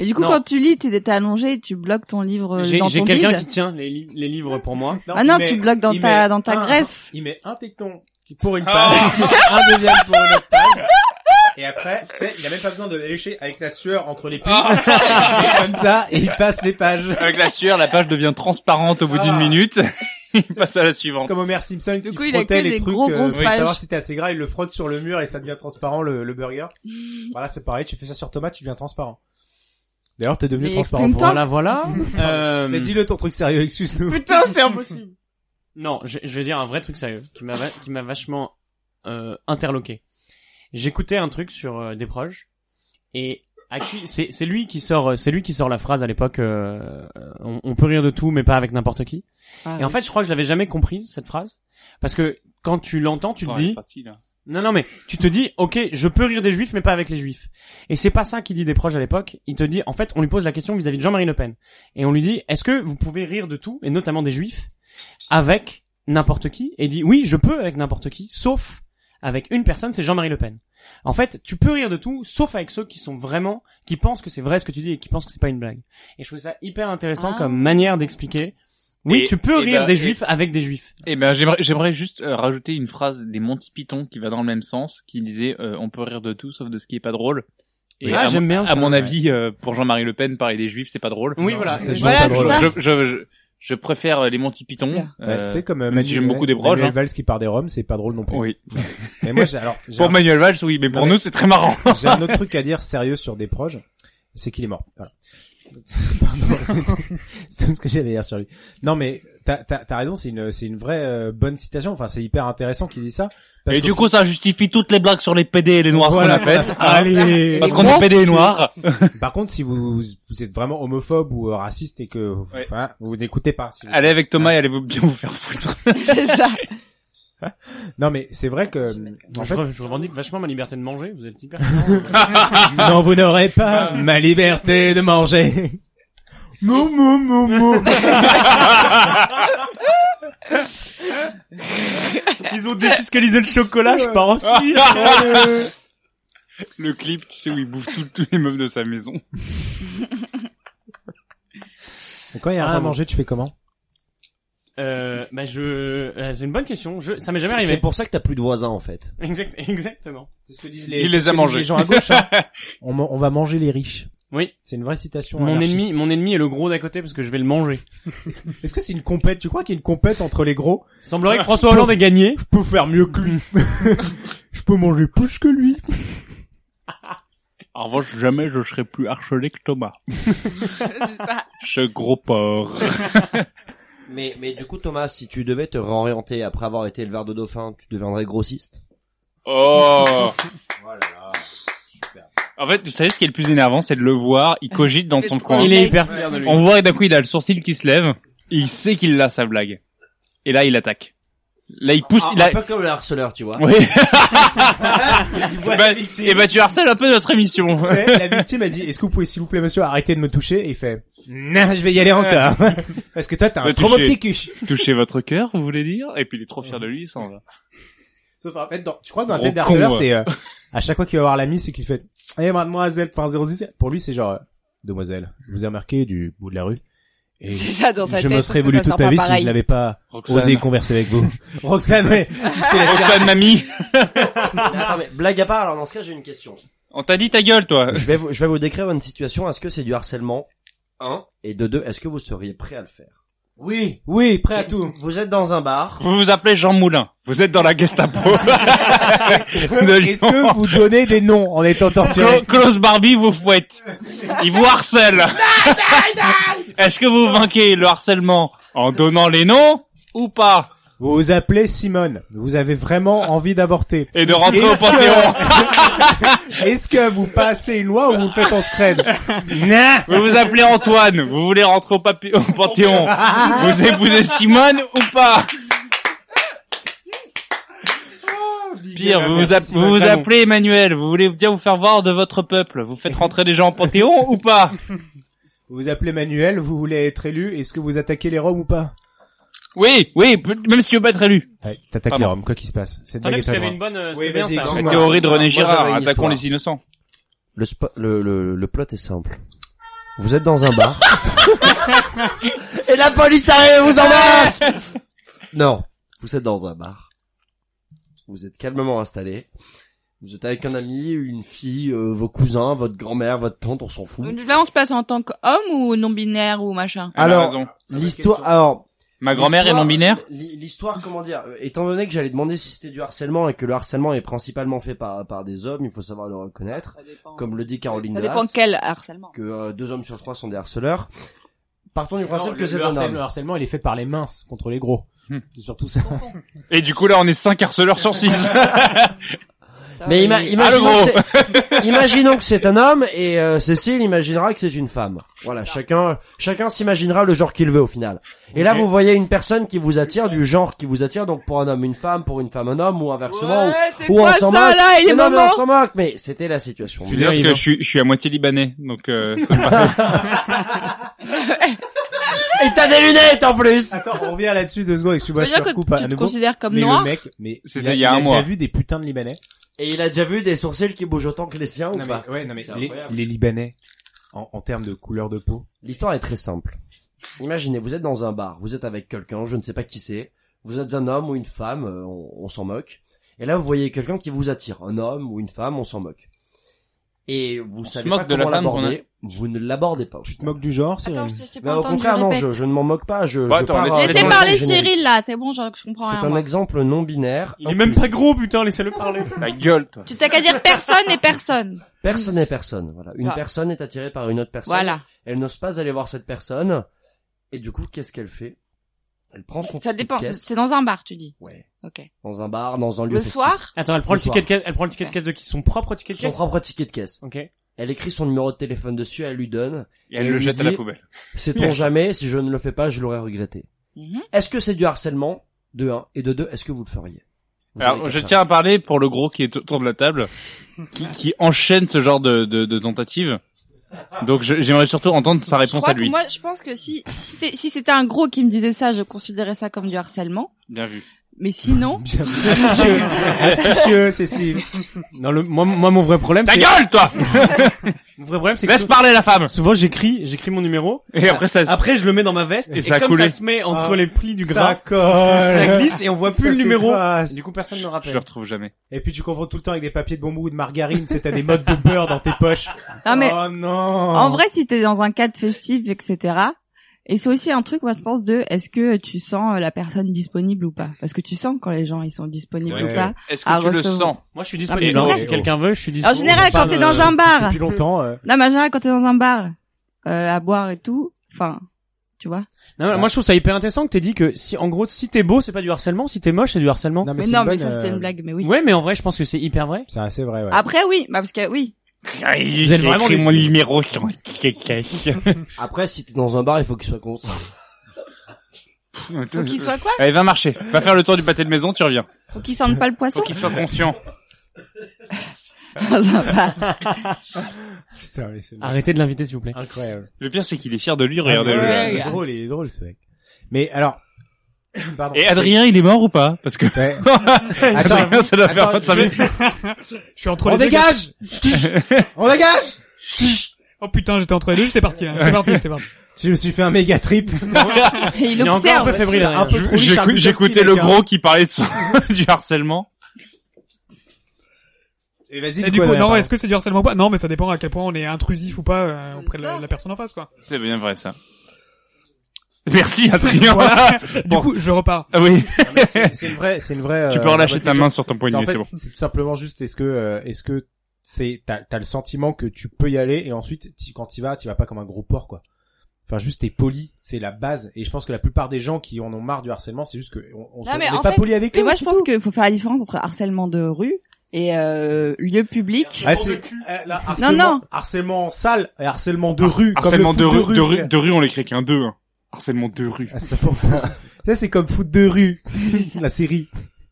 Et du coup, Non. quand tu lis, t'es t'es allongé et tu bloques ton livre euh, J'ai dans j'ai ton quelqu'un bide. qui tient les, li- les livres pour moi. Ah non, il tu met- bloques dans il ta- met dans ta un- graisse. Il met un tecton qui- pour une Ah. page, un deuxième pour une autre page. Et après, tu sais, il a même pas besoin de lécher avec la sueur entre les pieds. Ah. Comme ça, et il passe les pages. Avec la sueur, la page devient transparente au bout d'une Ah. minute. il passe à la C'est suivante. comme Homer Simpson qui coup, il a frottait que les des trucs gros, euh, grosses pour pages. savoir si c'était assez gras, il le frotte sur le mur et ça devient transparent le, le burger. Voilà, c'est pareil, tu fais ça sur tomate, tu deviens transparent. D'ailleurs, t'es devenu Mais transparent. Voilà, voilà. euh... Mais dis-le ton truc sérieux, excuse-nous. Putain, c'est impossible. Non, je, je vais dire un vrai truc sérieux qui m'a qui m'a vachement euh, interloqué. J'écoutais un truc sur euh, des proches et à qui c'est c'est lui qui sort euh, c'est lui qui sort la phrase à l'époque euh, on, on peut rire de tout mais pas avec n'importe qui. Ah et en fait, je crois que je l'avais jamais comprise cette phrase parce que quand tu l'entends, tu te dis facile. hein. non, non, mais tu te dis, ok, je peux rire des juifs, mais pas avec les juifs. Et c'est pas ça qu'il dit des proches à l'époque. Il te dit, en fait, on lui pose la question vis-à-vis de Jean-Marie Le Pen. Et on lui dit, est-ce que vous pouvez rire de tout, et notamment des juifs, avec n'importe qui? Et il dit, oui, je peux avec n'importe qui, sauf avec une personne, c'est Jean-Marie Le Pen. En fait, tu peux rire de tout, sauf avec ceux qui sont vraiment, qui pensent que c'est vrai ce que tu dis et qui pensent que c'est pas une blague. Et je trouvais ça hyper intéressant Ah. comme manière d'expliquer. Oui, Et- tu peux et rire ben, des et- juifs avec des juifs. Eh ben, j'aimerais, j'aimerais juste euh, rajouter une phrase des Monty Python qui va dans le même sens, qui disait euh, on peut rire de tout sauf de ce qui est pas drôle. Et Ah, à, j'aime mon- bien À ça, mon ouais. avis, euh, pour Jean-Marie Le Pen, parler des Juifs, c'est pas drôle. Oui, voilà. c'est juste Voilà, pas drôle. ça. Je, je, je, je préfère les Monty Python. Ouais, tu sais, comme euh, si j'aime beaucoup des proches. Manuel hein. Valls qui part des Roms, c'est pas drôle non plus. Oui. Mais moi, j'ai, alors, Pour un- Manuel Valls, oui, mais pour Non, nous, c'est très marrant. J'ai un autre truc à dire sérieux sur des proches, c'est qu'il est mort. Voilà. Pardon, c'est tout, ce que j'avais à dire sur lui. Non mais t'as t'as t'as raison, c'est une c'est une vraie euh, bonne citation. Enfin c'est hyper intéressant qu'il dit ça. Parce Et du coup, ça justifie toutes les blagues sur les PD et les noirs Voilà, qu'on a faites. Allez. Parce qu'on est PD et noirs. Par contre, si vous vous êtes vraiment homophobe ou euh, raciste et que Ouais. voilà, vous n'écoutez pas. si vous- Allez avec Thomas et allez-vous bien vous faire foutre. C'est ça. Non mais c'est vrai que en je, fait, re- je revendique vachement ma liberté de manger. Vous êtes hyper. non vous n'aurez pas ma liberté de manger. Mou mou mou mou. Ils ont défiscalisé le chocolat, je pars en Suisse. Le clip, tu sais où il bouffe tout- tous les meubles de sa maison. Quand il y a Ah, rien à manger, tu fais comment? Euh, bah je, euh, c'est une bonne question. Je, ça m'est jamais arrivé. c'est pour ça que t'as plus de voisins en fait. Exact, exactement. C'est ce que disent Il les a mangés. Gens à gauche. hein. on, va manger les riches. Oui. C'est une vraie citation. Mon anarchiste. ennemi, mon ennemi est le gros d'à côté parce que je vais le manger. Est-ce que c'est une compète? Tu crois qu'il y a une compète entre les gros? Il semblerait que Ah, François Hollande ait gagné. Je peux faire mieux que lui. je peux manger plus que lui. En revanche, jamais je serai plus harcelé que Thomas. C'est ça. Ce gros porc. Mais, mais du coup, Thomas, si tu devais te réorienter après avoir été éleveur de dauphins, tu deviendrais grossiste? Oh. En fait, vous savez ce qui est le plus énervant, c'est de le voir, il cogite dans son coin. Il est hyper fier de lui. On voit et d'un coup il a le sourcil qui se lève, et il sait qu'il l'a sa blague. Et là il attaque. Là il pousse, Ah, il a... Un peu comme le harceleur, tu vois. Oui. bah, et bah tu harcèles un peu notre émission. La victime a dit Est-ce que vous pouvez, s'il vous plaît, monsieur, arrêter de me toucher? Et il fait Non, je vais y aller encore. Parce que toi, t'as un trop beau toucher. petit cul. Toucher votre cœur, vous voulez dire? Et puis il est trop fier de lui, il s'en va. Sauf en fait, dans, tu crois que dans la tête d'harceleur, c'est euh, à chaque fois qu'il va voir l'ami, c'est qu'il fait Eh mademoiselle par 06. Pour lui, c'est genre euh, Demoiselle, vous ai remarqué du bout de la rue? Et C'est ça, dans sa je me serais voulu toute ma vie si je n'avais pas Roxane. osé converser avec vous. Roxane, ouais. Roxane mamie. Mais blague à part, alors dans ce cas, j'ai une question. On t'a dit ta gueule toi. Je vais vous, je vais vous décrire une situation. Est-ce que c'est du harcèlement Un et de deux, est-ce que vous seriez prêt à le faire? Oui, oui, prêt à tout. Vous êtes dans un bar. Vous vous appelez Jean Moulin. Vous êtes dans la Gestapo. Est-ce que vous donnez des noms en étant torturé Klaus Barbie vous fouette. Il vous harcèle. Est-ce que vous vainquez le harcèlement en donnant les noms ou pas? Vous vous appelez Simone. Vous avez vraiment envie d'avorter. Et de rentrer au que- Est-ce que vous passez une loi ou vous faites en scred Non. Vous vous appelez Antoine, vous voulez rentrer au, papi- au Panthéon. vous épousez Simone ou pas Pire, vous vous, app- Simone vous, vous Clamon. appelez Emmanuel, vous voulez bien vous faire voir de votre peuple. Vous faites rentrer des gens au Panthéon ou pas Vous vous appelez Manuel, vous voulez être élu. Est-ce que vous attaquez les Roms ou pas Oui, oui, même si tu veux pas être élu. Ouais, t'attaques les Roms, quoi qu'il se passe. Cette Attendez, blague parce est qu'il y pas avait loin. une bonne, euh, Oui, c'était bien vas-y, ça. excuse-moi. La théorie de Moi, René j'avais Girard, une attaquons histoire. les innocents. Le, spo- le, le, le plot est simple. Vous êtes dans un bar. Et la police arrive, vous embarque Non. Vous êtes dans un bar. Vous êtes calmement installé. Vous êtes avec un ami, une fille, euh, vos cousins, votre grand-mère, votre tante, on s'en fout. Là, on se place en tant qu'homme ou non-binaire ou machin? Elle a Alors, raison. l'histoire, alors. Ma grand-mère est non-binaire l'hi- L'histoire, comment dire, euh, étant donné que j'allais demander si c'était du harcèlement et que le harcèlement est principalement fait par, par des hommes, il faut savoir le reconnaître. Comme le dit Caroline Ça Delas, dépend quel harcèlement. que euh, deux hommes sur trois sont des harceleurs. Partons du principe que c'est un harcèlement, homme. le harcèlement, il est fait par les minces contre les gros. C'est surtout ça. Et du coup là on est 5 harceleurs sur 6. Mais ima- Ah, le imaginons, que c'est- imaginons que c'est un homme et euh, Cécile imaginera que c'est une femme. Voilà, chacun chacun s'imaginera le genre qu'il veut au final. Et là vous voyez une personne qui vous attire du genre qui vous attire donc pour un homme une femme, pour une femme un homme ou inversement Ouais, ou, ou quoi on s'en moque. là, il Mais est non mais moment on s'en moque mais c'était la situation. Je veux dire que je suis, je suis à moitié libanais, donc euh, Et t'as des lunettes en plus. Attends, on revient là-dessus deux secondes. Excuse-moi, je te dire que recoupe à tu te considères comme mais noir le mec, mais C'était il y a un déjà mois. vu des putains de Libanais. Et il a déjà vu des sourcils qui bougent autant que les siens ou Non, pas mais, ouais, non, mais C'est les, Libanais, en, en termes de couleur de peau. L'histoire est très simple. Imaginez, vous êtes dans un bar, vous êtes avec quelqu'un, je ne sais pas qui c'est, vous êtes un homme ou une femme, euh, on, on s'en moque. Et là, vous voyez quelqu'un qui vous attire, un homme ou une femme, on s'en moque. Et vous se savez pas de la comment l'aborder, vous ne l'abordez pas. Tu te moques du genre, c'est Attends, je t'ai Bah, au entendu, contraire, non, je, je ne m'en moque pas, je, Bah, je pars à- Laissez parler. Cyril là, c'est bon, je, je comprends C'est rien. un moi. exemple non binaire. Il est même pas gros, putain, laissez-le parler. Ta gueule, toi. Tu t'as qu'à dire personne et personne. Personne n'est personne, voilà. Une Ah. personne est attirée par une autre personne. Voilà. Elle n'ose pas aller voir cette personne. Et du coup, qu'est-ce qu'elle fait? Elle prend son Ça ticket dépend, de c'est c'est dans un bar, tu dis. Ouais. Ok. Dans un bar, dans un lieu Le festif. soir? Attends, elle prend le, Le ticket de caisse, elle prend le ticket de caisse de qui? Son propre ticket de Son caisse? propre ticket de caisse. Ok. Elle écrit son numéro de téléphone dessus, elle lui donne. Et elle le lui jette à la dit, poubelle. Sait-on jamais, si je ne le fais pas, je l'aurais regretté. Mhm. Est-ce que c'est du harcèlement De 1. Et de 2, est-ce que vous le feriez? Vous Alors, je tiens à parler pour le gros qui est autour de la table, qui, qui enchaîne ce genre de, de, de tentatives. Donc, je- j'aimerais surtout entendre sa réponse à lui. moi, je pense que si, si c'était si c'était un gros qui me disait ça, je considérais ça comme du harcèlement. Bien vu. Mais sinon, Bien astucieux, astucieux, Cécile. Non, le, moi, moi, mon vrai problème, Ta gueule, toi Mon vrai problème, c'est que Laisse parler la femme souvent j'écris, j'écris mon numéro. Et après, ça... Après, je le mets dans ma veste Et et, ça a comme coulé. ça se met entre Ah. les plis du gras, ça glisse et on voit Ça plus le numéro. Du coup, personne ne le Je le retrouve jamais. Et puis tu confonds tout le temps avec des papiers de bambou ou de margarine, c'est t'as des modes de beurre dans tes poches. Non, mais- oh non. en vrai, si t'es dans un cadre festif, etc. Et c'est aussi un truc, moi, je pense, de est-ce que tu sens euh, la personne disponible ou pas? Parce que tu sens quand les gens ils sont disponibles Ouais. ou pas. Est-ce que tu le sens? Moi, je suis Ah, disponible. si quelqu'un veut, je suis disponible. En général, quand t'es dans un bar, Depuis longtemps. euh, non, mais en général, quand t'es dans un bar, euh, à boire et tout, enfin, tu vois. Non, mais moi, je trouve ça hyper intéressant que t'aies dit que si, en gros, si t'es beau, c'est pas du harcèlement, si t'es moche, c'est du harcèlement. Non, mais, Mais non, ça c'était euh, une blague, mais oui. Ouais, mais en vrai, je pense que c'est hyper vrai. C'est assez vrai, ouais. Après, oui, bah parce que oui. J'ai êtes vraiment écrit mon numéro sur un ticket. Après, si t'es dans un bar, il faut qu'il soit conscient. Faut qu'il soit quoi Allez, va marcher. Va faire le tour du pâté de maison, tu reviens. Faut qu'il sente pas le poisson Faut qu'il soit conscient. dans un bar. Putain, mais c'est Arrêtez de l'inviter, s'il vous plaît. incroyable. Le pire, c'est qu'il est fier de lui, Ah, regardez-le. ouais, il est drôle, il est drôle ce mec. Mais alors, pardon. Et Adrien, il est mort ou pas Parce que... Ouais. Adrien, ça doit faire attends, 25 minutes. Je suis entre On les deux. dégage On dégage Oh putain, j'étais entre les deux, j'étais parti. Là. J'étais parti, j'étais parti. Je me suis fait un méga trip. Il Il est encore un peu observe. fébrile. un peu trop Charles J'écoutais le hein. gros qui parlait de son... du harcèlement. Et vas-y, du coup, Adrien, non, est-ce que c'est du harcèlement ou pas? Non, mais ça dépend à quel point on est intrusif ou pas euh, auprès de la, la personne en face, quoi. C'est bien vrai, ça. Merci, Adrien. Voilà. Du Bon. coup, je repars. Ah oui. C'est une vraie, c'est une vraie. Tu euh, peux relâcher vraie ta main sur ton poignet, en c'est bon. C'est tout simplement juste, est-ce que, euh, est-ce que c'est, t'as, t'as le sentiment que tu peux y aller et ensuite, tu- quand tu vas, tu vas pas comme un gros porc, quoi. Enfin, juste t'es poli, c'est la base. Et je pense que la plupart des gens qui en ont marre du harcèlement, c'est juste que on, on, Non, se- mais on en est pas fait- poli avec mais eux. moi, je pense qu'il faut faire la différence entre harcèlement de rue et euh, lieu public. Ah, c'est euh, là, Non, harcèlement, non. harcèlement sale et harcèlement de rue. comme Harcèlement le de rue, de rue, frère. de rue, on l'écrit qu'un 2. Harcèlement de rue. Harcèlement de- Ça c'est comme foot de rue, la série.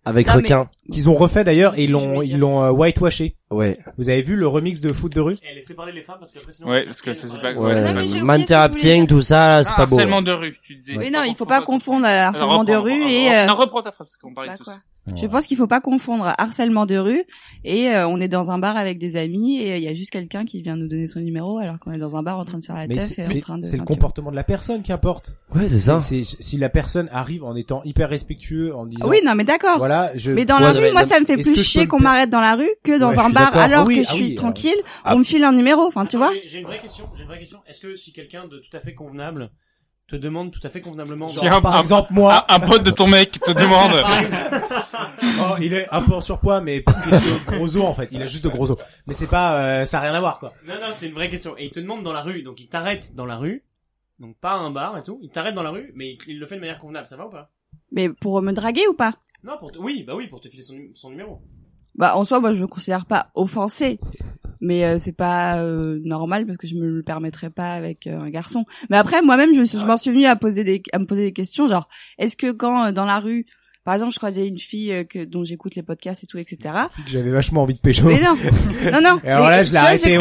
Avec Non, mais- requin. Qu'ils ont refait d'ailleurs et ils l'ont ils l'ont euh, whitewashé. Ouais. Vous avez vu le remix de foot de rue? Et laissez parler les femmes parce sinon. Ouais, parce que ça c'est pas Ouais. c'est pas mais j'ai cool. oublié Man ce que je voulais Interrupting, dire. tout ça, c'est Ah, pas beau. harcèlement de rue, tu disais. Mais non, il faut pas confondre euh, harcèlement de rue et euh, Non, reprends ta phrase parce qu'on parlait bah, tous. quoi. Je pense qu'il faut pas confondre harcèlement de rue et euh, on est dans un bar avec des amis et il y a juste quelqu'un qui vient nous donner son numéro alors qu'on est dans un bar en train de faire la Mais teuf c'est et en train de. c'est le comportement de la personne qui importe. Ouais, c'est ça. C'est- Si la personne arrive en étant hyper respectueux, en disant. vois. Oui, non, mais d'accord. Voilà, je. Mais dans Ouais, la non, rue, moi, non, ça me fait plus chier qu'on m'arrête dans la rue que dans Ouais, un bar alors Ah oui, que je ah suis oui, tranquille. ah. On me file un numéro, enfin, tu vois. J'ai- J'ai une vraie question. J'ai une vraie question. Est-ce que si quelqu'un de tout à fait convenable te demande tout à fait convenablement. Si un- par un- exemple, moi. Un, un pote de ton mec te demande. Oh, il est un peu en surpoids, mais parce qu'il a de gros os en fait. Il a juste de gros os. Mais c'est pas, euh, ça a rien à voir quoi. Non, non, c'est une vraie question. Et il te demande dans la rue, donc il t'arrête dans la rue, donc pas à un bar et tout. Il t'arrête dans la rue, mais il, il le fait de manière convenable. Ça va ou pas? Mais pour me draguer ou pas? Non, pour te... oui, bah oui, pour te filer son, son numéro. Bah en soi, moi je me considère pas offensé, mais euh, c'est pas euh, normal parce que je me le permettrais pas avec euh, un garçon. Mais après moi-même, je, me suis- je m'en suis venue à poser des à me poser des questions, genre est-ce que quand euh, dans la rue, par exemple, je croisais une fille euh, que dont j'écoute les podcasts et tout, etc. J'avais vachement envie de pécho. Mais non, non, non. Et alors là, je l'ai arrêté.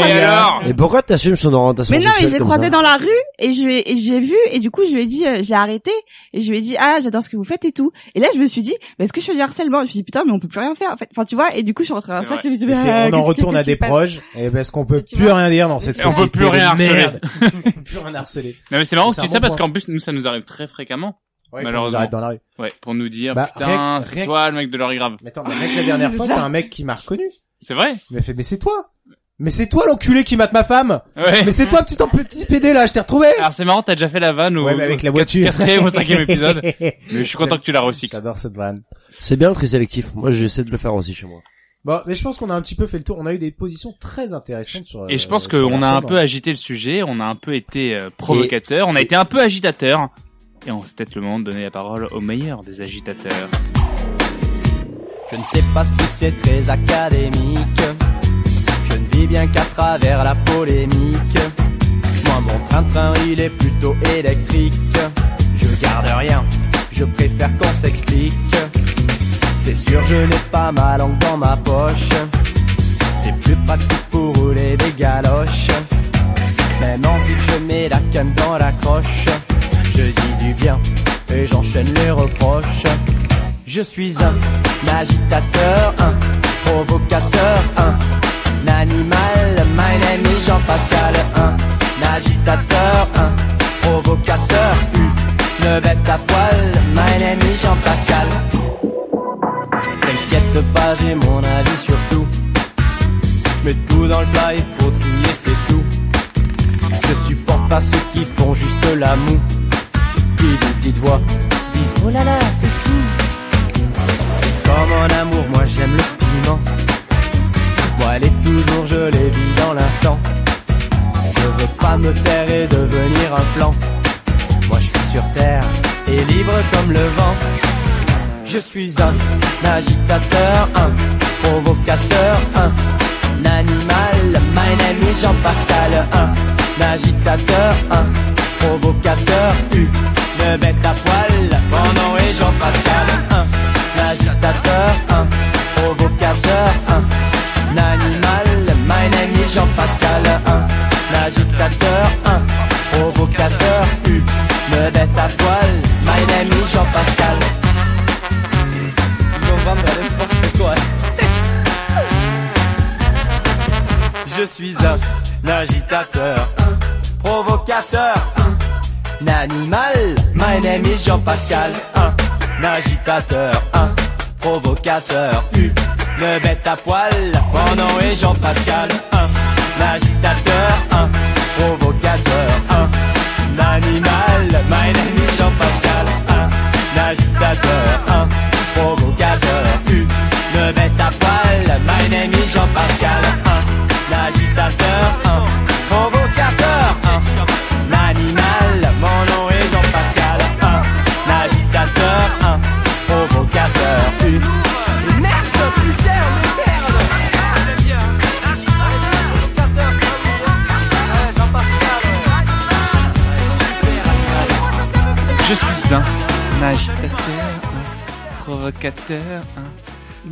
Et pourquoi t'assumes son orientation Mais non, j'ai comme croisé ça dans la rue et je lui ai- et j'ai vu et du coup je lui ai dit euh, j'ai arrêté et je lui ai dit ah j'adore ce que vous faites et tout et là je me suis dit mais est-ce que je fais du harcèlement? Je me suis dit putain mais on peut plus rien faire en fait enfin tu vois et du coup je suis rentrée dans un cercle et on en qu'est-ce- retourne à des proches, et parce qu'on peut plus rien dire dans cette Et on société. peut plus rien harceler. merde. On peut plus rien harceler. Non mais c'est marrant que C'est tu sais parce qu'en plus nous ça nous arrive très fréquemment. Ouais, malheureusement. arrête dans la rue. Ouais, pour nous dire Bah, putain, rien- c'est rien- toi le mec de l'origrave. Mais attends, mais mec, la dernière fois, t'as un mec qui m'a reconnu. C'est vrai Il m'a fait, mais c'est toi. Mais c'est toi l'enculé qui mate ma femme. Ouais. Mais c'est toi petit en petit PD là, je t'ai retrouvé. Alors c'est marrant, t'as déjà fait la vanne Ouais, mais avec la voiture. quatrième ou cinquième épisode. Mais je suis content que tu la recycles. J'adore cette vanne. C'est bien le tri sélectif. Moi, j'essaie de le faire aussi chez moi. Bon, mais je pense qu'on a un petit peu fait le tour. On a eu des positions très intéressantes sur. Et je euh, pense sur qu'on a un peu agité le sujet, on a un peu été euh, provocateur, on a été un peu agitateur. Et on c'est peut-être le moment de donner la parole au meilleur des agitateurs. Je ne sais pas si c'est très académique. Je ne vis bien qu'à travers la polémique. Moi, mon train-train, il est plutôt électrique. Je garde rien, je préfère qu'on s'explique. C'est sûr, je n'ai pas ma langue dans ma poche. C'est plus pratique pour rouler des galoches. Même ensuite, je mets la canne dans la croche. Je dis du bien et j'enchaîne les reproches. Je suis un agitateur, un provocateur, un animal. My name is Jean-Pascal, un agitateur, un provocateur, une bête à poil. My name is Jean-Pascal. T'inquiète pas, j'ai mon avis sur tout. Mets tout dans le plat, il faut trier, c'est tout. Je supporte pas ceux qui font juste la moue. Petites voix disent oh là là, c'est fou. C'est comme en amour, moi j'aime le piment. Moi elle est toujours, je l'ai vis dans l'instant. Je veux pas me taire et devenir un flanc. Moi je suis sur terre et libre comme le vent. Je suis un agitateur, un provocateur, un animal. My name is Jean-Pascal, un agitateur, un provocateur, une bête à poil. Mon nom est Jean-Pascal, un agitateur, un provocateur, un animal. My name is Jean-Pascal, un agitateur, un provocateur, une bête à poil. My name is n'importe quoi. Je suis un agitateur, un provocateur, un animal. My name Jean-Pascal, un agitateur, un provocateur, une bête à poil. Mon nom est Jean-Pascal, un agitateur, un provocateur, un animal. My name Jean-Pascal, un agitateur, un provocateur, une bête à poil. My name Jean-Pascal, un agitateur, agitateur, un provocateur,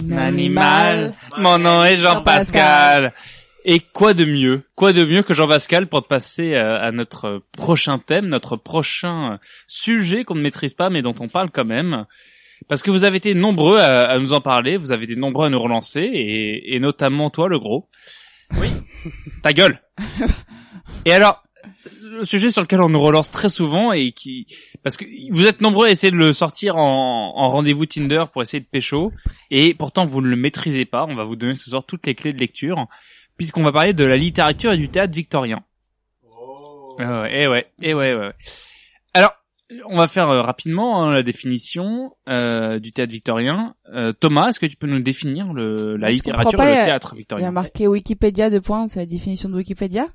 un animal. Mon nom est Jean-Pascal. Et quoi de mieux Quoi de mieux que Jean-Pascal pour te passer euh, à notre prochain thème, notre prochain sujet qu'on ne maîtrise pas mais dont on parle quand même Parce que vous avez été nombreux à, à nous en parler, vous avez été nombreux à nous relancer, et, et notamment toi, le gros. Oui. Ta gueule. Et alors, le sujet sur lequel on nous relance très souvent et qui, parce que vous êtes nombreux à essayer de le sortir en, en rendez-vous Tinder pour essayer de pécho, et pourtant vous ne le maîtrisez pas. On va vous donner ce soir toutes les clés de lecture, puisqu'on va parler de la littérature et du théâtre victorien. Oh. et ouais, et ouais, ouais. ouais. Alors, on va faire euh, rapidement hein, la définition euh, du théâtre victorien. Euh, Thomas, est-ce que tu peux nous définir le, la Je littérature et le théâtre Il y a victorien? marqué Wikipédia de points, c'est la définition de Wikipédia?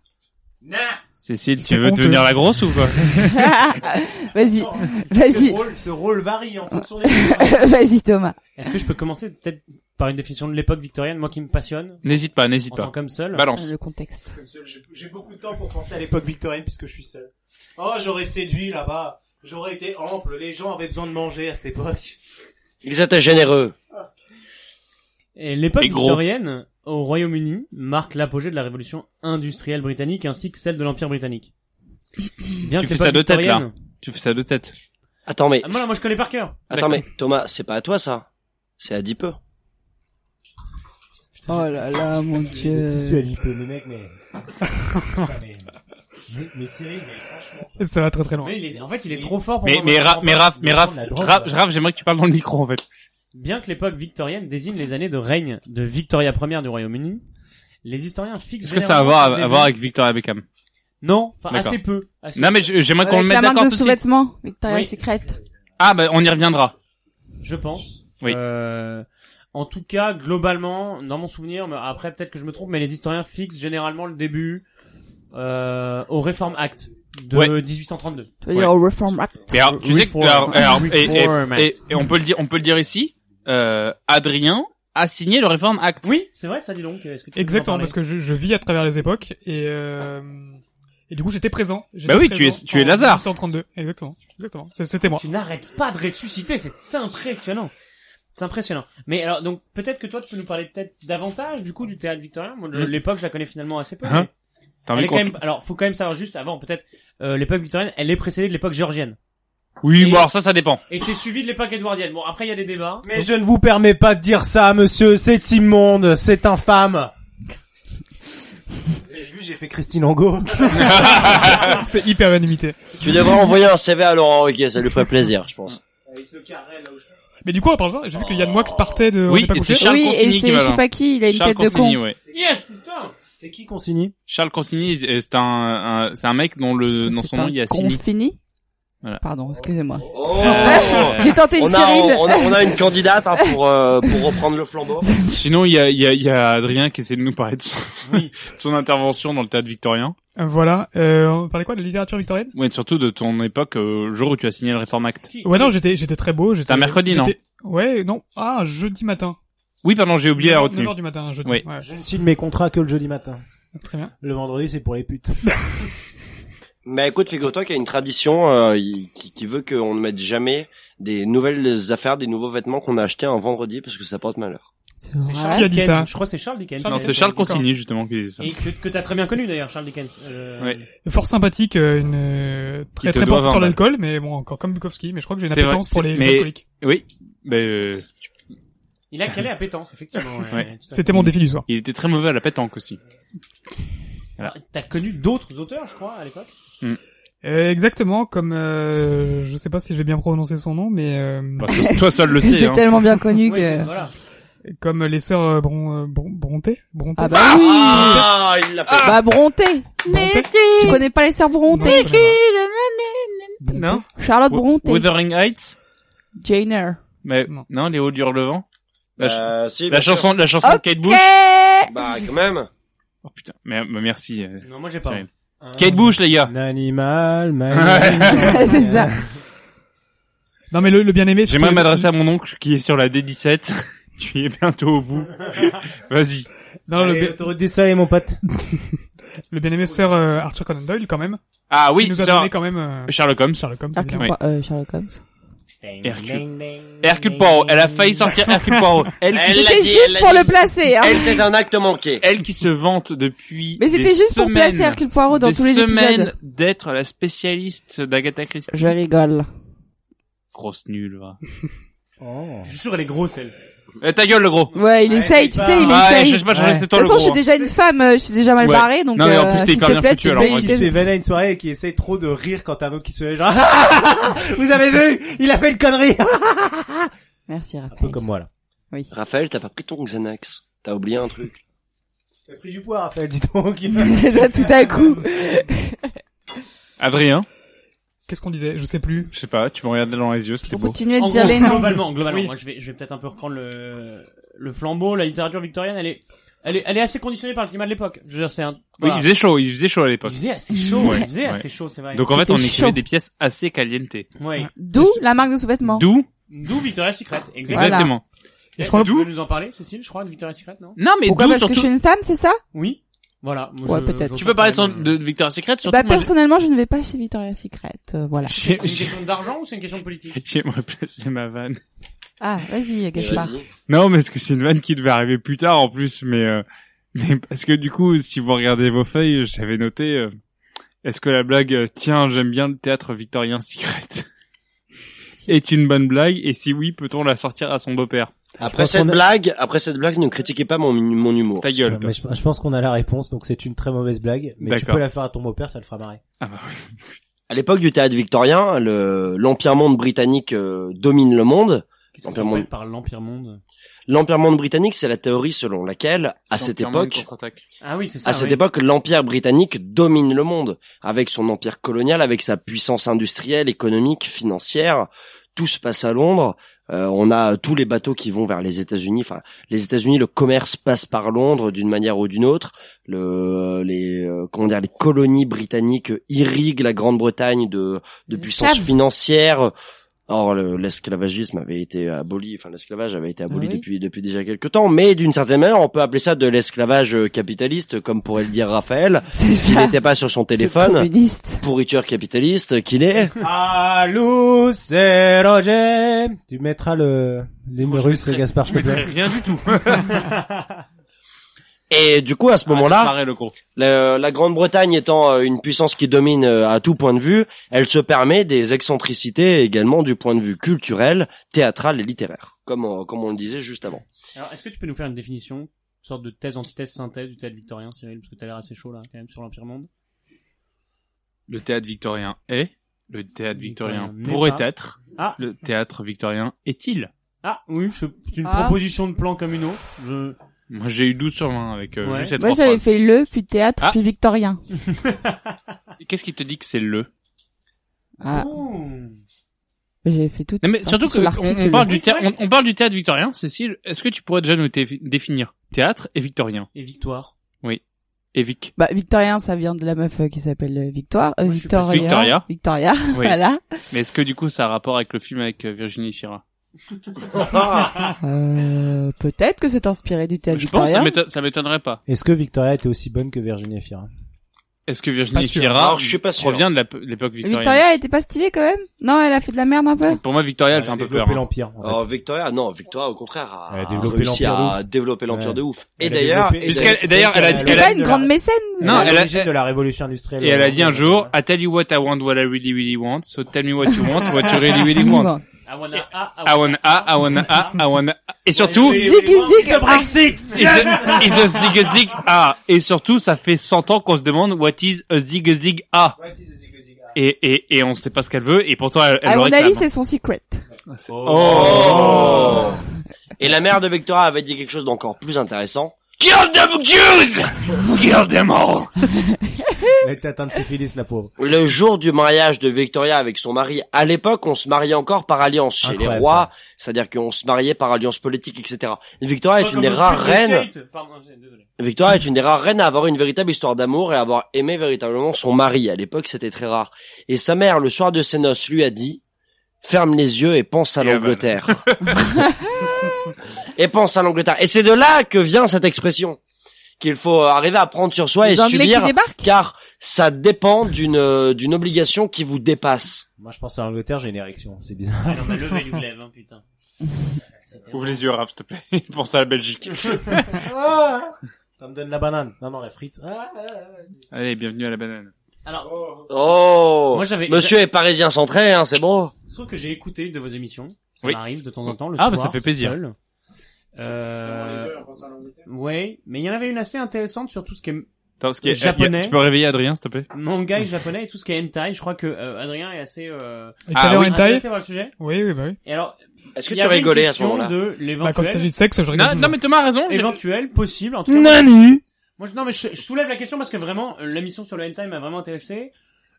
Cécile, tu veux honteux. devenir la grosse ou quoi Vas-y, vas-y. Ce rôle, ce rôle varie en fonction des Vas-y Thomas. Est-ce que je peux commencer peut-être par une définition de l'époque victorienne, moi qui me passionne N'hésite pas, n'hésite en pas. tant qu'homme seul. Balance. Le contexte. Comme seul, j'ai- beaucoup de temps pour penser à l'époque victorienne puisque je suis seul. Oh, j'aurais séduit là-bas. J'aurais été ample. Les gens avaient besoin de manger à cette époque. Ils étaient généreux. Et l'époque victorienne au Royaume-Uni marque l'apogée de la révolution industrielle britannique ainsi que celle de l'Empire britannique. Bien Tu fais ça de tête là. Tu fais ça de tête. Attends, mais... Ah, moi, moi je connais par cœur. Attends, mais Thomas, c'est pas à toi ça. C'est à Dipeux. Oh là là, mon Je suis dieu. peu, mais mec, mais... mais... Cyril, mais franchement... Ça va très très loin. Mais il est- en fait, il est trop fort pour Mais, mais, Moi, je Ra- comprends mais. Raph, mais Raph, Raph. Raph, j'aimerais que tu parles dans le micro en fait. Bien que l'époque victorienne désigne les années de règne de Victoria Ier du Royaume-Uni, les historiens fixent Est-ce que ça a à voir, à, avec Victoria Beckham? Non, enfin assez peu. assez Non mais j'aimerais qu'on le mette d'accord tout de suite. sous-vêtements, Victoria's Oui. Secret. Ah bah on y reviendra. Je pense. Oui. Euh, en tout cas, globalement, dans mon souvenir, mais après peut-être que je me trompe, mais les historiens fixent généralement le début euh, au Reform Act de Ouais. 1832. Tu veux dire au Reform Act. Mais alors, tu sais que, alors, alors, et, et- et- et on peut le dire, on peut le dire ici? Euh, Adrien a signé le Reform Act. Oui, c'est vrai, ça dit donc. Est-ce que tu Exactement, parce que je, je vis à travers les époques et euh, et du coup j'étais présent. J'étais Bah oui, tu es- tu es Lazare. 1832, exactement, exactement. C'était moi. Tu n'arrêtes pas de ressusciter, c'est impressionnant. C'est impressionnant. Mais alors, donc, peut-être que toi, tu peux nous parler peut-être davantage, du coup, du théâtre victorien. Moi, de Hmm. l'époque, je la connais finalement assez peu. Hein mais T'as elle envie est quand qu'on- même, alors, faut quand même savoir juste avant, peut-être, euh, l'époque victorienne, elle est précédée de l'époque géorgienne. Oui, Et- bon alors ça, ça dépend. Et c'est suivi de l'époque édouardienne. Bon, après, il y a des débats. Mais je ne vous permets pas de dire ça, monsieur. C'est immonde. C'est infâme. Vu, j'ai fait Christine Angot. C'est hyper unanimité. Tu devrais envoyer un CV à Laurent Ruquier, ça lui ferait plaisir, je pense. Mais du coup, en parlant de ça, j'ai vu que Yann Moix partait de. Oui, et c'est Charles oui, Consigny et qui c'est, va je sais pas qui, il a une Charles tête de Consigny, con. ouais. Yes, putain! C'est qui Consigny? Charles Consigny, c'est un, un- c'est un mec dont le, dans son nom il y a con Signy. Voilà. Pardon, excusez-moi. Oh J'ai tenté une on a, Cyril. on, a, on a une candidate hein, pour, euh, pour reprendre le flambeau. Sinon, il y a, il y a, il y a Adrien qui essaie de nous parler de son, de son intervention dans le théâtre victorien. Euh, Voilà. Euh, on parlait quoi de la littérature victorienne? Ouais, surtout de ton époque, euh, le jour où tu as signé le Reform Act. Ouais, non, j'étais, j'étais très beau. C'était un mercredi, non? Ouais, non. Ah, un jeudi matin. Oui, pardon, j'ai oublié la retenue. 9h du matin, un jeudi. Oui. Ouais. Je ne signe mes contrats que le jeudi matin. Très bien. Le vendredi, c'est pour les putes. Mais écoute, figure-toi qu'il y a une tradition euh, qui, qui veut qu'on ne mette jamais des nouvelles affaires, des nouveaux vêtements qu'on a achetés un vendredi parce que ça porte malheur. C'est Qui Charles a dit Dickens. ça Je crois que c'est Charles Dickens. Non, c'est Charles. Consigny, justement, qui disait ça. Et que, que t'as très bien connu d'ailleurs, Charles Dickens. Euh, Ouais. Fort sympathique, euh, une euh, très très 20 sur l'alcool, mais bon, encore comme Bukowski, mais je crois que j'ai une appétence pour les mais- alcooliques. Oui, ben, euh, Il a calé à pétence, effectivement. ouais, Ouais. C'était mon défi du soir. il était très mauvais à la pétanque aussi. Alors, T'as connu d'autres auteurs, je crois, à l'époque? Euh, exactement, comme euh, je sais pas si je vais bien prononcer son nom, mais euh, Bah, toi, toi seul le sais. C'est Hein. tellement bien connu Oui, que... voilà. comme les sœurs euh, Bron, euh, Bron- Bronté, Bronté. Ah bah oui Ah, il l'a fait. Bah Bronté Bronté. Tu connais pas les sœurs Bronté Non. Non Charlotte Bronté. Wuthering Heights? Jane Eyre. Mais Non. non, les hauts du Hurlevent. La, ch- Euh, si, la sûr. chanson, la chanson de Kate Bush. Bah, quand même. Oh putain, mais, mais merci. euh, Non, moi j'ai pas. Kate Bush, les gars. L'animal, C'est ça. Non mais le, le bien aimé. J'aimerais m'adresser à mon oncle qui est sur la D17. tu es bientôt au bout. Vas-y. Non, le, Allez, bien- autoroute des soleils, mon pote. le bien aimé sœur euh, Arthur Conan Doyle quand même. Ah oui, il nous a sœur- donné quand même euh, Sherlock Holmes. Sherlock. Holmes, euh, Sherlock Holmes. Hercule. Hercule Poirot. Elle a failli sortir Hercule Poirot. Elle, qui- C'était dit, juste elle pour dit. le placer, hein. Elle, c'est un acte manqué. elle qui se vante depuis Mais c'était juste pour placer Hercule Poirot dans des tous les semaines épisodes. d'être la spécialiste d'Agatha Christie. Je rigole. Grosse nulle, va. Je suis sûr, elle est grosse, elle. Eh, ta gueule, le gros. Ouais, il essaye, tu sais, il ouais, essaye. je sais pas, je Ouais. De toi toute le façon, je gros. suis déjà une femme, euh, je suis déjà mal Ouais. barrée, donc Non, mais en plus, euh, t'es s'il hyper te bien plaît, alors, qui se fait à une soirée et qui essaye trop de rire quand un autre qui se fait genre vous avez vu? Il a fait une connerie Merci, un Raphaël. peu comme moi là Oui. Raphaël, t'as pas pris ton Xanax? T'as oublié un truc? t'as pris du poids Raphaël dis donc tout à coup. Adrien? Qu'est-ce qu'on disait? Je sais plus. Je sais pas, tu me regardais dans les yeux, c'était beau. Continuez de dire gros, les noms. Globalement, globalement, Oui. moi je vais, je vais peut-être un peu reprendre le, le flambeau. La littérature victorienne, elle est, elle est, elle est assez conditionnée par le climat de l'époque. Je veux dire, c'est un. Oui, il faisait chaud, il faisait chaud à l'époque. Il faisait assez chaud. Ouais, il faisait ouais. assez chaud, c'est vrai. Donc en fait, on écrivait des pièces assez caliente. Ouais. D'où la marque de sous-vêtements. D'où D'où Victoria's Secret. Exactement. Exactement. Et Je crois- tu peux nous en parler, Cécile, je crois, de Victoria's Secret, non? Non, mais Pourquoi d'où Parce que je suis une femme, c'est ça? Oui. Voilà. Moi, Ouais, je- peut-être. je Tu peux parler de, son, pense de Victoria's Secret, surtout Bah, moi, j'ai- personnellement, je ne vais pas chez Victoria's Secret, euh, voilà. j'ai- C'est une j'ai- question d'argent ou c'est une question de politique J'aimerais placer ma vanne. Ah, vas-y, Gaspard. Non, mais est-ce que c'est une vanne qui devait arriver plus tard en plus, mais, euh, mais parce que du coup, si vous regardez vos feuilles, j'avais noté, euh, est-ce que la blague, euh, tiens, j'aime bien le théâtre victorien secret, est une bonne blague, et si oui, peut-on la sortir à son beau-père? Après cette a- blague, après cette blague, ne critiquez pas mon, mon humour. Ta gueule. mais je, je pense qu'on a la réponse donc c'est une très mauvaise blague mais tu peux la faire à ton beau-père ça le fera marrer Ah bah, À l'époque du théâtre victorien, le, l'empire monde britannique euh, domine le monde. Qu'est-ce qu'on monde. par l'Empire monde? L'empire monde britannique, c'est la théorie selon laquelle, à cette époque. Ah oui, c'est ça. à cette époque, l'empire britannique domine le monde avec son empire colonial, avec sa puissance industrielle, économique, financière. Tout se passe à Londres. Euh, on a tous les bateaux qui vont vers les États-Unis. Enfin, les États-Unis, le commerce passe par Londres d'une manière ou d'une autre. Le, les, euh, comment dire, les colonies britanniques irriguent la Grande-Bretagne de, de puissance financière. Or, le- l'esclavagisme avait été aboli, enfin l'esclavage avait été aboli Ah oui. depuis depuis déjà quelques temps, mais d'une certaine manière, on peut appeler ça de l'esclavage euh, capitaliste, comme pourrait le dire Raphaël, C'est s'il n'était pas sur son téléphone, communiste. pourriture capitaliste qu'il est. Allô c'est Roger tu mettras le l'hymne je russe Gaspard je mettrais rien du tout. Et du coup, à ce moment-là, le gros. la, la Grande-Bretagne étant euh, une puissance qui domine euh, à tout point de vue, elle se permet des excentricités également du point de vue culturel, théâtral et littéraire, comme on, comme on le disait juste avant. Alors, est-ce que tu peux nous faire une définition, une sorte de thèse, antithèse, synthèse du théâtre victorien, Cyril, parce que t'as l'air assez chaud là, quand même, sur l'Empire monde? Le théâtre victorien est, le théâtre victorien pourrait pas. être, Ah, le théâtre victorien est-il? Ah, oui, c'est une Ah. proposition de plan comme une autre. Je, Moi, j'ai eu 12 sur 20 avec euh, Ouais. juste ces Moi, trois j'avais phrases. fait le, puis théâtre, Ah. puis victorien. Qu'est-ce qui te dit que c'est le? Ah, Ouh. j'avais fait tout. Non, mais surtout sur que on, on parle Oui, du théâtre, on, on parle du théâtre victorien, Cécile. Est-ce que tu pourrais déjà nous défi- définir théâtre et victorien? Et victoire. et Vic Bah, victorien, ça vient de la meuf euh, qui s'appelle euh, Victoire. Euh, Moi, je suis Victoria. Victoria. Victoria. Oui. voilà. Mais est-ce que du coup ça a rapport avec le film avec euh, Virginie Fira Euh, peut-être que c'est inspiré du théâtre Je pense que ça m'étonnerait pas. est-ce que Victoria était aussi bonne que Virginia Fira? Est-ce que Virginie Pas. Fira Alors, je suis pas sûr. provient de l'époque victorienne Victoria, elle était pas stylée quand même? Non, elle a fait de la merde un peu? Pour moi, Victoria, elle fait a un peu développé peur. hein. l'empire en fait. Alors Victoria, non, Victoria au contraire a, Elle a développé réussi l'empire à de ouf. développer l'empire Ouais. de ouf. Et d'ailleurs, d'ailleurs, elle a- c'est C'était elle pas a- une grande mécène Non, elle a- de la révolution industrielle. Et elle a dit un jour, I tell you what I want, what I really really want, so tell me what you want, what you really really want. I wanna, ah, I wanna A, I wanna A, I wanna A. Et surtout, Zig zig The Brexit! is a, is a zig zig A. Et surtout, ça fait 100 ans qu'on se demande what is a zig zig A? Et, et, et on sait pas ce qu'elle veut, et pourtant elle, elle À mon avis, c'est son secret. Oh. et la mère de Victoria avait dit quelque chose d'encore plus intéressant. Kill them Jews! Kill them all! Elle était atteinte de syphilis la pauvre. Le jour du mariage de Victoria avec son mari, à l'époque, on se mariait encore par alliance chez les rois, c'est-à-dire qu'on se mariait par alliance politique, etc. Et Victoria est une des rares reines. Pardon. Victoria est une des rares reines à avoir une véritable histoire d'amour et à avoir aimé véritablement son mari. À l'époque, c'était très rare. Et sa mère, le soir de ses noces, lui a dit ferme les yeux et pense à l'Angleterre. et pense à l'Angleterre. Et c'est de là que vient cette expression qu'il faut arriver à prendre sur soi Les et Anglais subir, car ça dépend d'une euh, d'une obligation qui vous dépasse. Moi, je pense à l'Angleterre, j'ai une érection. C'est bizarre. Ah, non, mais levez du glaive, hein, putain. Ouvre les yeux, Raph, s'il te plaît. Pense à la Belgique. Ça me donne la banane. Non, non, la frite. Ah, ah, ah. Allez, bienvenue à la banane. Alors, Oh, Moi, j'avais- Monsieur est parisien centré, hein, c'est beau. Je trouve que j'ai écouté de vos émissions. Ça Oui. m'arrive de temps en temps le Ah, soir. bah, ça fait plaisir. seul. Euh... Ouais, mais il y en avait une assez intéressante sur tout ce qui est Attends, ce qui est- japonais. Tu peux réveiller Adrien, s'il te plaît manga japonais et tout ce qui est hentai. Je crois que euh, Adrien est assez euh, Et calé en hentai intéressé par le sujet? Oui, oui, bah oui. Et alors, Est-ce que tu rigolais à ce moment-là? de Bah, quand il s'agit de sexe, je rigole Non, mais Thomas a raison. éventuel, possible. En tout cas, Nani Moi, je, non, mais je, je soulève la question parce que vraiment, euh, l'émission sur le hentai m'a vraiment intéressé.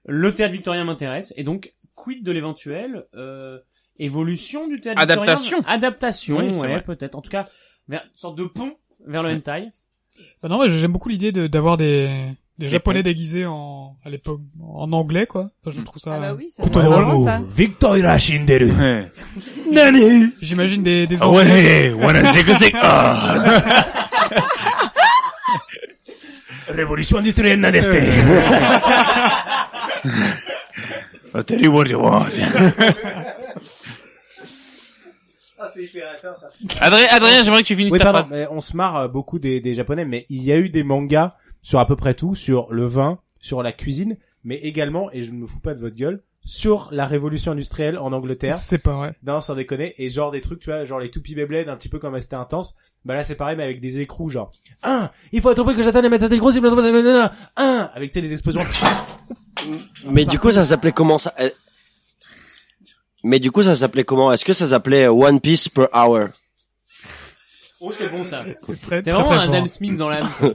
Le théâtre victorien m'intéresse. Et donc, quid de l'éventuel euh, évolution du théâtre Adaptation. Adaptation, Oui, ouais, peut-être. En tout cas, vers, une sorte de pont vers le hentai. Bah non, mais j'aime beaucoup l'idée de d'avoir des des Des japonais déguisés en à l'époque en anglais quoi. Enfin, je trouve ça Ah bah oui, ça plutôt drôle. vraiment, ça. Victoria Shinderu. Nani? J'imagine des des Ah, anglais. ah. Révolution industrielle n'adeste. I'll tell you what you want. Ah, c'est hyper intéressant, ça. Adrien, Adrien, j'aimerais que tu finisses Oui, ta pardon, phrase. mais on se marre euh, beaucoup des, des japonais, mais il y a eu des mangas sur à peu près tout, sur le vin, sur la cuisine, mais également, et je ne me fous pas de votre gueule, sur la révolution industrielle en Angleterre. C'est pas vrai. Non, sans déconner. Et genre des trucs, tu vois, genre les toupies Beyblade, un petit peu comme c'était intense. Bah là, c'est pareil, mais avec des écrous, genre, un, il faut être près que j'attende et mettre cette écrou, un, avec, tu sais, les explosions. Mais du coup, ça s'appelait comment ça euh, Mais du coup, ça s'appelait comment? Est-ce que ça s'appelait One Piece per hour? Oh, c'est bon ça. C'est très très vraiment très un. Dan Smith dans l'âme.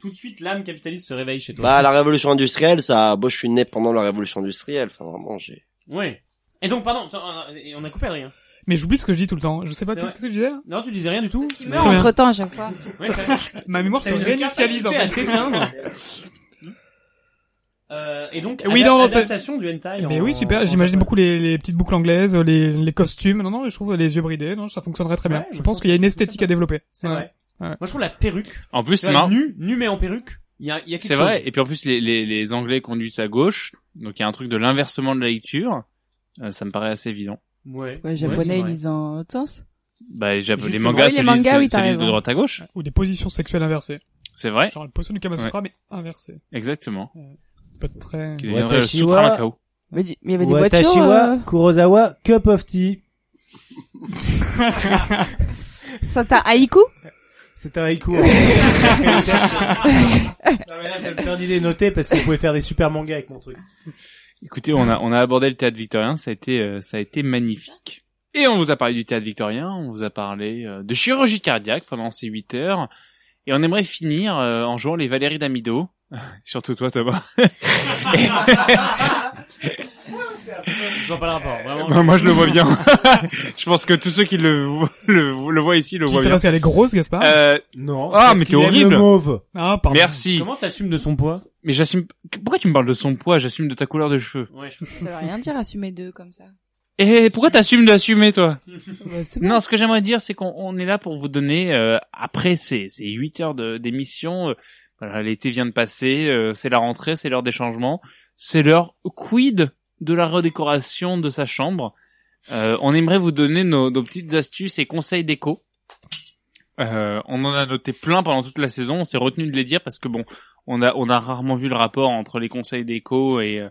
Tout de suite, l'âme capitaliste se réveille chez toi. Bah, la révolution industrielle, ça. Moi, je suis né pendant la révolution industrielle. Enfin, vraiment, j'ai. Ouais. Et donc, pardon, euh, on a coupé Adrien. Mais j'oublie ce que je dis tout le temps. Je sais pas ce que tu disais. Non, tu disais rien du tout. Il meurt entre temps à chaque fois. Ouais, Ma mémoire se réinitialise en fait. Euh, et donc, Oui, non, adaptation du hentai. Mais en- oui, super. J'imagine beaucoup les, les petites boucles anglaises, les, les costumes. Non, non, je trouve les yeux bridés. Non, ça fonctionnerait très bien. Je pense qu'il y a une esthétique à développer. C'est Ouais. vrai. Ouais. Moi, je trouve la perruque. En plus, c'est marrant. Nu, nu mais en perruque. Il y a, il y a quelque C'est vrai. Et puis en plus, les, les, les Anglais conduisent à gauche. Donc il y a un truc de l'inversement de la lecture. Euh, ça me paraît assez évident. Ouais. Ouais, japonais, ils lisent en l'autre sens. Bah, les, Jap- les mangas Oui, se les lisent, mangas, se- oui, se lisent de droite à gauche. Ou des positions sexuelles inversées. C'est vrai. Genre la position du Kama Sutra, mais inversée. Exactement. Ça peut être très... Qui deviendrait le sutra Macao. Mais il y avait des voitures. Euh, Kurosawa Cup of Tea. Ça t'a haïku C'est un haïku. hein. non mais là, plein d'idées notées parce que vous pouvez faire des super mangas avec mon truc. Écoutez, on a, on a abordé le théâtre victorien, ça a été, euh, ça a été magnifique. Et on vous a parlé du théâtre victorien, on vous a parlé euh, de chirurgie cardiaque pendant ces 8 heures. Et on aimerait finir euh, en jouant les Valérie d'Amido. Surtout toi, Thomas. Je vois pas le rapport. Vraiment. Bah, moi, je le vois bien. je pense que tous ceux qui le, le, le voient ici le Tu voient sais bien. parce qu'elle est grosse, Gaspard? Euh, Non. ah, parce mais t'es qu'il aime horrible. Le mauve. Ah, pardon. Merci. Comment t'assumes de son poids? Mais j'assume. Pourquoi tu me parles de son poids? J'assume de ta couleur de cheveux. Ouais. je- Ça veut rien dire assumer deux comme ça. Et pourquoi t'assumes d'assumer, toi? Bah, c'est bon. Non, ce que j'aimerais dire, c'est qu'on on est là pour vous donner, euh, après ces, ces 8 heures de- d'émission, euh, voilà, l'été vient de passer, euh, c'est la rentrée, c'est l'heure des changements, c'est l'heure quid de la redécoration de sa chambre. Euh, on aimerait vous donner nos, nos petites astuces et conseils déco. Euh, on en a noté plein pendant toute la saison, on s'est retenu de les dire parce que bon, on a, on a rarement vu le rapport entre les conseils déco et,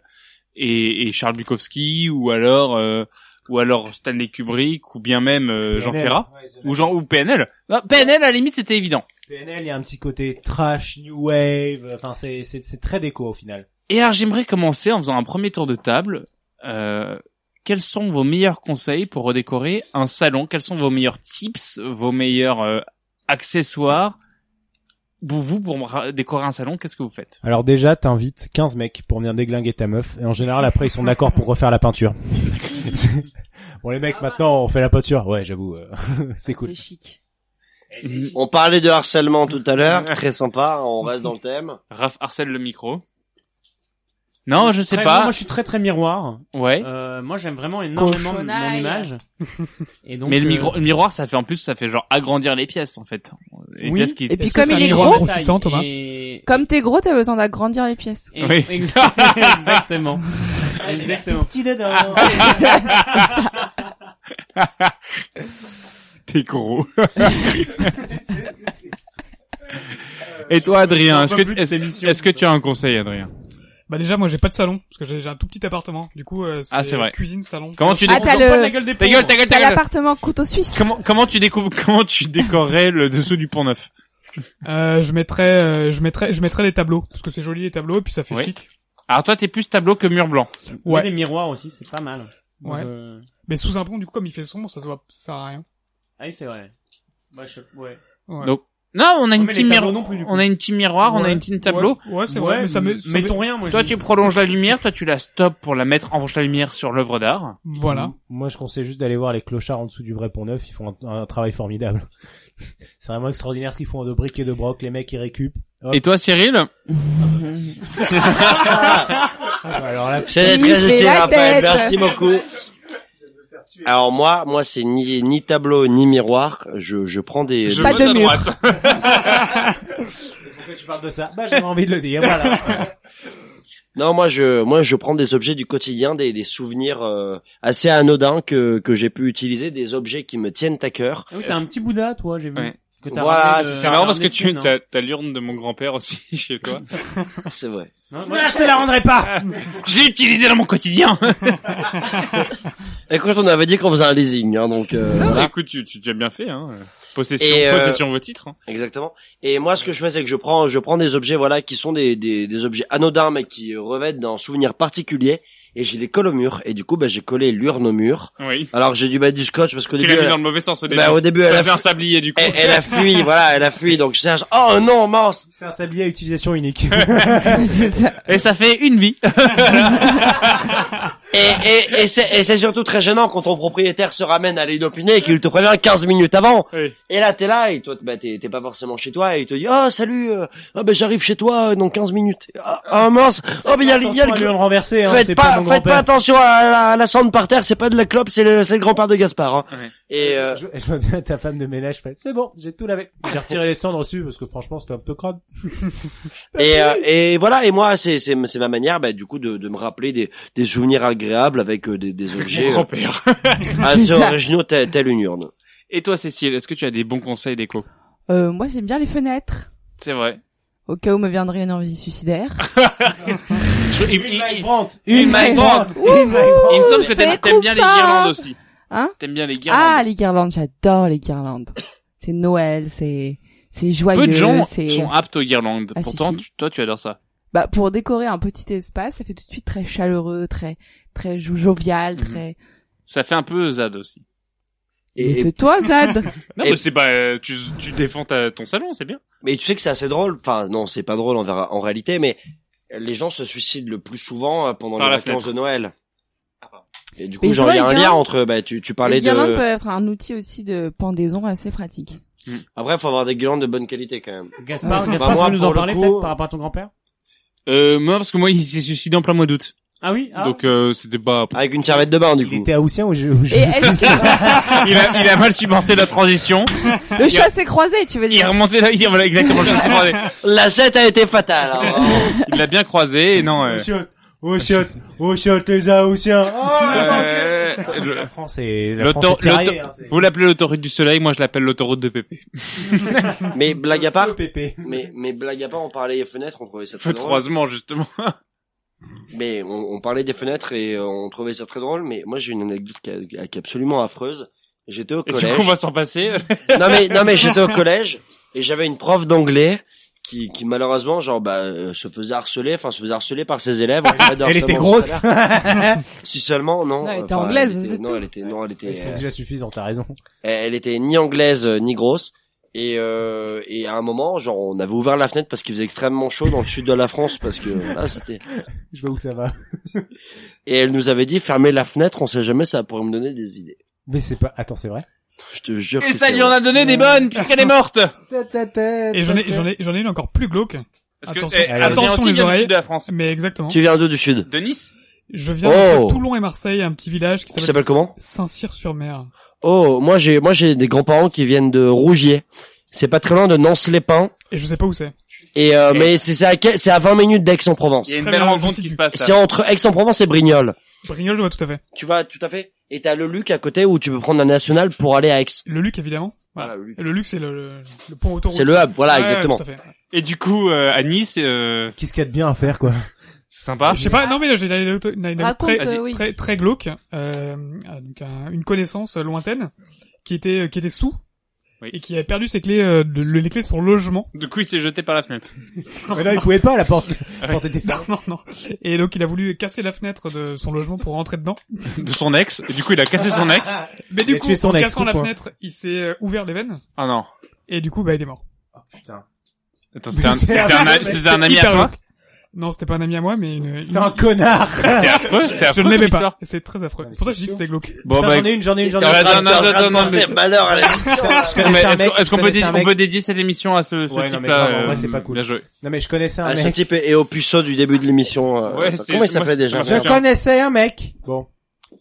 et, et Charles Bukowski ou alors euh, ou alors Stanley Kubrick ou bien même euh, Jean. Ferrat Ouais, ou Jean ou PNL. Non, PNL à la limite c'était évident. PNL, il y a un petit côté trash, new wave. Enfin, c'est c'est c'est très déco au final. Et alors j'aimerais commencer en faisant un premier tour de table. Euh, quels sont vos meilleurs conseils pour redécorer un salon? Quels sont vos meilleurs tips, vos meilleurs euh, accessoires pour vous pour décorer un salon? Qu'est-ce que vous faites? Alors déjà, t'invites 15 mecs pour venir déglinguer ta meuf. Et en général, après, ils sont d'accord pour refaire la peinture. Bon, les mecs, maintenant, on fait la peinture. Ouais, j'avoue, euh, c'est cool. C'est chic. On parlait de harcèlement tout à l'heure, très sympa, on reste dans le thème. Raph harcèle le micro. Non, je sais Très- pas. Moi, je suis très très miroir. Ouais. Euh, moi, j'aime vraiment énormément mon Cochonaille. image. Et donc, Mais le, euh, le miroir, ça fait en plus, ça fait genre agrandir les pièces en fait. les Oui. pièces qui. Et puis Est-ce que comme c'est il est miroir gros, grossissant, Thomas Et... comme t'es gros, t'as besoin d'agrandir les pièces. et- Oui. Exactement. Exactement. Petit dedans. T'es gros. Et toi, Adrien, est-ce que, est-ce, est-ce que tu as un conseil, Adrien? Bah déjà, moi j'ai pas de salon parce que j'ai un tout petit appartement. Du coup, euh, Ah, c'est vrai. cuisine, salon. Comment tu Ah, découvres t'as Pas de le, la gueule des Ta gueule, ta gueule, ta t'as gueule. l'appartement couteau suisse. Comment, comment tu découvres, comment tu décorerais le dessous du pont neuf Euh, je mettrais, euh, je mettrais, je mettrais les tableaux parce que c'est joli les tableaux et puis ça fait Oui. chic. Alors toi, t'es plus tableau que mur blanc. Ouais. des miroirs aussi, c'est pas mal. Moi, Ouais. je- Mais sous un pont, du coup, comme il fait sombre, ça se voit, ça sert à rien. Ah oui, c'est vrai. Bah, je... ouais. Ouais. Donc, non, on a une team miroir, on a une team miroir, on a une team tableau. Ouais, ouais, c'est vrai, mais ça me, ça mettons me- rien, moi. Toi, tu prolonges la lumière, toi, tu la stops pour la mettre, en revanche, la lumière sur l'œuvre d'art. Voilà. Moi, je conseille juste d'aller voir les clochards en dessous du vrai pont neuf. Ils font un, un travail formidable. C'est vraiment extraordinaire ce qu'ils font de briques et de broc. Les mecs, ils récupent. Hop. Et toi, Cyril? Alors là, C'est Il Alors moi, moi c'est ni ni tableau ni miroir. Je je prends des. Je Pas de mur. droite. pourquoi tu parles de ça? Bah, j'avais envie de le dire. Voilà. Non, moi je moi je prends des objets du quotidien, des des souvenirs euh, assez anodins que que j'ai pu utiliser, des objets qui me tiennent à cœur. Ah oui, t'as un petit Bouddha, toi, j'ai vu. Ouais. Que t'as Voilà, c'est marrant parce que tu, hein. t'as, t'as l'urne de mon grand-père aussi chez toi. C'est vrai. Non, moi, je te la rendrai pas. Je l'ai utilisé dans mon quotidien. Écoute, on avait dit qu'on faisait un leasing, hein, donc euh, Ah, voilà. Écoute, tu, tu, tu as bien fait, hein. Possession, Et, euh, possession vos titres. hein. Exactement. Et moi, ce que je fais, c'est que je prends, je prends des objets, voilà, qui sont des, des, des objets anodins, mais qui revêtent d'un souvenir particulier, et je les colle au mur. Et du coup, bah, j'ai collé l'urne au mur. Oui. Alors j'ai dû mettre du scotch parce qu'au Tu début, l'as mis elle, dans le mauvais sens au début. bah, au début, Ça elle a, fait un sablier du coup. elle, elle a fui, voilà, elle a fui. Donc je cherche. Oh non, mince. C'est un sablier à utilisation unique. C'est ça. Et ça fait une vie. Et, et, et c'est et c'est surtout très gênant quand ton propriétaire se ramène à l'inopiné et qu'il te prévient 15 minutes avant. Oui. Et là, t'es là et toi, bah, t'es t'es pas forcément chez toi et il te dit, oh, salut, euh, ah, ben, j'arrive chez toi euh, dans 15 minutes. Ah, ah, mince. Oh, mais il y a, le- il y a le, hein, c'est pas, faites pas attention à la, à la cendre par terre, c'est pas de la clope, c'est le, c'est le grand-père de Gaspard, hein. Ouais. Et, euh, Je, je vois bien ta femme de ménage. fait, C'est bon, j'ai tout lavé. J'ai retiré les cendres dessus parce que franchement, c'était un peu crade. et, euh, et voilà, et moi, c'est, c'est, c'est ma manière, bah, du coup, de, de me rappeler des, des souvenirs agréables avec euh, des, des objets euh, Grand-père. assez originaux, tel, tel une urne. Et toi, Cécile, est-ce que tu as des bons conseils d'écho? Euh, moi, j'aime bien les fenêtres. C'est vrai. Au cas où me viendrait une envie suicidaire. Je- il, il- il- Une. Brandt. Une Mike Brandt. il me semble que c'est t'aimes, t'aimes bien les comme ça. guirlandes aussi. Hein T'aimes bien les guirlandes. Ah, les guirlandes, j'adore les guirlandes. C'est Noël, c'est c'est joyeux. Peu de gens c'est sont aptes aux guirlandes. Ah, si, Pourtant, si. tu- toi, tu adores ça. bah pour décorer un petit espace, ça fait tout de suite très chaleureux, très très jo- jovial, Mhm. très. Ça fait un peu Zad aussi. Mais c'est toi, Zad. Non, Et- mais c'est pas, euh, tu, tu défends ta- ton salon, c'est bien. Mais tu sais que c'est assez drôle. Enfin, non, c'est pas drôle en, en réalité, mais les gens se suicident le plus souvent euh, pendant Par les la vacances fenêtre. de Noël. Et du coup, genre, il y a un lien entre, bah, tu, tu parlais les de... peuvent être un outil aussi de pendaison assez pratique. Après, faut avoir des guirlandes de bonne qualité, quand même. Gaspard, Bah, Gaspard, moi, tu veux nous en le parler coup- peut-être par rapport à ton grand-père? Euh, moi, parce que moi, il s'est suicidé en plein mois d'août. Ah oui ah. Donc, euh, c'était pas... Avec une serviette de bain, du Il coup. était haussien ou je, ou je- Et est-ce que il, a, il a mal supporté la transition. le chat s'est croisé, tu veux Il est dire remonté là, il, voilà, exactement, je sais pas. La 7 a été fatale. hein. Il l'a bien croisé, et non, euh, Oh shot, oh shot, oh les Haussiens. Oh euh, le- la France est, la l'auto- France est tiraillée, hein, c'est- vous l'appelez l'autoroute du soleil, moi je l'appelle l'autoroute de Pépé. mais blague à part, Le pépé. mais, mais blague à part, on parlait des fenêtres, on trouvait ça très Feu de drôle. croisement, justement. Mais on, on parlait des fenêtres et euh, on trouvait ça très drôle. Mais moi, j'ai une anecdote qui, est- absolument affreuse. J'étais au Et du collège. coup, on va s'en passer. non mais non mais j'étais au collège et j'avais une prof d'anglais qui, qui malheureusement genre bah euh, se faisait harceler, enfin se faisait harceler par ses élèves. Elle était grosse. si seulement non. Non, elle était anglaise, elle était- c'est non, elle était non, elle était. C'est déjà suffisant, t'as raison. elle, elle était ni anglaise euh, ni grosse. Et, euh, et à un moment, genre, on avait ouvert la fenêtre parce qu'il faisait extrêmement chaud dans le sud de la France parce que là, c'était. Je vois où ça va. Et elle nous avait dit fermez la fenêtre, on sait jamais, ça pourrait me donner des idées. Mais c'est pas, attends, c'est vrai? Je te jure. Et que ça lui en a donné des bonnes, puisqu'elle est morte. Et j'en ai, j'en ai, j'en ai une encore plus glauque. Parce que, Attention, eh, attention les vient du oreilles. sud de la France. Mais exactement. Tu viens d'où du sud? De Nice Je viens Oh. de Toulon et Marseille, un petit village qui Qui s'appelle comment? Saint-Cyr-sur-Mer. Oh, moi j'ai moi j'ai des grands-parents qui viennent de Rougier C'est pas très loin de Nance-les-Pins. Et je sais pas où c'est. Et euh, mais c'est c'est à, quel- c'est à 20 minutes d'Aix-en-Provence. Il y a une Très belle bien, rencontre qui se passe là. C'est entre Aix-en-Provence et Brignoles. Brignoles, je vois tout à fait. Tu vas tout à fait. Et t'as le Luc à côté où tu peux prendre la nationale pour aller à Aix. Le Luc, évidemment. Voilà, le Luc. Et le Luc, c'est le, le, le pont autoroute. C'est le hub, voilà, Ouais, exactement. tout à fait. Et du coup, euh, à Nice, euh, Qu'est-ce qu'il y a de bien à faire, quoi? Sympa. Je sais pas, non mais j'ai une anecdote une anecdote Raconte, très, euh, oui. très, très glauque. Euh, euh, donc un- une connaissance lointaine qui était qui était sous Oui. et qui avait perdu ses clés, euh, de, les clés de son logement. Du coup, il s'est jeté par la fenêtre. Mais non, il pouvait pas, la porte, la porte était Non, non, non. Et donc il a voulu casser la fenêtre de son logement pour rentrer dedans. De son ex. Et du coup, il a cassé son ex. Mais Il du coup, en ex, cassant la fenêtre, il s'est euh, ouvert les veines Ah non. et du coup bah il est mort. Putain. Attends, c'était un, un, un- ami à toi? Non, c'était pas un ami à moi, mais une. C'était un connard C'est affreux, c'est Je affreux ne l'aimais pas. C'est très affreux. C'est pour ça que je dis que c'était glauque. Bon, bah, j'en ai une, j'en ai une, j'en ai Ouais, une. non, non, non, non, non, mais- malheur à la mission. Je mais connaissais un est-ce qu'on- je peut, on peut dédier cette émission à ce, ce Ouais, non, mais type-là vrai, euh, c'est pas cool. Bien joué. Non mais je connaissais un Ah, ce mec. type est, au puceau du début de l'émission. euh, Ouais, comment il s'appelait déjà? Je connaissais un mec, bon,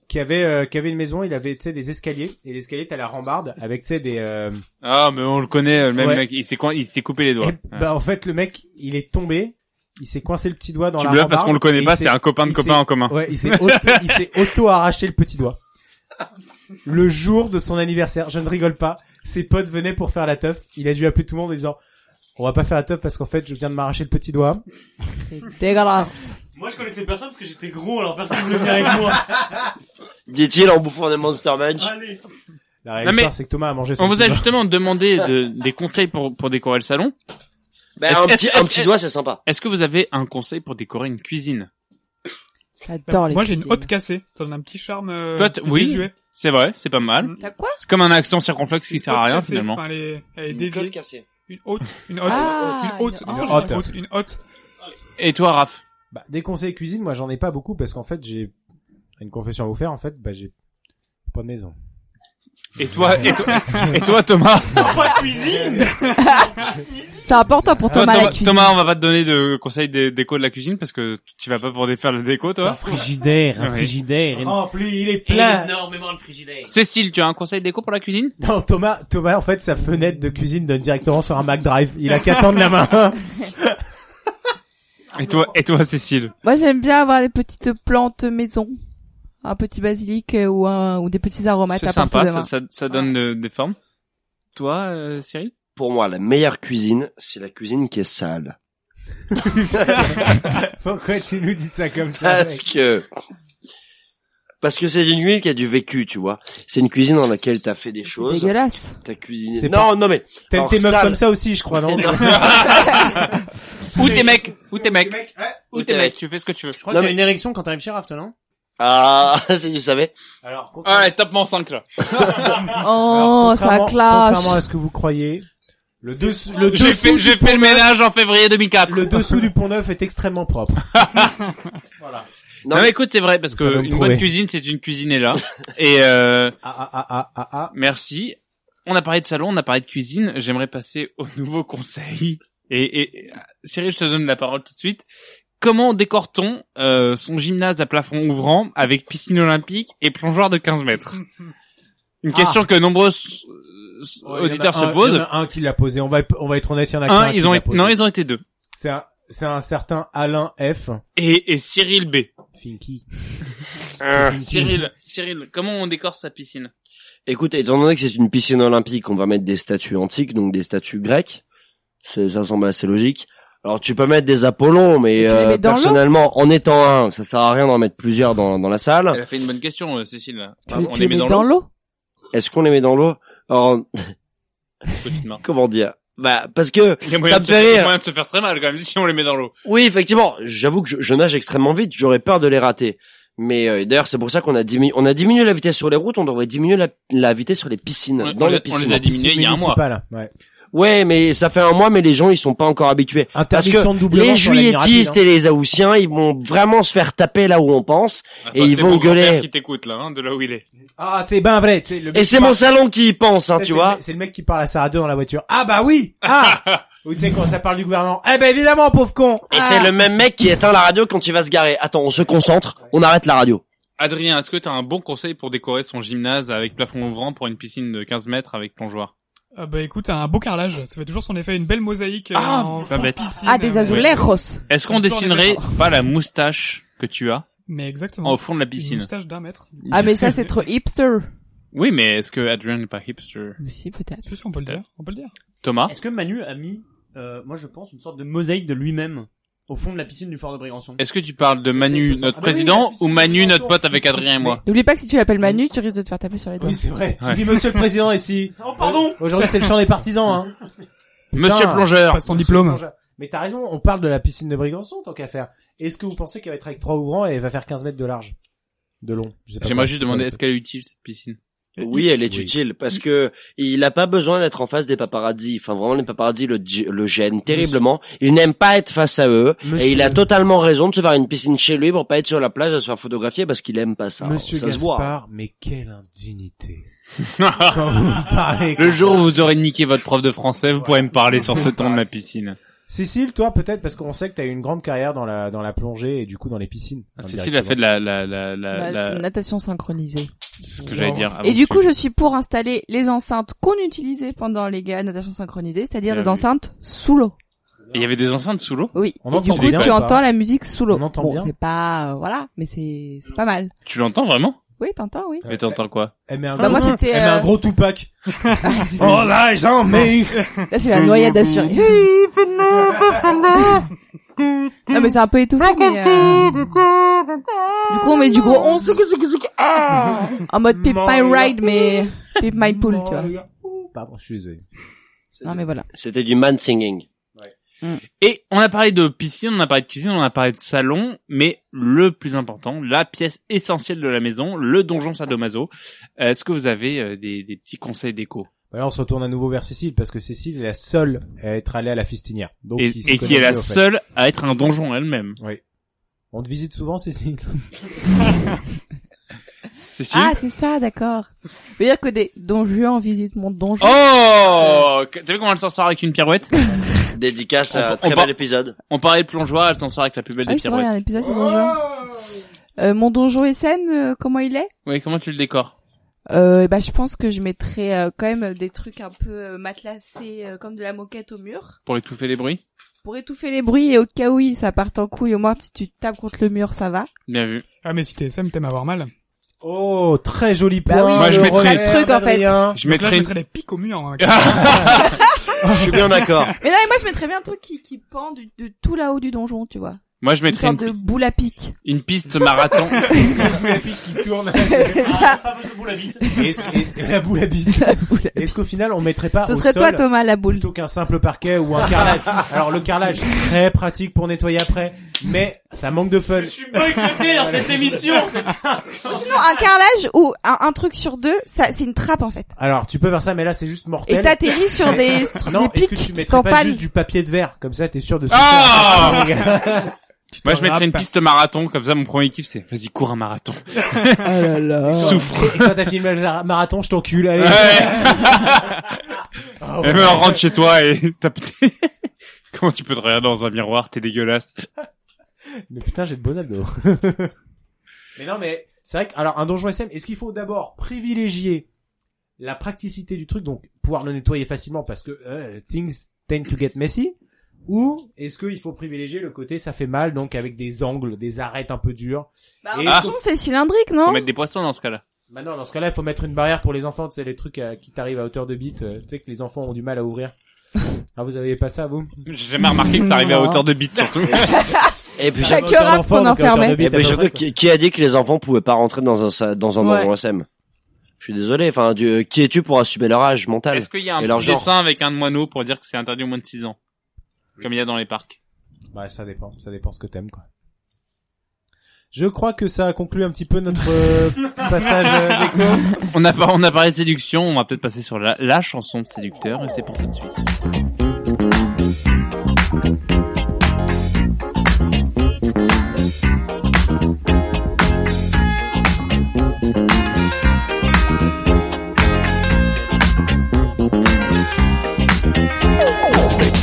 qui avait euh, qui avait une maison, il avait tu sais des escaliers et l'escalier t'as la rambarde avec tu sais des euh, Ah, mais on le connaît, le même Ouais. mec. Il s'est, il s'est coupé les doigts. et, bah en fait le mec, il est tombé, il s'est coincé le petit doigt dans Tu la bluffes parce qu'on le connaît pas, c'est un copain de copain en commun. Ouais, il s'est auto, arraché le petit doigt. Le jour de son anniversaire, je ne rigole pas, ses potes venaient pour faire la teuf, il a dû appeler tout le monde en disant on va pas faire la teuf parce qu'en fait je viens de m'arracher le petit doigt. C'est dégueulasse. Moi, je connaissais personne parce que j'étais gros, alors personne voulait venir avec moi. Dit-il en bouffant des Monster Munch. Allez. La réalité c'est que Thomas a mangé son On vous a justement demandé de- des conseils pour, pour décorer le salon. Ben, Est-ce- un petit, un petit doigt, c'est sympa. Est-ce que vous avez un conseil pour décorer une cuisine? J'adore les Moi, j'ai une haute cassée. Ça donne un petit charme. Euh, Toi, oui, c'est vrai, c'est pas mal. T'as quoi? C'est comme un accent circonflexe qui sert à Haute rien cassée. finalement. Enfin, Une côte cassée. Une haute, une haute, Ah, une haute, une haute. haute, une haute. Et toi, Raph? Bah, des conseils cuisine, moi j'en ai pas beaucoup parce qu'en fait j'ai une confession à vous faire. En fait, bah j'ai pas de maison. Et toi, et toi, et toi Thomas Pas de cuisine C'est important pour Toi, Thomas, la Thomas, cuisine. Thomas, on va pas te donner de conseils de déco de la cuisine parce que tu vas pas pour défaire le déco, toi. frigidaire, un frigidaire, Rempli, il est plein. Énormément de frigidaire. Cécile, tu as un conseil déco pour la cuisine? Non, Thomas, Thomas, en fait, sa fenêtre de cuisine donne directement sur un Mac Drive. Il a qu'à tendre la main. Et toi, et toi, Cécile? Moi, j'aime bien avoir des petites plantes maison. Un petit basilic euh, ou un, ou des petits aromates à sympa, de ça, ça, ça donne de- des formes. Toi, euh, Cyril? Pour moi, la meilleure cuisine, c'est la cuisine qui est sale. Pourquoi tu nous dis ça comme ça Parce mec? que, parce que c'est une cuisine qui a du vécu, tu vois. C'est une cuisine dans laquelle t'as fait des choses. Dégueulasse. T'as cuisiné. Non, pas- non mais. T'aimes tes meufs sale- comme ça aussi, je crois, non? Où tes mecs Où tes mecs Où Où tes mecs Tu fais ce que tu veux. Je crois Non, que t'as mais- une érection quand t'arrives chez toi, non? Ah, c'est du savais. Alors, Allez, top mon 5 là. Oh, Alors, ça contrairement- clash. Contrairement à ce que vous croyez, le dessous, le J'ai dessous fait, du j'ai pont fait le neuf- ménage en février 2004. Le dessous du pont neuf est extrêmement propre. Non, mais écoute, c'est vrai parce que une bonne cuisine, c'est une cuisine là. Et euh, Ah ah ah ah ah ah. merci. On a parlé de salon, on a parlé de cuisine. J'aimerais passer au nouveau conseil. Et, et Cyril, je te donne la parole tout de suite. Comment décore-t-on euh, son gymnase à plafond ouvrant avec piscine olympique et plongeoir de 15 mètres? Une Ah. question que nombreux euh, Oh, il y en a auditeurs un- se Il y posent. en a un qui l'a posé. On va, on va être honnête, il y en a Un, qu'un qui ils ont l'a été, posé. non, ils ont été deux. C'est un, c'est un certain Alain F. Et, et Cyril B. Finky. Cyril, Cyril, comment on décore sa piscine? Écoute, étant donné que c'est une piscine olympique, on va mettre des statues antiques, donc des statues grecques. C'est- Ça semble assez logique. Alors tu peux mettre des Apollons, mais euh, personnellement, en étant un, ça sert à rien d'en mettre plusieurs dans, dans la Elle salle. a fait une bonne question, euh, Cécile. là. Tu, on tu les met dans, dans l'eau. Est-ce qu'on les met dans l'eau? Alors, comment dire? Bah, parce que Il y a moyen ça me fait il y a rire. moyen de se faire très mal quand même si on les met dans l'eau. Oui, effectivement. J'avoue que je, je nage extrêmement vite. J'aurais peur de les rater. Mais euh, d'ailleurs, c'est pour ça qu'on a diminué, on a diminué la vitesse sur les routes. On devrait diminuer la, la vitesse sur les piscines, On- dans on les les- on piscines. les a diminués il y a un mois. Ouais. Ouais, mais ça fait un mois, mais les gens ils sont pas encore habitués. Parce de que les rapide, juilletistes hein. et les haussiens, ils vont vraiment se faire taper là où on pense, Ah, et ils c'est vont gueuler. qui t'écoute là, hein, de là où il est. Ah, c'est ben vrai. tu sais, le Et c'est mon salon qui y pense, hein, C'est tu vois. C'est le mec qui parle à Sarah 2 dans la voiture. Ah bah oui. Ah. Ou tu sais quand ça parle du gouvernement. Eh ben évidemment, pauvre con. Et Ah. c'est le même mec qui éteint la radio quand il va se garer. Attends, on se concentre, on arrête la radio. Adrien, est-ce que tu as un bon conseil pour décorer son gymnase avec plafond ouvrant pour une piscine de 15 mètres avec plongeoir? Ah bah écoute, un beau carrelage, ça fait toujours son effet, une belle mosaïque euh, Ah, en pas fond bête. piscine, Ah, des euh, azulejos. Est-ce qu'on dessinerait pas la moustache que tu as Mais exactement. au fond de la Une piscine moustache d'un mètre. Ah, mais ça, c'est trop hipster. Oui, mais est-ce que Adrien n'est pas hipster Si, peut-être. Si, on peut le dire. On peut le dire. Thomas Est-ce que Manu a mis, euh, moi je pense, une sorte de mosaïque de lui-même au fond de la piscine du fort de Brégançon Est-ce que tu parles de Manu, notre Ah bah oui, président, ou Manu, notre pote avec Adrien et moi N'oublie pas que si tu l'appelles Manu, tu risques de te faire taper sur les doigts. Oui, c'est vrai. Ouais. Tu dis Monsieur le Président ici. Oh, pardon Aujourd'hui, c'est le chant des partisans, hein. Monsieur Putain. Plongeur Passe ton diplôme. Mais t'as raison, on parle de la piscine de Brégançon, tant qu'à faire. Est-ce que vous pensez qu'elle va être avec trois ouvrants et elle va faire 15 mètres de large? De long. Je sais pas J'aimerais juste demander, est-ce qu'elle est utile, cette piscine? Oui, elle est Oui. utile parce que il a pas besoin d'être en face des paparazzis. Enfin, vraiment, les paparazzis le, gênent terriblement. Il n'aime pas être face à eux Monsieur- et il a totalement raison de se faire une piscine chez lui pour pas être sur la plage à se faire photographier parce qu'il aime pas ça. Monsieur ça se voit. Gaspard, mais quelle indignité. Quand vous me parlez Le jour où vous aurez niqué votre prof de français, vous pourrez me parler sur ce ton de ma piscine. Cécile, toi peut-être parce qu'on sait que t'as eu une grande carrière dans la dans la plongée et du coup dans les piscines. Ah, Cécile a fait de la, la, la, la, Bah, la- natation synchronisée. c'est ce que j'allais dire. Et du tu- coup, je suis pour installer les enceintes qu'on utilisait pendant les gars natation synchronisée, c'est-à-dire les vu. enceintes sous l'eau. Et il y avait des enceintes sous l'eau Oui. On et du entend coup, bien tu pas entends la musique sous l'eau. On entend bon, bien c'est pas, euh, voilà, mais c'est, c'est pas mal. Tu l'entends vraiment? Oui, t'entends, oui. Mais t'entends quoi Elle met un, Bah, gros, moi, c'était, elle met un euh, gros Tupac. Ah, oh là, j'en mets. Là, c'est la noyade assurée. non, mais c'est un peu étouffé, mais, euh, Du coup, on met du gros 11. en mode Pip My Ride, mais Pip My Pool, tu vois. Pardon, je suis désolé. Non, mais voilà. C'était du man singing. Et on a parlé de piscine, on a parlé de cuisine, on a parlé de salon, mais le plus important, la pièce essentielle de la maison, le donjon sadomaso. Est-ce que vous avez euh, des, des petits conseils d'écho Bah là, on se retourne à nouveau vers Cécile parce que Cécile est la seule à être allée à la fistinière. Donc, Et, et qui est la seule à être un donjon elle-même. Oui. On te visite souvent, Cécile? Ah, c'est ça, d'accord. veut dire que des donjons visitent mon donjon. Oh T'as vu comment elle s'en sort avec une pirouette? Dédicace à On- un très on bel épisode. On parlait de plongeoir, elle s'en sort avec la plus belle Ah des oui, c'est vrai, il y a un pirouettes. épisode sur donjon. Euh, mon donjon SN, euh, comment il est? Oui, comment tu le décores? Euh, eh ben, je pense que je mettrais euh, quand même des trucs un peu euh, matelassés, euh, comme de la moquette au mur, Pour étouffer les bruits? Pour étouffer les bruits et au cas où ça parte en couille, au moins si tu tapes contre le mur, ça va. Bien vu. Ah, mais si t'es SM, t'aimes avoir mal. Oh, très joli Bah point. oui, Moi, je mettrais- Truc, en fait. Je mettrais je une... des pics au mur. hein. Je suis bien d'accord. Mais non, mais moi je mettrais bien un truc qui, qui pend du- de tout là-haut du donjon, tu vois. Moi, je Une mettrais sorte une, de boule à pic. une piste marathon. la pique qui tourne. Ça, Et Est-ce que- et la boule à bite. Est-ce qu'au final, on mettrait pas Ce au serait sol toi Thomas la boule. plutôt qu'un simple parquet ou un carrelage? Alors le carrelage, très pratique pour nettoyer après, mais ça manque de fun. boycotté dans cette émission Sinon un carrelage ou un, un truc sur deux, ça c'est une trappe en fait. Alors tu peux faire ça, mais là c'est juste mortel. Et t'atterris sur des, Non, des est-ce que pics tu qui mettrais pas t'empalent. juste du papier de verre? Comme ça, t'es sûr de. Ah Moi, je mettrais une piste marathon, comme ça, mon premier kiff, c'est, vas-y, cours un marathon. Oh là là. Souffre. Et quand t'as filmé le marathon, je t'encule. Allez. Ouais. Oh, Et maintenant, rentre chez toi et t'as Comment tu peux te regarder dans un miroir, t'es dégueulasse. Mais putain, j'ai de beaux abdos. mais non, mais c'est vrai que, alors, un donjon SM, est-ce qu'il faut d'abord privilégier la praticité du truc, donc pouvoir le nettoyer facilement parce que euh, things tend to get messy, ou est-ce qu'il faut privilégier le côté ça fait mal, donc avec des angles, des arêtes un peu dures Bah, Et qu'on- c'est cylindrique, non Faut mettre des poissons dans ce cas-là. Bah non, dans ce cas-là, il faut mettre une barrière pour les enfants, tu sais, les trucs euh, qui t'arrivent à hauteur de bite, euh, tu sais que les enfants ont du mal à ouvrir. ah, vous avez pas ça, vous J'ai jamais remarqué que ça arrivait à hauteur de bite, surtout. Et puis, j'ai- que rap qu'on enfermait. et puis surtout, qui, qui a dit que les enfants pouvaient pas rentrer dans un, sa- dans un Ouais. donjon SM Je suis désolé, enfin, du- qui es-tu pour assumer leur âge mental Est-ce qu'il y a un Et leur petit genre. dessin avec un moineau pour dire que c'est interdit au moins de 6 ans? Comme il y a dans les parcs. Ouais, ça dépend, ça dépend ce que t'aimes, quoi. Je crois que ça a conclu un petit peu notre euh, passage euh, d'écho. On a, pas- on a parlé de séduction, on va peut-être passer sur la, la chanson de séducteur, et c'est pour tout de suite.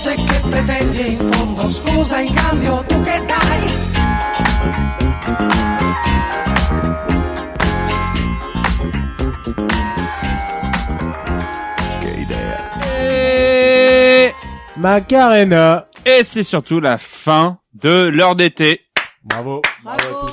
cose che pretendi in fondo. Scusa in cambio tu che dai? che idea. Et, Macarena. et c'est surtout la fin de l'heure d'été. Bravo. Bravo à tous.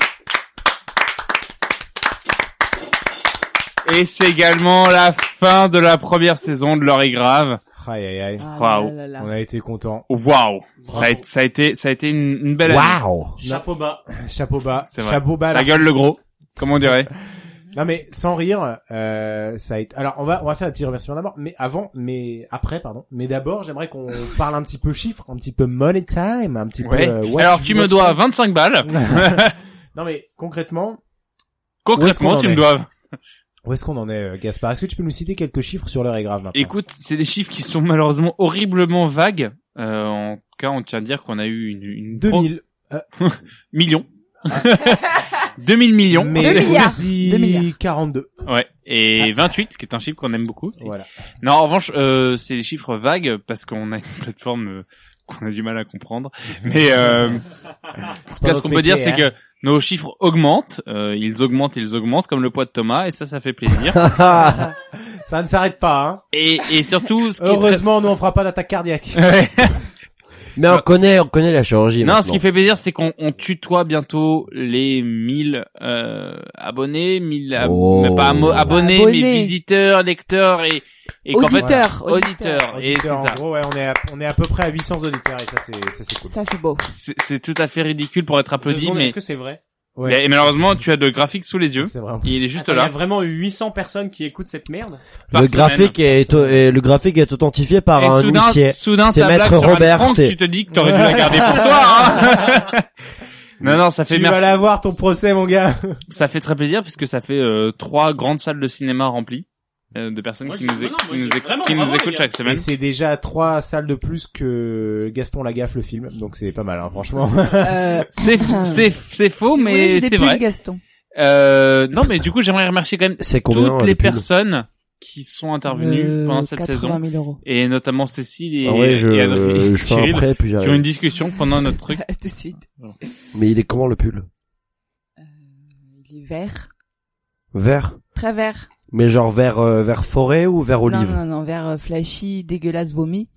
Et c'est également la fin de la première saison de l'heure est grave. Aïe aïe aïe. Waouh. On a été contents. Waouh. Ça a, été- ça a été, ça a été une, une belle année. Waouh. Chapeau bas. Chapeau bas. C'est vrai. Chapeau bas. La gueule le gros. Comme on dirait? Non mais sans rire, euh, ça a été. Alors on va on va faire un petit remerciement d'abord, mais avant, mais après pardon. Mais d'abord, j'aimerais qu'on parle un petit peu chiffres, un petit peu money time, un petit Ouais. peu. euh, what- Alors tu me dois time. 25 balles. non mais concrètement. Concrètement, tu me dois. Où est-ce qu'on en est, euh, Gaspard? Est-ce que tu peux nous citer quelques chiffres sur l'heure est grave maintenant? Écoute, c'est des chiffres qui sont malheureusement horriblement vagues. Euh, en tout cas, on tient à dire qu'on a eu une, une 2000 millions. 2000 millions. Mais C'est- aussi 2 milliards. 42. Ouais. Et 28, qui est un chiffre qu'on aime beaucoup. aussi. Voilà. Non, en revanche, euh, c'est des chiffres vagues parce qu'on a une plateforme euh, qu'on a du mal à comprendre. Mais euh, ce qu'on peut dire, c'est que nos chiffres augmentent. euh, ils augmentent, ils augmentent comme le poids de Thomas, et ça, ça fait plaisir. Ça ne s'arrête pas, hein. et, et surtout, ce qui est très- Heureusement, nous on fera pas d'attaque cardiaque. Ouais. Mais on connaît, on connaît la chirurgie. Non, ce qui fait plaisir, c'est qu'on on tutoie bientôt les 1000 euh, abonnés, 1000 ab- Oh. mais pas abonnés, Abonnés. mais visiteurs, lecteurs et, et Auditeurs, auditeurs. auditeurs. Et c'est ça. gros, ouais, on est à, on est à peu près à 800 auditeurs et ça c'est ça c'est cool. Ça, c'est beau. C'est c'est tout à fait ridicule pour être applaudi, secondes, mais Est-ce que c'est vrai? Ouais. et malheureusement, tu as de graphiques sous les yeux. C'est vrai. Il est juste Attends, Il y a là. vraiment eu 800 personnes qui écoutent cette merde? par Le semaine. graphique est, et le graphique est authentifié par Et un soudain, huissier. soudain, C'est maître Robert, Frank, c'est- tu te dis que t'aurais dû la garder pour toi. Hein non, non, ça fait Tu merci. vas l'avoir ton procès, mon gars. Ça fait très plaisir puisque ça fait euh, trois grandes salles de cinéma remplies de personnes Moi, qui je- nous, non, moi, qui nous, éc- vraiment, qui nous bravo, les écoutent chaque Et semaine. c'est déjà trois salles de plus que Gaston Lagaffe le film, donc c'est pas mal, hein, franchement. Euh, C'est c'est c'est faux, si mais c'est vrai. Gaston. Euh, non, mais du coup, j'aimerais remercier quand même combien, toutes euh, les personnes qui sont intervenues Euh, pendant cette 80 saison, 000 euros. et notamment Cécile et, Ah ouais, je, et Cyril, puis qui ont une discussion pendant notre truc. Tout de suite. Mais il est comment le pull? Il est vert. Vert? Très vert. Mais genre vers euh, vers forêt ou vers Non, olive non, non, vers euh, flashy, dégueulasse, vomi.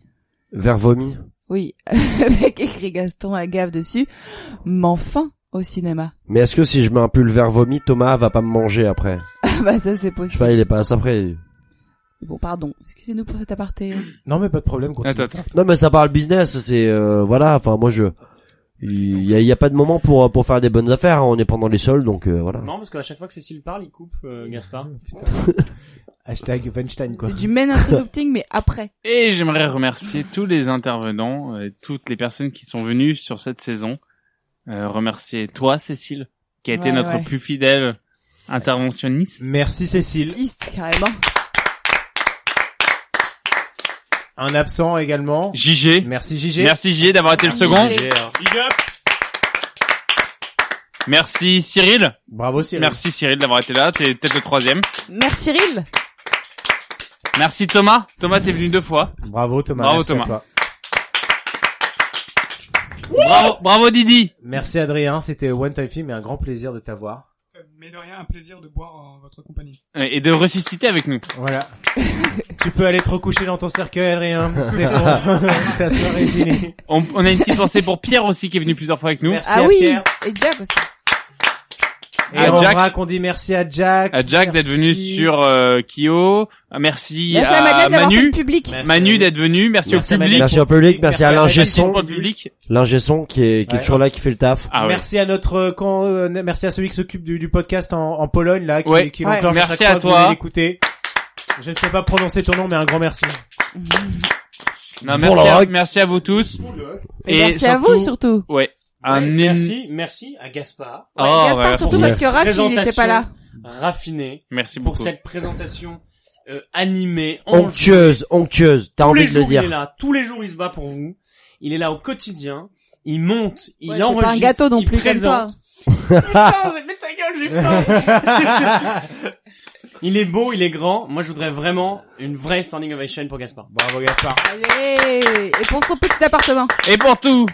Vers vomi Oui, avec écrit Gaston à gaffe dessus. Mais enfin, au cinéma. Mais est-ce que si je mets un pull vers vomi, Thomas va pas me manger après? Bah ça c'est Je sais possible. pas, il est pas après. Bon, pardon. Excusez-nous pour cet aparté. Non, mais pas de problème. Attends, attends. Non mais ça parle business, c'est euh, voilà. Enfin moi je, il y a, il y a pas de moment pour pour faire des bonnes affaires. hein, On est pendant les soldes donc euh, voilà. C'est marrant parce qu'à chaque fois que Cécile parle, il coupe euh, Gaspard. Hashtag Weinstein, quoi. C'est du main interrupting, mais après. Et j'aimerais remercier tous les intervenants, euh, et toutes les personnes qui sont venues sur cette saison. Euh, remercier toi, Cécile, qui a été Ouais, notre ouais. plus fidèle interventionniste. Merci Cécile. Liste, carrément. Un absent également. JG. Merci JG. Merci JG d'avoir été le second. JG. Big up. Merci Cyril. Bravo Cyril. Merci Cyril d'avoir été là. T'es peut-être le troisième. Merci Cyril. Merci Thomas. Thomas, t'es venu deux fois. Bravo Thomas. Bravo merci à Thomas. toi. Bravo, bravo Didi. Merci Adrien, c'était One Time Film et un grand plaisir de t'avoir. Mais de rien, un plaisir de boire en votre compagnie. Et de ressusciter avec nous. Voilà. tu peux aller te recoucher dans ton cercueil Adrien. C'est bon. Ta soirée est finie. On, on a une petite pensée pour Pierre aussi qui est venu plusieurs fois avec nous. Merci ah à oui. Pierre. Et Jack aussi. Et À Jack. on dit merci à Jack. À Jack d'être venu sur euh, Kyo. Ah, Merci, Merci à à, Manu. le public. Merci Manu d'être venu. Merci, Merci à au public. Merci au public, merci à Merci à l'ingé son, l'ingé qui est qui est Ouais. toujours là, qui fait le taf. Ah ouais. Merci à notre euh, quand, euh, merci à celui qui s'occupe du, du podcast en, en Pologne là, qui, Ouais. qui Ouais. l'enclenche Merci chaque fois à toi. vous l'écoutez. Je ne sais pas prononcer ton nom, mais un grand merci. Non, à, merci à vous tous. Et merci à vous surtout. Ouais. Un Ouais, merci, merci à Gaspard. Oh, Ouais, Gaspard voilà. surtout parce que Raph il était pas là. Raffiné. Merci pour beaucoup. cette présentation euh, animée, Onctueuse, onctueuse. T'as envie les de le jours, dire. il est là. Tous les jours, il se bat pour vous. Il est là au quotidien. Il monte, il Ouais, enregistre. pas un gâteau non il plus comme toi. présente. Putain, mais ta gueule, j'ai faim. il est beau, il est grand. Moi, je voudrais vraiment une vraie standing ovation pour Gaspard. Bravo Gaspard. Allez. Et pour son petit appartement. Et pour tout,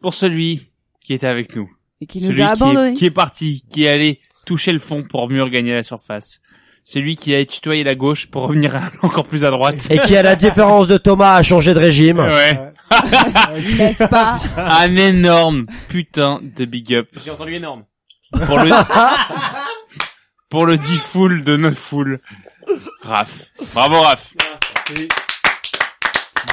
pour celui qui était avec nous. Et qui nous celui a qui est- abandonnés. Qui est parti, qui est allé toucher le fond pour mieux regagner la surface. Celui qui a tutoyé la gauche pour revenir encore plus à droite. Et qui, à la différence de Thomas, a changé de régime. Ouais. N'est-ce pas Un énorme putain de big up J'ai entendu énorme. pour le, pour le dit full de notre full. Raph. Bravo Raph.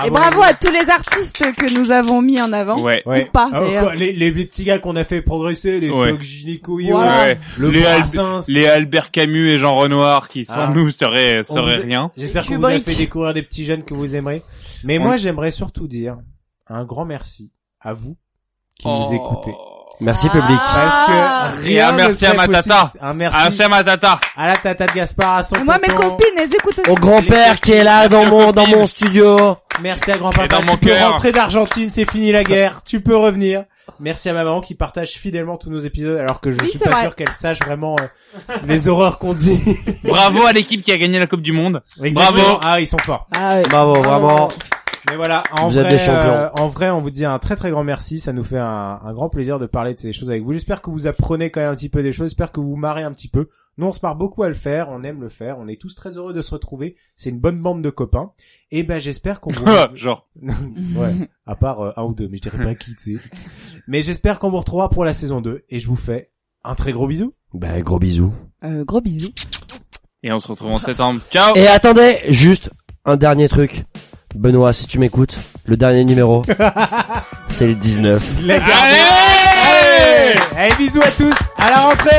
Et bravo à tous les artistes que nous avons mis en avant. Ouais. Ouais. Ou pas, Ah, quoi, les, les petits gars qu'on a fait progresser, les Ouais. Doc Gynéco, Voilà. Ouais. le les, Al- Brassens. les Albert Camus et Jean Renoir qui sans Ah. nous seraient, seraient rien. J'espère qu'on vous a Kubrick. fait découvrir des petits jeunes que vous aimerez. Mais On- moi, j'aimerais surtout dire un grand merci à vous qui nous Oh. écoutez. Merci Ah. public. Parce que Et rien un merci à ma tata. Un merci Ah, c'est ma tata. à la tata de Gaspard, à son Et moi, mes copines, elles écoutent aussi. Au grand-père qui est là dans mon, dans mon studio. Merci à grand-papa. Tu peux rentrer d'Argentine, c'est fini la guerre. Tu peux revenir. Merci à ma maman qui partage fidèlement tous nos épisodes alors que je Oui, suis pas vrai. sûr qu'elle sache vraiment euh, les horreurs qu'on dit. Bravo à l'équipe qui a gagné la Coupe du Monde. Exactement. Bravo. Ah, ils sont forts. Ah ouais. Bravo, vraiment. Mais voilà, en Vous vrai, êtes des champions. euh, en vrai, on vous dit un très très grand merci. Ça nous fait un, un grand plaisir de parler de ces choses avec vous. J'espère que vous apprenez quand même un petit peu des choses. J'espère que vous vous marrez un petit peu. Nous, on se marre beaucoup à le faire. On aime le faire. On est tous très heureux de se retrouver. C'est une bonne bande de copains. Et ben, j'espère qu'on vous... Genre. ouais. À part euh, un ou deux, mais je dirais pas qui, tu sais. Mais j'espère qu'on vous retrouvera pour la saison 2. Et je vous fais un très gros bisou. Ben, gros bisous. Euh, gros bisous. Et on se retrouve en septembre. Ciao. Et attendez, juste un dernier truc. Benoît, si tu m'écoutes, le dernier numéro, c'est le 19. Les gars. Allez, Allez bisous à tous. À la rentrée.